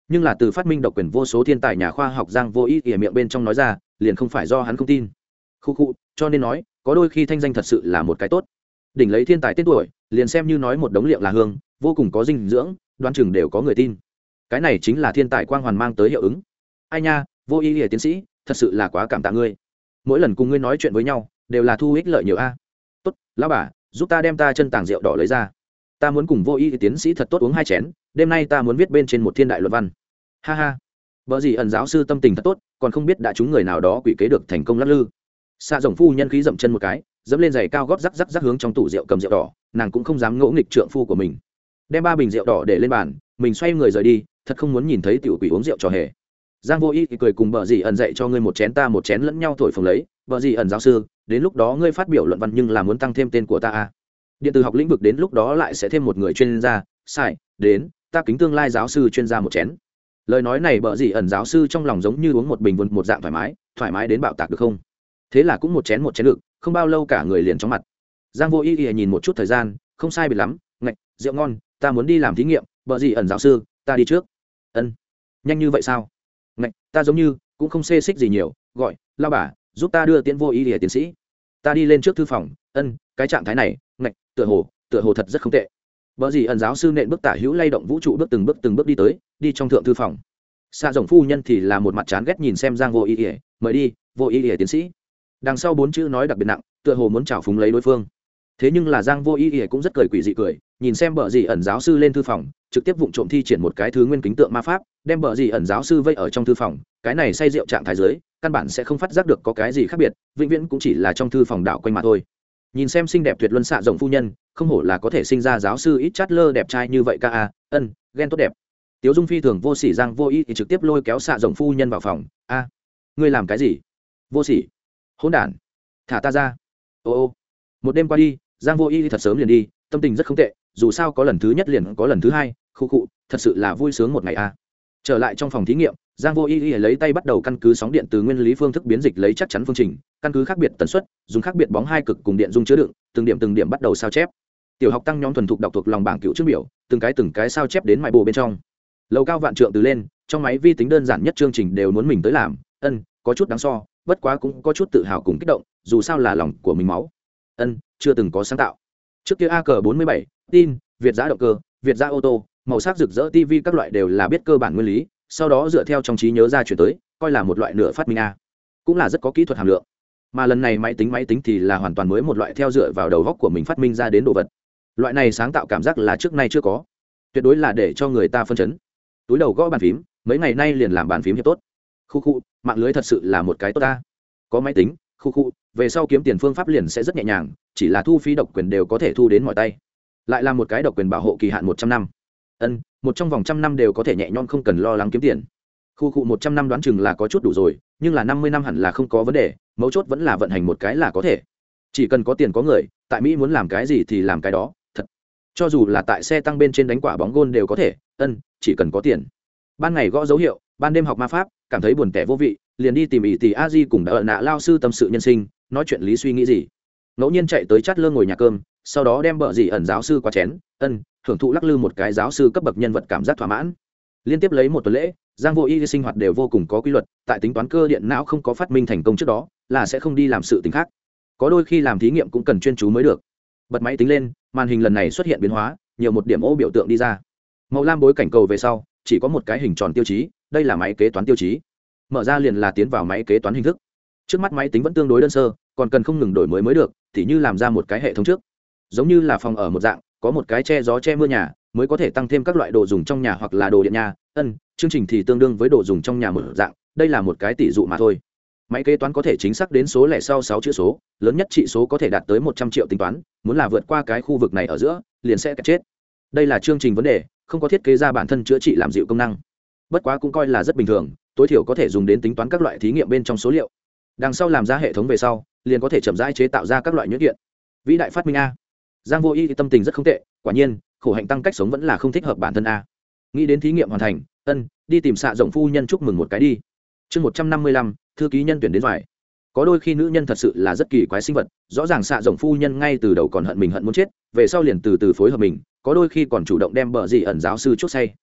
Nhưng là từ phát minh độc quyền vô số thiên tài nhà khoa học giang vô ý ỉa miệng bên trong nói ra, liền không phải do hắn không tin. Khu khu, cho nên nói, có đôi khi thanh danh thật sự là một cái tốt đỉnh lấy thiên tài tên tuổi, liền xem như nói một đống liệu là hương, vô cùng có dinh dưỡng đoan chừng đều có người tin. Cái này chính là thiên tài quang hoàn mang tới hiệu ứng. Ai nha, vô ý ỉa tiến sĩ, thật sự là quá cảm tạ ngươi. Mỗi lần cùng ngươi nói chuyện với nhau, đều là thu ích lợi nhiều a. Tốt, lão bà, giúp ta đem ta chân tàng rượu đỏ lấy ra. Ta muốn cùng vô ý tiến sĩ thật tốt uống hai chén, đêm nay ta muốn viết bên trên một thiên đại luận văn. Ha ha. Vợ gì ẩn giáo sư tâm tình thật tốt, còn không biết đã chúng người nào đó quỷ kế được thành công lắc lư. Xạ rồng phu nhân khí dậm chân một cái dẫm lên giày cao gót rắc rắc rắc hướng trong tủ rượu cầm rượu đỏ, nàng cũng không dám ngỗ nghịch trượng phu của mình. Đem ba bình rượu đỏ để lên bàn, mình xoay người rời đi, thật không muốn nhìn thấy tiểu quỷ uống rượu trò hề. Giang vô y cười cùng bờ dì ẩn dạy cho ngươi một chén ta một chén lẫn nhau thổi phồng lấy. Bờ dì ẩn giáo sư, đến lúc đó ngươi phát biểu luận văn nhưng là muốn tăng thêm tên của ta à. điện tử học lĩnh vực đến lúc đó lại sẽ thêm một người chuyên gia. Sai, đến, ta kính tương lai giáo sư chuyên gia một chén. Lời nói này bờ dì ẩn giáo sư trong lòng giống như uống một bình vun một dạng thoải mái thoải mái đến bạo tạc được không? Thế là cũng một chén một chén lực không bao lâu cả người liền chóng mặt. Giang vô y y nhìn một chút thời gian không sai biệt lắm ngạch rượu ngon ta muốn đi làm thí nghiệm bợ gì ẩn giáo sư ta đi trước. Ân. Nhanh như vậy sao? Ngạch ta giống như cũng không xê xích gì nhiều gọi lao bà giúp ta đưa tiễn vô y lìa tiến sĩ. Ta đi lên trước thư phòng ân cái trạng thái này ngạch tựa hồ tựa hồ thật rất không tệ. Vợ gì ẩn giáo sư nện bước tả hữu lay động vũ trụ bước từng bước từng bước đi tới đi trong thượng thư phòng. Xa rồng phu nhân thì là một mặt chán ghét nhìn xem giang vô y Ý, mời đi vô y Ý tiến sĩ đằng sau bốn chữ nói đặc biệt nặng, tựa hồ muốn trào phúng lấy đối phương. Thế nhưng là giang vô ý ỉa cũng rất cười quỷ dị cười, nhìn xem bờ gì ẩn giáo sư lên thư phòng, trực tiếp vụng trộm thi triển một cái thứ nguyên kính tượng ma pháp, đem bờ gì ẩn giáo sư vây ở trong thư phòng, cái này say rượu trạng thái giới căn bản sẽ không phát giác được có cái gì khác biệt, vĩnh viễn cũng chỉ là trong thư phòng đảo quanh mà thôi. Nhìn xem xinh đẹp tuyệt luân xạ rộng phu nhân, không hổ là có thể sinh ra giáo sư ít chát lơ đẹp trai như vậy ca a, ân, ghen tốt đẹp. Tiếu dung phi thường vô sỉ giang vô ý thì trực tiếp lôi kéo xạ rộng phu nhân vào phòng, a, ngươi làm cái gì? Vô sỉ hỗn đản, thả ta ra. Ô ô. Một đêm qua đi, giang vô y thật sớm liền đi, tâm tình rất không tệ, dù sao có lần thứ nhất liền có lần thứ hai, khu cụ thật sự là vui sướng một ngày a trở lại trong phòng thí nghiệm, giang vô y y lấy tay bắt đầu căn cứ sóng điện từ nguyên lý phương thức biến dịch lấy chắc chắn phương trình, căn cứ khác biệt tần suất, dùng khác biệt bóng hai cực cùng điện dung chứa đựng, từng điểm từng điểm bắt đầu sao chép. Tiểu học tăng nhóm thuần thục đọc thuộc lòng bảng cựu trước biểu, từng cái từng cái sao chép đến mại bộ bên trong. Lầu cao vạn trượng từ lên, trong máy vi tính đơn giản nhất chương trình đều muốn mình tới làm, ân, có chút đáng so bất quá cũng có chút tự hào cùng kích động, dù sao là lòng của mình máu. Ân, chưa từng có sáng tạo. Trước kia a cờ bốn mươi bảy, tin, việt giã động cơ, việt giã ô tô, màu sắc rực rỡ tv các loại đều là biết cơ bản nguyên lý, sau đó dựa theo trong trí nhớ ra chuyển tới, coi là một loại nửa phát minh a. Cũng là rất có kỹ thuật hàm lượng. Mà lần này máy tính máy tính thì là hoàn toàn mới một loại theo dựa vào đầu góc của mình phát minh ra đến đồ vật. Loại này sáng tạo cảm giác là trước nay chưa có. Tuyệt đối là để cho người ta phân chấn. Túi đầu gõ bàn phím, mấy ngày nay liền làm bàn phím hiệp tốt khu khu, mạng lưới thật sự là một cái tốt ta. Có máy tính, khu khu, về sau kiếm tiền phương pháp liền sẽ rất nhẹ nhàng, chỉ là thu phí độc quyền đều có thể thu đến mọi tay. Lại là một cái độc quyền bảo hộ kỳ hạn một trăm năm. Ân, một trong vòng trăm năm đều có thể nhẹ nhõm không cần lo lắng kiếm tiền. Khu cụ một trăm năm đoán chừng là có chút đủ rồi, nhưng là năm mươi năm hẳn là không có vấn đề, mấu chốt vẫn là vận hành một cái là có thể. Chỉ cần có tiền có người, tại mỹ muốn làm cái gì thì làm cái đó, thật. Cho dù là tại xe tăng bên trên đánh quả bóng gôn đều có thể, ân, chỉ cần có tiền. Ban ngày gõ dấu hiệu, ban đêm học ma pháp cảm thấy buồn tẻ vô vị, liền đi tìm ỷ tỷ a di cùng đã đỡ nạ lao sư tâm sự nhân sinh, nói chuyện lý suy nghĩ gì. Ngẫu nhiên chạy tới chát lơ ngồi nhà cơm, sau đó đem bợ dì ẩn giáo sư qua chén, ân, thưởng thụ lắc lư một cái giáo sư cấp bậc nhân vật cảm giác thỏa mãn. Liên tiếp lấy một tuần lễ, giang vô y sinh hoạt đều vô cùng có quy luật, tại tính toán cơ điện não không có phát minh thành công trước đó, là sẽ không đi làm sự t khác. Có đôi khi làm thí nghiệm cũng cần chuyên chú mới được. Bật máy tính lên, màn hình lần này xuất hiện biến hóa, nhiều một điểm ô biểu tượng đi ra. Màu lam bối cảnh cầu về sau, chỉ có một cái hình tròn tiêu chí đây là máy kế toán tiêu chí. Mở ra liền là tiến vào máy kế toán hình thức. Trước mắt máy tính vẫn tương đối đơn sơ, còn cần không ngừng đổi mới mới được thì như làm ra một cái hệ thống trước. Giống như là phòng ở một dạng, có một cái che gió che mưa nhà, mới có thể tăng thêm các loại đồ dùng trong nhà hoặc là đồ điện nhà. Ân, chương trình thì tương đương với đồ dùng trong nhà một dạng, đây là một cái tỷ dụ mà thôi. Máy kế toán có thể chính xác đến số lẻ sau sáu chữ số, lớn nhất trị số có thể đạt tới một trăm triệu tính toán, muốn là vượt qua cái khu vực này ở giữa, liền sẽ chết. Đây là chương trình vấn đề, không có thiết kế ra bản thân chữa trị làm dịu công năng bất quá cũng coi là rất bình thường, tối thiểu có thể dùng đến tính toán các loại thí nghiệm bên trong số liệu. Đằng sau làm ra hệ thống về sau, liền có thể chậm rãi chế tạo ra các loại nhuyễn kiện. Vĩ đại phát minh a. Giang vô y tâm tình rất không tệ, quả nhiên, khổ hạnh tăng cách sống vẫn là không thích hợp bản thân a. Nghĩ đến thí nghiệm hoàn thành, ân, đi tìm xạ rộng phu nhân chúc mừng một cái đi. Chương một trăm năm mươi lăm, thư ký nhân tuyển đến vải có đôi khi nữ nhân thật sự là rất kỳ quái sinh vật, rõ ràng xạ rộng phu nhân ngay từ đầu còn hận mình hận muốn chết, về sau liền từ từ phối hợp mình, có đôi khi còn chủ động đem bờ gì ẩn giáo sư chốt say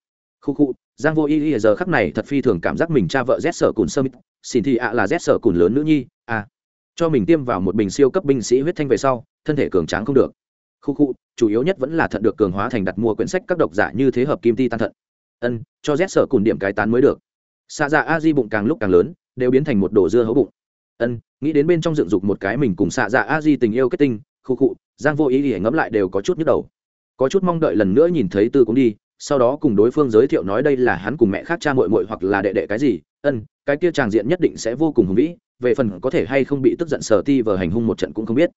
khu khu, giang vô y y giờ khắc này thật phi thường cảm giác mình cha vợ rét sở cùn sơ mít xin thì ạ là rét sở cùn lớn nữ nhi à. Cho mình tiêm vào một bình siêu cấp binh sĩ huyết thanh về sau, thân thể cường tráng không được. Khu khu, chủ yếu nhất vẫn là thận được cường hóa thành đặt mua quyển sách các độc giả như thế hợp kim ti tan thận. Ân, cho rét sở cùn điểm cái tán mới được. Xa dạ a di bụng càng lúc càng lớn, đều biến thành một đồ dưa hấu bụng. Ân, nghĩ đến bên trong dựng dục một cái mình cùng xạ dạ a di tình yêu kết tinh, khu khu, giang vô ý thì ngẫm lại đều có chút nhức đầu. Có chút mong đợi lần nữa nhìn thấy tư cũng đi sau đó cùng đối phương giới thiệu nói đây là hắn cùng mẹ khác cha muội muội hoặc là đệ đệ cái gì, ân, cái kia tràng diện nhất định sẽ vô cùng hùng vĩ, về phần có thể hay không bị tức giận sở ti vờ hành hung một trận cũng không biết.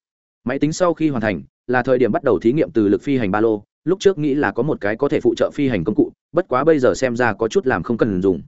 Máy tính sau khi hoàn thành, là thời điểm bắt đầu thí nghiệm từ lực phi hành ba lô, lúc trước nghĩ là có một cái có thể phụ trợ phi hành công cụ, bất quá bây giờ xem ra có chút làm không cần dùng.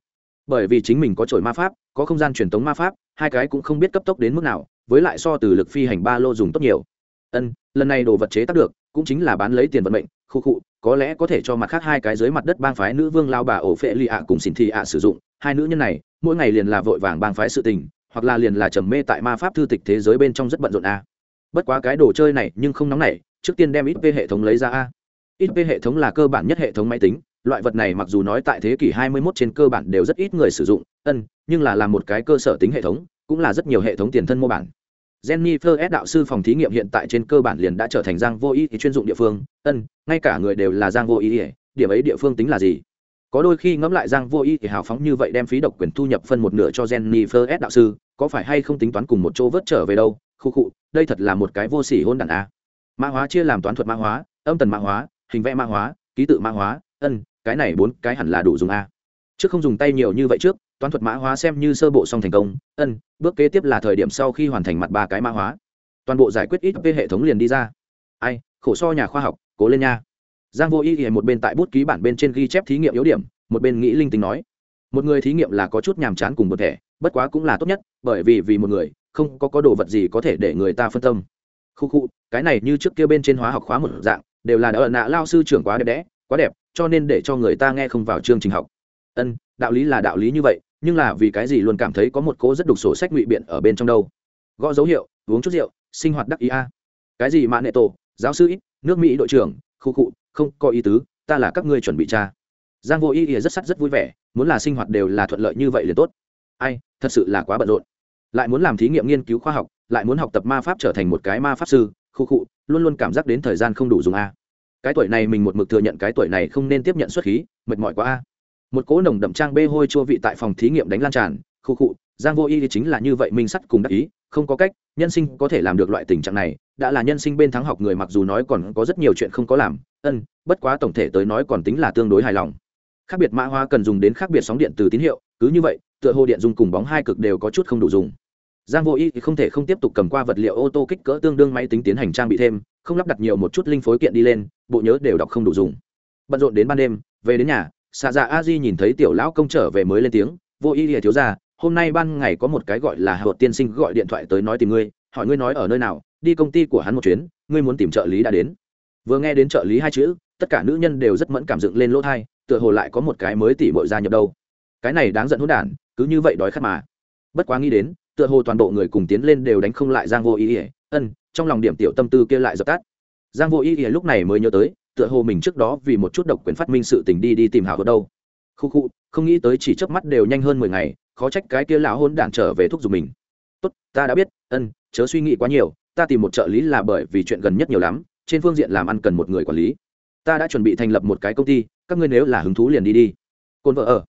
Bởi vì chính mình có trổi ma pháp, có không gian truyền tống ma pháp, hai cái cũng không biết cấp tốc đến mức nào, với lại so từ lực phi hành ba lô dùng tốt nhiều. Ân, lần này đồ vật chế tác được, cũng chính là bán lấy tiền vận mệnh, khu cụ có lẽ có thể cho mặt khác hai cái dưới mặt đất bang phái nữ vương lao bà ổ phệ lì ạ cùng xin thị ạ sử dụng. Hai nữ nhân này, mỗi ngày liền là vội vàng bang phái sự tình, hoặc là liền là trầm mê tại ma pháp thư tịch thế giới bên trong rất bận rộn a. Bất quá cái đồ chơi này nhưng không nóng nảy, trước tiên đem ít p hệ thống lấy ra a. Ít p hệ thống là cơ bản nhất hệ thống máy tính, loại vật này mặc dù nói tại thế kỷ 21 trên cơ bản đều rất ít người sử dụng, ân, nhưng là làm một cái cơ sở tính hệ thống, cũng là rất nhiều hệ thống tiền thân mô bản. Jennifer S đạo sư phòng thí nghiệm hiện tại trên cơ bản liền đã trở thành Giang Vô Ý chuyên dụng địa phương, ân, ngay cả người đều là Giang Vô Ý, điểm ấy địa phương tính là gì? Có đôi khi ngẫm lại Giang Vô Ý thì hào phóng như vậy đem phí độc quyền thu nhập phân một nửa cho Jennifer S đạo sư, có phải hay không tính toán cùng một chỗ vớt trở về đâu? Khụ khụ, đây thật là một cái vô sỉ hôn đản a. Mã hóa chia làm toán thuật mã hóa, âm tần mã hóa, hình vẽ mã hóa, ký tự mã hóa, ân, cái này bốn cái hẳn là đủ dùng a. Trước không dùng tay nhiều như vậy trước, toán thuật mã hóa xem như sơ bộ xong thành công, ân, bước kế tiếp là thời điểm sau khi hoàn thành mặt ba cái mã hóa. Toàn bộ giải quyết ít về hệ thống liền đi ra. Ai, khổ so nhà khoa học, cố lên nha. Giang vô ý thì một bên tại bút ký bản bên trên ghi chép thí nghiệm yếu điểm, một bên nghĩ linh tính nói. Một người thí nghiệm là có chút nhàm chán cùng một thể, bất quá cũng là tốt nhất, bởi vì vì một người, không có có đồ vật gì có thể để người ta phân tâm. Khu khu, cái này như trước kia bên trên hóa học khóa một dạng, đều là đã ở nạ lao sư trưởng quá đẹp đẽ, quá đẹp, cho nên để cho người ta nghe không vào chương trình học. Ân, đạo lý là đạo lý như vậy nhưng là vì cái gì luôn cảm thấy có một cố rất đục sổ sách ngụy biện ở bên trong đâu? Gõ dấu hiệu, uống chút rượu, sinh hoạt đắc ý a. Cái gì mạ nệ tổ, giáo sư ít, nước mỹ đội trưởng, khu cụ không có ý tứ, ta là các ngươi chuẩn bị cha. Giang vô ý ý rất sắt rất vui vẻ, muốn là sinh hoạt đều là thuận lợi như vậy liền tốt. Ai, thật sự là quá bận rộn. Lại muốn làm thí nghiệm nghiên cứu khoa học, lại muốn học tập ma pháp trở thành một cái ma pháp sư, khu cụ luôn luôn cảm giác đến thời gian không đủ dùng a. Cái tuổi này mình một mực thừa nhận cái tuổi này không nên tiếp nhận xuất khí, mệt mỏi quá a một cỗ nồng đậm trang bê hôi chua vị tại phòng thí nghiệm đánh lan tràn, khu khụ giang vô y thì chính là như vậy minh sắt cùng đắc ý, không có cách, nhân sinh có thể làm được loại tình trạng này, đã là nhân sinh bên thắng học người mặc dù nói còn có rất nhiều chuyện không có làm, ân, bất quá tổng thể tới nói còn tính là tương đối hài lòng. Khác biệt mã hóa cần dùng đến khác biệt sóng điện từ tín hiệu, cứ như vậy, tựa hồ điện dùng cùng bóng hai cực đều có chút không đủ dùng. Giang vô y thì không thể không tiếp tục cầm qua vật liệu ô tô kích cỡ tương đương máy tính tiến hành trang bị thêm, không lắp đặt nhiều một chút linh phối kiện đi lên, bộ nhớ đều đọc không đủ dùng. Bận rộn đến ban đêm, về đến nhà xạ dạ a di nhìn thấy tiểu lão công trở về mới lên tiếng, vô y ỉa thiếu ra hôm nay ban ngày có một cái gọi là hợp tiên sinh gọi điện thoại tới nói tìm ngươi, hỏi ngươi nói ở nơi nào, đi công ty của hắn một chuyến, ngươi muốn tìm trợ lý đã đến. Vừa nghe đến trợ lý hai chữ, tất cả nữ nhân đều rất mẫn cảm dựng lên lỗ thai, tựa hồ lại có một cái mới tỉ bội gia nhập đâu. Cái này đáng giận hỗn đản, cứ như vậy đói khát mà. Bất quá nghĩ đến, tựa hồ toàn bộ người cùng tiến lên đều đánh không lại giang vô ý ỉa ân, trong lòng điểm tiểu tâm tư kia lại dập tắt. Giang vô ý ỉa lúc này mới nhớ tới tựa hồ mình trước đó vì một chút độc quyền phát minh sự tình đi đi tìm hảo ở đâu. Khu khu, không nghĩ tới chỉ chớp mắt đều nhanh hơn mười ngày, khó trách cái kia lão hôn đản trở về thúc giục mình. Tốt, ta đã biết, ân, chớ suy nghĩ quá nhiều, ta tìm một trợ lý là bởi vì chuyện gần nhất nhiều lắm, trên phương diện làm ăn cần một người quản lý. Ta đã chuẩn bị thành lập một cái công ty, các ngươi nếu là hứng thú liền đi đi. Côn vợ ở.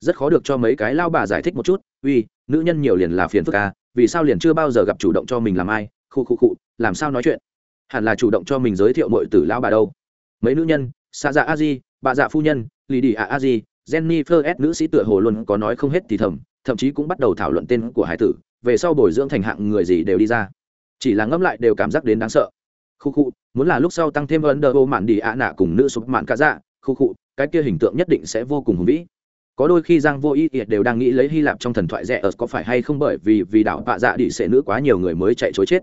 Rất khó được cho mấy cái lao bà giải thích một chút, uy, nữ nhân nhiều liền là phiền phức à vì sao liền chưa bao giờ gặp chủ động cho mình làm ai, khu khu khu, làm sao nói chuyện. Hẳn là chủ động cho mình giới thiệu mọi tử lao bà đâu mấy nữ nhân xa dạ a di bà dạ phu nhân, lì đi a a di, jennifer s. Nữ sĩ tựa hồ luôn có nói không hết thì thầm, thậm chí cũng bắt đầu thảo luận tên của hải tử, về sau bồi dưỡng thành hạng người gì đều đi ra. Chỉ là ngẫm lại đều cảm giác đến đáng sợ. Khu khu, muốn là lúc sau tăng thêm ấn đờ ô mạn đi ạ nạ cùng nữ sụp mạn cả dạ khu khu, cái kia hình tượng nhất định sẽ vô cùng hùng vĩ. Có đôi khi giang vô ý ỉa đều đang nghĩ lấy hy lạp trong thần thoại rẻ ở có phải hay không bởi vì vì đảo bạ dạ đi sẽ nữ quá nhiều người mới chạy chối chết.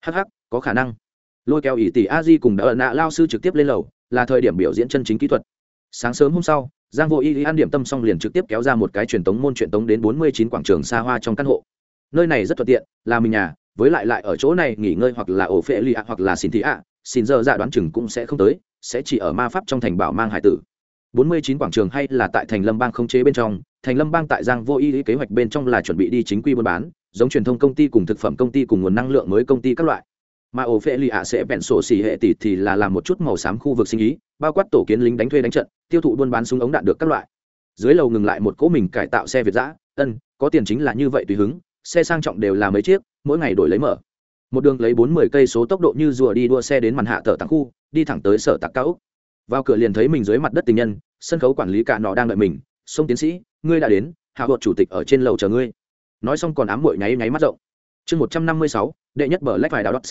Hắc hắc, có khả năng. Lôi kéo ỷ tỷ a di cùng đỡ nạ lao sư trực tiếp lên lầu là thời điểm biểu diễn chân chính kỹ thuật. Sáng sớm hôm sau, giang vô y ăn điểm tâm xong liền trực tiếp kéo ra một cái truyền tống môn truyền tống đến bốn mươi chín quảng trường xa hoa trong căn hộ. Nơi này rất thuận tiện, là mình nhà, với lại lại ở chỗ này nghỉ ngơi hoặc là ổ phệ lì ạ, hoặc là xin thị ạ, xin giờ dạ đoán chừng cũng sẽ không tới, sẽ chỉ ở ma pháp trong thành bảo mang hải tử. 49 quảng trường hay là tại thành lâm bang không chế bên trong, thành lâm bang tại giang vô y kế hoạch bên trong là chuẩn bị đi chính quy buôn bán, giống truyền thông công ty cùng thực phẩm công ty cùng nguồn năng lượng mới công ty các loại mà ổ phệ lì ạ sẽ bẹn sổ xỉ hệ tỷ thì là làm một chút màu xám khu vực sinh ý, bao quát tổ kiến lính đánh thuê đánh trận, tiêu thụ buôn bán súng ống đạn được các loại. Dưới lầu ngừng lại một cỗ mình cải tạo xe việt giã ân, có tiền chính là như vậy tùy hứng, xe sang trọng đều là mấy chiếc, mỗi ngày đổi lấy mở. Một đường lấy bốn mươi cây số tốc độ như rùa đi đua xe đến màn hạ tờ tặng khu, đi thẳng tới sở tạc cao úc. Vào cửa liền thấy mình dưới mặt đất tình nhân, sân khấu quản lý cả nọ đang đợi mình, sông tiến sĩ, ngươi đã đến, hạ vợt chủ tịch ở trên lầu chờ ngươi. Nói xong còn ám mội nháy nháy mắt rộng. Chương một trăm năm mươi sáu, đệ nhất bờ lách vài đào đất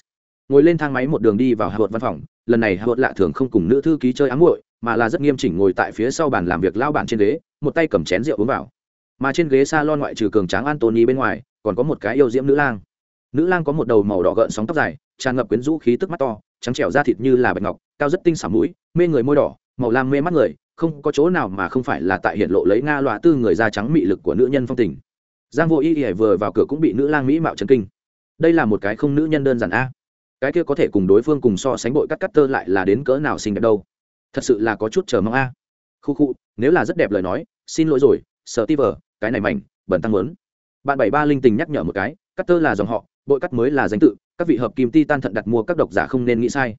ngồi lên thang máy một đường đi vào hạ vợt văn phòng, lần này hạ vợt lạ thường không cùng nữ thư ký chơi ám muội, mà là rất nghiêm chỉnh ngồi tại phía sau bàn làm việc lao bản trên ghế, một tay cầm chén rượu uống vào. Mà trên ghế s a lon ngoại trừ cường tráng antony bên ngoài, còn có một cái yêu diễm nữ lang. Nữ lang có một đầu màu đỏ gợn sóng tóc dài, tràn ngập quyến rũ khí tức mắt to, trắng trẻo da thịt như là bạch ngọc, cao rất tinh xả mũi, mê người môi đỏ, màu lam mê mắt người, không có chỗ nào mà không phải là tại hiện lộ lấy nga loạ tư người da trắng mị lực của nữ nhân phong tình. Giang vô y y vừa vào cửa cũng bị nữ lang mỹ mạo trần kinh. Đây là một cái không nữ nhân đơn giản a cái kia có thể cùng đối phương cùng so sánh bội cắt cắt tơ lại là đến cỡ nào xinh đẹp đâu. Thật sự là có chút chờ mong a. Khu khu, nếu là rất đẹp lời nói, xin lỗi rồi, sợ ti vờ, cái này mảnh, bẩn tăng lớn. Bạn bảy ba linh tình nhắc nhở một cái, cắt tơ là dòng họ, bội cắt mới là danh tự, các vị hợp kim ti tan thận đặt mua các độc giả không nên nghĩ sai.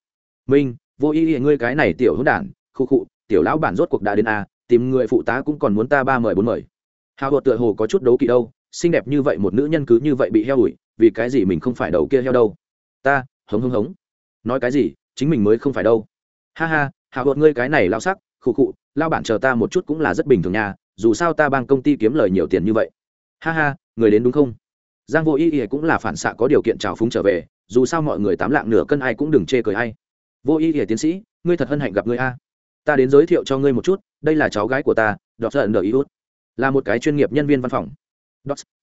Minh, vô ý, ngươi cái này tiểu hỗn đản, khu khu, tiểu lão bản rốt cuộc đã đến a, tìm người phụ tá cũng còn muốn ta ba mời bốn mời. Hào hột tựa hồ có chút đấu kỵ đâu, xinh đẹp như vậy một nữ nhân cứ như vậy bị heo ủi, vì cái gì mình không phải đầu kia heo đâu? Ta hống hống hống. Nói cái gì, chính mình mới không phải đâu. Ha ha, hào hột ngươi cái này lao sắc, khụ khụ, lao bản chờ ta một chút cũng là rất bình thường nha, dù sao ta bang công ty kiếm lời nhiều tiền như vậy. Ha ha, người đến đúng không? Giang vô ý ý cũng là phản xạ có điều kiện trào phúng trở về, dù sao mọi người tám lạng nửa cân ai cũng đừng chê cười ai. Vô ý ý tiến sĩ, ngươi thật hân hạnh gặp ngươi a. Ta đến giới thiệu cho ngươi một chút, đây là cháu gái của ta, đọt giận đờ ý út. Là một cái chuyên nghiệp nhân viên văn phòng.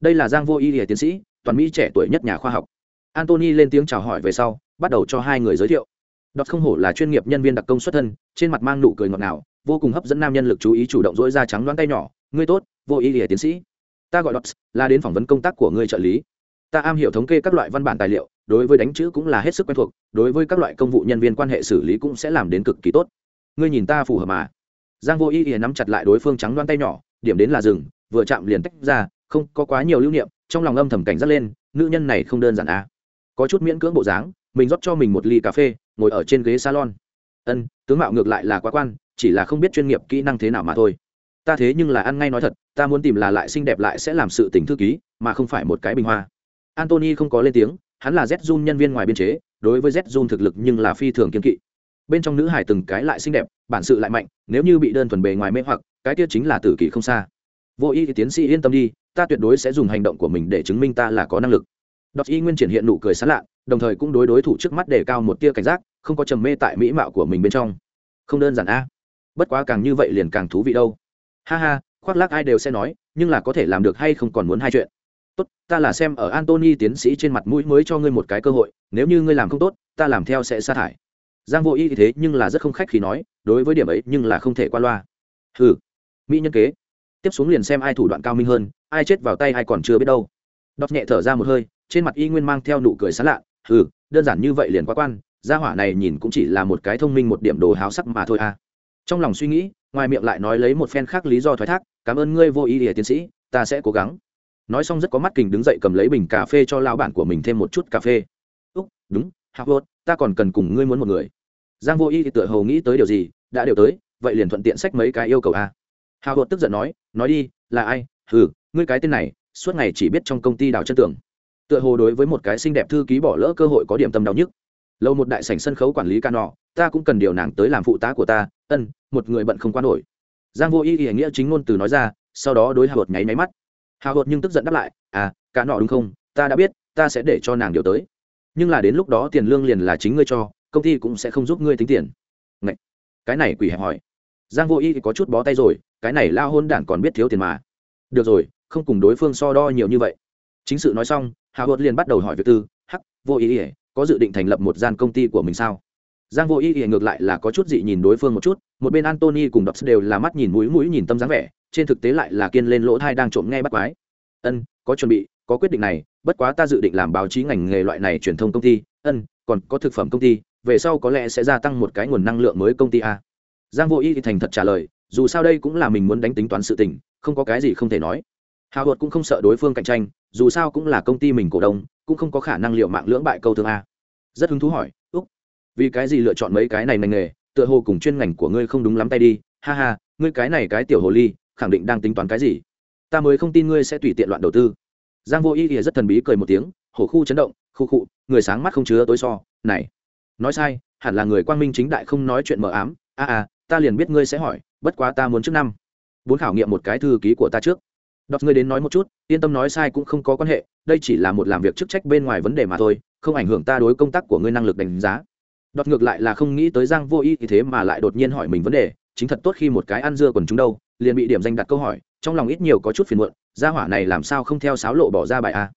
Đây là giang vô ý ý tiến sĩ, toàn mỹ trẻ tuổi nhất nhà khoa học antony lên tiếng chào hỏi về sau, bắt đầu cho hai người giới thiệu. Đọt không hổ là chuyên nghiệp nhân viên đặc công xuất thân, trên mặt mang nụ cười ngọt ngào, vô cùng hấp dẫn nam nhân lực chú ý chủ động dỗi ra trắng đoán tay nhỏ, ngươi tốt, vô ý ỉa tiến sĩ. Ta gọi đọt, là đến phỏng vấn công tác của ngươi trợ lý. Ta am hiểu thống kê các loại văn bản tài liệu, đối với đánh chữ cũng là hết sức quen thuộc, đối với các loại công vụ nhân viên quan hệ xử lý cũng sẽ làm đến cực kỳ tốt. Ngươi nhìn ta phù hợp mà. Giang vô ý ỉa nắm chặt lại đối phương trắng đoán tay nhỏ, điểm đến là rừng vừa chạm liền tách ra, không có quá nhiều lưu niệm, trong lòng âm thầm cảnh giác lên, nữ nhân này không đơn giản à có chút miễn cưỡng bộ dáng, mình rót cho mình một ly cà phê, ngồi ở trên ghế salon. Ân, tướng mạo ngược lại là quá quan, chỉ là không biết chuyên nghiệp kỹ năng thế nào mà thôi. Ta thế nhưng là ăn ngay nói thật, ta muốn tìm là lại xinh đẹp lại sẽ làm sự tình thư ký, mà không phải một cái bình hoa. Antony không có lên tiếng, hắn là z nhân viên ngoài biên chế, đối với z thực lực nhưng là phi thường kiên kỵ. Bên trong nữ hải từng cái lại xinh đẹp, bản sự lại mạnh, nếu như bị đơn thuần bề ngoài mê hoặc, cái tiết chính là tử kỷ không xa. Vô y thì tiến sĩ yên tâm đi, ta tuyệt đối sẽ dùng hành động của mình để chứng minh ta là có năng lực đọc y nguyên triển hiện nụ cười sán lạ, đồng thời cũng đối đối thủ trước mắt để cao một tia cảnh giác, không có trầm mê tại mỹ mạo của mình bên trong. Không đơn giản a. Bất quá càng như vậy liền càng thú vị đâu. Ha ha, khoác lác ai đều sẽ nói, nhưng là có thể làm được hay không còn muốn hai chuyện. Tốt, ta là xem ở antony tiến sĩ trên mặt mũi mới cho ngươi một cái cơ hội, nếu như ngươi làm không tốt, ta làm theo sẽ sa thải. Giang vô y thế nhưng là rất không khách khi nói, đối với điểm ấy nhưng là không thể qua loa. Ừ mỹ nhân kế. Tiếp xuống liền xem ai thủ đoạn cao minh hơn, ai chết vào tay ai còn chưa biết đâu. Đọc nhẹ thở ra một hơi trên mặt y nguyên mang theo nụ cười sán lạ ừ đơn giản như vậy liền quá quan, gia hỏa này nhìn cũng chỉ là một cái thông minh một điểm đồ háo sắc mà thôi à. Trong lòng suy nghĩ, ngoài miệng lại nói lấy một phen khác lý do thoái thác, cảm ơn ngươi vô ý ỉa tiến sĩ, ta sẽ cố gắng. Nói xong rất có mắt kình đứng dậy cầm lấy bình cà phê cho lao bản của mình thêm một chút cà phê. Úc, đúng howard ta còn cần cùng ngươi muốn một người. Giang vô ý thì tựa hầu nghĩ tới điều gì, đã đều tới, vậy liền thuận tiện sách mấy cái yêu cầu à. a howard tức giận nói nói đi, là ai? Ừ ngươi cái tên này, suốt ngày chỉ biết trong công ty đào chân tưởng tựa hồ đối với một cái xinh đẹp thư ký bỏ lỡ cơ hội có điểm tâm đau nhức. Lâu một đại sảnh sân khấu quản lý ca nọ, ta cũng cần điều nàng tới làm phụ tá của ta, ân, một người bận không quan nổi. Giang vô ý ý nghĩa chính ngôn từ nói ra, sau đó đối hào hột nháy máy mắt. Hào hột nhưng tức giận đáp lại à cả nọ đúng không? Ta đã biết, ta sẽ để cho nàng điều tới. Nhưng là đến lúc đó tiền lương liền là chính ngươi cho, công ty cũng sẽ không giúp ngươi tính tiền. Ngậy! cái này quỷ hẹp hỏi. Giang vô ý thì có chút bó tay rồi, cái này lao hôn đản còn biết thiếu tiền mà. Được rồi, không cùng đối phương so đo nhiều như vậy chính sự nói xong, hà hốt liền bắt đầu hỏi việc tư, hắc, vô ý ỉa có dự định thành lập một gian công ty của mình sao? Giang vô ý ỉa ngược lại là có chút dị nhìn đối phương một chút, một bên antony cùng đọc đều là mắt nhìn mũi mũi nhìn tâm dáng vẻ, trên thực tế lại là kiên lên lỗ thai đang trộm nghe bắt quái. Ân, có chuẩn bị, có quyết định này, bất quá ta dự định làm báo chí ngành nghề loại này truyền thông công ty. Ân, còn có thực phẩm công ty, về sau có lẽ sẽ gia tăng một cái nguồn năng lượng mới công ty a. Giang vô y thì thành thật trả lời, dù sao đây cũng là mình muốn đánh tính toán sự tình, không có cái gì không thể nói. Hào hột cũng không sợ đối phương cạnh tranh dù sao cũng là công ty mình cổ đông cũng không có khả năng liệu mạng lưỡng bại câu thương a. Rất hứng thú hỏi úc vì cái gì lựa chọn mấy cái này ngành nghề tựa hồ cùng chuyên ngành của ngươi không đúng lắm tay đi. Ha ha ngươi cái này cái tiểu hồ ly khẳng định đang tính toán cái gì? Ta mới không tin ngươi sẽ tùy tiện loạn đầu tư. Giang vô ý ỉa rất thần bí cười một tiếng hổ khu chấn động khu khụ người sáng mắt không chứa tối so này nói sai hẳn là người quang minh chính đại không nói chuyện mờ ám. A à, à ta liền biết ngươi sẽ hỏi bất quá ta muốn trước năm. Bốn khảo nghiệm một cái thư ký của ta trước đọc ngươi đến nói một chút, yên tâm nói sai cũng không có quan hệ, đây chỉ là một làm việc chức trách bên ngoài vấn đề mà thôi, không ảnh hưởng ta đối công tác của ngươi năng lực đánh giá. Đọc ngược lại là không nghĩ tới giang vô ý thì thế mà lại đột nhiên hỏi mình vấn đề, chính thật tốt khi một cái ăn dưa còn chúng đâu, liền bị điểm danh đặt câu hỏi, trong lòng ít nhiều có chút phiền muộn, gia hỏa này làm sao không theo sáo lộ bỏ ra bài a.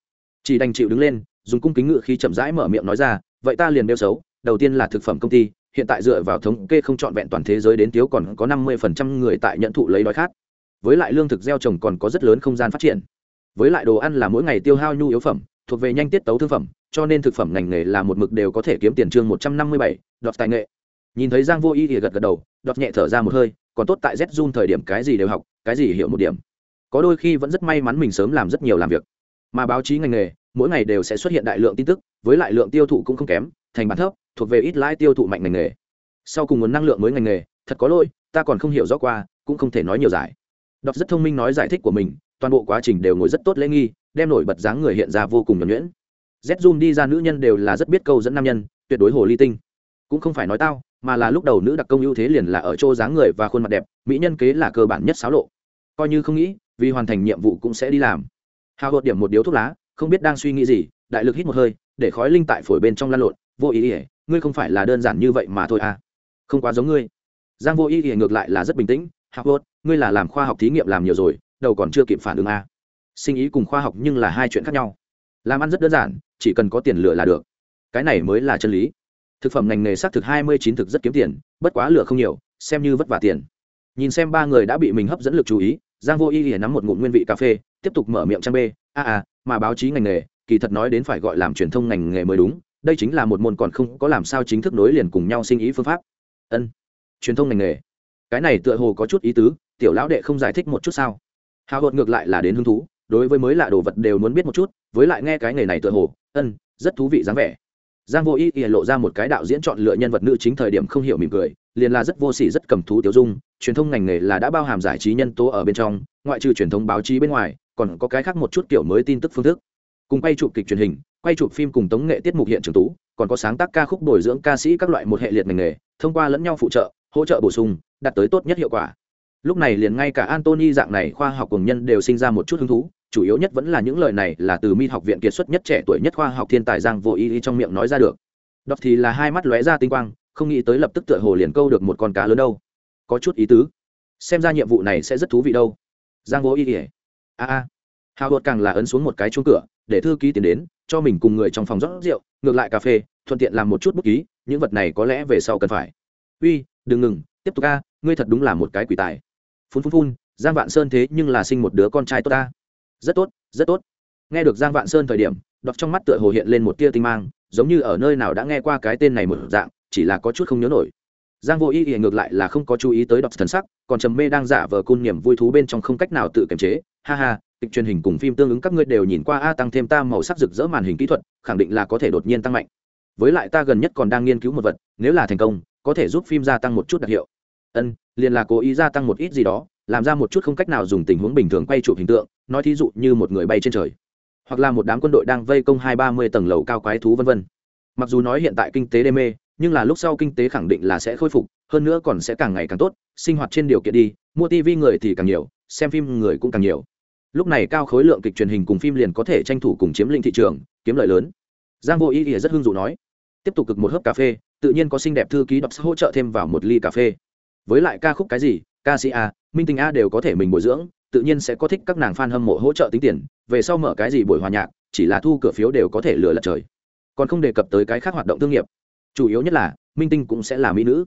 Chỉ đành chịu đứng lên, dùng cung kính ngự khi chậm rãi mở miệng nói ra, vậy ta liền đeo xấu, đầu tiên là thực phẩm công ty, hiện tại dựa vào thống kê không trọn vẹn toàn thế giới đến tiếu còn có năm mươi phần trăm người tại nhận thụ lấy đói khát với lại lương thực gieo trồng còn có rất lớn không gian phát triển. Với lại đồ ăn là mỗi ngày tiêu hao nhu yếu phẩm, thuộc về nhanh tiết tấu thương phẩm, cho nên thực phẩm ngành nghề là một mực đều có thể kiếm tiền chương một trăm năm mươi bảy, đọt tài nghệ. Nhìn thấy giang vô y thì gật gật đầu, đọt nhẹ thở ra một hơi, còn tốt tại z zun thời điểm cái gì đều học, cái gì hiểu một điểm. Có đôi khi vẫn rất may mắn mình sớm làm rất nhiều làm việc. Mà báo chí ngành nghề, mỗi ngày đều sẽ xuất hiện đại lượng tin tức, với lại lượng tiêu thụ cũng không kém, thành bản thấp, thuộc về ít lãi tiêu thụ mạnh ngành nghề. Sau cùng nguồn năng lượng mới ngành nghề, thật có lỗi, ta còn không hiểu rõ qua, cũng không thể nói nhiều giải đọc rất thông minh nói giải thích của mình, toàn bộ quá trình đều ngồi rất tốt lễ nghi, đem nổi bật dáng người hiện ra vô cùng nhuẩn nhuyễn. Z zoom đi ra nữ nhân đều là rất biết câu dẫn nam nhân, tuyệt đối hồ ly tinh. Cũng không phải nói tao, mà là lúc đầu nữ đặc công ưu thế liền là ở chỗ dáng người và khuôn mặt đẹp, mỹ nhân kế là cơ bản nhất xáo lộ. Coi như không nghĩ, vì hoàn thành nhiệm vụ cũng sẽ đi làm. Hào hột điểm một điếu thuốc lá, không biết đang suy nghĩ gì, đại lực hít một hơi, để khói linh tại phổi bên trong lan lộn, vô ý ỉa ngươi không phải là đơn giản như vậy mà thôi à. Không quá giống ngươi. Giang vô ý ỉa ngược lại là rất bình tĩnh Học vớt, ngươi là làm khoa học thí nghiệm làm nhiều rồi đầu còn chưa kịp phản ứng à. sinh ý cùng khoa học nhưng là hai chuyện khác nhau. Làm ăn rất đơn giản chỉ cần có tiền lửa là được. Cái này mới là chân lý. Thực phẩm ngành nghề xác thực hai mươi chín thực rất kiếm tiền bất quá lửa không nhiều xem như vất vả tiền. Nhìn xem ba người đã bị mình hấp dẫn lực chú ý giang vô y liền nắm một ngụm nguyên vị cà phê tiếp tục mở miệng trang b a a mà báo chí ngành nghề kỳ thật nói đến phải gọi làm truyền thông ngành nghề mới đúng đây chính là một môn còn không có làm sao chính thức nối liền cùng nhau sinh ý phương pháp. Ân truyền thông ngành nghề cái này tựa hồ có chút ý tứ, tiểu lão đệ không giải thích một chút sao? Hào hột ngược lại là đến hứng thú, đối với mới lạ đồ vật đều muốn biết một chút, với lại nghe cái nghề này tựa hồ, ân, rất thú vị dáng vẻ. Giang vô ý ý lộ ra một cái đạo diễn chọn lựa nhân vật nữ chính thời điểm không hiểu mỉm cười, liền là rất vô sỉ, rất cầm thú tiêu dung, truyền thông ngành nghề là đã bao hàm giải trí nhân tố ở bên trong, ngoại trừ truyền thông báo chí bên ngoài, còn có cái khác một chút kiểu mới tin tức phương thức. Cùng quay chụp kịch truyền hình, quay chụp phim cùng tống nghệ tiết mục hiện trường tú, còn có sáng tác ca khúc bồi dưỡng ca sĩ các loại một hệ liệt ngành nghề, thông qua lẫn nhau phụ trợ, hỗ trợ bổ sung đạt tới tốt nhất hiệu quả. Lúc này liền ngay cả antony dạng này khoa học cùng nhân đều sinh ra một chút hứng thú chủ yếu nhất vẫn là những lời này là từ mi học viện kiệt xuất nhất trẻ tuổi nhất khoa học thiên tài giang vô ý, ý trong miệng nói ra được. Đọc thì là hai mắt lóe ra tinh quang không nghĩ tới lập tức tựa hồ liền câu được một con cá lớn đâu. Có chút ý tứ. Xem ra nhiệm vụ này sẽ rất thú vị đâu. Giang vô ý ý, a a. Hào hột càng là ấn xuống một cái chuông cửa để thư ký tiến đến cho mình cùng người trong phòng rót rượu ngược lại cà phê thuận tiện làm một chút bút ký những vật này có lẽ về sau cần phải. Uy đừng ngừng tiếp tục a, ngươi thật đúng là một cái quỷ tài. Phun phun phun, giang vạn sơn thế nhưng là sinh một đứa con trai tốt ta. Rất tốt rất tốt. Nghe được giang vạn sơn thời điểm, đọc trong mắt tựa hồ hiện lên một tia tinh mang, giống như ở nơi nào đã nghe qua cái tên này một dạng, chỉ là có chút không nhớ nổi. Giang vô ý ý ngược lại là không có chú ý tới đọc thần sắc, còn trầm mê đang giả vờ côn niềm vui thú bên trong không cách nào tự kiềm chế. Ha ha, kịch truyền hình cùng phim tương ứng các ngươi đều nhìn qua a tăng thêm ta màu sắc rực rỡ màn hình kỹ thuật, khẳng định là có thể đột nhiên tăng mạnh. Với lại ta gần nhất còn đang nghiên cứu một vật, nếu là thành công có thể giúp phim gia tăng một chút đặc hiệu. Ân, liền là cố ý gia tăng một ít gì đó, làm ra một chút không cách nào dùng tình huống bình thường quay chụp hình tượng, nói thí dụ như một người bay trên trời, hoặc là một đám quân đội đang vây công hai ba mươi tầng lầu cao quái thú vân vân. Mặc dù nói hiện tại kinh tế đê mê, nhưng là lúc sau kinh tế khẳng định là sẽ khôi phục, hơn nữa còn sẽ càng ngày càng tốt, sinh hoạt trên điều kiện đi, mua tv người thì càng nhiều, xem phim người cũng càng nhiều. Lúc này cao khối lượng kịch truyền hình cùng phim liền có thể tranh thủ cùng chiếm lĩnh thị trường, kiếm lợi lớn. Giang vô ý thì rất hưng dụ nói, tiếp tục cực một hớp cà phê tự nhiên có xinh đẹp thư ký đọc hỗ trợ thêm vào một ly cà phê. Với lại ca khúc cái gì? Ca sĩ a, minh tinh a đều có thể mình bồi dưỡng, tự nhiên sẽ có thích các nàng fan hâm mộ hỗ trợ tính tiền. Về sau mở cái gì buổi hòa nhạc, chỉ là thu cửa phiếu đều có thể lừa lật trời. Còn không đề cập tới cái khác hoạt động thương nghiệp. Chủ yếu nhất là, minh tinh cũng sẽ là mỹ nữ.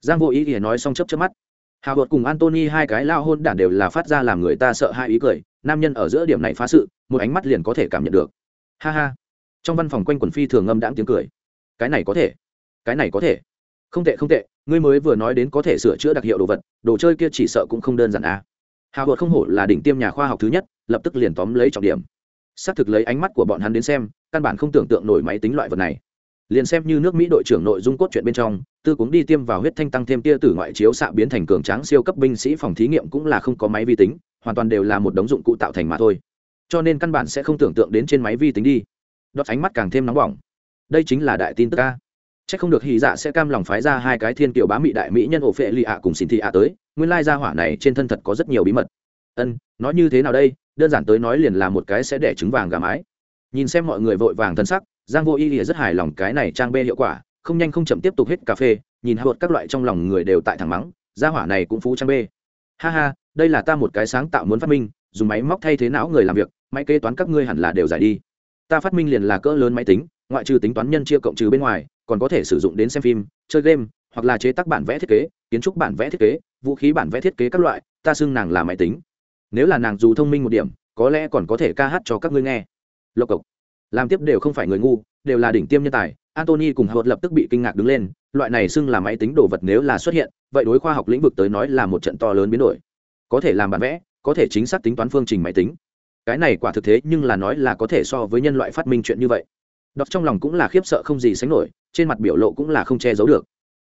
Giang vô ý thì nói xong chấp chấp mắt. Hào hột cùng antony hai cái lao hôn đản đều là phát ra làm người ta sợ hai ý cười, nam nhân ở giữa điểm này phá sự, một ánh mắt liền có thể cảm nhận được. Ha ha. Trong văn phòng quanh quần phi thường ngâm đãng tiếng cười. Cái này có thể cái này có thể. Không tệ không tệ, ngươi mới vừa nói đến có thể sửa chữa đặc hiệu đồ vật, đồ chơi kia chỉ sợ cũng không đơn giản à. Hào hột không hổ là đỉnh tiêm nhà khoa học thứ nhất, lập tức liền tóm lấy trọng điểm. Xác thực lấy ánh mắt của bọn hắn đến xem, căn bản không tưởng tượng nổi máy tính loại vật này. Liền xem như nước mỹ đội trưởng nội dung cốt truyện bên trong, tư cũng đi tiêm vào huyết thanh tăng thêm tia tử ngoại chiếu xạ biến thành cường tráng siêu cấp binh sĩ phòng thí nghiệm cũng là không có máy vi tính, hoàn toàn đều là một đống dụng cụ tạo thành mà thôi. Cho nên căn bản sẽ không tưởng tượng đến trên máy vi tính đi. Đọt ánh mắt càng thêm nóng bỏng. Đây chính là đại tin tức ca Chắc không được hy dạ sẽ cam lòng phái ra hai cái thiên kiều bá mỹ đại mỹ nhân ổ phệ lì ạ cùng xin thị ạ tới, nguyên lai gia hỏa này trên thân thật có rất nhiều bí mật. Ân, nói như thế nào đây, đơn giản tới nói liền là một cái sẽ đẻ trứng vàng gà mái. Nhìn xem mọi người vội vàng thân sắc, Giang Vô Y rất hài lòng cái này trang bê hiệu quả, không nhanh không chậm tiếp tục hết cà phê, nhìn hụt các loại trong lòng người đều tại thẳng mắng, gia hỏa này cũng phú trang bê. Ha ha, đây là ta một cái sáng tạo muốn phát minh, dùng máy móc thay thế não người làm việc, máy kế toán các ngươi hẳn là đều giải đi. Ta phát minh liền là cỡ lớn máy tính, ngoại trừ tính toán nhân chia cộng trừ bên ngoài, còn có thể sử dụng đến xem phim chơi game hoặc là chế tác bản vẽ thiết kế kiến trúc bản vẽ thiết kế vũ khí bản vẽ thiết kế các loại ta xưng nàng là máy tính. Nếu là nàng dù thông minh một điểm có lẽ còn có thể ca hát cho các ngươi nghe. Lộc cộc. Làm tiếp đều không phải người ngu đều là đỉnh tiêm nhân tài. Antony cùng hợp lập tức bị kinh ngạc đứng lên loại này xưng là máy tính đồ vật nếu là xuất hiện vậy đối khoa học lĩnh vực tới nói là một trận to lớn biến đổi. Có thể làm bản vẽ có thể chính xác tính toán phương trình máy tính. Cái này quả thực thế nhưng là nói là có thể so với nhân loại phát minh chuyện như vậy đọc trong lòng cũng là khiếp sợ không gì sánh nổi, trên mặt biểu lộ cũng là không che giấu được.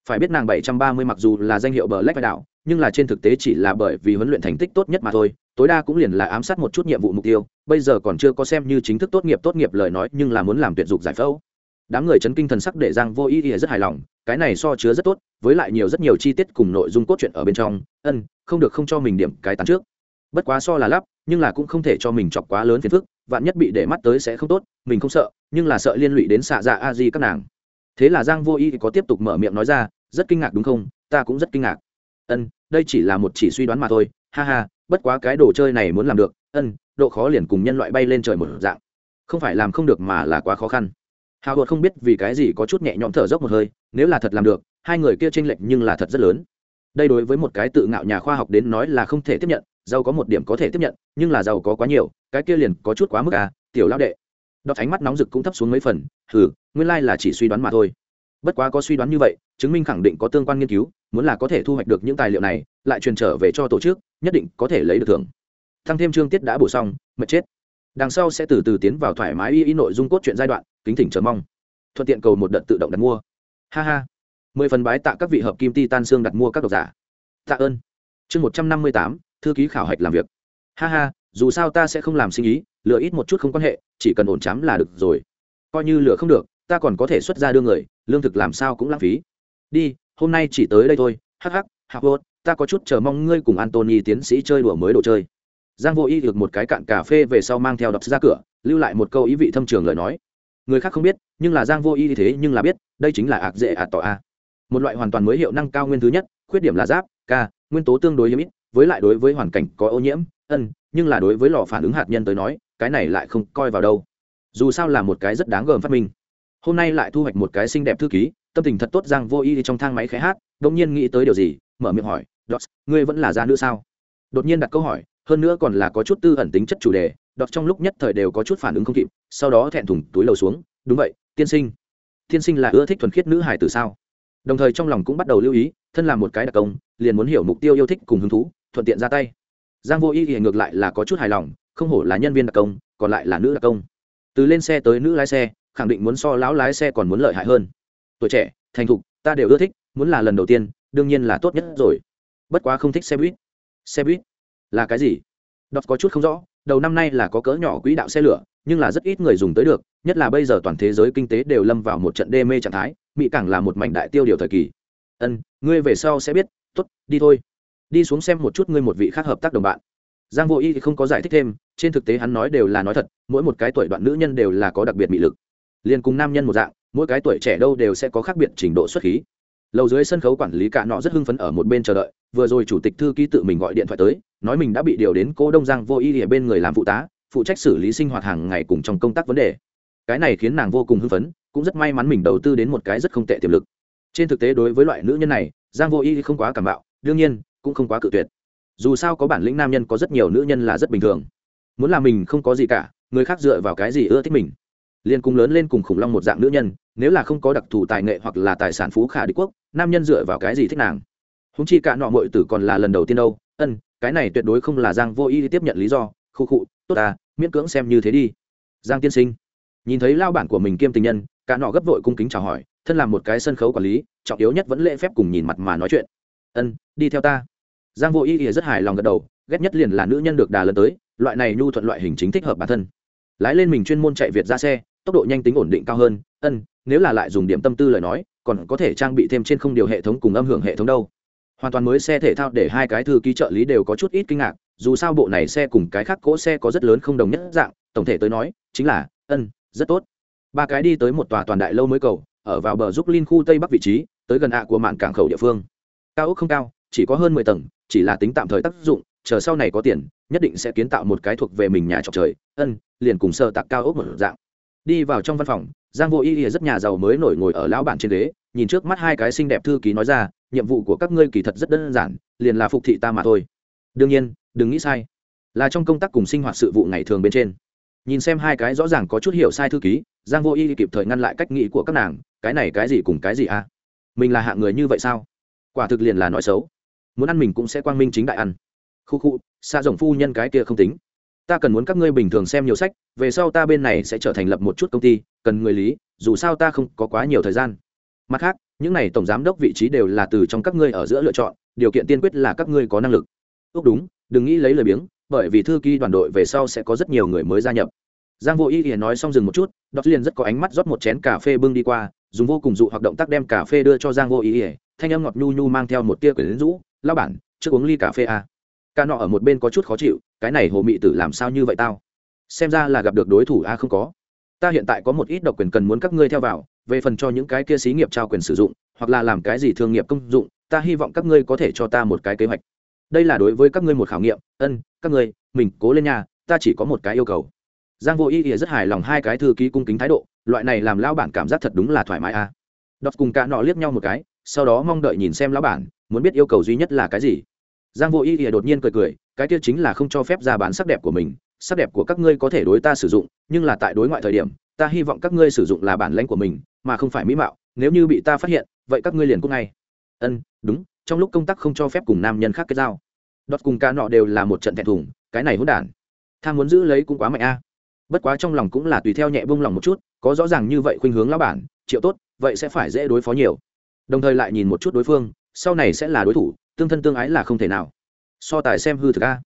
Phải biết nàng bảy trăm ba mươi mặc dù là danh hiệu bờ lách vai đạo nhưng là trên thực tế chỉ là bởi vì huấn luyện thành tích tốt nhất mà thôi, tối đa cũng liền là ám sát một chút nhiệm vụ mục tiêu, bây giờ còn chưa có xem như chính thức tốt nghiệp tốt nghiệp lời nói, nhưng là muốn làm tuyệt dục giải phẫu. Đám người chấn kinh thần sắc để giang vô ý ý rất hài lòng, cái này so chứa rất tốt, với lại nhiều rất nhiều chi tiết cùng nội dung cốt truyện ở bên trong, ân, không được không cho mình điểm cái tán trước. Bất quá so là lắp, nhưng là cũng không thể cho mình chọc quá lớn phiền phức, vạn nhất bị để mắt tới sẽ không tốt, mình không sợ nhưng là sợ liên lụy đến xạ dạ a di các nàng. Thế là giang vô y có tiếp tục mở miệng nói ra, rất kinh ngạc đúng không? Ta cũng rất kinh ngạc. Ân, đây chỉ là một chỉ suy đoán mà thôi. Ha ha, bất quá cái đồ chơi này muốn làm được, ân, độ khó liền cùng nhân loại bay lên trời một dạng. Không phải làm không được mà là quá khó khăn. Hào hột không biết vì cái gì có chút nhẹ nhõm thở dốc một hơi, nếu là thật làm được, hai người kia tranh lệch nhưng là thật rất lớn. Đây đối với một cái tự ngạo nhà khoa học đến nói là không thể tiếp nhận, giàu có một điểm có thể tiếp nhận, nhưng là giàu có quá nhiều, cái kia liền có chút quá mức à tiểu lao đệ đọt ánh mắt nóng rực cũng thấp xuống mấy phần, hừ, nguyên lai là chỉ suy đoán mà thôi. Bất quá có suy đoán như vậy, chứng minh khẳng định có tương quan nghiên cứu, muốn là có thể thu hoạch được những tài liệu này, lại truyền trở về cho tổ chức, nhất định có thể lấy được thưởng. Thăng thêm chương tiết đã bổ xong, mệt chết. Đằng sau sẽ từ từ tiến vào thoải mái y ý nội dung cốt truyện giai đoạn, kính thỉnh chờ mong. Thuận tiện cầu một đợt tự động đặt mua. Ha ha. Mười phần bái tạ các vị hợp kim ti tan xương đặt mua các độc giả. Tạ ơn. Chương một trăm năm mươi tám, thư ký khảo hạch làm việc. Ha ha, dù sao ta sẽ không làm sinh ý lừa ít một chút không quan hệ, chỉ cần ổn chám là được rồi. Coi như lừa không được, ta còn có thể xuất ra đưa người, lương thực làm sao cũng lãng phí. Đi, hôm nay chỉ tới đây thôi, hắc hắc hạc hốt, ta có chút chờ mong ngươi cùng antony tiến sĩ chơi đùa mới đồ chơi. Giang vô y được một cái cạn cà phê về sau mang theo đọc ra cửa, lưu lại một câu ý vị thâm trường lời nói. Người khác không biết, nhưng là giang vô y thế nhưng là biết, đây chính là ạc dễ ạt tỏ a. Một loại hoàn toàn mới hiệu năng cao nguyên thứ nhất, khuyết điểm là giáp, ca, nguyên tố tương đối hiếm ít, với lại đối với hoàn cảnh có ô nhiễm, ân, nhưng là đối với lò phản ứng hạt nhân tới nói cái này lại không coi vào đâu. Dù sao là một cái rất đáng gờm phát minh. Hôm nay lại thu hoạch một cái xinh đẹp thư ký, tâm tình thật tốt giang vô y trong thang máy khẽ hát đ ỗ n g nhiên nghĩ tới điều gì, mở miệng hỏi đọc ngươi vẫn là gia nữ sao? Đột nhiên đặt câu hỏi, hơn nữa còn là có chút tư ẩn tính chất chủ đề đọc trong lúc nhất thời đều có chút phản ứng không kịp, sau đó thẹn thùng túi lầu xuống, đúng vậy, tiên sinh. Tiên sinh là ưa thích thuần khiết nữ hải từ sao? Đồng thời trong lòng cũng bắt đầu lưu ý, thân là một cái đặc công, liền muốn hiểu mục tiêu yêu thích cùng hứng thú, thuận tiện ra tay. Giang vô y thì ngược lại là có chút hài lòng không hổ là nhân viên đặc công, còn lại là nữ đặc công. Từ lên xe tới nữ lái xe, khẳng định muốn so lão lái xe còn muốn lợi hại hơn. Tuổi trẻ, thành thục, ta đều ưa thích, muốn là lần đầu tiên, đương nhiên là tốt nhất rồi. Bất quá không thích xe buýt. Xe buýt là cái gì? Đọc có chút không rõ, đầu năm nay là có cỡ nhỏ quỹ đạo xe lửa, nhưng là rất ít người dùng tới được, nhất là bây giờ toàn thế giới kinh tế đều lâm vào một trận đê mê trạng thái, mỹ càng là một mảnh đại tiêu điều thời kỳ. Ân, ngươi về sau sẽ biết t ố t đi thôi. Đi xuống xem một chút ngươi một vị khác hợp tác đồng bạn. Giang vô y thì không có giải thích thêm trên thực tế hắn nói đều là nói thật, mỗi một cái tuổi đoạn nữ nhân đều là có đặc biệt mị lực. Liền cùng nam nhân một dạng, mỗi cái tuổi trẻ đâu đều sẽ có khác biệt trình độ xuất khí. Lầu dưới sân khấu quản lý cả nọ rất hưng phấn ở một bên chờ đợi, vừa rồi chủ tịch thư ký tự mình gọi điện thoại tới, nói mình đã bị điều đến cô đông giang vô y ở bên người làm phụ tá, phụ trách xử lý sinh hoạt hàng ngày cùng trong công tác vấn đề. Cái này khiến nàng vô cùng hưng phấn, cũng rất may mắn mình đầu tư đến một cái rất không tệ tiềm lực. Trên thực tế đối với loại nữ nhân này, giang vô y không quá cảm bạo, đương nhiên, cũng không quá cự tuyệt. Dù sao có bản lĩnh nam nhân có rất nhiều nữ nhân là rất bình thường muốn làm mình không có gì cả, người khác dựa vào cái gì ưa thích mình. Liên cùng lớn lên cùng khủng long một dạng nữ nhân, nếu là không có đặc thù tài nghệ hoặc là tài sản phú khả đế quốc, nam nhân dựa vào cái gì thích nàng? Húng chi cả nọ mọi tử còn là lần đầu tiên đâu, ân, cái này tuyệt đối không là giang vô ý tiếp nhận lý do, khu khụ tốt à miễn cưỡng xem như thế đi. Giang tiên sinh, nhìn thấy lao bản của mình kiêm tình nhân, cả nọ gấp vội cung kính chào hỏi, thân làm một cái sân khấu quản lý, trọng yếu nhất vẫn lễ phép cùng nhìn mặt mà nói chuyện. Ân, đi theo ta. Giang vô ý ỉa rất hài lòng gật đầu, ghét nhất liền là nữ nhân được đà lần tới loại này nhu thuận loại hình chính thích hợp bản thân. Lái lên mình chuyên môn chạy việt ra xe, tốc độ nhanh tính ổn định cao hơn. Ân, nếu là lại dùng điểm tâm tư lời nói, còn có thể trang bị thêm trên không điều hệ thống cùng âm hưởng hệ thống đâu. Hoàn toàn mới xe thể thao để hai cái thư ký trợ lý đều có chút ít kinh ngạc, dù sao bộ này xe cùng cái khác cỗ xe có rất lớn không đồng nhất dạng, tổng thể tới nói, chính là, ân, rất tốt. Ba cái đi tới một tòa toàn đại lâu mới cầu, ở vào bờ giúp linh khu tây bắc vị trí, tới gần ạ của mạn cảng khẩu địa phương. Cao ốc không cao, chỉ có hơn mười tầng, chỉ là tính tạm thời tác dụng chờ sau này có tiền, nhất định sẽ kiến tạo một cái thuộc về mình nhà trọc trời, ân, liền cùng sơ tạc cao ốc một dạng. Đi vào trong văn phòng, giang vô y rất nhà giàu mới nổi ngồi ở lão bản trên ghế, nhìn trước mắt hai cái xinh đẹp thư ký nói ra, nhiệm vụ của các ngươi kỳ thật rất đơn giản, liền là phục thị ta mà thôi. Đương nhiên, đừng nghĩ sai. Là trong công tác cùng sinh hoạt sự vụ ngày thường bên trên. Nhìn xem hai cái rõ ràng có chút hiểu sai thư ký, giang vô y kịp thời ngăn lại cách nghĩ của các nàng, cái này cái gì cùng cái gì à? Mình là hạng người như vậy sao? Quả thực liền là nói xấu. Muốn ăn mình cũng sẽ quang minh chính đại ăn khu khu xa rồng phu nhân cái kia không tính. Ta cần muốn các ngươi bình thường xem nhiều sách, về sau ta bên này sẽ trở thành lập một chút công ty, cần người lý, dù sao ta không có quá nhiều thời gian. Mặt khác, những n à y tổng giám đốc vị trí đều là từ trong các ngươi ở giữa lựa chọn, điều kiện tiên quyết là các ngươi có năng lực. Ước đúng, đừng nghĩ lấy lời biếng, bởi vì thư ký đoàn đội về sau sẽ có rất nhiều người mới gia nhập. Giang vô ý thì nói xong dừng một chút, đọt liền rất có ánh mắt rót một chén cà phê bưng đi qua, dùng vô cùng dụ hoặc động tác đem cà phê đưa cho giang vô ý ỉa thanh âm ngọt nhu nhu mang theo một tia quyển rũ lao bản, trước uống ly cà phê à ca nọ ở một bên có chút khó chịu, cái này hồ mị tử làm sao như vậy tao? Xem ra là gặp được đối thủ a à không có. Ta hiện tại có một ít độc quyền cần muốn các ngươi theo vào, về phần cho những cái kia xí nghiệp trao quyền sử dụng, hoặc là làm cái gì thương nghiệp công dụng, ta hy vọng các ngươi có thể cho ta một cái kế hoạch. Đây là đối với các ngươi một khảo nghiệm, ân, các ngươi, mình, cố lên nhà, ta chỉ có một cái yêu cầu. Giang vô ý ỉa rất hài lòng hai cái thư ký cung kính thái độ, loại này làm lao bản cảm giác thật đúng là thoải mái a. À. cùng cả nọ liếc nhau một cái, sau đó mong đợi nhìn xem lão bản, muốn biết yêu cầu duy nhất là cái gì giang vô ý ỉa đột nhiên cười cười, cái kia chính là không cho phép ra bán sắc đẹp của mình, sắc đẹp của các ngươi có thể đối ta sử dụng, nhưng là tại đối ngoại thời điểm, ta hy vọng các ngươi sử dụng là bản lãnh của mình, mà không phải mỹ mạo, nếu như bị ta phát hiện, vậy các ngươi liền cũng ngay. Ân, đúng, trong lúc công tác không cho phép cùng nam nhân khác kết giao. Đọt cùng ca nọ đều là một trận thẹn thùng, cái này hỗn đản. Tham muốn giữ lấy cũng quá mạnh a. Bất quá trong lòng cũng là tùy theo nhẹ bông lòng một chút, có rõ ràng như vậy khuynh hướng lão bản, triệu tốt, vậy sẽ phải dễ đối phó nhiều. Đồng thời lại nhìn một chút đối phương, sau này sẽ là đối thủ tương thân tương ái là không thể nào. So tài xem hư thực a.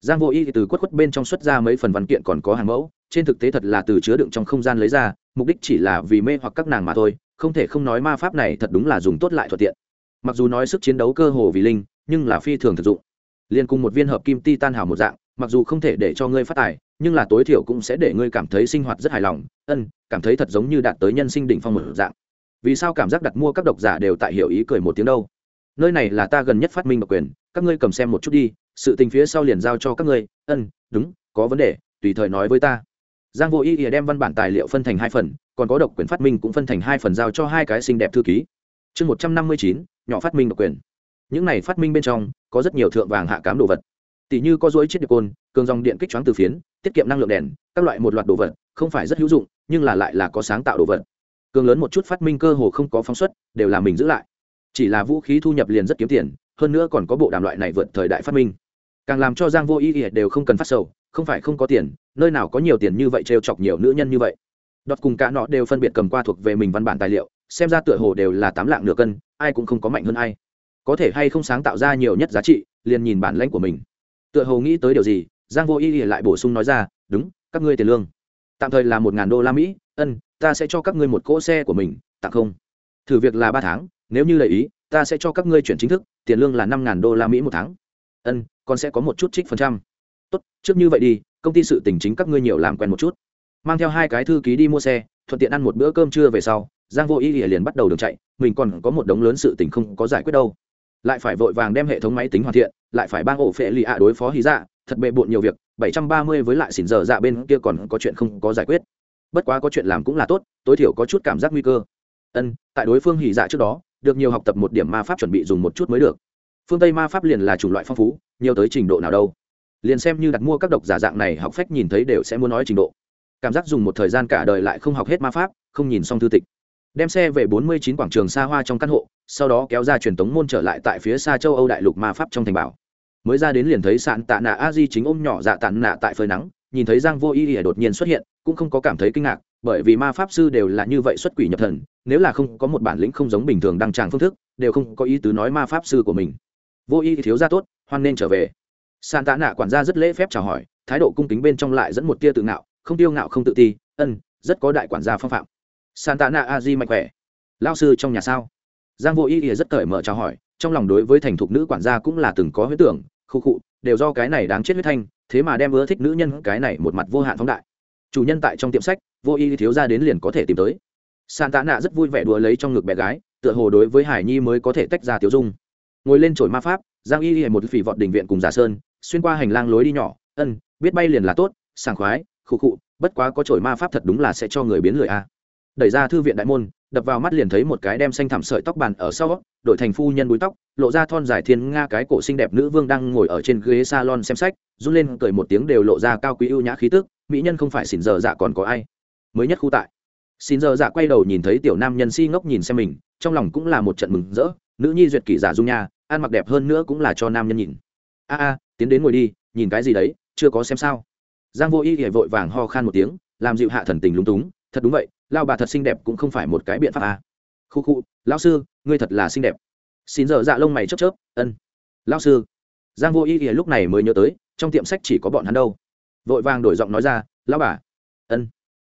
Giang vô y từ quất quất bên trong xuất ra mấy phần văn kiện còn có hàng mẫu, trên thực tế thật là từ chứa đựng trong không gian lấy ra, mục đích chỉ là vì mê hoặc các nàng mà thôi, không thể không nói ma pháp này thật đúng là dùng tốt lại thuận tiện. Mặc dù nói sức chiến đấu cơ hồ vì linh, nhưng là phi thường thực dụng. Liên cùng một viên hợp kim ti tan hào một dạng, mặc dù không thể để cho ngươi phát tài, nhưng là tối thiểu cũng sẽ để ngươi cảm thấy sinh hoạt rất hài lòng, ân, cảm thấy thật giống như đạt tới nhân sinh đỉnh phong một dạng. Vì sao cảm giác đặt mua các độc giả đều tại hiểu ý cười một tiếng đâu? Nơi này là ta gần nhất phát minh độc quyền, các ngươi cầm xem một chút đi, sự tình phía sau liền giao cho các ngươi. Ân, đúng, có vấn đề, tùy thời nói với ta. Giang vô ý ỉa đem văn bản tài liệu phân thành hai phần, còn có độc quyền phát minh cũng phân thành hai phần giao cho hai cái xinh đẹp thư ký. Chương một trăm năm mươi chín, nhỏ phát minh độc quyền. Những này phát minh bên trong, có rất nhiều thượng vàng hạ cám đồ vật. Tỷ như có dối chiếc điệp côn, cường dòng điện kích choáng từ phiến, tiết kiệm năng lượng đèn, các loại một loạt đồ vật, không phải rất hữu dụng, nhưng là lại là có sáng tạo đồ vật. Cường lớn một chút phát minh cơ hồ không có phóng xuất, đều là mình giữ lại chỉ là vũ khí thu nhập liền rất kiếm tiền, hơn nữa còn có bộ đàm loại này vượt thời đại phát minh. Càng làm cho giang vô ý ỉa đều không cần phát sầu, không phải không có tiền, nơi nào có nhiều tiền như vậy trêu chọc nhiều nữ nhân như vậy. Đọt cùng cả nọ đều phân biệt cầm qua thuộc về mình văn bản tài liệu, xem ra tựa hồ đều là tám lạng nửa cân, ai cũng không có mạnh hơn ai. Có thể hay không sáng tạo ra nhiều nhất giá trị, liền nhìn bản lãnh của mình. Tựa hồ nghĩ tới điều gì, giang vô ý ỉa lại bổ sung nói ra, đúng, các ngươi tiền lương. Tạm thời là một ngàn đô la mỹ, ân, ta sẽ cho các ngươi một cỗ xe của mình, tặng không? Thử việc là ba tháng nếu như lợi ý, ta sẽ cho các ngươi chuyển chính thức, tiền lương là năm ngàn đô la mỹ một tháng. Ân, còn sẽ có một chút trích phần trăm. Tốt, trước như vậy đi, công ty sự tỉnh chính các ngươi nhiều làm quen một chút. Mang theo hai cái thư ký đi mua xe, thuận tiện ăn một bữa cơm trưa về sau, giang vô ý liền bắt đầu đường chạy, mình còn có một đống lớn sự tình không có giải quyết đâu. Lại phải vội vàng đem hệ thống máy tính hoàn thiện, lại phải bang ổ phệ lì ạ đối phó hí dạ thật bệ bộn nhiều việc, bảy trăm ba mươi với lại xỉn giờ dạ bên kia còn có chuyện không có giải quyết. Bất quá có chuyện làm cũng là tốt, tối thiểu có chút cảm giác nguy cơ. Ân, tại đối phương hỉ dạ trước đó được nhiều học tập một điểm ma pháp chuẩn bị dùng một chút mới được. Phương tây ma pháp liền là chủng loại phong phú, nhiều tới trình độ nào đâu. Liền xem như đặt mua các độc giả dạng này học phách nhìn thấy đều sẽ muốn nói trình độ. Cảm giác dùng một thời gian cả đời lại không học hết ma pháp, không nhìn xong thư tịch. Đem xe về bốn mươi chín quảng trường xa hoa trong căn hộ, sau đó kéo ra truyền tống môn trở lại tại phía xa châu âu đại lục ma pháp trong thành bảo. Mới ra đến liền thấy sạn tạ nạ a di chính ôm nhỏ dạ tàn nạ tại phơi nắng, nhìn thấy giang vô y ỉa đột nhiên xuất hiện, cũng không có cảm thấy kinh ngạc bởi vì ma pháp sư đều là như vậy xuất quỷ nhập thần, nếu là không có một bản lĩnh không giống bình thường đăng tràng phương thức, đều không có ý tứ nói ma pháp sư của mình. Vô y thiếu ra tốt, hoan nên trở về. San tạ nạ quản gia rất lễ phép chào hỏi, thái độ cung kính bên trong lại dẫn một tia tự ngạo, không tiêu ngạo không tự ti, ân, rất có đại quản gia phong phạm. San tạ nạ a di mạnh khỏe. Lao sư trong nhà sao? Giang vô y rất cởi mở chào hỏi, trong lòng đối với thành thục nữ quản gia cũng là từng có huyết tưởng khu khụ, đều do cái này đáng chết huyết thanh, thế mà đem ưa thích nữ nhân cái này một mặt vô hạn phóng đại chủ nhân tại trong tiệm sách, vô y thiếu ra đến liền có thể tìm tới. Sàn tạ nạ rất vui vẻ đùa lấy trong ngực bé gái, tựa hồ đối với hải nhi mới có thể tách ra tiểu dung. Ngồi lên trổi ma pháp, giang y hề một phỉ vọt đình viện cùng giả sơn, xuyên qua hành lang lối đi nhỏ, ân, biết bay liền là tốt, sảng khoái, khụ khụ, bất quá có trổi ma pháp thật đúng là sẽ cho người biến lười a. Đẩy ra thư viện đại môn, đập vào mắt liền thấy một cái đem xanh thảm sợi tóc bàn ở sau, đổi thành phu nhân búi tóc, lộ ra thon dài thiên nga cái cổ xinh đẹp nữ vương đang ngồi ở trên ghế salon xem sách, run lên cười một tiếng đều lộ ra cao quý ưu nhã khí tức mỹ nhân không phải xin giờ dạ còn có ai? Mới nhất khu tại. Xin giờ dạ quay đầu nhìn thấy tiểu nam nhân si ngốc nhìn xem mình, trong lòng cũng là một trận mừng rỡ, nữ nhi duyệt kỷ giả dung nha, ăn mặc đẹp hơn nữa cũng là cho nam nhân nhìn. A a, tiến đến ngồi đi, nhìn cái gì đấy, chưa có xem sao. Giang vô y hề vội vàng ho khan một tiếng, làm dịu hạ thần tình lúng túng, thật đúng vậy, lao bà thật xinh đẹp cũng không phải một cái biện pháp a khu khu lao sư, ngươi thật là xinh đẹp. Xin giờ dạ lông mày chớp chớp, ân. Lao sư. Giang vô y hề lúc này mới nhớ tới, trong tiệm sách chỉ có bọn hắn đâu vội vàng đổi giọng nói ra lao bà. Ân.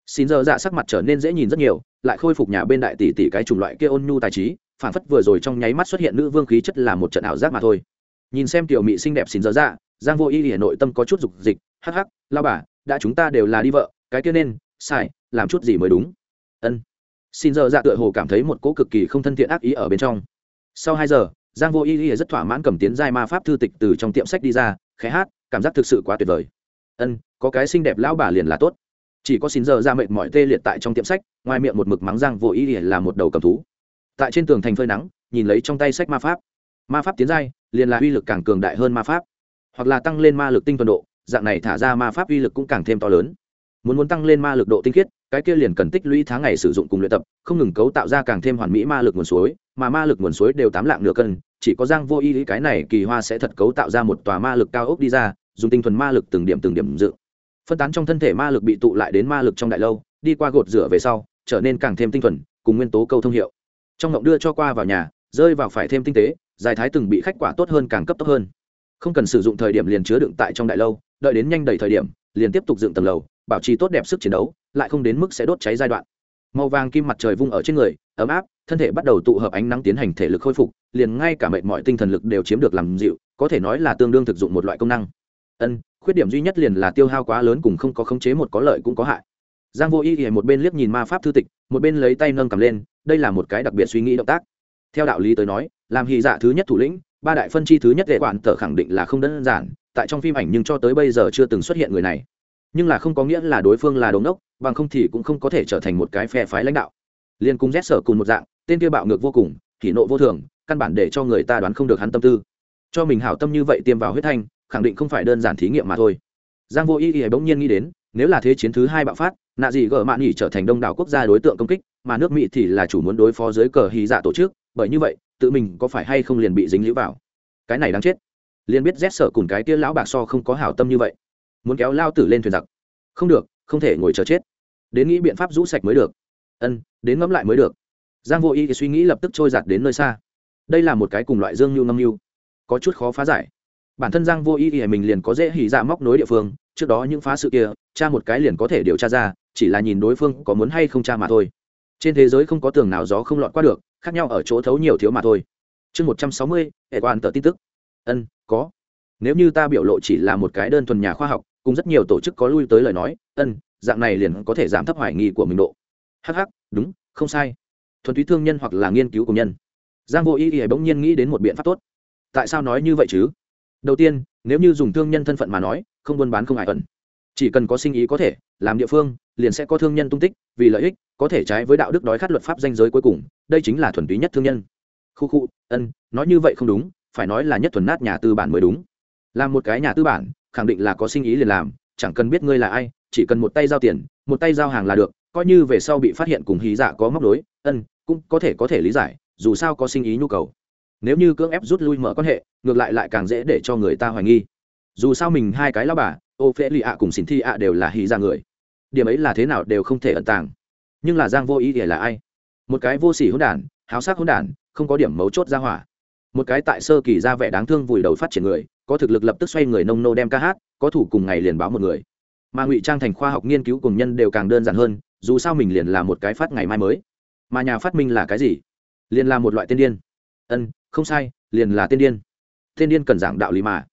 Xin giờ dạ sắc mặt trở nên dễ nhìn rất nhiều, lại khôi phục nhà bên đại tỷ tỷ cái chủng loại kia ôn nhu tài trí phản phất vừa rồi trong nháy mắt xuất hiện nữ vương khí chất là một trận ảo giác mà thôi. Nhìn xem tiểu mị xinh đẹp xin giờ dạ giang vô y hiển nội tâm có chút dục dịch, hắc hắc lao bà, đã chúng ta đều là đi vợ, cái kia nên, sai, làm chút gì mới đúng? Ân. Xin giờ dạ tựa hồ cảm thấy một cỗ cực kỳ không thân thiện ác ý ở bên trong. Sau hai giờ, giang vô y y rất thỏa mãn cầm tiến giai ma pháp thư tịch từ trong tiệm sách đi ra, khẽ hát, cảm giác thực sự quá tuyệt vời ân, có cái xinh đẹp lão bà liền là tốt. Chỉ có xin giờ ra mệt mỏi tê liệt tại trong tiệm sách, ngoài miệng một mực mắng giang vô ý là một đầu cầm thú. Tại trên tường thành phơi nắng, nhìn lấy trong tay sách ma pháp. Ma pháp tiến giai, liền là uy lực càng cường đại hơn ma pháp. Hoặc là tăng lên ma lực tinh thuần độ, dạng này thả ra ma pháp uy lực cũng càng thêm to lớn. Muốn muốn tăng lên ma lực độ tinh khiết, cái kia liền cần tích lũy tháng ngày sử dụng cùng luyện tập, không ngừng cấu tạo ra càng thêm hoàn mỹ ma lực nguồn suối, mà ma lực nguồn suối đều tám lạng nửa cân, chỉ có giang vô ý cái này kỳ hoa sẽ thật cấu tạo ra một tòa ma lực cao ốc đi ra dùng tinh thuần ma lực từng điểm từng điểm dự. Phân tán trong thân thể ma lực bị tụ lại đến ma lực trong đại lâu, đi qua gột rửa về sau, trở nên càng thêm tinh thuần, cùng nguyên tố câu thông hiệu. Trong ngộng đưa cho qua vào nhà, rơi vào phải thêm tinh tế giải thái từng bị khách quả tốt hơn càng cấp tốc hơn. Không cần sử dụng thời điểm liền chứa đựng tại trong đại lâu, đợi đến nhanh đầy thời điểm, liền tiếp tục dựng tầng lầu, bảo trì tốt đẹp sức chiến đấu, lại không đến mức sẽ đốt cháy giai đoạn. Màu vàng kim mặt trời vung ở trên người, ấm áp, thân thể bắt đầu tụ hợp ánh nắng tiến hành thể lực khôi phục, liền ngay cả mệt mọi tinh thần lực đều chiếm được làm dịu, có thể nói là tương đương thực dụng một loại công năng ân, khuyết điểm duy nhất liền là tiêu hao quá lớn cùng không có khống chế một có lợi cũng có hại. Giang vô y thì một bên liếc nhìn ma pháp thư tịch, một bên lấy tay nâng cầm lên, đây là một cái đặc biệt suy nghĩ động tác. Theo đạo lý tới nói, làm hy dạ thứ nhất thủ lĩnh, ba đại phân chi thứ nhất hệ quản tờ khẳng định là không đơn giản, tại trong phim ảnh nhưng cho tới bây giờ chưa từng xuất hiện người này. Nhưng là không có nghĩa là đối phương là đống đốc bằng không thì cũng không có thể trở thành một cái phe phái lãnh đạo. Liên cung rét sở cùng một dạng, tên kia bạo ngược vô cùng kỷ nộ vô thường, căn bản để cho người ta đoán không được hắn tâm tư. Cho mình hảo tâm như vậy tiêm vào huyết thanh khẳng định không phải đơn giản thí nghiệm mà thôi. Giang vô ý ý bỗng nhiên nghĩ đến, nếu là thế chiến thứ hai bạo phát, nạ gì gỡ mạn nghỉ trở thành đông đảo quốc gia đối tượng công kích, mà nước mỹ thì là chủ muốn đối phó dưới cờ hy dạ tổ chức, bởi như vậy, tự mình có phải hay không liền bị dính lũ vào? Cái này đáng chết. Liền biết rét sợ cùng cái kia lão bạc so không có hảo tâm như vậy. Muốn kéo lao tử lên thuyền giặc. Không được, không thể ngồi chờ chết. Đến nghĩ biện pháp rũ sạch mới được. Ân, đến ngẫm lại mới được. Giang vô y thì suy nghĩ lập tức trôi giạt đến nơi xa. Đây là một cái cùng loại dương nhu ngâm nhu có chút khó phá giải bản thân giang vô ý ý mình liền có dễ hỉ dạ móc nối địa phương, trước đó những phá sự kia, cha một cái liền có thể điều tra ra, chỉ là nhìn đối phương có muốn hay không cha mà thôi. Trên thế giới không có tường nào gió không lọt qua được, khác nhau ở chỗ thấu nhiều thiếu mà thôi. Chương một trăm sáu mươi, hệ quan tờ tin tức. Ân, có. Nếu như ta biểu lộ chỉ là một cái đơn thuần nhà khoa học, cùng rất nhiều tổ chức có lui tới lời nói, ân, dạng này liền có thể giảm thấp hoài nghi của mình độ. Hh đúng, không sai. Thuần túy thương nhân hoặc là nghiên cứu của nhân. Giang vô ý ý bỗng nhiên nghĩ đến một biện pháp tốt. Tại sao nói như vậy chứ? Đầu tiên, nếu như dùng thương nhân thân phận mà nói, không buôn bán không ải ẩn. Chỉ cần có sinh ý có thể, làm địa phương, liền sẽ có thương nhân tung tích, vì lợi ích, có thể trái với đạo đức đói khát luật pháp danh giới cuối cùng, đây chính là thuần túy nhất thương nhân. Khu khu, ân, nói như vậy không đúng, phải nói là nhất thuần nát nhà tư bản mới đúng. Làm một cái nhà tư bản, khẳng định là có sinh ý liền làm, chẳng cần biết ngươi là ai, chỉ cần một tay giao tiền, một tay giao hàng là được, coi như về sau bị phát hiện cùng hí dạ có móc đối ân, cũng có thể có thể lý giải, dù sao có sinh ý nhu cầu nếu như cưỡng ép rút lui mở quan hệ, ngược lại lại càng dễ để cho người ta hoài nghi. Dù sao mình hai cái lao bà, ô phê lì ạ cùng xin thi ạ đều là hy ra người. Điểm ấy là thế nào đều không thể ẩn tàng. Nhưng là giang vô ý ỉa là ai? Một cái vô sỉ hỗn đản, háo sắc hỗn đản, không có điểm mấu chốt ra hỏa. Một cái tại sơ kỳ ra vẻ đáng thương vùi đầu phát triển người, có thực lực lập tức xoay người nông nô đem ca hát, có thủ cùng ngày liền báo một người. Mà ngụy trang thành khoa học nghiên cứu cùng nhân đều càng đơn giản hơn, dù sao mình liền là một cái phát ngày mai mới. Mà nhà phát minh là cái gì? Liền là một loại tiên điên ân, không sai, liền là tiên điên. Tên điên cần giảng đạo lý mà.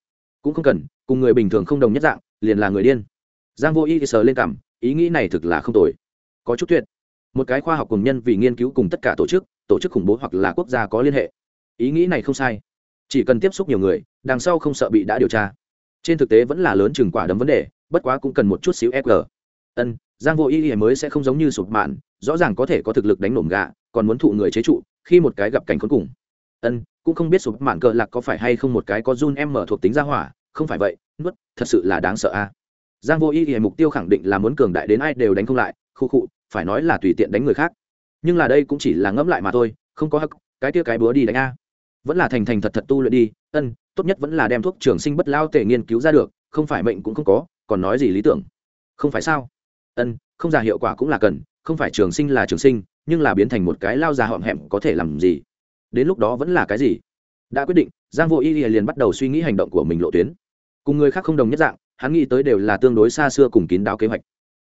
Cũng không cần, cùng người bình thường không đồng nhất dạng, liền là người điên. Giang vô y sờ lên cảm ý nghĩ này thực là không tồi. Có chút tuyệt. Một cái khoa học cùng nhân vì nghiên cứu cùng tất cả tổ chức tổ chức khủng bố hoặc là quốc gia có liên hệ. Ý nghĩ này không sai. Chỉ cần tiếp xúc nhiều người, đằng sau không sợ bị đã điều tra. Trên thực tế vẫn là lớn chừng quả đấm vấn đề, bất quá cũng cần một chút xíu fg ân, giang vô y ý mới sẽ không giống như sụp mạn, rõ ràng có thể có thực lực đánh nổm gà, còn muốn thụ người chế trụ, khi một cái gặp cảnh khốn cùng ân, cũng không biết sụp mạn cờ lạc có phải hay không một cái có run em mở thuộc tính ra hỏa, không phải vậy, nuốt, thật sự là đáng sợ a. Giang vô ý thì mục tiêu khẳng định là muốn cường đại đến ai đều đánh không lại, khu khụ phải nói là tùy tiện đánh người khác. Nhưng là đây cũng chỉ là ngẫm lại mà thôi, không có hắc, cái kia cái búa đi đánh a. Vẫn là thành thành thật thật tu luyện đi, ân, tốt nhất vẫn là đem thuốc trường sinh bất lao tể nghiên cứu ra được, không phải mệnh cũng không có, còn nói gì lý tưởng. Không phải sao? Ân, không già hiệu quả cũng là cần, không phải trường sinh là trường sinh, nhưng là biến thành một cái lao già họm hẹm có thể làm gì? Đến lúc đó vẫn là cái gì? Đã quyết định, giang vô y liền bắt đầu suy nghĩ hành động của mình lộ tuyến. Cùng người khác không đồng nhất dạng, hắn nghĩ tới đều là tương đối xa xưa cùng kín đáo kế hoạch.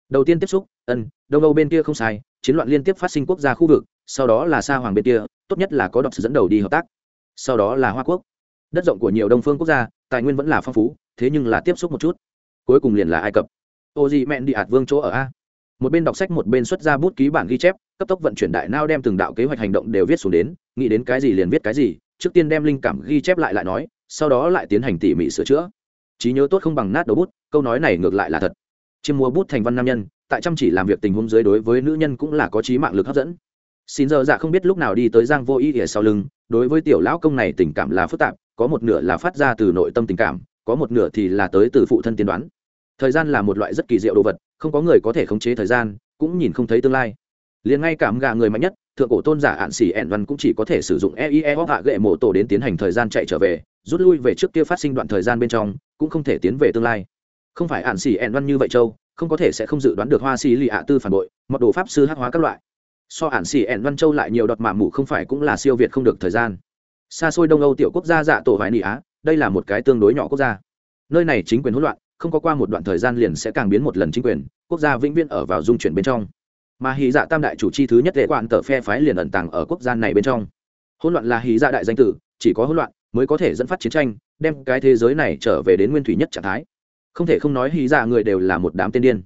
Đầu tiên tiếp xúc, ân, đông âu bên kia không sai, chiến loạn liên tiếp phát sinh quốc gia khu vực, sau đó là sa hoàng bên kia, tốt nhất là có đọc sự dẫn đầu đi hợp tác. Sau đó là hoa quốc. Đất rộng của nhiều đông phương quốc gia, tài nguyên vẫn là phong phú, thế nhưng là tiếp xúc một chút. Cuối cùng liền là ai cập. Ô gì mẹn đi ạt vương chỗ ở a một bên đọc sách một bên xuất ra bút ký bản ghi chép, cấp tốc vận chuyển đại nao đem từng đạo kế hoạch hành động đều viết xuống đến, nghĩ đến cái gì liền viết cái gì, trước tiên đem linh cảm ghi chép lại lại nói, sau đó lại tiến hành tỉ mỉ sửa chữa. Trí nhớ tốt không bằng nát đầu bút, câu nói này ngược lại là thật. Chiêm mua bút thành văn nam nhân, tại chăm chỉ làm việc tình huống dưới đối với nữ nhân cũng là có trí mạng lực hấp dẫn. Xin giờ dạ không biết lúc nào đi tới giang vô ý ỉa sau lưng, đối với tiểu lão công này tình cảm là phức tạp, có một nửa là phát ra từ nội tâm tình cảm, có một nửa thì là tới từ phụ thân tiên đoán thời gian là một loại rất kỳ diệu đồ vật, không có người có thể khống chế thời gian, cũng nhìn không thấy tương lai. Liền ngay cảm gà người mạnh nhất, thượng cổ tôn giả ạn xỉ ẹn văn cũng chỉ có thể sử dụng eie hoặc hạ gậy mộ tổ đến tiến hành thời gian chạy trở về, rút lui về trước kia phát sinh đoạn thời gian bên trong, cũng không thể tiến về tương lai. Không phải ạn xỉ ẹn văn như vậy châu, không có thể sẽ không dự đoán được hoa xỉ lì ạ tư phản bội, mật đồ pháp sư hắc hóa các loại. So ạn xỉ ẹn văn châu lại nhiều đọt mạ mủ không phải cũng là siêu việt không được thời gian. Xa xôi đông âu tiểu quốc gia dạ tổ vải nị á, đây là một cái tương đối nhỏ quốc gia. Nơi này chính quyền hỗn loạn không có qua một đoạn thời gian liền sẽ càng biến một lần chính quyền, quốc gia vĩnh viễn ở vào dung chuyển bên trong. Mà hí dạ tam đại chủ chi thứ nhất lệ quản tờ phe phái liền ẩn tàng ở quốc gia này bên trong. Hỗn loạn là hí dạ đại danh tử, chỉ có hỗn loạn mới có thể dẫn phát chiến tranh, đem cái thế giới này trở về đến nguyên thủy nhất trạng thái. Không thể không nói hí dạ người đều là một đám tiên điên.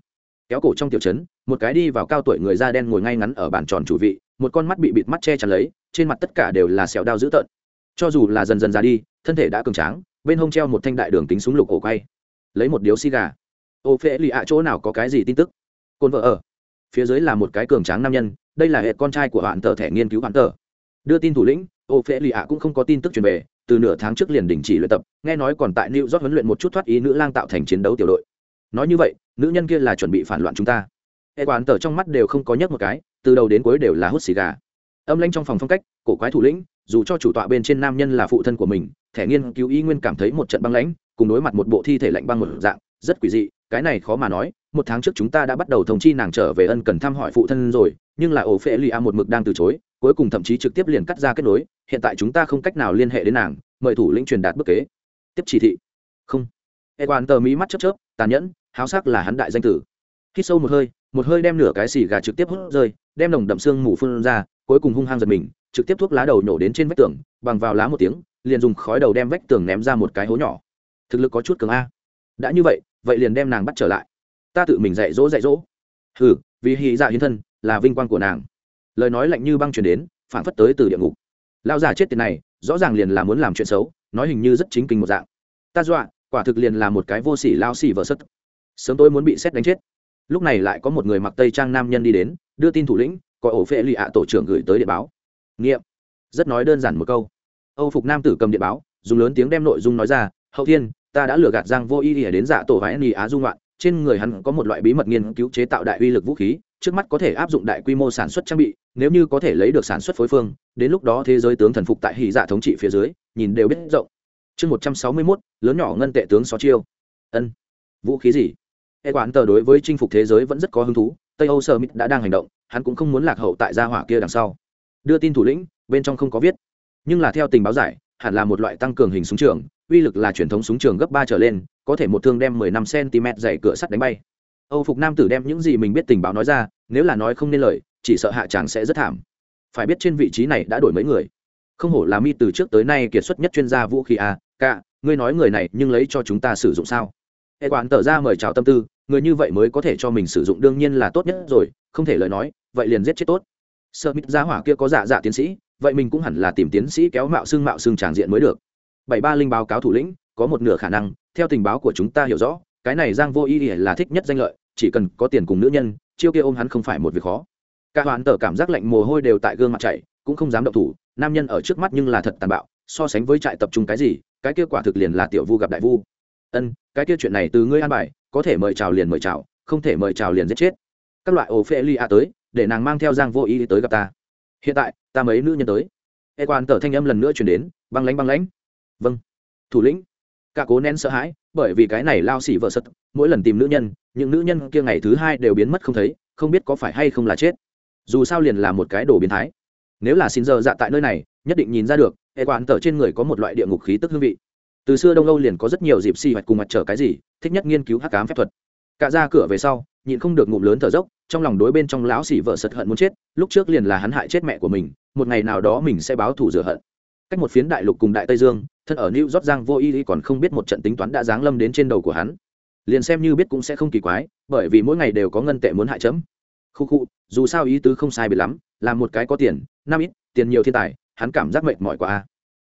Kéo cổ trong tiểu trấn, một cái đi vào cao tuổi người da đen ngồi ngay ngắn ở bàn tròn chủ vị, một con mắt bị bịt mắt che chắn lấy, trên mặt tất cả đều là sẹo đao dữ tợn. Cho dù là dần dần ra đi, thân thể đã cường tráng, bên hông treo một thanh đại đường tính súng lục ổ quay lấy một điếu xi gà. Ô phễ lì ạ, chỗ nào có cái gì tin tức? Côn vợ ở. Phía dưới là một cái cường tráng nam nhân, đây là hệ con trai của hoạn tờ thẻ nghiên cứu hoạn tờ đưa tin thủ lĩnh, ô phễ lì ạ cũng không có tin tức truyền về, từ nửa tháng trước liền đình chỉ luyện tập, nghe nói còn tại new york huấn luyện một chút thoát ý nữ lang tạo thành chiến đấu tiểu đội. Nói như vậy, nữ nhân kia là chuẩn bị phản loạn chúng ta. Hệ quán tờ trong mắt đều không có nhấc một cái, từ đầu đến cuối đều là hút xì gà. Âm lanh trong phòng phong cách, cổ quái thủ lĩnh, dù cho chủ tọa bên trên nam nhân là phụ thân của mình, thẻ nghiên cứu y nguyên cảm thấy một trận băng lãnh cùng đối mặt một bộ thi thể lạnh băng một dạng, rất quỷ dị, cái này khó mà nói, một tháng trước chúng ta đã bắt đầu thông chi nàng trở về ân cần thăm hỏi phụ thân rồi, nhưng là ổ phệ lì a một mực đang từ chối, cuối cùng thậm chí trực tiếp liền cắt ra kết nối, hiện tại chúng ta không cách nào liên hệ đến nàng, mời thủ lĩnh truyền đạt bức kế. Tiếp chỉ thị. Không. E quan tờ mỹ mắt chớp chớp, tàn nhẫn, háo sắc là hắn đại danh tử. Khi sâu một hơi một hơi đem nửa cái xì gà trực tiếp hút rơi, đem nồng đậm xương mù phun ra, cuối cùng hung hăng giật mình, trực tiếp thuốc lá đầu nhổ đến trên vách tường, bằng vào lá một tiếng, liền dùng khói đầu đem vách tường ném ra một cái hố nhỏ thực lực có chút cường a. Đã như vậy vậy liền đem nàng bắt trở lại. Ta tự mình dạy dỗ dạy dỗ. Ừ vì hy dạ hiến thân, là vinh quang của nàng. Lời nói lạnh như băng truyền đến phản phất tới từ địa ngục. Lao già chết tiền này, rõ ràng liền là muốn làm chuyện xấu, nói hình như rất chính kinh một dạng. Ta dọa, quả thực liền là một cái vô sỉ lao xỉ vợ sất. Sớm tôi muốn bị xét đánh chết. Lúc này lại có một người mặc tây trang nam nhân đi đến, đưa tin thủ lĩnh, có ổ phệ lì ạ tổ trưởng gửi tới địa báo. Nghiệm. Rất nói đơn giản một câu. Âu phục nam tử cầm địa báo, dùng lớn tiếng đem nội dung nói ra, hậu thiên ta đã lừa gạt giang vô ý ỉa đến giả tổ vái nì á dung loạn trên người hắn có một loại bí mật nghiên cứu chế tạo đại uy lực vũ khí, trước mắt có thể áp dụng đại quy mô sản xuất trang bị, nếu như có thể lấy được sản xuất phối phương, đến lúc đó thế giới tướng thần phục tại hỉ dạ thống trị phía dưới, nhìn đều biết rộng. Chương một trăm sáu mươi mốt, lớn nhỏ ngân tệ tướng xó chiêu. Ân. Vũ khí gì? E quán tờ đối với chinh phục thế giới vẫn rất có hứng thú, tây âu sơ mít đã đang hành động, hắn cũng không muốn lạc hậu tại gia hỏa kia đằng sau. Đưa tin thủ lĩnh, bên trong không có viết. Nhưng là theo tình báo giải, hẳn là một loại tăng cường hình súng trường uy lực là truyền thống súng trường gấp ba trở lên, có thể một thương đem mười năm cm dày cửa sắt đánh bay. Âu phục nam tử đem những gì mình biết tình báo nói ra, nếu là nói không nên lời, chỉ sợ hạ chàng sẽ rất thảm. Phải biết trên vị trí này đã đổi mấy người. Không hổ là mi từ trước tới nay kiệt xuất nhất chuyên gia vũ khí a cả ngươi nói người này nhưng lấy cho chúng ta sử dụng sao? Hệ quản tờ ra mời chào tâm tư, người như vậy mới có thể cho mình sử dụng đương nhiên là tốt nhất rồi, không thể lời nói, vậy liền giết chết tốt. Sợ mít giá hỏa kia có dạ dạ tiến sĩ, vậy mình cũng hẳn là tìm tiến sĩ kéo mạo xương mạo xương tràng diện mới được bảy ba linh báo cáo thủ lĩnh, có một nửa khả năng, theo tình báo của chúng ta hiểu rõ, cái này giang vô ý là thích nhất danh lợi, chỉ cần có tiền cùng nữ nhân, chiêu kia ôm hắn không phải một việc khó. Cả hoàn tờ cảm giác lạnh mồ hôi đều tại gương mặt chảy, cũng không dám động thủ, nam nhân ở trước mắt nhưng là thật tàn bạo, so sánh với trại tập trung cái gì, cái kia quả thực liền là tiểu vu gặp đại vu. Ân, cái kia chuyện này từ ngươi an bài, có thể mời chào liền mời chào, không thể mời chào liền giết chết. Các loại ổ phê li a tới, để nàng mang theo giang vô ý tới gặp ta. Hiện tại, ta mấy nữ nhân tới. E quan tờ thanh âm lần nữa chuyển đến, băng lánh băng lãnh vâng. Thủ lĩnh. Cả cố nén sợ hãi, bởi vì cái này lao xỉ vợ sật, mỗi lần tìm nữ nhân, những nữ nhân kia ngày thứ hai đều biến mất không thấy, không biết có phải hay không là chết. Dù sao liền là một cái đồ biến thái. Nếu là xin giờ dạ tại nơi này, nhất định nhìn ra được, hệ quản tờ trên người có một loại địa ngục khí tức hương vị. Từ xưa đông âu liền có rất nhiều dịp xì hoạch cùng mặt trở cái gì, thích nhất nghiên cứu hắc cám phép thuật. Cả ra cửa về sau, nhịn không được ngụm lớn thở dốc, trong lòng đối bên trong lão xỉ vợ sật hận muốn chết, lúc trước liền là hắn hại chết mẹ của mình, một ngày nào đó mình sẽ báo thù rửa hận cách một phiến đại lục cùng đại tây dương, thân ở new york giang vô y còn không biết một trận tính toán đã giáng lâm đến trên đầu của hắn. Liền xem như biết cũng sẽ không kỳ quái, bởi vì mỗi ngày đều có ngân tệ muốn hại chấm. Khu khu, dù sao ý tứ không sai biệt lắm, là một cái có tiền, năm ít, tiền nhiều thiên tài, hắn cảm giác mệt mỏi quá a.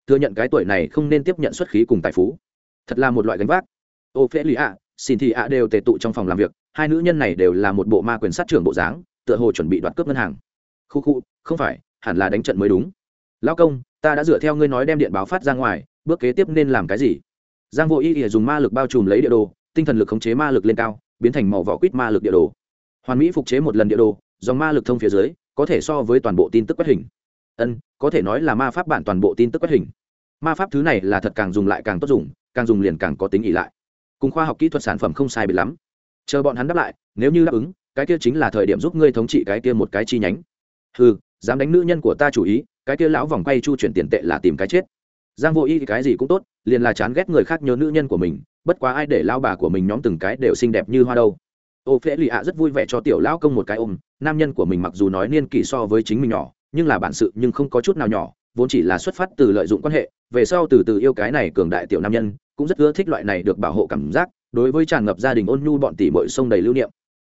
Thừa nhận cái tuổi này không nên tiếp nhận xuất khí cùng tài phú. Thật là một loại gánh vác. Ô phễ lì ạ xin thì ạ đều tề tụ trong phòng làm việc, hai nữ nhân này đều là một bộ ma quyền sát trưởng bộ dáng, tựa hồ chuẩn bị đoạt cướp ngân hàng. Khu khu, không phải, hẳn là đánh trận mới đúng. Lao công ta đã dựa theo ngươi nói đem điện báo phát ra ngoài, bước kế tiếp nên làm cái gì? Giang vô ý ỉa dùng ma lực bao trùm lấy địa đồ, tinh thần lực khống chế ma lực lên cao, biến thành màu vỏ quýt ma lực địa đồ. Hoàn mỹ phục chế một lần địa đồ, dòng ma lực thông phía dưới, có thể so với toàn bộ tin tức quét hình. Ân, có thể nói là ma pháp bản toàn bộ tin tức quét hình. Ma pháp thứ này là thật càng dùng lại càng tốt dùng, càng dùng liền càng có tính ỉ lại. Cùng khoa học kỹ thuật sản phẩm không sai biệt lắm. Chờ bọn hắn đáp lại, nếu như đáp ứng, cái kia chính là thời điểm giúp ngươi thống trị cái kia một cái chi nhánh. Ừ dám đánh nữ nhân của ta chủ ý cái kia lão vòng quay chu chuyển tiền tệ là tìm cái chết. Giang vô y thì cái gì cũng tốt, liền là chán ghét người khác nhớ nữ nhân của mình, bất quá ai để lao bà của mình nhóm từng cái đều xinh đẹp như hoa đâu. Ô phễ lì ạ rất vui vẻ cho tiểu lão công một cái ôm, nam nhân của mình mặc dù nói niên kỷ so với chính mình nhỏ, nhưng là bản sự nhưng không có chút nào nhỏ, vốn chỉ là xuất phát từ lợi dụng quan hệ, về sau từ từ yêu cái này cường đại tiểu nam nhân, cũng rất ưa thích loại này được bảo hộ cảm giác, đối với tràn ngập gia đình ôn nhu bọn tỷ bội sông đầy lưu niệm.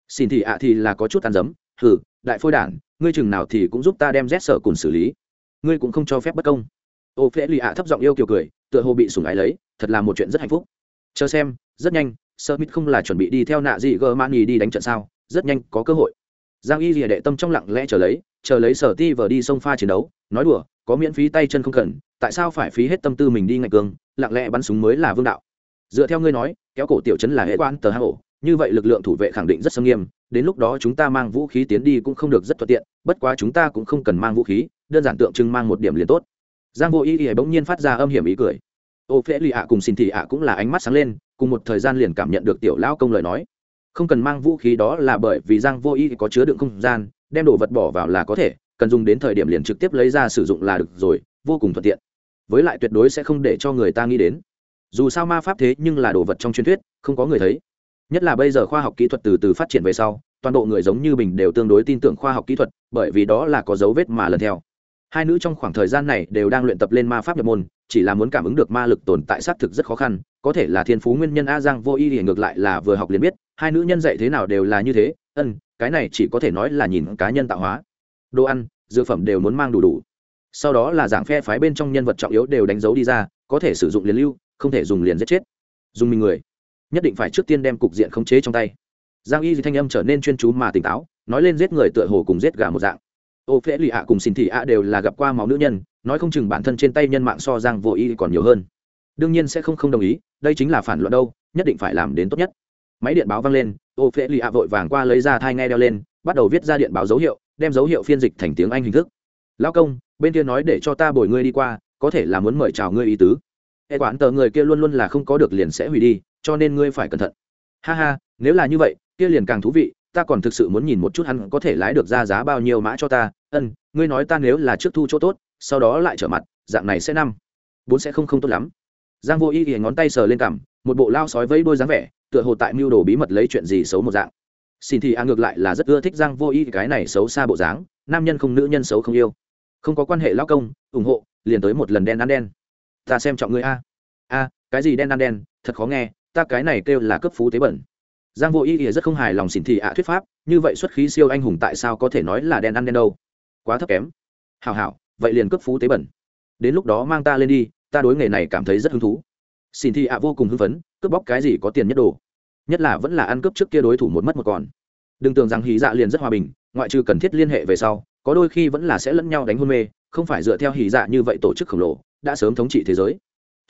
Xin thì ạ thì là có chút ăn dấm, hừ, đại phôi đản ngươi chừng nào thì cũng giúp ta đem rét sợ cùng xử lý ngươi cũng không cho phép bất công. Ô phễ lì ạ thấp giọng yêu kiều cười, tựa hồ bị sủng ái lấy, thật là một chuyện rất hạnh phúc. Chờ xem, rất nhanh sơ mít không là chuẩn bị đi theo nạ dị gờ man đi đánh trận sao, rất nhanh có cơ hội. Giang y rìa đệ tâm trong lặng lẽ chờ lấy chờ lấy sở ti vờ đi sông pha chiến đấu, nói đùa, có miễn phí tay chân không cần, tại sao phải phí hết tâm tư mình đi ngạch cường? lặng lẽ bắn súng mới là vương đạo. Dựa theo ngươi nói, kéo cổ tiểu chấn là hệ quan tờ hạ ổ như vậy lực lượng thủ vệ khẳng định rất sâm nghiêm, đến lúc đó chúng ta mang vũ khí tiến đi cũng không được rất thuận tiện, bất quá chúng ta cũng không cần mang vũ khí, đơn giản tượng trưng mang một điểm liền tốt. Giang vô ý ý bỗng nhiên phát ra âm hiểm ý cười. Ô phễ lì ạ cùng xin thị ạ cũng là ánh mắt sáng lên, cùng một thời gian liền cảm nhận được tiểu lão công lời nói. Không cần mang vũ khí đó là bởi vì giang vô ý có chứa đựng không gian, đem đồ vật bỏ vào là có thể, cần dùng đến thời điểm liền trực tiếp lấy ra sử dụng là được rồi, vô cùng thuận tiện. Với lại tuyệt đối sẽ không để cho người ta nghĩ đến. Dù sao ma pháp thế nhưng là đồ vật trong truyền thuyết, không có người thấy nhất là bây giờ khoa học kỹ thuật từ từ phát triển về sau, toàn bộ người giống như mình đều tương đối tin tưởng khoa học kỹ thuật, bởi vì đó là có dấu vết mà lần theo. Hai nữ trong khoảng thời gian này đều đang luyện tập lên ma pháp nhập môn, chỉ là muốn cảm ứng được ma lực tồn tại xác thực rất khó khăn, có thể là thiên phú nguyên nhân a giang vô y thì ngược lại là vừa học liền biết, hai nữ nhân dạy thế nào đều là như thế, ân, cái này chỉ có thể nói là nhìn cá nhân tạo hóa. Đồ ăn, dược phẩm đều muốn mang đủ đủ. Sau đó là giảng phe phái bên trong nhân vật trọng yếu đều đánh dấu đi ra, có thể sử dụng liền lưu, không thể dùng liền giết chết. Dùng mình người nhất định phải trước tiên đem cục diện khống chế trong tay. Giang y Dĩ thanh âm trở nên chuyên chú mà tỉnh táo, nói lên giết người tựa hồ cùng giết gà một dạng. Ô phễ lì ạ cùng xin thị ạ đều là gặp qua máu nữ nhân, nói không chừng bản thân trên tay nhân mạng so giang vô y còn nhiều hơn. Đương nhiên sẽ không không đồng ý, đây chính là phản luận đâu, nhất định phải làm đến tốt nhất. Máy điện báo vang lên, ô phê lì ạ vội vàng qua lấy ra thai nghe đeo lên, bắt đầu viết ra điện báo dấu hiệu, đem dấu hiệu phiên dịch thành tiếng anh hình thức. Lão công, bên kia nói để cho ta bồi ngươi đi qua, có thể là muốn mời chào ngươi ý tứ. Hệ quản tờ người kia luôn luôn là không có được liền sẽ hủy đi cho nên ngươi phải cẩn thận. Ha ha, nếu là như vậy, kia liền càng thú vị, ta còn thực sự muốn nhìn một chút hắn có thể lái được ra giá bao nhiêu mã cho ta. Ân, ngươi nói ta nếu là trước thu chỗ tốt, sau đó lại trở mặt, dạng này sẽ năm, bốn sẽ không không tốt lắm. Giang vô y thì ngón tay sờ lên cằm, một bộ lao sói vẫy đôi dáng vẻ, tựa hồ tại mưu đồ bí mật lấy chuyện gì xấu một dạng. Xin thì a ngược lại là rất ưa thích giang vô y cái này xấu xa bộ dáng, nam nhân không nữ nhân xấu không yêu. Không có quan hệ lao công, ủng hộ, liền tới một lần đen ăn đen. Ta xem trọng ngươi a. A, cái gì đen ăn đen, thật khó nghe ta cái này kêu là cấp phú tế bẩn. Giang vô y ỉa rất không hài lòng xỉn thị ạ thuyết pháp, như vậy xuất khí siêu anh hùng tại sao có thể nói là đen ăn đen đâu? Quá thấp kém. Hảo hảo, vậy liền cấp phú tế bẩn. Đến lúc đó mang ta lên đi, ta đối nghề này cảm thấy rất hứng thú. Xin thị ạ vô cùng hưng phấn, cướp bóc cái gì có tiền nhất đồ? Nhất là vẫn là ăn cướp trước kia đối thủ một mất một còn. Đừng tưởng rằng hí dạ liền rất hòa bình, ngoại trừ cần thiết liên hệ về sau, có đôi khi vẫn là sẽ lẫn nhau đánh hôn mê, không phải dựa theo hí dạ như vậy tổ chức khổng lồ, đã sớm thống trị thế giới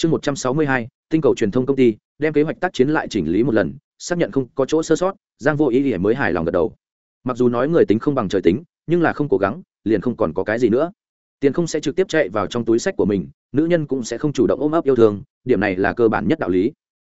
chương một trăm sáu mươi hai, tinh cầu truyền thông công ty, đem kế hoạch tác chiến lại chỉnh lý một lần, xác nhận không có chỗ sơ sót, giang vô ý ỉa mới hài lòng gật đầu. Mặc dù nói người tính không bằng trời tính, nhưng là không cố gắng, liền không còn có cái gì nữa. Tiền không sẽ trực tiếp chạy vào trong túi sách của mình, nữ nhân cũng sẽ không chủ động ôm ấp yêu thương, điểm này là cơ bản nhất đạo lý.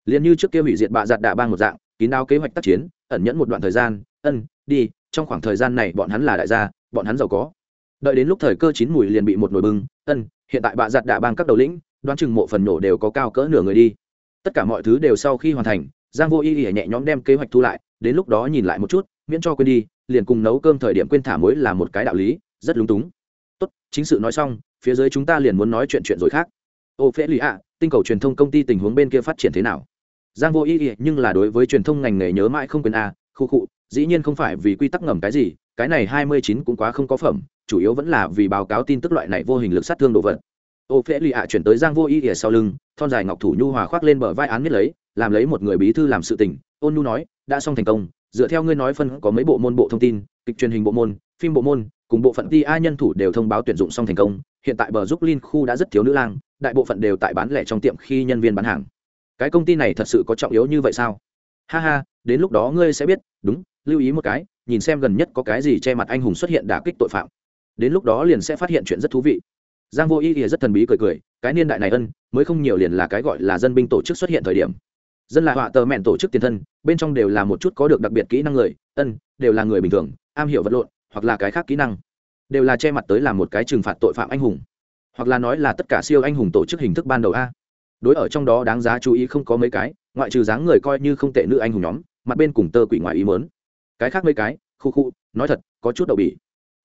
Liền như trước kia hủy diệt bạ giặt đạ bang một dạng, kín đáo kế hoạch tác chiến, ẩn nhẫn một đoạn thời gian, ân, đi, trong khoảng thời gian này bọn hắn là đại gia, bọn hắn giàu có. Đợi đến lúc thời cơ chín mùi liền bị một nồi bưng, ân, hiện tại bạ giặt đạ bang các đầu lĩnh đoán chừng mộ phần nổ đều có cao cỡ nửa người đi. Tất cả mọi thứ đều sau khi hoàn thành giang vô y ỉa nhẹ nhõm đem kế hoạch thu lại đến lúc đó nhìn lại một chút miễn cho quên đi liền cùng nấu cơm thời điểm quên thả muối là một cái đạo lý rất lúng túng. Tốt chính sự nói xong phía dưới chúng ta liền muốn nói chuyện chuyện rồi khác. Ô phễ lì ạ tinh cầu truyền thông công ty tình huống bên kia phát triển thế nào? Giang vô y ỉa nhưng là đối với truyền thông ngành nghề nhớ mãi không quên a khu cụ, dĩ nhiên không phải vì quy tắc ngầm cái gì cái này hai mươi chín cũng quá không có phẩm chủ yếu vẫn là vì báo cáo tin tức loại này vô hình lực sát thương đồ vật ô phễ lì ạ chuyển tới giang vô y ỉa sau lưng, thon dài ngọc thủ nhu hòa khoác lên bờ vai án miết lấy, làm lấy một người bí thư làm sự tình. Ôn nhu nói, đã xong thành công, dựa theo ngươi nói phân có mấy bộ môn bộ thông tin, kịch truyền hình bộ môn, phim bộ môn, cùng bộ phận ti a nhân thủ đều thông báo tuyển dụng xong thành công. Hiện tại bờ giúp linh khu đã rất thiếu nữ lang, đại bộ phận đều tại bán lẻ trong tiệm khi nhân viên bán hàng. Cái công ty này thật sự có trọng yếu như vậy sao? Ha ha, đến lúc đó ngươi sẽ biết. Đúng, lưu ý một cái, nhìn xem gần nhất có cái gì che mặt anh hùng xuất hiện đả kích tội phạm. Đến lúc đó liền sẽ phát hiện chuyện rất thú vị giang vô ý ỉa rất thần bí cười cười, cái niên đại này ân, mới không nhiều liền là cái gọi là dân binh tổ chức xuất hiện thời điểm. Dân là họa tờ mẹn tổ chức tiền thân, bên trong đều là một chút có được đặc biệt kỹ năng người, ân, đều là người bình thường, am hiểu vật lộn, hoặc là cái khác kỹ năng. Đều là che mặt tới làm một cái trừng phạt tội phạm anh hùng. Hoặc là nói là tất cả siêu anh hùng tổ chức hình thức ban đầu a. Đối ở trong đó đáng giá chú ý không có mấy cái, ngoại trừ dáng người coi như không tệ nữ anh hùng nhóm, mặt bên cùng tơ quỷ ngoài ý mớn cái khác mấy cái, khu khu, nói thật, có chút đậu bỉ.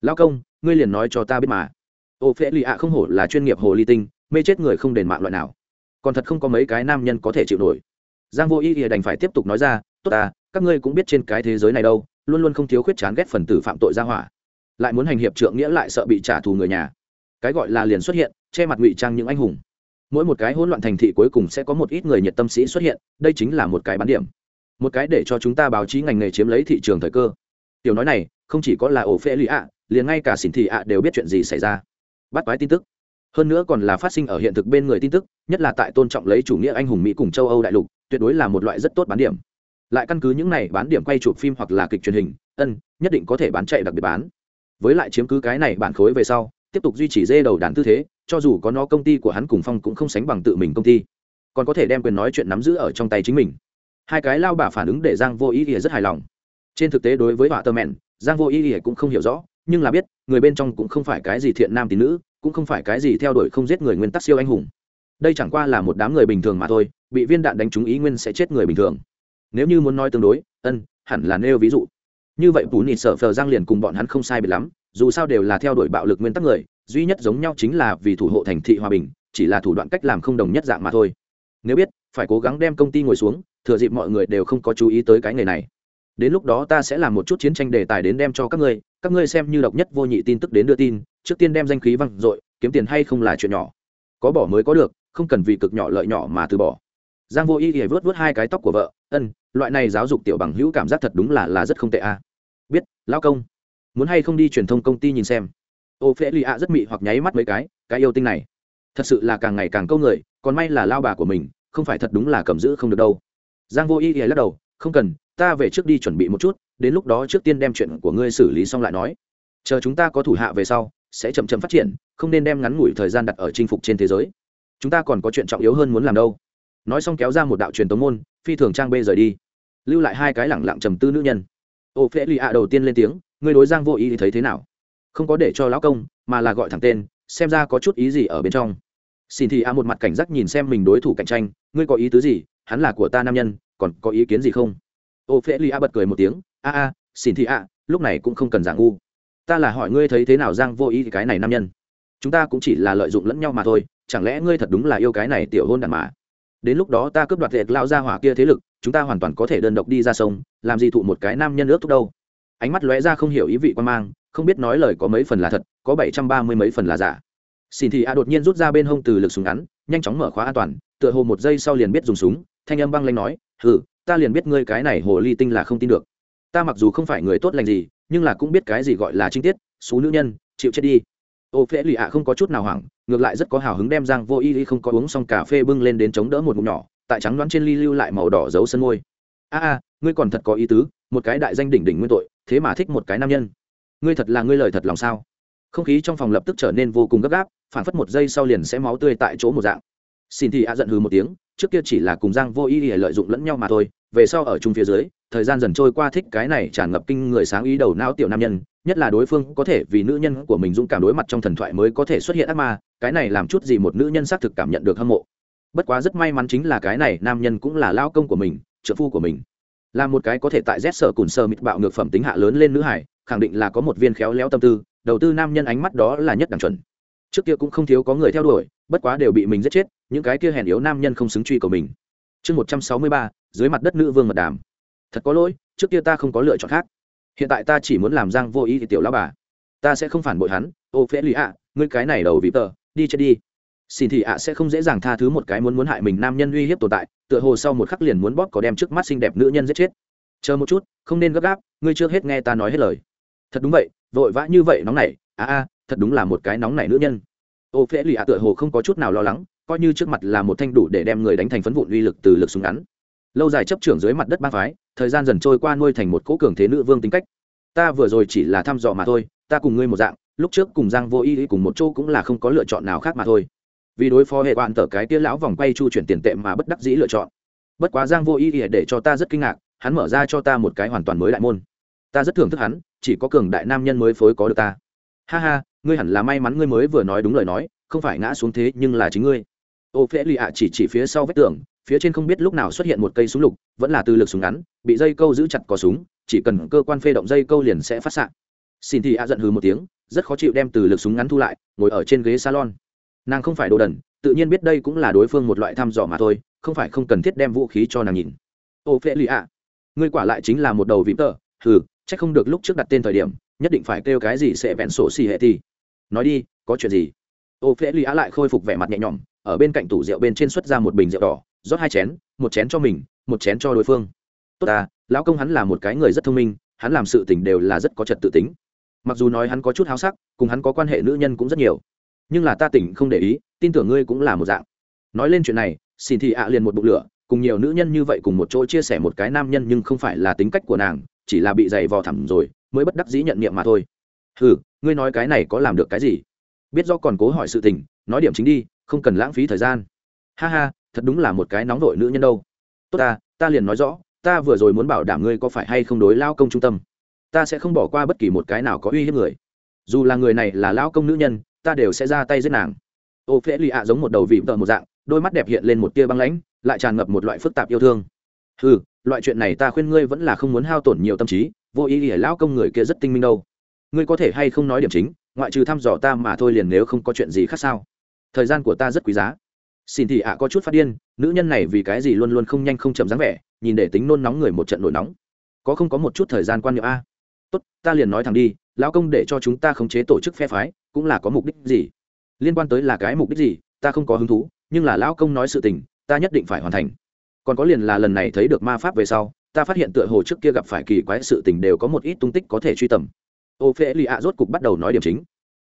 Lao công, ngươi liền nói cho ta biết mà ô phễ lì ạ không hổ là chuyên nghiệp hồ ly tinh, mê chết người không đền mạng loại nào. Còn thật không có mấy cái nam nhân có thể chịu nổi. Giang vô ý thì đành phải tiếp tục nói ra, tốt à các ngươi cũng biết trên cái thế giới này đâu, luôn luôn không thiếu khuyết chán ghét phần tử phạm tội ra hỏa. Lại muốn hành hiệp trượng nghĩa lại sợ bị trả thù người nhà. Cái gọi là liền xuất hiện, che mặt ngụy trang những anh hùng. Mỗi một cái hỗn loạn thành thị cuối cùng sẽ có một ít người nhiệt tâm sĩ xuất hiện, đây chính là một cái bán điểm. Một cái để cho chúng ta báo chí ngành nghề chiếm lấy thị trường thời cơ. Tiểu nói này, không chỉ có là ổ phê lì ạ, liền ngay cả xỉn thị ạ đều biết chuyện gì xảy ra bắt quái tin tức. Hơn nữa còn là phát sinh ở hiện thực bên người tin tức, nhất là tại tôn trọng lấy chủ nghĩa anh hùng mỹ cùng châu âu đại lục, tuyệt đối là một loại rất tốt bán điểm. Lại căn cứ những này bán điểm quay chụp phim hoặc là kịch truyền hình, ân, nhất định có thể bán chạy đặc biệt bán. Với lại chiếm cứ cái này bản khối về sau, tiếp tục duy trì dê đầu đàn tư thế, cho dù có nó công ty của hắn cùng phong cũng không sánh bằng tự mình công ty. Còn có thể đem quyền nói chuyện nắm giữ ở trong tay chính mình. Hai cái lao bà phản ứng để giang vô ý ỉa rất hài lòng. Trên thực tế đối với họa tơ mẹn, giang vô ý ỉa cũng không hiểu rõ nhưng là biết, người bên trong cũng không phải cái gì thiện nam tín nữ, cũng không phải cái gì theo đuổi không giết người nguyên tắc siêu anh hùng. Đây chẳng qua là một đám người bình thường mà thôi, bị viên đạn đánh trúng ý nguyên sẽ chết người bình thường. Nếu như muốn nói tương đối, ân, hẳn là nêu ví dụ. Như vậy bù nịt sợ phờ giang liền cùng bọn hắn không sai biệt lắm, dù sao đều là theo đuổi bạo lực nguyên tắc người, duy nhất giống nhau chính là vì thủ hộ thành thị hòa bình, chỉ là thủ đoạn cách làm không đồng nhất dạng mà thôi. Nếu biết, phải cố gắng đem công ty ngồi xuống, thừa dịp mọi người đều không có chú ý tới cái nghề này đến lúc đó ta sẽ làm một chút chiến tranh đề tài đến đem cho các ngươi các ngươi xem như độc nhất vô nhị tin tức đến đưa tin, trước tiên đem danh khí văng dội, kiếm tiền hay không là chuyện nhỏ. Có bỏ mới có được, không cần vì cực nhỏ lợi nhỏ mà từ bỏ. Giang vô y thì vớt vớt hai cái tóc của vợ, ân, loại này giáo dục tiểu bằng hữu cảm giác thật đúng là là rất không tệ a. À. biết, lão công. Muốn hay không đi truyền thông công ty nhìn xem. Ô phễ lì ạ rất mị hoặc nháy mắt mấy cái cái yêu tinh này, thật sự là càng ngày càng câu người, còn may là lao bà của mình, không phải thật đúng là cầm giữ không được đâu. Giang vô y thì lắc đầu, không cần ta về trước đi chuẩn bị một chút, đến lúc đó trước tiên đem chuyện của ngươi xử lý xong lại nói. Chờ chúng ta có thủ hạ về sau, sẽ chậm chậm phát triển, không nên đem ngắn ngủi thời gian đặt ở chinh phục trên thế giới. Chúng ta còn có chuyện trọng yếu hơn muốn làm đâu. Nói xong kéo ra một đạo truyền tống môn, phi thường trang bê rời đi. Lưu lại hai cái lẳng lặng trầm tư nữ nhân. Ô phễ lì ạ đầu tiên lên tiếng người đối giang vô ý thì thấy thế nào? Không có để cho lão công, mà là gọi thẳng tên, xem ra có chút ý gì ở bên trong. Xin thì a một mặt cảnh giác nhìn xem mình đối thủ cạnh tranh, ngươi có ý tứ gì? Hắn là của ta nam nhân, còn có ý kiến gì không? Ô phê lì a bật cười một tiếng, a a, xin thị a, lúc này cũng không cần giả ngu. Ta là hỏi ngươi thấy thế nào giang vô ý cái này nam nhân. Chúng ta cũng chỉ là lợi dụng lẫn nhau mà thôi, chẳng lẽ ngươi thật đúng là yêu cái này tiểu hôn đàn mà? Đến lúc đó ta cướp đoạt liệt lao ra hỏa kia thế lực, chúng ta hoàn toàn có thể đơn độc đi ra sông, làm gì thụ một cái nam nhân ước thúc đâu? Ánh mắt lóe ra không hiểu ý vị quan mang, không biết nói lời có mấy phần là thật, có bảy trăm ba mươi mấy phần là giả. Xin thị a đột nhiên rút ra bên hông từ lực súng ngắn, nhanh chóng mở khóa an toàn, tựa hồ một giây sau liền biết dùng súng, thanh âm băng lanh nói, hừ ta liền biết ngươi cái này hồ ly tinh là không tin được. Ta mặc dù không phải người tốt lành gì, nhưng là cũng biết cái gì gọi là trinh tiết, xú nữ nhân, chịu chết đi. Ô phễ lì ạ không có chút nào hoảng, ngược lại rất có hào hứng đem giang vô y không có uống xong cà phê bưng lên đến chống đỡ một ngụm nhỏ, tại trắng đoán trên ly lưu lại màu đỏ giấu sân môi. A a, ngươi còn thật có ý tứ, một cái đại danh đỉnh đỉnh nguyên tội, thế mà thích một cái nam nhân. Ngươi thật là ngươi lời thật lòng sao? Không khí trong phòng lập tức trở nên vô cùng gấp gáp, phản phất một giây sau liền sẽ máu tươi tại chỗ một dạng. Xin thì a giận hừ một tiếng, trước kia chỉ là cùng giang vô y ly lợi dụng lẫn nhau mà thôi về sau ở chung phía dưới, thời gian dần trôi qua thích cái này tràn ngập kinh người sáng ý đầu não tiểu nam nhân, nhất là đối phương có thể vì nữ nhân của mình dũng cảm đối mặt trong thần thoại mới có thể xuất hiện ác ma, cái này làm chút gì một nữ nhân xác thực cảm nhận được hâm mộ. Bất quá rất may mắn chính là cái này nam nhân cũng là lao công của mình, trợ phu của mình. Là một cái có thể tại rét sở cùn sơ mịt bạo ngược phẩm tính hạ lớn lên nữ hải, khẳng định là có một viên khéo léo tâm tư, đầu tư nam nhân ánh mắt đó là nhất đẳng chuẩn. Trước kia cũng không thiếu có người theo đuổi, bất quá đều bị mình giết chết, những cái kia hèn yếu nam nhân không xứng truy của mình. Chương một trăm sáu mươi ba dưới mặt đất nữ vương mật đàm. Thật có lỗi, trước kia ta không có lựa chọn khác. Hiện tại ta chỉ muốn làm giang vô ý thì tiểu lão bà. Ta sẽ không phản bội hắn. Ô phễ lì ạ, ngươi cái này đầu vì tờ, đi chết đi. Xin thì ạ sẽ không dễ dàng tha thứ một cái muốn muốn hại mình nam nhân uy hiếp tồn tại, tựa hồ sau một khắc liền muốn bóp có đem trước mắt xinh đẹp nữ nhân giết chết. Chờ một chút, không nên gấp gáp, ngươi chưa hết nghe ta nói hết lời. Thật đúng vậy, vội vã như vậy nóng nảy. A a thật đúng là một cái nóng nảy nữ nhân. Ô phễ lì ạ tựa hồ không có chút nào lo lắng, coi như trước mặt là một thanh đủ để đem người đánh thành phấn vụn uy lực từ lực súng ngắn lâu dài chấp trưởng dưới mặt đất ba phái, thời gian dần trôi qua nuôi thành một cỗ cường thế nữ vương tính cách. Ta vừa rồi chỉ là thăm dò mà thôi, ta cùng ngươi một dạng, lúc trước cùng giang vô y cùng một chỗ cũng là không có lựa chọn nào khác mà thôi. Vì đối phó hệ quan tờ cái tia lão vòng quay chu chuyển tiền tệ mà bất đắc dĩ lựa chọn. Bất quá giang vô y để cho ta rất kinh ngạc, hắn mở ra cho ta một cái hoàn toàn mới đại môn. Ta rất thưởng thức hắn, chỉ có cường đại nam nhân mới phối có được ta. Ha ha, ngươi hẳn là may mắn ngươi mới vừa nói đúng lời nói, không phải ngã xuống thế nhưng là chính ngươi. Ô phễ lì ạ chỉ chỉ phía sau vách tường phía trên không biết lúc nào xuất hiện một cây súng lục, vẫn là từ lực súng ngắn, bị dây câu giữ chặt có súng, chỉ cần cơ quan phê động dây câu liền sẽ phát s xin thì a giận hừ một tiếng, rất khó chịu đem từ lực súng ngắn thu lại, ngồi ở trên ghế salon. Nàng không phải đồ đần, tự nhiên biết đây cũng là đối phương một loại thăm dò mà thôi, không phải không cần thiết đem vũ khí cho nàng nhìn. Ô phê lì ạ, ngươi quả lại chính là một đầu vĩ tờ, hừ c h ắ c không được lúc trước đặt tên thời điểm, nhất định phải kêu cái gì sẽ vẹn sổ xì hệ thì. Nói đi, có chuyện gì? Ô phê lì ạ lại khôi phục vẻ mặt nhẹ nhõm, ở bên cạnh tủ rượu bên trên xuất ra một bình rượu đỏ rót hai chén, một chén cho mình, một chén cho đối phương. Tốt ta, lão công hắn là một cái người rất thông minh, hắn làm sự tình đều là rất có trật tự tính. Mặc dù nói hắn có chút háo sắc, cùng hắn có quan hệ nữ nhân cũng rất nhiều. Nhưng là ta tỉnh không để ý, tin tưởng ngươi cũng là một dạng. Nói lên chuyện này, xin thị ạ liền một bụng lửa, cùng nhiều nữ nhân như vậy cùng một chỗ chia sẻ một cái nam nhân nhưng không phải là tính cách của nàng, chỉ là bị dày vò thẳm rồi, mới bất đắc dĩ nhận niệm mà thôi. Ừ ngươi nói cái này có làm được cái gì? Biết do còn cố hỏi sự tình, nói điểm chính đi, không cần lãng phí thời gian. Ha ha thật đúng là một cái nóng vội nữ nhân đâu. Tốt ta ta liền nói rõ, ta vừa rồi muốn bảo đảm ngươi có phải hay không đối lao công trung tâm. Ta sẽ không bỏ qua bất kỳ một cái nào có uy hiếp người. Dù là người này là lao công nữ nhân, ta đều sẽ ra tay giết nàng. Ô phễ lì ạ giống một đầu vị tợ một dạng, đôi mắt đẹp hiện lên một tia băng lãnh, lại tràn ngập một loại phức tạp yêu thương. Ừ loại chuyện này ta khuyên ngươi vẫn là không muốn hao tổn nhiều tâm trí, vô ý ỉa lao công người kia rất tinh minh đâu. Ngươi có thể hay không nói điểm chính, ngoại trừ thăm dò ta mà thôi liền nếu không có chuyện gì khác sao? Thời gian của ta rất quý giá xin thì ạ có chút phát điên, nữ nhân này vì cái gì luôn luôn không nhanh không chậm dáng vẻ, nhìn để tính nôn nóng người một trận nổi nóng. Có không có một chút thời gian quan niệm a? Tốt, ta liền nói thẳng đi, lão công để cho chúng ta khống chế tổ chức phe phái, cũng là có mục đích gì? Liên quan tới là cái mục đích gì, ta không có hứng thú, nhưng là lão công nói sự tình, ta nhất định phải hoàn thành. Còn có liền là lần này thấy được ma pháp về sau, ta phát hiện tựa hồ trước kia gặp phải kỳ quái sự tình đều có một ít tung tích có thể truy tầm. Ô phê lì ạ rốt cục bắt đầu nói điểm chính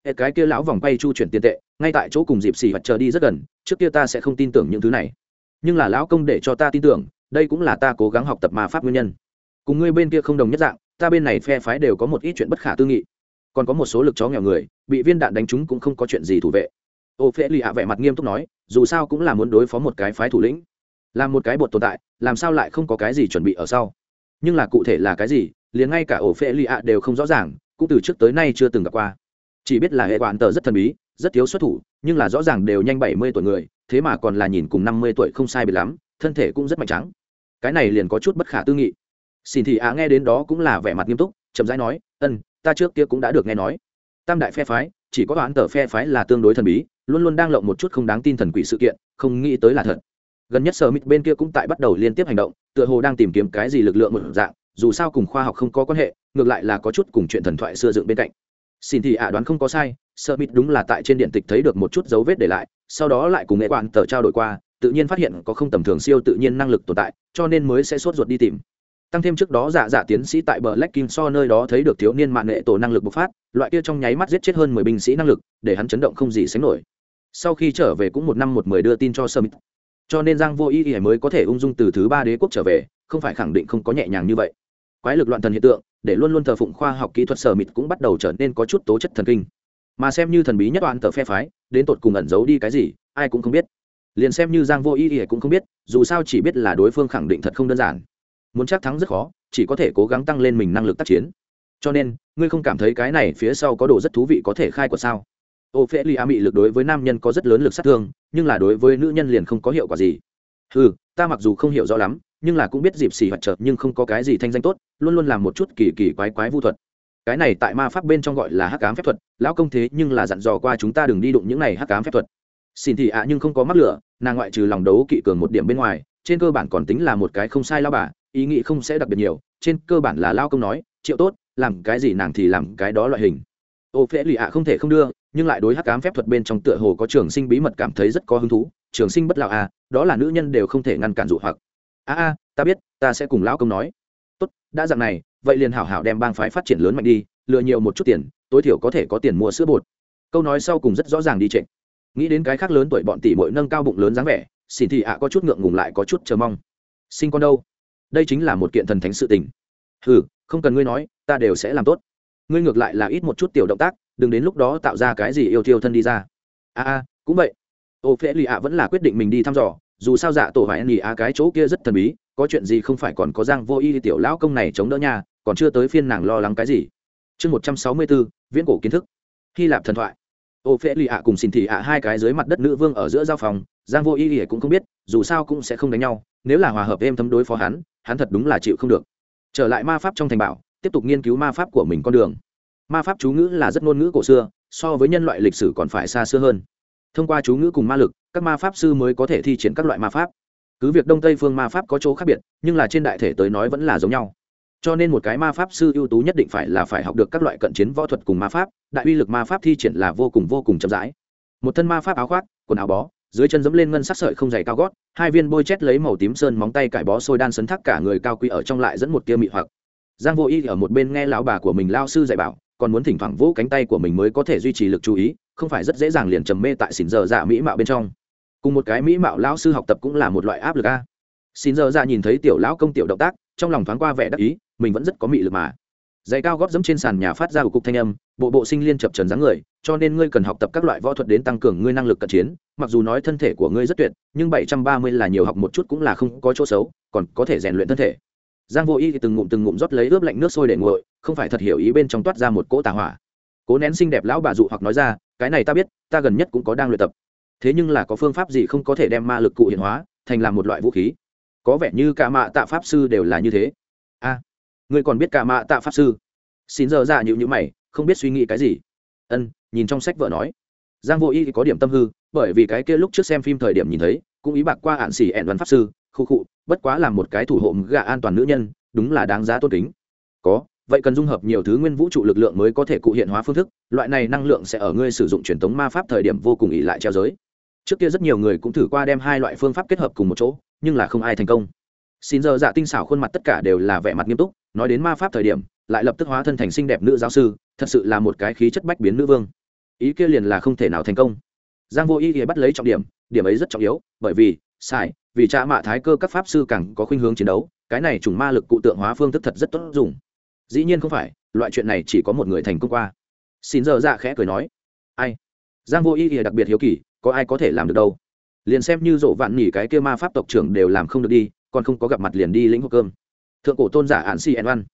hệ cái kia lão vòng quay chu chuyển tiền tệ, ngay tại chỗ cùng dịp xì vật chờ đi rất gần, trước kia ta sẽ không tin tưởng những thứ này. Nhưng là lão công để cho ta tin tưởng, đây cũng là ta cố gắng học tập ma pháp nguyên nhân. Cùng ngươi bên kia không đồng nhất dạng, ta bên này phe phái đều có một ít chuyện bất khả tư nghị. Còn có một số lực chó nghèo người, bị viên đạn đánh trúng cũng không có chuyện gì thủ vệ. Ô phễ lì hạ vẻ mặt nghiêm túc nói, dù sao cũng là muốn đối phó một cái phái thủ lĩnh. Làm một cái bột tồn tại, làm sao lại không có cái gì chuẩn bị ở sau? Nhưng là cụ thể là cái gì, liền ngay cả ổ phễ lì ạ đều không rõ ràng, cũng từ trước tới nay chưa từng gặp qua chỉ biết là hệ quản tờ rất thần bí, rất thiếu xuất thủ, nhưng là rõ ràng đều nhanh bảy mươi tuổi người, thế mà còn là nhìn cùng năm mươi tuổi không sai biệt lắm, thân thể cũng rất mạnh trắng. Cái này liền có chút bất khả tư nghị. Xin thị á nghe đến đó cũng là vẻ mặt nghiêm túc, chậm rãi nói, ân, ta trước kia cũng đã được nghe nói. Tam đại phe phái, chỉ có toán tờ phe phái là tương đối thần bí, luôn luôn đang lộng một chút không đáng tin thần quỷ sự kiện, không nghĩ tới là thật. Gần nhất sở mít bên kia cũng tại bắt đầu liên tiếp hành động, tựa hồ đang tìm kiếm cái gì lực lượng một dạng, dù sao cùng khoa học không có quan hệ, ngược lại là có chút cùng chuyện thần thoại xưa dựng bên cạnh xin thì ạ đoán không có sai, sợ mít đúng là tại trên điện tịch thấy được một chút dấu vết để lại, sau đó lại cùng nghệ quản tờ trao đổi qua, tự nhiên phát hiện có không tầm thường siêu tự nhiên năng lực tồn tại, cho nên mới sẽ sốt ruột đi tìm. Tăng thêm trước đó giả giả tiến sĩ tại bờ lách kim so nơi đó thấy được thiếu niên mạng nghệ tổ năng lực bộc phát, loại kia trong nháy mắt giết chết hơn mười binh sĩ năng lực, để hắn chấn động không gì sánh nổi. Sau khi trở về cũng một năm một mười đưa tin cho sơ mít cho nên giang vô ý ý mới có thể ung dung từ thứ ba đế quốc trở về, không phải khẳng định không có nhẹ nhàng như vậy quái lực loạn thần hiện tượng, để luôn luôn thờ phụng khoa học kỹ thuật sở mịt cũng bắt đầu trở nên có chút tố chất thần kinh. Mà xem như thần bí nhất toàn tờ phe phái, đến tột cùng ẩn giấu đi cái gì, ai cũng không biết. Liền xem như giang vô ý ỉa cũng không biết, dù sao chỉ biết là đối phương khẳng định thật không đơn giản. Muốn chắc thắng rất khó, chỉ có thể cố gắng tăng lên mình năng lực tác chiến. Cho nên, ngươi không cảm thấy cái này phía sau có đồ rất thú vị có thể khai của sao? Ô phê li a mị lực đối với nam nhân có rất lớn lực sát thương, nhưng là đối với nữ nhân liền không có hiệu quả gì. Ừ ta mặc dù không hiểu rõ lắm nhưng là cũng biết dịp xì hoạt chợt nhưng không có cái gì thanh danh tốt, luôn luôn làm một chút kỳ kỳ quái quái vu thuật. Cái này tại ma pháp bên trong gọi là hắc ám phép thuật, lão công thế nhưng là dặn dò qua chúng ta đừng đi đụng những này hắc ám phép thuật. Xin thì ạ nhưng không có mắc lửa, nàng ngoại trừ lòng đấu kỵ cường một điểm bên ngoài, trên cơ bản còn tính là một cái không sai lao bà, ý nghĩ không sẽ đặc biệt nhiều, trên cơ bản là lao công nói, triệu tốt, làm cái gì nàng thì làm cái đó loại hình. Ô phễ lì ạ không thể không đưa, nhưng lại đối hắc ám phép thuật bên trong tựa hồ có trường sinh bí mật cảm thấy rất có hứng thú, trường sinh bất lão à đó là nữ nhân đều không thể ngăn cản dụ hoặc a a, ta biết, ta sẽ cùng lão công nói. Tốt, đã dạng này, vậy liền hảo hảo đem bang phái phát triển lớn mạnh đi, lừa nhiều một chút tiền, tối thiểu có thể có tiền mua sữa bột. Câu nói sau cùng rất rõ ràng đi trịnh. Nghĩ đến cái khác lớn tuổi bọn tỷ mội nâng cao bụng lớn dáng vẻ xin thì ạ có chút ngượng ngùng lại có chút chờ mong. Sinh con đâu? Đây chính là một kiện thần thánh sự tình. Ừ không cần ngươi nói, ta đều sẽ làm tốt. Ngươi ngược lại là ít một chút tiểu động tác, đừng đến lúc đó tạo ra cái gì yêu thiêu thân đi ra. A a, cũng vậy. Ô phễ lì ạ vẫn là quyết định mình đi thăm dò dù sao dạ tổ hoài nghỉ a cái chỗ kia rất thần bí, có chuyện gì không phải còn có giang vô y tiểu lão công này chống đỡ nha, còn chưa tới phiên nàng lo lắng cái gì. Chương một trăm sáu mươi bốn viễn cổ kiến thức. Hy lạp thần thoại. Ô phễ lì ạ cùng xin thị ạ hai cái dưới mặt đất nữ vương ở giữa giao phòng, giang vô y cũng không biết, dù sao cũng sẽ không đánh nhau, nếu là hòa hợp êm thấm đối phó hắn hắn thật đúng là chịu không được. Trở lại ma pháp trong thành bảo, tiếp tục nghiên cứu ma pháp của mình con đường. Ma pháp chú ngữ là rất ngôn ngữ cổ xưa, so với nhân loại lịch sử còn phải xa xưa hơn thông qua chú ngữ cùng ma lực, các ma pháp sư mới có thể thi triển các loại ma pháp. Cứ việc đông tây phương ma pháp có chỗ khác biệt, nhưng là trên đại thể tới nói vẫn là giống nhau. Cho nên một cái ma pháp sư ưu tú nhất định phải là phải học được các loại cận chiến võ thuật cùng ma pháp, đại uy lực ma pháp thi triển là vô cùng vô cùng chậm rãi. Một thân ma pháp áo khoác, quần áo bó, dưới chân dẫm lên ngân sắc sợi không dày cao gót, hai viên bôi chét lấy màu tím sơn móng tay cải bó sôi đan sấn thác cả người cao quý ở trong lại dẫn một tia mị hoặc. Giang vô y ở một bên nghe lão bà của mình lao sư dạy bảo, còn muốn thỉnh thoảng vỗ cánh tay của mình mới có thể duy trì lực chú ý không phải rất dễ dàng liền trầm mê tại xỉn giờ dạ mỹ mạo bên trong. Cùng một cái mỹ mạo lão sư học tập cũng là một loại áp lực a. Xin giờ dạ nhìn thấy tiểu lão công tiểu động tác, trong lòng thoáng qua vẻ đắc ý, mình vẫn rất có mị lực mà. Giày cao góp dẫm trên sàn nhà phát ra của cục thanh âm, bộ bộ sinh liên chập trần dáng người, cho nên ngươi cần học tập các loại võ thuật đến tăng cường ngươi năng lực cận chiến, mặc dù nói thân thể của ngươi rất tuyệt, nhưng bảy trăm ba mươi là nhiều học một chút cũng là không có chỗ xấu, còn có thể rèn luyện thân thể. Giang vô y thì từng ngụm từng ngụm rót lấy ướp lạnh nước sôi để nguội, không phải thật hiểu ý bên trong toát ra một cỗ tà hỏa. Cố nén xinh đẹp lão bà dụ hoặc nói ra cái này ta biết ta gần nhất cũng có đang luyện tập. Thế nhưng là có phương pháp gì không có thể đem ma lực cụ hiện hóa thành làm một loại vũ khí? Có vẻ như cả mạ tạ pháp sư đều là như thế. A à, ngươi còn biết cả mạ tạ pháp sư? Xin giờ dạ ra nhịu nhữ mày không biết suy nghĩ cái gì. Ân nhìn trong sách vợ nói. Giang vô y thì có điểm tâm hư bởi vì cái kia lúc trước xem phim thời điểm nhìn thấy cũng ý bạc qua ạn xỉ ẹn văn pháp sư khu khụ bất quá là một cái thủ hộ gạ an toàn nữ nhân đúng là đáng giá tôn kính. Có vậy cần dung hợp nhiều thứ nguyên vũ trụ lực lượng mới có thể cụ hiện hóa phương thức, loại này năng lượng sẽ ở ngươi sử dụng truyền thống ma pháp thời điểm vô cùng ỉ lại treo giới. Trước kia rất nhiều người cũng thử qua đem hai loại phương pháp kết hợp cùng một chỗ, nhưng là không ai thành công. Xin giờ dạ tinh xảo khuôn mặt tất cả đều là vẻ mặt nghiêm túc, nói đến ma pháp thời điểm, lại lập tức hóa thân thành xinh đẹp nữ giáo sư, thật sự là một cái khí chất bách biến nữ vương. Ý kia liền là không thể nào thành công. Giang vô ý ý bắt lấy trọng điểm điểm ấy rất trọng yếu, bởi vì, sai, vì cha mạ thái cơ các pháp sư càng có khuynh hướng chiến đấu, cái này chủng ma lực cụ tượng hóa phương thức thật rất tốt dùng dĩ nhiên không phải, loại chuyện này chỉ có một người thành công qua. Xin giờ dạ khẽ cười nói, ai? Giang vô ý ỉa đặc biệt hiếu kỳ, có ai có thể làm được đâu? Liền xem như dỗ vạn nhỉ cái kia ma pháp tộc trưởng đều làm không được đi, còn không có gặp mặt liền đi lĩnh hộp cơm. Thượng cổ tôn giả ạn si en văn.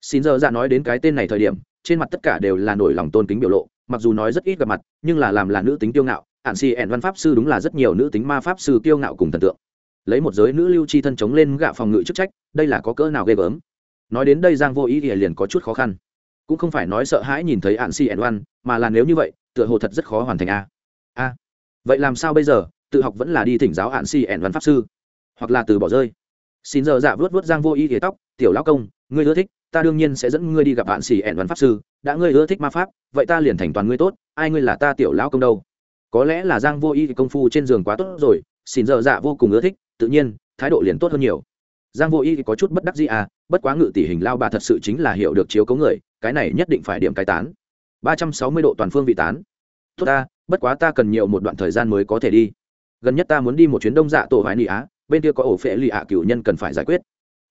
Xin giờ dạ nói đến cái tên này thời điểm, trên mặt tất cả đều là nổi lòng tôn kính biểu lộ, mặc dù nói rất ít gặp mặt, nhưng là làm là nữ tính kiêu ngạo ạn si ẻn văn pháp sư đúng là rất nhiều nữ tính ma pháp sư kiêu ngạo cùng thần tượng. Lấy một giới nữ lưu chi thân chống lên gạ phòng ngự chức trách, đây là có cỡ nào ghê gớm? Nói đến đây giang vô ý thì liền có chút khó khăn. Cũng không phải nói sợ hãi nhìn thấy ạn si ẻn oan mà là nếu như vậy, tựa hồ thật rất khó hoàn thành a. A. Vậy làm sao bây giờ? Tự học vẫn là đi thỉnh giáo ạn si ẻn văn pháp sư. Hoặc là từ bỏ rơi. Xin giờ dạ vớt vớt giang vô ý thì tóc, tiểu lão công, ngươi ưa thích, ta đương nhiên sẽ dẫn ngươi đi gặp bạn xì ẻn văn pháp sư. Đã ngươi ưa thích ma pháp, vậy ta liền thành toàn ngươi tốt, ai ngươi là ta tiểu lão công đâu. Có lẽ là giang vô y công phu trên giường quá tốt rồi, xin dở dạ vô cùng ưa thích, tự nhiên, thái độ liền tốt hơn nhiều. Giang vô y có chút bất đắc gì à bất quá ngự tỷ hình lao bà thật sự chính là hiểu được chiếu cấu người, cái này nhất định phải điểm cái tán. ba trăm sáu mươi độ toàn phương vị tán. Tốt ta, bất quá ta cần nhiều một đoạn thời gian mới có thể đi. Gần nhất ta muốn đi một chuyến đông dạ tổ hoài nị á, bên kia có ổ phệ lì ạ cựu nhân cần phải giải quyết.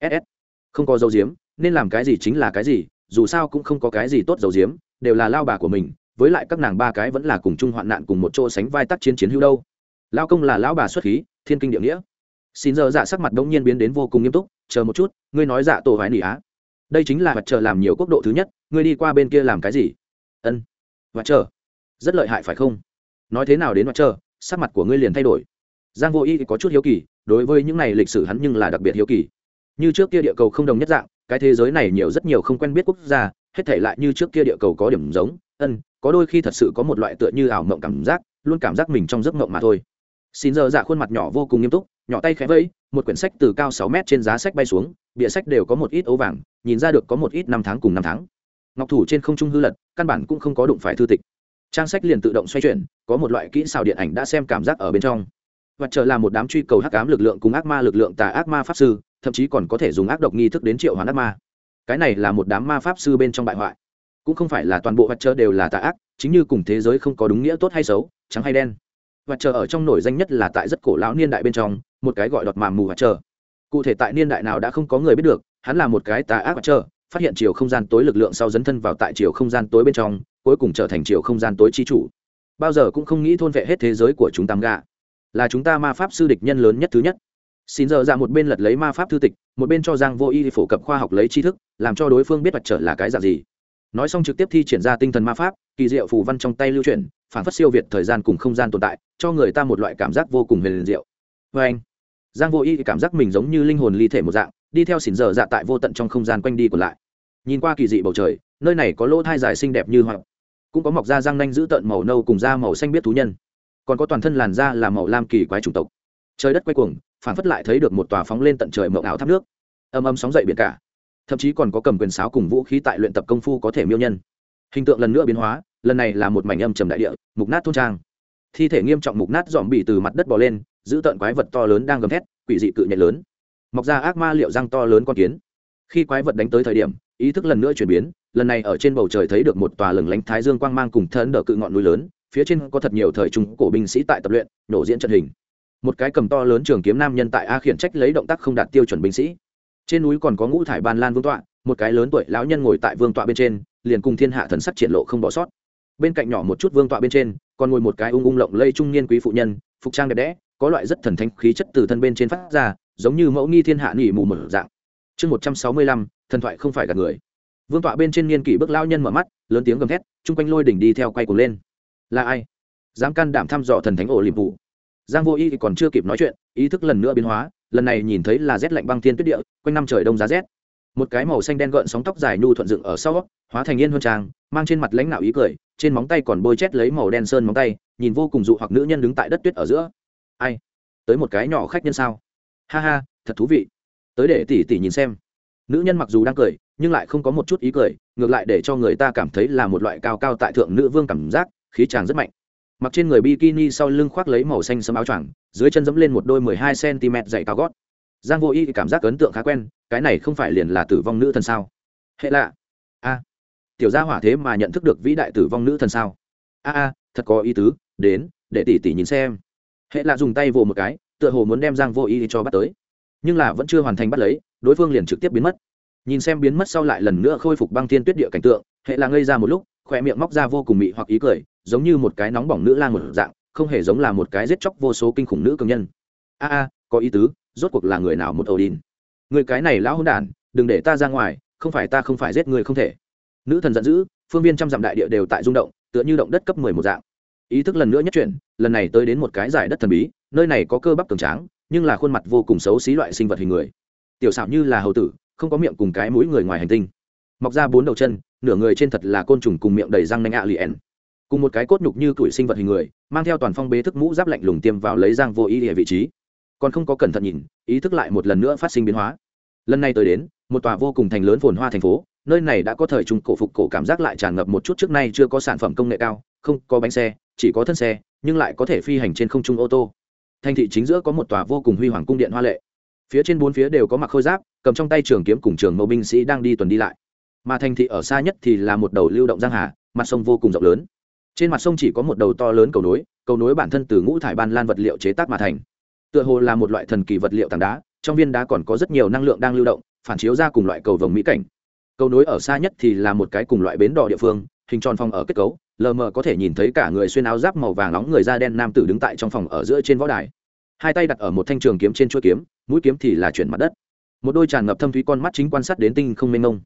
Ss không có dấu diếm nên làm cái gì chính là cái gì, dù sao cũng không có cái gì tốt dấu diếm đều là lao bà của mình, với lại các nàng ba cái vẫn là cùng chung hoạn nạn cùng một chỗ sánh vai tác chiến chiến hữu đâu. Lao công là lão bà xuất khí, thiên kinh địa nghĩa. Xin giờ dạ sắc mặt đông nhiên biến đến vô cùng nghiêm túc chờ một chút, ngươi nói dạ tổ hoài nỉ á. Đây chính là mặt trời làm nhiều quốc độ thứ nhất, ngươi đi qua bên kia làm cái gì? Ân. Mặt trời rất lợi hại phải không? Nói thế nào đến mặt trời sắc mặt của ngươi liền thay đổi. Giang vô y có chút hiếu kỳ, đối với những này lịch sử hắn nhưng là đặc biệt hiếu kỳ. Như trước kia địa cầu không đồng nhất dạng, cái thế giới này nhiều rất nhiều không quen biết quốc gia, hết thể lại như trước kia địa cầu có điểm giống, ân, có đôi khi thật sự có một loại tựa như ảo mộng cảm giác, luôn cảm giác mình trong giấc mộng mà thôi. Xin giờ dạ khuôn mặt nhỏ vô cùng nghiêm túc nhỏ tay khẽ vẫy, một quyển sách từ cao sáu mét trên giá sách bay xuống, bìa sách đều có một ít ấu vàng, nhìn ra được có một ít năm tháng cùng năm tháng. Ngọc thủ trên không trung hư lật, căn bản cũng không có đụng phải thư tịch. Trang sách liền tự động xoay chuyển, có một loại kỹ xảo điện ảnh đã xem cảm giác ở bên trong. Và trở là một đám truy cầu hắc ám lực lượng cùng ác ma lực lượng tà ác ma pháp sư, thậm chí còn có thể dùng ác độc nghi thức đến triệu hoán ác ma. Cái này là một đám ma pháp sư bên trong bại hoại. Cũng không phải là toàn bộ vật chớ đều là tà ác, chính như cùng thế giới không có đúng nghĩa tốt hay xấu, trắng hay đen vật chờ ở trong nổi danh nhất là tại rất cổ lão niên đại bên trong, một cái gọi đọt mà mù vật chờ. Cụ thể tại niên đại nào đã không có người biết được, hắn là một cái tà ác vật chờ, phát hiện chiều không gian tối lực lượng sau dấn thân vào tại chiều không gian tối bên trong, cuối cùng trở thành chiều không gian tối chi chủ. Bao giờ cũng không nghĩ thôn vệ hết thế giới của chúng tam gà là chúng ta ma pháp sư địch nhân lớn nhất thứ nhất. Xin giờ ra một bên lật lấy ma pháp thư tịch, một bên cho giang vô y phổ cập khoa học lấy tri thức, làm cho đối phương biết mặt trở là cái dạng gì. Nói xong trực tiếp thi triển ra tinh thần ma pháp, kỳ diệu phù văn trong tay lưu truyền phản phất siêu việt thời gian cùng không gian tồn tại, cho người ta một loại cảm giác vô cùng huyền diệu. Vê anh, giang vô y cảm giác mình giống như linh hồn ly thể một dạng, đi theo xỉn dở dạ tại vô tận trong không gian quanh đi còn lại. Nhìn qua kỳ dị bầu trời, nơi này có lỗ thai dài xinh đẹp như hoặc cũng có mọc da răng nanh giữ tợn màu nâu cùng da màu xanh biết thú nhân. Còn có toàn thân làn da là màu lam kỳ quái chủng tộc. Trời đất quay cuồng phản phất lại thấy được một tòa phóng lên tận trời mộng ảo thác nước. Âm âm sóng dậy biển cả. Thậm chí còn có cầm quyền sáo cùng vũ khí tại luyện tập công phu có thể miêu nhân. Hình tượng lần nữa biến hóa lần này là một mảnh âm trầm đại địa, mục nát thôn trang. Thi thể nghiêm trọng mục nát dòm bị từ mặt đất bò lên, giữ tợn quái vật to lớn đang gầm thét, quỷ dị cự nhật lớn. Mọc ra ác ma liệu răng to lớn con kiến. Khi quái vật đánh tới thời điểm, ý thức lần nữa chuyển biến, lần này ở trên bầu trời thấy được một tòa lừng lánh thái dương quang mang cùng thân đỡ cự ngọn núi lớn, phía trên có thật nhiều thời trung cổ binh sĩ tại tập luyện, nổ diễn trận hình. Một cái cầm to lớn trường kiếm nam nhân tại a khiển trách lấy động tác không đạt tiêu chuẩn binh sĩ. Trên núi còn có ngũ thải ban lan vương tọa, một cái lớn tuổi lão nhân ngồi tại vương tọa bên trên, liền cùng thiên hạ thần sắc triển lộ không bỏ sót bên cạnh nhỏ một chút vương tọa bên trên, còn ngồi một cái ung ung lộng lây trung niên quý phụ nhân, phục trang đẹp đẽ, có loại rất thần thánh khí chất từ thân bên trên phát ra, giống như mẫu nghi thiên hạ nghỉ mù mở dạng. Chương một trăm sáu mươi lăm, thần thoại không phải gạt người. Vương tọa bên trên niên kỷ bước lao nhân mở mắt, lớn tiếng gầm thét, chung quanh lôi đỉnh đi theo quay cuồng lên. Là ai? Dám can đảm thăm dò thần thánh ổ liềm vụ. Giang vô y còn chưa kịp nói chuyện, ý thức lần nữa biến hóa, lần này nhìn thấy là rét lạnh băng thiên tuyết địa, quanh năm trời đông giá rét một cái màu xanh đen gợn sóng tóc dài nhu thuận dựng ở sau, hóa thành yên huân trang, mang trên mặt lãnh nạo ý cười, trên móng tay còn bôi chét lấy màu đen sơn móng tay, nhìn vô cùng dụ hoặc nữ nhân đứng tại đất tuyết ở giữa. Ai? Tới một cái nhỏ khách nhân sao? Ha ha, thật thú vị. Tới để tỉ tỉ nhìn xem. Nữ nhân mặc dù đang cười, nhưng lại không có một chút ý cười, ngược lại để cho người ta cảm thấy là một loại cao cao tại thượng nữ vương cảm giác, khí tràng rất mạnh. Mặc trên người bikini sau lưng khoác lấy màu xanh sẫm áo choàng, dưới chân dẫm lên một đôi mười hai cm dày cao gót giang vô y cảm giác ấn tượng khá quen, cái này không phải liền là tử vong nữ thần sao? Hệ lạ. A. Tiểu gia hỏa thế mà nhận thức được vĩ đại tử vong nữ thần sao? A a, thật có ý tứ, đến, để tỷ tỷ nhìn xem. Hệ lạ dùng tay vồ một cái, tựa hồ muốn đem giang vô y cho bắt tới. Nhưng là vẫn chưa hoàn thành bắt lấy, đối phương liền trực tiếp biến mất. Nhìn xem biến mất sau lại lần nữa khôi phục băng thiên tuyết địa cảnh tượng, hệ là ngây ra một lúc, khỏe miệng móc ra vô cùng mị hoặc ý cười, giống như một cái nóng bỏng nữ lang một dạng, không hề giống là một cái giết chóc vô số kinh khủng nữ cường nhân. A a, có ý tứ rốt cuộc là người nào một Odin. người cái này lão hỗn đản, đừng để ta ra ngoài, không phải ta không phải giết người không thể. Nữ thần giận dữ, phương viên trăm dặm đại địa đều tại rung động, tựa như động đất cấp mười một dạng. Ý thức lần nữa nhất chuyển, lần này tới đến một cái giải đất thần bí, nơi này có cơ bắp cường tráng, nhưng là khuôn mặt vô cùng xấu xí loại sinh vật hình người. Tiểu xảo như là hầu tử, không có miệng cùng cái mũi người ngoài hành tinh. Mọc ra bốn đầu chân, nửa người trên thật là côn trùng cùng miệng đầy răng nanh ạ cùng một cái cốt nhục như tuổi sinh vật hình người, mang theo toàn phong bế thức mũ giáp lạnh lùng tiêm vào lấy giang vô ý địa vị trí còn không có cẩn thận nhìn, ý thức lại một lần nữa phát sinh biến hóa. Lần này tới đến, một tòa vô cùng thành lớn phồn hoa thành phố, nơi này đã có thời trung cổ phục cổ cảm giác lại tràn ngập một chút trước nay chưa có sản phẩm công nghệ cao, không có bánh xe, chỉ có thân xe, nhưng lại có thể phi hành trên không trung ô tô. Thành thị chính giữa có một tòa vô cùng huy hoàng cung điện hoa lệ. Phía trên bốn phía đều có mặc khôi giáp, cầm trong tay trường kiếm cùng trường mẫu binh sĩ đang đi tuần đi lại. Mà thành thị ở xa nhất thì là một đầu lưu động giang hà, mặt sông vô cùng rộng lớn. Trên mặt sông chỉ có một đầu to lớn cầu nối cầu nối bản thân từ ngũ thải ban lan vật liệu chế tác mà thành tựa hồ là một loại thần kỳ vật liệu tảng đá, trong viên đá còn có rất nhiều năng lượng đang lưu động, phản chiếu ra cùng loại cầu vồng mỹ cảnh. Cầu nối ở xa nhất thì là một cái cùng loại bến đò địa phương, hình tròn phòng ở kết cấu, lờ mờ có thể nhìn thấy cả người xuyên áo giáp màu vàng nóng người da đen nam tử đứng tại trong phòng ở giữa trên võ đài. Hai tay đặt ở một thanh trường kiếm trên chuỗi kiếm, mũi kiếm thì là chuyển mặt đất. Một đôi tràn ngập thâm thúy con mắt chính quan sát đến tinh không mênh mông.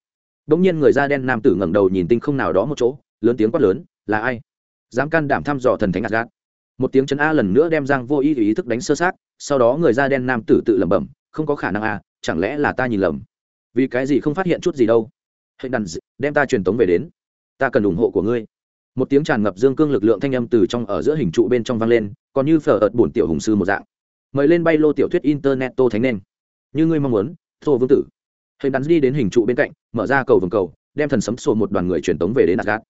Bỗng nhiên người da đen nam tử ngẩng đầu nhìn tinh không nào đó một chỗ, lớn tiếng quát lớn, là ai? Dám can đảm thăm dò thần thánh gạt một tiếng chấn a lần nữa đem giang vô ý ý thức đánh sơ sát sau đó người da đen nam tử tự lẩm bẩm, không có khả năng a chẳng lẽ là ta nhìn lầm? Vì cái gì không phát hiện chút gì đâu? Hãy đàn đem ta truyền tống về đến. Ta cần ủng hộ của ngươi. Một tiếng tràn ngập dương cương lực lượng thanh âm từ trong ở giữa hình trụ bên trong vang lên, còn như phở ợt bổn tiểu hùng sư một dạng. Mời lên bay lô tiểu thuyết internet tô thánh nên như ngươi mong muốn, tô vương tử. Hình đắn đi đến hình trụ bên cạnh, mở ra cầu vòng cầu, đem thần sấm sổ một đoàn người truyền tống về đến adgat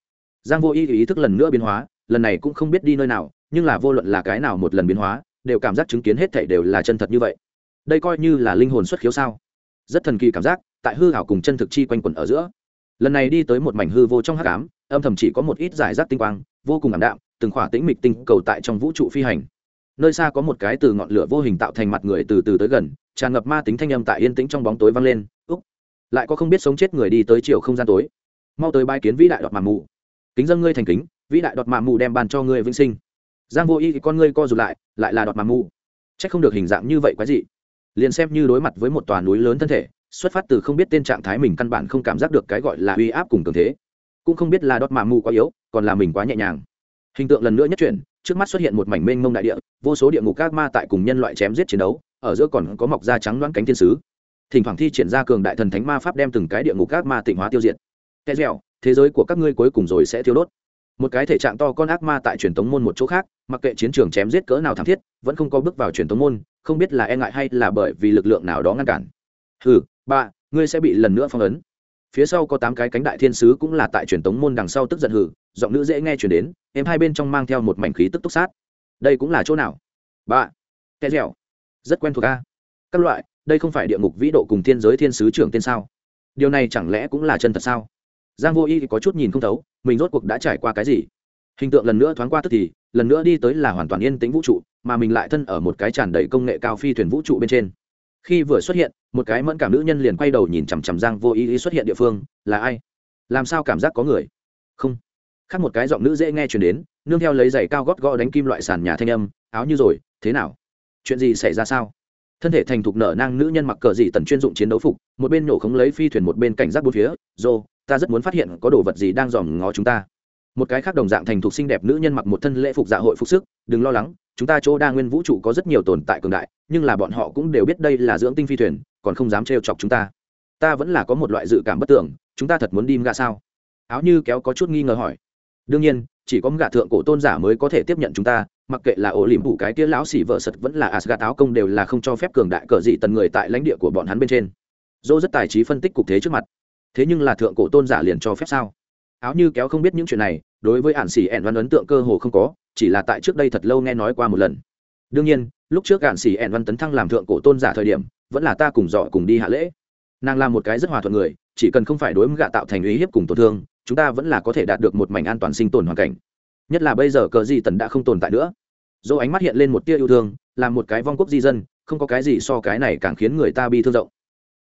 giang vô ý ý thức lần nữa biến hóa, lần này cũng không biết đi nơi nào nhưng là vô luận là cái nào một lần biến hóa, đều cảm giác chứng kiến hết thảy đều là chân thật như vậy. Đây coi như là linh hồn xuất khiếu sao? Rất thần kỳ cảm giác, tại hư hảo cùng chân thực chi quanh quẩn ở giữa. Lần này đi tới một mảnh hư vô trong hắc ám, âm thầm chỉ có một ít giải rác tinh quang, vô cùng ảm đạm, từng khỏa tĩnh mịch tinh cầu tại trong vũ trụ phi hành. Nơi xa có một cái từ ngọn lửa vô hình tạo thành mặt người từ từ tới gần, tràn ngập ma tính thanh âm tại yên tĩnh trong bóng tối vang lên. Úc! Lại có không biết sống chết người đi tới chiều không gian tối. Mau tới bãi kiến vĩ đại đọt mạ mù kính dân ngươi thành kính, vĩ đại đọt mạ mù đem bàn cho ngươi vĩnh sinh giang vô y thì con ngươi co rụt lại lại là đọt mà mù c h ắ c không được hình dạng như vậy quái dị. Liền xem như đối mặt với một tòa núi lớn thân thể, xuất phát từ không biết tên trạng thái mình căn bản không cảm giác được cái gọi là uy áp cùng cường thế. Cũng không biết là đọt mà mù quá yếu, còn là mình quá nhẹ nhàng. Hình tượng lần nữa nhất chuyển, trước mắt xuất hiện một mảnh mênh mông đại địa, vô số địa ngục các ma tại cùng nhân loại chém giết chiến đấu, ở giữa còn có mọc da trắng đoán cánh thiên sứ. Thỉnh thoảng thi triển ra cường đại thần thánh ma pháp đem từng cái địa ngục các ma tịnh hóa tiêu diệt. Kẻ dẻo, thế giới của các ngươi cuối cùng rồi sẽ thiêu đốt một cái thể trạng to con ác ma tại truyền tống môn một chỗ khác, mặc kệ chiến trường chém giết cỡ nào thảm thiết, vẫn không có bước vào truyền tống môn, không biết là e ngại hay là bởi vì lực lượng nào đó ngăn cản. Ừ ba ngươi sẽ bị lần nữa phong ấn. Phía sau có tám cái cánh đại thiên sứ cũng là tại truyền tống môn đằng sau tức giận hử giọng nữ dễ nghe chuyển đến, em hai bên trong mang theo một mảnh khí tức túc sát. Đây cũng là chỗ nào? Ba tè dẻo. Rất quen thuộc a. Các loại, đây không phải địa ngục vĩ độ cùng thiên giới thiên sứ trưởng tên sao? Điều này chẳng lẽ cũng là chân thật sao? Giang vô y có chút nhìn không thấu, mình rốt cuộc đã trải qua cái gì? Hình tượng lần nữa thoáng qua tức thì, lần nữa đi tới là hoàn toàn yên tĩnh vũ trụ, mà mình lại thân ở một cái tràn đầy công nghệ cao phi thuyền vũ trụ bên trên. Khi vừa xuất hiện, một cái mẫn cảm nữ nhân liền quay đầu nhìn chằm chằm giang vô y xuất hiện địa phương, là ai? Làm sao cảm giác có người? Không. Khác một cái giọng nữ dễ nghe chuyển đến, nương theo lấy giày cao gót gõ đánh kim loại sàn nhà thanh âm, áo như rồi, thế nào? Chuyện gì xảy ra sao? Thân thể thành thục nở nang nữ nhân mặc cờ gì tần chuyên dụng chiến đấu phục, một bên nổ khống lấy phi thuyền một bên cảnh giác bốn phía dô ta rất muốn phát hiện có đồ vật gì đang dòm ngó chúng ta. Một cái khác đồng dạng thành thục xinh đẹp nữ nhân mặc một thân lễ phục dạ hội phục sức, đừng lo lắng, chúng ta chỗ đa nguyên vũ trụ có rất nhiều tồn tại cường đại, nhưng là bọn họ cũng đều biết đây là dưỡng tinh phi thuyền, còn không dám trêu chọc chúng ta. Ta vẫn là có một loại dự cảm bất tưởng, chúng ta thật muốn đi gạ sao? Áo như kéo có chút nghi ngờ hỏi. Đương nhiên, chỉ có gạ thượng cổ tôn giả mới có thể tiếp nhận chúng ta, mặc kệ là ổ liềm phủ cái tia lão xỉ vợ sật vẫn là asgad áo công đều là không cho phép cường đại cờ dị tần người tại lãnh địa của bọn hắn bên trên. Dô rất tài trí phân tích cục thế trước mặt thế nhưng là thượng cổ tôn giả liền cho phép sao? Áo như kéo không biết những chuyện này, đối với ản xỉ ẹn văn ấn tượng cơ hồ không có, chỉ là tại trước đây thật lâu nghe nói qua một lần. Đương nhiên, lúc trước ản xỉ ẹn văn tấn thăng làm thượng cổ tôn giả thời điểm, vẫn là ta cùng dọ cùng đi hạ lễ. Nàng là một cái rất hòa thuận người, chỉ cần không phải đối với gạ tạo thành ý hiếp cùng tổn thương, chúng ta vẫn là có thể đạt được một mảnh an toàn sinh tồn hoàn cảnh. Nhất là bây giờ cờ gì tần đã không tồn tại nữa. Dỗ ánh mắt hiện lên một tia yêu thương làm một cái vong quốc di dân, không có cái gì so cái này càng khiến người ta bi thương rộng.